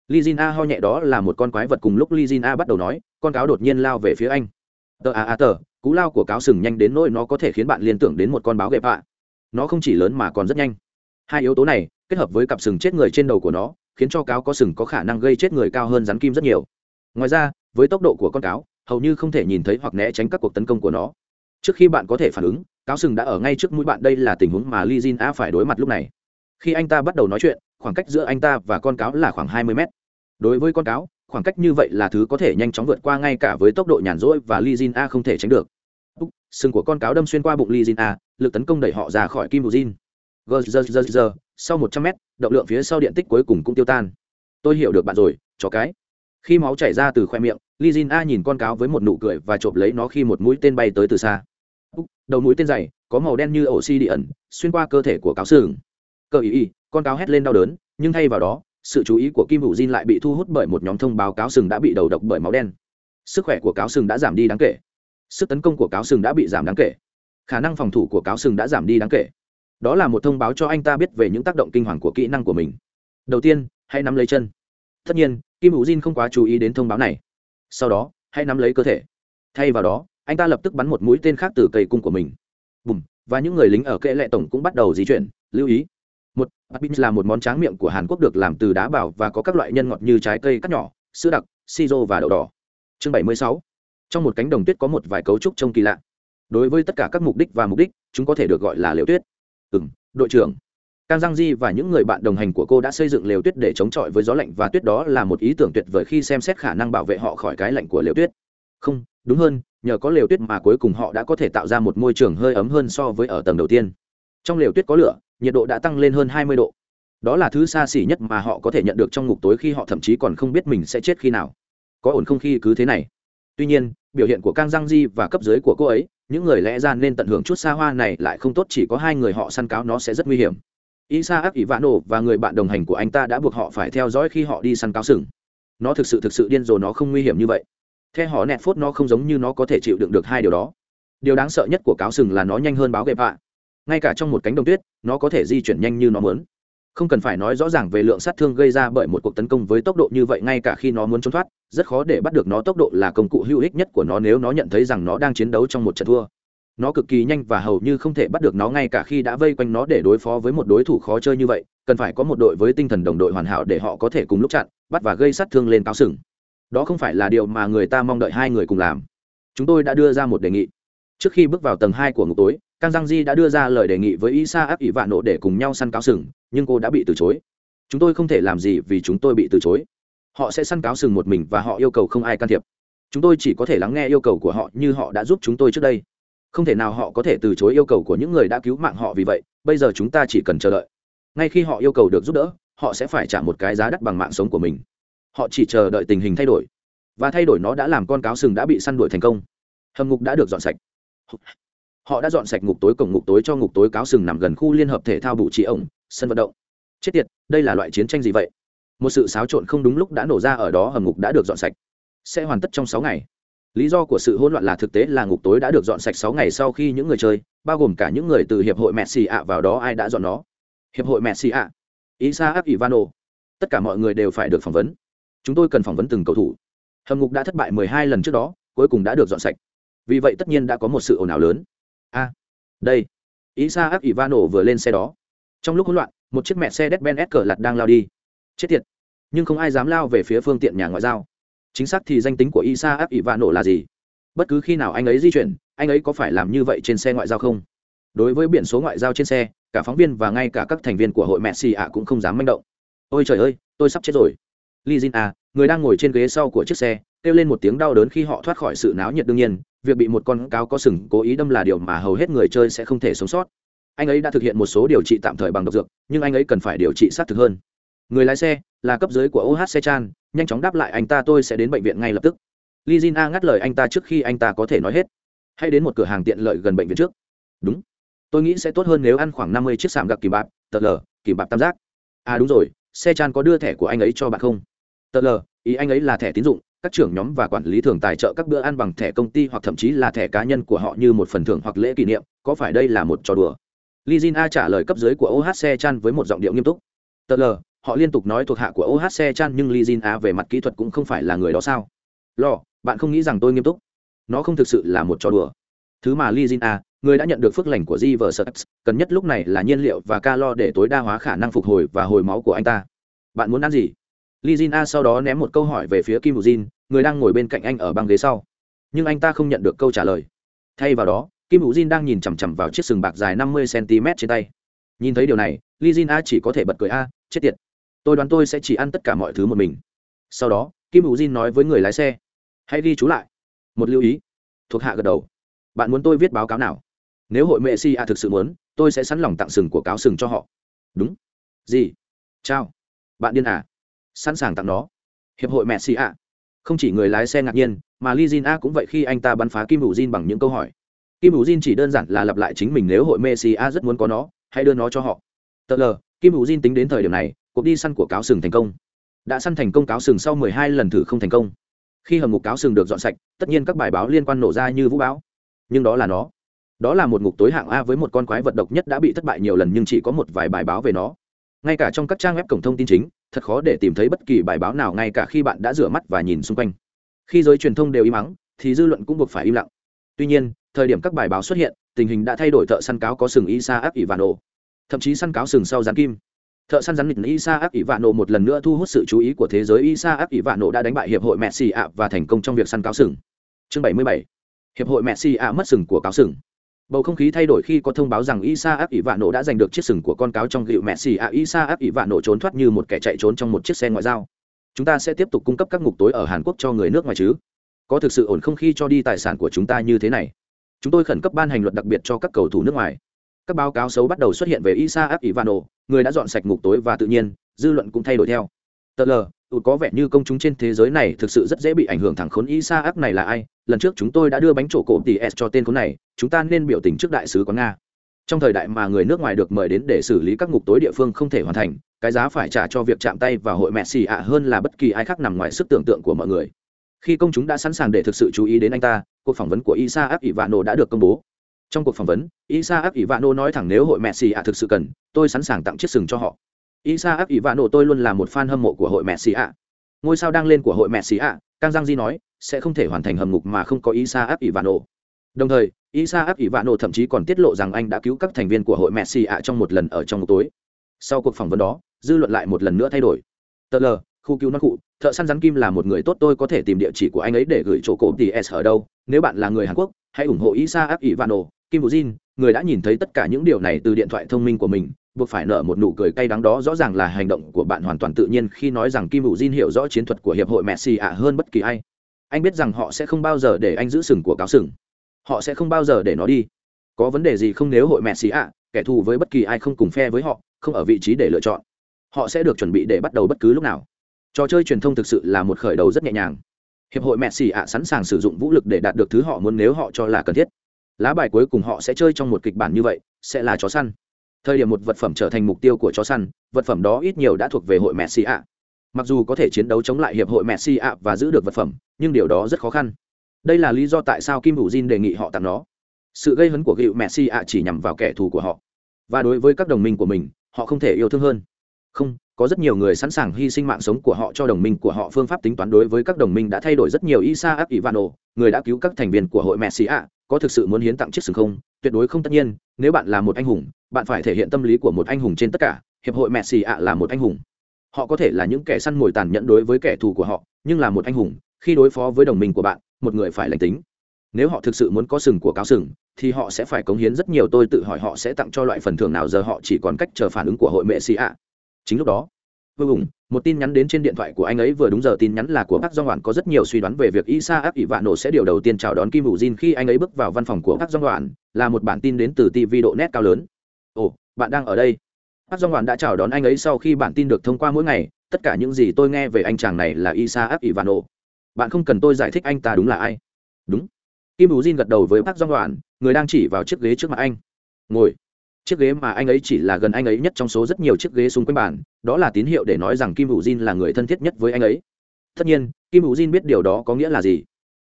Li jin a ho nhẹ đó là một con quái vật cùng lúc li jin a bắt đầu nói, con cáo đột nhiên lao về phía anh. Tờ, a a, tờ, cú lao của cáo sừng nhanh đến nỗi nó có thể khiến bạn liên tưởng đến một con báo ghẹp ạ. Nó không chỉ lớn mà còn rất nhanh. Hai yếu tố này, kết hợp với cặp sừng chết người trên đầu của nó, khiến cho cáo có sừng có khả năng gây chết người cao hơn rắn kim rất nhiều. Ngoài ra, với tốc độ của con cáo, hầu như không thể nhìn thấy hoặc né tránh các cuộc tấn công của nó. Trước khi bạn có thể phản ứng cáo sừng đã ở ngay trước mũi bạn, đây là tình huống mà li jin a phải đối mặt lúc này. Khi anh ta bắt đầu nói chuyện, khoảng cách giữa anh ta và con cáo là khoảng hai mươi mét. Đối với con cáo, khoảng cách như vậy là thứ có thể nhanh chóng vượt qua ngay cả với tốc độ nhàn rỗi và li jin a không thể tránh được. Sừng của con cáo đâm xuyên qua bụng li jin a lực tấn công đẩy họ ra khỏi kim bù jin. Gờ giờ giờ sau một trăm mét, động lượng phía sau điện tích cuối cùng cũng tiêu tan. Tôi hiểu được bạn rồi, chó cái. Khi máu chảy ra từ khoe miệng li jin a nhìn con cáo với một nụ cười và chộp lấy nó khi một mũi tên bay tới từ xa đầu mũi tên dày, có màu đen như ổ xi đi ẩn, xuyên qua cơ thể của cáo sừng. Cơ ý ý, con cáo hét lên đau đớn, nhưng thay vào đó, sự chú ý của kim hữu jin lại bị thu hút bởi một nhóm thông báo cáo sừng đã bị đầu độc bởi máu đen. Sức khỏe của cáo sừng đã giảm đi đáng kể. Sức tấn công của cáo sừng đã bị giảm đáng kể. Khả năng phòng thủ của cáo sừng đã giảm đi đáng kể. Đó là một thông báo cho anh ta biết về những tác động kinh hoàng của kỹ năng của mình. Đầu tiên, hãy nắm lấy chân. Tất nhiên, kim hữu jin không quá chú ý đến thông báo này. Sau đó, hãy nắm lấy cơ thể. Thay vào đó anh ta lập tức bắn một mũi tên khác từ cây cung của mình. Bùm và những người lính ở kệ lệ tổng cũng bắt đầu di chuyển lưu ý. Một bát là một món tráng miệng của hàn quốc được làm từ đá bảo và có các loại nhân ngọt như trái cây cắt nhỏ sữa đặc siro và đậu đỏ. Chương 76. trong một cánh đồng tuyết có một vài cấu trúc trông kỳ lạ. Đối với tất cả các mục đích và mục đích chúng có thể được gọi là liều tuyết. Ừ đội trưởng. Cang Giang Di và những người bạn đồng hành của cô đã xây dựng lều tuyết để chống chọi với gió lạnh và tuyết đó là một ý tưởng tuyệt vời khi xem xét khả năng bảo vệ họ khỏi cái lạnh của lều tuyết. Không, đúng hơn, nhờ có lều tuyết mà cuối cùng họ đã có thể tạo ra một môi trường hơi ấm hơn so với ở tầng đầu tiên. Trong lều tuyết có lửa, nhiệt độ đã tăng lên hơn 20 độ. Đó là thứ xa xỉ nhất mà họ có thể nhận được trong ngục tối khi họ thậm chí còn không biết mình sẽ chết khi nào. Có ổn không khi cứ thế này. Tuy nhiên, biểu hiện của Kang Giang Di và cấp dưới của cô ấy, những người lẽ ra nên tận hưởng chút xa hoa này lại không tốt chỉ có hai người họ săn cáo nó sẽ rất nguy hiểm Isaac Ivano và người bạn đồng hành của anh ta đã buộc họ phải theo dõi khi họ đi săn cáo sừng. nó thực sự thực sự điên rồ nó không nguy hiểm như vậy theo họ nẹt phốt nó không giống như nó có thể chịu đựng được hai điều đó. Điều đáng sợ nhất của cáo sừng là nó nhanh hơn báo gậy bạ ngay cả trong một cánh đồng tuyết, nó có thể di chuyển nhanh như nó muốn. Không cần phải nói rõ ràng về lượng sát thương gây ra bởi một cuộc tấn công với tốc độ như vậy, ngay cả khi nó muốn trốn thoát, rất khó để bắt được nó. Tốc độ là công cụ hữu ích nhất của nó nếu nó nhận thấy rằng nó đang chiến đấu trong một trận thua. Nó cực kỳ nhanh và hầu như không thể bắt được nó ngay cả khi đã vây quanh nó để đối phó với một đối thủ khó chơi như vậy. Cần phải có một đội với tinh thần đồng đội hoàn hảo để họ có thể cùng lúc chặn, bắt và gây sát thương lên cáo sừng đó không phải là điều mà người ta mong đợi hai người cùng làm chúng tôi đã đưa ra một đề nghị trước khi bước vào tầng hai của ngục tối Kang Giang Di đã đưa ra lời đề nghị với Isa áp ỷ vạn nộ để cùng nhau săn cáo sừng, nhưng cô đã bị từ chối. Chúng tôi không thể làm gì vì chúng tôi bị từ chối. Họ sẽ săn cáo sừng một mình và họ yêu cầu không ai can thiệp. Chúng tôi chỉ có thể lắng nghe yêu cầu của họ như họ đã giúp chúng tôi trước đây. Không thể nào họ có thể từ chối yêu cầu của những người đã cứu mạng họ vì vậy, bây giờ chúng ta chỉ cần chờ đợi. Ngay khi họ yêu cầu được giúp đỡ, họ sẽ phải trả một cái giá đắt bằng mạng sống của mình. Họ chỉ chờ đợi tình hình thay đổi. Và thay đổi nó đã làm con cáo sừng đã bị săn đuổi thành công. Hầm ngục đã được dọn sạch. Họ đã dọn sạch ngục tối cổng ngục tối cho ngục tối cáo sừng nằm gần khu liên hợp thể thao bụ trí ổng, sân vận động. Chết tiệt, đây là loại chiến tranh gì vậy? Một sự xáo trộn không đúng lúc đã nổ ra ở đó hầm ngục đã được dọn sạch. Sẽ hoàn tất trong sáu ngày. Lý do của sự hỗn loạn là thực tế là ngục tối đã được dọn sạch sáu ngày sau khi những người chơi, bao gồm cả những người từ hiệp hội messi ạ vào đó ai đã dọn nó? Hiệp hội messi ạ. Isa ivano tất cả mọi người đều phải được phỏng vấn chúng tôi cần phỏng vấn từng cầu thủ. Hầm ngục đã thất bại 12 lần trước đó, cuối cùng đã được dọn sạch. Vì vậy tất nhiên đã có một sự ồn ào lớn. A, đây. Isaac ivano vừa lên xe đó. Trong lúc hỗn loạn, một chiếc mẹ xe đét ben s lặt đang lao đi. Chết tiệt. Nhưng không ai dám lao về phía phương tiện nhà ngoại giao. Chính xác thì danh tính của isaac ivano là gì? Bất cứ khi nào anh ấy di chuyển, anh ấy có phải làm như vậy trên xe ngoại giao không? Đối với biển số ngoại giao trên xe, cả phóng viên và ngay cả các thành viên của hội mẹ xì ạ cũng không dám manh động. Ôi trời ơi, tôi sắp chết rồi li jin a người đang ngồi trên ghế sau của chiếc xe, kêu lên một tiếng đau đớn khi họ thoát khỏi sự náo nhiệt đương nhiên, việc bị một con cáo có sừng cố ý đâm là điều mà hầu hết người chơi sẽ không thể sống sót. Anh ấy đã thực hiện một số điều trị tạm thời bằng độc dược, nhưng anh ấy cần phải điều trị sát thực hơn. Người lái xe, là cấp dưới của oh xe chan nhanh chóng đáp lại anh ta tôi sẽ đến bệnh viện ngay lập tức. Li jin a ngắt lời anh ta trước khi anh ta có thể nói hết. Hãy đến một cửa hàng tiện lợi gần bệnh viện trước. Đúng. Tôi nghĩ sẽ tốt hơn nếu ăn khoảng năm mươi chiếc sạm gạc kỳ bạc, tờ lờ, kỳ bạc tam giác. À đúng rồi xe chan có đưa thẻ của anh ấy cho bạn không? Tờ lờ, ý anh ấy là thẻ tín dụng, các trưởng nhóm và quản lý thường tài trợ các bữa ăn bằng thẻ công ty hoặc thậm chí là thẻ cá nhân của họ như một phần thưởng hoặc lễ kỷ niệm, có phải đây là một trò đùa? Li jin a trả lời cấp dưới của ohc chan với một giọng điệu nghiêm túc. Tờ l họ liên tục nói thuộc hạ của ohc chan nhưng li jin a về mặt kỹ thuật cũng không phải là người đó sao? Lo bạn không nghĩ rằng tôi nghiêm túc? Nó không thực sự là một trò đùa. Thứ mà li jin a, người đã nhận được phước lành của di vờ cần nhất lúc này là nhiên liệu và calo để tối đa hóa khả năng phục hồi và hồi máu của anh ta. Bạn muốn ăn gì? Li jin a sau đó ném một câu hỏi về phía kim bù jin, người đang ngồi bên cạnh anh ở băng ghế sau. Nhưng anh ta không nhận được câu trả lời. Thay vào đó, kim bù jin đang nhìn chằm chằm vào chiếc sừng bạc dài năm mươi cm trên tay. Nhìn thấy điều này, li jin a chỉ có thể bật cười, a, chết tiệt. Tôi đoán tôi sẽ chỉ ăn tất cả mọi thứ một mình. Sau đó, kim bù jin nói với người lái xe, hãy ghi chú lại. Một lưu ý. Thuộc hạ gật đầu. Bạn muốn tôi viết báo cáo nào? Nếu hội mẹ si a thực sự muốn, tôi sẽ sẵn lòng tặng sừng của cáo sừng cho họ. Đúng. Gì? Chào. Bạn điên à? Sẵn sàng tặng nó. Hiệp hội messi ạ. Không chỉ người lái xe ngạc nhiên, mà li jin a cũng vậy khi anh ta bắn phá kim hữu jin bằng những câu hỏi. Kim hữu jin chỉ đơn giản là lặp lại chính mình nếu hội messi a rất muốn có nó, hãy đưa nó cho họ. Tờ lờ, kim hữu jin tính đến thời điểm này, cuộc đi săn của cáo sừng thành công. Đã săn thành công cáo sừng sau 12 lần thử không thành công. Khi hầm ngục cáo sừng được dọn sạch, tất nhiên các bài báo liên quan nổ ra như vũ bão. Nhưng đó là nó. Đó là một ngục tối hạng a với một con quái vật độc nhất đã bị thất bại nhiều lần nhưng chỉ có một vài bài báo về nó ngay cả trong các trang web cổng thông tin chính, thật khó để tìm thấy bất kỳ bài báo nào ngay cả khi bạn đã rửa mắt và nhìn xung quanh. Khi giới truyền thông đều im ắng, thì dư luận cũng buộc phải im lặng. Tuy nhiên, thời điểm các bài báo xuất hiện, tình hình đã thay đổi thợ săn cáo có sừng isa áp ivano thậm chí săn cáo sừng sau rắn kim. Thợ săn rắn nịch isa áp ivano một lần nữa thu hút sự chú ý của thế giới isa áp ivano đã đánh bại hiệp hội messi ạ và thành công trong việc săn cáo sừng. Chương 77. hiệp hội messi ạ mất sừng của cáo sừng bầu không khí thay đổi khi có thông báo rằng isa áp ỷ vạn nổ đã giành được chiếc sừng của con cáo trong gịu xì a isa áp ỷ vạn nổ trốn thoát như một kẻ chạy trốn trong một chiếc xe ngoại giao. Chúng ta sẽ tiếp tục cung cấp các ngục tối ở hàn quốc cho người nước ngoài chứ? Có thực sự ổn không khi cho đi tài sản của chúng ta như thế này? Chúng tôi khẩn cấp ban hành luật đặc biệt cho các cầu thủ nước ngoài. Các báo cáo xấu bắt đầu xuất hiện về isa áp ỷ vạn nổ người đã dọn sạch ngục tối và tự nhiên, dư luận cũng thay đổi theo. Tờ lờ tụt có vẻ như công chúng trên thế giới này thực sự rất dễ bị ảnh hưởng thẳng khốn y sa ác này là ai? Lần trước chúng tôi đã đưa bánh trổ cổ tỷ s cho tên khốn này, chúng ta nên biểu tình trước đại sứ quán nga. Trong thời đại mà người nước ngoài được mời đến để xử lý các ngục tối địa phương không thể hoàn thành, cái giá phải trả cho việc chạm tay vào hội mẹ xì ạ hơn là bất kỳ ai khác nằm ngoài sức tưởng tượng của mọi người. Khi công chúng đã sẵn sàng để thực sự chú ý đến anh ta, cuộc phỏng vấn của isa áp ivano đã được công bố. Trong cuộc phỏng vấn, isa áp ivano nói thẳng nếu hội mẹ xì ạ thực sự cần, tôi sẵn sàng tặng chiếc sừng cho họ isa áp ivano tôi luôn là một fan hâm mộ của hội messi ạ. Ngôi sao đang lên của hội messi ạ cang giang di nói sẽ không thể hoàn thành hầm ngục mà không có isa áp ivano đồng thời isa áp ivano thậm chí còn tiết lộ rằng anh đã cứu các thành viên của hội messi ạ trong một lần ở trong ngục tối. Sau cuộc phỏng vấn đó dư luận lại một lần nữa thay đổi. Tờ l khu cứu nó cụ thợ săn rắn kim là một người tốt tôi có thể tìm địa chỉ của anh ấy để gửi chỗ cổ ts ở đâu. Nếu bạn là người hàn quốc hãy ủng hộ isa áp ivano kim Jin, người đã nhìn thấy tất cả những điều này từ điện thoại thông minh của mình buộc phải nở một nụ cười cay đắng đó rõ ràng là hành động của bạn hoàn toàn tự nhiên khi nói rằng kim Vũ Jin hiểu rõ chiến thuật của hiệp hội messi ạ hơn bất kỳ ai. Anh biết rằng họ sẽ không bao giờ để anh giữ sừng của cáo sừng. Họ sẽ không bao giờ để nó đi. Có vấn đề gì không nếu hội messi ạ, kẻ thù với bất kỳ ai không cùng phe với họ, không ở vị trí để lựa chọn? Họ sẽ được chuẩn bị để bắt đầu bất cứ lúc nào. Trò chơi truyền thông thực sự là một khởi đầu rất nhẹ nhàng. Hiệp hội messi ạ sẵn sàng sử dụng vũ lực để đạt được thứ họ muốn nếu họ cho là cần thiết. Lá bài cuối cùng họ sẽ chơi trong một kịch bản như vậy, sẽ là chó săn thời điểm một vật phẩm trở thành mục tiêu của chó săn, vật phẩm đó ít nhiều đã thuộc về hội messi ạ. Mặc dù có thể chiến đấu chống lại hiệp hội messi ạ và giữ được vật phẩm, nhưng điều đó rất khó khăn. Đây là lý do tại sao kim hữu jin đề nghị họ tặng nó. Sự gây hấn của gịu messi ạ chỉ nhằm vào kẻ thù của họ. Và đối với các đồng minh của mình, họ không thể yêu thương hơn. Không có rất nhiều người sẵn sàng hy sinh mạng sống của họ cho đồng minh của họ. Phương pháp tính toán đối với các đồng minh đã thay đổi rất nhiều. Isa áp ivano người đã cứu các thành viên của hội messi ạ, có thực sự muốn hiến tặng chiếc sừng không? Tuyệt đối không tất nhiên. Nếu bạn là một anh hùng, bạn phải thể hiện tâm lý của một anh hùng trên tất cả. Hiệp hội messi ạ là một anh hùng. Họ có thể là những kẻ săn mồi tàn nhẫn đối với kẻ thù của họ, nhưng là một anh hùng, khi đối phó với đồng minh của bạn, một người phải lành tính. Nếu họ thực sự muốn có sừng của cáo sừng, thì họ sẽ phải cống hiến rất nhiều. Tôi tự hỏi họ sẽ tặng cho loại phần thưởng nào, giờ họ chỉ còn cách chờ phản ứng của hội mẹ xì ạ chính lúc đó vô cùng một tin nhắn đến trên điện thoại của anh ấy vừa đúng giờ tin nhắn là của bác do ngoạn có rất nhiều suy đoán về việc Isa áp ỷ vạn nổ sẽ điều đầu tiên chào đón Kim Vũ Jin khi anh ấy bước vào văn phòng của bác do ngoạn là một bản tin đến từ TV độ nét cao lớn. "Ồ, bạn đang ở đây." Bác do ngoạn đã chào đón anh ấy sau khi bản tin được thông qua mỗi ngày, tất cả những gì tôi nghe về anh chàng này là Isa áp ỷ vạn nổ. Bạn không cần tôi giải thích anh ta đúng là ai. Đúng. Kim Vũ Jin gật đầu với bác do ngoạn người đang chỉ vào chiếc ghế trước mặt anh. "Ngồi." Chiếc ghế mà anh ấy chỉ là gần anh ấy nhất trong số rất nhiều chiếc ghế xung quanh bàn, đó là tín hiệu để nói rằng kim hữu jin là người thân thiết nhất với anh ấy. Tất nhiên, kim hữu jin biết điều đó có nghĩa là gì.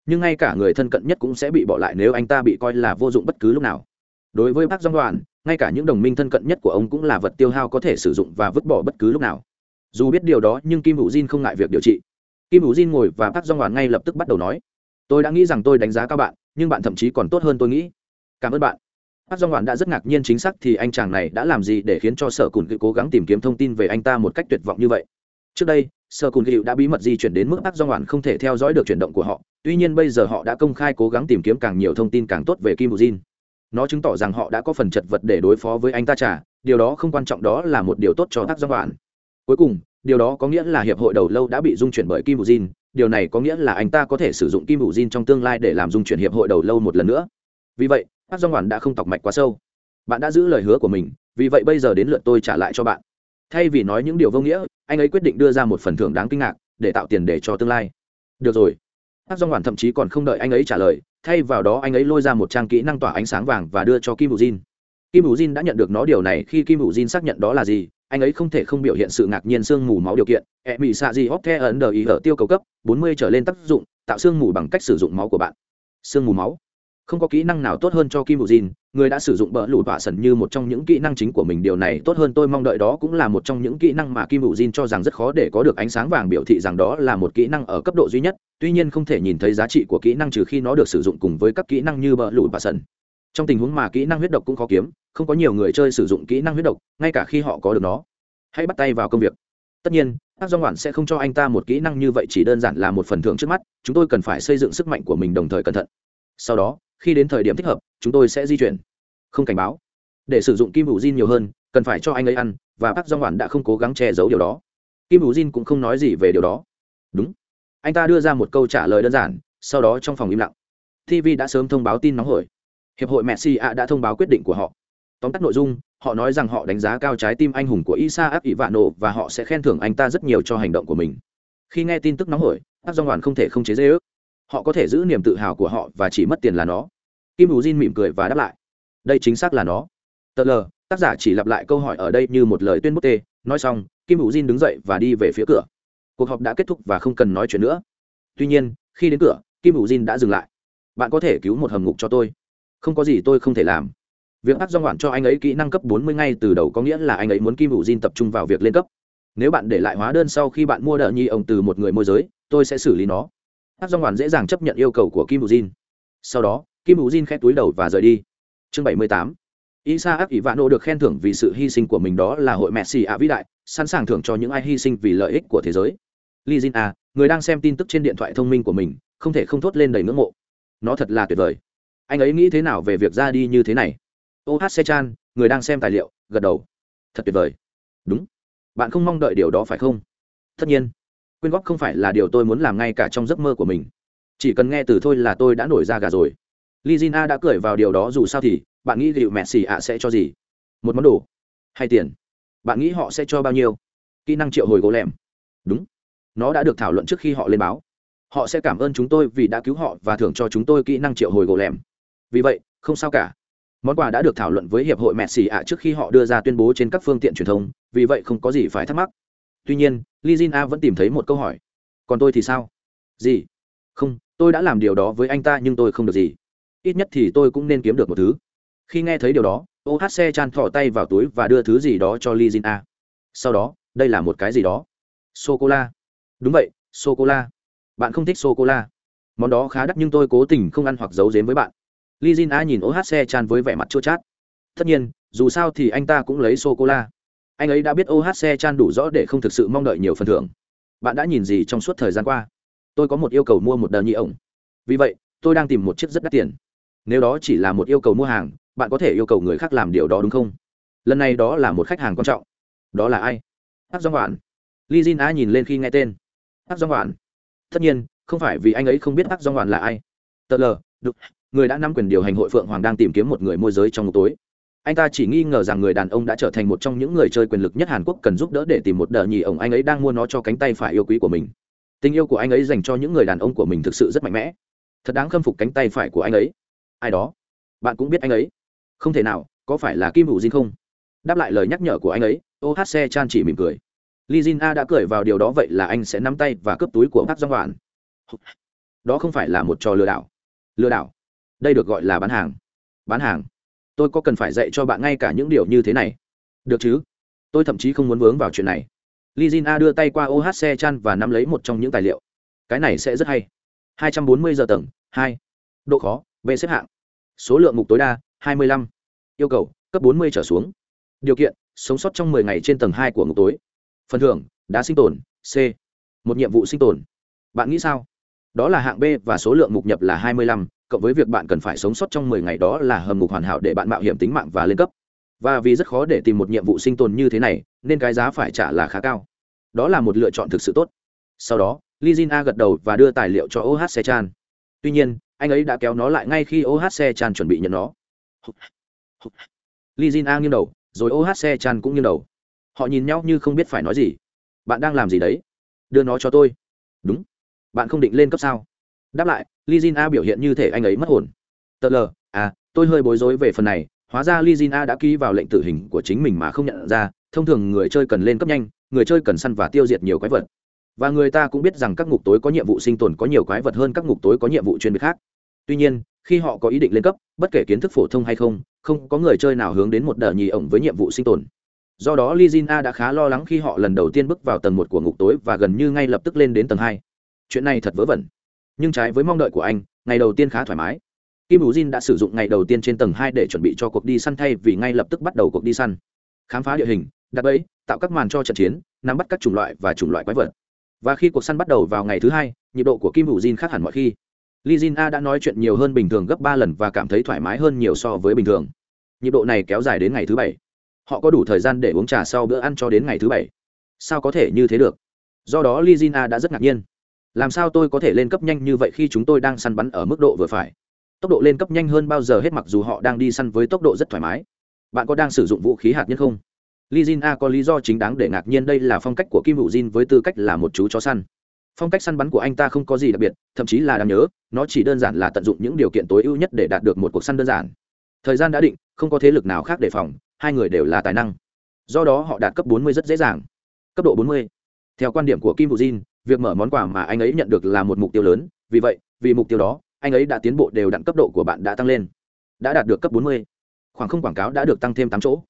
Nhưng ngay cả người thân cận nhất cũng sẽ bị bỏ lại nếu anh ta bị coi là vô dụng bất cứ lúc nào. Đối với bác dong đoàn ngay cả những đồng minh thân cận nhất của ông cũng là vật tiêu hao có thể sử dụng và vứt bỏ bất cứ lúc nào. Dù biết điều đó, nhưng kim hữu jin không ngại việc điều trị. Kim hữu jin ngồi và bác dong đoàn ngay lập tức bắt đầu nói, tôi đã nghĩ rằng tôi đánh giá các bạn, nhưng bạn thậm chí còn tốt hơn tôi nghĩ. Cảm ơn bạn. Park Jong Hwan đã rất ngạc nhiên chính xác thì anh chàng này đã làm gì để khiến cho Sở Cùn Cự cố gắng tìm kiếm thông tin về anh ta một cách tuyệt vọng như vậy. Trước đây, Sở Cùn Cự đã bí mật di chuyển đến mức Park Jong Hwan không thể theo dõi được chuyển động của họ, tuy nhiên bây giờ họ đã công khai cố gắng tìm kiếm càng nhiều thông tin càng tốt về Kim Woo Jin. Nó chứng tỏ rằng họ đã có phần chật vật để đối phó với anh ta trả, điều đó không quan trọng đó là một điều tốt cho Park Jong Hwan. Cuối cùng, điều đó có nghĩa là hiệp hội đầu lâu đã bị dung chuyển bởi Kim Woo Jin, điều này có nghĩa là anh ta có thể sử dụng Kim Woo Jin trong tương lai để làm dung chuyển hiệp hội đầu lâu một lần nữa. Vì vậy, Park Doan Hoàn đã không tọc mạch quá sâu. Bạn đã giữ lời hứa của mình, vì vậy bây giờ đến lượt tôi trả lại cho bạn. Thay vì nói những điều vô nghĩa, anh ấy quyết định đưa ra một phần thưởng đáng kinh ngạc, để tạo tiền để cho tương lai. Được rồi. Hát Doan hoàn thậm chí còn không đợi anh ấy trả lời, thay vào đó anh ấy lôi ra một trang kỹ năng tỏa ánh sáng vàng và đưa cho kim hữu jin. Kim hữu jin đã nhận được nó điều này khi kim hữu jin xác nhận đó là gì, anh ấy không thể không biểu hiện sự ngạc nhiên sương mù máu điều kiện. E mỹ xạ gì hóc the ấn đờ ý ở tiêu cầu cấp 40 trở lên tác dụng, tạo sương mù bằng cách sử dụng máu của bạn. Sương mù máu không có kỹ năng nào tốt hơn cho kim bù jin người đã sử dụng bỡ lụt vạ sần như một trong những kỹ năng chính của mình. Điều này tốt hơn, tôi mong đợi đó cũng là một trong những kỹ năng mà kim bù jin cho rằng rất khó để có được ánh sáng vàng biểu thị rằng đó là một kỹ năng ở cấp độ duy nhất. Tuy nhiên không thể nhìn thấy giá trị của kỹ năng trừ khi nó được sử dụng cùng với các kỹ năng như bỡ lụt vạ sần. Trong tình huống mà kỹ năng huyết độc cũng khó kiếm, không có nhiều người chơi sử dụng kỹ năng huyết độc, ngay cả khi họ có được nó. Hãy bắt tay vào công việc. Tất nhiên các do ngoạn sẽ không cho anh ta một kỹ năng như vậy, chỉ đơn giản là một phần thưởng trước mắt. Chúng tôi cần phải xây dựng sức mạnh của mình đồng thời cẩn thận sau đó, khi đến thời điểm thích hợp, chúng tôi sẽ di chuyển. Không cảnh báo. Để sử dụng kim hữu jin nhiều hơn, cần phải cho anh ấy ăn, và bác do ngoản đã không cố gắng che giấu điều đó. Kim hữu jin cũng không nói gì về điều đó. Đúng. Anh ta đưa ra một câu trả lời đơn giản, sau đó trong phòng im lặng. Tv đã sớm thông báo tin nóng hổi. Hiệp hội messi a đã thông báo quyết định của họ. Tóm tắt nội dung, họ nói rằng họ đánh giá cao trái tim anh hùng của isa áp ỷ vạn nổ và họ sẽ khen thưởng anh ta rất nhiều cho hành động của mình. Khi nghe tin tức nóng hổi bác do ngoản không thể không chế dây ước họ có thể giữ niềm tự hào của họ và chỉ mất tiền là nó. Kim bù jin mỉm cười và đáp lại. Đây chính xác là nó. Tờ l tác giả chỉ lặp lại câu hỏi ở đây như một lời tuyên bố tê. Nói xong, kim hữu Jin đứng dậy và đi về phía cửa. Cuộc họp đã kết thúc và không cần nói chuyện nữa. Tuy nhiên, khi đến cửa, kim hữu Jin đã dừng lại. Bạn có thể cứu một hầm ngục cho tôi. Không có gì tôi không thể làm. Việc áp do ngoạn cho anh ấy kỹ năng cấp 40 ngay từ đầu có nghĩa là anh ấy muốn kim hữu Jin tập trung vào việc lên cấp. Nếu bạn để lại hóa đơn sau khi bạn mua đỡ nhi ông từ một người môi giới, tôi sẽ xử lý nó áp do ngoạn dễ dàng chấp nhận yêu cầu của kim hữu diên sau đó kim hữu diên khét túi đầu và rời đi chương 78 Isaac Ivano được khen thưởng vì sự hy sinh của mình đó là hội mẹ xì ạ vĩ đại, sẵn sàng thưởng cho những ai hy sinh vì lợi ích của thế giới. Lizin A, à, người đang xem tin tức trên điện thoại thông minh của mình, không thể không thốt lên đầy ngưỡng mộ. Nó thật là tuyệt vời. Anh ấy nghĩ thế nào về việc ra đi như thế này? OH Sechan, người đang xem tài liệu, gật đầu. Thật tuyệt vời. Đúng. Bạn không mong đợi điều đó phải không? Tất nhiên. Quyên góp không phải là điều tôi muốn làm ngay cả trong giấc mơ của mình. Chỉ cần nghe từ thôi là tôi đã nổi ra gà rồi. Lizina đã cười vào điều đó dù sao thì, bạn nghĩ liệu mẹ xì ạ sẽ cho gì? Một món đồ. Hay tiền. Bạn nghĩ họ sẽ cho bao nhiêu? Kỹ năng triệu hồi gỗ lẻm. Đúng. Nó đã được thảo luận trước khi họ lên báo. Họ sẽ cảm ơn chúng tôi vì đã cứu họ và thưởng cho chúng tôi kỹ năng triệu hồi gỗ lẻm. Vì vậy không sao cả. Món quà đã được thảo luận với hiệp hội mẹ xì ạ trước khi họ đưa ra tuyên bố trên các phương tiện truyền thông vì vậy không có gì phải thắc mắc tuy nhiên Lizina a vẫn tìm thấy một câu hỏi. Còn tôi thì sao? Gì? Không, tôi đã làm điều đó với anh ta nhưng tôi không được gì. Ít nhất thì tôi cũng nên kiếm được một thứ. Khi nghe thấy điều đó ohc chan thỏ tay vào túi và đưa thứ gì đó cho li jin a. Sau đó, đây là một cái gì đó. Sô cô la đúng vậy sô cô la bạn không thích sô cô la món đó khá đắt nhưng tôi cố tình không ăn hoặc giấu giếm với bạn. Li jin a nhìn xe chan với vẻ mặt chua chát. Tất nhiên, dù sao thì anh ta cũng lấy sô cô la anh ấy đã biết ohc chan đủ rõ để không thực sự mong đợi nhiều phần thưởng. Bạn đã nhìn gì trong suốt thời gian qua? Tôi có một yêu cầu mua một đờ nhị ổng. Vì vậy, tôi đang tìm một chiếc rất đắt tiền. Nếu đó chỉ là một yêu cầu mua hàng, bạn có thể yêu cầu người khác làm điều đó đúng không? Lần này đó là một khách hàng quan trọng. Đó là ai? Hát do ngoạn li jin a nhìn lên khi nghe tên. Hát do ngoạn tất nhiên, không phải vì anh ấy không biết hát do ngoạn là ai. Tờ lờ được người đã nắm quyền điều hành hội phượng hoàng đang tìm kiếm một người môi giới trong một tối anh ta chỉ nghi ngờ rằng người đàn ông đã trở thành một trong những người chơi quyền lực nhất hàn quốc cần giúp đỡ để tìm một đờ nhì ổng anh ấy đang mua nó cho cánh tay phải yêu quý của mình. Tình yêu của anh ấy dành cho những người đàn ông của mình thực sự rất mạnh mẽ. Thật đáng khâm phục cánh tay phải của anh ấy. Ai đó? Bạn cũng biết anh ấy. Không thể nào, có phải là kim hữu dinh không? Đáp lại lời nhắc nhở của anh ấy ohc chan chỉ mỉm cười. Li jin a đã cười vào điều đó, vậy là anh sẽ nắm tay và cướp túi của bác dong hoàn đó không phải là một trò lừa đảo. Lừa đảo. Đây được gọi là bán hàng. Bán hàng tôi có cần phải dạy cho bạn ngay cả những điều như thế này? Được chứ? Tôi thậm chí không muốn vướng vào chuyện này. Lizina đưa tay qua ohc chan và nắm lấy một trong những tài liệu. Cái này sẽ rất hay. 240 giờ tầng 2. độ khó về xếp hạng. Số lượng mục tối đa 25. yêu cầu cấp 40 trở xuống. Điều kiện sống sót trong 10 ngày trên tầng 2 của ngục tối. Phần thưởng đã sinh tồn c. Một nhiệm vụ sinh tồn. Bạn nghĩ sao? Đó là hạng b và số lượng mục nhập là 25, cộng với việc bạn cần phải sống sót trong 10 ngày đó là hầm ngục hoàn hảo để bạn mạo hiểm tính mạng và lên cấp. Và vì rất khó để tìm một nhiệm vụ sinh tồn như thế này, nên cái giá phải trả là khá cao. Đó là một lựa chọn thực sự tốt. Sau đó lizina gật đầu và đưa tài liệu cho oh sechan. Tuy nhiên, anh ấy đã kéo nó lại ngay khi oh sechan chuẩn bị nhận nó. Lizina nghiêng đầu, rồi oh sechan cũng nghiêng đầu. Họ nhìn nhau như không biết phải nói gì. Bạn đang làm gì đấy? Đưa nó cho tôi. Đúng. Bạn không định lên cấp sao? Đáp lại li jin a biểu hiện như thể anh ấy mất hồn. Tờ lờ à tôi hơi bối rối về phần này. Hóa ra li jin a đã ký vào lệnh tử hình của chính mình mà không nhận ra. Thông thường người chơi cần lên cấp nhanh, người chơi cần săn và tiêu diệt nhiều quái vật. Và người ta cũng biết rằng các ngục tối có nhiệm vụ sinh tồn có nhiều quái vật hơn các ngục tối có nhiệm vụ chuyên biệt khác. Tuy nhiên, khi họ có ý định lên cấp, bất kể kiến thức phổ thông hay không không có người chơi nào hướng đến một đợt nhì ổng với nhiệm vụ sinh tồn. Do đó lizina đã khá lo lắng khi họ lần đầu tiên bước vào tầng một của ngục tối và gần như ngay lập tức lên đến tầng hai. Chuyện này thật vớ vẩn nhưng trái với mong đợi của anh, ngày đầu tiên khá thoải mái kim bù jin đã sử dụng ngày đầu tiên trên tầng hai để chuẩn bị cho cuộc đi săn thay vì ngay lập tức bắt đầu cuộc đi săn khám phá địa hình, đặt bẫy, tạo các màn cho trận chiến, nắm bắt các chủng loại và chủng loại quái vật và khi cuộc săn bắt đầu vào ngày thứ hai nhịp độ của kim bù jin khác hẳn mọi khi Li Jin A đã nói chuyện nhiều hơn bình thường gấp ba lần và cảm thấy thoải mái hơn nhiều so với bình thường. Nhịp độ này kéo dài đến ngày thứ bảy. Họ có đủ thời gian để uống trà sau bữa ăn cho đến ngày thứ bảy. Sao có thể như thế được? Do đó Li Jin A đã rất ngạc nhiên. Làm sao tôi có thể lên cấp nhanh như vậy khi chúng tôi đang săn bắn ở mức độ vừa phải? Tốc độ lên cấp nhanh hơn bao giờ hết mặc dù họ đang đi săn với tốc độ rất thoải mái. Bạn có đang sử dụng vũ khí hạt nhân không? Li Jin A có lý do chính đáng để ngạc nhiên đây là phong cách của Kim Vũ Jin với tư cách là một chú chó săn phong cách săn bắn của anh ta không có gì đặc biệt, thậm chí là đáng nhớ, nó chỉ đơn giản là tận dụng những điều kiện tối ưu nhất để đạt được một cuộc săn đơn giản thời gian đã định, không có thế lực nào khác đề phòng, hai người đều là tài năng do đó họ đạt cấp 40 rất dễ dàng cấp độ 40. theo quan điểm của kim vũ jin việc mở món quà mà anh ấy nhận được là một mục tiêu lớn, vì vậy, vì mục tiêu đó, anh ấy đã tiến bộ đều đặn cấp độ của bạn đã tăng lên, đã đạt được cấp 40. khoảng không quảng cáo đã được tăng thêm 8 chỗ.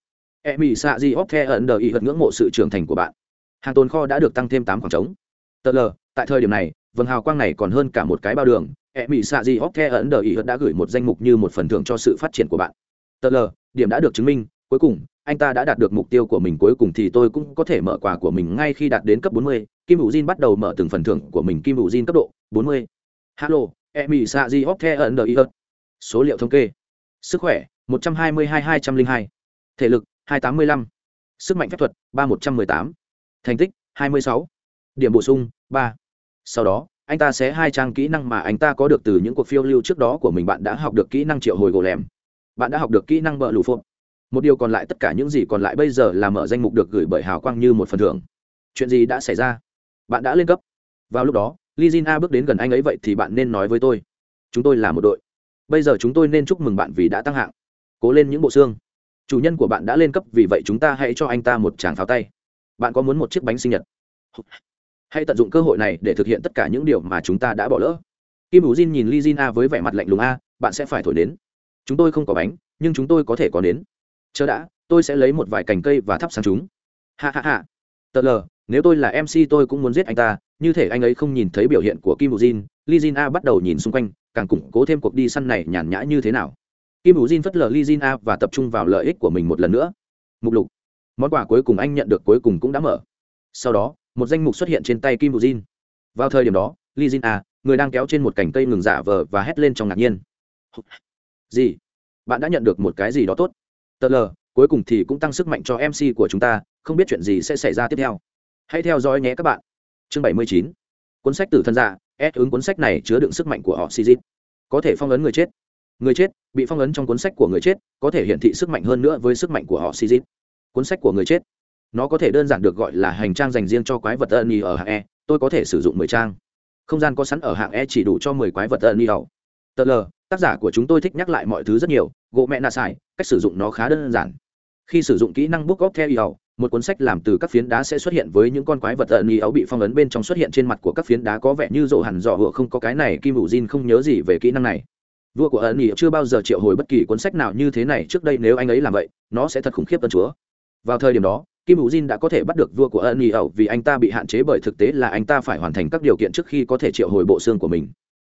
E mỹ xạ di óc the ẩn đờ ý ngưỡng mộ sự trưởng thành của bạn. Hàng tồn kho đã được tăng thêm 8 khoảng trống. Tờ l, tại thời điểm này vầng hào quang này còn hơn cả một cái bao đường. E mỹ xạ di óc the ẩn đờ ý đã gửi một danh mục như một phần thưởng cho sự phát triển của bạn. Tờ l, điểm đã được chứng minh, cuối cùng anh ta đã đạt được mục tiêu của mình cuối cùng thì tôi cũng có thể mở quà của mình ngay khi đạt đến cấp 40. Kim Vũ Jin bắt đầu mở từng phần thưởng của mình Kim Vũ Jin cấp độ 40. Hello, Emi Saji Hokte Under Số liệu thống kê. Sức khỏe 122-202. Thể lực 285. Sức mạnh phép thuật 3118. Thành tích 26. Điểm bổ sung 3. Sau đó, anh ta sẽ hai trang kỹ năng mà anh ta có được từ những cuộc phiêu lưu trước đó của mình bạn đã học được kỹ năng triệu hồi gỗ lẻm bạn đã học được kỹ năng bờ lù phộp một điều còn lại tất cả những gì còn lại bây giờ là mở danh mục được gửi bởi hào quang như một phần thưởng. Chuyện gì đã xảy ra? Bạn đã lên cấp. Vào lúc đó Lizina bước đến gần anh ấy vậy thì bạn nên nói với tôi. Chúng tôi là một đội. Bây giờ chúng tôi nên chúc mừng bạn vì đã tăng hạng. Cố lên những bộ xương. Chủ nhân của bạn đã lên cấp, vì vậy chúng ta hãy cho anh ta một tràng pháo tay. Bạn có muốn một chiếc bánh sinh nhật? Hãy tận dụng cơ hội này để thực hiện tất cả những điều mà chúng ta đã bỏ lỡ. Kim ủ jin nhìn Lizina với vẻ mặt lạnh lùng a, bạn sẽ phải thổi đến chúng tôi không có bánh, nhưng chúng tôi có thể có đến chờ đã, tôi sẽ lấy một vài cành cây và thắp sáng chúng. Ha ha ha. Tờ lờ, nếu tôi là mc tôi cũng muốn giết anh ta. Như thể anh ấy không nhìn thấy biểu hiện của kim bù jin li jin a bắt đầu nhìn xung quanh, càng củng cố thêm cuộc đi săn này nhàn nhã như thế nào. Kim bù jin phất lờ li jin a và tập trung vào lợi ích của mình một lần nữa. Mục lục. Món quà cuối cùng anh nhận được cuối cùng cũng đã mở. Sau đó, một danh mục xuất hiện trên tay kim bù jin. Vào thời điểm đó li jin a, người đang kéo trên một cành cây ngừng giả vờ và hét lên trong ngạc nhiên. Gì? Bạn đã nhận được một cái gì đó tốt tờ lờ, cuối cùng thì cũng tăng sức mạnh cho mc của chúng ta, không biết chuyện gì sẽ xảy ra tiếp theo. Hãy theo dõi nhé các bạn. Chương 79. cuốn sách tử thân giả dạ, ép ứng cuốn sách này chứa đựng sức mạnh của họ sizit có thể phong ấn người chết. Người chết, bị phong ấn trong cuốn sách của người chết, có thể hiển thị sức mạnh hơn nữa với sức mạnh của họ sizit cuốn sách của người chết. Nó có thể đơn giản được gọi là hành trang dành riêng cho quái vật ân y ở hạng e. Tôi có thể sử dụng mười trang. Không gian có sẵn ở hạng e chỉ đủ cho mười quái vật ân y ẩu tờ l tác giả của chúng tôi thích nhắc lại mọi thứ rất nhiều, gỗ mẹ nạ xài, cách sử dụng nó khá đơn giản. Khi sử dụng kỹ năng book of theo y một cuốn sách làm từ các phiến đá sẽ xuất hiện với những con quái vật tận y ấu bị phong ấn bên trong xuất hiện trên mặt của các phiến đá có vẻ như rộ hẳn dọ hựa, không có cái này, kim hữu jin không nhớ gì về kỹ năng này. Vua của ấn y chưa bao giờ triệu hồi bất kỳ cuốn sách nào như thế này, trước đây nếu anh ấy làm vậy, nó sẽ thật khủng khiếp tân chúa. Vào thời điểm đó, kim hữu jin đã có thể bắt được vua của ấn y ẩu vì anh ta bị hạn chế bởi thực tế là anh ta phải hoàn thành các điều kiện trước khi có thể triệu hồi bộ xương của mình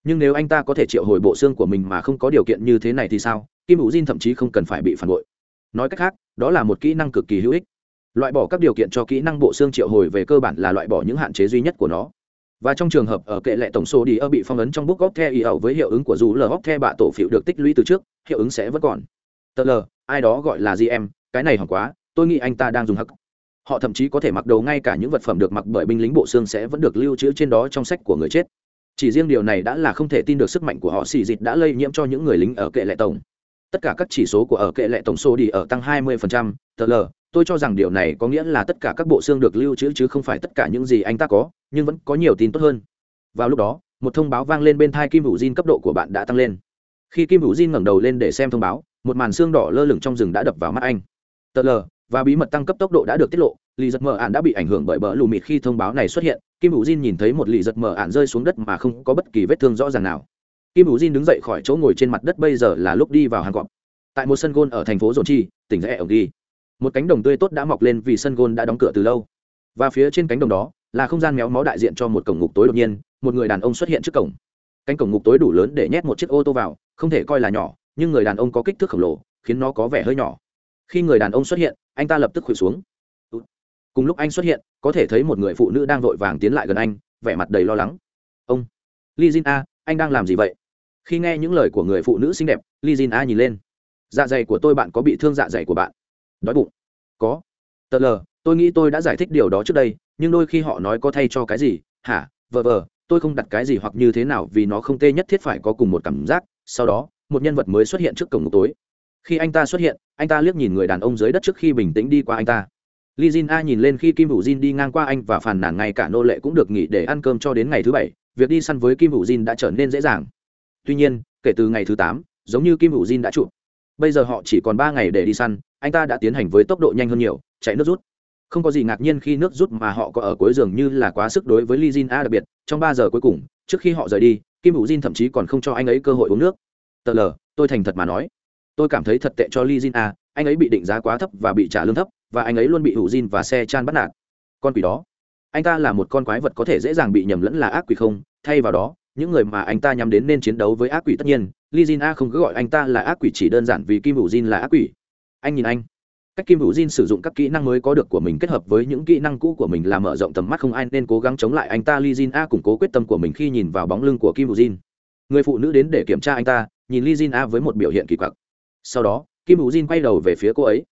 nhưng nếu anh ta có thể triệu hồi bộ xương của mình mà không có điều kiện như thế này thì sao? Kim hữu jin thậm chí không cần phải bị phản bội. Nói cách khác, đó là một kỹ năng cực kỳ hữu ích. Loại bỏ các điều kiện cho kỹ năng bộ xương triệu hồi về cơ bản là loại bỏ những hạn chế duy nhất của nó. Và trong trường hợp ở kệ lệ tổng số đi ơ bị phong ấn trong bút góc the y ẩu với hiệu ứng của dù lờ góc the bạ tổ phiệu được tích lũy từ trước, hiệu ứng sẽ vẫn còn. Tờ l ai đó gọi là gm cái này hỏng quá, tôi nghĩ anh ta đang dùng hắc. Họ thậm chí có thể mặc đầu ngay cả những vật phẩm được mặc bởi binh lính bộ xương sẽ vẫn được lưu trữ trên đó trong sách của người chết chỉ riêng điều này đã là không thể tin được sức mạnh của họ xì dịch đã lây nhiễm cho những người lính ở kệ lệ tổng. Tất cả các chỉ số của ở kệ lệ tổng số đi ở tăng 20%, tờ l tôi cho rằng điều này có nghĩa là tất cả các bộ xương được lưu trữ chứ không phải tất cả những gì anh ta có nhưng vẫn có nhiều tin tốt hơn. Vào lúc đó một thông báo vang lên bên thai kim hữu diên cấp độ của bạn đã tăng lên. Khi kim hữu diên ngẩng đầu lên để xem thông báo một màn xương đỏ lơ lửng trong rừng đã đập vào mắt anh. Tờ l và bí mật tăng cấp tốc độ đã được tiết lộ lì giật mờ ạn đã bị ảnh hưởng bởi bờ lù mịt khi thông báo này xuất hiện. Kim hữu Jin nhìn thấy một lì giật mờ ạn rơi xuống đất mà không có bất kỳ vết thương rõ ràng nào. Kim hữu Jin đứng dậy khỏi chỗ ngồi trên mặt đất bây giờ là lúc đi vào hàng cọp. Tại một sân gôn ở thành phố dồn chi, tỉnh rẽ ổng đi. Một cánh đồng tươi tốt đã mọc lên vì sân gôn đã đóng cửa từ lâu. Và phía trên cánh đồng đó là không gian méo mó đại diện cho một cổng ngục tối đột nhiên, một người đàn ông xuất hiện trước cổng. Cánh cổng ngục tối đủ lớn để nhét một chiếc ô tô vào, không thể coi là nhỏ, nhưng người đàn ông có kích thước khổng lồ, khiến nó có vẻ hơi nhỏ. Khi người đàn ông xuất hiện, anh ta lập tức khuỵu xuống cùng lúc anh xuất hiện, có thể thấy một người phụ nữ đang vội vàng tiến lại gần anh, vẻ mặt đầy lo lắng. Ông li jin a anh đang làm gì vậy? Khi nghe những lời của người phụ nữ xinh đẹp li jin a nhìn lên. Dạ dày của tôi bạn có bị thương dạ dày của bạn? Đói bụng. Có. Tờ lờ, tôi nghĩ tôi đã giải thích điều đó trước đây, nhưng đôi khi họ nói có thay cho cái gì, hả, vờ vờ, tôi không đặt cái gì hoặc như thế nào vì nó không tê nhất thiết phải có cùng một cảm giác. Sau đó, một nhân vật mới xuất hiện trước cổng ngục tối. Khi anh ta xuất hiện, anh ta liếc nhìn người đàn ông dưới đất trước khi bình tĩnh đi qua anh ta li jin a nhìn lên khi kim Vũ jin đi ngang qua anh và phàn nàn ngay cả nô lệ cũng được nghỉ để ăn cơm cho đến ngày thứ bảy, việc đi săn với kim Vũ jin đã trở nên dễ dàng. Tuy nhiên, kể từ ngày thứ tám, giống như kim Vũ jin đã chụp bây giờ họ chỉ còn ba ngày để đi săn, anh ta đã tiến hành với tốc độ nhanh hơn nhiều, chạy nước rút. Không có gì ngạc nhiên khi nước rút mà họ có ở cuối giường như là quá sức đối với Li Jin A đặc biệt, trong ba giờ cuối cùng, trước khi họ rời đi, Kim Vũ Jin thậm chí còn không cho anh ấy cơ hội uống nước. Tờ lờ tôi thành thật mà nói. Tôi cảm thấy thật tệ cho Li Jin A, anh ấy bị định giá quá thấp và bị trả lương thấp và anh ấy luôn bị hữu Jin và xe chan bắt nạt. Con quỷ đó. Anh ta là một con quái vật có thể dễ dàng bị nhầm lẫn là ác quỷ không? Thay vào đó, những người mà anh ta nhắm đến nên chiến đấu với ác quỷ tất nhiên. Lee Jin A không cứ gọi anh ta là ác quỷ chỉ đơn giản vì Kim hữu Jin là ác quỷ. Anh nhìn anh. Cách kim hữu jin sử dụng các kỹ năng mới có được của mình kết hợp với những kỹ năng cũ của mình là mở rộng tầm mắt không ai nên cố gắng chống lại anh ta. Li jin a củng cố quyết tâm của mình khi nhìn vào bóng lưng của kim hữu jin. Người phụ nữ đến để kiểm tra anh ta, nhìn li jin a với một biểu hiện kỳ quặc. Sau đó, kim hữu jin quay đầu về phía cô ấy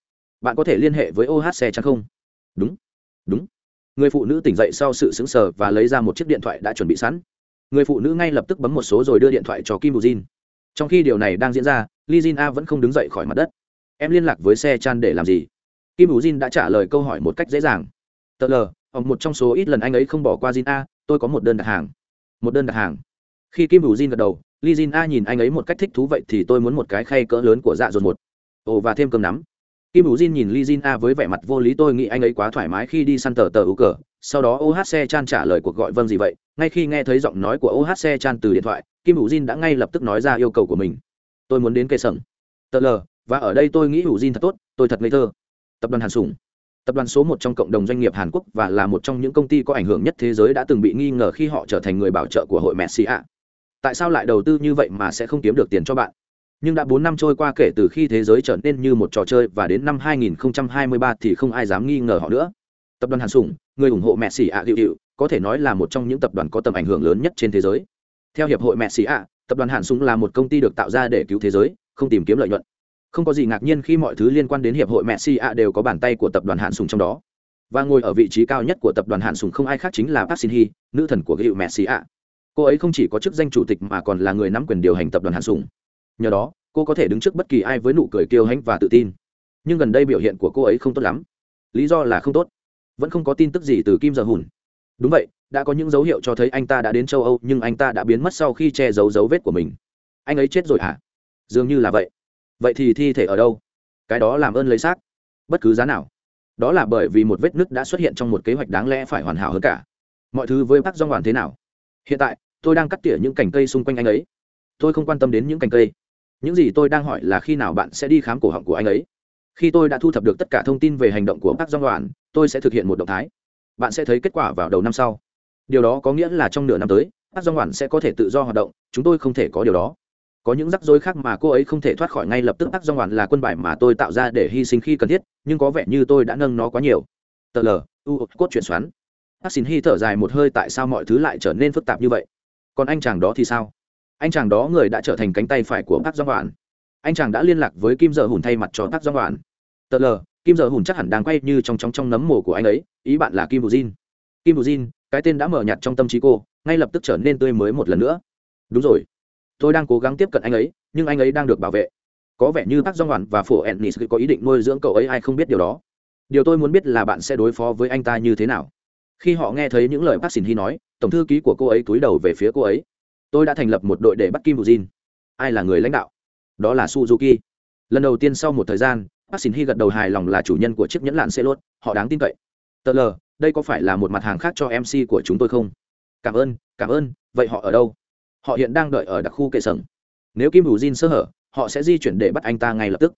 bạn có thể liên hệ với ohc chăng không? Đúng. Đúng. Người phụ nữ tỉnh dậy sau sự sững sờ và lấy ra một chiếc điện thoại đã chuẩn bị sẵn. Người phụ nữ ngay lập tức bấm một số rồi đưa điện thoại cho kim hữu jin trong khi điều này đang diễn ra li jin a vẫn không đứng dậy khỏi mặt đất. Em liên lạc với xe chan để làm gì? Kim hữu jin đã trả lời câu hỏi một cách dễ dàng. Tờ lờ, ông một trong số ít lần anh ấy không bỏ qua jin a, tôi có một đơn đặt hàng. Một đơn đặt hàng. Khi kim hữu jin gật đầu li jin a nhìn anh ấy một cách thích thú vậy thì tôi muốn một cái khay cỡ lớn của dạ dồn một. Ồ, và thêm cơm nắm kim Ujin jin nhìn li jin a với vẻ mặt vô lý, tôi nghĩ anh ấy quá thoải mái khi đi săn tờ tờ ưu cờ. Sau đó ohc chan trả lời cuộc gọi vâng gì vậy? Ngay khi nghe thấy giọng nói của ohc chan từ điện thoại, kim Ujin jin đã ngay lập tức nói ra yêu cầu của mình. Tôi muốn đến cây sừng tờ l và ở đây tôi nghĩ Ujin Jin thật tốt, tôi thật ngây thơ. Tập đoàn hàn sùng. Tập đoàn số một trong cộng đồng doanh nghiệp hàn quốc và là một trong những công ty có ảnh hưởng nhất thế giới đã từng bị nghi ngờ khi họ trở thành người bảo trợ của hội messi ạ tại sao lại đầu tư như vậy mà sẽ không kiếm được tiền cho bạn? Nhưng đã bốn năm trôi qua kể từ khi thế giới trở nên như một trò chơi và đến năm 2023 thì không ai dám nghi ngờ họ nữa. Tập đoàn hàn Sủng, người ủng hộ messi ạ dịu dịu, có thể nói là một trong những tập đoàn có tầm ảnh hưởng lớn nhất trên thế giới. Theo hiệp hội messi ạ tập đoàn hàn Sủng là một công ty được tạo ra để cứu thế giới không tìm kiếm lợi nhuận. Không có gì ngạc nhiên khi mọi thứ liên quan đến hiệp hội messi a đều có bàn tay của tập đoàn Hàn Sủng trong đó. Và ngồi ở vị trí cao nhất của tập đoàn Hàn Sủng không ai khác chính là park shin hee nữ thần của hiệu messi a cô ấy không chỉ có chức danh chủ tịch mà còn là người nắm quyền điều hành tập đoàn Hàn Sủng nhờ đó, cô có thể đứng trước bất kỳ ai với nụ cười kiêu hãnh và tự tin. Nhưng gần đây biểu hiện của cô ấy không tốt lắm. Lý do là không tốt. Vẫn không có tin tức gì từ kim giờ hùn. Đúng vậy, đã có những dấu hiệu cho thấy anh ta đã đến châu âu, nhưng anh ta đã biến mất sau khi che giấu dấu vết của mình. Anh ấy chết rồi hả? Dường như là vậy. Vậy thì thi thể ở đâu? Cái đó làm ơn lấy xác. Bất cứ giá nào. Đó là bởi vì một vết nứt đã xuất hiện trong một kế hoạch đáng lẽ phải hoàn hảo hơn cả. Mọi thứ với bác do hoàn thế nào? Hiện tại, tôi đang cắt tỉa những cành cây xung quanh anh ấy. Tôi không quan tâm đến những cành cây những gì tôi đang hỏi là khi nào bạn sẽ đi khám cổ họng của anh ấy? Khi tôi đã thu thập được tất cả thông tin về hành động của bác do Đoàn, tôi sẽ thực hiện một động thái. Bạn sẽ thấy kết quả vào đầu năm sau. Điều đó có nghĩa là trong nửa năm tới bác do Đoàn sẽ có thể tự do hoạt động chúng tôi không thể có điều đó. Có những rắc rối khác mà cô ấy không thể thoát khỏi ngay lập tức Bác do Đoàn là quân bài mà tôi tạo ra để hy sinh khi cần thiết nhưng có vẻ như tôi đã nâng nó quá nhiều. Tờ l u cốt chuyển xoắn. Ác xin hy thở dài một hơi tại sao mọi thứ lại trở nên phức tạp như vậy? Còn anh chàng đó thì sao? Anh chàng đó người đã trở thành cánh tay phải của ác do hoàn anh chàng đã liên lạc với kim giờ hùn thay mặt cho ác do hoàn tờ lờ, kim giờ hùn chắc hẳn đang quay như trong trong trong nấm mồ của anh ấy, ý bạn là kim bù jin. Kim bù jin, cái tên đã mở nhạt trong tâm trí cô, ngay lập tức trở nên tươi mới một lần nữa. Đúng rồi. Tôi đang cố gắng tiếp cận anh ấy, nhưng anh ấy đang được bảo vệ. Có vẻ như bác dong hoàn và phổ ennis có ý định nuôi dưỡng cậu ấy, ai không biết điều đó. Điều tôi muốn biết là bạn sẽ đối phó với anh ta như thế nào? Khi họ nghe thấy những lời bác xin hy nói, tổng thư ký của cô ấy cúi đầu về phía cô ấy tôi đã thành lập một đội để bắt kim bù jin ai là người lãnh đạo? Đó là suzuki. Lần đầu tiên sau một thời gian bác xin hy gật đầu hài lòng là chủ nhân của chiếc nhẫn lạn xe lốt họ đáng tin cậy. Tờ lờ, đây có phải là một mặt hàng khác cho mc của chúng tôi không? Cảm ơn cảm ơn, vậy họ ở đâu? Họ hiện đang đợi ở đặc khu kệ sừng nếu kim hữu jin sơ hở, họ sẽ di chuyển để bắt anh ta ngay lập tức.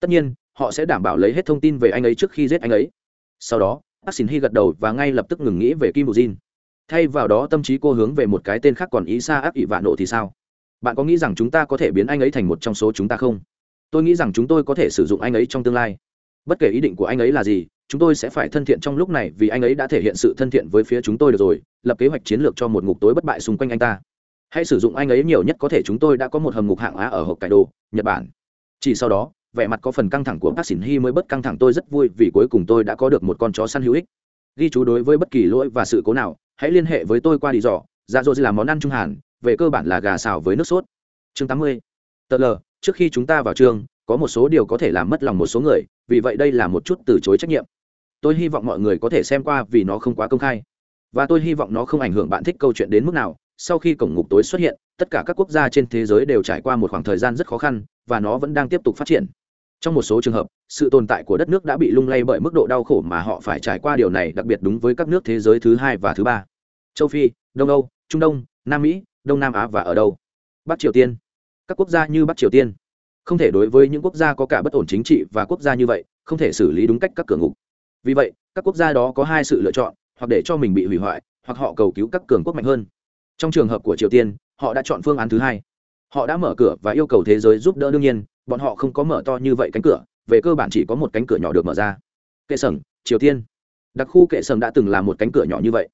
Tất nhiên, họ sẽ đảm bảo lấy hết thông tin về anh ấy trước khi giết anh ấy. Sau đó bác xin hy gật đầu và ngay lập tức ngừng nghĩ về kim hữu jin thay vào đó tâm trí cô hướng về một cái tên khác còn ý xa áp ỷ vạn nộ thì sao? Bạn có nghĩ rằng chúng ta có thể biến anh ấy thành một trong số chúng ta không? Tôi nghĩ rằng chúng tôi có thể sử dụng anh ấy trong tương lai. Bất kể ý định của anh ấy là gì, chúng tôi sẽ phải thân thiện trong lúc này vì anh ấy đã thể hiện sự thân thiện với phía chúng tôi được rồi, lập kế hoạch chiến lược cho một ngục tối bất bại xung quanh anh ta. Hãy sử dụng anh ấy nhiều nhất có thể chúng tôi đã có một hầm ngục hạng á ở hộp cải đồ nhật bản. Chỉ sau đó, vẻ mặt có phần căng thẳng của bác sĩ hy mới bất căng thẳng tôi rất vui vì cuối cùng tôi đã có được một con chó săn hữu ích ghi chú đối với bất kỳ lỗi và sự cố nào, hãy liên hệ với tôi qua đi dò dạ dỗ là món ăn trung hàn, về cơ bản là gà xào với nước sốt. Chương 80. tờ l trước khi chúng ta vào trường, có một số điều có thể làm mất lòng một số người, vì vậy đây là một chút từ chối trách nhiệm. Tôi hy vọng mọi người có thể xem qua vì nó không quá công khai. Và tôi hy vọng nó không ảnh hưởng bạn thích câu chuyện đến mức nào, sau khi cổng ngục tối xuất hiện, tất cả các quốc gia trên thế giới đều trải qua một khoảng thời gian rất khó khăn, và nó vẫn đang tiếp tục phát triển trong một số trường hợp, sự tồn tại của đất nước đã bị lung lay bởi mức độ đau khổ mà họ phải trải qua điều này đặc biệt đúng với các nước thế giới thứ hai và thứ ba. Châu phi, đông âu, trung đông, nam mỹ, đông nam á và ở đâu? Bắc triều tiên. Các quốc gia như bắc triều tiên. Không thể đối với những quốc gia có cả bất ổn chính trị và quốc gia như vậy, không thể xử lý đúng cách các cửa ngục. Vì vậy, các quốc gia đó có hai sự lựa chọn, hoặc để cho mình bị hủy hoại, hoặc họ cầu cứu các cường quốc mạnh hơn. Trong trường hợp của triều tiên, họ đã chọn phương án thứ hai. Họ đã mở cửa và yêu cầu thế giới giúp đỡ đương nhiên bọn họ không có mở to như vậy cánh cửa về cơ bản chỉ có một cánh cửa nhỏ được mở ra. Kệ sầm, triều tiên đặc khu kệ sầm đã từng là một cánh cửa nhỏ như vậy.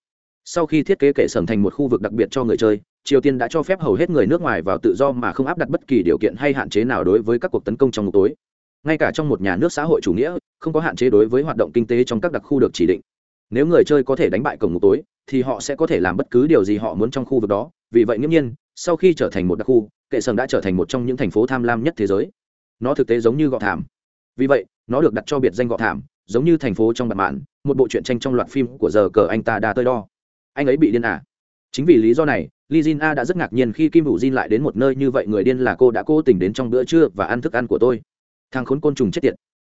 Sau khi thiết kế kệ sầm thành một khu vực đặc biệt cho người chơi triều tiên đã cho phép hầu hết người nước ngoài vào tự do mà không áp đặt bất kỳ điều kiện hay hạn chế nào đối với các cuộc tấn công trong ngục tối. Ngay cả trong một nhà nước xã hội chủ nghĩa không có hạn chế đối với hoạt động kinh tế trong các đặc khu được chỉ định. Nếu người chơi có thể đánh bại cổng ngục tối thì họ sẽ có thể làm bất cứ điều gì họ muốn trong khu vực đó. Vì vậy nghiễm nhiên sau khi trở thành một đặc khu kệ sừng đã trở thành một trong những thành phố tham lam nhất thế giới nó thực tế giống như gọ thảm vì vậy nó được đặt cho biệt danh gọ thảm giống như thành phố trong bản mạn một bộ truyện tranh trong loạt phim của giờ cờ anh ta đa tơi đo anh ấy bị điên à chính vì lý do này Li Jin A đã rất ngạc nhiên khi Kim Vũ Jin lại đến một nơi như vậy người điên là cô đã cố tình đến trong bữa trưa và ăn thức ăn của tôi. Thằng khốn côn trùng chết tiệt.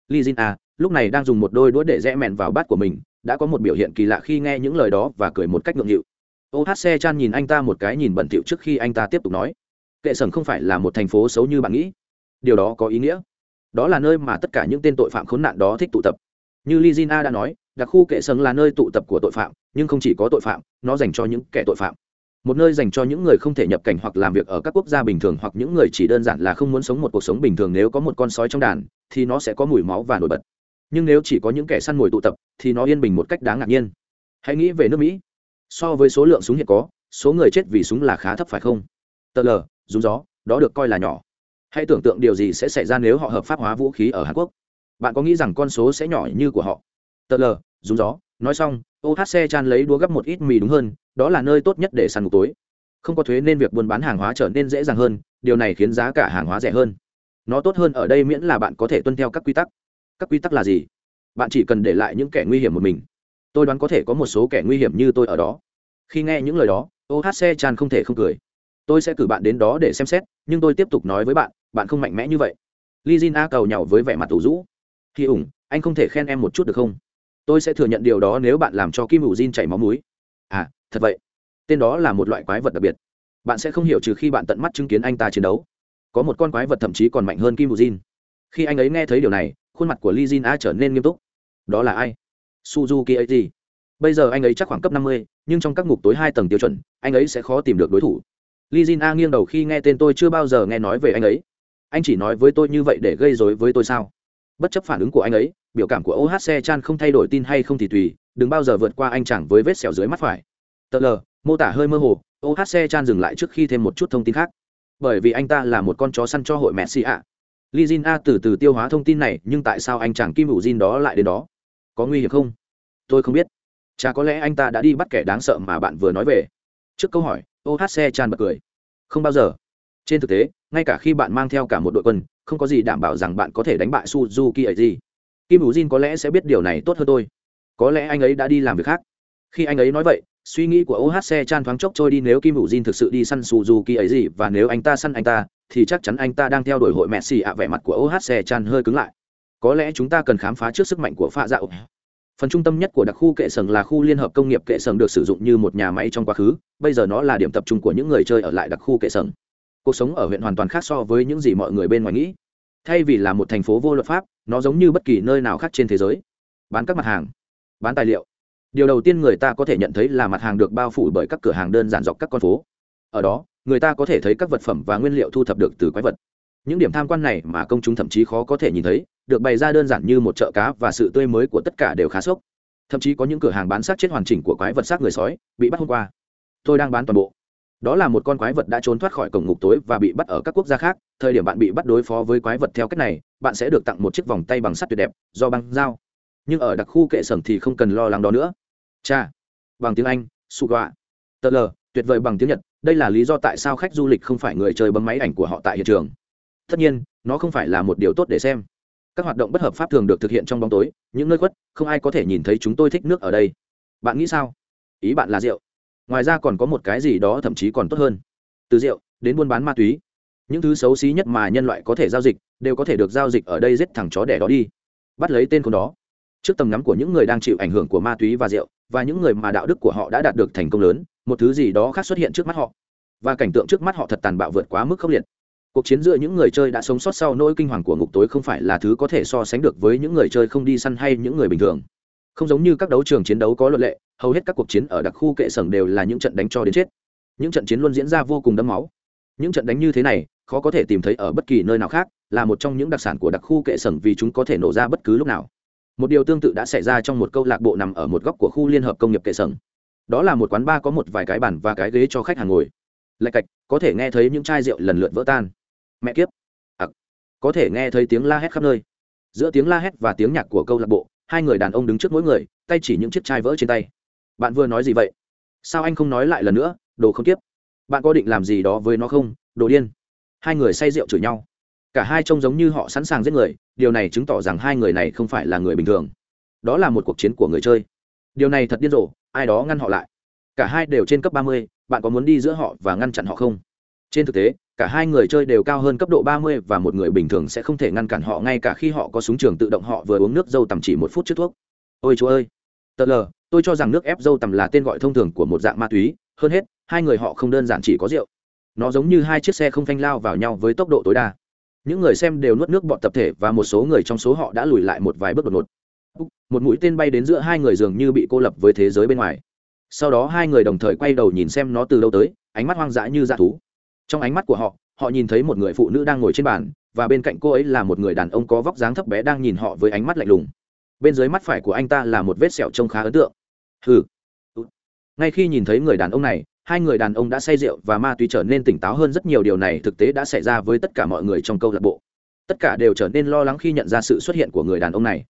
Li Jin A lúc này đang dùng một đôi đũa để rẽ mẹn vào bát của mình, đã có một biểu hiện kỳ lạ khi nghe những lời đó và cười một cách ngượng nghịu. OHC Chan nhìn anh ta một cái nhìn bẩn thỉu trước khi anh ta tiếp tục nói, kệ sẩn không phải là một thành phố xấu như bạn nghĩ. Điều đó có ý nghĩa. Đó là nơi mà tất cả những tên tội phạm khốn nạn đó thích tụ tập. Như lizina đã nói, đặc khu kệ sẩn là nơi tụ tập của tội phạm, nhưng không chỉ có tội phạm, nó dành cho những kẻ tội phạm một nơi dành cho những người không thể nhập cảnh hoặc làm việc ở các quốc gia bình thường hoặc những người chỉ đơn giản là không muốn sống một cuộc sống bình thường nếu có một con sói trong đàn thì nó sẽ có mùi máu và nổi bật nhưng nếu chỉ có những kẻ săn mồi tụ tập thì nó yên bình một cách đáng ngạc nhiên hãy nghĩ về nước mỹ so với số lượng súng hiện có số người chết vì súng là khá thấp phải không tờ lờ rúng gió, đó được coi là nhỏ. Hãy tưởng tượng điều gì sẽ xảy ra nếu họ hợp pháp hóa vũ khí ở hàn quốc. Bạn có nghĩ rằng con số sẽ nhỏ như của họ? Tờ lờ rúng gió, nói xong ohc chan lấy đũa gấp một ít mì đúng hơn, đó là nơi tốt nhất để săn ngục tối. Không có thuế nên việc buôn bán hàng hóa trở nên dễ dàng hơn, điều này khiến giá cả hàng hóa rẻ hơn. Nó tốt hơn ở đây miễn là bạn có thể tuân theo các quy tắc. Các quy tắc là gì? Bạn chỉ cần để lại những kẻ nguy hiểm một mình. Tôi đoán có thể có một số kẻ nguy hiểm như tôi ở đó. Khi nghe những lời đó ohc chan không thể không cười tôi sẽ cử bạn đến đó để xem xét, nhưng tôi tiếp tục nói với bạn bạn không mạnh mẽ như vậy. Li jin a cầu nhau với vẻ mặt tủ rũ. Khi ủng, anh không thể khen em một chút được không? Tôi sẽ thừa nhận điều đó nếu bạn làm cho kim ủ jin chảy máu mũi. À thật vậy. Tên đó là một loại quái vật đặc biệt. Bạn sẽ không hiểu trừ khi bạn tận mắt chứng kiến anh ta chiến đấu. Có một con quái vật thậm chí còn mạnh hơn kim ủ jin. Khi anh ấy nghe thấy điều này, khuôn mặt của li jin a trở nên nghiêm túc. Đó là ai? Suzuki ấy bây giờ anh ấy chắc khoảng cấp năm mươi, nhưng trong các ngục tối hai tầng tiêu chuẩn, anh ấy sẽ khó tìm được đối thủ li jin a nghiêng đầu khi nghe tên tôi chưa bao giờ nghe nói về anh ấy. Anh chỉ nói với tôi như vậy để gây dối với tôi sao? Bất chấp phản ứng của anh ấy, biểu cảm của ohc chan không thay đổi tin hay không thì tùy, đừng bao giờ vượt qua anh chẳng với vết sẹo dưới mắt phải. Tờ l mô tả hơi mơ hồ ohc chan dừng lại trước khi thêm một chút thông tin khác. Bởi vì anh ta là một con chó săn cho hội messi ạ. Li jin a từ từ tiêu hóa thông tin này, nhưng tại sao anh chàng kim hữu jin đó lại đến đó? Có nguy hiểm không? Tôi không biết. Chả có lẽ anh ta đã đi bắt kẻ đáng sợ mà bạn vừa nói về. Trước câu hỏi Ohse tràn bật cười. Không bao giờ. Trên thực tế, ngay cả khi bạn mang theo cả một đội quân, không có gì đảm bảo rằng bạn có thể đánh bại suzuki ấy gì. Kim hữu jin có lẽ sẽ biết điều này tốt hơn tôi. Có lẽ anh ấy đã đi làm việc khác. Khi anh ấy nói vậy, suy nghĩ của ohc chan thoáng chốc trôi đi nếu kim hữu jin thực sự đi săn suzuki ấy gì và nếu anh ta săn anh ta, thì chắc chắn anh ta đang theo đuổi hội messi ạ. Vẻ mặt của ohc chan hơi cứng lại. Có lẽ chúng ta cần khám phá trước sức mạnh của pha dạo phần trung tâm nhất của đặc khu kệ sừng là khu liên hợp công nghiệp kệ sừng được sử dụng như một nhà máy trong quá khứ, bây giờ nó là điểm tập trung của những người chơi ở lại đặc khu kệ sừng cuộc sống ở huyện hoàn toàn khác so với những gì mọi người bên ngoài nghĩ. Thay vì là một thành phố vô luật pháp, nó giống như bất kỳ nơi nào khác trên thế giới. Bán các mặt hàng, bán tài liệu. Điều đầu tiên người ta có thể nhận thấy là mặt hàng được bao phủ bởi các cửa hàng đơn giản dọc các con phố. Ở đó, người ta có thể thấy các vật phẩm và nguyên liệu thu thập được từ quái vật. Những điểm tham quan này mà công chúng thậm chí khó có thể nhìn thấy được bày ra đơn giản như một chợ cá và sự tươi mới của tất cả đều khá sốc. Thậm chí có những cửa hàng bán xác chết hoàn chỉnh của quái vật xác người sói bị bắt hôm qua. Tôi đang bán toàn bộ. Đó là một con quái vật đã trốn thoát khỏi cổng ngục tối và bị bắt ở các quốc gia khác. Thời điểm bạn bị bắt đối phó với quái vật theo cách này, bạn sẽ được tặng một chiếc vòng tay bằng sắt tuyệt đẹp, do băng dao. Nhưng ở đặc khu kệ sởng thì không cần lo lắng đó nữa. Cha. Bằng tiếng anh, sụ gọa. Tờ lờ, tuyệt vời bằng tiếng nhật. Đây là lý do tại sao khách du lịch không phải người chơi bấm máy ảnh của họ tại hiện trường. Tất nhiên, nó không phải là một điều tốt để xem các hoạt động bất hợp pháp thường được thực hiện trong bóng tối, những nơi khuất, không ai có thể nhìn thấy chúng tôi thích nước ở đây. Bạn nghĩ sao? Ý bạn là rượu. Ngoài ra còn có một cái gì đó thậm chí còn tốt hơn. Từ rượu, đến buôn bán ma túy. Những thứ xấu xí nhất mà nhân loại có thể giao dịch, đều có thể được giao dịch ở đây giết thằng chó đẻ đó đi. Bắt lấy tên con đó. Trước tầm ngắm của những người đang chịu ảnh hưởng của ma túy và rượu, và những người mà đạo đức của họ đã đạt được thành công lớn, một thứ gì đó khác xuất hiện trước mắt họ. Và cảnh tượng trước mắt họ thật tàn bạo vượt quá mức khốc liệt cuộc chiến giữa những người chơi đã sống sót sau nỗi kinh hoàng của ngục tối không phải là thứ có thể so sánh được với những người chơi không đi săn hay những người bình thường. Không giống như các đấu trường chiến đấu có luật lệ, hầu hết các cuộc chiến ở đặc khu kệ sởng đều là những trận đánh cho đến chết. Những trận chiến luôn diễn ra vô cùng đẫm máu. Những trận đánh như thế này, khó có thể tìm thấy ở bất kỳ nơi nào khác, là một trong những đặc sản của đặc khu kệ sởng vì chúng có thể nổ ra bất cứ lúc nào. Một điều tương tự đã xảy ra trong một câu lạc bộ nằm ở một góc của khu liên hợp công nghiệp kệ sởng đó là một quán bar có một vài cái bàn và cái ghế cho khách hàng ngồi. Lạch cạch, có thể nghe thấy những chai rượu lần lượt vỡ tan mẹ kiếp. Ặc. Có thể nghe thấy tiếng la hét khắp nơi. Giữa tiếng la hét và tiếng nhạc của câu lạc bộ, hai người đàn ông đứng trước mỗi người, tay chỉ những chiếc chai vỡ trên tay. Bạn vừa nói gì vậy? Sao anh không nói lại lần nữa? Đồ không tiếp bạn có định làm gì đó với nó không? Đồ điên. Hai người say rượu chửi nhau. Cả hai trông giống như họ sẵn sàng giết người, điều này chứng tỏ rằng hai người này không phải là người bình thường. Đó là một cuộc chiến của người chơi. Điều này thật điên rồ, ai đó ngăn họ lại. Cả hai đều trên cấp ba mươi, bạn có muốn đi giữa họ và ngăn chặn họ không? Trên thực tế cả hai người chơi đều cao hơn cấp độ ba mươi và một người bình thường sẽ không thể ngăn cản họ ngay cả khi họ có súng trường tự động họ vừa uống nước dâu tầm chỉ một phút trước thuốc. Ôi chúa ơi! Tờ lờ, tôi cho rằng nước ép dâu tầm là tên gọi thông thường của một dạng ma túy. Hơn hết, hai người họ không đơn giản chỉ có rượu. Nó giống như hai chiếc xe không phanh lao vào nhau với tốc độ tối đa. Những người xem đều nuốt nước bọn tập thể và một số người trong số họ đã lùi lại một vài bước đột ngột. Một mũi tên bay đến giữa hai người dường như bị cô lập với thế giới bên ngoài. Sau đó hai người đồng thời quay đầu nhìn xem nó từ đâu tới, ánh mắt hoang dã như dã thú trong ánh mắt của họ họ nhìn thấy một người phụ nữ đang ngồi trên bàn, và bên cạnh cô ấy là một người đàn ông có vóc dáng thấp bé đang nhìn họ với ánh mắt lạnh lùng. Bên dưới mắt phải của anh ta là một vết sẹo trông khá ấn tượng. Hừ. Ngay khi nhìn thấy người đàn ông này, hai người đàn ông đã say rượu và ma túy trở nên tỉnh táo hơn rất nhiều. Điều này thực tế đã xảy ra với tất cả mọi người trong câu lạc bộ. Tất cả đều trở nên lo lắng khi nhận ra sự xuất hiện của người đàn ông này.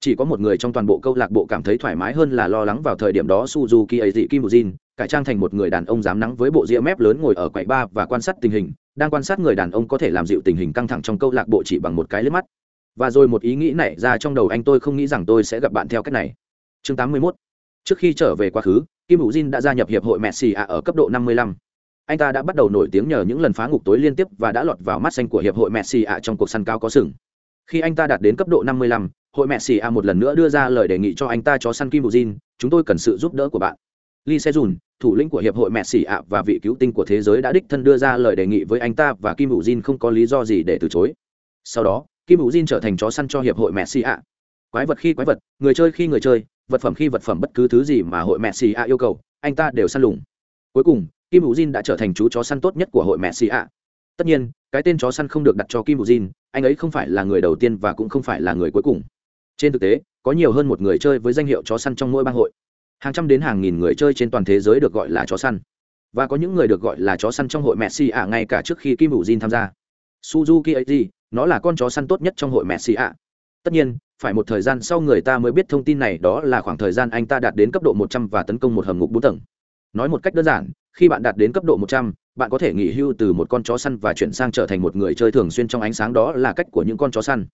Chỉ có một người trong toàn bộ câu lạc bộ cảm thấy thoải mái hơn là lo lắng vào thời điểm đó suzuki ấy dị kim bujin cải trang thành một người đàn ông dám nắng với bộ ria mép lớn ngồi ở quầy ba và quan sát tình hình đang quan sát người đàn ông có thể làm dịu tình hình căng thẳng trong câu lạc bộ chỉ bằng một cái liếc mắt và rồi một ý nghĩ nảy ra trong đầu anh tôi không nghĩ rằng tôi sẽ gặp bạn theo cách này chương 81. trước khi trở về quá khứ kim hữu jin đã gia nhập hiệp hội messi a ở cấp độ 55. anh ta đã bắt đầu nổi tiếng nhờ những lần phá ngục tối liên tiếp và đã lọt vào mắt xanh của hiệp hội messi a trong cuộc săn cao có sừng khi anh ta đạt đến cấp độ 55, hội messi a một lần nữa đưa ra lời đề nghị cho anh ta cho săn kim hữu jin chúng tôi cần sự giúp đỡ của bạn Lee Sejun, thủ lĩnh của hiệp hội mẹ xỉ ạ và vị cứu tinh của thế giới đã đích thân đưa ra lời đề nghị với anh ta và Kim Vũ Jin không có lý do gì để từ chối. Sau đó, Kim Vũ Jin trở thành chó săn cho hiệp hội mẹ xỉ ạ. Quái vật khi quái vật, người chơi khi người chơi, vật phẩm khi vật phẩm bất cứ thứ gì mà hội mẹ xỉ ạ yêu cầu, anh ta đều săn lùng. Cuối cùng, Kim Vũ Jin đã trở thành chú chó săn tốt nhất của hội mẹ xỉ ạ. Tất nhiên, cái tên chó săn không được đặt cho Kim Vũ Jin, anh ấy không phải là người đầu tiên và cũng không phải là người cuối cùng. Trên thực tế, có nhiều hơn một người chơi với danh hiệu chó săn trong mỗi bang hội hàng trăm đến hàng nghìn người chơi trên toàn thế giới được gọi là chó săn. Và có những người được gọi là chó săn trong hội messi ạ, ngay cả trước khi kim hữu jin tham gia. Suzuki ấy nó là con chó săn tốt nhất trong hội messi ạ. Tất nhiên, phải một thời gian sau người ta mới biết thông tin này, đó là khoảng thời gian anh ta đạt đến cấp độ một trăm và tấn công một hầm ngục bốn tầng. Nói một cách đơn giản, khi bạn đạt đến cấp độ một trăm, bạn có thể nghỉ hưu từ một con chó săn và chuyển sang trở thành một người chơi thường xuyên trong ánh sáng, đó là cách của những con chó săn.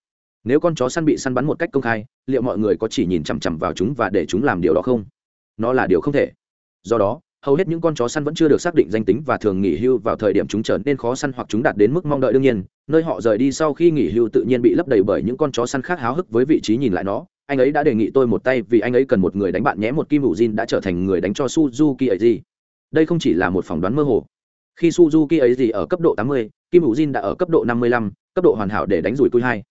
Nếu con chó săn bị săn bắn một cách công khai, liệu mọi người có chỉ nhìn chằm chằm vào chúng và để chúng làm điều đó không? Nó là điều không thể. Do đó hầu hết những con chó săn vẫn chưa được xác định danh tính và thường nghỉ hưu vào thời điểm chúng trở nên khó săn hoặc chúng đạt đến mức mong đợi đương nhiên nơi họ rời đi sau khi nghỉ hưu tự nhiên bị lấp đầy bởi những con chó săn khác háo hức với vị trí nhìn lại nó. Anh ấy đã đề nghị tôi một tay vì anh ấy cần một người đánh bạn nhé một kim hữu jin đã trở thành người đánh cho suzuki ấy gì. Đây không chỉ là một phỏng đoán mơ hồ. Khi suzuki ấy gì ở cấp độ 80, kim hữu jin đã ở cấp độ 55, cấp độ hoàn hảo để đánh rủi tôi hai.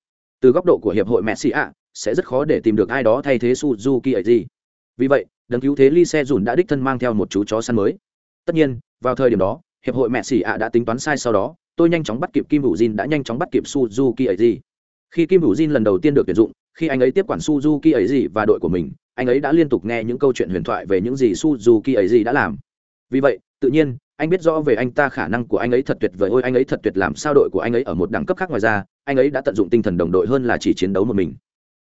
Từ góc độ của hiệp hội messi ạ sẽ rất khó để tìm được ai đó thay thế suzuki ấy gì. Vì vậy đấng cứu thế ly xe dùn đã đích thân mang theo một chú chó săn mới. Tất nhiên, vào thời điểm đó, hiệp hội mẹ xỉ ạ đã tính toán sai sau đó, tôi nhanh chóng bắt kịp kim hữu jin đã nhanh chóng bắt kịp suzuki ấy gì. Khi kim hữu jin lần đầu tiên được tuyển dụng, khi anh ấy tiếp quản suzuki ấy gì và đội của mình, anh ấy đã liên tục nghe những câu chuyện huyền thoại về những gì suzuki ấy gì đã làm. Vì vậy, tự nhiên, anh biết rõ về anh ta khả năng của anh ấy thật tuyệt vời. Ôi, anh ấy thật tuyệt làm sao đội của anh ấy ở một đẳng cấp khác ngoài ra, anh ấy đã tận dụng tinh thần đồng đội hơn là chỉ chiến đấu một mình.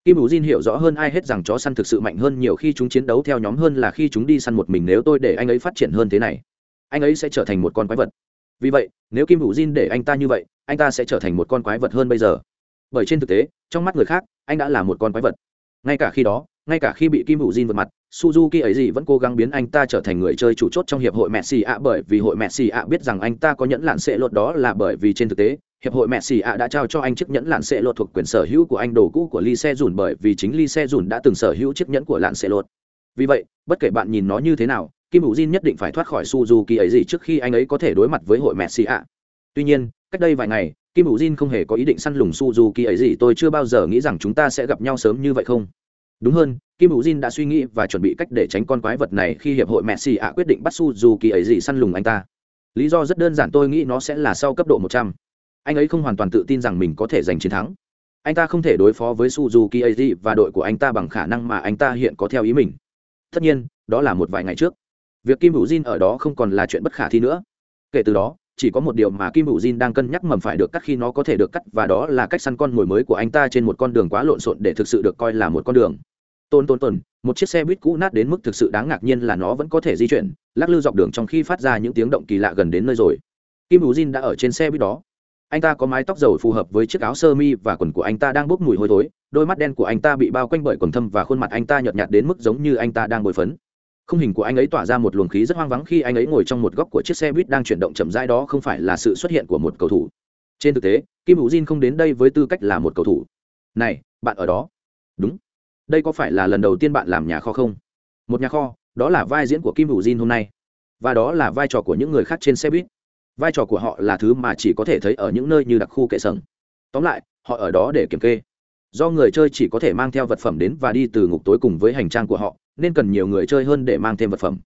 Kim Vũ Jin hiểu rõ hơn ai hết rằng chó săn thực sự mạnh hơn nhiều khi chúng chiến đấu theo nhóm hơn là khi chúng đi săn một mình nếu tôi để anh ấy phát triển hơn thế này, anh ấy sẽ trở thành một con quái vật. Vì vậy, nếu Kim Vũ Jin để anh ta như vậy, anh ta sẽ trở thành một con quái vật hơn bây giờ. Bởi trên thực tế, trong mắt người khác, anh đã là một con quái vật. Ngay cả khi đó, ngay cả khi bị kim Vũ jin vượt mặt suzuki ấy gì vẫn cố gắng biến anh ta trở thành người chơi chủ chốt trong hiệp hội messi ạ bởi vì hội messi ạ biết rằng anh ta có nhẫn lạn sẽ lột đó là bởi vì trên thực tế hiệp hội mẹ xì ạ đã trao cho anh chiếc nhẫn lạn sẽ lột thuộc quyền sở hữu của anh đồ cũ của ly se dùn bởi vì chính ly se dùn đã từng sở hữu chiếc nhẫn của lạn sẽ lột. Vì vậy, bất kể bạn nhìn nó như thế nào, kim hữu jin nhất định phải thoát khỏi suzuki ấy gì trước khi anh ấy có thể đối mặt với hội mẹ xì ạ. Tuy nhiên, cách đây vài ngày, kim hữu jin không hề có ý định săn lùng suzuki ấy gì, tôi chưa bao giờ nghĩ rằng chúng ta sẽ gặp nhau sớm như vậy không? Đúng hơn, kim hữu jin đã suy nghĩ và chuẩn bị cách để tránh con quái vật này khi hiệp hội mẹ xì ạ quyết định bắt suzuki ấy gì săn lùng anh ta. Lý do rất đơn giản, tôi nghĩ nó sẽ là sau cấp độ một trăm anh ấy không hoàn toàn tự tin rằng mình có thể giành chiến thắng. Anh ta không thể đối phó với suzuki ấy và đội của anh ta bằng khả năng mà anh ta hiện có theo ý mình. Tất nhiên, đó là một vài ngày trước. Việc kim hữu jin ở đó không còn là chuyện bất khả thi nữa. Kể từ đó, chỉ có một điều mà kim hữu jin đang cân nhắc mầm phải được cắt khi nó có thể được cắt, và đó là cách săn con mồi mới của anh ta trên một con đường quá lộn xộn để thực sự được coi là một con đường. Tôn tôn tôn một chiếc xe buýt cũ nát đến mức thực sự đáng ngạc nhiên là nó vẫn có thể di chuyển, lắc lư dọc đường trong khi phát ra những tiếng động kỳ lạ gần đến nơi rồi. Kim hữu jin đã ở trên xe buýt đó anh ta có mái tóc dầu phù hợp với chiếc áo sơ mi và quần của anh ta đang bốc mùi hôi thối. Đôi mắt đen của anh ta bị bao quanh bởi quần thâm và khuôn mặt anh ta nhợt nhạt đến mức giống như anh ta đang bồi phấn. Khung hình của anh ấy tỏa ra một luồng khí rất hoang vắng khi anh ấy ngồi trong một góc của chiếc xe buýt đang chuyển động chậm rãi. Đó không phải là sự xuất hiện của một cầu thủ. Trên thực tế, kim hữu jin không đến đây với tư cách là một cầu thủ. Này, bạn ở đó. Đúng. Đây có phải là lần đầu tiên bạn làm nhà kho không? Một nhà kho, đó là vai diễn của kim hữu jin hôm nay. Và đó là vai trò của những người khác trên xe buýt vai trò của họ là thứ mà chỉ có thể thấy ở những nơi như đặc khu kệ sầng. Tóm lại, họ ở đó để kiểm kê. Do người chơi chỉ có thể mang theo vật phẩm đến và đi từ ngục tối cùng với hành trang của họ, nên cần nhiều người chơi hơn để mang thêm vật phẩm.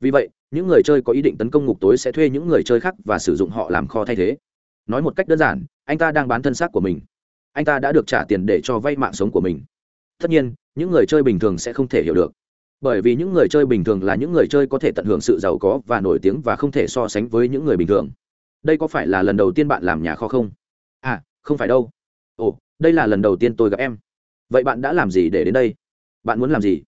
Vì vậy, những người chơi có ý định tấn công ngục tối sẽ thuê những người chơi khác và sử dụng họ làm kho thay thế. Nói một cách đơn giản, anh ta đang bán thân xác của mình. Anh ta đã được trả tiền để cho vay mạng sống của mình. Tất nhiên, những người chơi bình thường sẽ không thể hiểu được bởi vì những người chơi bình thường là những người chơi có thể tận hưởng sự giàu có và nổi tiếng và không thể so sánh với những người bình thường. Đây có phải là lần đầu tiên bạn làm nhà kho không? À không phải đâu. Ồ, đây là lần đầu tiên tôi gặp em. Vậy bạn đã làm gì để đến đây? Bạn muốn làm gì?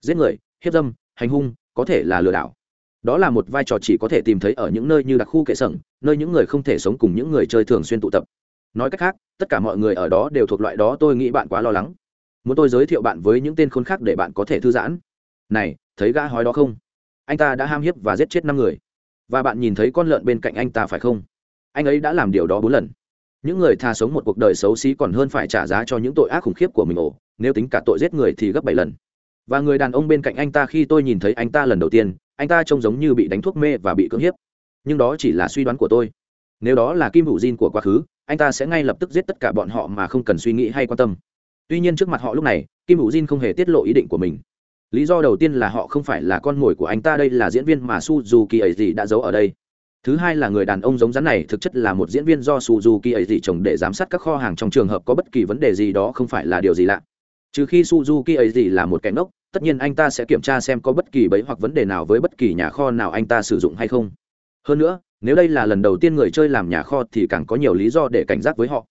Giết người, hiếp dâm, hành hung, có thể là lừa đảo. Đó là một vai trò chỉ có thể tìm thấy ở những nơi như đặc khu kệ sẩn, nơi những người không thể sống cùng những người chơi thường xuyên tụ tập. Nói cách khác, tất cả mọi người ở đó đều thuộc loại đó, tôi nghĩ bạn quá lo lắng. Muốn tôi giới thiệu bạn với những tên khốn khác để bạn có thể thư giãn này, thấy gã hói đó không? Anh ta đã ham hiếp và giết chết năm người. Và bạn nhìn thấy con lợn bên cạnh anh ta phải không? Anh ấy đã làm điều đó bốn lần. Những người thà sống một cuộc đời xấu xí còn hơn phải trả giá cho những tội ác khủng khiếp của mình ổ nếu tính cả tội giết người thì gấp bảy lần. Và người đàn ông bên cạnh anh ta khi tôi nhìn thấy anh ta lần đầu tiên, anh ta trông giống như bị đánh thuốc mê và bị cưỡng hiếp. Nhưng đó chỉ là suy đoán của tôi. Nếu đó là kim hữu diên của quá khứ, anh ta sẽ ngay lập tức giết tất cả bọn họ mà không cần suy nghĩ hay quan tâm. Tuy nhiên trước mặt họ lúc này, kim hữu diên không hề tiết lộ ý định của mình lý do đầu tiên là họ không phải là con mồi của anh ta, đây là diễn viên mà suzuki ấy gì đã giấu ở đây. Thứ hai là người đàn ông giống rắn này, thực chất là một diễn viên do suzuki ấy gì trồng để giám sát các kho hàng trong trường hợp có bất kỳ vấn đề gì đó không phải là điều gì lạ. Trừ khi suzuki ấy gì là một kẻ ngốc, tất nhiên anh ta sẽ kiểm tra xem có bất kỳ bẫy hoặc vấn đề nào với bất kỳ nhà kho nào anh ta sử dụng hay không. Hơn nữa, nếu đây là lần đầu tiên người chơi làm nhà kho thì càng có nhiều lý do để cảnh giác với họ.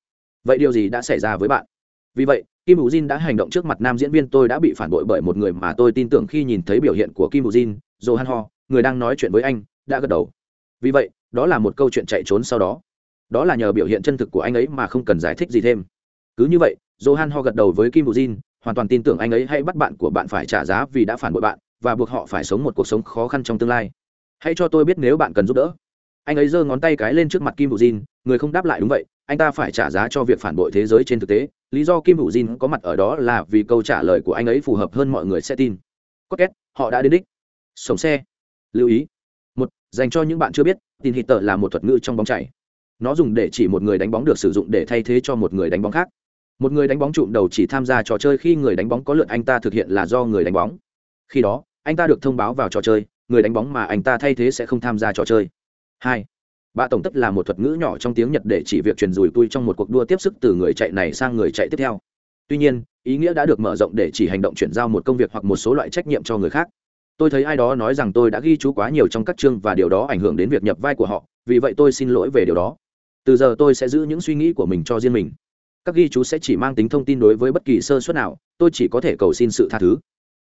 Vậy điều gì đã xảy ra với bạn? Vì vậy, kim hữu jin đã hành động trước mặt nam diễn viên tôi đã bị phản bội bởi một người mà tôi tin tưởng khi nhìn thấy biểu hiện của kim hữu jin johan ho người đang nói chuyện với anh, đã gật đầu. Vì vậy, đó là một câu chuyện chạy trốn sau đó. Đó là nhờ biểu hiện chân thực của anh ấy mà không cần giải thích gì thêm. Cứ như vậy johan ho gật đầu với kim hữu jin, hoàn toàn tin tưởng anh ấy hay bắt bạn của bạn phải trả giá vì đã phản bội bạn, và buộc họ phải sống một cuộc sống khó khăn trong tương lai. Hãy cho tôi biết nếu bạn cần giúp đỡ. Anh ấy giơ ngón tay cái lên trước mặt kim hữu jin, người không đáp lại đúng vậy, anh ta phải trả giá cho việc phản bội thế giới trên thực tế lý do kim hữu jin có mặt ở đó là vì câu trả lời của anh ấy phù hợp hơn mọi người sẽ tin. Có két, họ đã đến đích. Sống xe. Lưu ý. Một, dành cho những bạn chưa biết, tin hít tờ là một thuật ngữ trong bóng chảy. Nó dùng để chỉ một người đánh bóng được sử dụng để thay thế cho một người đánh bóng khác. Một người đánh bóng trụm đầu chỉ tham gia trò chơi khi người đánh bóng có lượt anh ta thực hiện là do người đánh bóng. Khi đó, anh ta được thông báo vào trò chơi, người đánh bóng mà anh ta thay thế sẽ không tham gia trò chơi. Hai bạ tổng tất là một thuật ngữ nhỏ trong tiếng nhật để chỉ việc truyền rùi tui trong một cuộc đua tiếp sức từ người chạy này sang người chạy tiếp theo. Tuy nhiên, ý nghĩa đã được mở rộng để chỉ hành động chuyển giao một công việc hoặc một số loại trách nhiệm cho người khác. Tôi thấy ai đó nói rằng tôi đã ghi chú quá nhiều trong các chương và điều đó ảnh hưởng đến việc nhập vai của họ, vì vậy tôi xin lỗi về điều đó. Từ giờ tôi sẽ giữ những suy nghĩ của mình cho riêng mình. Các ghi chú sẽ chỉ mang tính thông tin đối với bất kỳ sơ suất nào, tôi chỉ có thể cầu xin sự tha thứ.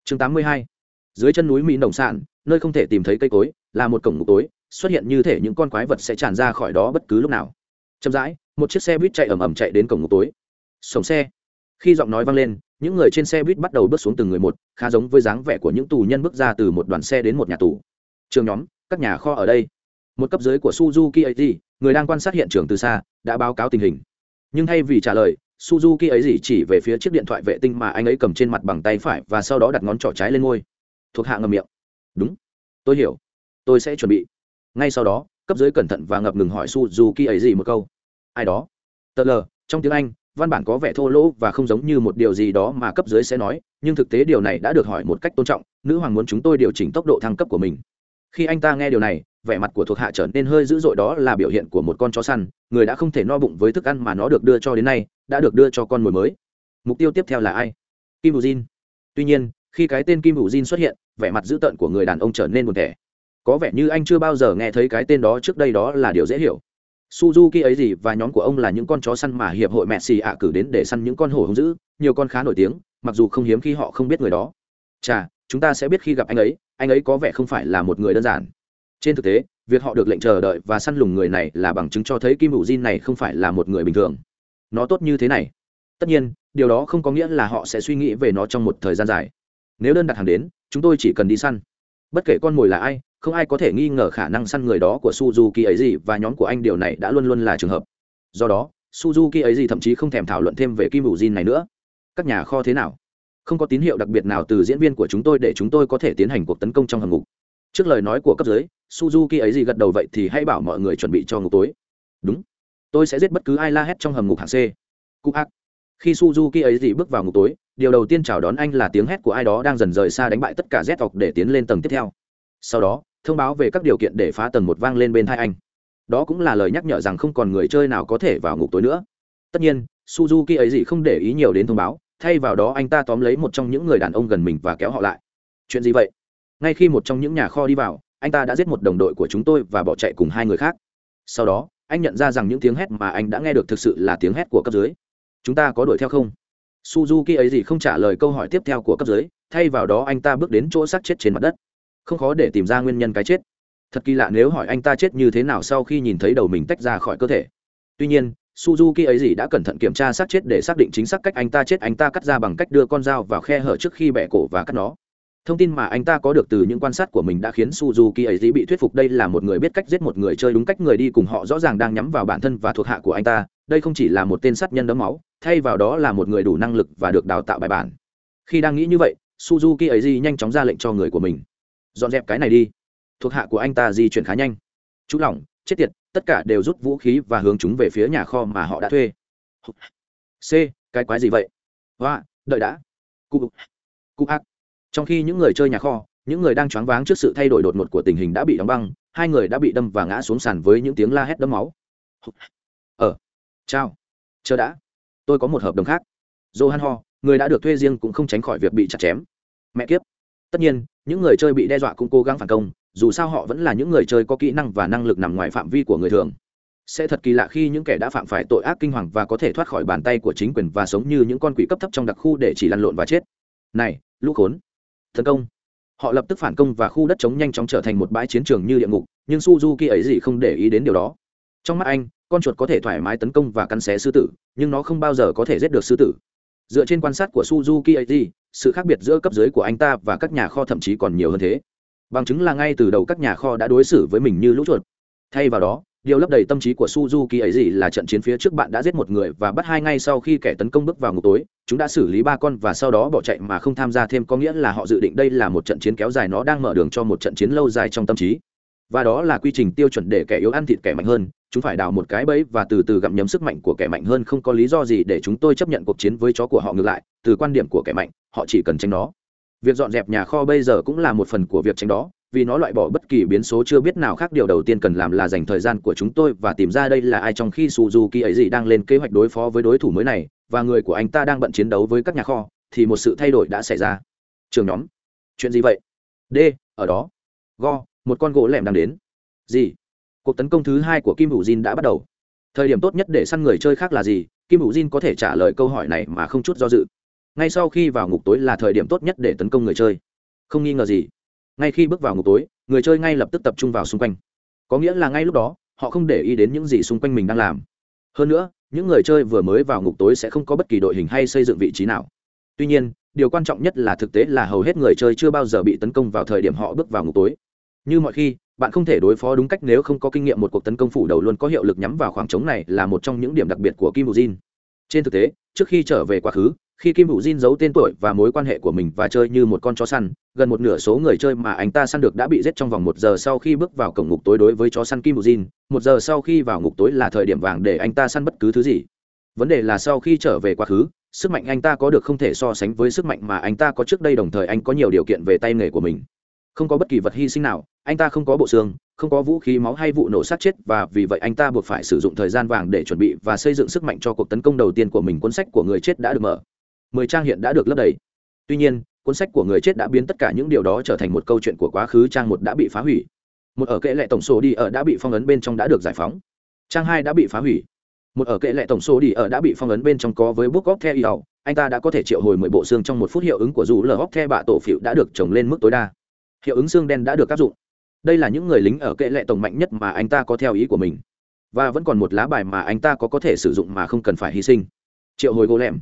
Chương 82. dưới chân núi mỹ đồng sản nơi không thể tìm thấy cây cối, là một cổng ngục tối xuất hiện như thể những con quái vật sẽ tràn ra khỏi đó bất cứ lúc nào. Chậm rãi, một chiếc xe buýt chạy ầm ầm chạy đến cổng ngục tối. Sổng xe. Khi giọng nói vang lên, những người trên xe buýt bắt đầu bước xuống từng người một, khá giống với dáng vẻ của những tù nhân bước ra từ một đoàn xe đến một nhà tù. Trường nhóm, các nhà kho ở đây. Một cấp dưới của suzuki ấy người đang quan sát hiện trường từ xa, đã báo cáo tình hình. Nhưng thay vì trả lời, suzuki ấy gì chỉ về phía chiếc điện thoại vệ tinh mà anh ấy cầm trên mặt bằng tay phải và sau đó đặt ngón trỏ trái lên ngôi thuộc hạ ngầm miệng. Đúng. Tôi hiểu. Tôi sẽ chuẩn bị ngay sau đó, cấp dưới cẩn thận và ngập ngừng hỏi suzuki ấy gì một câu. Ai đó? Tờ lờ, trong tiếng anh, văn bản có vẻ thô lỗ và không giống như một điều gì đó mà cấp dưới sẽ nói, nhưng thực tế điều này đã được hỏi một cách tôn trọng, nữ hoàng muốn chúng tôi điều chỉnh tốc độ thăng cấp của mình. Khi anh ta nghe điều này, vẻ mặt của thuộc hạ trở nên hơi dữ dội đó là biểu hiện của một con chó săn, người đã không thể no bụng với thức ăn mà nó được đưa cho đến nay, đã được đưa cho con mồi mới. Mục tiêu tiếp theo là ai? Kim bù jin. Tuy nhiên, khi cái tên kim bù jin xuất hiện, vẻ mặt dữ tợn của người đàn ông trở nên buồn thẻ có vẻ như anh chưa bao giờ nghe thấy cái tên đó trước đây đó là điều dễ hiểu. Suzuki ấy gì và nhóm của ông là những con chó săn mà hiệp hội mẹ xì ạ cử đến để săn những con hổ hung dữ, nhiều con khá nổi tiếng, mặc dù không hiếm khi họ không biết người đó. Chà, chúng ta sẽ biết khi gặp anh ấy anh ấy có vẻ không phải là một người đơn giản. Trên thực tế, việc họ được lệnh chờ đợi và săn lùng người này là bằng chứng cho thấy kim hữu jin này không phải là một người bình thường. Nó tốt như thế này. Tất nhiên, điều đó không có nghĩa là họ sẽ suy nghĩ về nó trong một thời gian dài. Nếu đơn đặt hàng đến, chúng tôi chỉ cần đi săn. Bất kể con mồi là ai không ai có thể nghi ngờ khả năng săn người đó của suzuki ấy gì và nhóm của anh điều này đã luôn luôn là trường hợp. Do đó, suzuki ấy gì thậm chí không thèm thảo luận thêm về kim hữu jin này nữa. Các nhà kho thế nào? Không có tín hiệu đặc biệt nào từ diễn viên của chúng tôi để chúng tôi có thể tiến hành cuộc tấn công trong hầm ngục. Trước lời nói của cấp dưới, suzuki ấy gì gật đầu vậy thì hãy bảo mọi người chuẩn bị cho ngục tối. Đúng. Tôi sẽ giết bất cứ ai la hét trong hầm ngục hạng c. Cúc ác. Khi suzuki ấy gì bước vào ngục tối, điều đầu tiên chào đón anh là tiếng hét của ai đó đang dần rời xa đánh bại tất cả z tộc để tiến lên tầng tiếp theo sau đó, thông báo về các điều kiện để phá tầng một vang lên bên thai anh. Đó cũng là lời nhắc nhở rằng không còn người chơi nào có thể vào ngục tối nữa. Tất nhiên, suzuki ấy gì không để ý nhiều đến thông báo, thay vào đó anh ta tóm lấy một trong những người đàn ông gần mình và kéo họ lại. Chuyện gì vậy? Ngay khi một trong những nhà kho đi vào, anh ta đã giết một đồng đội của chúng tôi và bỏ chạy cùng hai người khác. Sau đó, anh nhận ra rằng những tiếng hét mà anh đã nghe được thực sự là tiếng hét của cấp dưới. Chúng ta có đuổi theo không? Suzuki ấy gì không trả lời câu hỏi tiếp theo của cấp dưới, thay vào đó anh ta bước đến chỗ xác chết trên mặt đất không khó để tìm ra nguyên nhân cái chết. Thật kỳ lạ nếu hỏi anh ta chết như thế nào sau khi nhìn thấy đầu mình tách ra khỏi cơ thể. Tuy nhiên, suzuki ấy gì đã cẩn thận kiểm tra xác chết để xác định chính xác cách anh ta chết. Anh ta cắt ra bằng cách đưa con dao vào khe hở trước khi bẻ cổ và cắt nó. Thông tin mà anh ta có được từ những quan sát của mình đã khiến suzuki ấy dĩ bị thuyết phục đây là một người biết cách giết một người chơi đúng cách người đi cùng họ rõ ràng đang nhắm vào bản thân và thuộc hạ của anh ta. Đây không chỉ là một tên sát nhân đấm máu, thay vào đó là một người đủ năng lực và được đào tạo bài bản. Khi đang nghĩ như vậy, suzuki ấy dĩ nhanh chóng ra lệnh cho người của mình dọn dẹp cái này đi. Thuộc hạ của anh ta di chuyển khá nhanh. Chú lỏng, chết tiệt, tất cả đều rút vũ khí và hướng chúng về phía nhà kho mà họ đã thuê. C, cái quái gì vậy? Hoa, đợi đã. Cụ cụ ác trong khi những người chơi nhà kho, những người đang choáng váng trước sự thay đổi đột ngột của tình hình đã bị đóng băng, hai người đã bị đâm và ngã xuống sàn với những tiếng la hét đẫm máu. Ờ. Chào. Chờ đã. Tôi có một hợp đồng khác. Johan ho, người đã được thuê riêng cũng không tránh khỏi việc bị chặt chém. Mẹ kiếp. Tất nhiên những người chơi bị đe dọa cũng cố gắng phản công, dù sao họ vẫn là những người chơi có kỹ năng và năng lực nằm ngoài phạm vi của người thường. Sẽ thật kỳ lạ khi những kẻ đã phạm phải tội ác kinh hoàng và có thể thoát khỏi bàn tay của chính quyền và sống như những con quỷ cấp thấp trong đặc khu để chỉ lăn lộn và chết. Này, lũ khốn. Tấn công. Họ lập tức phản công và khu đất trống nhanh chóng trở thành một bãi chiến trường như địa ngục, nhưng suzuki ấy gì không để ý đến điều đó. Trong mắt anh, con chuột có thể thoải mái tấn công và cắn xé sư tử, nhưng nó không bao giờ có thể giết được sư tử dựa trên quan sát của suzuki ấy sự khác biệt giữa cấp dưới của anh ta và các nhà kho thậm chí còn nhiều hơn thế. Bằng chứng là ngay từ đầu các nhà kho đã đối xử với mình như lũ chuột. Thay vào đó, điều lấp đầy tâm trí của suzuki ấy gì là trận chiến phía trước bạn đã giết một người và bắt hai ngay sau khi kẻ tấn công bước vào ngục tối. Chúng đã xử lý ba con và sau đó bỏ chạy mà không tham gia thêm, có nghĩa là họ dự định đây là một trận chiến kéo dài, nó đang mở đường cho một trận chiến lâu dài trong tâm trí. Và đó là quy trình tiêu chuẩn để kẻ yếu ăn thịt kẻ mạnh hơn chúng phải đào một cái bẫy và từ từ gặm nhấm sức mạnh của kẻ mạnh hơn không có lý do gì để chúng tôi chấp nhận cuộc chiến với chó của họ ngược lại, từ quan điểm của kẻ mạnh, họ chỉ cần tránh nó. Việc dọn dẹp nhà kho bây giờ cũng là một phần của việc tránh đó, vì nó loại bỏ bất kỳ biến số chưa biết nào khác. Điều đầu tiên cần làm là dành thời gian của chúng tôi và tìm ra đây là ai trong khi suzuki ấy gì đang lên kế hoạch đối phó với đối thủ mới này, và người của anh ta đang bận chiến đấu với các nhà kho, thì một sự thay đổi đã xảy ra. Trường nhóm. Chuyện gì vậy? D, ở đó. Go, một con gỗ lẻm đang đến. Gì? Cuộc tấn công thứ hai của kim hữu jin đã bắt đầu. Thời điểm tốt nhất để săn người chơi khác là gì? Kim hữu jin có thể trả lời câu hỏi này mà không chút do dự. Ngay sau khi vào ngục tối là thời điểm tốt nhất để tấn công người chơi. Không nghi ngờ gì. Ngay khi bước vào ngục tối, người chơi ngay lập tức tập trung vào xung quanh. Có nghĩa là ngay lúc đó, họ không để ý đến những gì xung quanh mình đang làm. Hơn nữa, những người chơi vừa mới vào ngục tối sẽ không có bất kỳ đội hình hay xây dựng vị trí nào. Tuy nhiên, điều quan trọng nhất là thực tế là hầu hết người chơi chưa bao giờ bị tấn công vào thời điểm họ bước vào ngục tối. Như mọi khi bạn không thể đối phó đúng cách nếu không có kinh nghiệm một cuộc tấn công phủ đầu luôn có hiệu lực nhắm vào khoảng trống này là một trong những điểm đặc biệt của kim bù jin. Trên thực tế, trước khi trở về quá khứ, khi kim bù jin giấu tên tuổi và mối quan hệ của mình và chơi như một con chó săn, gần một nửa số người chơi mà anh ta săn được đã bị giết trong vòng một giờ sau khi bước vào cổng ngục tối đối với chó săn kim bù jin, một giờ sau khi vào ngục tối là thời điểm vàng để anh ta săn bất cứ thứ gì. Vấn đề là sau khi trở về quá khứ, sức mạnh anh ta có được không thể so sánh với sức mạnh mà anh ta có trước đây, đồng thời anh có nhiều điều kiện về tay nghề của mình. Không có bất kỳ vật hy sinh nào anh ta không có bộ xương, không có vũ khí, máu hay vụ nổ sát chết và vì vậy anh ta buộc phải sử dụng thời gian vàng để chuẩn bị và xây dựng sức mạnh cho cuộc tấn công đầu tiên của mình. Cuốn sách của người chết đã được mở. Mười trang hiện đã được lấp đầy. Tuy nhiên, cuốn sách của người chết đã biến tất cả những điều đó trở thành một câu chuyện của quá khứ trang một đã bị phá hủy. Một ở kệ lệ tổng số đi ở đã bị phong ấn bên trong đã được giải phóng. Trang hai đã bị phá hủy. Một ở kệ lệ tổng số đi ở đã bị phong ấn bên trong có với book of the anh ta đã có thể triệu hồi mười bộ xương trong một phút hiệu ứng của dù lờ hóc the bạ tổ phịu đã được trồng lên mức tối đa. Hiệu ứng xương đen đã được áp dụng đây là những người lính ở kệ lệ tổng mạnh nhất mà anh ta có theo ý của mình. Và vẫn còn một lá bài mà anh ta có có thể sử dụng mà không cần phải hy sinh. Triệu hồi gỗ lẻm.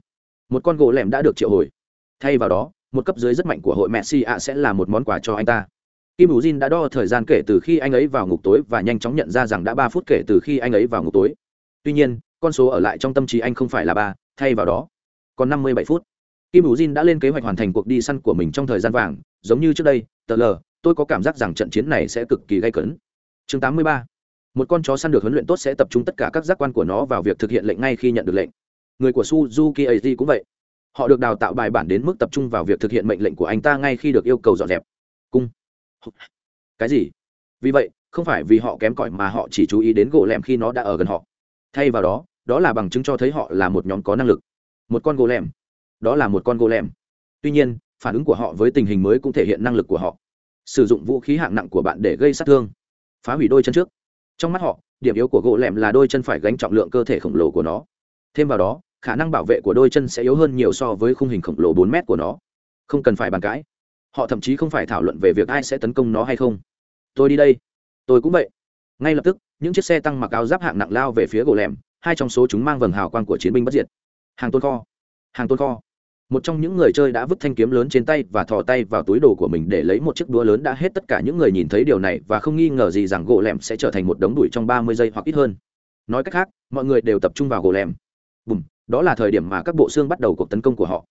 Một con gỗ lẻm đã được triệu hồi. Thay vào đó, một cấp dưới rất mạnh của hội messi ạ sẽ là một món quà cho anh ta. Kim hữu jin đã đo thời gian kể từ khi anh ấy vào ngục tối và nhanh chóng nhận ra rằng đã ba phút kể từ khi anh ấy vào ngục tối. Tuy nhiên, con số ở lại trong tâm trí anh không phải là ba, thay vào đó, còn năm mươi bảy phút. Kim hữu jin đã lên kế hoạch hoàn thành cuộc đi săn của mình trong thời gian vàng, giống như trước đây, tờ lờ tôi có cảm giác rằng trận chiến này sẽ cực kỳ gay cấn. Chương 83. một con chó săn được huấn luyện tốt sẽ tập trung tất cả các giác quan của nó vào việc thực hiện lệnh ngay khi nhận được lệnh. Người của suzuki az cũng vậy. Họ được đào tạo bài bản đến mức tập trung vào việc thực hiện mệnh lệnh của anh ta ngay khi được yêu cầu dọn dẹp. Cung. Cái gì? Vì vậy, không phải vì họ kém cỏi mà họ chỉ chú ý đến gỗ lẻm khi nó đã ở gần họ. Thay vào đó đó là bằng chứng cho thấy họ là một nhóm có năng lực. Một con gỗ lẻm đó là một con gỗ lẻm tuy nhiên, phản ứng của họ với tình hình mới cũng thể hiện năng lực của họ sử dụng vũ khí hạng nặng của bạn để gây sát thương. Phá hủy đôi chân trước. Trong mắt họ, điểm yếu của gỗ lẻm là đôi chân phải gánh trọng lượng cơ thể khổng lồ của nó. Thêm vào đó, khả năng bảo vệ của đôi chân sẽ yếu hơn nhiều so với khung hình khổng lồ bốn mét của nó. Không cần phải bàn cãi. Họ thậm chí không phải thảo luận về việc ai sẽ tấn công nó hay không. Tôi đi đây. Tôi cũng vậy. Ngay lập tức, những chiếc xe tăng mặc áo giáp hạng nặng lao về phía gỗ lẻm, hai trong số chúng mang vầng hào quang của chiến binh bất diệt. Hàng tôn kho. Hàng tôn kho một trong những người chơi đã vứt thanh kiếm lớn trên tay và thò tay vào túi đồ của mình để lấy một chiếc đũa lớn đã hết tất cả những người nhìn thấy điều này và không nghi ngờ gì rằng gỗ lẻm sẽ trở thành một đống đùi trong ba mươi giây hoặc ít hơn. Nói cách khác, mọi người đều tập trung vào gỗ lẻm. Bùm, đó là thời điểm mà các bộ xương bắt đầu cuộc tấn công của họ.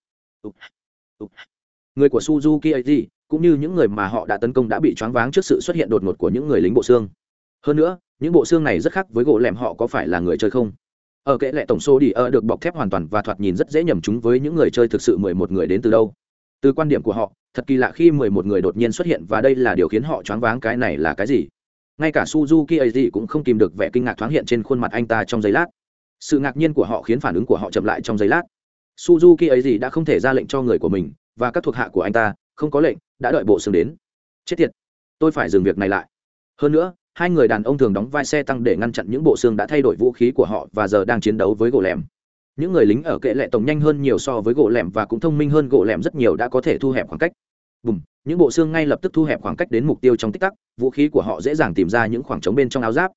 Người của suzuki az cũng như những người mà họ đã tấn công đã bị choáng váng trước sự xuất hiện đột ngột của những người lính bộ xương. Hơn nữa, những bộ xương này rất khác với gỗ lẻm họ có phải là người chơi không? Ở kệ lệ tổng số đi, ở được bọc thép hoàn toàn và thoạt nhìn rất dễ nhầm chúng với những người chơi thực sự mười một người đến từ đâu. Từ quan điểm của họ, thật kỳ lạ khi mười một người đột nhiên xuất hiện và đây là điều khiến họ choáng váng cái này là cái gì? Ngay cả suzuki az cũng không kìm được vẻ kinh ngạc thoáng hiện trên khuôn mặt anh ta trong giây lát. Sự ngạc nhiên của họ khiến phản ứng của họ chậm lại trong giây lát. Suzuki az đã không thể ra lệnh cho người của mình và các thuộc hạ của anh ta, không có lệnh, đã đợi bộ xương đến. Chết tiệt, tôi phải dừng việc này lại. Hơn nữa hai người đàn ông thường đóng vai xe tăng để ngăn chặn những bộ xương đã thay đổi vũ khí của họ và giờ đang chiến đấu với gỗ lẻm. Những người lính ở kệ lệ tổng nhanh hơn nhiều so với gỗ lẻm và cũng thông minh hơn gỗ lẻm rất nhiều đã có thể thu hẹp khoảng cách. Bùm, những bộ xương ngay lập tức thu hẹp khoảng cách đến mục tiêu trong tích tắc, vũ khí của họ dễ dàng tìm ra những khoảng trống bên trong áo giáp.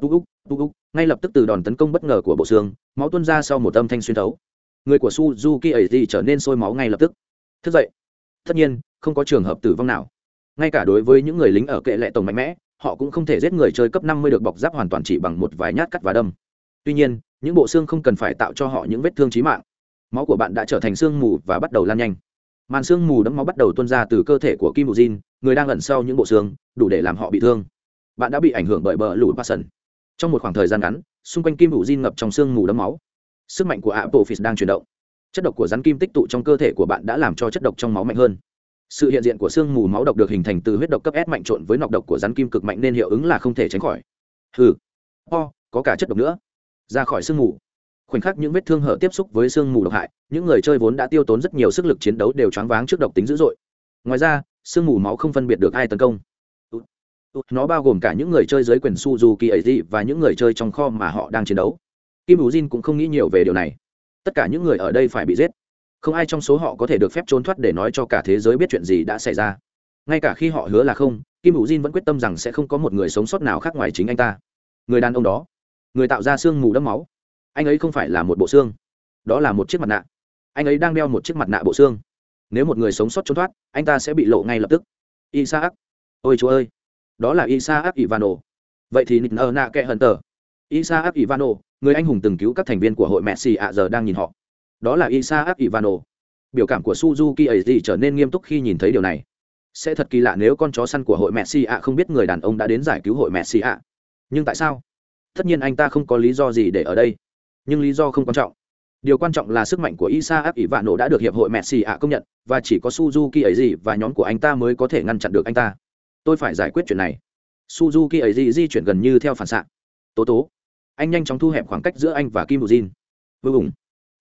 Tuk úc tuk úc ngay lập tức từ đòn tấn công bất ngờ của bộ xương, máu tuôn ra sau một âm thanh xuyên thấu. Người của suzuki ấy thì trở nên sôi máu ngay lập tức. Thức dậy. Tất nhiên, không có trường hợp tử vong nào. Ngay cả đối với những người lính ở kệ lệ tổng mạnh mẽ họ cũng không thể giết người chơi cấp năm mươi được bọc giáp hoàn toàn chỉ bằng một vài nhát cắt và đâm. Tuy nhiên, những bộ xương không cần phải tạo cho họ những vết thương chí mạng. Máu của bạn đã trở thành xương mù và bắt đầu lan nhanh. Màn xương mù đẫm máu bắt đầu tuôn ra từ cơ thể của kim bù jin người đang ẩn sau những bộ xương, đủ để làm họ bị thương. Bạn đã bị ảnh hưởng bởi bờ lũ passion trong một khoảng thời gian ngắn, xung quanh kim bù jin ngập trong xương mù đẫm máu. Sức mạnh của apophis đang chuyển động. Chất độc của rắn kim tích tụ trong cơ thể của bạn đã làm cho chất độc trong máu mạnh hơn sự hiện diện của sương mù máu độc được hình thành từ huyết độc cấp s mạnh trộn với nọc độc của rắn kim cực mạnh nên hiệu ứng là không thể tránh khỏi. Hừ. Ho có cả chất độc nữa. Ra khỏi sương mù. Khoảnh khắc những vết thương hở tiếp xúc với sương mù độc hại, những người chơi vốn đã tiêu tốn rất nhiều sức lực chiến đấu đều choáng váng trước độc tính dữ dội. Ngoài ra sương mù máu không phân biệt được ai tấn công. Nó bao gồm cả những người chơi dưới quyền suzuki ấy và những người chơi trong kho mà họ đang chiến đấu. Kim hữu jin cũng không nghĩ nhiều về điều này. Tất cả những người ở đây phải bị giết không ai trong số họ có thể được phép trốn thoát để nói cho cả thế giới biết chuyện gì đã xảy ra. Ngay cả khi họ hứa là không, kim hữu jin vẫn quyết tâm rằng sẽ không có một người sống sót nào khác ngoài chính anh ta. Người đàn ông đó, người tạo ra xương mù đẫm máu. Anh ấy không phải là một bộ xương, đó là một chiếc mặt nạ. Anh ấy đang đeo một chiếc mặt nạ bộ xương. Nếu một người sống sót trốn thoát, anh ta sẽ bị lộ ngay lập tức. Isaac. Ôi chúa ơi. Đó là isaac ivano. Vậy thì nịt nợ nạ kệ hận tờ. Isaac ivano, người anh hùng từng cứu các thành viên của hội mẹ xì ạ giờ đang nhìn họ đó là isaac ivano. Biểu cảm của suzuki ấy gì trở nên nghiêm túc khi nhìn thấy điều này. Sẽ thật kỳ lạ nếu con chó săn của hội messi ạ không biết người đàn ông đã đến giải cứu hội messi ạ. Nhưng tại sao? Tất nhiên anh ta không có lý do gì để ở đây. Nhưng lý do không quan trọng. Điều quan trọng là sức mạnh của Isaac Ivano đã được hiệp hội Messi ạ công nhận, và chỉ có Suzuki ấy gì và nhóm của anh ta mới có thể ngăn chặn được anh ta. Tôi phải giải quyết chuyện này. Suzuki ấy gì di chuyển gần như theo phản xạ. Tố tố. Anh nhanh chóng thu hẹp khoảng cách giữa anh và Kim Bujin vô cùng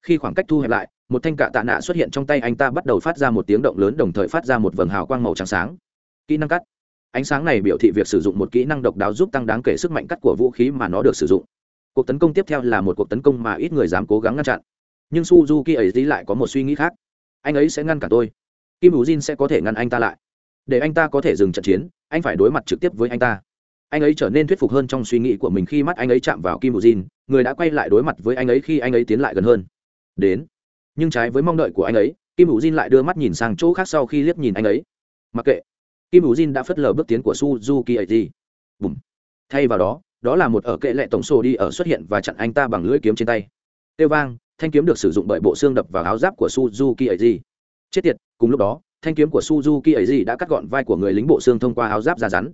khi khoảng cách thu hẹp lại một thanh cạ tạ nạ xuất hiện trong tay anh ta bắt đầu phát ra một tiếng động lớn đồng thời phát ra một vầng hào quang màu trắng sáng. Kỹ năng cắt. Ánh sáng này biểu thị việc sử dụng một kỹ năng độc đáo giúp tăng đáng kể sức mạnh cắt của vũ khí mà nó được sử dụng. Cuộc tấn công tiếp theo là một cuộc tấn công mà ít người dám cố gắng ngăn chặn. Nhưng suzuki ấy dí lại có một suy nghĩ khác. Anh ấy sẽ ngăn cả tôi. Kim Ujin jin sẽ có thể ngăn anh ta lại. Để anh ta có thể dừng trận chiến anh phải đối mặt trực tiếp với anh ta. Anh ấy trở nên thuyết phục hơn trong suy nghĩ của mình khi mắt anh ấy chạm vào kim Ujin, jin người đã quay lại đối mặt với anh ấy khi anh ấy tiến lại gần hơn đến. Nhưng trái với mong đợi của anh ấy, kim bù jin lại đưa mắt nhìn sang chỗ khác sau khi liếc nhìn anh ấy. Mặc kệ. Kim bù jin đã phớt lờ bước tiến của suzuki ấy gì bùm. Thay vào đó đó là một ở kệ lệ tổng sổ đi ở xuất hiện và chặn anh ta bằng lưỡi kiếm trên tay. Tiêu vang, thanh kiếm được sử dụng bởi bộ xương đập vào áo giáp của suzuki ấy gì chết tiệt, cùng lúc đó, thanh kiếm của suzuki ấy gì đã cắt gọn vai của người lính bộ xương thông qua áo giáp da rắn.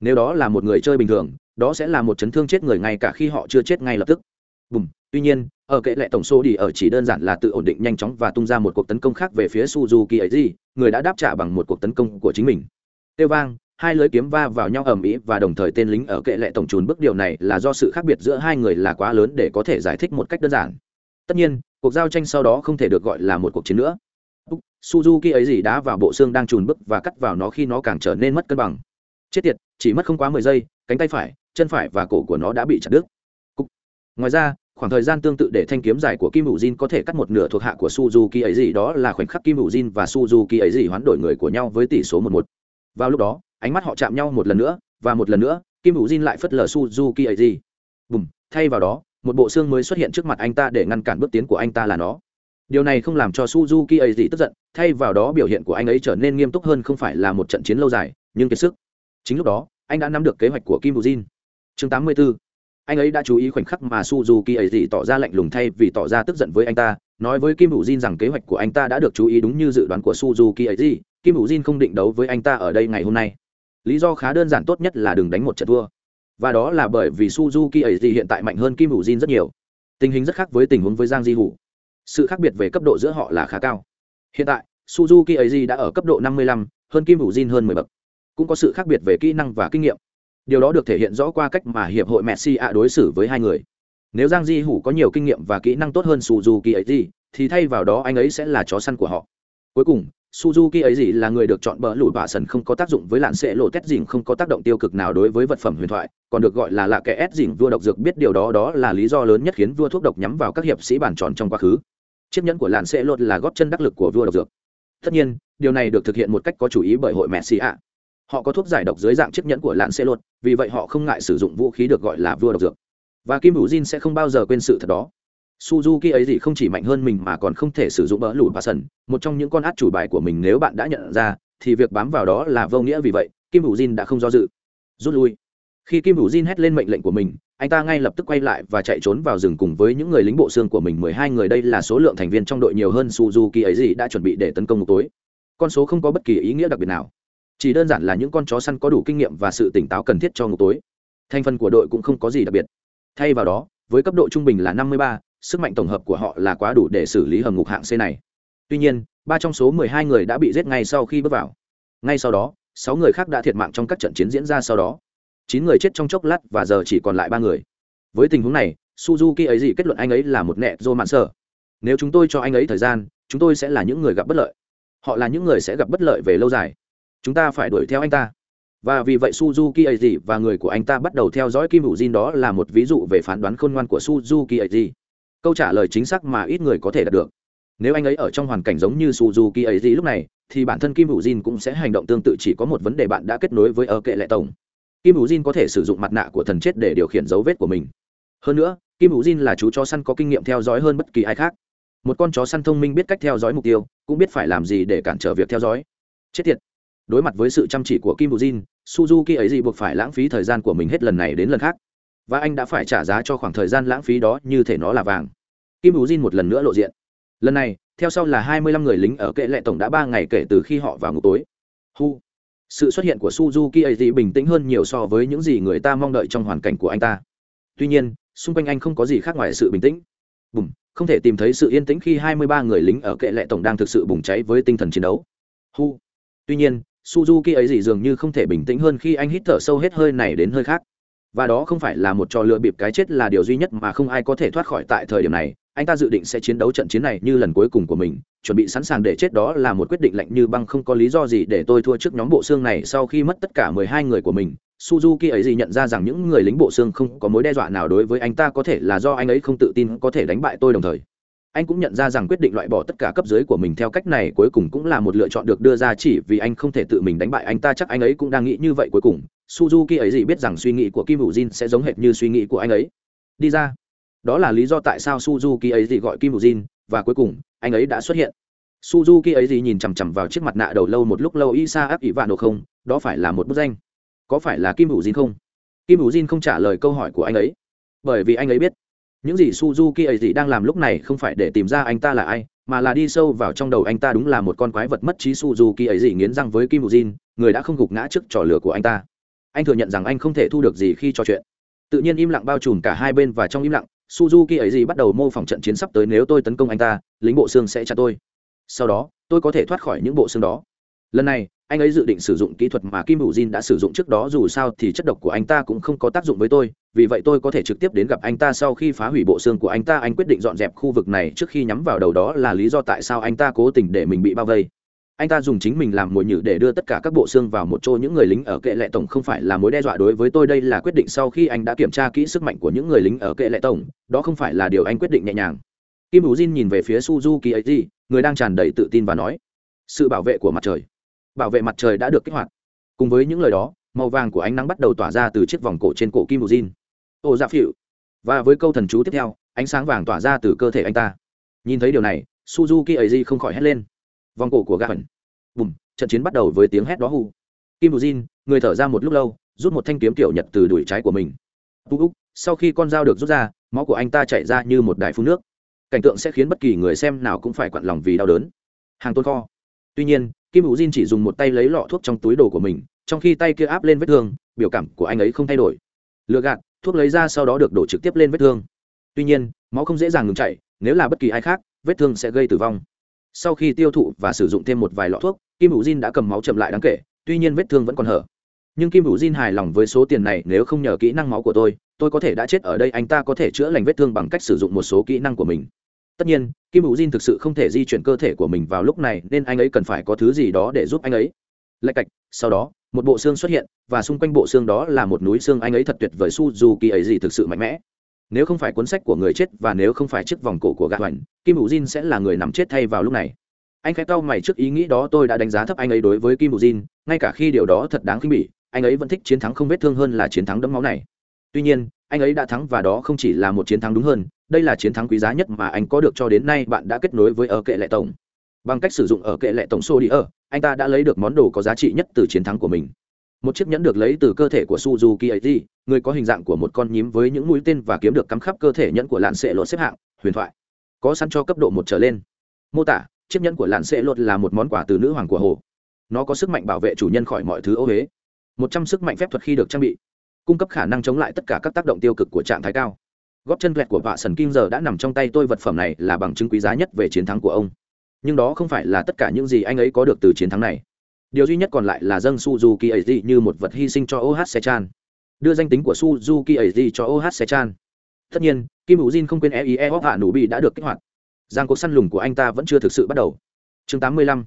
Nếu đó là một người chơi bình thường, đó sẽ là một chấn thương chết người ngay cả khi họ chưa chết ngay lập tức. Bùm. Tuy nhiên ở kệ lệ tổng số đi ở chỉ đơn giản là tự ổn định nhanh chóng và tung ra một cuộc tấn công khác về phía suzuki ấy gì, người đã đáp trả bằng một cuộc tấn công của chính mình. Tiêu vang, hai lưới kiếm va vào nhau ầm ĩ và đồng thời tên lính ở kệ lệ tổng trùn bước. Điều này là do sự khác biệt giữa hai người là quá lớn để có thể giải thích một cách đơn giản. Tất nhiên, cuộc giao tranh sau đó không thể được gọi là một cuộc chiến nữa. Suzuki ấy gì đá vào bộ xương đang trùn bước và cắt vào nó khi nó càng trở nên mất cân bằng. Chết tiệt, chỉ mất không quá mười giây, cánh tay phải, chân phải và cổ của nó đã bị chặt đứt. Ngoài ra khoảng thời gian tương tự để thanh kiếm dài của kim hữu jin có thể cắt một nửa thuộc hạ của suzuki ấy gì đó là khoảnh khắc kim hữu jin và suzuki ấy gì hoán đổi người của nhau với tỷ số một một. Vào lúc đó, ánh mắt họ chạm nhau một lần nữa, và một lần nữa, kim hữu jin lại phất lờ suzuki ấy gì. Bùm, thay vào đó, một bộ xương mới xuất hiện trước mặt anh ta để ngăn cản bước tiến của anh ta là nó. Điều này không làm cho suzuki ấy gì tức giận, thay vào đó biểu hiện của anh ấy trở nên nghiêm túc hơn không phải là một trận chiến lâu dài, nhưng kiệt sức. Chính lúc đó, anh đã nắm được kế hoạch của kim bù jin. Chương 84 anh ấy đã chú ý khoảnh khắc mà suzuki ấy gì tỏ ra lạnh lùng thay vì tỏ ra tức giận với anh ta nói với kim hữu jin rằng kế hoạch của anh ta đã được chú ý đúng như dự đoán của suzuki ấy gì. Kim hữu jin không định đấu với anh ta ở đây ngày hôm nay. Lý do khá đơn giản tốt nhất là đừng đánh một trận thua. Và đó là bởi vì suzuki ấy gì hiện tại mạnh hơn kim hữu jin rất nhiều. Tình hình rất khác với tình huống với giang di hủ sự khác biệt về cấp độ giữa họ là khá cao. Hiện tại suzuki ấy gì đã ở cấp độ 55, hơn kim hữu jin hơn 10 bậc. Cũng có sự khác biệt về kỹ năng và kinh nghiệm điều đó được thể hiện rõ qua cách mà hiệp hội messi ạ đối xử với hai người. Nếu giang di hủ có nhiều kinh nghiệm và kỹ năng tốt hơn suzuki ấy gì, thì thay vào đó anh ấy sẽ là chó săn của họ. Cuối cùng, suzuki ấy gì là người được chọn bờ lụi bạ sần không có tác dụng với lạn sệ lộ tét dình không có tác động tiêu cực nào đối với vật phẩm huyền thoại, còn được gọi là lạ kẻ ép dình vua độc dược biết điều đó đó là lý do lớn nhất khiến vua thuốc độc nhắm vào các hiệp sĩ bản tròn trong quá khứ. Chiếc nhẫn của lạn sệ lộ là góp chân đắc lực của vua độc dược. Tất nhiên, điều này được thực hiện một cách có chủ ý bởi hội messi ạ họ có thuốc giải độc dưới dạng chiếc nhẫn của lạn xê lột vì vậy họ không ngại sử dụng vũ khí được gọi là vua độc dược. Và kim hữu jin sẽ không bao giờ quên sự thật đó. Suzuki ấy gì không chỉ mạnh hơn mình mà còn không thể sử dụng bỡ lụt và sần. Một trong những con át chủ bài của mình nếu bạn đã nhận ra, thì việc bám vào đó là vô nghĩa. Vì vậy, kim hữu jin đã không do dự. Rút lui. Khi kim hữu jin hét lên mệnh lệnh của mình, anh ta ngay lập tức quay lại và chạy trốn vào rừng cùng với những người lính bộ xương của mình. Mười hai người đây là số lượng thành viên trong đội nhiều hơn suzuki ấy gì đã chuẩn bị để tấn công một tối. Con số không có bất kỳ ý nghĩa đặc biệt nào chỉ đơn giản là những con chó săn có đủ kinh nghiệm và sự tỉnh táo cần thiết cho ngục tối. Thành phần của đội cũng không có gì đặc biệt. Thay vào đó, với cấp độ trung bình là năm mươi ba, sức mạnh tổng hợp của họ là quá đủ để xử lý hầm ngục hạng c này. Tuy nhiên, ba trong số mười hai người đã bị giết ngay sau khi bước vào. Ngay sau đó, sáu người khác đã thiệt mạng trong các trận chiến diễn ra sau đó. Chín người chết trong chốc lát và giờ chỉ còn lại ba người. Với tình huống này, suzuki ấy gì kết luận anh ấy là một nẹ dô mạn sở nếu chúng tôi cho anh ấy thời gian, chúng tôi sẽ là những người gặp bất lợi. Họ là những người sẽ gặp bất lợi về lâu dài chúng ta phải đuổi theo anh ta. Và vì vậy suzuki ấy gì và người của anh ta bắt đầu theo dõi kim hữu jin đó là một ví dụ về phán đoán khôn ngoan của suzuki ấy gì câu trả lời chính xác mà ít người có thể đạt được. Nếu anh ấy ở trong hoàn cảnh giống như suzuki ấy gì lúc này, thì bản thân kim hữu jin cũng sẽ hành động tương tự chỉ có một vấn đề bạn đã kết nối với ở kệ lệ tổng. Kim hữu jin có thể sử dụng mặt nạ của thần chết để điều khiển dấu vết của mình. Hơn nữa, kim hữu jin là chú chó săn có kinh nghiệm theo dõi hơn bất kỳ ai khác. Một con chó săn thông minh biết cách theo dõi mục tiêu, cũng biết phải làm gì để cản trở việc theo dõi. Chết tiệt! Đối mặt với sự chăm chỉ của kim hữu jin suzuki ấy gì buộc phải lãng phí thời gian của mình hết lần này đến lần khác. Và anh đã phải trả giá cho khoảng thời gian lãng phí đó như thể nó là vàng. Kim hữu jin một lần nữa lộ diện. Lần này, theo sau là hai mươi lăm người lính ở kệ lệ tổng đã ba ngày kể từ khi họ vào ngủ tối. Hu. Sự xuất hiện của suzuki ấy gì bình tĩnh hơn nhiều so với những gì người ta mong đợi trong hoàn cảnh của anh ta. Tuy nhiên, xung quanh anh không có gì khác ngoài sự bình tĩnh. Bùm, không thể tìm thấy sự yên tĩnh khi 23 người lính ở kệ lệ tổng đang thực sự bùng cháy với tinh thần chiến đấu. Hu. Tuy nhiên suzuki ấy gì dường như không thể bình tĩnh hơn khi anh hít thở sâu hết hơi này đến hơi khác. Và đó không phải là một trò lựa bịp cái chết là điều duy nhất mà không ai có thể thoát khỏi tại thời điểm này. Anh ta dự định sẽ chiến đấu trận chiến này như lần cuối cùng của mình, chuẩn bị sẵn sàng để chết đó là một quyết định lạnh như băng không có lý do gì để tôi thua trước nhóm bộ xương này sau khi mất tất cả mười hai người của mình. Suzuki ấy gì nhận ra rằng những người lính bộ xương không có mối đe dọa nào đối với anh ta có thể là do anh ấy không tự tin có thể đánh bại tôi đồng thời anh cũng nhận ra rằng quyết định loại bỏ tất cả cấp dưới của mình theo cách này cuối cùng cũng là một lựa chọn được đưa ra chỉ vì anh không thể tự mình đánh bại anh. Ta chắc anh ấy cũng đang nghĩ như vậy cuối cùng. Suzuki ấy gì biết rằng suy nghĩ của kim hữu jin sẽ giống hệt như suy nghĩ của anh ấy. Đi ra. Đó là lý do tại sao suzuki ấy gì gọi kim hữu jin, và cuối cùng, anh ấy đã xuất hiện. Suzuki ấy gì nhìn chằm chằm vào chiếc mặt nạ đầu lâu một lúc lâu, isa áp ỷ vạn đồ không? Đó phải là một bức danh. Có phải là kim hữu jin không? Kim hữu jin không trả lời câu hỏi của anh ấy. Bởi vì anh ấy biết những gì suzuki ấy gì đang làm lúc này không phải để tìm ra anh ta là ai, mà là đi sâu vào trong đầu anh ta đúng là một con quái vật mất trí suzuki ấy gì nghiến răng với kim hữu jin, người đã không gục ngã trước trò lửa của anh ta. Anh thừa nhận rằng anh không thể thu được gì khi trò chuyện. Tự nhiên im lặng bao trùm cả hai bên và trong im lặng, suzuki ấy gì bắt đầu mô phỏng trận chiến sắp tới nếu tôi tấn công anh ta, lính bộ xương sẽ chặt tôi. Sau đó, tôi có thể thoát khỏi những bộ xương đó lần này, anh ấy dự định sử dụng kỹ thuật mà kim hữu jin đã sử dụng trước đó, dù sao thì chất độc của anh ta cũng không có tác dụng với tôi, vì vậy tôi có thể trực tiếp đến gặp anh ta sau khi phá hủy bộ xương của anh ta. Anh quyết định dọn dẹp khu vực này trước khi nhắm vào đầu đó là lý do tại sao anh ta cố tình để mình bị bao vây. Anh ta dùng chính mình làm mồi nhử để đưa tất cả các bộ xương vào một chỗ. Những người lính ở kệ lệ tổng không phải là mối đe dọa đối với tôi. Đây là quyết định sau khi anh đã kiểm tra kỹ sức mạnh của những người lính ở kệ lệ tổng. Đó không phải là điều anh quyết định nhẹ nhàng. Kim hữu jin nhìn về phía suzuki ấy người đang tràn đầy tự tin và nói, sự bảo vệ của mặt trời bảo vệ mặt trời đã được kích hoạt. Cùng với những lời đó, màu vàng của ánh nắng bắt đầu tỏa ra từ chiếc vòng cổ trên cổ kim bù jin ô dạ phịu. Và với câu thần chú tiếp theo, ánh sáng vàng tỏa ra từ cơ thể anh ta. Nhìn thấy điều này, suzuki ấy di không khỏi hét lên. Vòng cổ của gà hẩn bùm, trận chiến bắt đầu với tiếng hét đó hù. Kim bù jin người thở ra một lúc lâu, rút một thanh kiếm kiểu nhật từ đuổi trái của mình. Tu úc sau khi con dao được rút ra, máu của anh ta chảy ra như một đài phun nước. Cảnh tượng sẽ khiến bất kỳ người xem nào cũng phải quặn lòng vì đau đớn. Hàng tôn kho. Tuy nhiên kim hữu diên chỉ dùng một tay lấy lọ thuốc trong túi đồ của mình, trong khi tay kia áp lên vết thương, biểu cảm của anh ấy không thay đổi. Lựa gạt, thuốc lấy ra sau đó được đổ trực tiếp lên vết thương. Tuy nhiên, máu không dễ dàng ngừng chảy, nếu là bất kỳ ai khác, vết thương sẽ gây tử vong. Sau khi tiêu thụ và sử dụng thêm một vài lọ thuốc, kim hữu diên đã cầm máu chậm lại đáng kể, tuy nhiên vết thương vẫn còn hở. Nhưng kim hữu diên hài lòng với số tiền này nếu không nhờ kỹ năng máu của tôi tôi có thể đã chết ở đây, anh ta có thể chữa lành vết thương bằng cách sử dụng một số kỹ năng của mình tất nhiên, kim hữu jin thực sự không thể di chuyển cơ thể của mình vào lúc này, nên anh ấy cần phải có thứ gì đó để giúp anh ấy. Lạch cạch, sau đó, một bộ xương xuất hiện, và xung quanh bộ xương đó là một núi xương anh ấy thật tuyệt vời, suzuki ấy gì thực sự mạnh mẽ. Nếu không phải cuốn sách của người chết và nếu không phải chiếc vòng cổ của gã hoành, kim hữu jin sẽ là người nằm chết thay vào lúc này. Anh khẽ cau mày trước ý nghĩ đó, tôi đã đánh giá thấp anh ấy đối với kim hữu jin, ngay cả khi điều đó thật đáng khinh bỉ, anh ấy vẫn thích chiến thắng không vết thương hơn là chiến thắng đẫm máu này. Tuy nhiên anh ấy đã thắng và đó không chỉ là một chiến thắng đúng hơn, đây là chiến thắng quý giá nhất mà anh có được cho đến nay bạn đã kết nối với ở kệ lệ tổng. Bằng cách sử dụng ở kệ lệ tổng xô đi ở anh ta đã lấy được món đồ có giá trị nhất từ chiến thắng của mình. Một chiếc nhẫn được lấy từ cơ thể của suzuki ấy người có hình dạng của một con nhím với những mũi tên và kiếm được cắm khắp cơ thể nhẫn của lạn sệ lột xếp hạng, huyền thoại. Có sẵn cho cấp độ một trở lên. Mô tả, chiếc nhẫn của lạn sệ lột là một món quà từ nữ hoàng của hồ. Nó có sức mạnh bảo vệ chủ nhân khỏi mọi thứ ô huế một trăm sức mạnh phép thuật khi được trang bị cung cấp khả năng chống lại tất cả các tác động tiêu cực của trạng thái cao. Góp chân vẹt của vạ sần kim giờ đã nằm trong tay tôi vật phẩm này là bằng chứng quý giá nhất về chiến thắng của ông. Nhưng đó không phải là tất cả những gì anh ấy có được từ chiến thắng này. Điều duy nhất còn lại là dâng suzuki ấy như một vật hy sinh cho oh sechan. Đưa danh tính của suzuki ấy cho oh sechan. Tất nhiên, kim hữu jin không quên eie hóc hạ nụ bị đã được kích hoạt. Giang cuộc săn lùng của anh ta vẫn chưa thực sự bắt đầu. Chương 85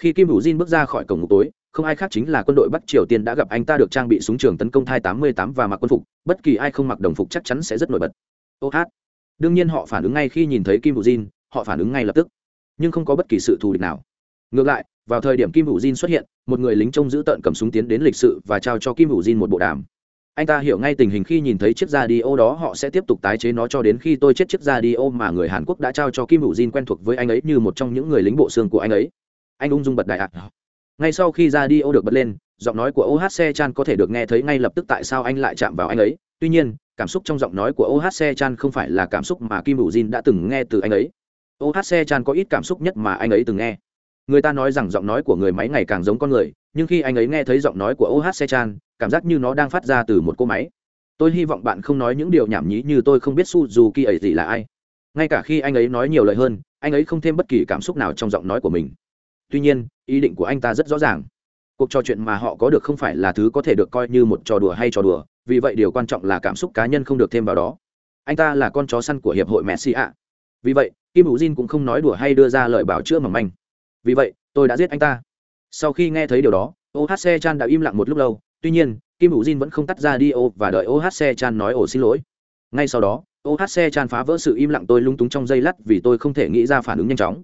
khi kim hữu jin bước ra khỏi cổng ngục tối, không ai khác chính là quân đội bắc triều tiên đã gặp anh ta được trang bị súng trường tấn công thai 88 và mặc quân phục, bất kỳ ai không mặc đồng phục chắc chắn sẽ rất nổi bật. Ô hát. Đương nhiên họ phản ứng ngay khi nhìn thấy kim vũ jin, họ phản ứng ngay lập tức. Nhưng không có bất kỳ sự thù địch nào. Ngược lại, vào thời điểm kim vũ jin xuất hiện, một người lính trông giữ tợn cầm súng tiến đến lịch sự và trao cho kim vũ jin một bộ đàm. Anh ta hiểu ngay tình hình khi nhìn thấy chiếc da đi ô đó, họ sẽ tiếp tục tái chế nó cho đến khi tôi chết. Chiếc da đi ô mà người hàn quốc đã trao cho kim hữu jin quen thuộc với anh ấy như một trong những người lính bộ xương của anh ấy anh ung dung bật đại ạ. Ngay sau khi ra đi ô được bật lên, giọng nói của ohc chan có thể được nghe thấy ngay lập tức tại sao anh lại chạm vào anh ấy. Tuy nhiên, cảm xúc trong giọng nói của ohc chan không phải là cảm xúc mà kim bù jin đã từng nghe từ anh ấy. Ohc chan có ít cảm xúc nhất mà anh ấy từng nghe. Người ta nói rằng giọng nói của người máy ngày càng giống con người, nhưng khi anh ấy nghe thấy giọng nói của ohc chan, cảm giác như nó đang phát ra từ một cô máy. Tôi hy vọng bạn không nói những điều nhảm nhí như tôi không biết suzuki ấy gì là ai. Ngay cả khi anh ấy nói nhiều lời hơn, anh ấy không thêm bất kỳ cảm xúc nào trong giọng nói của mình tuy nhiên, ý định của anh ta rất rõ ràng. Cuộc trò chuyện mà họ có được không phải là thứ có thể được coi như một trò đùa hay trò đùa, vì vậy điều quan trọng là cảm xúc cá nhân không được thêm vào đó. Anh ta là con chó săn của hiệp hội messi ạ. Vì vậy, kim hữu jin cũng không nói đùa hay đưa ra lời bảo chữa mỏng manh. Vì vậy, tôi đã giết anh ta. Sau khi nghe thấy điều đó ohc chan đã im lặng một lúc lâu. Tuy nhiên, kim hữu jin vẫn không tắt ra đi ô và đợi ohc chan nói ồ xin lỗi. Ngay sau đó ohc chan phá vỡ sự im lặng tôi lung túng trong giây lát vì tôi không thể nghĩ ra phản ứng nhanh chóng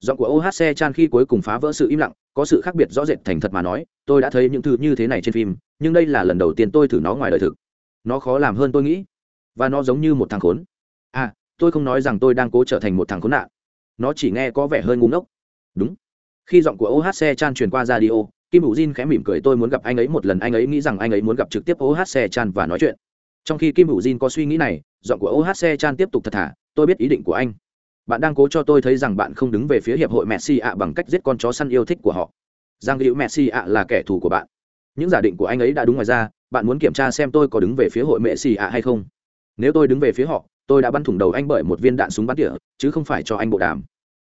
giọng của ohc chan khi cuối cùng phá vỡ sự im lặng, có sự khác biệt rõ rệt thành thật mà nói, tôi đã thấy những thứ như thế này trên phim, nhưng đây là lần đầu tiên tôi thử nó ngoài đời thực. Nó khó làm hơn tôi nghĩ. Và nó giống như một thằng khốn. À tôi không nói rằng tôi đang cố trở thành một thằng khốn nạn. Nó chỉ nghe có vẻ hơi ngu ngốc. Đúng. Khi giọng của ohc chan truyền qua radio, kim hữu jin khẽ mỉm cười tôi muốn gặp anh ấy một lần, anh ấy nghĩ rằng anh ấy muốn gặp trực tiếp ohc chan và nói chuyện. Trong khi kim hữu jin có suy nghĩ này, giọng của ohc chan tiếp tục thật thà, tôi biết ý định của anh bạn đang cố cho tôi thấy rằng bạn không đứng về phía hiệp hội messi ạ bằng cách giết con chó săn yêu thích của họ. Giang hữu messi ạ là kẻ thù của bạn. Những giả định của anh ấy đã đúng ngoài ra, bạn muốn kiểm tra xem tôi có đứng về phía hội messi ạ hay không. Nếu tôi đứng về phía họ, tôi đã bắn thủng đầu anh bởi một viên đạn súng bắn tỉa, chứ không phải cho anh bộ đàm.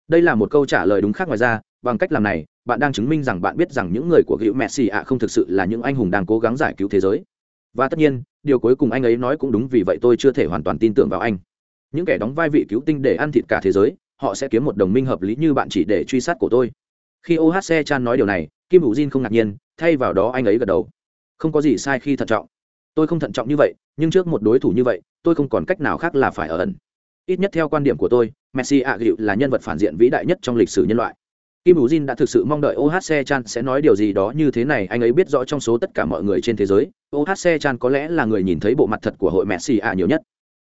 Đây là một câu trả lời đúng khác ngoài ra, bằng cách làm này, bạn đang chứng minh rằng bạn biết rằng những người của hữu messi ạ không thực sự là những anh hùng đang cố gắng giải cứu thế giới. Và tất nhiên, điều cuối cùng anh ấy nói cũng đúng vì vậy tôi chưa thể hoàn toàn tin tưởng vào anh những kẻ đóng vai vị cứu tinh để ăn thịt cả thế giới, họ sẽ kiếm một đồng minh hợp lý như bạn chỉ để truy sát của tôi. Khi ohc chan nói điều này, kim hữu jin không ngạc nhiên, thay vào đó anh ấy gật đầu. Không có gì sai khi thận trọng. Tôi không thận trọng như vậy, nhưng trước một đối thủ như vậy, tôi không còn cách nào khác là phải ở ẩn. Ít nhất theo quan điểm của tôi, messi a gịu là nhân vật phản diện vĩ đại nhất trong lịch sử nhân loại. Kim hữu jin đã thực sự mong đợi ohc chan sẽ nói điều gì đó như thế này, anh ấy biết rõ trong số tất cả mọi người trên thế giới ohc chan có lẽ là người nhìn thấy bộ mặt thật của hội messi a nhiều nhất.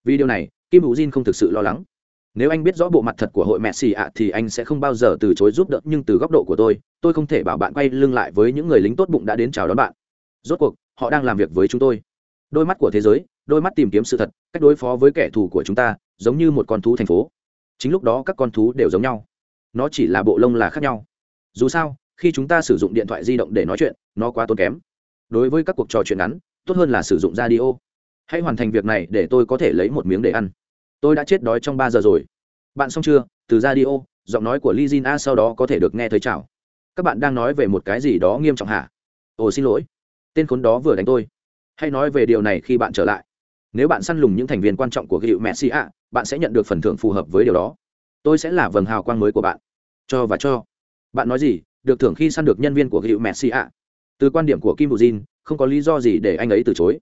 Vì điều này kim hữu jin không thực sự lo lắng. Nếu anh biết rõ bộ mặt thật của hội messi ạ thì anh sẽ không bao giờ từ chối giúp đỡ, nhưng từ góc độ của tôi tôi không thể bảo bạn quay lưng lại với những người lính tốt bụng đã đến chào đón bạn. Rốt cuộc, họ đang làm việc với chúng tôi. Đôi mắt của thế giới, đôi mắt tìm kiếm sự thật, cách đối phó với kẻ thù của chúng ta, giống như một con thú thành phố. Chính lúc đó các con thú đều giống nhau. Nó chỉ là bộ lông là khác nhau. Dù sao, khi chúng ta sử dụng điện thoại di động để nói chuyện, nó quá tốn kém. Đối với các cuộc trò chuyện ngắn, tốt hơn là sử dụng radio. Hãy hoàn thành việc này để tôi có thể lấy một miếng để ăn tôi đã chết đói trong ba giờ rồi. Bạn xong chưa? Từ radio giọng nói của lizin a sau đó có thể được nghe thấy chào. Các bạn đang nói về một cái gì đó nghiêm trọng hả? Ồ, xin lỗi. Tên khốn đó vừa đánh tôi. Hãy nói về điều này khi bạn trở lại. Nếu bạn săn lùng những thành viên quan trọng của gịu messi ạ bạn sẽ nhận được phần thưởng phù hợp với điều đó. Tôi sẽ là vầng hào quang mới của bạn. Cho và cho. Bạn nói gì? Được thưởng khi săn được nhân viên của gịu messi ạ từ quan điểm của kim bù jin, không có lý do gì để anh ấy từ chối.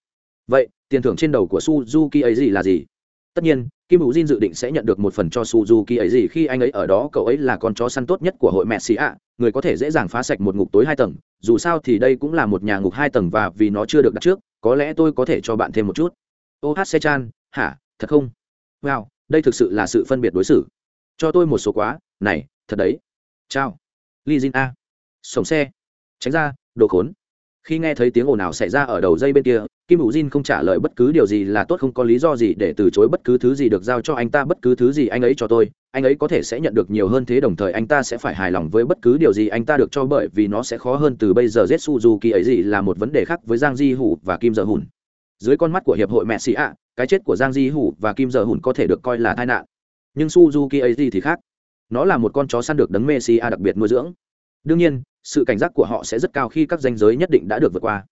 Vậy, tiền thưởng trên đầu của suzuki ấy gì là gì? Tất nhiên, kim hữu jin dự định sẽ nhận được một phần cho suzuki ấy gì khi anh ấy ở đó, cậu ấy là con chó săn tốt nhất của hội mẹ xì ạ. Người có thể dễ dàng phá sạch một ngục tối hai tầng, dù sao thì đây cũng là một nhà ngục hai tầng và vì nó chưa được đặt trước, có lẽ tôi có thể cho bạn thêm một chút. Ô hát xe chan hả, thật không? Wow, đây thực sự là sự phân biệt đối xử. Cho tôi một số quá, này, thật đấy. Chào. Li jin a. Sống xe. Tránh ra, đồ khốn khi nghe thấy tiếng ồn ào xảy ra ở đầu dây bên kia, kim hữu jin không trả lời bất cứ điều gì là tốt không có lý do gì để từ chối bất cứ thứ gì được giao cho anh ta, bất cứ thứ gì anh ấy cho tôi, anh ấy có thể sẽ nhận được nhiều hơn thế đồng thời anh ta sẽ phải hài lòng với bất cứ điều gì anh ta được cho bởi vì nó sẽ khó hơn từ bây giờ. Jet suzuki ấy gì là một vấn đề khác với giang di hủ và kim giờ hùn dưới con mắt của hiệp hội mẹ sĩ ạ, cái chết của giang di hủ và kim giờ hùn có thể được coi là tai nạn. Nhưng suzuki ấy gì thì khác. Nó là một con chó săn được đấng messi a đặc biệt nuôi dưỡng. Đương nhiên sự cảnh giác của họ sẽ rất cao khi các danh giới nhất định đã được vượt qua.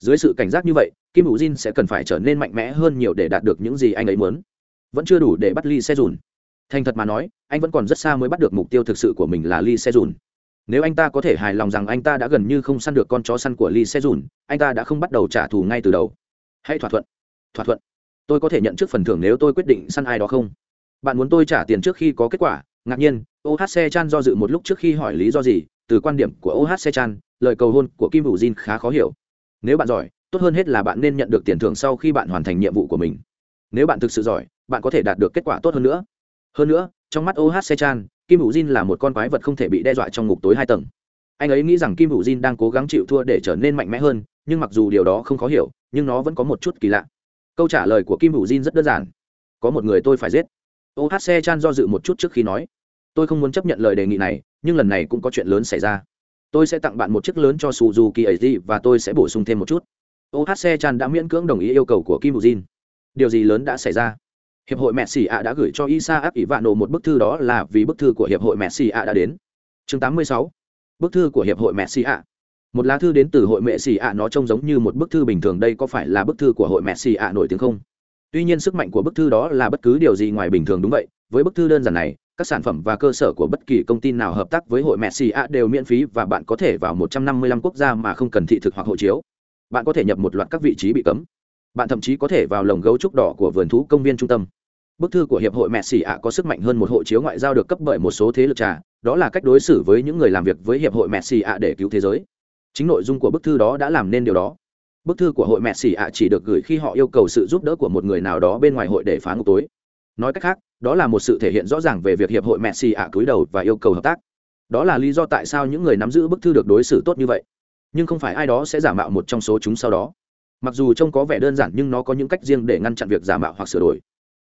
Dưới sự cảnh giác như vậy, kim hữu jin sẽ cần phải trở nên mạnh mẽ hơn nhiều để đạt được những gì anh ấy muốn. Vẫn chưa đủ để bắt ly xe dùn thành thật mà nói, anh vẫn còn rất xa mới bắt được mục tiêu thực sự của mình là ly xe dùn nếu anh ta có thể hài lòng rằng anh ta đã gần như không săn được con chó săn của ly xe dùn anh ta đã không bắt đầu trả thù ngay từ đầu. Hãy thỏa thuận. Thỏa thuận. Tôi có thể nhận trước phần thưởng nếu tôi quyết định săn ai đó không? Bạn muốn tôi trả tiền trước khi có kết quả? Ngạc nhiên ohc chan do dự một lúc trước khi hỏi lý do gì từ quan điểm của ohc chan lời cầu hôn của kim hữu jin khá khó hiểu. Nếu bạn giỏi, tốt hơn hết là bạn nên nhận được tiền thưởng sau khi bạn hoàn thành nhiệm vụ của mình. Nếu bạn thực sự giỏi, bạn có thể đạt được kết quả tốt hơn nữa. Hơn nữa, trong mắt oh sechan, kim hữu jin là một con quái vật không thể bị đe dọa trong ngục tối hai tầng. Anh ấy nghĩ rằng kim hữu jin đang cố gắng chịu thua để trở nên mạnh mẽ hơn, nhưng mặc dù điều đó không khó hiểu, nhưng nó vẫn có một chút kỳ lạ. Câu trả lời của kim hữu jin rất đơn giản. Có một người tôi phải giết. Oh sechan do dự một chút trước khi nói tôi không muốn chấp nhận lời đề nghị này, nhưng lần này cũng có chuyện lớn xảy ra. Tôi sẽ tặng bạn một chiếc lớn cho suzuki ấy và tôi sẽ bổ sung thêm một chút. Ohc chan đã miễn cưỡng đồng ý yêu cầu của kim Jin. điều gì lớn đã xảy ra? Hiệp hội mẹ xì ạ đã gửi cho isa áp ỷ vạn nổ một bức thư đó là vì bức thư của hiệp hội mẹ xì ạ đã đến. Chương 86. bức thư của hiệp hội mẹ xì ạ một lá thư đến từ hội mẹ xì ạ nó trông giống như một bức thư bình thường, đây có phải là bức thư của hội mẹ xì ạ nổi tiếng không? Tuy nhiên sức mạnh của bức thư đó là bất cứ điều gì ngoài bình thường đúng vậy, với bức thư đơn giản này các sản phẩm và cơ sở của bất kỳ công ty nào hợp tác với hội Messi A đều miễn phí và bạn có thể vào 155 quốc gia mà không cần thị thực hoặc hộ chiếu. Bạn có thể nhập một loạt các vị trí bị cấm. Bạn thậm chí có thể vào lồng gấu trúc đỏ của vườn thú công viên trung tâm. Bức thư của hiệp hội Messi A có sức mạnh hơn một hộ chiếu ngoại giao được cấp bởi một số thế lực trà, đó là cách đối xử với những người làm việc với hiệp hội Messi A để cứu thế giới. Chính nội dung của bức thư đó đã làm nên điều đó. Bức thư của hội Messi A chỉ được gửi khi họ yêu cầu sự giúp đỡ của một người nào đó bên ngoài hội để phá ngục tối nói cách khác đó là một sự thể hiện rõ ràng về việc hiệp hội messi ạ cúi đầu và yêu cầu hợp tác. Đó là lý do tại sao những người nắm giữ bức thư được đối xử tốt như vậy. Nhưng không phải ai đó sẽ giả mạo một trong số chúng sau đó. Mặc dù trông có vẻ đơn giản nhưng nó có những cách riêng để ngăn chặn việc giả mạo hoặc sửa đổi.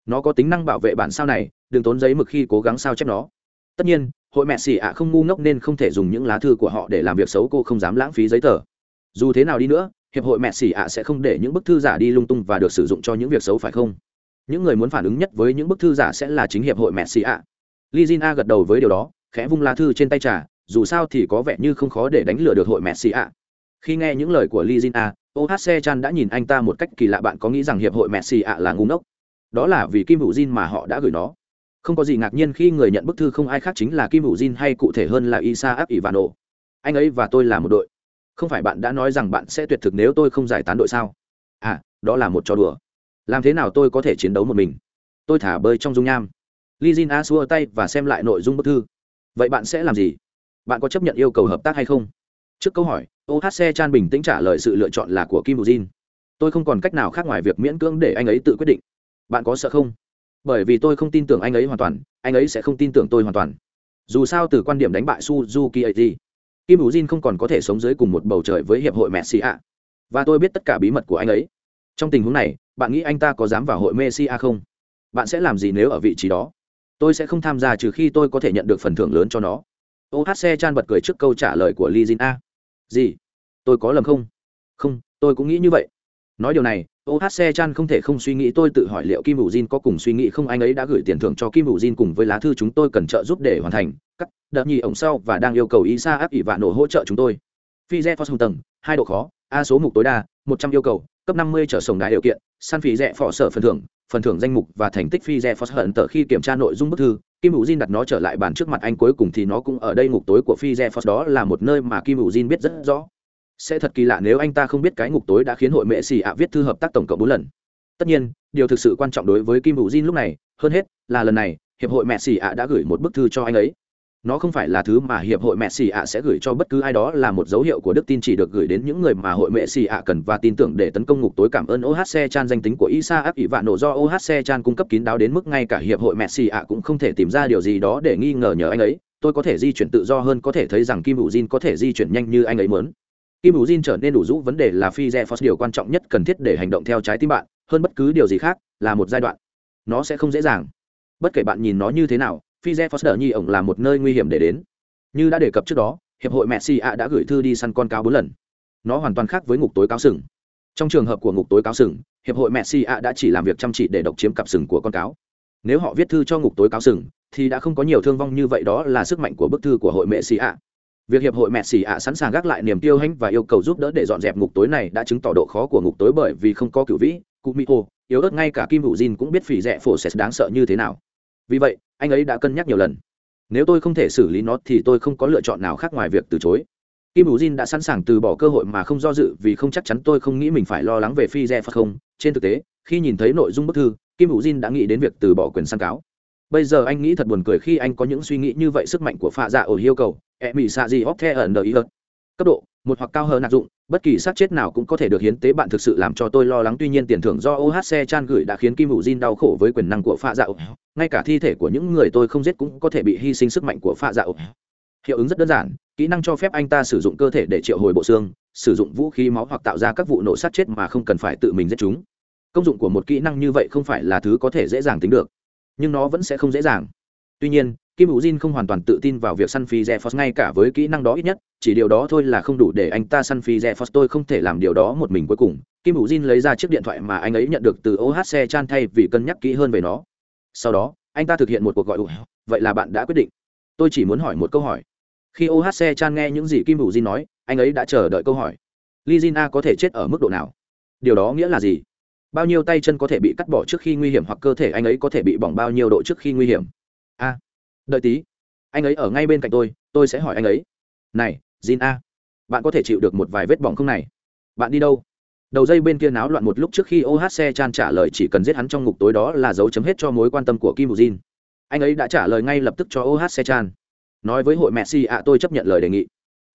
Nó có tính năng bảo vệ bản sao này, đừng tốn giấy mực khi cố gắng sao chép nó. Tất nhiên, hội mẹ xì ạ không ngu ngốc nên không thể dùng những lá thư của họ để làm việc xấu, cô không dám lãng phí giấy tờ. Dù thế nào đi nữa, hiệp hội mẹ xì ạ sẽ không để những bức thư giả đi lung tung và được sử dụng cho những việc xấu, phải không? Những người muốn phản ứng nhất với những bức thư giả sẽ là chính hiệp hội messi ạ. Li jin a gật đầu với điều đó, khẽ vung lá thư trên tay trà, dù sao thì có vẻ như không khó để đánh lừa được hội messi ạ. Khi nghe những lời của li jin a ohc chan đã nhìn anh ta một cách kỳ lạ bạn có nghĩ rằng hiệp hội messi ạ là ngu ngốc. Đó là vì kim hữu jin mà họ đã gửi nó. Không có gì ngạc nhiên khi người nhận bức thư không ai khác chính là kim hữu jin hay cụ thể hơn là isa áp ivano anh ấy và tôi là một đội. Không phải bạn đã nói rằng bạn sẽ tuyệt thực nếu tôi không giải tán đội sao? À đó là một trò đùa làm thế nào tôi có thể chiến đấu một mình? Tôi thả bơi trong dung nham. Li jin a xua tay và xem lại nội dung bức thư. Vậy bạn sẽ làm gì? Bạn có chấp nhận yêu cầu hợp tác hay không? Trước câu hỏi ohc chan bình tĩnh trả lời sự lựa chọn là của kim bù jin. Tôi không còn cách nào khác ngoài việc miễn cưỡng để anh ấy tự quyết định. Bạn có sợ không? Bởi vì tôi không tin tưởng anh ấy hoàn toàn, anh ấy sẽ không tin tưởng tôi hoàn toàn. Dù sao từ quan điểm đánh bại suzuki at kim bù jin không còn có thể sống dưới cùng một bầu trời với hiệp hội messi ạ. Và tôi biết tất cả bí mật của anh ấy. Trong tình huống này bạn nghĩ anh ta có dám vào hội messi a không? Bạn sẽ làm gì nếu ở vị trí đó? Tôi sẽ không tham gia trừ khi tôi có thể nhận được phần thưởng lớn cho nó. Ohc chan bật cười trước câu trả lời của li jin a gì? Tôi có lầm không? Không, tôi cũng nghĩ như vậy. Nói điều này ohc chan không thể không suy nghĩ tôi tự hỏi liệu kim hữu jin có cùng suy nghĩ không? Anh ấy đã gửi tiền thưởng cho kim hữu jin cùng với lá thư chúng tôi cần trợ giúp để hoàn thành. Cắt, đợt nhì ổng sau và đang yêu cầu isa áp ỷ vạn nổ hỗ trợ chúng tôi. Phi re phos tầng, hai độ khó a số mục tối đa, một trăm yêu cầu, cấp 50 trở sổng đại điều kiện, san phí rẻ phỏ sở phần thưởng phần thưởng danh mục và thành tích phi rẻ phó hận tờ khi kiểm tra nội dung bức thư. Kim hữu jin đặt nó trở lại bàn trước mặt anh cuối cùng thì nó cũng ở đây ngục tối của phi rẻ phó đó là một nơi mà kim hữu jin biết rất rõ. Sẽ thật kỳ lạ nếu anh ta không biết cái ngục tối đã khiến hội mẹ xì ạ viết thư hợp tác tổng cộng bốn lần. Tất nhiên, điều thực sự quan trọng đối với kim hữu jin lúc này, hơn hết là lần này, hiệp hội mẹ xì ạ đã gửi một bức thư cho anh ấy nó không phải là thứ mà hiệp hội mẹ xì ạ sẽ gửi cho bất cứ ai đó là một dấu hiệu của đức tin chỉ được gửi đến những người mà hội mẹ xì ạ cần và tin tưởng để tấn công ngục tối cảm ơn ohc chan danh tính của isa áp ỷ vạn nổ do ohc chan cung cấp kín đáo đến mức ngay cả hiệp hội mẹ xì ạ cũng không thể tìm ra điều gì đó để nghi ngờ nhờ anh ấy. Tôi có thể di chuyển tự do hơn, có thể thấy rằng kim hữu jin có thể di chuyển nhanh như anh ấy muốn. Kim hữu jin trở nên đủ rũ, vấn đề là phi re điều quan trọng nhất cần thiết để hành động theo trái tim bạn. Hơn bất cứ điều gì khác là một giai đoạn. Nó sẽ không dễ dàng. Bất kể bạn nhìn nó như thế nào phi re foster nhi ổng là một nơi nguy hiểm để đến. Như đã đề cập trước đó, hiệp hội messi ạ đã gửi thư đi săn con cáo bốn lần. Nó hoàn toàn khác với ngục tối cáo sừng. Trong trường hợp của ngục tối cáo sừng, hiệp hội messi ạ đã chỉ làm việc chăm chỉ để độc chiếm cặp sừng của con cáo. Nếu họ viết thư cho ngục tối cáo sừng, thì đã không có nhiều thương vong như vậy, đó là sức mạnh của bức thư của hội messi ạ việc hiệp hội messi ạ sẵn sàng gác lại niềm tiêu hãnh và yêu cầu giúp đỡ để dọn dẹp ngục tối này đã chứng tỏ độ khó của ngục tối bởi vì không có cựu vĩ, cụ mỹ ô yếu ớt ngay cả kim hữu jin cũng biết phỉ rẻ phổ sẽ đáng sợ như thế nào vì vậy, anh ấy đã cân nhắc nhiều lần. Nếu tôi không thể xử lý nó thì tôi không có lựa chọn nào khác ngoài việc từ chối. Kim bù jin đã sẵn sàng từ bỏ cơ hội mà không do dự vì không chắc chắn tôi không nghĩ mình phải lo lắng về phi re phật không. Trên thực tế, khi nhìn thấy nội dung bức thư, kim bù jin đã nghĩ đến việc từ bỏ quyền săn cáo. Bây giờ anh nghĩ thật buồn cười khi anh có những suy nghĩ như vậy sức mạnh của pha dạ ở yêu cầu e mỹ xạ gì hóc the ẩn đờ ý ớt cấp độ một hoặc cao hơn nạp dụng, bất kỳ sát chết nào cũng có thể được hiến tế, bạn thực sự làm cho tôi lo lắng. Tuy nhiên tiền thưởng do ohc chan gửi đã khiến kim hữu jin đau khổ với quyền năng của pha dạo ngay cả thi thể của những người tôi không giết cũng có thể bị hy sinh sức mạnh của pha dạo hiệu ứng rất đơn giản, kỹ năng cho phép anh ta sử dụng cơ thể để triệu hồi bộ xương, sử dụng vũ khí, máu hoặc tạo ra các vụ nổ sát chết mà không cần phải tự mình giết chúng. Công dụng của một kỹ năng như vậy không phải là thứ có thể dễ dàng tính được, nhưng nó vẫn sẽ không dễ dàng. Tuy nhiên kim Vũ jin không hoàn toàn tự tin vào việc săn phi rẽ ngay cả với kỹ năng đó ít nhất, chỉ điều đó thôi là không đủ để anh ta săn phi rẽ tôi không thể làm điều đó một mình cuối cùng. Kim Vũ jin lấy ra chiếc điện thoại mà anh ấy nhận được từ ohc chan thay vì cân nhắc kỹ hơn về nó. Sau đó, anh ta thực hiện một cuộc gọi vậy là bạn đã quyết định. Tôi chỉ muốn hỏi một câu hỏi. Khi ohc chan nghe những gì kim Vũ jin nói, anh ấy đã chờ đợi câu hỏi. Li jin a có thể chết ở mức độ nào? Điều đó nghĩa là gì? Bao nhiêu tay chân có thể bị cắt bỏ trước khi nguy hiểm hoặc cơ thể anh ấy có thể bị bỏng bao nhiêu độ trước khi nguy hiểm? A đợi tí. Anh ấy ở ngay bên cạnh tôi tôi sẽ hỏi anh ấy. Này, jin a, bạn có thể chịu được một vài vết bỏng không này? Bạn đi đâu? Đầu dây bên kia náo loạn một lúc trước khi ohc chan trả lời chỉ cần giết hắn trong ngục tối đó là dấu chấm hết cho mối quan tâm của kim jin. Anh ấy đã trả lời ngay lập tức cho ohc chan. Nói với hội messi ạ, tôi chấp nhận lời đề nghị.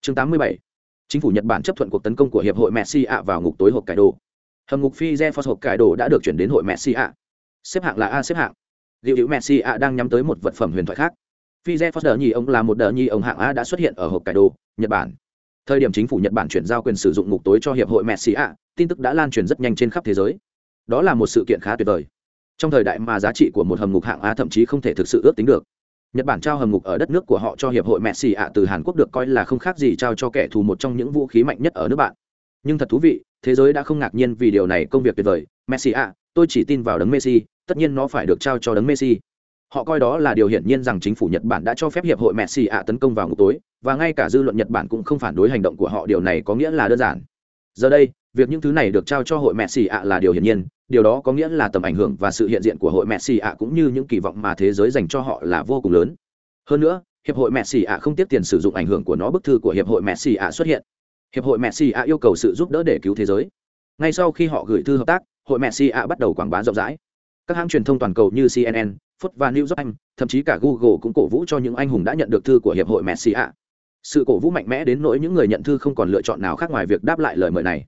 Chương 87. chính phủ nhật bản chấp thuận cuộc tấn công của hiệp hội messi ạ vào ngục tối hộp cải đồ. Hầm ngục phi jeff hộp cải đồ đã được chuyển đến hội messi ạ. Xếp hạng là a xếp hạng. Liệu hữu messi ạ đang nhắm tới một vật phẩm huyền thoại khác. Fize Foster phos nhì ông là một đờ nhì ông hạng a đã xuất hiện ở hộp cải đồ nhật bản thời điểm chính phủ nhật bản chuyển giao quyền sử dụng ngục tối cho hiệp hội messi ạ tin tức đã lan truyền rất nhanh trên khắp thế giới đó là một sự kiện khá tuyệt vời trong thời đại mà giá trị của một hầm ngục hạng a thậm chí không thể thực sự ước tính được Nhật Bản trao hầm ngục ở đất nước của họ cho hiệp hội Messi ạ từ Hàn Quốc được coi là không khác gì trao cho kẻ thù một trong những vũ khí mạnh nhất ở nước bạn. Nhưng thật thú vị, thế giới đã không ngạc nhiên vì điều này công việc tuyệt vời. Messi ạ, tôi chỉ tin vào đấng Messi, tất nhiên nó phải được trao cho đấng Messi. Họ coi đó là điều hiển nhiên rằng chính phủ Nhật Bản đã cho phép hiệp hội Messi ạ tấn công vào ngục tối, và ngay cả dư luận Nhật Bản cũng không phản đối hành động của họ, điều này có nghĩa là đơn giản. Giờ đây, việc những thứ này được trao cho hội Messi ạ là điều hiển nhiên, điều đó có nghĩa là tầm ảnh hưởng và sự hiện diện của hội Messi ạ cũng như những kỳ vọng mà thế giới dành cho họ là vô cùng lớn. Hơn nữa hiệp hội messi ạ không tiếp tiền sử dụng ảnh hưởng của nó bức thư của hiệp hội messi ạ xuất hiện. Hiệp hội messi ạ yêu cầu sự giúp đỡ để cứu thế giới. Ngay sau khi họ gửi thư hợp tác hội messi ạ bắt đầu quảng bá rộng rãi các hãng truyền thông toàn cầu như cnn fox và new york anh thậm chí cả google cũng cổ vũ cho những anh hùng đã nhận được thư của hiệp hội messi ạ. Sự cổ vũ mạnh mẽ đến nỗi những người nhận thư không còn lựa chọn nào khác ngoài việc đáp lại lời mời này.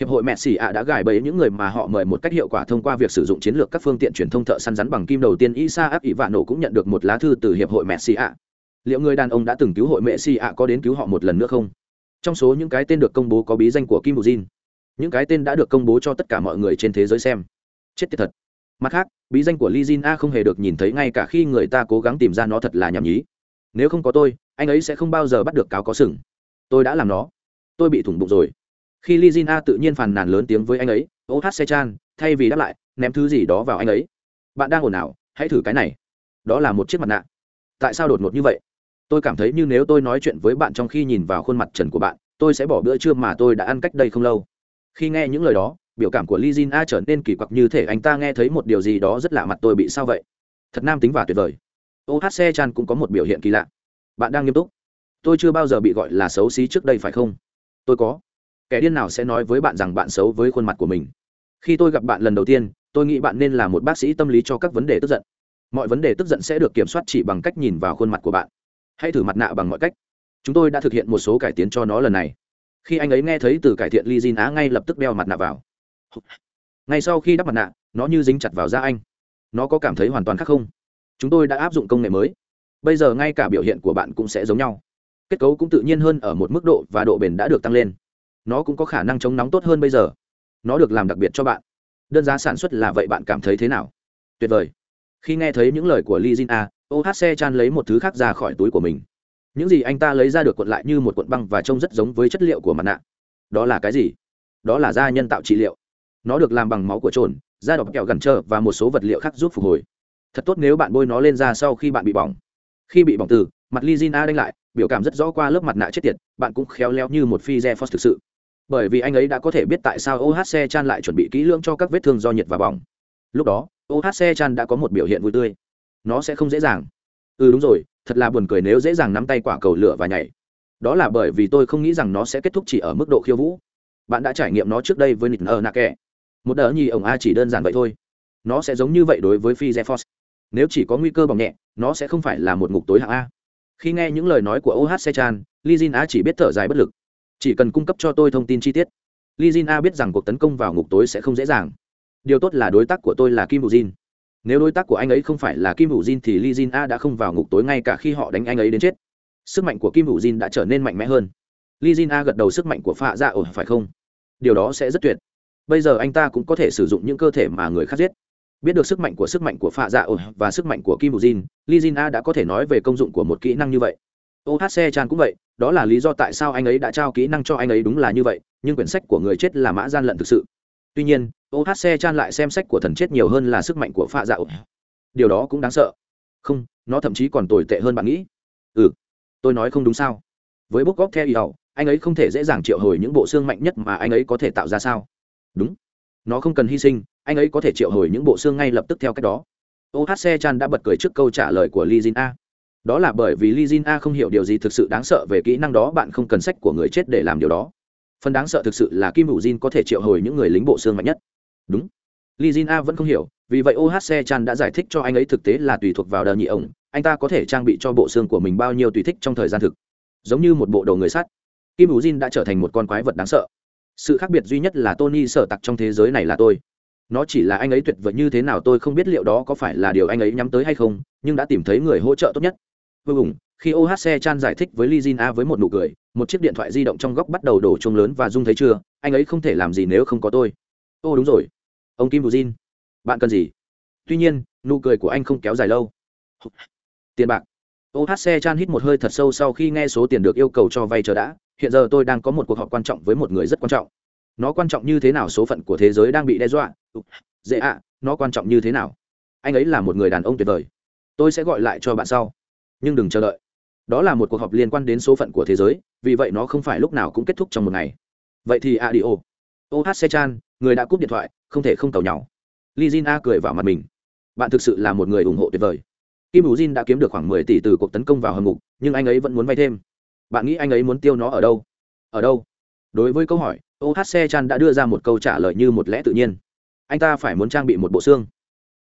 Hiệp hội messi ạ đã gài bẫy những người mà họ mời một cách hiệu quả thông qua việc sử dụng chiến lược các phương tiện truyền thông thợ săn rắn bằng kim đầu tiên isa áp ỷ vạn nổ cũng nhận được một lá thư từ hiệp hội messi ạ. Liệu người đàn ông đã từng cứu hội messi ạ có đến cứu họ một lần nữa không? Trong số những cái tên được công bố có bí danh của kim buzin những cái tên đã được công bố cho tất cả mọi người trên thế giới xem. Chết tiệt thật mặt khác, bí danh của Lee Jin A không hề được nhìn thấy ngay cả khi người ta cố gắng tìm ra nó thật là nhảm nhí. Nếu không có tôi, anh ấy sẽ không bao giờ bắt được cáo có sừng. Tôi đã làm nó. Tôi bị thủng bụng rồi. Khi li jin a tự nhiên phàn nàn lớn tiếng với anh ấy, ô hát xe chan thay vì đáp lại, ném thứ gì đó vào anh ấy. Bạn đang ồn ào, hãy thử cái này. Đó là một chiếc mặt nạ. Tại sao đột ngột như vậy? Tôi cảm thấy như nếu tôi nói chuyện với bạn trong khi nhìn vào khuôn mặt trần của bạn, tôi sẽ bỏ bữa trưa mà tôi đã ăn cách đây không lâu. Khi nghe những lời đó biểu cảm của li jin a trở nên kỳ quặc như thể anh ta nghe thấy một điều gì đó rất lạ mặt tôi bị sao vậy? Thật nam tính và tuyệt vời. OHC chan cũng có một biểu hiện kỳ lạ. Bạn đang nghiêm túc. Tôi chưa bao giờ bị gọi là xấu xí trước đây phải không? Tôi có. Kẻ điên nào sẽ nói với bạn rằng bạn xấu với khuôn mặt của mình? Khi tôi gặp bạn lần đầu tiên, tôi nghĩ bạn nên là một bác sĩ tâm lý cho các vấn đề tức giận. Mọi vấn đề tức giận sẽ được kiểm soát chỉ bằng cách nhìn vào khuôn mặt của bạn. Hãy thử mặt nạ bằng mọi cách. Chúng tôi đã thực hiện một số cải tiến cho nó lần này. Khi anh ấy nghe thấy từ cải thiện ly á ngay lập tức đeo mặt nạ vào ngay sau khi đắp mặt nạ, nó như dính chặt vào da anh. Nó có cảm thấy hoàn toàn khác không? Chúng tôi đã áp dụng công nghệ mới. Bây giờ ngay cả biểu hiện của bạn cũng sẽ giống nhau. Kết cấu cũng tự nhiên hơn ở một mức độ và độ bền đã được tăng lên. Nó cũng có khả năng chống nóng tốt hơn bây giờ. Nó được làm đặc biệt cho bạn. Đơn giá sản xuất là vậy bạn cảm thấy thế nào? Tuyệt vời. Khi nghe thấy những lời của li jin a ohc chan lấy một thứ khác ra khỏi túi của mình. Những gì anh ta lấy ra được cuộn lại như một cuộn băng và trông rất giống với chất liệu của mặt nạ. Đó là cái gì? Đó là da nhân tạo trị liệu nó được làm bằng máu của trồn, da đọc kẹo gần trơ và một số vật liệu khác giúp phục hồi. Thật tốt nếu bạn bôi nó lên da sau khi bạn bị bỏng. Khi bị bỏng từ, mặt li jin đánh lại, biểu cảm rất rõ qua lớp mặt nạ chết tiệt, bạn cũng khéo léo như một phi re thực sự. Bởi vì anh ấy đã có thể biết tại sao ohc chan lại chuẩn bị kỹ lưỡng cho các vết thương do nhiệt và bỏng. Lúc đó ohc chan đã có một biểu hiện vui tươi. Nó sẽ không dễ dàng. Ừ đúng rồi, thật là buồn cười nếu dễ dàng nắm tay quả cầu lửa và nhảy. Đó là bởi vì tôi không nghĩ rằng nó sẽ kết thúc chỉ ở mức độ khiêu vũ. Bạn đã trải nghiệm nó trước đây với nịt nơ nạ kẻ một đỡ nhì ổng a chỉ đơn giản vậy thôi. Nó sẽ giống như vậy đối với phi zephos nếu chỉ có nguy cơ bỏng nhẹ, nó sẽ không phải là một ngục tối hạng a. Khi nghe những lời nói của ohc chan lizin a chỉ biết thở dài bất lực. Chỉ cần cung cấp cho tôi thông tin chi tiết lizin a biết rằng cuộc tấn công vào ngục tối sẽ không dễ dàng. Điều tốt là đối tác của tôi là kim bù jin. Nếu đối tác của anh ấy không phải là kim bù jin thì lizin a đã không vào ngục tối ngay cả khi họ đánh anh ấy đến chết. Sức mạnh của kim bù jin đã trở nên mạnh mẽ hơn. Lizin a gật đầu, sức mạnh của phạ dạ ra ổn, phải không? Điều đó sẽ rất tuyệt bây giờ anh ta cũng có thể sử dụng những cơ thể mà người khác giết. Biết được sức mạnh của sức mạnh của phạ dạ ổn và sức mạnh của kim bù jin, li jin a đã có thể nói về công dụng của một kỹ năng như vậy. Ohc chan cũng vậy, đó là lý do tại sao anh ấy đã trao kỹ năng cho anh ấy đúng là như vậy, nhưng quyển sách của người chết là mã gian lận thực sự. Tuy nhiên ohc chan lại xem sách của thần chết nhiều hơn là sức mạnh của pha dạo điều đó cũng đáng sợ. Không, nó thậm chí còn tồi tệ hơn bạn nghĩ. Ừ tôi nói không đúng sao? Với bốc góc theo ý hầu anh ấy không thể dễ dàng triệu hồi những bộ xương mạnh nhất mà anh ấy có thể tạo ra sao? Đúng. Nó không cần hy sinh, anh ấy có thể triệu hồi những bộ xương ngay lập tức theo cách đó. Ohc chan đã bật cười trước câu trả lời của li jin a. Đó là bởi vì li jin a không hiểu điều gì thực sự đáng sợ về kỹ năng đó, bạn không cần sách của người chết để làm điều đó. Phần đáng sợ thực sự là kim hữu jin có thể triệu hồi những người lính bộ xương mạnh nhất. Đúng. Li jin a vẫn không hiểu, vì vậy ohc chan đã giải thích cho anh ấy thực tế là tùy thuộc vào đờ nhị ổng, anh ta có thể trang bị cho bộ xương của mình bao nhiêu tùy thích trong thời gian thực. Giống như một bộ đồ người sắt. Kim hữu jin đã trở thành một con quái vật đáng sợ sự khác biệt duy nhất là tony sở tặc trong thế giới này là tôi. Nó chỉ là anh ấy tuyệt vời như thế nào tôi không biết liệu đó có phải là điều anh ấy nhắm tới hay không, nhưng đã tìm thấy người hỗ trợ tốt nhất. Vô cùng, khi ohc chan giải thích với Lizina với một nụ cười, một chiếc điện thoại di động trong góc bắt đầu đổ chuông lớn và rung thấy chưa, anh ấy không thể làm gì nếu không có tôi. Ô, đúng rồi. Ông kim buzin bạn cần gì? Tuy nhiên, nụ cười của anh không kéo dài lâu. Tiền bạc. Ohc chan hít một hơi thật sâu sau khi nghe số tiền được yêu cầu cho vay chờ đã hiện giờ tôi đang có một cuộc họp quan trọng với một người rất quan trọng. Nó quan trọng như thế nào số phận của thế giới đang bị đe dọa? Ừ, dễ ạ, nó quan trọng như thế nào? Anh ấy là một người đàn ông tuyệt vời. Tôi sẽ gọi lại cho bạn sau. Nhưng đừng chờ đợi. Đó là một cuộc họp liên quan đến số phận của thế giới, vì vậy nó không phải lúc nào cũng kết thúc trong một ngày. Vậy thì a đi ô. Ohc chan, người đã cúp điện thoại, không thể không tàu nhau. Li jin a cười vào mặt mình. Bạn thực sự là một người ủng hộ tuyệt vời. Kim bù jin đã kiếm được khoảng mười tỷ từ cuộc tấn công vào hầm ngục, nhưng anh ấy vẫn muốn vay thêm bạn nghĩ anh ấy muốn tiêu nó ở đâu? Ở đâu? Đối với câu hỏi ohc chan đã đưa ra một câu trả lời như một lẽ tự nhiên. Anh ta phải muốn trang bị một bộ xương.